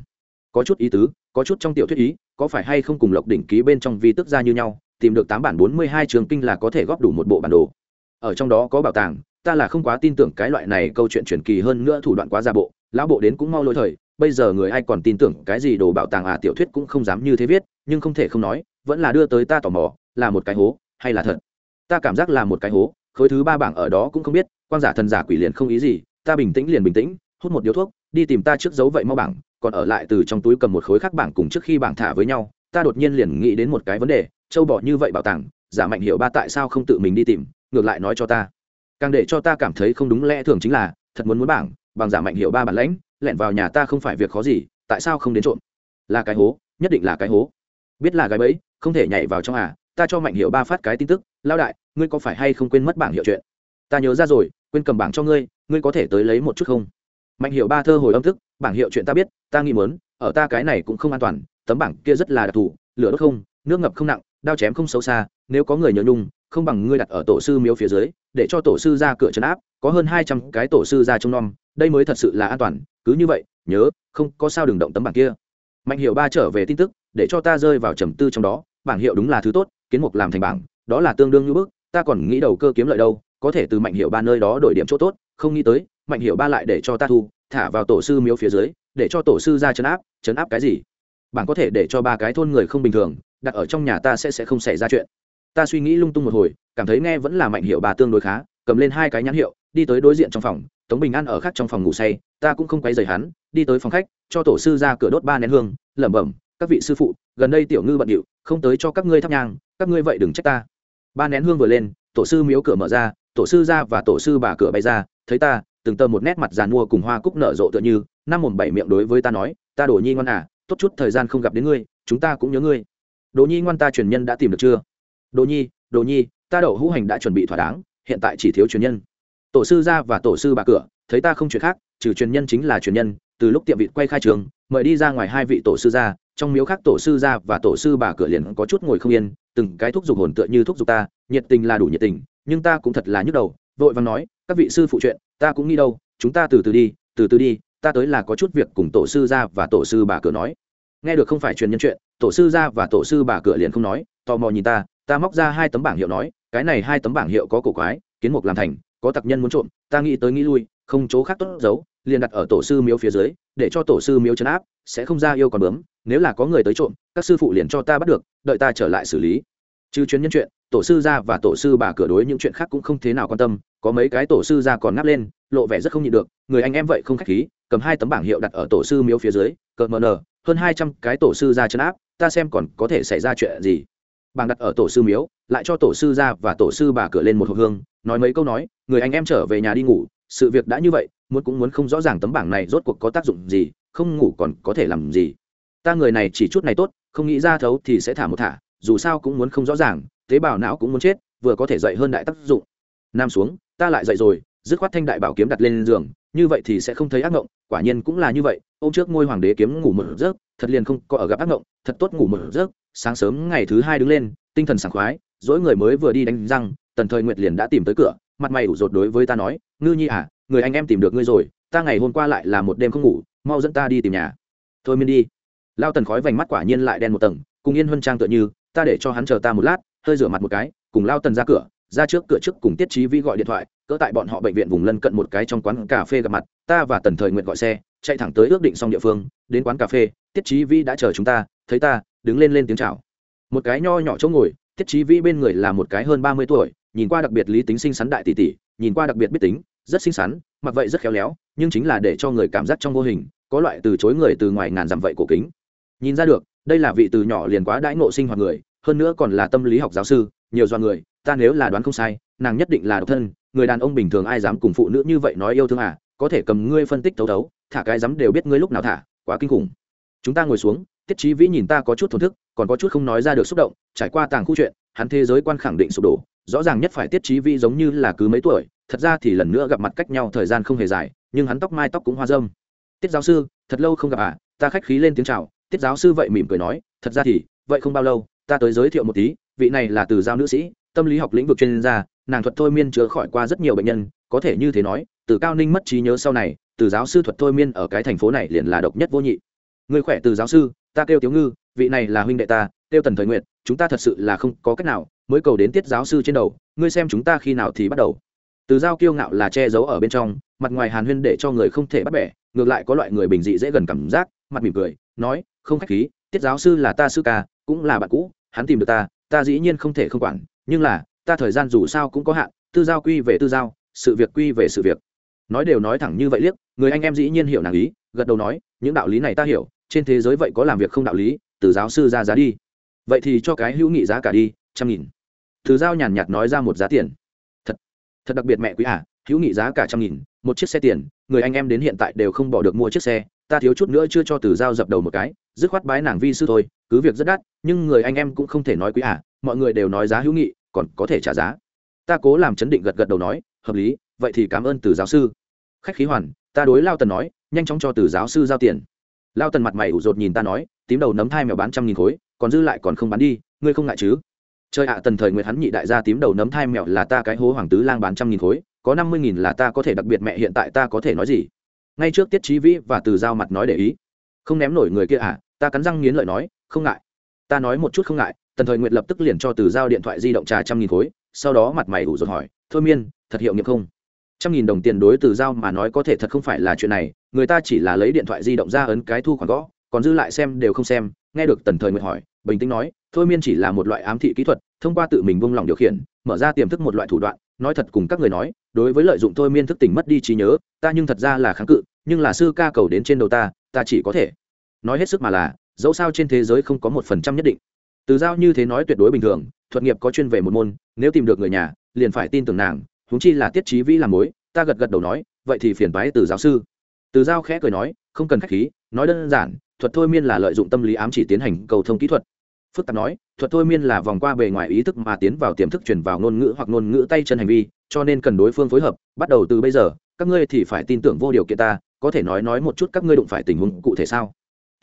có chút ý tứ, có chút trong tiểu thuyết ý, có phải hay không cùng lộc đỉnh ký bên trong vi tức ra như nhau, tìm được tám bản bốn mươi hai trường kinh là có thể góp đủ một bộ bản đồ. Ở trong đó có bảo tàng, ta là không quá tin tưởng cái loại này câu chuyện truyền kỳ hơn nữa thủ đoạn quá ra bộ, lão bộ đến cũng mau lỗi thời, bây giờ người ai còn tin tưởng cái gì đồ bảo tàng à tiểu thuyết cũng không dám như thế viết, nhưng không thể không nói, vẫn là đưa tới ta tò mò, là một cái hố, hay là thật? Ta cảm giác là một cái hố, khối thứ ba bảng ở đó cũng không biết quan giả thần giả quỷ liền không ý gì, ta bình tĩnh liền bình tĩnh, hút một điếu thuốc, đi tìm ta trước dấu vậy mau bảng còn ở lại từ trong túi cầm một khối khác bảng cùng trước khi bảng thả với nhau, ta đột nhiên liền nghĩ đến một cái vấn đề, châu bỏ như vậy bảo tàng, giả mạnh hiệu ba tại sao không tự mình đi tìm, ngược lại nói cho ta. Càng để cho ta cảm thấy không đúng lẽ thường chính là, thật muốn muốn bảng, bằng giả mạnh hiệu ba bản lãnh, lẻn vào nhà ta không phải việc khó gì, tại sao không đến trộm? Là cái hố, nhất định là cái hố. Biết là gái bẫy, không thể nhảy vào trong à ta cho mạnh hiệu ba phát cái tin tức lao đại, ngươi có phải hay không quên mất bảng hiệu chuyện? Ta nhớ ra rồi, quên cầm bảng cho ngươi ngươi có thể tới lấy một chút không? Mạnh hiệu ba thơ hồi âm thức, bảng hiệu chuyện ta biết, ta nghĩ mớn ở ta cái này cũng không an toàn, tấm bảng kia rất là đặc thù, lửa đốt không, nước ngập không nặng, đao chém không xấu xa, nếu có người nhớ nhung, không bằng ngươi đặt ở tổ sư miếu phía dưới, để cho tổ sư ra cửa trấn áp, có hơn hai trăm cái tổ sư ra trông nom, đây mới thật sự là an toàn, cứ như vậy, nhớ, không, có sao đừng động tấm bảng kia. Mạnh hiệu ba trở về tin tức, để cho ta rơi vào trầm tư trong đó, bảng hiệu đúng là thứ tốt, kiến mục làm thành bảng, đó là tương đương như bước ta còn nghĩ đầu cơ kiếm lợi đâu, có thể từ mạnh hiệu ba nơi đó đổi điểm chỗ tốt, không nghĩ tới mạnh hiệu ba lại để cho ta thu, thả vào tổ sư miếu phía dưới, để cho tổ sư ra chấn áp chấn áp cái gì? Bạn có thể để cho ba cái thôn người không bình thường, đặt ở trong nhà ta sẽ sẽ không xảy ra chuyện. Ta suy nghĩ lung tung một hồi, cảm thấy nghe vẫn là mạnh hiệu bà tương đối khá, cầm lên hai cái nhãn hiệu, đi tới đối diện trong phòng, tống bình an ở khác trong phòng ngủ say, ta cũng không quấy rầy hắn, đi tới phòng khách, cho tổ sư ra cửa đốt ba nén hương, lẩm bẩm, các vị sư phụ, gần đây tiểu ngư bận điệu, không tới cho các ngươi thắp nhang, các ngươi vậy đừng trách ta. Ba nén hương vừa lên, tổ sư miếu cửa mở ra, tổ sư ra và tổ sư bà cửa bay ra, thấy ta từng tờ một nét mặt giàn mua cùng hoa cúc nở rộ tựa như, năm mồm bảy miệng đối với ta nói, ta đổ nhi ngoan à tốt chút thời gian không gặp đến ngươi, chúng ta cũng nhớ ngươi. Đồ nhi ngoan ta truyền nhân đã tìm được chưa? Đồ nhi đồ nhi, ta đậu hữu hành đã chuẩn bị thỏa đáng, hiện tại chỉ thiếu truyền nhân. Tổ sư ra và tổ sư bà cửa, thấy ta không chuyện khác, trừ truyền nhân chính là truyền nhân, từ lúc tiệm vịt quay khai trường, mời đi ra ngoài hai vị tổ sư ra, trong miếu khác tổ sư ra và tổ sư bà cửa liền có chút ngồi không yên, từng cái thúc giục hồn tựa như thúc giục ta, nhiệt tình là đủ nhiệt tình, nhưng ta cũng thật là nhức đầu, vội vàng nói, các vị sư phụ chuyện ta cũng nghĩ đâu, chúng ta từ từ đi, từ từ đi, ta tới là có chút việc cùng tổ sư ra và tổ sư bà cửa nói. Nghe được không phải truyền nhân chuyện, tổ sư ra và tổ sư bà cửa liền không nói, tò mò nhìn ta ta móc ra hai tấm bảng hiệu nói, cái này hai tấm bảng hiệu có cổ quái, kiến mục làm thành, có tặc nhân muốn trộm, ta nghĩ tới nghĩ lui, không chỗ khác tốt giấu, liền đặt ở tổ sư miếu phía dưới, để cho tổ sư miếu chấn áp, sẽ không ra yêu còn bướm, nếu là có người tới trộm, các sư phụ liền cho ta bắt được, đợi ta trở lại xử lý. Chứ chuyến nhân chuyện tổ sư ra và tổ sư bà cửa đối những chuyện khác cũng không thế nào quan tâm, có mấy cái tổ sư ra còn ngáp lên, lộ vẻ rất không nhịn được, người anh em vậy không khách khí, cầm hai tấm bảng hiệu đặt ở tổ sư miếu phía dưới cờ mờ nờ, hơn hai trăm cái tổ sư ra chấn áp, ta xem còn có thể xảy ra chuyện gì. Bảng đặt ở tổ sư miếu, lại cho tổ sư ra và tổ sư bà cửa lên một hộp hương, nói mấy câu nói, người anh em trở về nhà đi ngủ, sự việc đã như vậy, muốn cũng muốn không rõ ràng tấm bảng này rốt cuộc có tác dụng gì, không ngủ còn có thể làm gì. Ta người này chỉ chút này tốt, không nghĩ ra thấu thì sẽ thả một thả, dù sao cũng muốn không rõ ràng tế bào não cũng muốn chết, vừa có thể dậy hơn đại tác dụng. Nam xuống, ta lại dậy rồi, dứt khoát thanh đại bảo kiếm đặt lên giường, như vậy thì sẽ không thấy ác mộng quả nhiên cũng là như vậy ô m trước ngôi hoàng đế kiếm ngủ một giấc, thật liền không có ở gặp ác mộng thật tốt ngủ một giấc, sáng sớm ngày thứ hai đứng lên, tinh thần sảng khoái, dỗi người mới vừa đi đánh răng, tần thời nguyệt liền đã tìm tới cửa, mặt mày ủ rột đối với ta nói, ngư nhi à người anh em tìm được ngươi rồi, ta ngày hôm qua lại là một đêm không ngủ, mau dẫn ta đi tìm nhà. Thôi miên đi. Lao tần khói vành mắt quả nhiên lại đen một tầng, cùng yên huân trang tựa như, ta để cho hắn chờ ta một lát hơi rửa mặt một cái, cùng lao tần ra cửa, ra trước cửa trước cùng tiết trí vi gọi điện thoại, cỡ tại bọn họ bệnh viện vùng lân cận một cái trong quán cà phê gặp mặt, ta và tần thời nguyện gọi xe, chạy thẳng tới ước định xong địa phương, đến quán cà phê, tiết trí vi đã chờ chúng ta, thấy ta, đứng lên lên tiếng chào. Một cái nho nhỏ chỗ ngồi, tiết trí vi bên người là một cái hơn ba mươi tuổi, nhìn qua đặc biệt lý tính xinh xắn đại tỷ tỷ, nhìn qua đặc biệt biết tính, rất xinh xắn, mặc vậy rất khéo léo, nhưng chính là để cho người cảm giác trong vô hình, có loại từ chối người từ ngoài ngàn dặm vậy cổ kính. Nhìn ra được, đây là vị từ nhỏ liền quá đãi ngộ sinh hoạt người hơn nữa còn là tâm lý học giáo sư, nhiều do người, ta nếu là đoán không sai, nàng nhất định là độc thân, người đàn ông bình thường ai dám cùng phụ nữ như vậy nói yêu thương à có thể cầm ngươi phân tích thấu thấu, thả cái dám đều biết ngươi lúc nào thả, quá kinh khủng. Chúng ta ngồi xuống, tiết trí vĩ nhìn ta có chút thổn thức, còn có chút không nói ra được xúc động, trải qua tàng khu chuyện, hắn thế giới quan khẳng định sụp đổ, rõ ràng nhất phải tiết trí vĩ giống như là cứ mấy tuổi, thật ra thì lần nữa gặp mặt cách nhau thời gian không hề dài, nhưng hắn tóc mai tóc cũng hoa dâm. Tiết giáo sư, thật lâu không gặp à ta khách khí lên tiếng chào, tiết giáo sư vậy mỉm cười nói, thật ra thì, vậy không bao lâu ta tới giới thiệu một tí, vị này là từ giao nữ sĩ, tâm lý học lĩnh vực chuyên gia, nàng thuật thôi miên chữa khỏi qua rất nhiều bệnh nhân, có thể như thế nói, từ cao ninh mất trí nhớ sau này, từ giáo sư thuật thôi miên ở cái thành phố này liền là độc nhất vô nhị. Người khỏe từ giáo sư, ta kêu tiếu ngư, vị này là huynh đệ ta, kêu tần thời nguyện chúng ta thật sự là không có cách nào, mới cầu đến tiết giáo sư trên đầu, ngươi xem chúng ta khi nào thì bắt đầu. Từ giao kiêu ngạo là che giấu ở bên trong, mặt ngoài hàn huyên để cho người không thể bắt bẻ, ngược lại có loại người bình dị dễ gần cảm giác, mặt mỉm cười, nói, không khách khí, tiết giáo sư là ta sư ca cũng là bạn cũ, hắn tìm được ta ta dĩ nhiên không thể không quản, nhưng là, ta thời gian dù sao cũng có hạn, tư giao quy về tư giao, sự việc quy về sự việc. Nói đều nói thẳng như vậy liếc, người anh em dĩ nhiên hiểu nàng ý, gật đầu nói, những đạo lý này ta hiểu, trên thế giới vậy có làm việc không đạo lý, từ giáo sư ra giá đi. Vậy thì cho cái hữu nghị giá cả đi, trăm nghìn. Từ giao nhàn nhạt nói ra một giá tiền. Thật thật đặc biệt mẹ quý à hữu nghị giá cả trăm nghìn, một chiếc xe tiền, người anh em đến hiện tại đều không bỏ được mua chiếc xe, ta thiếu chút nữa chưa cho từ giao dập đầu một cái, dứt khoát bái nàng vi sư thôi, cứ việc rất đắt nhưng người anh em cũng không thể nói quý à mọi người đều nói giá hữu nghị, còn có thể trả giá. Ta cố làm chấn định gật gật đầu nói, hợp lý, vậy thì cảm ơn từ giáo sư. Khách khí hoàn, ta đối lao tần nói, nhanh chóng cho từ giáo sư giao tiền. Lao tần mặt mày ủ rột nhìn ta nói, tím đầu nấm thai mèo bán trăm nghìn khối, còn dư lại còn không bán đi, ngươi không ngại chứ? Chơi ạ, tần thời nguyệt hắn nhị đại gia tím đầu nấm thai mèo là ta cái hố hoàng tứ lang bán trăm nghìn khối, có năm mươi nghìn là ta có thể đặc biệt mẹ hiện tại ta có thể nói gì? Ngay trước tiết trí vĩ và từ giao mặt nói để ý. Không ném nổi người kia à ta cắn răng nghiến lợi nói, không ngại ta nói một chút không ngại, tần thời nguyệt lập tức liền cho từ giao điện thoại di động trà trăm nghìn khối, sau đó mặt mày ủ rột hỏi, thôi miên, thật hiệu nghiệm không? Trăm nghìn đồng tiền đối từ giao mà nói có thể thật không phải là chuyện này, người ta chỉ là lấy điện thoại di động ra ấn cái thu khoản gõ, còn dư lại xem đều không xem, nghe được tần thời nguyệt hỏi, bình tĩnh nói, thôi miên chỉ là một loại ám thị kỹ thuật, thông qua tự mình buông lỏng điều khiển, mở ra tiềm thức một loại thủ đoạn, nói thật cùng các người nói, đối với lợi dụng thôi miên thức tỉnh mất đi trí nhớ, ta nhưng thật ra là kháng cự, nhưng là sư ca cầu đến trên đầu ta ta chỉ có thể. Nói hết sức mà là dẫu sao trên thế giới không có một phần trăm nhất định. Từ giao như thế nói tuyệt đối bình thường, thuật nghiệp có chuyên về một môn, nếu tìm được người nhà, liền phải tin tưởng nàng, huống chi là tiết trí vĩ làm mối, ta gật gật đầu nói, vậy thì phiền bái từ giáo sư. Từ giao khẽ cười nói, không cần khách khí, nói đơn giản, thuật thôi miên là lợi dụng tâm lý ám chỉ tiến hành cầu thông kỹ thuật. Phức tạp nói, thuật thôi miên là vòng qua bề ngoài ý thức mà tiến vào tiềm thức chuyển vào ngôn ngữ hoặc ngôn ngữ tay chân hành vi, cho nên cần đối phương phối hợp, bắt đầu từ bây giờ, các ngươi thì phải tin tưởng vô điều kiện ta, có thể nói nói một chút các ngươi đụng phải tình huống cụ thể sao?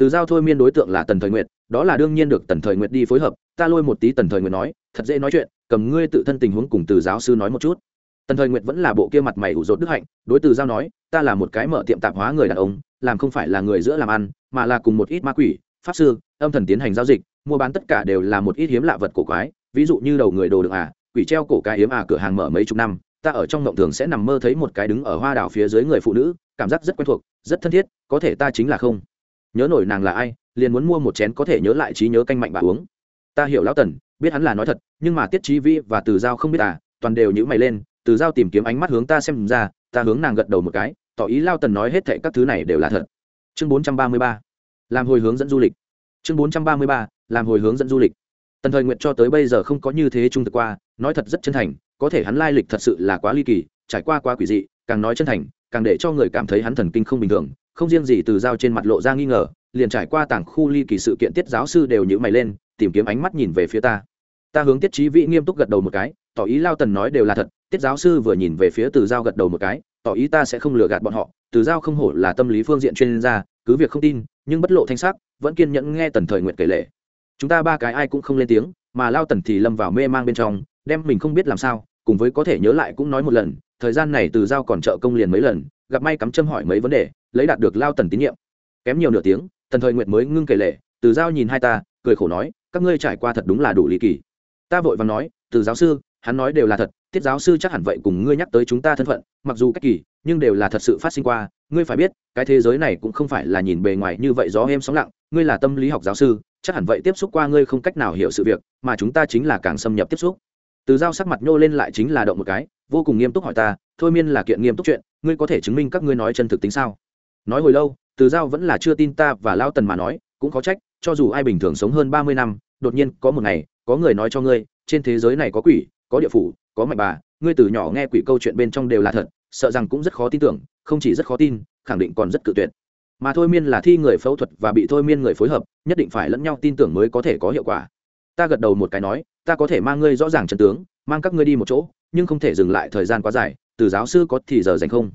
Từ giao thôi miên đối tượng là tần thời nguyệt, đó là đương nhiên được tần thời nguyệt đi phối hợp, ta lôi một tí tần thời nguyệt nói, thật dễ nói chuyện, cầm ngươi tự thân tình huống cùng từ giáo sư nói một chút. Tần thời nguyệt vẫn là bộ kia mặt mày ủ rột đức hạnh, đối từ giao nói, ta là một cái mở tiệm tạp hóa người đàn ông, làm không phải là người giữa làm ăn, mà là cùng một ít ma quỷ, pháp sư, âm thần tiến hành giao dịch, mua bán tất cả đều là một ít hiếm lạ vật cổ quái, ví dụ như đầu người đồ được à quỷ treo cổ cái hiếm à cửa hàng mở mấy chục năm, ta ở trong mộng thường sẽ nằm mơ thấy một cái đứng ở hoa đảo phía dưới người phụ nữ, cảm giác rất quen thuộc, rất thân thiết, có thể ta chính là không nhớ nổi nàng là ai, liền muốn mua một chén có thể nhớ lại trí nhớ canh mạnh bà uống. Ta hiểu lão tần, biết hắn là nói thật, nhưng mà tiết trí vi và từ giao không biết à toàn đều nhữ mày lên, từ giao tìm kiếm ánh mắt hướng ta xem ra, ta hướng nàng gật đầu một cái, tỏ ý lao tần nói hết thệ các thứ này đều là thật. Chương bốn trăm ba mươi ba, làm hồi hướng dẫn du lịch. Chương bốn trăm ba mươi ba, làm hồi hướng dẫn du lịch. Tần thời nguyện cho tới bây giờ không có như thế trung thực qua, nói thật rất chân thành, có thể hắn lai lịch thật sự là quá ly kỳ, trải qua quá quỷ dị, càng nói chân thành, càng để cho người cảm thấy hắn thần kinh không bình thường không riêng gì từ giao trên mặt lộ ra nghi ngờ, liền trải qua tảng khu ly kỳ sự kiện tiết giáo sư đều nhữ mày lên, tìm kiếm ánh mắt nhìn về phía ta. Ta hướng tiết trí vĩ nghiêm túc gật đầu một cái, tỏ ý lao tần nói đều là thật, tiết giáo sư vừa nhìn về phía từ giao gật đầu một cái, tỏ ý ta sẽ không lừa gạt bọn họ, từ giao không hổ là tâm lý phương diện chuyên gia, cứ việc không tin, nhưng bất lộ thanh sắc, vẫn kiên nhẫn nghe tần thời nguyện kể lệ. Chúng ta ba cái ai cũng không lên tiếng, mà lao tần thì lâm vào mê mang bên trong, đem mình không biết làm sao, cùng với có thể nhớ lại cũng nói một lần, thời gian này từ giao còn trợ công liền mấy lần, gặp may cắm châm hỏi mấy vấn đề lấy đạt được lao tần tín nhiệm. Kém nhiều nửa tiếng tần thời nguyện mới ngưng kể lệ, từ giao nhìn hai ta, cười khổ nói, các ngươi trải qua thật đúng là đủ lý kỳ. Ta vội và nói, từ giáo sư, hắn nói đều là thật, tiết giáo sư chắc hẳn vậy cùng ngươi nhắc tới chúng ta thân phận, mặc dù cách kỳ, nhưng đều là thật sự phát sinh qua, ngươi phải biết, cái thế giới này cũng không phải là nhìn bề ngoài như vậy gió êm sóng lặng, ngươi là tâm lý học giáo sư, chắc hẳn vậy tiếp xúc qua ngươi không cách nào hiểu sự việc, mà chúng ta chính là càng xâm nhập tiếp xúc. Từ giao sắc mặt nhô lên lại chính là động một cái, vô cùng nghiêm túc hỏi ta, thôi miên là kiện nghiêm túc chuyện, ngươi có thể chứng minh các ngươi nói chân thực tính sao? Nói hồi lâu, từ giao vẫn là chưa tin ta và lao tần mà nói, cũng có trách, cho dù ai bình thường sống hơn ba mươi năm, đột nhiên có một ngày, có người nói cho ngươi, trên thế giới này có quỷ, có địa phủ, có mạnh bà, ngươi từ nhỏ nghe quỷ câu chuyện bên trong đều là thật, sợ rằng cũng rất khó tin tưởng, không chỉ rất khó tin, khẳng định còn rất cự tuyệt. Mà thôi miên là thi người phẫu thuật và bị thôi miên người phối hợp, nhất định phải lẫn nhau tin tưởng mới có thể có hiệu quả. Ta gật đầu một cái nói, ta có thể mang ngươi rõ ràng trần tướng, mang các ngươi đi một chỗ, nhưng không thể dừng lại thời gian quá dài, từ giáo sư có thì giờ dành không?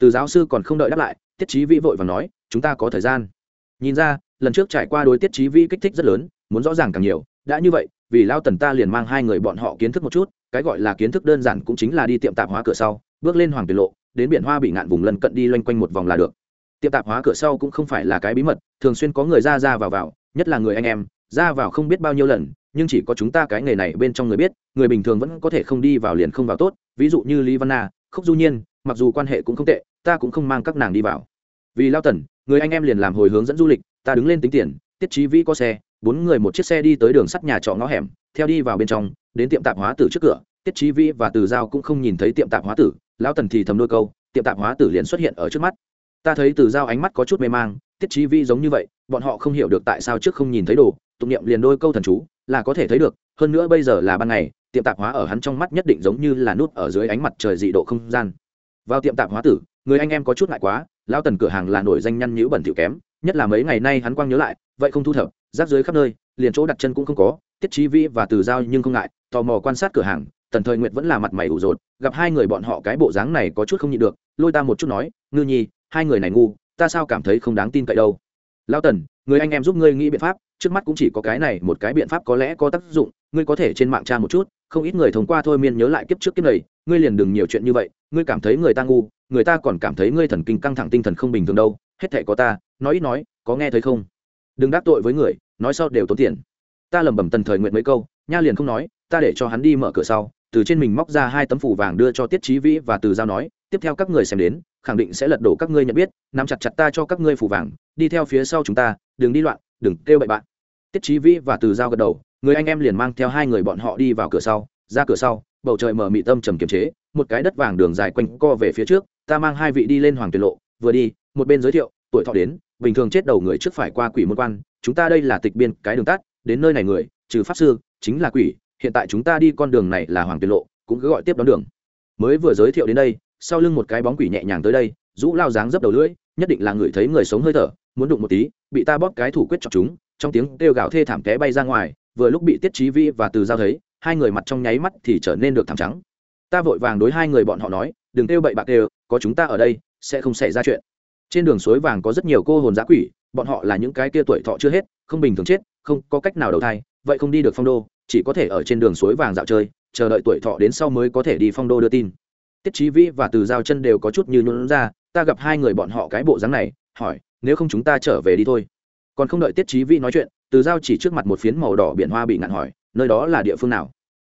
Từ giáo sư còn không đợi đáp lại, tiết trí vĩ vội và nói, chúng ta có thời gian. Nhìn ra, lần trước trải qua đối tiết trí vĩ kích thích rất lớn, muốn rõ ràng càng nhiều, đã như vậy, vì lao tần ta liền mang hai người bọn họ kiến thức một chút, cái gọi là kiến thức đơn giản cũng chính là đi tiệm tạp hóa cửa sau, bước lên hoàng tiền lộ, đến biển hoa bị ngạn vùng lân cận đi loanh quanh một vòng là được. Tiệm tạp hóa cửa sau cũng không phải là cái bí mật, thường xuyên có người ra ra vào vào, nhất là người anh em, ra vào không biết bao nhiêu lần, nhưng chỉ có chúng ta cái nghề này bên trong người biết, người bình thường vẫn có thể không đi vào liền không vào tốt, ví dụ như lý văn na khúc du nhiên, mặc dù quan hệ cũng không tệ, ta cũng không mang các nàng đi vào. Vì lao tần, người anh em liền làm hồi hướng dẫn du lịch, ta đứng lên tính tiền, tiết trí vĩ có xe, bốn người một chiếc xe đi tới đường sắt nhà trọ ngõ hẻm, theo đi vào bên trong, đến tiệm tạp hóa tử trước cửa, tiết trí vĩ và từ giao cũng không nhìn thấy tiệm tạp hóa tử, lao tần thì thầm đôi câu, tiệm tạp hóa tử liền xuất hiện ở trước mắt. Ta thấy từ giao ánh mắt có chút mê mang, tiết trí vĩ giống như vậy, bọn họ không hiểu được tại sao trước không nhìn thấy đồ, tụng niệm liền đôi câu thần chú, là có thể thấy được, hơn nữa bây giờ là ban ngày tiệm tạp hóa ở hắn trong mắt nhất định giống như là nút ở dưới ánh mặt trời dị độ không gian. Vào tiệm tạp hóa tử, người anh em có chút ngại quá lao tần cửa hàng là nổi danh nhăn nhữ bẩn thỉu kém, nhất là mấy ngày nay hắn quang nhớ lại, vậy không thu thập, rác dưới khắp nơi, liền chỗ đặt chân cũng không có, tiết trí vi và từ giao nhưng không ngại, tò mò quan sát cửa hàng, tần thời nguyệt vẫn là mặt mày ủ rột, gặp hai người bọn họ cái bộ dáng này có chút không nhịn được, lôi ta một chút nói, ngư nhi, hai người này ngu, ta sao cảm thấy không đáng tin cậy đâu? Lao tần, người anh em giúp ngươi nghĩ biện pháp, trước mắt cũng chỉ có cái này, một cái biện pháp có lẽ có tác dụng, ngươi có thể trên mạng tra một chút không ít người thông qua thôi miên nhớ lại kiếp trước kiếp này, ngươi liền đừng nhiều chuyện như vậy, ngươi cảm thấy người ta ngu, người ta còn cảm thấy ngươi thần kinh căng thẳng tinh thần không bình thường đâu, hết thể có ta, nói ít nói, có nghe thấy không? Đừng đắc tội với người, nói sau đều tốn tiền. Ta lẩm bẩm tần thời nguyện mấy câu, nha liền không nói, ta để cho hắn đi mở cửa sau, từ trên mình móc ra hai tấm phủ vàng đưa cho tiết trí vĩ và từ giao nói, tiếp theo các người xem đến, khẳng định sẽ lật đổ các ngươi nhận biết, nắm chặt chặt ta cho các ngươi phủ vàng, đi theo phía sau chúng ta, đừng đi loạn, đừng kêu bậy bạn. Tiết trí vĩ và từ giao gật đầu người anh em liền mang theo hai người bọn họ đi vào cửa sau, ra cửa sau, bầu trời mở mị tâm trầm kiềm chế, một cái đất vàng đường dài quanh co về phía trước, ta mang hai vị đi lên hoàng tuyệt lộ, vừa đi, một bên giới thiệu, tuổi thọ đến, bình thường chết đầu người trước phải qua quỷ môn quan, chúng ta đây là tịch biên, cái đường tắt, đến nơi này người, trừ pháp sư, chính là quỷ, hiện tại chúng ta đi con đường này là hoàng tuyệt lộ, cũng cứ gọi tiếp đón đường. Mới vừa giới thiệu đến đây, sau lưng một cái bóng quỷ nhẹ nhàng tới đây, rũ lao dáng dấp đầu lưỡi, nhất định là người thấy người sống hơi thở, muốn đụng một tí, bị ta bóp cái thủ quyết chọc chúng, trong tiếng kêu gào thê thảm té bay ra ngoài vừa lúc bị tiết trí vi và từ giao thấy, hai người mặt trong nháy mắt thì trở nên được thẳng trắng. Ta vội vàng đối hai người bọn họ nói, đừng kêu bậy bạc đều có chúng ta ở đây, sẽ không xảy ra chuyện. Trên đường suối vàng có rất nhiều cô hồn giã quỷ, bọn họ là những cái kia tuổi thọ chưa hết, không bình thường chết, không có cách nào đầu thai, vậy không đi được phong đô, chỉ có thể ở trên đường suối vàng dạo chơi, chờ đợi tuổi thọ đến sau mới có thể đi phong đô đưa tin. Tiết trí vĩ và từ giao chân đều có chút như nhuận ra, ta gặp hai người bọn họ cái bộ dáng này, hỏi, nếu không chúng ta trở về đi thôi? Còn không đợi tiết trí vĩ nói chuyện từ giao chỉ trước mặt một phiến màu đỏ biển hoa bị ngạn hỏi, nơi đó là địa phương nào?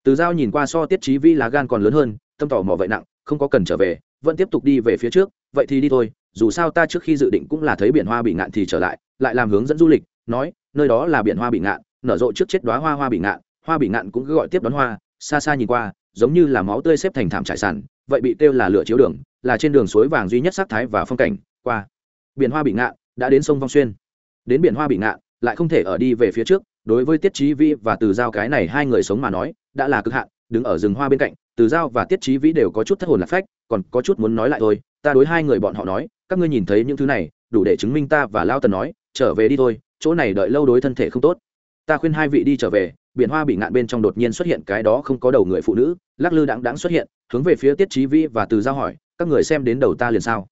Từ giao nhìn qua so tiết trí Vi lá gan còn lớn hơn, tâm tỏ mỏ vậy nặng, không có cần trở về, vẫn tiếp tục đi về phía trước, vậy thì đi thôi, dù sao ta trước khi dự định cũng là thấy biển hoa bị ngạn thì trở lại lại làm hướng dẫn du lịch, nói, nơi đó là biển hoa bị ngạn, nở rộ trước chết đoá hoa hoa bị ngạn, hoa bị ngạn cũng cứ gọi tiếp đón hoa, xa xa nhìn qua, giống như là máu tươi xếp thành thảm trải sản vậy bị kêu là lửa chiếu đường, là trên đường suối vàng duy nhất sắc thái và phong cảnh, qua. Biển hoa bị ngạn, đã đến sông vong xuyên. Đến biển hoa bị ngạn lại không thể ở đi về phía trước, đối với tiết trí vi và từ giao cái này hai người sống mà nói, đã là cực hạn, đứng ở rừng hoa bên cạnh, từ giao và tiết trí vĩ đều có chút thất hồn lạc phách, còn có chút muốn nói lại thôi, ta đối hai người bọn họ nói, các ngươi nhìn thấy những thứ này, đủ để chứng minh ta và lao tần nói, trở về đi thôi, chỗ này đợi lâu đối thân thể không tốt. Ta khuyên hai vị đi trở về, biển hoa bị ngạn bên trong đột nhiên xuất hiện cái đó không có đầu người phụ nữ, lắc lư đáng đáng xuất hiện, hướng về phía tiết trí vĩ và từ giao hỏi, các người xem đến đầu ta liền sao?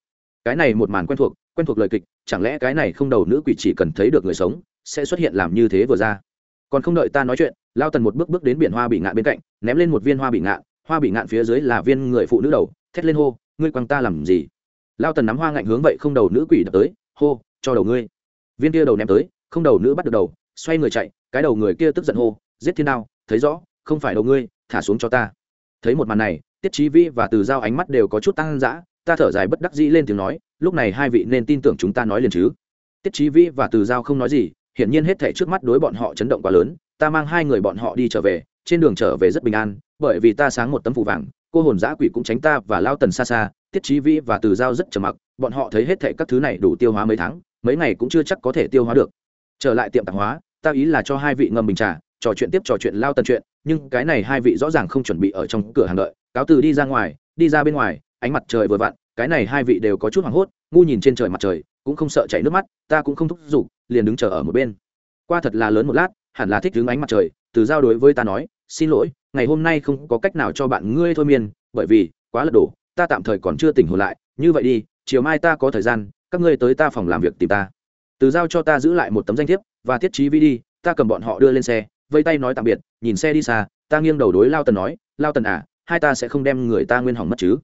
Cái này một màn quen thuộc quen thuộc lời kịch, chẳng lẽ cái này không đầu nữ quỷ chỉ cần thấy được người sống sẽ xuất hiện làm như thế vừa ra. Còn không đợi ta nói chuyện, lao tần một bước bước đến biển hoa bị ngạn bên cạnh, ném lên một viên hoa bị ngạn, hoa bị ngạn phía dưới là viên người phụ nữ đầu, thét lên hô, ngươi quăng ta làm gì? Lao tần nắm hoa ngạnh hướng vậy không đầu nữ quỷ đập tới, hô, cho đầu ngươi. Viên kia đầu ném tới, không đầu nữ bắt được đầu, xoay người chạy, cái đầu người kia tức giận hô, giết thiên đao, thấy rõ, không phải đầu ngươi, thả xuống cho ta. Thấy một màn này, tiết trí vĩ và từ giao ánh mắt đều có chút tăng dã, ta thở dài bất đắc dĩ lên tiếng nói, lúc này hai vị nên tin tưởng chúng ta nói liền chứ. Tiết trí vĩ và từ giao không nói gì hiển nhiên hết thảy trước mắt đối bọn họ chấn động quá lớn, ta mang hai người bọn họ đi trở về, trên đường trở về rất bình an, bởi vì ta sáng một tấm phù vàng, cô hồn dã quỷ cũng tránh ta và lao tần xa xa, tiết trí vĩ và từ giao rất trầm mặc, bọn họ thấy hết thảy các thứ này đủ tiêu hóa mấy tháng, mấy ngày cũng chưa chắc có thể tiêu hóa được. Trở lại tiệm tạp hóa, ta ý là cho hai vị ngâm bình trà, trò chuyện tiếp trò chuyện lao tần chuyện, nhưng cái này hai vị rõ ràng không chuẩn bị ở trong cửa hàng đợi, cáo từ đi ra ngoài, đi ra bên ngoài, ánh mặt trời vừa vặn, cái này hai vị đều có chút hoảng hốt, ngu nhìn trên trời mặt trời, cũng không sợ chảy nước mắt, ta cũng không thúc giục liền đứng chờ ở một bên. Qua thật là lớn một lát, hẳn là thích đứng ánh mặt trời, từ giao đối với ta nói, xin lỗi, ngày hôm nay không có cách nào cho bạn ngươi thôi miên, bởi vì, quá lật đổ, ta tạm thời còn chưa tỉnh hồn lại, như vậy đi, chiều mai ta có thời gian, các ngươi tới ta phòng làm việc tìm ta. Từ giao cho ta giữ lại một tấm danh thiếp và thiết trí vi đi ta cầm bọn họ đưa lên xe vây tay nói tạm biệt, nhìn xe đi xa, ta nghiêng đầu đối lao tần nói, lao tần à hai ta sẽ không đem người ta nguyên hỏng mất chứ?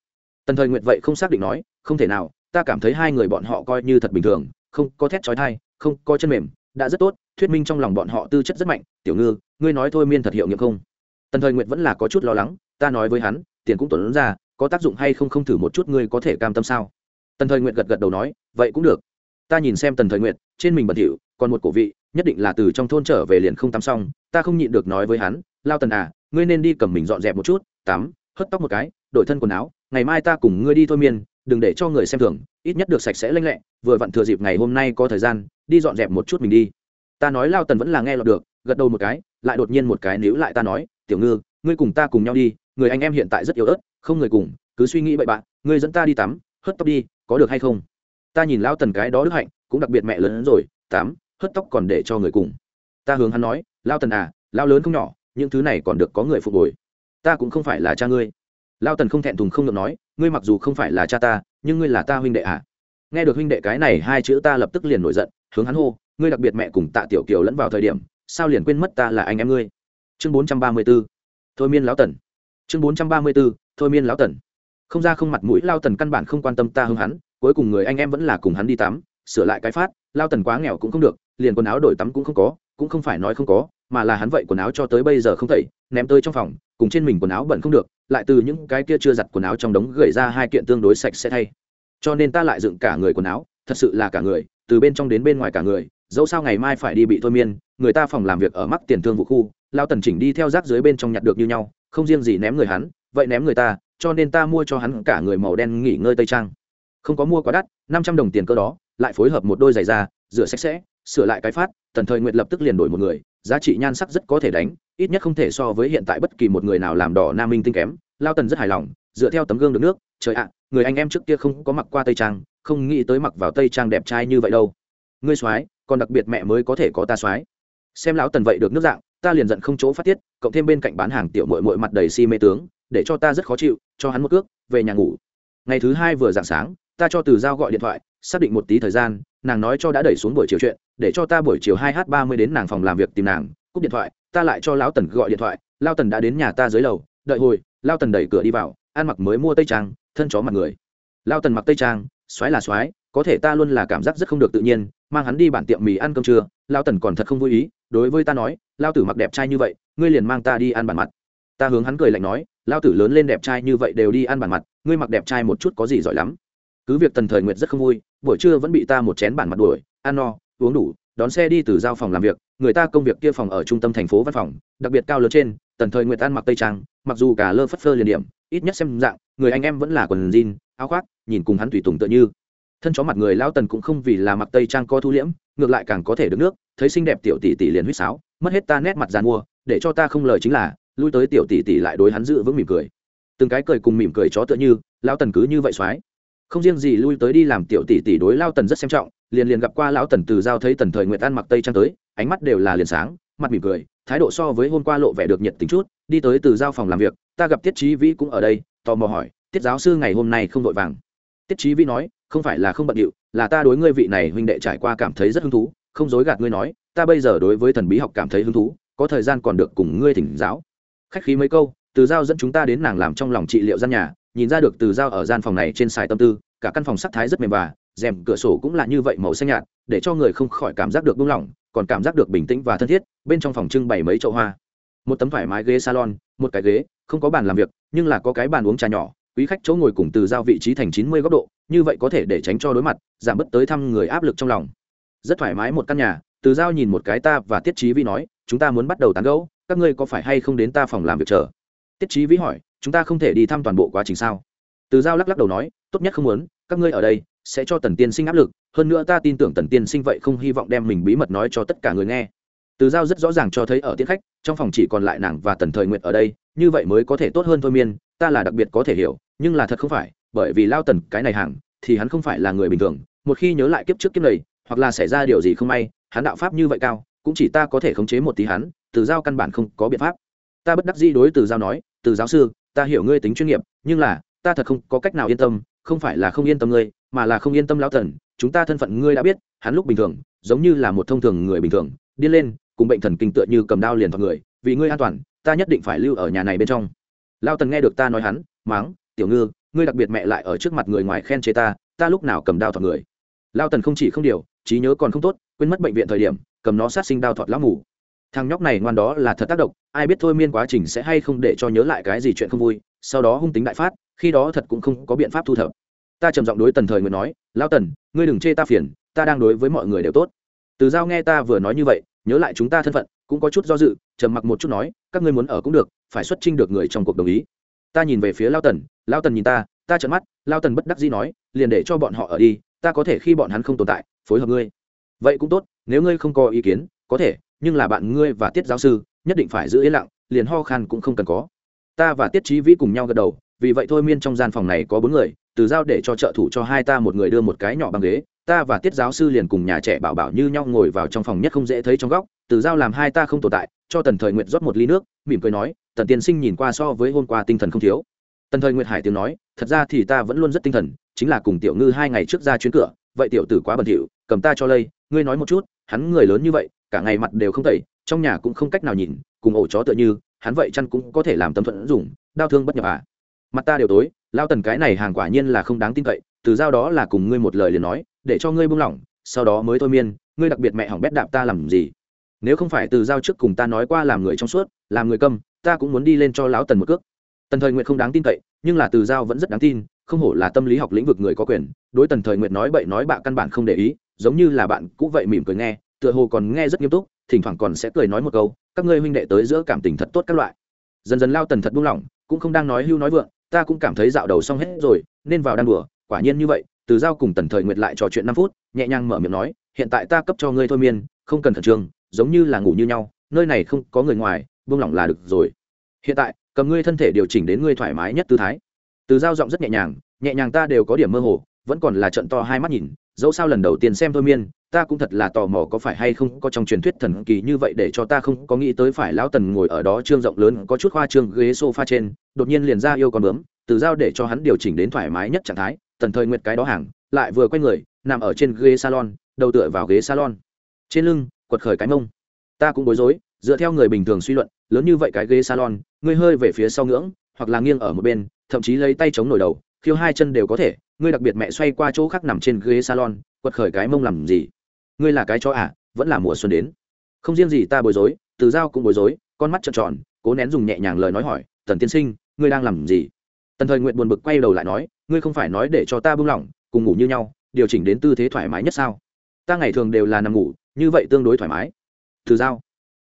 Tần thời nguyện vậy không xác định nói, không thể nào, ta cảm thấy hai người bọn họ coi như thật bình thường, không có thét trói thai không có chân mềm, đã rất tốt, thuyết minh trong lòng bọn họ tư chất rất mạnh. Tiểu ngư, ngươi nói thôi miên thật hiệu nghiệm không? Tần thời nguyện vẫn là có chút lo lắng, ta nói với hắn, tiền cũng tổn ra, có tác dụng hay không không thử một chút ngươi có thể cam tâm sao? Tần thời nguyện gật gật đầu nói, vậy cũng được. Ta nhìn xem tần thời nguyện trên mình bẩn thỉu, còn một cổ vị, nhất định là từ trong thôn trở về liền không tắm xong, ta không nhịn được nói với hắn, lao tần à ngươi nên đi cầm mình dọn dẹp một chút, tắm, hớt tóc một cái, đổi thân quần áo, ngày mai ta cùng ngươi đi thôi miên đừng để cho người xem thường, ít nhất được sạch sẽ lanh lẹ, vừa vặn thừa dịp ngày hôm nay có thời gian, đi dọn dẹp một chút mình đi. Ta nói lao tần vẫn là nghe lọt được, gật đầu một cái, lại đột nhiên một cái níu lại ta nói, tiểu ngư, ngươi cùng ta cùng nhau đi, người anh em hiện tại rất yếu ớt, không người cùng, cứ suy nghĩ bậy bạn, ngươi dẫn ta đi tắm, hớt tóc đi, có được hay không? Ta nhìn lao tần cái đó đức hạnh, cũng đặc biệt mẹ lớn hơn rồi, tắm, hớt tóc còn để cho người cùng. Ta hướng hắn nói, lao tần à lao lớn không nhỏ, những thứ này còn được có người phục hồi ta cũng không phải là cha ngươi. Lao tần không thẹn thùng không được nói ngươi mặc dù không phải là cha ta, nhưng ngươi là ta huynh đệ à? Nghe được huynh đệ cái này, hai chữ ta lập tức liền nổi giận, hướng hắn hô, ngươi đặc biệt mẹ cùng tạ tiểu kiều lẫn vào thời điểm, sao liền quên mất ta là anh em ngươi? Chương bốn trăm ba mươi b ố thôi miên lão tần. Chương bốn trăm ba mươi b ố thôi miên lão tần. Không ra không mặt mũi lao tần căn bản không quan tâm ta hướng hắn, cuối cùng người anh em vẫn là cùng hắn đi tắm, sửa lại cái phát lao tần quá nghèo cũng không được, liền quần áo đổi tắm cũng không có, cũng không phải nói không có, mà là hắn vậy quần áo cho tới bây giờ không tẩy, ném tới trong phòng, cùng trên mình quần áo bẩn không được lại từ những cái kia chưa giặt quần áo trong đống gửi ra hai kiện tương đối sạch sẽ thay. Cho nên ta lại dựng cả người quần áo, thật sự là cả người, từ bên trong đến bên ngoài cả người, dẫu sao ngày mai phải đi bị thôi miên, người ta phòng làm việc ở mắc tiền thương vụ khu, lao tần chỉnh đi theo rác dưới bên trong nhặt được như nhau, không riêng gì ném người hắn, vậy ném người ta, cho nên ta mua cho hắn cả người màu đen nghỉ ngơi tây trang. Không có mua quá đắt, năm trăm đồng tiền cơ đó, lại phối hợp một đôi giày da rửa sạch sẽ, sửa lại cái phát, tần thời nguyệt lập tức liền đổi một người giá trị nhan sắc rất có thể đánh, ít nhất không thể so với hiện tại bất kỳ một người nào làm đỏ nam minh tinh kém. Lao tần rất hài lòng, dựa theo tấm gương được nước, trời ạ, người anh em trước kia không có mặc qua tây trang, không nghĩ tới mặc vào tây trang đẹp trai như vậy đâu. Ngươi soái, còn đặc biệt mẹ mới có thể có ta soái. Xem lão tần vậy được nước dạng, ta liền giận không chỗ phát tiết, cộng thêm bên cạnh bán hàng tiểu mội mội mặt đầy si mê tướng, để cho ta rất khó chịu, cho hắn một cước, về nhà ngủ. Ngày thứ hai vừa dạng sáng, ta cho từ giao gọi điện thoại xác định một tí thời gian, nàng nói cho đã đẩy xuống buổi chiều chuyện, để cho ta buổi chiều hai h ba mươi đến nàng phòng làm việc tìm nàng, cúp điện thoại, ta lại cho lão tần gọi điện thoại lao tần đã đến nhà ta dưới lầu, đợi hồi lao tần đẩy cửa đi vào, ăn mặc mới mua tây trang, thân chó mặt người. Lao tần mặc tây trang xoáy là xoáy có thể ta luôn là cảm giác rất không được tự nhiên, mang hắn đi bản tiệm mì ăn cơm trưa lao tần còn thật không vui ý, đối với ta nói lao tử mặc đẹp trai như vậy, ngươi liền mang ta đi ăn bản mặt. Ta hướng hắn cười lạnh nói lao tử lớn lên đẹp trai như vậy đều đi ăn bản mặt, ngươi mặc đẹp trai một chút có gì giỏi lắm cứ việc tần thời nguyệt rất không vui, buổi trưa vẫn bị ta một chén bản mặt đuổi, ăn no, uống đủ, đón xe đi từ giao phòng làm việc, người ta công việc kia phòng ở trung tâm thành phố văn phòng, đặc biệt cao lớn trên, tần thời nguyệt ăn mặc tây trang, mặc dù cả lơ phất phơ liền điểm, ít nhất xem dạng, người anh em vẫn là quần jean, áo khoác, nhìn cùng hắn tùy tùng tựa như. Thân chó mặt người lao tần cũng không vì là mặc tây trang co thu liễm, ngược lại càng có thể đứng nước, thấy xinh đẹp tiểu tỷ tỷ liền huýt sáo, mất hết ta nét mặt dàn mua, để cho ta không lời chính là, lui tới tiểu tỷ tỷ lại đối hắn giữ vững mỉm cười. Từng cái cười cùng mỉm cười chó tựa như lao tần cứ như vậy soái không riêng gì lui tới đi làm tiểu tỷ tỷ đối lao tần rất xem trọng, liền liền gặp qua lão tần từ giao thấy tần thời nguyệt ăn mặc tây trang tới, ánh mắt đều là liền sáng, mặt mỉm cười, thái độ so với hôm qua lộ vẻ được nhiệt tính chút, đi tới từ giao phòng làm việc, ta gặp tiết trí vĩ cũng ở đây, tò mò hỏi, tiết giáo sư ngày hôm nay không vội vàng? Tiết trí vĩ nói, không phải là không bận điệu, là ta đối ngươi vị này huynh đệ trải qua cảm thấy rất hứng thú, không dối gạt ngươi nói, ta bây giờ đối với thần bí học cảm thấy hứng thú, có thời gian còn được cùng ngươi thỉnh giáo. Khách khí mấy câu, từ giao dẫn chúng ta đến nàng làm trong lòng trị liệu gian nhà nhìn ra được từ giao ở gian phòng này trên xài tâm tư, cả căn phòng sắc thái rất mềm và, rèm cửa sổ cũng là như vậy màu xanh nhạt, để cho người không khỏi cảm giác được buông lỏng, còn cảm giác được bình tĩnh và thân thiết, bên trong phòng trưng bày mấy chậu hoa. Một tấm thoải mái ghế salon, một cái ghế, không có bàn làm việc, nhưng là có cái bàn uống trà nhỏ, quý khách chỗ ngồi cùng từ giao vị trí thành chín mươi góc độ, như vậy có thể để tránh cho đối mặt, giảm bớt tới thăm người áp lực trong lòng. Rất thoải mái một căn nhà, từ giao nhìn một cái ta và tiết trí vi nói, chúng ta muốn bắt đầu tán gẫu, các ngươi có phải hay không đến ta phòng làm việc chờ? Tiết trí vi hỏi chúng ta không thể đi thăm toàn bộ quá trình sao? Từ giao lắc lắc đầu nói, tốt nhất không muốn, các ngươi ở đây sẽ cho tần tiên sinh áp lực, hơn nữa ta tin tưởng tần tiên sinh vậy không hy vọng đem mình bí mật nói cho tất cả người nghe. Từ giao rất rõ ràng cho thấy ở tiết khách, trong phòng chỉ còn lại nàng và tần thời nguyện ở đây, như vậy mới có thể tốt hơn thôi miên, ta là đặc biệt có thể hiểu, nhưng là thật không phải, bởi vì lao tần, cái này hàng, thì hắn không phải là người bình thường, một khi nhớ lại kiếp trước kiếp này, hoặc là xảy ra điều gì không may, hắn đạo pháp như vậy cao, cũng chỉ ta có thể khống chế một tí hắn, từ giao căn bản không có biện pháp. Ta bất đắc dĩ đối từ giao nói, từ giáo sư ta hiểu ngươi tính chuyên nghiệp, nhưng là, ta thật không có cách nào yên tâm, không phải là không yên tâm ngươi, mà là không yên tâm lão thần. chúng ta thân phận ngươi đã biết, hắn lúc bình thường, giống như là một thông thường người bình thường, điên lên, cùng bệnh thần kinh tựa như cầm đao liền vào người, vì ngươi an toàn, ta nhất định phải lưu ở nhà này bên trong lao tần nghe được ta nói hắn, máng, tiểu ngư, ngươi đặc biệt mẹ lại ở trước mặt người ngoài khen chế ta ta lúc nào cầm đao thọt người lao tần không chỉ không điều, trí nhớ còn không tốt, quên mất bệnh viện thời điểm, cầm nó sát sinh đao thọt lão mù thằng nhóc này ngoan đó là thật tác động, ai biết thôi miên quá trình sẽ hay không để cho nhớ lại cái gì chuyện không vui, sau đó hung tính đại phát, khi đó thật cũng không có biện pháp thu thập. Ta trầm giọng đối tần thời nguyện nói lao tần, ngươi đừng chê ta phiền, ta đang đối với mọi người đều tốt. Từ giao nghe ta vừa nói như vậy, nhớ lại chúng ta thân phận, cũng có chút do dự, trầm mặc một chút nói, các ngươi muốn ở cũng được, phải xuất trình được người trong cuộc đồng ý. Ta nhìn về phía lao tần lao tần nhìn ta ta trợn mắt lao tần bất đắc dĩ nói, liền để cho bọn họ ở đi, ta có thể khi bọn hắn không tồn tại, phối hợp ngươi. Vậy cũng tốt, nếu ngươi không có ý kiến, có thể nhưng là bạn ngươi và tiết giáo sư, nhất định phải giữ yên lặng, liền ho khan cũng không cần có. Ta và tiết trí vĩ cùng nhau gật đầu, vì vậy thôi miên trong gian phòng này có bốn người, từ giao để cho trợ thủ cho hai ta một người đưa một cái nhỏ bằng ghế. Ta và tiết giáo sư liền cùng nhà trẻ bảo bảo như nhau ngồi vào trong phòng nhất không dễ thấy trong góc, từ giao làm hai ta không tồn tại, cho tần thời nguyện rót một ly nước, mỉm cười nói, tần tiên sinh nhìn qua so với hôm qua tinh thần không thiếu. Tần thời nguyện hải tiếng nói, thật ra thì ta vẫn luôn rất tinh thần, chính là cùng tiểu ngư hai ngày trước ra chuyến cửa, vậy tiểu tử quá bẩn thỉu, cầm ta cho lây, ngươi nói một chút, hắn người lớn như vậy cả ngày mặt đều không tẩy, trong nhà cũng không cách nào nhìn, cùng ổ chó tựa như, hắn vậy chăn cũng có thể làm tâm thuận dùng, đau thương bất nhập à. Mặt ta đều tối, lao tần cái này hàng quả nhiên là không đáng tin cậy, từ giao đó là cùng ngươi một lời liền nói, để cho ngươi buông lỏng, sau đó mới thôi miên, ngươi đặc biệt mẹ hỏng bét đạp ta làm gì? Nếu không phải từ giao trước cùng ta nói qua làm người trong suốt, làm người câm, ta cũng muốn đi lên cho lão tần một cước. Tần thời nguyện không đáng tin cậy, nhưng là từ giao vẫn rất đáng tin, không hổ là tâm lý học lĩnh vực người có quyền, đối tần thời nguyện nói bậy nói bạ căn bản không để ý, giống như là bạn cũng vậy mỉm cười nghe tựa hồ còn nghe rất nghiêm túc, thỉnh thoảng còn sẽ cười nói một câu, các ngươi huynh đệ tới giữa cảm tình thật tốt các loại. Dần dần lao tần thật buông lỏng, cũng không đang nói hưu nói vượng, ta cũng cảm thấy dạo đầu xong hết rồi, nên vào đan đùa. Quả nhiên như vậy, từ giao cùng tần thời nguyệt lại trò chuyện năm phút, nhẹ nhàng mở miệng nói, hiện tại ta cấp cho ngươi thôi miên, không cần khẩn trương, giống như là ngủ như nhau, nơi này không có người ngoài, buông lỏng là được rồi. Hiện tại, cầm ngươi thân thể điều chỉnh đến ngươi thoải mái nhất tư thái. Từ giao giọng rất nhẹ nhàng nhẹ nhàng ta đều có điểm mơ hồ, vẫn còn là trận to hai mắt nhìn, dẫu sao lần đầu tiên xem thôi miên ta cũng thật là tò mò có phải hay không có trong truyền thuyết thần kỳ như vậy để cho ta không có nghĩ tới phải lão tần ngồi ở đó trương rộng lớn có chút khoa trương ghế sofa trên, đột nhiên liền ra yêu con bướm, từ giao để cho hắn điều chỉnh đến thoải mái nhất trạng thái, tần thời nguyệt cái đó hàng, lại vừa quay người, nằm ở trên ghế salon, đầu tựa vào ghế salon. Trên lưng, quật khởi cái mông. Ta cũng bối rối, dựa theo người bình thường suy luận, lớn như vậy cái ghế salon, ngươi hơi về phía sau ngưỡng, hoặc là nghiêng ở một bên, thậm chí lấy tay chống nổi đầu, khiêu hai chân đều có thể, ngươi đặc biệt mẹ xoay qua chỗ khác nằm trên ghế salon, quật khởi cái mông làm gì? Ngươi là cái chó à vẫn là mùa xuân đến. Không riêng gì ta bối rối, từ giao cũng bối rối, con mắt trợn tròn, cố nén dùng nhẹ nhàng lời nói hỏi, tần tiên sinh, ngươi đang làm gì? Tần thời nguyện buồn bực quay đầu lại nói, ngươi không phải nói để cho ta buông lỏng, cùng ngủ như nhau, điều chỉnh đến tư thế thoải mái nhất sao? Ta ngày thường đều là nằm ngủ, như vậy tương đối thoải mái. Từ giao,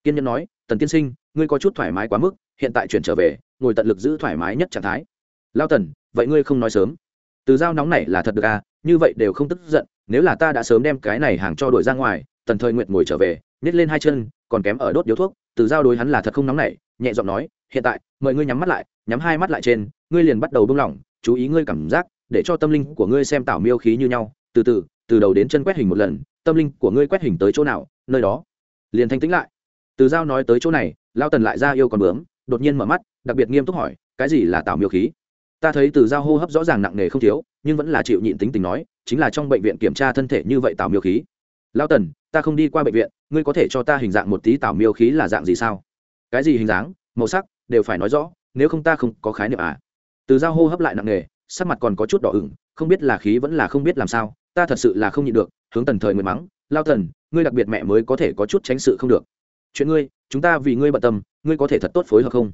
kiên nhân nói, tần tiên sinh, ngươi có chút thoải mái quá mức, hiện tại chuyển trở về, ngồi tận lực giữ thoải mái nhất trạng thái. Lao tần, vậy ngươi không nói sớm. Từ giao nóng này là thật được à như vậy đều không tức giận nếu là ta đã sớm đem cái này hàng cho đổi ra ngoài, tần thời nguyện ngồi trở về, nhét lên hai chân, còn kém ở đốt điếu thuốc, từ giao đối hắn là thật không nóng nảy, nhẹ giọng nói, hiện tại, mời ngươi nhắm mắt lại, nhắm hai mắt lại trên, ngươi liền bắt đầu buông lỏng, chú ý ngươi cảm giác, để cho tâm linh của ngươi xem tảo miêu khí như nhau. Từ từ từ đầu đến chân quét hình một lần, tâm linh của ngươi quét hình tới chỗ nào, nơi đó. Liền thanh tĩnh lại. Từ giao nói tới chỗ này, lao tần lại ra yêu còn bướm, đột nhiên mở mắt, đặc biệt nghiêm túc hỏi, cái gì là tạo miêu khí? Ta thấy từ giao hô hấp rõ ràng nặng nề không thiếu nhưng vẫn là chịu nhịn tính tình nói chính là trong bệnh viện kiểm tra thân thể như vậy tạo miêu khí. Lao tần ta không đi qua bệnh viện ngươi có thể cho ta hình dạng một tí tạo miêu khí là dạng gì sao? Cái gì hình dáng? Màu sắc? Đều phải nói rõ nếu không ta không có khái niệm à? Từ giao hô hấp lại nặng nề sắc mặt còn có chút đỏ ửng không biết là khí vẫn là không biết làm sao ta thật sự là không nhịn được hướng tần thời người mắng lao tần ngươi đặc biệt mẹ mới có thể có chút tránh sự không được. Chuyện ngươi chúng ta vì ngươi bận tâm ngươi có thể thật tốt phối hợp không?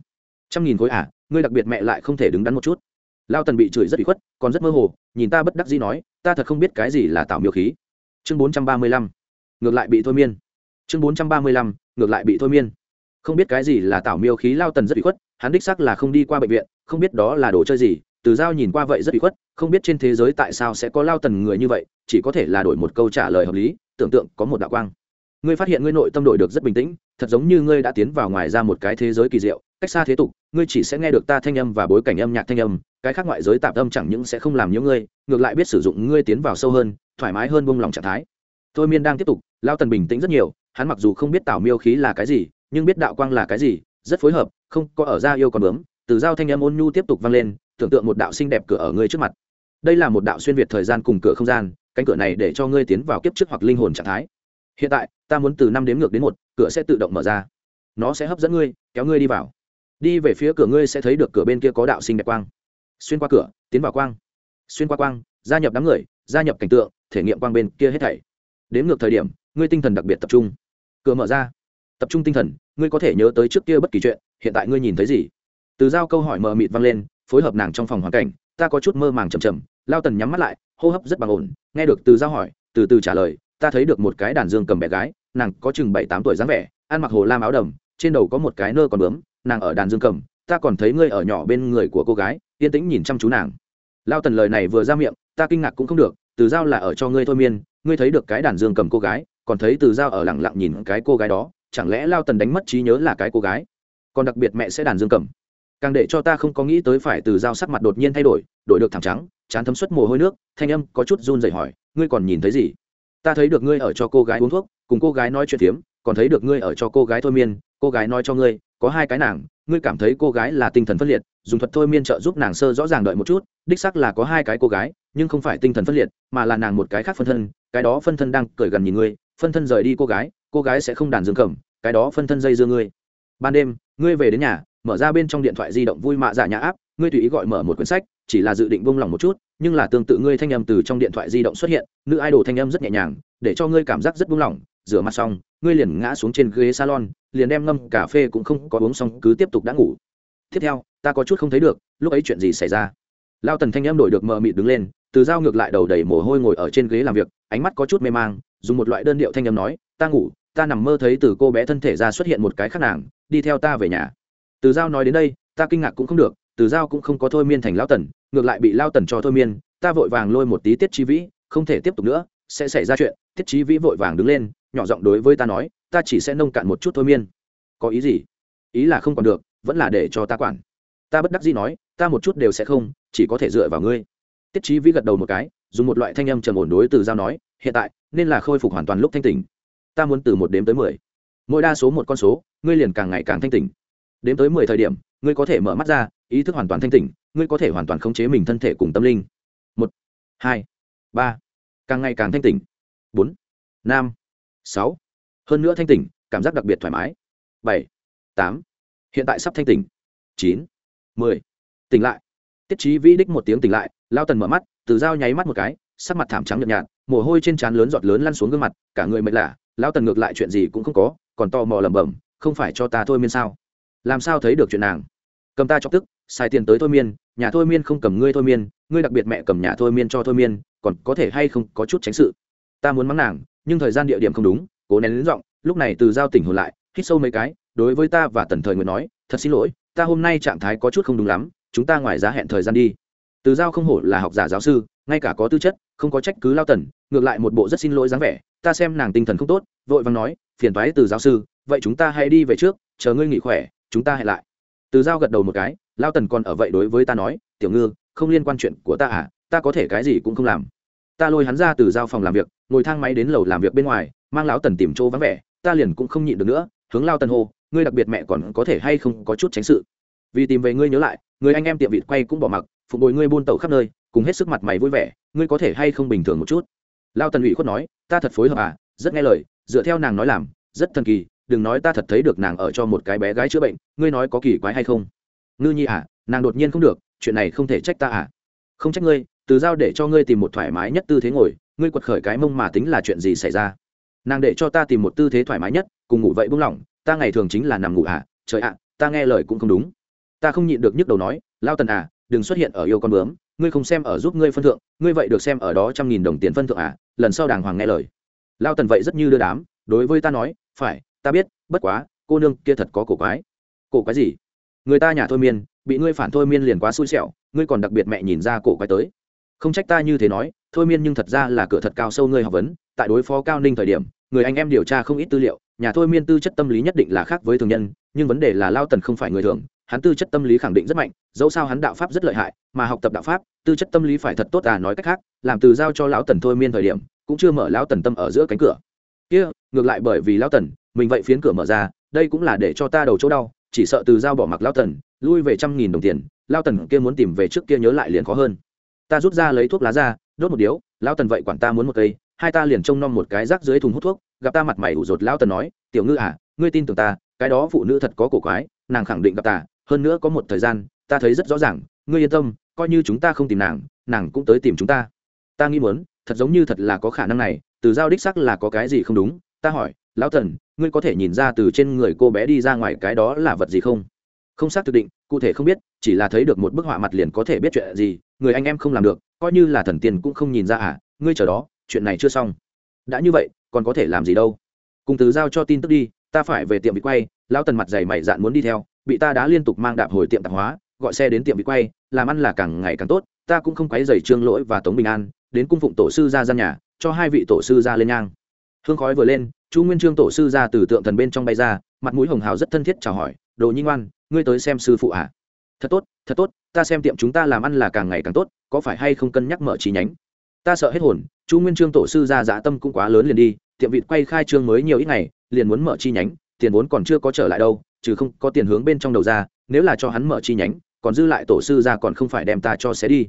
Trăm nghìn khối à, ngươi đặc biệt mẹ lại không thể đứng đắn một chút lao tần bị chửi rất bị khuất, còn rất mơ hồ, nhìn ta bất đắc dĩ nói, ta thật không biết cái gì là tạo miêu khí. Chương bốn trăm ba mươi lăm, ngược lại bị thôi miên. Chương bốn trăm ba mươi lăm, ngược lại bị thôi miên. Không biết cái gì là tạo miêu khí, lao tần rất bị khuất, hắn đích sắc là không đi qua bệnh viện, không biết đó là đồ chơi gì, từ giao nhìn qua vậy rất bị khuất, không biết trên thế giới tại sao sẽ có lao tần người như vậy, chỉ có thể là đổi một câu trả lời hợp lý, tưởng tượng có một đạo quang. Ngươi phát hiện ngươi nội tâm đổi được rất bình tĩnh, thật giống như ngươi đã tiến vào ngoài ra một cái thế giới kỳ diệu, cách xa thế tục, ngươi chỉ sẽ nghe được ta thanh âm và bối cảnh âm nhạc thanh âm cái khác ngoại giới tạp âm chẳng những sẽ không làm những ngươi, ngược lại biết sử dụng ngươi tiến vào sâu hơn, thoải mái hơn buông lòng trạng thái. Thôi miên đang tiếp tục, lao tần bình tĩnh rất nhiều, hắn mặc dù không biết tảo miêu khí là cái gì, nhưng biết đạo quang là cái gì, rất phối hợp, không có ở ra yêu còn bướm, từ giao thanh âm ôn nhu tiếp tục vang lên, tưởng tượng một đạo xinh đẹp cửa ở ngươi trước mặt. Đây là một đạo xuyên việt thời gian cùng cửa không gian, cánh cửa này để cho ngươi tiến vào kiếp trước hoặc linh hồn trạng thái. Hiện tại, ta muốn từ năm đếm ngược đến một, cửa sẽ tự động mở ra. Nó sẽ hấp dẫn ngươi, kéo ngươi đi vào. Đi về phía cửa ngươi sẽ thấy được cửa bên kia có đạo sinh đẹp quang xuyên qua cửa, tiến vào quang. Xuyên qua quang, gia nhập đám người, gia nhập cảnh tượng, thể nghiệm quang bên kia hết thảy. Đến ngược thời điểm, ngươi tinh thần đặc biệt tập trung. Cửa mở ra. Tập trung tinh thần, ngươi có thể nhớ tới trước kia bất kỳ chuyện, hiện tại ngươi nhìn thấy gì? Từ giao câu hỏi mờ mịt vang lên, phối hợp nàng trong phòng hoàn cảnh, ta có chút mơ màng chầm chầm lao tần nhắm mắt lại, hô hấp rất bằng ổn, nghe được từ giao hỏi, từ từ trả lời, ta thấy được một cái đàn dương cầm bé gái, nàng có chừng bảy tám tuổi dáng vẻ, ăn mặc hồ lam áo đầm, trên đầu có một cái nơ còn bướm, nàng ở đàn dương cầm ta còn thấy ngươi ở nhỏ bên người của cô gái, yên tĩnh nhìn chăm chú nàng. Lao tần lời này vừa ra miệng, ta kinh ngạc cũng không được, từ giao là ở cho ngươi thôi miên, ngươi thấy được cái đàn dương cầm cô gái, còn thấy từ giao ở lẳng lặng nhìn cái cô gái đó, chẳng lẽ lao tần đánh mất trí nhớ là cái cô gái? Còn đặc biệt mẹ sẽ đàn dương cầm. Càng để cho ta không có nghĩ tới phải từ giao sắc mặt đột nhiên thay đổi đổi được thẳng trắng, chán thấm suất mồ hôi nước, thanh âm có chút run dậy hỏi, ngươi còn nhìn thấy gì? Ta thấy được ngươi ở cho cô gái uống thuốc, cùng cô gái nói chuyện phiếm, còn thấy được ngươi ở cho cô gái thôi miên cô gái nói cho ngươi, có hai cái nàng, ngươi cảm thấy cô gái là tinh thần phân liệt, dùng thuật thôi miên trợ giúp nàng sơ rõ ràng đợi một chút, đích sắc là có hai cái cô gái, nhưng không phải tinh thần phân liệt, mà là nàng một cái khác phân thân, cái đó phân thân đang cởi gần nhìn ngươi, phân thân rời đi cô gái cô gái sẽ không đàn dương cầm, cái đó phân thân dây dưa ngươi. Ban đêm, ngươi về đến nhà, mở ra bên trong điện thoại di động vui mạ giả nhà áp ngươi tùy ý gọi mở một quyển sách, chỉ là dự định buông lỏng một chút, nhưng là tương tự ngươi thanh âm từ trong điện thoại di động xuất hiện, nữ idol thanh âm rất nhẹ nhàng, để cho ngươi cảm giác rất buông lỏng rửa mặt xong, ngươi liền ngã xuống trên ghế salon, liền đem ngâm cà phê cũng không có uống xong, cứ tiếp tục đã ngủ. Tiếp theo, ta có chút không thấy được, lúc ấy chuyện gì xảy ra? Lao tần thanh em đổi được mờ mịt đứng lên, từ dao ngược lại đầu đầy mồ hôi ngồi ở trên ghế làm việc, ánh mắt có chút mê mang, dùng một loại đơn điệu thanh âm nói, ta ngủ, ta nằm mơ thấy từ cô bé thân thể ra xuất hiện một cái khác nàng, đi theo ta về nhà. Từ giao nói đến đây, ta kinh ngạc cũng không được, từ giao cũng không có thôi miên thành lao tần, ngược lại bị lao tần cho thôi miên, ta vội vàng lôi một tí tiết chi vĩ, không thể tiếp tục nữa, sẽ xảy ra chuyện, tiết chi vĩ vội vàng đứng lên nhỏ giọng đối với ta nói, ta chỉ sẽ nông cạn một chút thôi miên. Có ý gì? Ý là không còn được, vẫn là để cho ta quản. Ta bất đắc dĩ nói, ta một chút đều sẽ không, chỉ có thể dựa vào ngươi. Tiết chi vĩ gật đầu một cái, dùng một loại thanh âm trầm ổn đối từ giao nói, hiện tại, nên là khôi phục hoàn toàn lúc thanh tỉnh. Ta muốn từ một đếm tới mười. Mỗi đa số một con số, ngươi liền càng ngày càng thanh tỉnh. Đếm tới mười thời điểm, ngươi có thể mở mắt ra, ý thức hoàn toàn thanh tỉnh, ngươi có thể hoàn toàn khống chế mình thân thể cùng tâm linh. Một, hai, ba. Càng ngày càng thanh tỉnh. Bốn, năm sáu. Hơn nữa thanh tỉnh, cảm giác đặc biệt thoải mái. Bảy. Tám. Hiện tại sắp thanh tỉnh. Chín. Mười. Tỉnh lại. Tiết trí vĩ đích một tiếng tỉnh lại, lao tần mở mắt, từ dao nháy mắt một cái, sắc mặt thảm trắng nhợt nhạt, mồ hôi trên trán lớn giọt lớn lăn xuống gương mặt, cả người mệt lạ lao tần ngược lại chuyện gì cũng không có, còn to mò lẩm bẩm, không phải cho ta thôi miên sao? Làm sao thấy được chuyện nàng? Cầm ta chọc tức, xài tiền tới thôi miên, nhà thôi miên không cầm ngươi thôi miên, ngươi đặc biệt mẹ cầm nhà thôi miên cho thôi miên, còn có thể hay không có chút tránh sự? Ta muốn mắng nàng nhưng thời gian địa điểm không đúng, cố nén lính giọng, lúc này từ giao tỉnh hồn lại, hít sâu mấy cái, đối với ta và tần thời nguyện nói, thật xin lỗi, ta hôm nay trạng thái có chút không đúng lắm, chúng ta ngoài giá hẹn thời gian đi. Từ giao không hổ là học giả giáo sư, ngay cả có tư chất, không có trách cứ lao tần, ngược lại một bộ rất xin lỗi dáng vẻ, ta xem nàng tinh thần không tốt, vội vàng nói, phiền toái từ giáo sư, vậy chúng ta hãy đi về trước, chờ ngươi nghỉ khỏe, chúng ta hẹn lại. Từ giao gật đầu một cái, lao tần còn ở vậy đối với ta nói, tiểu ngư, không liên quan chuyện của ta à ta có thể cái gì cũng không làm ta lôi hắn ra từ giao phòng làm việc, ngồi thang máy đến lầu làm việc bên ngoài, mang lão tần tìm chỗ vắng vẻ, ta liền cũng không nhịn được nữa, hướng lao tần hô, ngươi đặc biệt mẹ còn có thể hay không có chút tránh sự. Vì tìm về ngươi nhớ lại, người anh em tiệm vịt quay cũng bỏ mặc, phục bồi ngươi buôn tẩu khắp nơi, cùng hết sức mặt mày vui vẻ, ngươi có thể hay không bình thường một chút? Lao tần ủy khuất nói, ta thật phối hợp à rất nghe lời, dựa theo nàng nói làm, rất thần kỳ, đừng nói ta thật thấy được nàng ở cho một cái bé gái chữa bệnh, ngươi nói có kỳ quái hay không? Ngư nhi à nàng đột nhiên không được, chuyện này không thể trách ta à. Không trách ngươi từ giao để cho ngươi tìm một thoải mái nhất tư thế ngồi, ngươi quật khởi cái mông mà tính là chuyện gì xảy ra? Nàng để cho ta tìm một tư thế thoải mái nhất, cùng ngủ vậy buông lỏng, ta ngày thường chính là nằm ngủ à trời ạ, ta nghe lời cũng không đúng. Ta không nhịn được nhức đầu nói, lao tần à đừng xuất hiện ở yêu con bướm, ngươi không xem ở giúp ngươi phân thượng, ngươi vậy được xem ở đó trăm nghìn đồng tiền phân thượng à lần sau đàng hoàng nghe lời. Lao tần vậy rất như đưa đám, đối với ta nói, phải, ta biết, bất quá, cô nương kia thật có cổ quái. Cổ quái gì? Người ta nhà thôi miên, bị ngươi phản thôi miên liền quá xui xẻo, ngươi còn đặc biệt mẹ nhìn ra cổ quái tới không trách ta như thế nói, thôi miên nhưng thật ra là cửa thật cao sâu ngươi học vấn, tại đối phó cao ninh thời điểm, người anh em điều tra không ít tư liệu, nhà thôi miên tư chất tâm lý nhất định là khác với thường nhân, nhưng vấn đề là lao tần không phải người thường, hắn tư chất tâm lý khẳng định rất mạnh, dẫu sao hắn đạo pháp rất lợi hại, mà học tập đạo pháp, tư chất tâm lý phải thật tốt à nói cách khác, làm từ giao cho lão tần thôi miên thời điểm, cũng chưa mở lão tần tâm ở giữa cánh cửa. Kia, ngược lại bởi vì lão tần, mình vậy phiến cửa mở ra, đây cũng là để cho ta đầu chỗ đau, chỉ sợ từ giao bỏ mặc lão tần, lui về trăm nghìn đồng tiền lao tần kia muốn tìm về trước kia nhớ lại liền khó hơn ta rút ra lấy thuốc lá ra, đốt một điếu, lão tần vậy quản ta muốn một cây, hai ta liền trông nom một cái rác dưới thùng hút thuốc, gặp ta mặt mày ủ rột, lão tần nói, tiểu ngư à ngươi tin tưởng ta, cái đó phụ nữ thật có cổ quái, nàng khẳng định gặp ta, hơn nữa có một thời gian, ta thấy rất rõ ràng, ngươi yên tâm, coi như chúng ta không tìm nàng nàng cũng tới tìm chúng ta. Ta nghĩ muốn, thật giống như thật là có khả năng này, từ giao đích sắc là có cái gì không đúng, ta hỏi, lão tần, ngươi có thể nhìn ra từ trên người cô bé đi ra ngoài cái đó là vật gì không? Không xác thực định, cụ thể không biết, chỉ là thấy được một bức họa mặt liền có thể biết chuyện gì người anh em không làm được, coi như là thần tiền cũng không nhìn ra à ngươi chờ đó, chuyện này chưa xong. Đã như vậy, còn có thể làm gì đâu. Cùng từ giao cho tin tức đi, ta phải về tiệm bị quay, lão tần mặt dày mày dạn muốn đi theo, bị ta đã liên tục mang đạp hồi tiệm tạp hóa, gọi xe đến tiệm bị quay, làm ăn là càng ngày càng tốt, ta cũng không quấy dày trương lỗi và tống bình an, đến cung phụng tổ sư ra gian nhà, cho hai vị tổ sư ra lên nhang. Hương khói vừa lên, chu nguyên trương tổ sư ra từ tượng thần bên trong bay ra, mặt mũi hồng hào rất thân thiết chào hỏi, đồ nhi ngoan, ngươi tới xem sư phụ à? Thật tốt thật tốt, ta xem tiệm chúng ta làm ăn là càng ngày càng tốt, có phải hay không cân nhắc mở chi nhánh? Ta sợ hết hồn, chu nguyên trương tổ sư ra dã tâm cũng quá lớn liền đi, tiệm vịt quay khai trương mới nhiều ít ngày, liền muốn mở chi nhánh, tiền vốn còn chưa có trở lại đâu, trừ không có tiền hướng bên trong đầu ra, nếu là cho hắn mở chi nhánh, còn dư lại tổ sư ra còn không phải đem ta cho xé đi.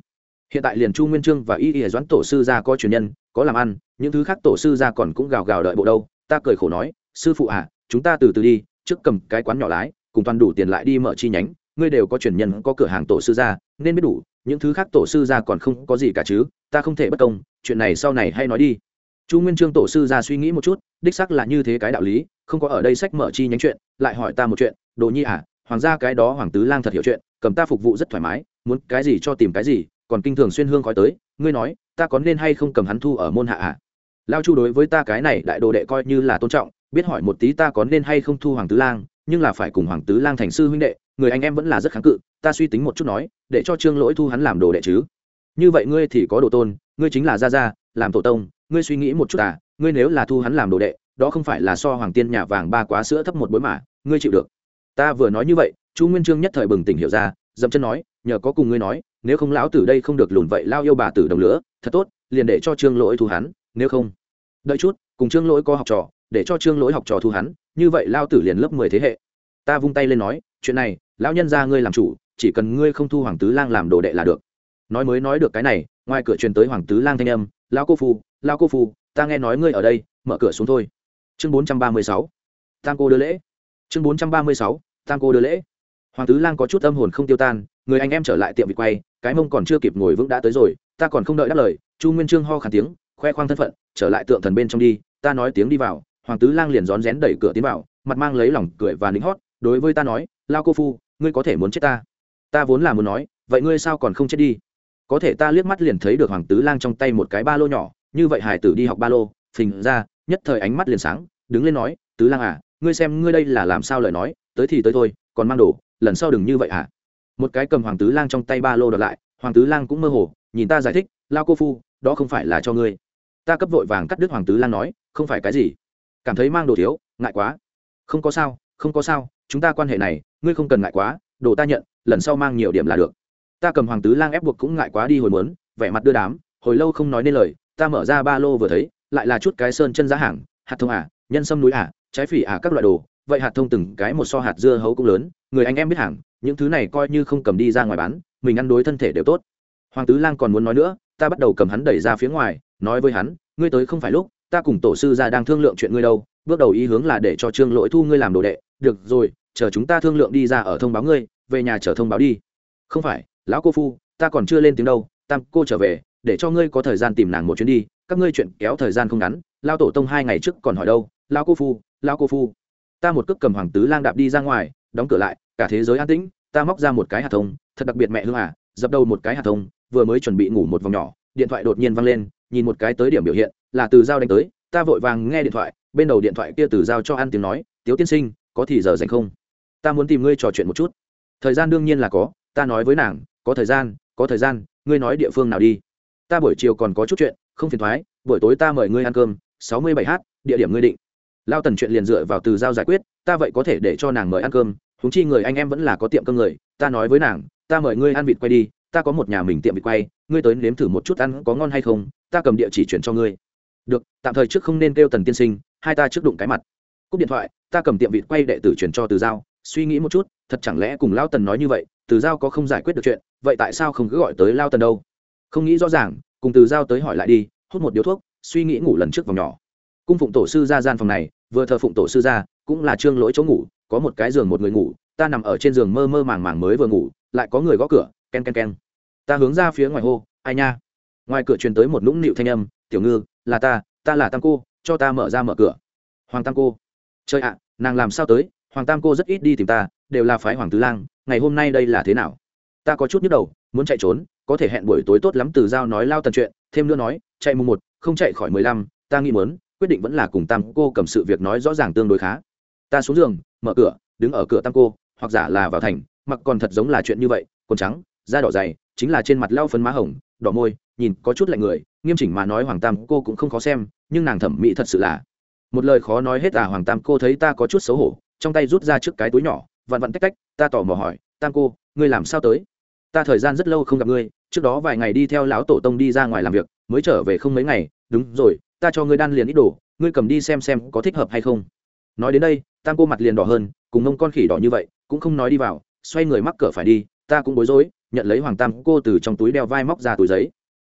Hiện tại liền chu nguyên trương và y y doãn tổ sư ra có truyền nhân, có làm ăn, những thứ khác tổ sư ra còn cũng gào gào đợi bộ đâu, ta cười khổ nói, sư phụ à chúng ta từ từ đi, trước cầm cái quán nhỏ lái, cùng toàn đủ tiền lại đi mở chi nhánh ngươi đều có truyền nhân có cửa hàng tổ sư gia, nên biết đủ những thứ khác tổ sư gia còn không có gì cả chứ ta không thể bất công chuyện này sau này hay nói đi. Chu nguyên trương tổ sư gia suy nghĩ một chút đích sắc là như thế cái đạo lý không có ở đây sách mở chi nhánh chuyện lại hỏi ta một chuyện đồ nhi à hoàng gia cái đó hoàng tứ lang thật hiểu chuyện cầm ta phục vụ rất thoải mái muốn cái gì cho tìm cái gì còn kinh thường xuyên hương khói tới ngươi nói ta có nên hay không cầm hắn thu ở môn hạ à? Lao chu đối với ta cái này đại đồ đệ coi như là tôn trọng biết hỏi một tí ta có nên hay không thu hoàng tứ lang nhưng là phải cùng hoàng tứ lang thành sư huynh đệ, người anh em vẫn là rất kháng cự, ta suy tính một chút nói, để cho trương lỗi thu hắn làm đồ đệ chứ. Như vậy ngươi thì có đồ tôn, ngươi chính là gia gia, làm tổ tông, ngươi suy nghĩ một chút à ngươi nếu là thu hắn làm đồ đệ, đó không phải là so hoàng tiên nhà vàng ba quá sữa thấp một bối mà, ngươi chịu được. Ta vừa nói như vậy, chu nguyên trương nhất thời bừng tỉnh hiểu ra, dậm chân nói, nhờ có cùng ngươi nói, nếu không lão tử đây không được lùn vậy lao yêu bà tử đồng lửa, thật tốt, liền để cho trương lỗi thu hắn, nếu không. Đợi chút, cùng trương lỗi có học trò, để cho trương lỗi học trò thu hắn như vậy lao tử liền lớp mười thế hệ. Ta vung tay lên nói, chuyện này, lão nhân ra ngươi làm chủ, chỉ cần ngươi không thu hoàng tứ lang làm đồ đệ là được. Nói mới nói được cái này, ngoài cửa truyền tới hoàng tứ lang thanh âm, lão cô phu, lão cô phu, ta nghe nói ngươi ở đây, mở cửa xuống thôi. Chương bốn trăm ba mươi sáu. Tam cô đưa lễ. Chương bốn trăm ba mươi sáu, tam cô đưa lễ. Hoàng tứ lang có chút âm hồn không tiêu tan, người anh em trở lại tiệm vịt quay, cái mông còn chưa kịp ngồi vững đã tới rồi, ta còn không đợi đáp lời, chu nguyên trương ho khàn tiếng, khoe khoang thân phận, trở lại tượng thần bên trong đi, ta nói tiếng đi vào hoàng tứ lang liền rón rén đẩy cửa tiến vào, mặt mang lấy lòng cười và lính hót, đối với ta nói, lao cô phu, ngươi có thể muốn chết ta? Ta vốn là muốn nói, vậy ngươi sao còn không chết đi? Có thể ta liếc mắt liền thấy được hoàng tứ lang trong tay một cái ba lô nhỏ, như vậy hải tử đi học ba lô, phình ra, nhất thời ánh mắt liền sáng, đứng lên nói, tứ lang à ngươi xem ngươi đây là làm sao lời nói, tới thì tới thôi, còn mang đồ, lần sau đừng như vậy à. Một cái cầm hoàng tứ lang trong tay ba lô đợt lại, hoàng tứ lang cũng mơ hồ, nhìn ta giải thích, lao cô phu, đó không phải là cho ngươi. Ta cấp vội vàng cắt đứt hoàng tứ lang nói, không phải cái gì cảm thấy mang đồ thiếu ngại quá. Không có sao không có sao chúng ta quan hệ này ngươi không cần ngại quá đồ ta nhận lần sau mang nhiều điểm là được. Ta cầm hoàng tứ lang ép buộc cũng ngại quá đi hồi muốn, vẻ mặt đưa đám hồi lâu không nói nên lời ta mở ra ba lô vừa thấy lại là chút cái sơn chân giá hàng hạt thông à nhân sâm núi à trái phỉ à các loại đồ vậy hạt thông từng cái một so hạt dưa hấu cũng lớn người anh em biết hàng những thứ này coi như không cầm đi ra ngoài bán mình ăn đối thân thể đều tốt. Hoàng tứ lang còn muốn nói nữa ta bắt đầu cầm hắn đẩy ra phía ngoài nói với hắn ngươi tới không phải lúc ta cùng tổ sư ra đang thương lượng chuyện ngươi đâu, bước đầu ý hướng là để cho trương lỗi thu ngươi làm đồ đệ. Được rồi, chờ chúng ta thương lượng đi ra ở thông báo ngươi, về nhà chờ thông báo đi. Không phải, lão cô phu, ta còn chưa lên tiếng đâu, tam cô trở về, để cho ngươi có thời gian tìm nàng một chuyến đi. Các ngươi chuyện kéo thời gian không ngắn lao tổ tông hai ngày trước còn hỏi đâu lao cô phu lao cô phu. Ta một cước cầm hoàng tứ lang đạp đi ra ngoài, đóng cửa lại, cả thế giới an tĩnh, ta móc ra một cái hạt thông, thật đặc biệt mẹ hương à dập đầu một cái hạt thông, vừa mới chuẩn bị ngủ một vòng nhỏ, điện thoại đột nhiên văng lên nhìn một cái tới điểm biểu hiện, là từ giao đánh tới, ta vội vàng nghe điện thoại, bên đầu điện thoại kia từ giao cho ăn tiếng nói, tiếu tiên sinh, có thì giờ dành không? Ta muốn tìm ngươi trò chuyện một chút. Thời gian đương nhiên là có, ta nói với nàng, có thời gian, có thời gian, ngươi nói địa phương nào đi. Ta buổi chiều còn có chút chuyện, không phiền thoái, buổi tối ta mời ngươi ăn cơm, sáu mươi bảy h, địa điểm ngươi định. Lao tần chuyện liền dựa vào từ giao giải quyết, ta vậy có thể để cho nàng mời ăn cơm húng chi người anh em vẫn là có tiệm cơm người, ta nói với nàng, ta mời ngươi ăn vịt quay đi ta có một nhà mình tiệm bị quay, ngươi tới nếm thử một chút ăn có ngon hay không, ta cầm địa chỉ chuyển cho ngươi. Được, tạm thời trước không nên kêu tần tiên sinh, hai ta trước đụng cái mặt. Cúp điện thoại, ta cầm tiệm vịt quay đệ tử chuyển cho từ giao, suy nghĩ một chút, thật chẳng lẽ cùng lao tần nói như vậy, từ giao có không giải quyết được chuyện, vậy tại sao không cứ gọi tới lao tần đâu? Không nghĩ rõ ràng, cùng từ giao tới hỏi lại đi, hút một điếu thuốc, suy nghĩ ngủ lần trước vòng nhỏ. Cung phụng tổ sư ra gian phòng này, vừa thờ phụng tổ sư ra, cũng là trương lỗi chỗ ngủ, có một cái giường một người ngủ, ta nằm ở trên giường mơ mơ màng màng mới vừa ngủ, lại có người gõ cửa, ken ken ken ta hướng ra phía ngoài hô, ai nha? Ngoài cửa truyền tới một nũng nịu thanh âm, tiểu ngư, là ta ta là tam cô, cho ta mở ra mở cửa. Hoàng tam cô. Trời ạ, nàng làm sao tới? Hoàng tam cô rất ít đi tìm ta, đều là phái hoàng tứ lang, ngày hôm nay đây là thế nào? Ta có chút nhức đầu, muốn chạy trốn, có thể hẹn buổi tối tốt lắm từ giao nói lao tần chuyện, thêm nữa nói, chạy mùng một, không chạy khỏi mười lăm, ta nghĩ muốn, quyết định vẫn là cùng tam cô cầm sự việc nói rõ ràng tương đối khá. Ta xuống giường, mở cửa, đứng ở cửa tam cô, hoặc giả là vào thành, mặc còn thật giống là chuyện như vậy, quần trắng, da đỏ dày chính là trên mặt lau phấn má hồng, đỏ môi, nhìn có chút lạnh người, nghiêm chỉnh mà nói hoàng tam cô cũng không khó xem, nhưng nàng thẩm mỹ thật sự là. Một lời khó nói hết à hoàng tam cô thấy ta có chút xấu hổ, trong tay rút ra trước cái túi nhỏ, vặn vặn tách tách, ta tỏ mò hỏi, tam cô, ngươi làm sao tới? Ta thời gian rất lâu không gặp ngươi, trước đó vài ngày đi theo lão tổ tông đi ra ngoài làm việc, mới trở về không mấy ngày, đúng rồi, ta cho ngươi đan liền ít đồ, ngươi cầm đi xem xem có thích hợp hay không. Nói đến đây, tam cô mặt liền đỏ hơn, cùng ngông con khỉ đỏ như vậy, cũng không nói đi vào, xoay người mắc cỡ phải đi, ta cũng bối rối nhận lấy hoàng tam cô từ trong túi đeo vai móc ra túi giấy.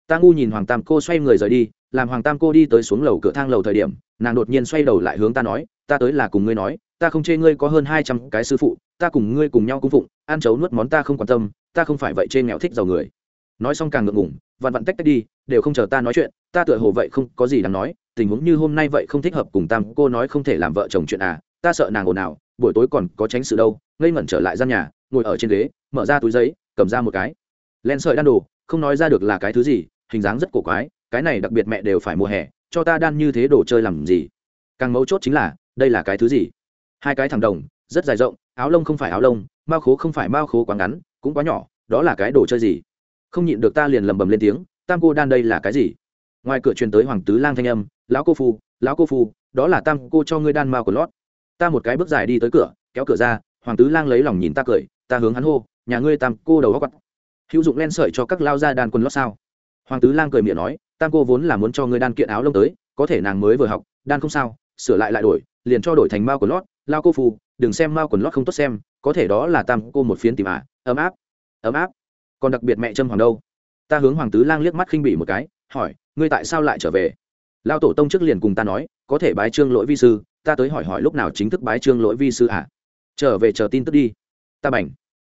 Ta ngu nhìn hoàng tam cô xoay người rời đi, làm hoàng tam cô đi tới xuống lầu cửa thang lầu thời điểm, nàng đột nhiên xoay đầu lại hướng ta nói, ta tới là cùng ngươi nói, ta không chê ngươi có hơn hai trăm cái sư phụ, ta cùng ngươi cùng nhau cung phụng, ăn chấu nuốt món ta không quan tâm, ta không phải vậy chê nghèo thích giàu người. Nói xong càng ngượng ngủng vặn vặn tách tách đi, đều không chờ ta nói chuyện, ta tựa hồ vậy không có gì đáng nói, tình huống như hôm nay vậy không thích hợp cùng tam cô nói không thể làm vợ chồng chuyện à ta sợ nàng ồn ào, buổi tối còn có tránh sự đâu, ngây ngẩn trở lại gian nhà, ngồi ở trên ghế, mở ra túi giấy cầm ra một cái. Len sợi đan đồ, không nói ra được là cái thứ gì, hình dáng rất cổ quái, cái này đặc biệt mẹ đều phải mùa hè, cho ta đan như thế đồ chơi làm gì? Càng mấu chốt chính là, đây là cái thứ gì? Hai cái thằng đồng, rất dài rộng, áo lông không phải áo lông, mao khố không phải mao khố quá ngắn, cũng quá nhỏ, đó là cái đồ chơi gì? Không nhịn được ta liền lầm bầm lên tiếng, tam cô đan đây là cái gì? Ngoài cửa truyền tới hoàng tứ lang thanh âm, lão cô phu, lão cô phu, đó là tam cô cho ngươi đan mao của lót. Ta một cái bước dài đi tới cửa, kéo cửa ra, hoàng tứ lang lấy lòng nhìn ta cười, ta hướng hắn hô nhà ngươi tam cô đầu góc quặt hữu dụng len sợi cho các lao ra đan quần lót sao? Hoàng tứ lang cười miệng nói, tam cô vốn là muốn cho ngươi đan kiện áo lông tới, có thể nàng mới vừa học, đan không sao, sửa lại lại đổi, liền cho đổi thành mao quần lót. Lao cô phù, đừng xem mao quần lót không tốt xem, có thể đó là tam cô một phiến tìm à ấm áp ấm áp. Còn đặc biệt mẹ trâm hoàng đâu? Ta hướng hoàng tứ lang liếc mắt khinh bỉ một cái, hỏi, ngươi tại sao lại trở về? Lao tổ tông trước liền cùng ta nói, có thể bái trương lỗi vi sư, ta tới hỏi hỏi lúc nào chính thức bái trương lỗi vi sư à? Trở về chờ tin tức đi. Ta bảnh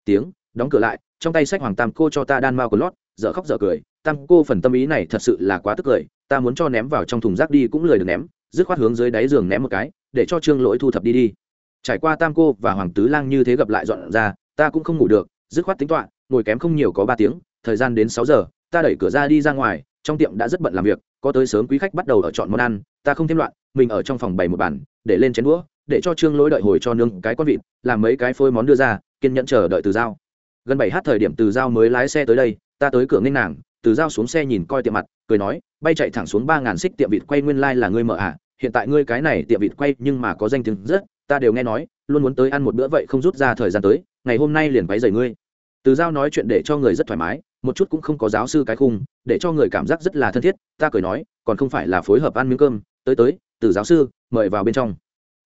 tiếng đóng cửa lại trong tay sách hoàng tam cô cho ta đan mao của lót dở khóc dở cười. Tam cô phần tâm ý này thật sự là quá tức cười ta muốn cho ném vào trong thùng rác đi cũng lười được ném dứt khoát hướng dưới đáy giường ném một cái để cho trương lỗi thu thập đi đi. Trải qua tam cô và hoàng tứ lang như thế gặp lại dọn ra ta cũng không ngủ được dứt khoát tính toạ, ngồi kém không nhiều có ba tiếng thời gian đến sáu giờ ta đẩy cửa ra đi ra ngoài trong tiệm đã rất bận làm việc có tới sớm quý khách bắt đầu ở chọn món ăn ta không thêm loạn mình ở trong phòng bày một bàn để lên chén đũa để cho trương lỗi đợi hồi cho nương cái con vịt, làm mấy cái phôi món đưa ra, kiên nhẫn chờ đợi từ giao gần bảy h thời điểm từ giao mới lái xe tới đây, ta tới cửa nghênh nàng, từ giao xuống xe nhìn coi tiệm mặt, cười nói, bay chạy thẳng xuống ba ngàn xích tiệm vịt quay nguyên lai、like、là ngươi mở ạ à. hiện tại ngươi cái này tiệm vịt quay nhưng mà có danh tiếng rất, ta đều nghe nói, luôn muốn tới ăn một bữa vậy không rút ra thời gian tới, ngày hôm nay liền váy dày ngươi từ giao nói chuyện để cho người rất thoải mái, một chút cũng không có giáo sư cái khung, để cho người cảm giác rất là thân thiết, ta cười nói, còn không phải là phối hợp ăn miếng cơm, tới tới, từ giáo sư, mời vào bên trong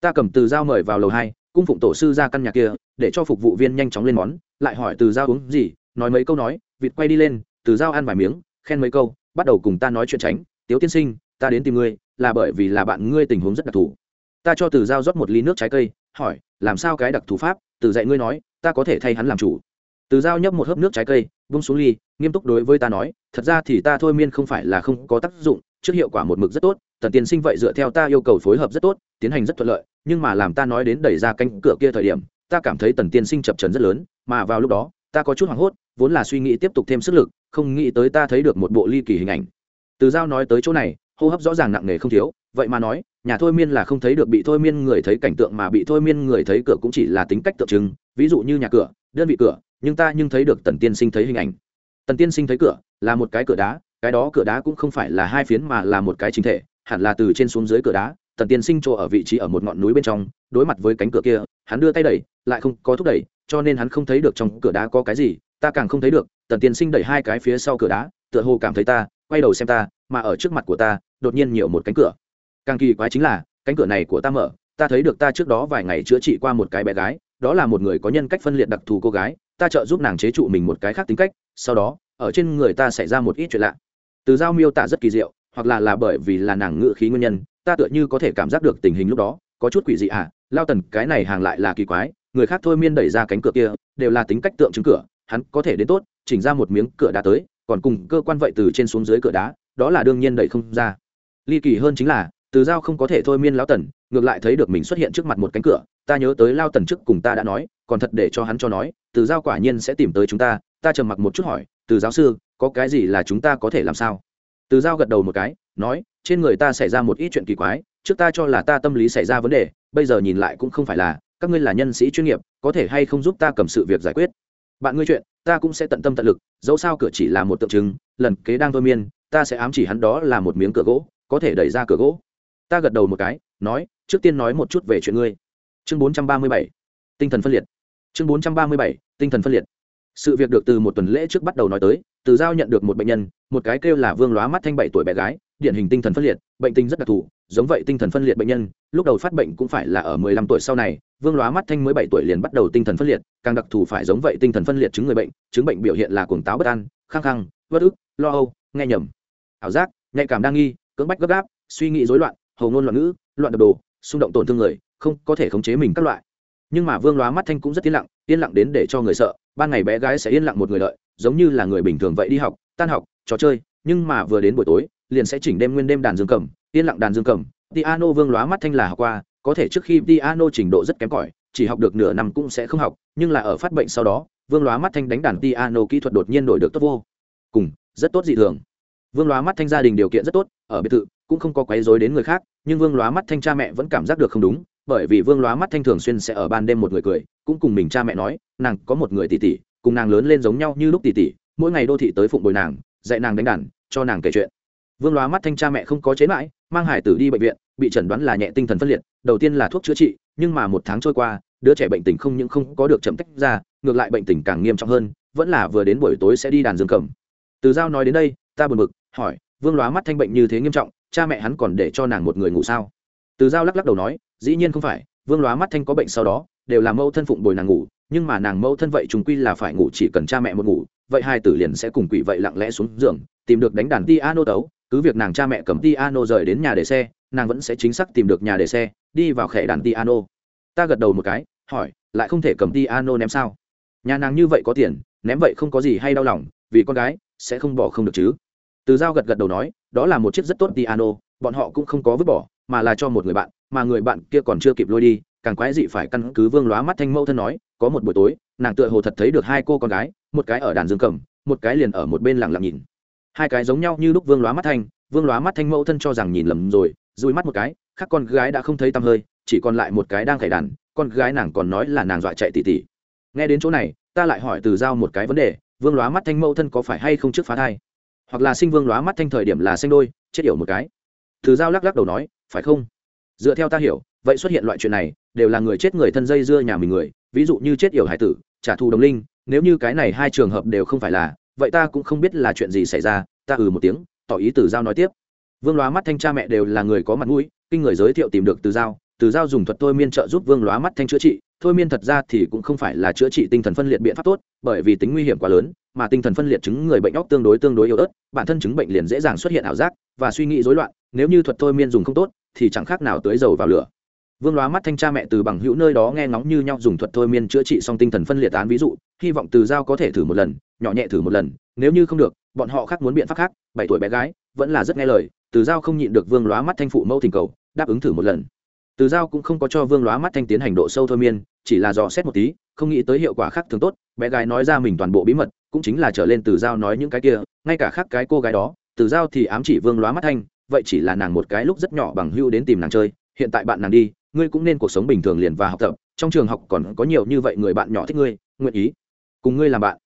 ta cầm từ giao mời vào lầu hai, cung phụng tổ sư ra căn nhà kia, để cho phục vụ viên nhanh chóng lên món, lại hỏi từ giao uống gì, nói mấy câu nói, vịt quay đi lên, từ giao ăn vài miếng, khen mấy câu, bắt đầu cùng ta nói chuyện tránh. Tiếu tiên sinh, ta đến tìm ngươi, là bởi vì là bạn ngươi tình huống rất đặc thù. Ta cho từ giao rót một ly nước trái cây, hỏi, làm sao cái đặc thù pháp, từ dạy ngươi nói, ta có thể thay hắn làm chủ. Từ giao nhấp một hớp nước trái cây, vung xuống ly, nghiêm túc đối với ta nói, thật ra thì ta thôi miên không phải là không có tác dụng, trước hiệu quả một mực rất tốt tần tiên sinh vậy dựa theo ta yêu cầu phối hợp rất tốt, tiến hành rất thuận lợi, nhưng mà làm ta nói đến đẩy ra cánh cửa kia thời điểm, ta cảm thấy tần tiên sinh chập trần rất lớn, mà vào lúc đó, ta có chút hoảng hốt, vốn là suy nghĩ tiếp tục thêm sức lực, không nghĩ tới ta thấy được một bộ ly kỳ hình ảnh. Từ giao nói tới chỗ này, hô hấp rõ ràng nặng nề không thiếu, vậy mà nói, nhà thôi miên là không thấy được bị thôi miên người thấy cảnh tượng mà bị thôi miên người thấy cửa cũng chỉ là tính cách tượng trưng, ví dụ như nhà cửa, đơn vị cửa, nhưng ta nhưng thấy được tần tiên sinh thấy hình ảnh. Tần tiên sinh thấy cửa là một cái cửa đá, cái đó cửa đá cũng không phải là hai phiến mà là một cái chính thể hẳn là từ trên xuống dưới cửa đá, tần tiên sinh chỗ ở vị trí ở một ngọn núi bên trong, đối mặt với cánh cửa kia, hắn đưa tay đẩy, lại không có thúc đẩy, cho nên hắn không thấy được trong cửa đá có cái gì, ta càng không thấy được, tần tiên sinh đẩy hai cái phía sau cửa đá, tựa hồ cảm thấy ta, quay đầu xem ta, mà ở trước mặt của ta, đột nhiên nhiều một cánh cửa. Càng kỳ quái chính là, cánh cửa này của ta mở, ta thấy được ta trước đó vài ngày chữa trị qua một cái bé gái, đó là một người có nhân cách phân liệt đặc thù cô gái, ta trợ giúp nàng chế trụ mình một cái khác tính cách, sau đó, ở trên người ta xảy ra một ít chuyện lạ. Từ giao miêu tả rất kỳ diệu hoặc là là bởi vì là nàng ngự khí nguyên nhân, ta tựa như có thể cảm giác được tình hình lúc đó, có chút quỷ dị à lao tần, cái này hàng lại là kỳ quái, người khác thôi miên đẩy ra cánh cửa kia, đều là tính cách tượng trưng cửa, hắn có thể đến tốt, chỉnh ra một miếng cửa đá tới, còn cùng cơ quan vậy từ trên xuống dưới cửa đá, đó là đương nhiên đẩy không ra. Ly kỳ hơn chính là, từ giao không có thể thôi miên lão tần, ngược lại thấy được mình xuất hiện trước mặt một cánh cửa, ta nhớ tới lao tần trước cùng ta đã nói, còn thật để cho hắn cho nói, từ giao quả nhiên sẽ tìm tới chúng ta ta trầm mặc một chút hỏi, từ giáo sư, có cái gì là chúng ta có thể làm sao? Từ giao gật đầu một cái, nói, trên người ta xảy ra một ít chuyện kỳ quái, trước ta cho là ta tâm lý xảy ra vấn đề, bây giờ nhìn lại cũng không phải là, các ngươi là nhân sĩ chuyên nghiệp, có thể hay không giúp ta cầm sự việc giải quyết? Bạn ngươi chuyện, ta cũng sẽ tận tâm tận lực, dẫu sao cửa chỉ là một tượng trưng, lần kế đang thôi miên, ta sẽ ám chỉ hắn đó là một miếng cửa gỗ, có thể đẩy ra cửa gỗ. Ta gật đầu một cái, nói, trước tiên nói một chút về chuyện ngươi. Chương bốn trăm ba mươi bảy, tinh thần phân liệt. Chương bốn trăm ba mươi bảy, tinh thần phân liệt sự việc được từ một tuần lễ trước bắt đầu nói tới, từ giao nhận được một bệnh nhân, một cái kêu là vương lóa mắt thanh bảy tuổi bé gái, điển hình tinh thần phân liệt, bệnh tinh rất đặc thù, giống vậy tinh thần phân liệt bệnh nhân, lúc đầu phát bệnh cũng phải là ở mười lăm tuổi sau này, vương lóa mắt thanh mới bảy tuổi liền bắt đầu tinh thần phân liệt, càng đặc thù phải giống vậy tinh thần phân liệt chứng người bệnh, chứng bệnh biểu hiện là cuồng táo bất an, khăng khăng bất ức, lo âu, nghe nhầm. Ảo giác, nhạy cảm đa nghi, cưỡng bách gấp gáp, suy nghĩ rối loạn, hầu ngôn loạn ngữ, loạn đập đồ, xung động tổn thương người, không có thể khống chế mình các loại nhưng mà vương lóa mắt thanh cũng rất yên lặng yên lặng đến để cho người sợ ban ngày bé gái sẽ yên lặng một người lợi, giống như là người bình thường vậy đi học tan học trò chơi nhưng mà vừa đến buổi tối liền sẽ chỉnh đêm nguyên đêm đàn dương cầm yên lặng đàn dương cầm. Piano vương lóa mắt thanh là học qua có thể trước khi piano trình độ rất kém cỏi chỉ học được nửa năm cũng sẽ không học nhưng là ở phát bệnh sau đó vương lóa mắt thanh đánh đàn piano kỹ thuật đột nhiên đổi được tốt vô cùng rất tốt dị thường. Vương lóa mắt thanh gia đình điều kiện rất tốt ở biệt thự cũng không có quấy rối đến người khác nhưng vương lóa mắt thanh cha mẹ vẫn cảm giác được không đúng bởi vì vương lóa mắt thanh thường xuyên sẽ ở ban đêm một người cười, cũng cùng mình cha mẹ nói, nàng có một người tỷ tỷ, cùng nàng lớn lên giống nhau như lúc tỷ tỷ, mỗi ngày đô thị tới phụng bồi nàng, dạy nàng đánh đàn, cho nàng kể chuyện. Vương lóa mắt thanh cha mẹ không có chế mãi, mang hải tử đi bệnh viện, bị chẩn đoán là nhẹ tinh thần phân liệt, đầu tiên là thuốc chữa trị, nhưng mà một tháng trôi qua, đứa trẻ bệnh tình không những không có được chậm tách ra, ngược lại bệnh tình càng nghiêm trọng hơn, vẫn là vừa đến buổi tối sẽ đi đàn dương cầm. Từ giao nói đến đây, ta buồn bực, hỏi, vương lóa mắt thanh bệnh như thế nghiêm trọng, cha mẹ hắn còn để cho nàng một người ngủ sao? Từ giao lắc lắc đầu nói, dĩ nhiên không phải, vương lóa mắt thanh có bệnh sau đó, đều là mẫu thân phụng bồi nàng ngủ, nhưng mà nàng mẫu thân vậy chúng quy là phải ngủ chỉ cần cha mẹ một ngủ, vậy hai tử liền sẽ cùng quỷ vậy lặng lẽ xuống giường, tìm được đánh đàn piano tấu, cứ việc nàng cha mẹ cầm piano rời đến nhà để xe, nàng vẫn sẽ chính xác tìm được nhà để xe, đi vào khẽ đàn piano. Ta gật đầu một cái, hỏi, lại không thể cầm piano ném sao? Nhà nàng như vậy có tiền, ném vậy không có gì hay đau lòng, vì con gái, sẽ không bỏ không được chứ? Từ giao gật gật đầu nói, đó là một chiếc rất tốt piano, bọn họ cũng không có vứt bỏ mà là cho một người bạn, mà người bạn kia còn chưa kịp lôi đi, càng quái dị phải căn cứ vương lóa mắt thanh mẫu thân nói, có một buổi tối, nàng tựa hồ thật thấy được hai cô con gái, một cái ở đàn dương cầm, một cái liền ở một bên lặng lặng nhìn. Hai cái giống nhau như lúc vương lóa mắt thanh, vương lóa mắt thanh mẫu thân cho rằng nhìn lầm rồi, dùi mắt một cái, khác con gái đã không thấy tăm hơi, chỉ còn lại một cái đang khải đàn, con gái nàng còn nói là nàng dọa chạy tỉ tỉ. Nghe đến chỗ này, ta lại hỏi từ giao một cái vấn đề, vương lóa mắt thanh mẫu thân có phải hay không trước phá thai? Hoặc là sinh vương lóa mắt thanh thời điểm là sinh đôi, chết yểu một cái. Từ giao lắc lắc đầu nói phải không? Dựa theo ta hiểu, vậy xuất hiện loại chuyện này, đều là người chết người thân dây dưa nhà mình người, ví dụ như chết yểu hải tử, trả thù đồng linh, nếu như cái này hai trường hợp đều không phải là, vậy ta cũng không biết là chuyện gì xảy ra, ta ừ một tiếng, tỏ ý từ giao nói tiếp. Vương lóa mắt thanh cha mẹ đều là người có mặt mũi, kinh người giới thiệu tìm được từ giao từ giao dùng thuật thôi miên trợ giúp vương lóa mắt thanh chữa trị, thôi miên thật ra thì cũng không phải là chữa trị tinh thần phân liệt biện pháp tốt, bởi vì tính nguy hiểm quá lớn, mà tinh thần phân liệt chứng người bệnh óc tương đối tương đối yếu ớt, bản thân chứng bệnh liền dễ dàng xuất hiện ảo giác và suy nghĩ rối loạn, nếu như thuật thôi miên dùng không tốt thì chẳng khác nào tưới dầu vào lửa. Vương lóa mắt thanh cha mẹ từ bằng hữu nơi đó nghe ngóng như nhau dùng thuật thôi miên chữa trị xong tinh thần phân liệt án ví dụ, hy vọng từ giao có thể thử một lần, nhỏ nhẹ thử một lần, nếu như không được, bọn họ khác muốn biện pháp khác, bảy tuổi bé gái, vẫn là rất nghe lời, từ giao không nhịn được vương lóa mắt thanh phụ mẫu thỉnh cầu, đáp ứng thử một lần. Từ giao cũng không có cho vương lóa mắt thanh tiến hành độ sâu thôi miên, chỉ là dò xét một tí, không nghĩ tới hiệu quả khác thường tốt, bé gái nói ra mình toàn bộ bí mật, cũng chính là trở lên từ giao nói những cái kia, ngay cả khác cái cô gái đó, từ giao thì ám chỉ vương lóa mắt thanh vậy chỉ là nàng một cái lúc rất nhỏ bằng hưu đến tìm nàng chơi, hiện tại bạn nàng đi, ngươi cũng nên cuộc sống bình thường liền và học tập, trong trường học còn có nhiều như vậy người bạn nhỏ thích ngươi, nguyện ý cùng ngươi làm bạn.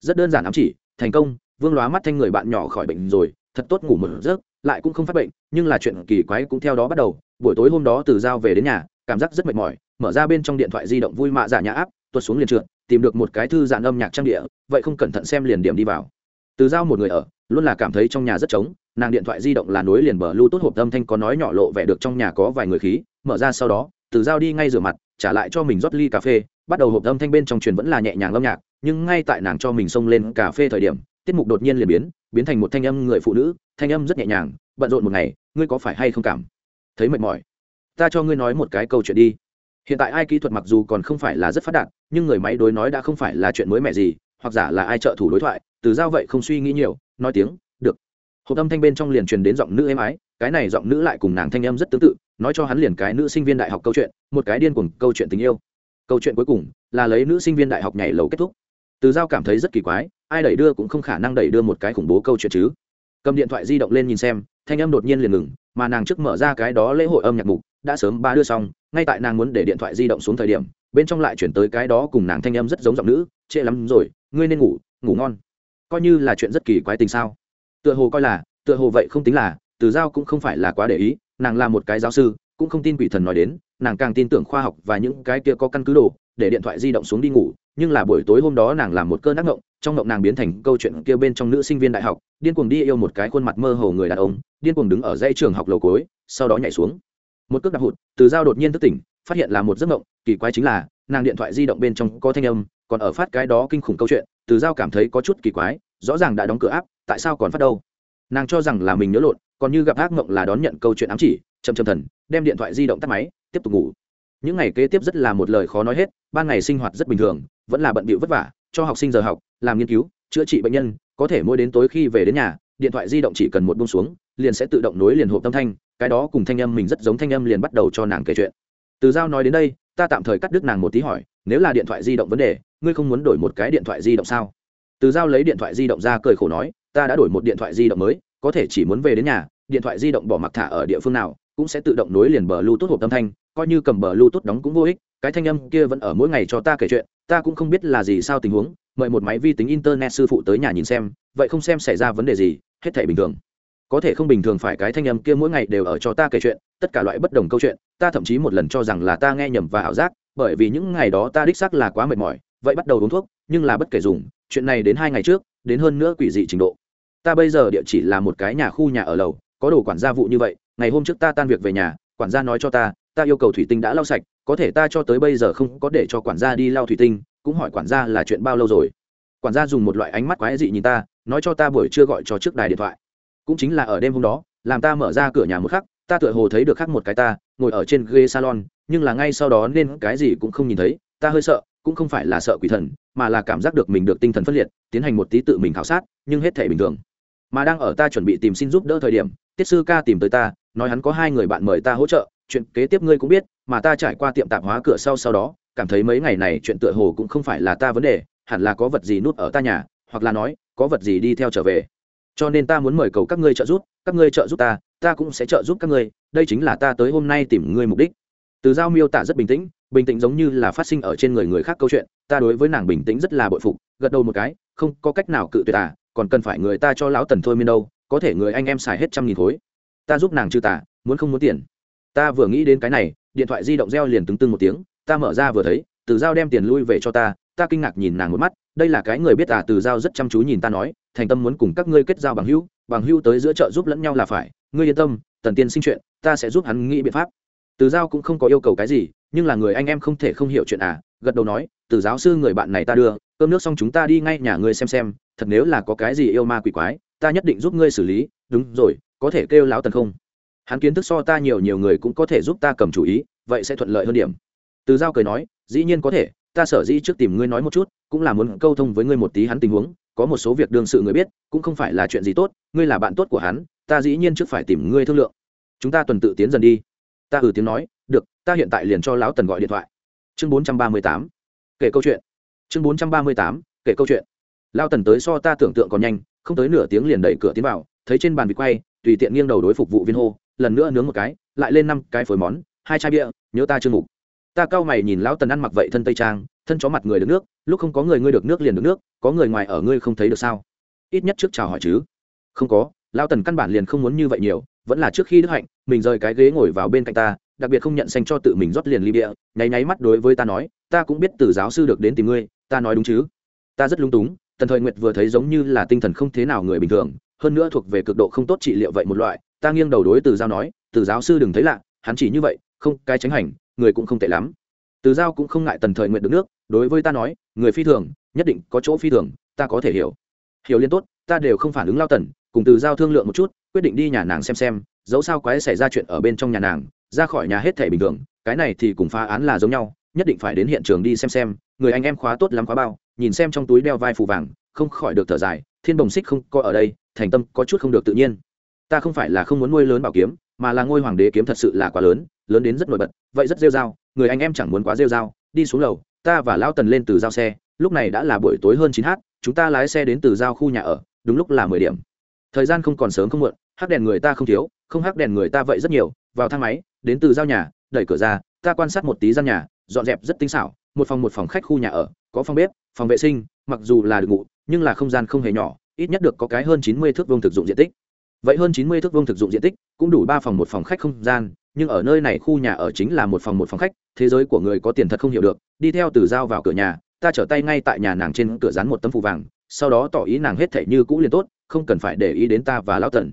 Rất đơn giản ám chỉ, thành công, vương lóa mắt thanh người bạn nhỏ khỏi bệnh rồi, thật tốt ngủ một giấc, lại cũng không phát bệnh, nhưng là chuyện kỳ quái cũng theo đó bắt đầu, buổi tối hôm đó từ giao về đến nhà, cảm giác rất mệt mỏi, mở ra bên trong điện thoại di động vui mạ giả nhã áp tuột xuống liền trượt, tìm được một cái thư giãn âm nhạc trang địa, vậy không cẩn thận xem liền điểm đi vào từ giao một người ở, luôn là cảm thấy trong nhà rất trống, nàng điện thoại di động là nối liền bờ lưu tốt hộp âm thanh có nói nhỏ lộ vẻ được trong nhà có vài người khí, mở ra sau đó, từ giao đi ngay rửa mặt, trả lại cho mình rót ly cà phê, bắt đầu hộp âm thanh bên trong truyền vẫn là nhẹ nhàng lâm nhạc, nhưng ngay tại nàng cho mình xông lên cà phê thời điểm, tiết mục đột nhiên liền biến biến thành một thanh âm người phụ nữ, thanh âm rất nhẹ nhàng, bận rộn một ngày, ngươi có phải hay không cảm thấy mệt mỏi? Ta cho ngươi nói một cái câu chuyện đi. Hiện tại ai kỹ thuật mặc dù còn không phải là rất phát đạt, nhưng người máy đối nói đã không phải là chuyện mới mẻ gì, hoặc giả là ai trợ thủ đối thoại từ giao vậy không suy nghĩ nhiều, nói tiếng, được. Hộp âm thanh bên trong liền truyền đến giọng nữ êm ái, cái này giọng nữ lại cùng nàng thanh âm rất tương tự, nói cho hắn liền cái nữ sinh viên đại học câu chuyện, một cái điên cuồng câu chuyện tình yêu. Câu chuyện cuối cùng là lấy nữ sinh viên đại học nhảy lầu kết thúc. Từ giao cảm thấy rất kỳ quái, ai đẩy đưa cũng không khả năng đẩy đưa một cái khủng bố câu chuyện chứ. Cầm điện thoại di động lên nhìn xem, thanh âm đột nhiên liền ngừng, mà nàng trước mở ra cái đó lễ hội âm nhạc mục, đã sớm ba đưa xong, ngay tại nàng muốn để điện thoại di động xuống thời điểm, bên trong lại chuyển tới cái đó cùng nàng thanh âm rất giống giọng nữ, trễ lắm rồi, ngươi nên ngủ ngủ ngon coi như là chuyện rất kỳ quái tình sao. Tựa hồ coi là, tựa hồ vậy không tính là, từ giao cũng không phải là quá để ý, nàng là một cái giáo sư, cũng không tin quỷ thần nói đến, nàng càng tin tưởng khoa học và những cái kia có căn cứ đồ, để điện thoại di động xuống đi ngủ, nhưng là buổi tối hôm đó nàng làm một cơn ác ngộng, trong ngộng nàng biến thành câu chuyện kia bên trong nữ sinh viên đại học, điên cuồng đi yêu một cái khuôn mặt mơ hồ người đàn ông, điên cuồng đứng ở dãy trường học lầu cối sau đó nhảy xuống. Một cước đạp hụt, từ dao đột nhiên thức tỉnh, phát hiện là một giấc ngộng, kỳ quái chính là, nàng điện thoại di động bên trong có thanh âm còn ở phát cái đó kinh khủng câu chuyện, từ giao cảm thấy có chút kỳ quái, rõ ràng đã đóng cửa áp, tại sao còn phát đâu? Nàng cho rằng là mình nhớ lộn, còn như gặp ác mộng là đón nhận câu chuyện ám chỉ chầm chầm thần, đem điện thoại di động tắt máy, tiếp tục ngủ. Những ngày kế tiếp rất là một lời khó nói hết, ban ngày sinh hoạt rất bình thường, vẫn là bận bịu vất vả, cho học sinh giờ học, làm nghiên cứu, chữa trị bệnh nhân, có thể mỗi đến tối khi về đến nhà, điện thoại di động chỉ cần một bông xuống, liền sẽ tự động nối liền hộp tâm thanh, cái đó cùng thanh âm mình rất giống thanh âm liền bắt đầu cho nàng kể chuyện. Từ giao nói đến đây, ta tạm thời cắt đứt nàng một tí hỏi, nếu là điện thoại di động vấn đề ngươi không muốn đổi một cái điện thoại di động sao? Từ giao lấy điện thoại di động ra cười khổ nói, ta đã đổi một điện thoại di động mới, có thể chỉ muốn về đến nhà, điện thoại di động bỏ mặc thả ở địa phương nào, cũng sẽ tự động nối liền bờ lưu tốt hộp âm thanh, coi như cầm bờ lưu tốt đóng cũng vô ích, cái thanh âm kia vẫn ở mỗi ngày cho ta kể chuyện, ta cũng không biết là gì sao tình huống, mời một máy vi tính internet sư phụ tới nhà nhìn xem, vậy không xem xảy ra vấn đề gì, hết thể bình thường. Có thể không bình thường phải cái thanh âm kia mỗi ngày đều ở cho ta kể chuyện, tất cả loại bất đồng câu chuyện, ta thậm chí một lần cho rằng là ta nghe nhầm và ảo giác, bởi vì những ngày đó ta đích xác là quá mệt mỏi vậy bắt đầu uống thuốc, nhưng là bất kể dùng, chuyện này đến hai ngày trước, đến hơn nữa quỷ dị trình độ. Ta bây giờ địa chỉ là một cái nhà khu nhà ở lầu, có đồ quản gia vụ như vậy, ngày hôm trước ta tan việc về nhà, quản gia nói cho ta ta yêu cầu thủy tinh đã lau sạch, có thể ta cho tới bây giờ không có để cho quản gia đi lau thủy tinh, cũng hỏi quản gia là chuyện bao lâu rồi. Quản gia dùng một loại ánh mắt quái dị nhìn ta, nói cho ta buổi trưa gọi cho trước đài điện thoại. Cũng chính là ở đêm hôm đó, làm ta mở ra cửa nhà một khắc, ta tựa hồ thấy được khắc một cái ta, ngồi ở trên ghế salon, nhưng là ngay sau đó nên cái gì cũng không nhìn thấy, ta hơi sợ cũng không phải là sợ quỷ thần, mà là cảm giác được mình được tinh thần phân liệt, tiến hành một tí tự mình khảo sát, nhưng hết thể bình thường. Mà đang ở ta chuẩn bị tìm xin giúp đỡ thời điểm, tiết sư ca tìm tới ta, nói hắn có hai người bạn mời ta hỗ trợ, chuyện kế tiếp ngươi cũng biết, mà ta trải qua tiệm tạp hóa cửa sau sau đó, cảm thấy mấy ngày này chuyện tựa hồ cũng không phải là ta vấn đề, hẳn là có vật gì nút ở ta nhà, hoặc là nói, có vật gì đi theo trở về. Cho nên ta muốn mời cầu các ngươi trợ giúp, các ngươi trợ giúp ta ta cũng sẽ trợ giúp các ngươi, đây chính là ta tới hôm nay tìm ngươi mục đích. Từ giao miêu tả rất bình tĩnh bình tĩnh giống như là phát sinh ở trên người người khác câu chuyện, ta đối với nàng bình tĩnh rất là bội phục, gật đầu một cái, không có cách nào cự tuyệt à còn cần phải người ta cho lão tần thôi miên đâu, có thể người anh em xài hết trăm nghìn khối. Ta giúp nàng trừ tả muốn không muốn tiền. Ta vừa nghĩ đến cái này, điện thoại di động reo liền tứng tưng một tiếng, ta mở ra vừa thấy, từ giao đem tiền lui về cho ta ta kinh ngạc nhìn nàng một mắt, đây là cái người biết à từ giao rất chăm chú nhìn ta nói, thành tâm muốn cùng các ngươi kết giao bằng hữu bằng hữu tới giữa chợ giúp lẫn nhau là phải, ngươi yên tâm, tần tiên sinh chuyện, ta sẽ giúp hắn nghĩ biện pháp. Từ giao cũng không có yêu cầu cái gì nhưng là người anh em không thể không hiểu chuyện à gật đầu nói, từ giáo sư người bạn này ta đưa, cơm nước xong chúng ta đi ngay nhà ngươi xem xem, thật nếu là có cái gì yêu ma quỷ quái, ta nhất định giúp ngươi xử lý, đúng rồi, có thể kêu láo tần không? Hắn kiến thức so ta nhiều nhiều người cũng có thể giúp ta cầm chủ ý, vậy sẽ thuận lợi hơn điểm. Từ giao cười nói, dĩ nhiên có thể, ta sở dĩ trước tìm ngươi nói một chút, cũng là muốn câu thông với ngươi một tí hắn tình huống, có một số việc đương sự người biết, cũng không phải là chuyện gì tốt, ngươi là bạn tốt của hắn, ta dĩ nhiên trước phải tìm ngươi thương lượng. Chúng ta tuần tự tiến dần đi. Ta ừ tiếng nói được, ta hiện tại liền cho lão tần gọi điện thoại. Chương bốn trăm ba mươi tám, kể câu chuyện. Chương bốn trăm ba mươi tám, kể câu chuyện. Lao tần tới so ta tưởng tượng còn nhanh, không tới nửa tiếng liền đẩy cửa tiến vào, thấy trên bàn vịt quay, tùy tiện nghiêng đầu đối phục vụ viên hô, lần nữa nướng một cái, lại lên năm cái phối món, hai chai bia, nhớ ta chưa mục. Ta cao mày nhìn lão tần ăn mặc vậy thân tây trang, thân chó mặt người được nước, lúc không có người ngươi được nước liền được nước, có người ngoài ở ngươi không thấy được sao? Ít nhất trước chào hỏi chứ. Không có, lão tần căn bản liền không muốn như vậy nhiều, vẫn là trước khi đức hạnh, mình rời cái ghế ngồi vào bên cạnh ta đặc biệt không nhận xanh cho tự mình rót liền ly bia, nháy nháy mắt đối với ta nói, ta cũng biết từ giáo sư được đến tìm ngươi, ta nói đúng chứ? Ta rất lung túng, tần thời nguyệt vừa thấy giống như là tinh thần không thế nào người bình thường, hơn nữa thuộc về cực độ không tốt trị liệu vậy một loại, ta nghiêng đầu đối từ giao nói, từ giáo sư đừng thấy lạ, hắn chỉ như vậy, không, cái tránh hành, người cũng không tệ lắm. Từ giao cũng không ngại tần thời nguyện được nước, đối với ta nói, người phi thường, nhất định có chỗ phi thường, ta có thể hiểu. Hiểu liên tốt, ta đều không phản ứng lao tần, cùng từ giao thương lượng một chút, quyết định đi nhà nàng xem xem, dẫu sao quái xảy ra chuyện ở bên trong nhà nàng ra khỏi nhà hết thể bình thường, cái này thì cùng phá án là giống nhau, nhất định phải đến hiện trường đi xem xem, người anh em khóa tốt lắm khóa bao, nhìn xem trong túi đeo vai phù vàng, không khỏi được thở dài, thiên bồng xích không có ở đây, thành tâm có chút không được tự nhiên. Ta không phải là không muốn nuôi lớn bảo kiếm, mà là ngôi hoàng đế kiếm thật sự là quá lớn lớn đến rất nổi bật, vậy rất rêu r a o người anh em chẳng muốn quá rêu r a o đi xuống lầu, ta và lão tần lên từ giao xe, lúc này đã là buổi tối hơn chín h chúng ta lái xe đến từ giao khu nhà ở, đúng lúc là mười điểm. Thời gian không còn sớm không muộn hắc đèn người ta không thiếu không hắc đèn người ta vậy rất nhiều, vào thang máy, đến từ giao nhà, đẩy cửa ra, ta quan sát một tí gian nhà, dọn dẹp rất tinh xảo, một phòng một phòng khách khu nhà ở, có phòng bếp, phòng vệ sinh, mặc dù là được ngủ, nhưng là không gian không hề nhỏ, ít nhất được có cái hơn chín mươi thước vuông thực dụng diện tích. Vậy hơn chín mươi thước vuông thực dụng diện tích cũng đủ ba phòng một phòng khách không gian, nhưng ở nơi này khu nhà ở chính là một phòng một phòng khách, thế giới của người có tiền thật không hiểu được, đi theo từ giao vào cửa nhà, ta trở tay ngay tại nhà nàng trên cửa dán một tấm phù vàng, sau đó tỏ ý nàng hết thể như cũ liền tốt, không cần phải để ý đến ta và lão tần.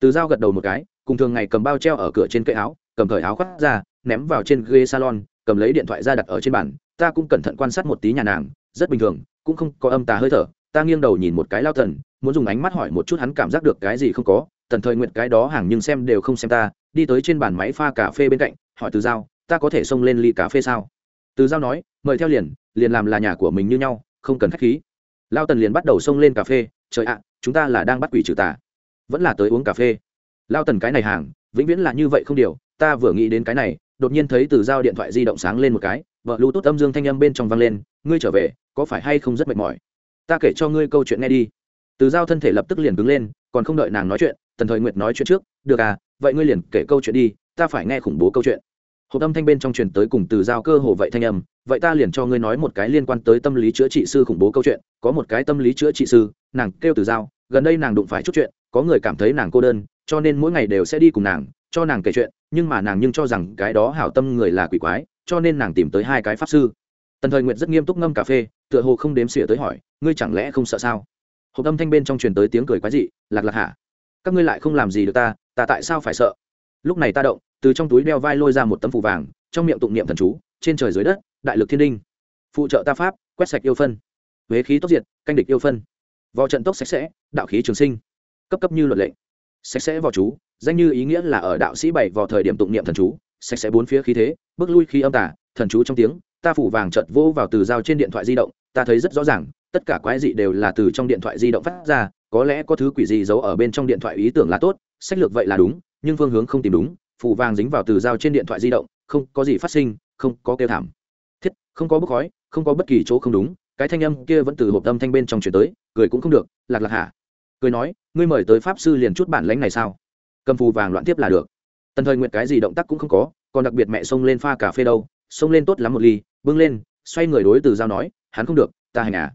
Từ giao gật đầu một cái cùng thường ngày cầm bao treo ở cửa trên cây áo, cầm thời áo khoác ra, ném vào trên ghế salon, cầm lấy điện thoại ra đặt ở trên bàn. Ta cũng cẩn thận quan sát một tí nhà nàng, rất bình thường, cũng không có âm tà hơi thở. Ta nghiêng đầu nhìn một cái lao tần muốn dùng ánh mắt hỏi một chút hắn cảm giác được cái gì không có. Tần thời nguyện cái đó hàng nhưng xem đều không xem ta, đi tới trên bàn máy pha cà phê bên cạnh, hỏi từ giao, ta có thể xông lên ly cà phê sao? Từ giao nói, mời theo liền liền làm là nhà của mình như nhau, không cần khách khí. Lao tần liền bắt đầu xông lên cà phê, trời ạ, chúng ta là đang bắt quỷ trừ tà, vẫn là tới uống cà phê lao tần cái này hàng, vĩnh viễn là như vậy không điều, ta vừa nghĩ đến cái này, đột nhiên thấy từ giao điện thoại di động sáng lên một cái vợ lưu tốt âm dương thanh âm bên trong vang lên, ngươi trở về, có phải hay không rất mệt mỏi? Ta kể cho ngươi câu chuyện nghe đi. Từ giao thân thể lập tức liền cứng lên, còn không đợi nàng nói chuyện, tần thời nguyệt nói chuyện trước, được à vậy ngươi liền kể câu chuyện đi, ta phải nghe khủng bố câu chuyện. Hộp âm thanh bên trong truyền tới cùng từ giao cơ hồ vậy thanh âm, vậy ta liền cho ngươi nói một cái liên quan tới tâm lý chữa trị sư khủng bố câu chuyện, có một cái tâm lý chữa trị sư, nàng kêu từ giao, gần đây nàng đụng phải chút chuyện, có người cảm thấy nàng cô đơn cho nên mỗi ngày đều sẽ đi cùng nàng, cho nàng kể chuyện, nhưng mà nàng nhưng cho rằng cái đó hảo tâm người là quỷ quái, cho nên nàng tìm tới hai cái pháp sư. Tần thời nguyệt rất nghiêm túc ngâm cà phê, tựa hồ không đếm xỉa tới hỏi, ngươi chẳng lẽ không sợ sao? Hộp âm thanh bên trong truyền tới tiếng cười quái dị, lạc lạc hả? Các ngươi lại không làm gì được ta ta tại sao phải sợ? Lúc này ta động, từ trong túi đeo vai lôi ra một tấm phù vàng, trong miệng tụng niệm thần chú, trên trời dưới đất, đại lực thiên đinh. Phụ trợ ta pháp, quét sạch yêu phân. Huế khí tốc diệt, canh địch yêu phân. Vò trận tốc sạch sẽ, đạo khí trường sinh. Cấp cấp như luật lệ sạch sẽ vào chú, danh như ý nghĩa là ở đạo sĩ bảy vào thời điểm tụng niệm thần chú, sạch sẽ bốn phía khí thế, bước lui khi âm tả thần chú trong tiếng, ta phủ vàng chợt vô vào từ dao trên điện thoại di động, ta thấy rất rõ ràng, tất cả quái dị đều là từ trong điện thoại di động phát ra, có lẽ có thứ quỷ gì giấu ở bên trong điện thoại ý tưởng là tốt, sách lược vậy là đúng, nhưng phương hướng không tìm đúng, phủ vàng dính vào từ dao trên điện thoại di động, không có gì phát sinh, không có kêu thảm. Thiết, không có bốc khói, không có bất kỳ chỗ không đúng, cái thanh âm kia vẫn từ hộp âm thanh bên trong chuyển tới, cười cũng không được, lạc lạc hả? Cười nói, ngươi mời tới pháp sư liền chút bản lãnh này sao? Cầm phù vàng loạn tiếp là được. Tần thời nguyện cái gì động tác cũng không có, còn đặc biệt mẹ xông lên pha cà phê đâu, xông lên tốt lắm một ly, bưng lên, xoay người đối từ dao nói, hắn không được, ta hành à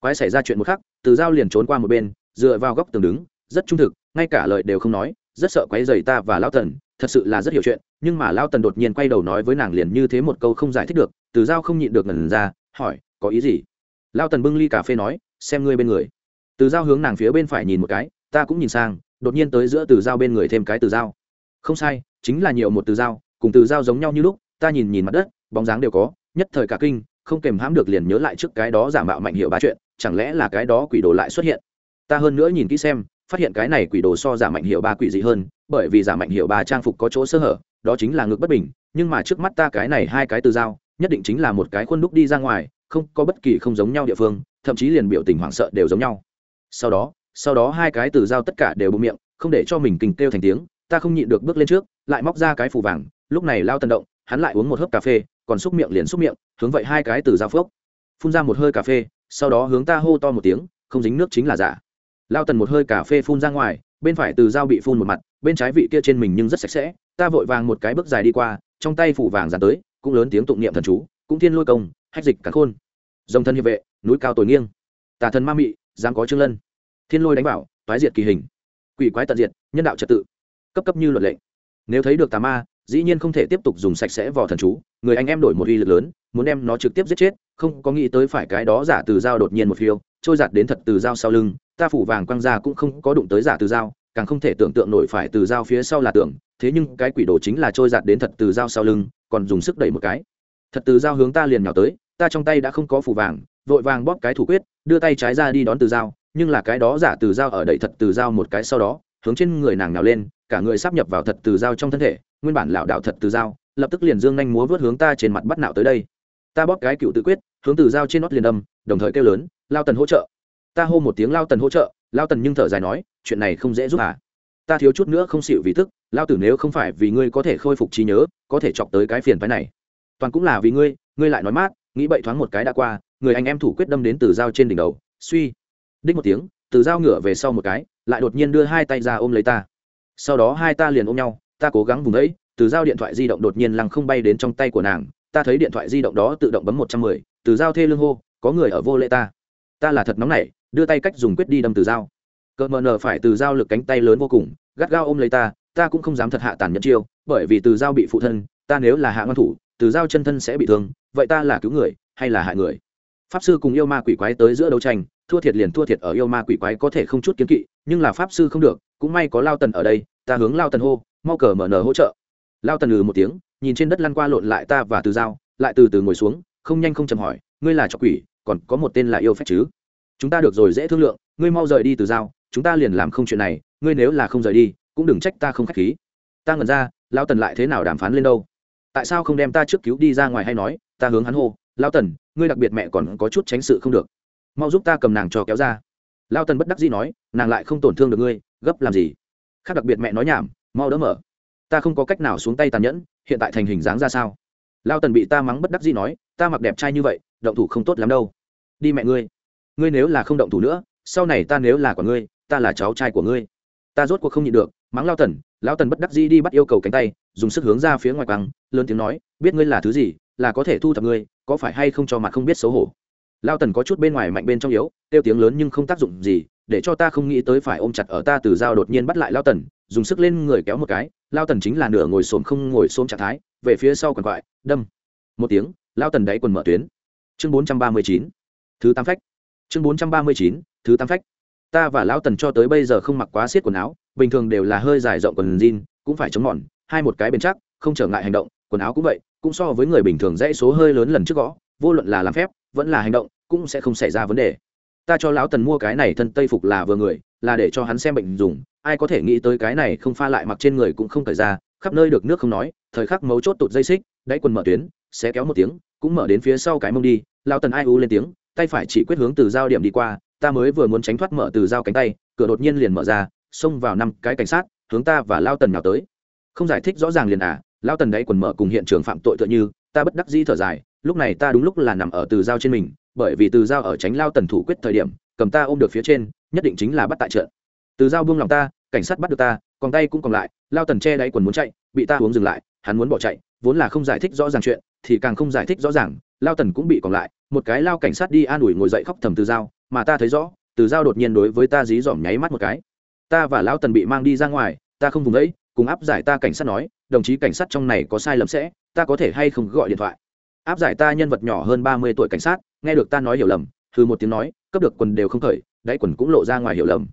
quái xảy ra chuyện một khắc, từ dao liền trốn qua một bên, dựa vào góc tường đứng, rất trung thực, ngay cả lời đều không nói, rất sợ quái dày ta và lão tần, thật sự là rất hiểu chuyện, nhưng mà lão tần đột nhiên quay đầu nói với nàng liền như thế một câu không giải thích được, từ dao không nhịn được ngần ra, hỏi, có ý gì? Lão tần bưng ly cà phê nói, xem ngươi bên người từ dao hướng nàng phía bên phải nhìn một cái, ta cũng nhìn sang, đột nhiên tới giữa từ dao bên người thêm cái từ dao. Không sai, chính là nhiều một từ dao, cùng từ dao giống nhau như lúc, ta nhìn nhìn mặt đất, bóng dáng đều có, nhất thời cả kinh, không kèm hãm được liền nhớ lại trước cái đó giả mạo mạnh hiệu ba chuyện, chẳng lẽ là cái đó quỷ đồ lại xuất hiện? Ta hơn nữa nhìn kỹ xem, phát hiện cái này quỷ đồ so giả mạnh hiệu ba quỷ dị hơn, bởi vì giả mạnh hiệu ba trang phục có chỗ sơ hở, đó chính là ngực bất bình, nhưng mà trước mắt ta cái này hai cái từ dao, nhất định chính là một cái khuôn đúc đi ra ngoài, không có bất kỳ không giống nhau địa phương, thậm chí liền biểu tình hoảng sợ đều giống nhau sau đó sau đó hai cái từ dao tất cả đều bụng miệng, không để cho mình kình kêu thành tiếng, ta không nhịn được bước lên trước, lại móc ra cái phù vàng, lúc này lao tần động, hắn lại uống một hớp cà phê, còn xúc miệng liền xúc miệng, hướng vậy hai cái từ dao phước. Phun ra một hơi cà phê, sau đó hướng ta hô to một tiếng, không dính nước chính là giả. Lao tần một hơi cà phê phun ra ngoài, bên phải từ dao bị phun một mặt, bên trái vị kia trên mình nhưng rất sạch sẽ, ta vội vàng một cái bước dài đi qua, trong tay phủ vàng dàn tới, cũng lớn tiếng tụng niệm thần chú, cũng thiên lôi công, hách dịch cả khôn. Dòng thân hiệp vệ, núi cao tồi nghiêng. Tà thần ma mị dám có trương lân. Thiên lôi đánh bảo toái diệt kỳ hình. Quỷ quái tận diệt, nhân đạo trật tự. Cấp cấp như luật lệ. Nếu thấy được tà ma, dĩ nhiên không thể tiếp tục dùng sạch sẽ vỏ thần chú. Người anh em đổi một uy lực lớn, muốn đem nó trực tiếp giết chết, không có nghĩ tới phải cái đó giả từ dao đột nhiên một phiêu, trôi giạt đến thật từ dao sau lưng. Ta phủ vàng quăng ra cũng không có đụng tới giả từ dao, càng không thể tưởng tượng nổi phải từ dao phía sau là tưởng. Thế nhưng cái quỷ đồ chính là trôi giạt đến thật từ dao sau lưng, còn dùng sức đẩy một cái. Thật từ dao hướng ta liền nhào tới ta trong tay đã không có phủ vàng, vội vàng bóp cái thủ quyết, đưa tay trái ra đi đón từ dao nhưng là cái đó giả từ dao ở đẩy thật từ dao một cái sau đó, hướng trên người nàng nào lên, cả người sắp nhập vào thật từ dao trong thân thể, nguyên bản lảo đạo thật từ dao lập tức liền dương nhanh múa vớt hướng ta trên mặt bắt nạo tới đây. Ta bóp cái cựu tự quyết, hướng từ dao trên nót liền đâm, đồng thời kêu lớn, lao tần hỗ trợ. Ta hô một tiếng, lao tần hỗ trợ. Lao tần nhưng thở dài nói, chuyện này không dễ giúp à? Ta thiếu chút nữa không xịu vì tức, lao tử nếu không phải vì ngươi có thể khôi phục trí nhớ, có thể chọc tới cái phiền phái này. Toàn cũng là vì ngươi ngươi lại nói mát nghĩ bậy thoáng một cái đã qua, người anh em thủ quyết đâm đến từ dao trên đỉnh đầu, suy. Đích một tiếng, từ dao ngửa về sau một cái, lại đột nhiên đưa hai tay ra ôm lấy ta. Sau đó hai ta liền ôm nhau, ta cố gắng vùng đấy, từ dao điện thoại di động đột nhiên lăng không bay đến trong tay của nàng, ta thấy điện thoại di động đó tự động bấm một trăm mười, từ dao thê lương hô, có người ở vô lệ ta. Ta là thật nóng nảy, đưa tay cách dùng quyết đi đâm từ dao. Cỡ mờ nở phải từ dao lực cánh tay lớn vô cùng, gắt gao ôm lấy ta ta cũng không dám thật hạ tàn nhẫn chiêu, bởi vì từ dao bị phụ thân, ta nếu là hạ ngăn thủ từ dao chân thân sẽ bị thương, vậy ta là cứu người hay là hại người? Pháp sư cùng yêu ma quỷ quái tới giữa đấu tranh, thua thiệt liền thua thiệt ở yêu ma quỷ quái có thể không chút kiến kỵ, nhưng là pháp sư không được, cũng may có lao tần ở đây, ta hướng lao tần hô, mau cờ mở nở hỗ trợ. Lao tần ừ một tiếng, nhìn trên đất lăn qua lộn lại ta và từ dao lại từ từ ngồi xuống, không nhanh không chầm hỏi, ngươi là trọc quỷ, còn có một tên là yêu phép chứ? Chúng ta được rồi dễ thương lượng, ngươi mau rời đi từ dao chúng ta liền làm không chuyện này, ngươi nếu là không rời đi, cũng đừng trách ta không k h á c h khí. Ta ngẩn ra, lao tần lại thế nào đàm phán lên đâu? Tại sao không đem ta trước cứu đi ra ngoài hay nói, ta hướng hắn hô lao tần, ngươi đặc biệt mẹ còn có chút tránh sự không được. Mau giúp ta cầm nàng cho kéo ra. Lao tần bất đắc dĩ nói, nàng lại không tổn thương được ngươi, gấp làm gì? Khác đặc biệt mẹ nói nhảm, mau đỡ mở. Ta không có cách nào xuống tay tàn nhẫn, hiện tại thành hình dáng ra sao? Lao tần bị ta mắng bất đắc dĩ nói, ta mặc đẹp trai như vậy, động thủ không tốt lắm đâu. Đi mẹ ngươi. Ngươi nếu là không động thủ nữa, sau này ta nếu là của ngươi, ta là cháu trai của ngươi ta rốt cuộc không nhịn được, mắng lao tần lao tần bất đắc dĩ đi bắt yêu cầu cánh tay, dùng sức hướng ra phía ngoài quăng, lớn tiếng nói, biết ngươi là thứ gì, là có thể thu thập ngươi, có phải hay không cho mặt không biết xấu hổ. Lao tần có chút bên ngoài mạnh bên trong yếu, kêu tiếng lớn nhưng không tác dụng gì, để cho ta không nghĩ tới phải ôm chặt ở ta từ dao đột nhiên bắt lại lao tần, dùng sức lên người kéo một cái, lao tần chính là nửa ngồi xổm không ngồi xổm trạng thái, về phía sau quần quại, đâm. Một tiếng, lao tần đáy quần mở tuyến. Chương bốn trăm ba mươi chín, thứ tám phách. Chương bốn trăm ba mươi chín, thứ tám phách ta và lão tần cho tới bây giờ không mặc quá xiết quần áo, bình thường đều là hơi dài rộng quần jean, cũng phải chống mòn, hai một cái bền chắc, không trở ngại hành động, quần áo cũng vậy, cũng so với người bình thường dãy số hơi lớn lần trước gõ, vô luận là làm phép, vẫn là hành động, cũng sẽ không xảy ra vấn đề. Ta cho lão tần mua cái này thân tây phục là vừa người, là để cho hắn xem bệnh dùng, ai có thể nghĩ tới cái này không pha lại mặc trên người cũng không thời ra, khắp nơi được nước không nói, thời khắc mấu chốt tụt dây xích, đáy quần mở tuyến, sẽ kéo một tiếng, cũng mở đến phía sau cái mông đi, lão tần ai u lên tiếng, tay phải chỉ quyết hướng từ giao điểm đi qua ta mới vừa muốn tránh thoát mở từ dao cánh tay, cửa đột nhiên liền mở ra, xông vào năm cái cảnh sát, hướng ta và lao tần nào tới không giải thích rõ ràng liền à lao tần đấy quần mở cùng hiện trường phạm tội tựa như, ta bất đắc dĩ thở dài, lúc này ta đúng lúc là nằm ở từ dao trên mình, bởi vì từ dao ở tránh lao tần thủ quyết thời điểm, cầm ta ôm được phía trên, nhất định chính là bắt tại trận từ dao buông lòng ta, cảnh sát bắt được ta, còn tay cũng còn lại, lao tần che đáy quần muốn chạy, bị ta uống dừng lại, hắn muốn bỏ chạy, vốn là không giải thích rõ ràng chuyện, thì càng không giải thích rõ ràng, lao tần cũng bị còn lại, một cái lao cảnh sát đi an ủi ngồi dậy khóc thầm từ dao mà ta thấy rõ, từ giao đột nhiên đối với ta dí dỏm nháy mắt một cái. Ta và Lão tần bị mang đi ra ngoài, ta không vùng đấy cùng áp giải ta cảnh sát nói, đồng chí cảnh sát trong này có sai lầm sẽ, ta có thể hay không gọi điện thoại. Áp giải ta nhân vật nhỏ hơn ba mươi tuổi cảnh sát, nghe được ta nói hiểu lầm thư một tiếng nói cấp được quần đều không khởi đáy quần cũng lộ ra ngoài hiểu lầm.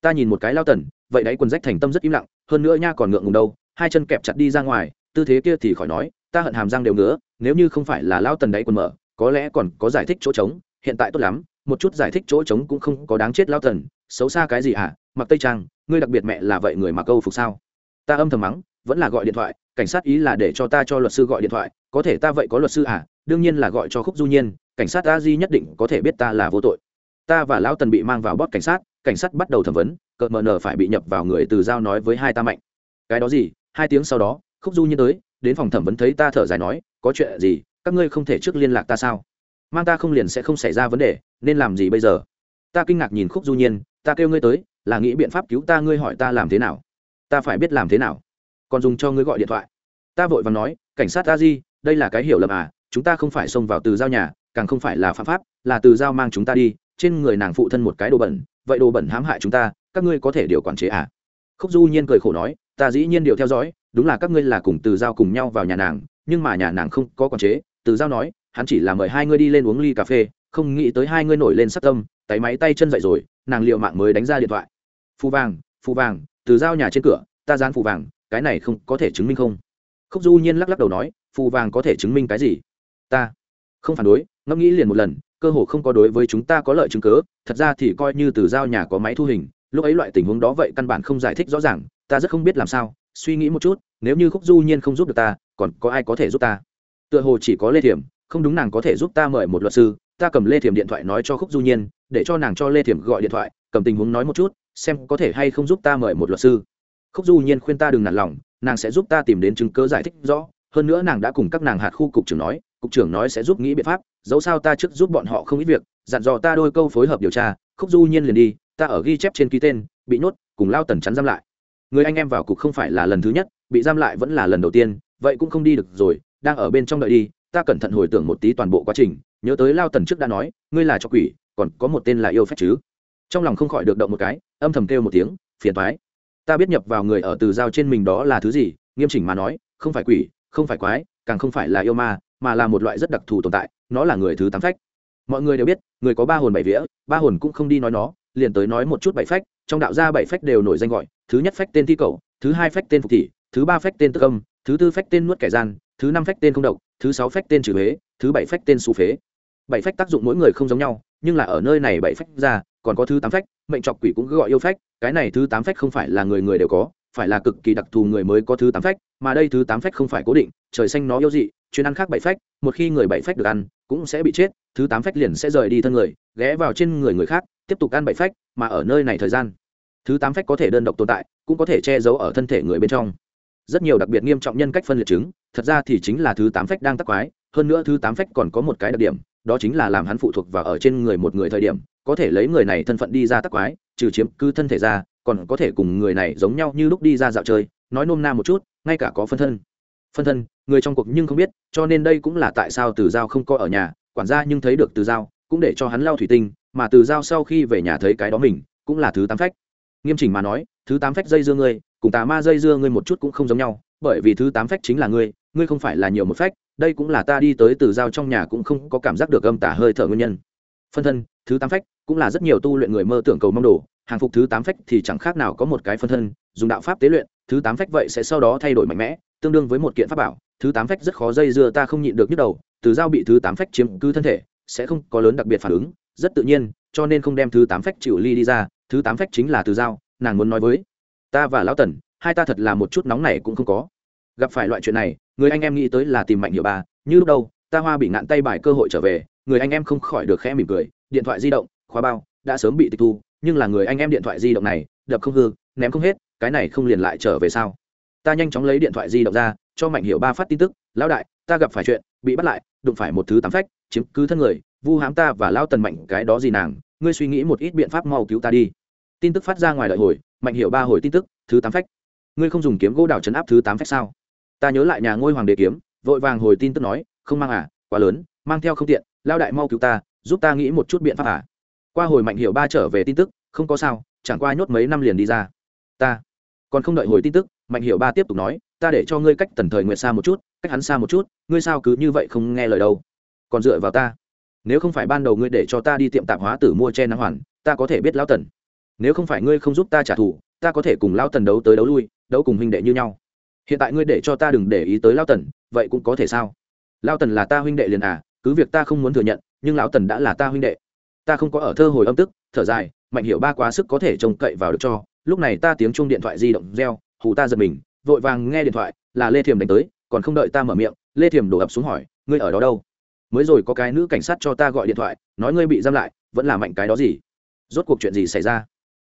Ta nhìn một cái lao tần, vậy đáy quần rách thành tâm rất im lặng, hơn nữa nha còn ngượng ngùng đâu, hai chân kẹp chặt đi ra ngoài, tư thế kia thì khỏi nói, ta hận hàm răng đều ngứa, nếu như không phải là lao tần đáy quần mở, có lẽ còn có giải thích chỗ trống, hiện tại tốt lắm một chút giải thích chỗ trống cũng không có đáng chết lao tần xấu xa cái gì hả? Mặc tây trang, ngươi đặc biệt mẹ là vậy người mặc câu phục sao? Ta âm thầm mắng, vẫn là gọi điện thoại, cảnh sát ý là để cho ta cho luật sư gọi điện thoại, có thể ta vậy có luật sư à đương nhiên là gọi cho khúc du nhiên, cảnh sát ta di nhất định có thể biết ta là vô tội. Ta và lão tần bị mang vào bót cảnh sát cảnh sát bắt đầu thẩm vấn cợt mờ nờ phải bị nhập vào người từ giao nói với hai ta mạnh. Cái đó gì? Hai tiếng sau đó, khúc du nhiên tới, đến phòng thẩm vấn thấy ta thở dài nói, có chuyện gì? Các ngươi không thể trước liên lạc ta sao? Mang ta không liền sẽ không xảy ra vấn đề, nên làm gì bây giờ? Ta kinh ngạc nhìn khúc du nhiên, ta kêu ngươi tới, là nghĩ biện pháp cứu ta, ngươi hỏi ta làm thế nào? Ta phải biết làm thế nào. Còn dùng cho ngươi gọi điện thoại. Ta vội và nói, cảnh sát ta di, đây là cái hiểu lầm à chúng ta không phải xông vào từ giao nhà, càng không phải là phạm pháp, là từ giao mang chúng ta đi, trên người nàng phụ thân một cái đồ bẩn, vậy đồ bẩn hãm hại chúng ta, các ngươi có thể điều quản chế à? Khúc du nhiên cười khổ nói, ta dĩ nhiên điều theo dõi, đúng là các ngươi là cùng từ giao cùng nhau vào nhà nàng, nhưng mà nhà nàng không có quản chế. Từ giao nói hắn chỉ là mời hai ngươi đi lên uống ly cà phê, không nghĩ tới hai ngươi nổi lên sắc tâm, tay máy tay chân dậy rồi, nàng liệu mạng mới đánh ra điện thoại. Phù vàng phù vàng, từ giao nhà trên cửa, ta dán phù vàng, cái này không có thể chứng minh không? Khúc du nhiên lắc lắc đầu nói, phù vàng có thể chứng minh cái gì? Ta không phản đối, ngẫm nghĩ liền một lần, cơ hồ không có đối với chúng ta có lợi chứng cớ, thật ra thì coi như từ giao nhà có máy thu hình, lúc ấy loại tình huống đó vậy căn bản không giải thích rõ ràng, ta rất không biết làm sao, suy nghĩ một chút, nếu như khúc du nhiên không giúp được ta, còn có ai có thể giúp ta? Tựa hồ chỉ có lê thiểm không đúng nàng có thể giúp ta mời một luật sư, ta cầm lê thiểm điện thoại nói cho khúc du nhiên, để cho nàng cho lê thiểm gọi điện thoại, cầm tình huống nói một chút, xem có thể hay không giúp ta mời một luật sư. Khúc du nhiên khuyên ta đừng nản lòng, nàng sẽ giúp ta tìm đến chứng cớ giải thích rõ, hơn nữa nàng đã cùng các nàng hạt khu cục trưởng nói, cục trưởng nói sẽ giúp nghĩ biện pháp, dẫu sao ta trước giúp bọn họ không ít việc, dặn dò ta đôi câu phối hợp điều tra, khúc du nhiên liền đi, ta ở ghi chép trên ký tên, bị nhốt, cùng lao tần chắn giam lại. Người anh em vào cục không phải là lần thứ nhất, bị giam lại vẫn là lần đầu tiên, vậy cũng không đi được rồi, đang ở bên trong đợi đi ta cẩn thận hồi tưởng một tí toàn bộ quá trình, nhớ tới lao tần trước đã nói, ngươi là cho quỷ, còn có một tên là yêu phép chứ. Trong lòng không khỏi được động một cái, âm thầm kêu một tiếng, phiền thoái ta biết nhập vào người ở từ giao trên mình đó là thứ gì, nghiêm chỉnh mà nói, không phải quỷ, không phải quái, càng không phải là yêu ma, mà là một loại rất đặc thù tồn tại, nó là người thứ tám phách. Mọi người đều biết, người có ba hồn bảy vía, ba hồn cũng không đi nói nó, liền tới nói một chút bảy phách, trong đạo gia bảy phách đều nổi danh gọi, thứ nhất phách tên thi cầu, thứ hai phách tên phục thị, thứ ba phách tên tức âm, thứ tư phách tên nuốt kẻ gian, thứ năm phách tên không độc thứ sáu phách tên trừ huế, thứ bảy phách tên xù phế. Bảy phách tác dụng mỗi người không giống nhau, nhưng là ở nơi này bảy phách ra, còn có thứ tám phách, mệnh trọc quỷ cũng cứ gọi yêu phách, cái này thứ tám phách không phải là người người đều có, phải là cực kỳ đặc thù người mới có thứ tám phách, mà đây thứ tám phách không phải cố định, trời xanh nó yêu dị, chuyên ăn khác bảy phách, một khi người bảy phách được ăn, cũng sẽ bị chết, thứ tám phách liền sẽ rời đi thân người, ghé vào trên người người khác, tiếp tục ăn bảy phách, mà ở nơi này thời gian. Thứ tám phách có thể đơn độc tồn tại, cũng có thể che giấu ở thân thể người bên trong rất nhiều đặc biệt nghiêm trọng nhân cách phân liệt chứng, thật ra thì chính là thứ tám phách đang tắc quái, hơn nữa thứ tám phách còn có một cái đặc điểm, đó chính là làm hắn phụ thuộc vào ở trên người một người thời điểm, có thể lấy người này thân phận đi ra tắc quái, trừ chiếm cứ thân thể ra, còn có thể cùng người này giống nhau như lúc đi ra dạo chơi, nói nôm na một chút, ngay cả có phân thân. Phân thân, người trong cuộc nhưng không biết, cho nên đây cũng là tại sao từ giao không có ở nhà, quản gia nhưng thấy được từ giao, cũng để cho hắn lao thủy tinh, mà từ giao sau khi về nhà thấy cái đó mình, cũng là thứ tám phách. Nghiêm chỉnh mà nói, thứ tám phách dây dưa ngươi cùng tà ma dây dưa ngươi một chút cũng không giống nhau, bởi vì thứ tám phách chính là ngươi ngươi không phải là nhiều một phách, đây cũng là ta đi tới từ giao trong nhà cũng không có cảm giác được âm tả hơi thở nguyên nhân. Phân thân, thứ tám phách cũng là rất nhiều tu luyện người mơ tưởng cầu mong đồ, hàng phục thứ tám phách thì chẳng khác nào có một cái phân thân, dùng đạo pháp tế luyện, thứ tám phách vậy sẽ sau đó thay đổi mạnh mẽ, tương đương với một kiện pháp bảo, thứ tám phách rất khó dây dưa ta không nhịn được nhức đầu, từ giao bị thứ tám phách chiếm cứ thân thể, sẽ không có lớn đặc biệt phản ứng, rất tự nhiên, cho nên không đem thứ tám phách chịu ly đi ra, thứ tám phách chính là từ giao, nàng muốn nói với ta và lão tần, hai ta thật là một chút nóng này cũng không có. Gặp phải loại chuyện này, người anh em nghĩ tới là tìm mạnh hiệu bà như lúc đâu, ta hoa bị ngạn tay bài cơ hội trở về, người anh em không khỏi được khẽ mỉm cười, điện thoại di động, khóa bao, đã sớm bị tịch thu, nhưng là người anh em điện thoại di động này, đập không hư, ném không hết, cái này không liền lại trở về sao? Ta nhanh chóng lấy điện thoại di động ra, cho mạnh hiệu ba phát tin tức, lão đại, ta gặp phải chuyện, bị bắt lại, đụng phải một thứ tám phách, chiếm cứ thân người, vu hãm ta và lao tần mạnh cái đó gì nàng, ngươi suy nghĩ một ít biện pháp mau cứu ta đi. Tin tức phát ra ngoài đợi hồi mạnh hiệu ba hồi tin tức, thứ tám phách. Ngươi không dùng kiếm gỗ đào chấn áp thứ tám phách sao? Ta nhớ lại nhà ngôi hoàng đế kiếm, vội vàng hồi tin tức nói, không mang à quá lớn, mang theo không tiện, lao đại mau cứu ta, giúp ta nghĩ một chút biện pháp à. Qua hồi mạnh hiệu ba trở về tin tức, không có sao, chẳng qua nhốt mấy năm liền đi ra. Ta còn không đợi hồi tin tức, mạnh hiệu ba tiếp tục nói, ta để cho ngươi cách tần thời nguyện xa một chút, cách hắn xa một chút, ngươi sao cứ như vậy không nghe lời đâu. Còn dựa vào ta, nếu không phải ban đầu ngươi để cho ta đi tiệm tạp hóa tử mua che nắng hoàn, ta có thể biết lão tần nếu không phải ngươi không giúp ta trả thù, ta có thể cùng lão tần đấu tới đấu lui, đấu cùng huynh đệ như nhau. Hiện tại ngươi để cho ta đừng để ý tới lão tần, vậy cũng có thể sao? Lão tần là ta huynh đệ liền à cứ việc ta không muốn thừa nhận, nhưng lão tần đã là ta huynh đệ. Ta không có ở thơ hồi âm tức, thở dài, mạnh hiệu ba quá sức có thể trông cậy vào được cho. Lúc này ta tiếng chuông điện thoại di động reo, hù ta giật mình, vội vàng nghe điện thoại, là lê thiềm đánh tới, còn không đợi ta mở miệng, lê thiềm đổ ập xuống hỏi, ngươi ở đó đâu? Mới rồi có cái nữ cảnh sát cho ta gọi điện thoại, nói ngươi bị giam lại, vẫn là mạnh cái đó gì? Rốt cuộc chuyện gì xảy ra?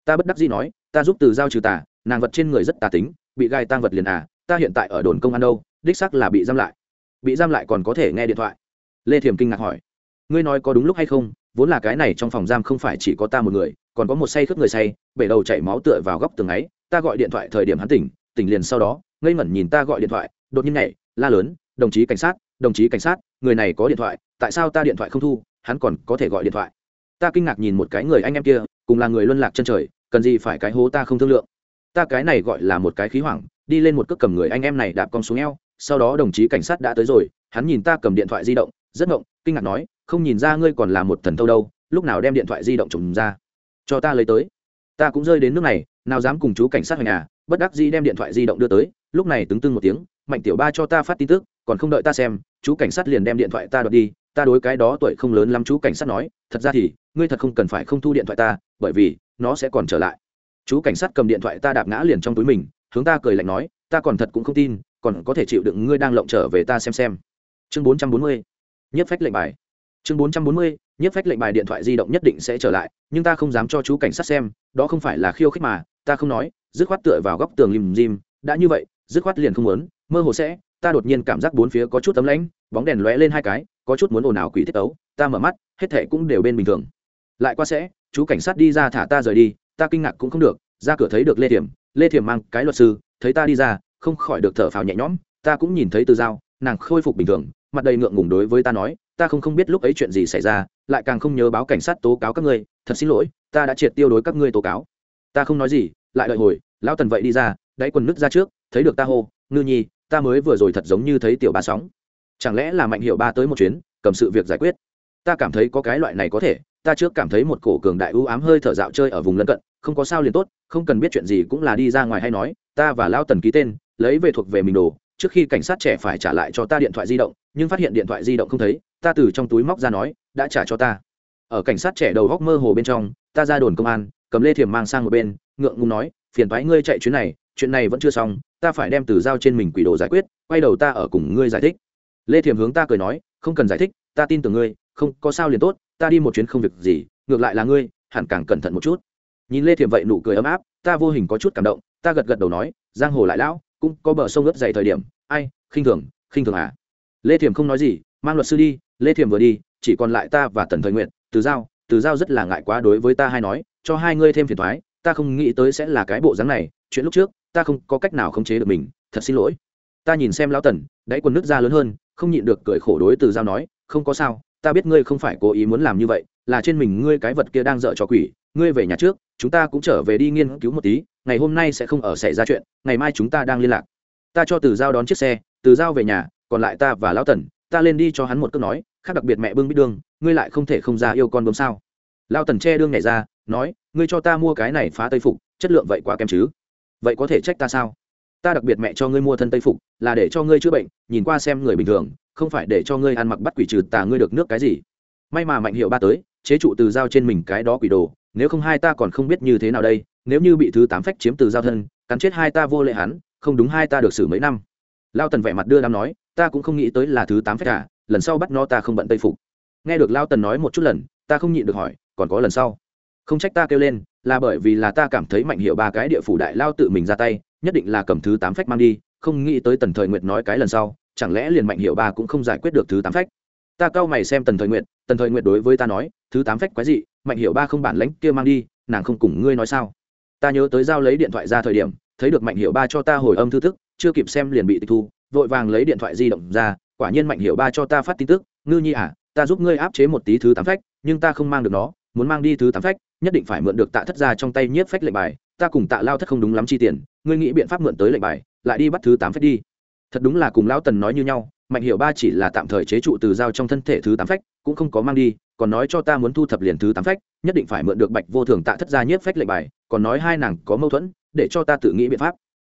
Ta bất đắc dĩ nói, ta giúp từ giao trừ tà, nàng vật trên người rất tà tính, bị gai tang vật liền à ta hiện tại ở đồn công an đâu, đích sắc là bị giam lại. Bị giam lại còn có thể nghe điện thoại. Lê thiềm kinh ngạc hỏi. Ngươi nói có đúng lúc hay không, vốn là cái này trong phòng giam không phải chỉ có ta một người, còn có một say khướt người say, bể đầu chảy máu tựa vào góc tường ấy, ta gọi điện thoại thời điểm hắn tỉnh tỉnh liền sau đó, ngây ngẩn nhìn ta gọi điện thoại, đột nhiên nhảy, la lớn, đồng chí cảnh sát, đồng chí cảnh sát, người này có điện thoại, tại sao ta điện thoại không thu, hắn còn có thể gọi điện thoại? Ta kinh ngạc nhìn một cái người anh em kia cùng là người luân lạc chân trời, cần gì phải cái hố ta không thương lượng. Ta cái này gọi là một cái khí hoảng, đi lên một cước cầm người anh em này đạp con xuống eo, sau đó đồng chí cảnh sát đã tới rồi, hắn nhìn ta cầm điện thoại di động, rất ngộng, kinh ngạc nói, không nhìn ra ngươi còn là một thần thâu đâu, lúc nào đem điện thoại di động trùng ra. Cho ta lấy tới. Ta cũng rơi đến nước này, nào dám cùng chú cảnh sát ở nhà bất đắc dĩ đem điện thoại di động đưa tới, lúc này tướng tưng một tiếng, mạnh tiểu ba cho ta phát tin tức, còn không đợi ta xem, chú cảnh sát liền đem điện thoại ta đoạt đi, ta đối cái đó tuổi không lớn lắm chú cảnh sát nói, thật ra thì, ngươi thật không cần phải không thu điện thoại ta bởi vì nó sẽ còn trở lại. Chú cảnh sát cầm điện thoại ta đạp ngã liền trong túi mình, hướng ta cười lạnh nói, ta còn thật cũng không tin, còn có thể chịu đựng ngươi đang lộng trở về ta xem xem. Chương bốn trăm bốn mươi, nhất phách lệnh bài. Chương bốn trăm bốn mươi, nhất phách lệnh bài điện thoại di động nhất định sẽ trở lại, nhưng ta không dám cho chú cảnh sát xem, đó không phải là khiêu khích mà, ta không nói, dứt khoát tựa vào góc tường lim dim, đã như vậy, dứt khoát liền không muốn, mơ hồ sẽ, ta đột nhiên cảm giác bốn phía có chút tấm lãnh, bóng đèn lóe lên hai cái, có chút muốn ồn ào quỷ tiết tấu, ta mở mắt, hết thệ cũng đều bên bình thường lại qua sẽ, chú cảnh sát đi ra thả ta rời đi, ta kinh ngạc cũng không được, ra cửa thấy được lê thiểm lê thiểm mang cái luật sư, thấy ta đi ra, không khỏi được thở phào nhẹ nhõm, ta cũng nhìn thấy từ dao, nàng khôi phục bình thường, mặt đầy ngượng ngùng đối với ta nói, ta không không biết lúc ấy chuyện gì xảy ra, lại càng không nhớ báo cảnh sát tố cáo các ngươi, thật xin lỗi, ta đã triệt tiêu đối các ngươi tố cáo. Ta không nói gì, lại đợi hồi, lão tần vậy đi ra, đáy quần nước ra trước, thấy được ta hô, ngư nhi, ta mới vừa rồi thật giống như thấy tiểu ba sóng. Chẳng lẽ là mạnh hiệu ba tới một chuyến, cầm sự việc giải quyết? Ta cảm thấy có cái loại này có thể ta trước cảm thấy một cổ cường đại ưu ám hơi thở dạo chơi ở vùng lân cận, không có sao liền tốt, không cần biết chuyện gì cũng là đi ra ngoài hay nói, ta và lao tần ký tên, lấy về thuộc về mình đồ, trước khi cảnh sát trẻ phải trả lại cho ta điện thoại di động, nhưng phát hiện điện thoại di động không thấy, ta từ trong túi móc ra nói, đã trả cho ta. Ở cảnh sát trẻ đầu góc mơ hồ bên trong, ta ra đồn công an, cầm lê thiềm mang sang một bên, ngượng ngùng nói, phiền thoái ngươi chạy chuyến này, chuyện này vẫn chưa xong, ta phải đem từ giao trên mình quỷ đồ giải quyết, quay đầu ta ở cùng ngươi giải thích. Lê thiềm hướng ta cười nói, không cần giải thích, ta tin tưởng ngươi, không có sao liền tốt ta đi một chuyến không việc gì, ngược lại là ngươi, hẳn càng cẩn thận một chút. Nhìn lê thiềm vậy nụ cười ấm áp, ta vô hình có chút cảm động, ta gật gật đầu nói, giang hồ lại lão, cũng có bờ sông ướt dày thời điểm. Ai, khinh thường khinh thường à? Lê thiềm không nói gì, mang luật sư đi, lê thiềm vừa đi, chỉ còn lại ta và tần thời nguyện từ giao từ giao rất là ngại quá đối với ta hay nói, cho hai ngươi thêm phiền thoái, ta không nghĩ tới sẽ là cái bộ dáng này, chuyện lúc trước, ta không có cách nào khống chế được mình, thật xin lỗi. Ta nhìn xem lão tần, đáy quần nước ra lớn hơn, không nhịn được cười khổ đối từ giao nói, không có sao ta biết ngươi không phải cố ý muốn làm như vậy, là trên mình ngươi cái vật kia đang dở cho quỷ, ngươi về nhà trước, chúng ta cũng trở về đi nghiên cứu một tí, ngày hôm nay sẽ không ở xảy ra chuyện, ngày mai chúng ta đang liên lạc. Ta cho từ giao đón chiếc xe, từ giao về nhà, còn lại ta và lão tần, ta lên đi cho hắn một câu nói, khác đặc biệt mẹ bưng bít đương ngươi lại không thể không ra yêu con bấm sao? Lão tần che đương nhảy ra, nói, ngươi cho ta mua cái này phá tây phục, chất lượng vậy quá kém chứ. Vậy có thể trách ta sao? Ta đặc biệt mẹ cho ngươi mua thân tây phục, là để cho ngươi chữa bệnh, nhìn qua xem người bình thường không phải để cho ngươi ăn mặc bắt quỷ trừ tà ngươi được nước cái gì. May mà mạnh hiệu ba tới, chế trụ từ dao trên mình cái đó quỷ đồ, nếu không hai ta còn không biết như thế nào đây, nếu như bị thứ tám phách chiếm từ giao thân, cắn chết hai ta vô lệ hắn, không đúng hai ta được xử mấy năm. Lao tần vẻ mặt đưa đám nói, ta cũng không nghĩ tới là thứ tám phách cả lần sau bắt nó ta không bận tây phục. Nghe được lao tần nói một chút lần, ta không nhịn được hỏi, còn có lần sau? Không trách ta kêu lên, là bởi vì là ta cảm thấy mạnh hiệu ba cái địa phủ đại lao tự mình ra tay, nhất định là cầm thứ tám phách mang đi, không nghĩ tới tần thời nguyệt nói cái lần sau chẳng lẽ liền mạnh hiệu ba cũng không giải quyết được thứ tám phách? Ta cau mày xem tần thời nguyệt, tần thời nguyệt đối với ta nói, thứ tám phách quái gì mạnh hiệu ba không bản lãnh kia mang đi, nàng không cùng ngươi nói sao? Ta nhớ tới giao lấy điện thoại ra thời điểm, thấy được mạnh hiệu ba cho ta hồi âm thư thức, chưa kịp xem liền bị tịch thu, vội vàng lấy điện thoại di động ra, quả nhiên mạnh hiệu ba cho ta phát tin tức, ngư nhi à ta giúp ngươi áp chế một tí thứ tám phách, nhưng ta không mang được nó, muốn mang đi thứ tám phách, nhất định phải mượn được tạ thất ra trong tay nhiếp phách lệnh bài, ta cùng tạ lao thất không đúng lắm chi tiền, ngươi nghĩ biện pháp mượn tới lệnh bài, lại đi bắt thứ tám phách đi thật đúng là cùng lão tần nói như nhau, mạnh hiệu ba chỉ là tạm thời chế trụ từ giao trong thân thể thứ tám phách, cũng không có mang đi, còn nói cho ta muốn thu thập liền thứ tám phách, nhất định phải mượn được bạch vô thường tạ thất gia nhiếp phách lệnh bài, còn nói hai nàng có mâu thuẫn, để cho ta tự nghĩ biện pháp.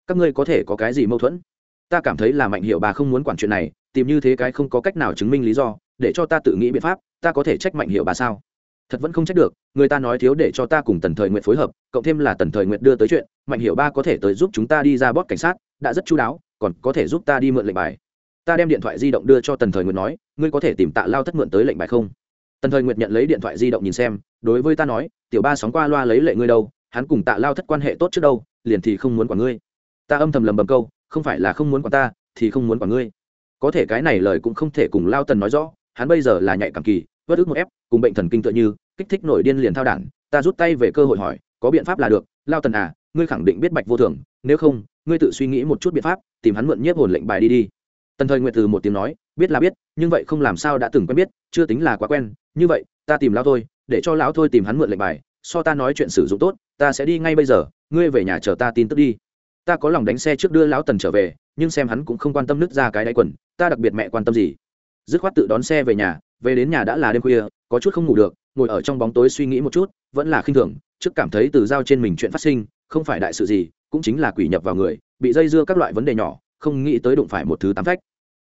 Các ngươi có thể có cái gì mâu thuẫn? Ta cảm thấy là mạnh hiệu bà không muốn quản chuyện này, tìm như thế cái không có cách nào chứng minh lý do, để cho ta tự nghĩ biện pháp, ta có thể trách mạnh hiệu bà sao? Thật vẫn không trách được, người ta nói thiếu để cho ta cùng tần thời nguyện phối hợp, cộng thêm là tần thời nguyện đưa tới chuyện, mạnh hiệu ba có thể tới giúp chúng ta đi ra bót cảnh sát, đã rất chú đáo còn có thể giúp ta đi mượn lệnh bài. Ta đem điện thoại di động đưa cho tần thời Nguyệt nói, ngươi có thể tìm tạ lao thất mượn tới lệnh bài không? Tần thời nguyệt nhận lấy điện thoại di động nhìn xem, đối với ta nói, tiểu ba sóng qua loa lấy lệ ngươi đâu, hắn cùng tạ lao thất quan hệ tốt trước đâu, liền thì không muốn quản ngươi. Ta âm thầm lầm bầm câu, không phải là không muốn quản ta, thì không muốn quản ngươi. Có thể cái này lời cũng không thể cùng lao tần nói rõ, hắn bây giờ là nhạy cảm kỳ vớt ức một ép, cùng bệnh thần kinh tựa như, kích thích nổi điên liền thao đản, ta rút tay về cơ hội hỏi, có biện pháp là được, lao tần à ngươi khẳng định biết bạch vô thường, nếu không, ngươi tự suy nghĩ một chút biện pháp tìm hắn mượn nhiếp hồn lệnh bài đi đi. Tần thời nguyệt từ một tiếng nói, biết là biết, nhưng vậy không làm sao đã từng quen biết, chưa tính là quá quen. Như vậy, ta tìm lão thôi, để cho lão thôi tìm hắn mượn lệnh bài, so ta nói chuyện sử dụng tốt, ta sẽ đi ngay bây giờ, ngươi về nhà chờ ta tin tức đi. Ta có lòng đánh xe trước đưa lão tần trở về, nhưng xem hắn cũng không quan tâm nứt ra cái đáy quần, ta đặc biệt mẹ quan tâm gì. Dứt khoát tự đón xe về nhà, về đến nhà đã là đêm khuya, có chút không ngủ được, ngồi ở trong bóng tối suy nghĩ một chút, vẫn là khinh thường, trước cảm thấy từ giao trên mình chuyện phát sinh, không phải đại sự gì, cũng chính là quỷ nhập vào người bị dây dưa các loại vấn đề nhỏ, không nghĩ tới đụng phải một thứ tám phách.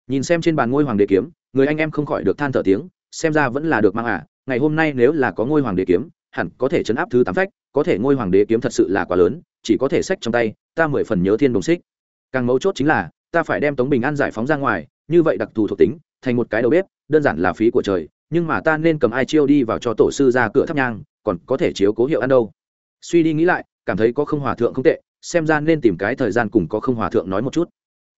Nhìn xem trên bàn ngôi hoàng đế kiếm, người anh em không khỏi được than thở tiếng, xem ra vẫn là được mang à ngày hôm nay nếu là có ngôi hoàng đế kiếm, hẳn có thể chấn áp thứ tám phách, có thể ngôi hoàng đế kiếm thật sự là quá lớn, chỉ có thể sách trong tay, ta mười phần nhớ thiên đồng xích. Càng mấu chốt chính là, ta phải đem tống bình an giải phóng ra ngoài, như vậy đặc thù thuộc tính, thành một cái đầu bếp, đơn giản là phí của trời, nhưng mà ta nên cầm ai chiêu đi vào cho tổ sư ra cửa thắp nhang, còn có thể chiếu cố hiệu ăn đâu. Suy đi nghĩ lại, cảm thấy có không hòa thượng không tệ xem ra nên tìm cái thời gian cùng có không hòa thượng nói một chút.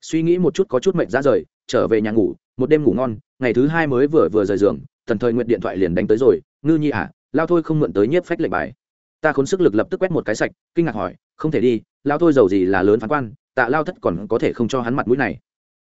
Suy nghĩ một chút có chút mệt ra rời, trở về nhà ngủ, một đêm ngủ ngon, ngày thứ hai mới vừa vừa rời giường tần thời nguyện điện thoại liền đánh tới rồi, ngư nhi à lao thôi không mượn tới nhiếp phách lệnh bài. Ta khốn sức lực lập tức quét một cái sạch, kinh ngạc hỏi, không thể đi, lao thôi giàu gì là lớn phán quan, tạ lao thất còn có thể không cho hắn mặt mũi này?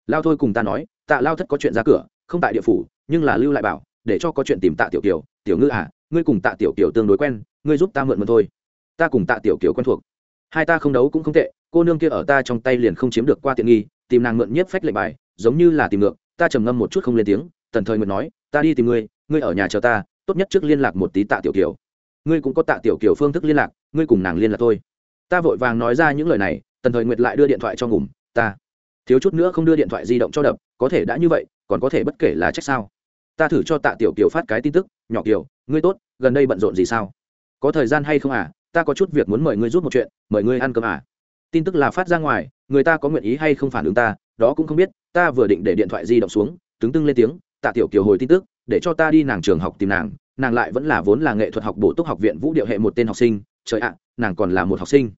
Lao thôi cùng ta nói, tạ lao thất có chuyện ra cửa, không tại địa phủ, nhưng là lưu lại bảo, để cho có chuyện tìm tạ tiểu kiều. Tiểu ngư à ngươi cùng tạ tiểu kiều tương đối quen, ngươi giúp ta mượn mượn thôi. Ta cùng tạ tiểu kiều quen thuộc hai ta không đấu cũng không tệ, cô nương kia ở ta trong tay liền không chiếm được qua tiện nghi, tìm nàng mượn nhiếp phách lệnh bài, giống như là tìm ngược, ta trầm ngâm một chút không lên tiếng, tần thời nguyện nói, ta đi tìm ngươi ngươi ở nhà chờ ta, tốt nhất trước liên lạc một tí tạ tiểu kiều. Ngươi cũng có tạ tiểu kiều phương thức liên lạc, ngươi cùng nàng liên lạc thôi. Ta vội vàng nói ra những lời này, tần thời nguyệt lại đưa điện thoại cho ngủm ta, thiếu chút nữa không đưa điện thoại di động cho đập, có thể đã như vậy, còn có thể bất kể là trách sao? Ta thử cho tạ tiểu kiều phát cái tin tức, nhỏ kiều, ngươi tốt, gần đây bận rộn gì sao? Có thời gian hay không à? Ta có chút việc muốn mời ngươi giúp một chuyện, mời ngươi ăn cơm à. Tin tức là phát ra ngoài, người ta có nguyện ý hay không phản ứng ta, đó cũng không biết, ta vừa định để điện thoại di động xuống tướng tưng lên tiếng, tạ tiểu kiều hồi tin tức, để cho ta đi nàng trường học tìm nàng nàng lại vẫn là vốn là nghệ thuật học bổ túc học viện vũ điệu hệ một tên học sinh, trời ạ, nàng còn là một học sinh.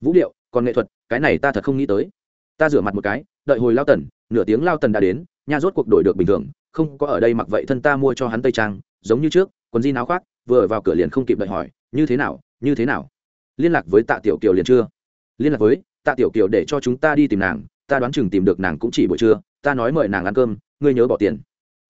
Vũ điệu, còn nghệ thuật, cái này ta thật không nghĩ tới. Ta rửa mặt một cái, đợi hồi lao tần, nửa tiếng lao tần đã đến nha rốt cuộc đổi được bình thường, không có ở đây mặc vậy thân ta mua cho hắn tây trang, giống như trước, quần di áo khoác, vừa vào cửa liền không kịp đợi hỏi, như thế nào như thế nào? Liên lạc với tạ tiểu kiều liền chưa? Liên lạc với, tạ tiểu kiều để cho chúng ta đi tìm nàng, ta đoán chừng tìm được nàng cũng chỉ buổi trưa, ta nói mời nàng ăn cơm, ngươi nhớ bỏ tiền.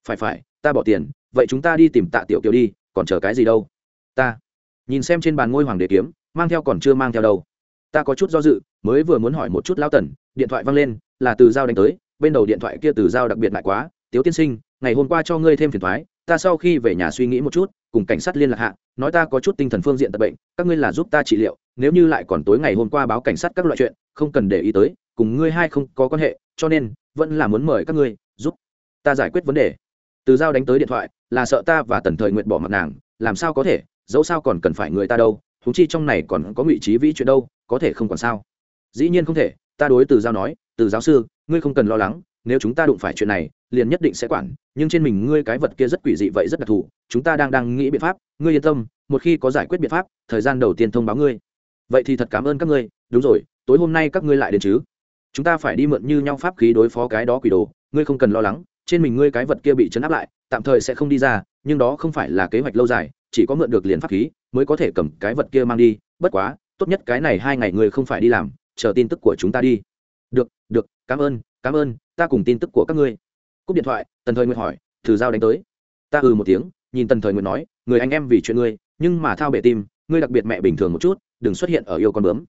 Phải phải, ta bỏ tiền, vậy chúng ta đi tìm tạ tiểu kiều đi, còn chờ cái gì đâu? Ta, nhìn xem trên bàn ngôi hoàng đế kiếm, mang theo còn chưa mang theo đâu. Ta có chút do dự, mới vừa muốn hỏi một chút lao tần, điện thoại văng lên, là từ giao đánh tới, bên đầu điện thoại kia từ giao đặc biệt lại quá, tiếu tiên sinh, ngày hôm qua cho ngươi thêm phiền thoái, ta sau khi về nhà suy nghĩ một chút, cùng cảnh sát liên lạc hạ nói ta có chút tinh thần phương diện tật bệnh, các ngươi là giúp ta trị liệu, nếu như lại còn tối ngày hôm qua báo cảnh sát các loại chuyện, không cần để ý tới, cùng ngươi hai không có quan hệ, cho nên, vẫn là muốn mời các ngươi giúp ta giải quyết vấn đề. Từ giao đánh tới điện thoại, là sợ ta và tần thời nguyện bỏ mặt nàng, làm sao có thể, dẫu sao còn cần phải người ta đâu thú chi trong này còn có ngụy trí vĩ chuyện đâu, có thể không còn sao. Dĩ nhiên không thể, ta đối từ giao nói, từ giáo sư, ngươi không cần lo lắng, nếu chúng ta đụng phải chuyện này liền nhất định sẽ quản, nhưng trên mình ngươi cái vật kia rất quỷ dị vậy rất đặc thù, chúng ta đang đang nghĩ biện pháp, ngươi yên tâm, một khi có giải quyết biện pháp, thời gian đầu tiên thông báo ngươi. Vậy thì thật cảm ơn các ngươi, đúng rồi, tối hôm nay các ngươi lại đến chứ? Chúng ta phải đi mượn như nhau pháp khí đối phó cái đó quỷ đồ, ngươi không cần lo lắng, trên mình ngươi cái vật kia bị chấn áp lại, tạm thời sẽ không đi ra, nhưng đó không phải là kế hoạch lâu dài, chỉ có mượn được liền pháp khí, mới có thể cầm cái vật kia mang đi, bất quá, tốt nhất cái này hai ngày ngươi không phải đi làm, chờ tin tức của chúng ta đi. Được được, cảm ơn cảm ơn, ta cùng tin tức của các ngươi cúp điện thoại, tần thời nguyện hỏi, thử giao đánh tới. Ta ừ một tiếng, nhìn tần thời nguyện nói, người anh em vì chuyện ngươi, nhưng mà thao bể tim, ngươi đặc biệt mẹ bình thường một chút, đừng xuất hiện ở yêu con bướm.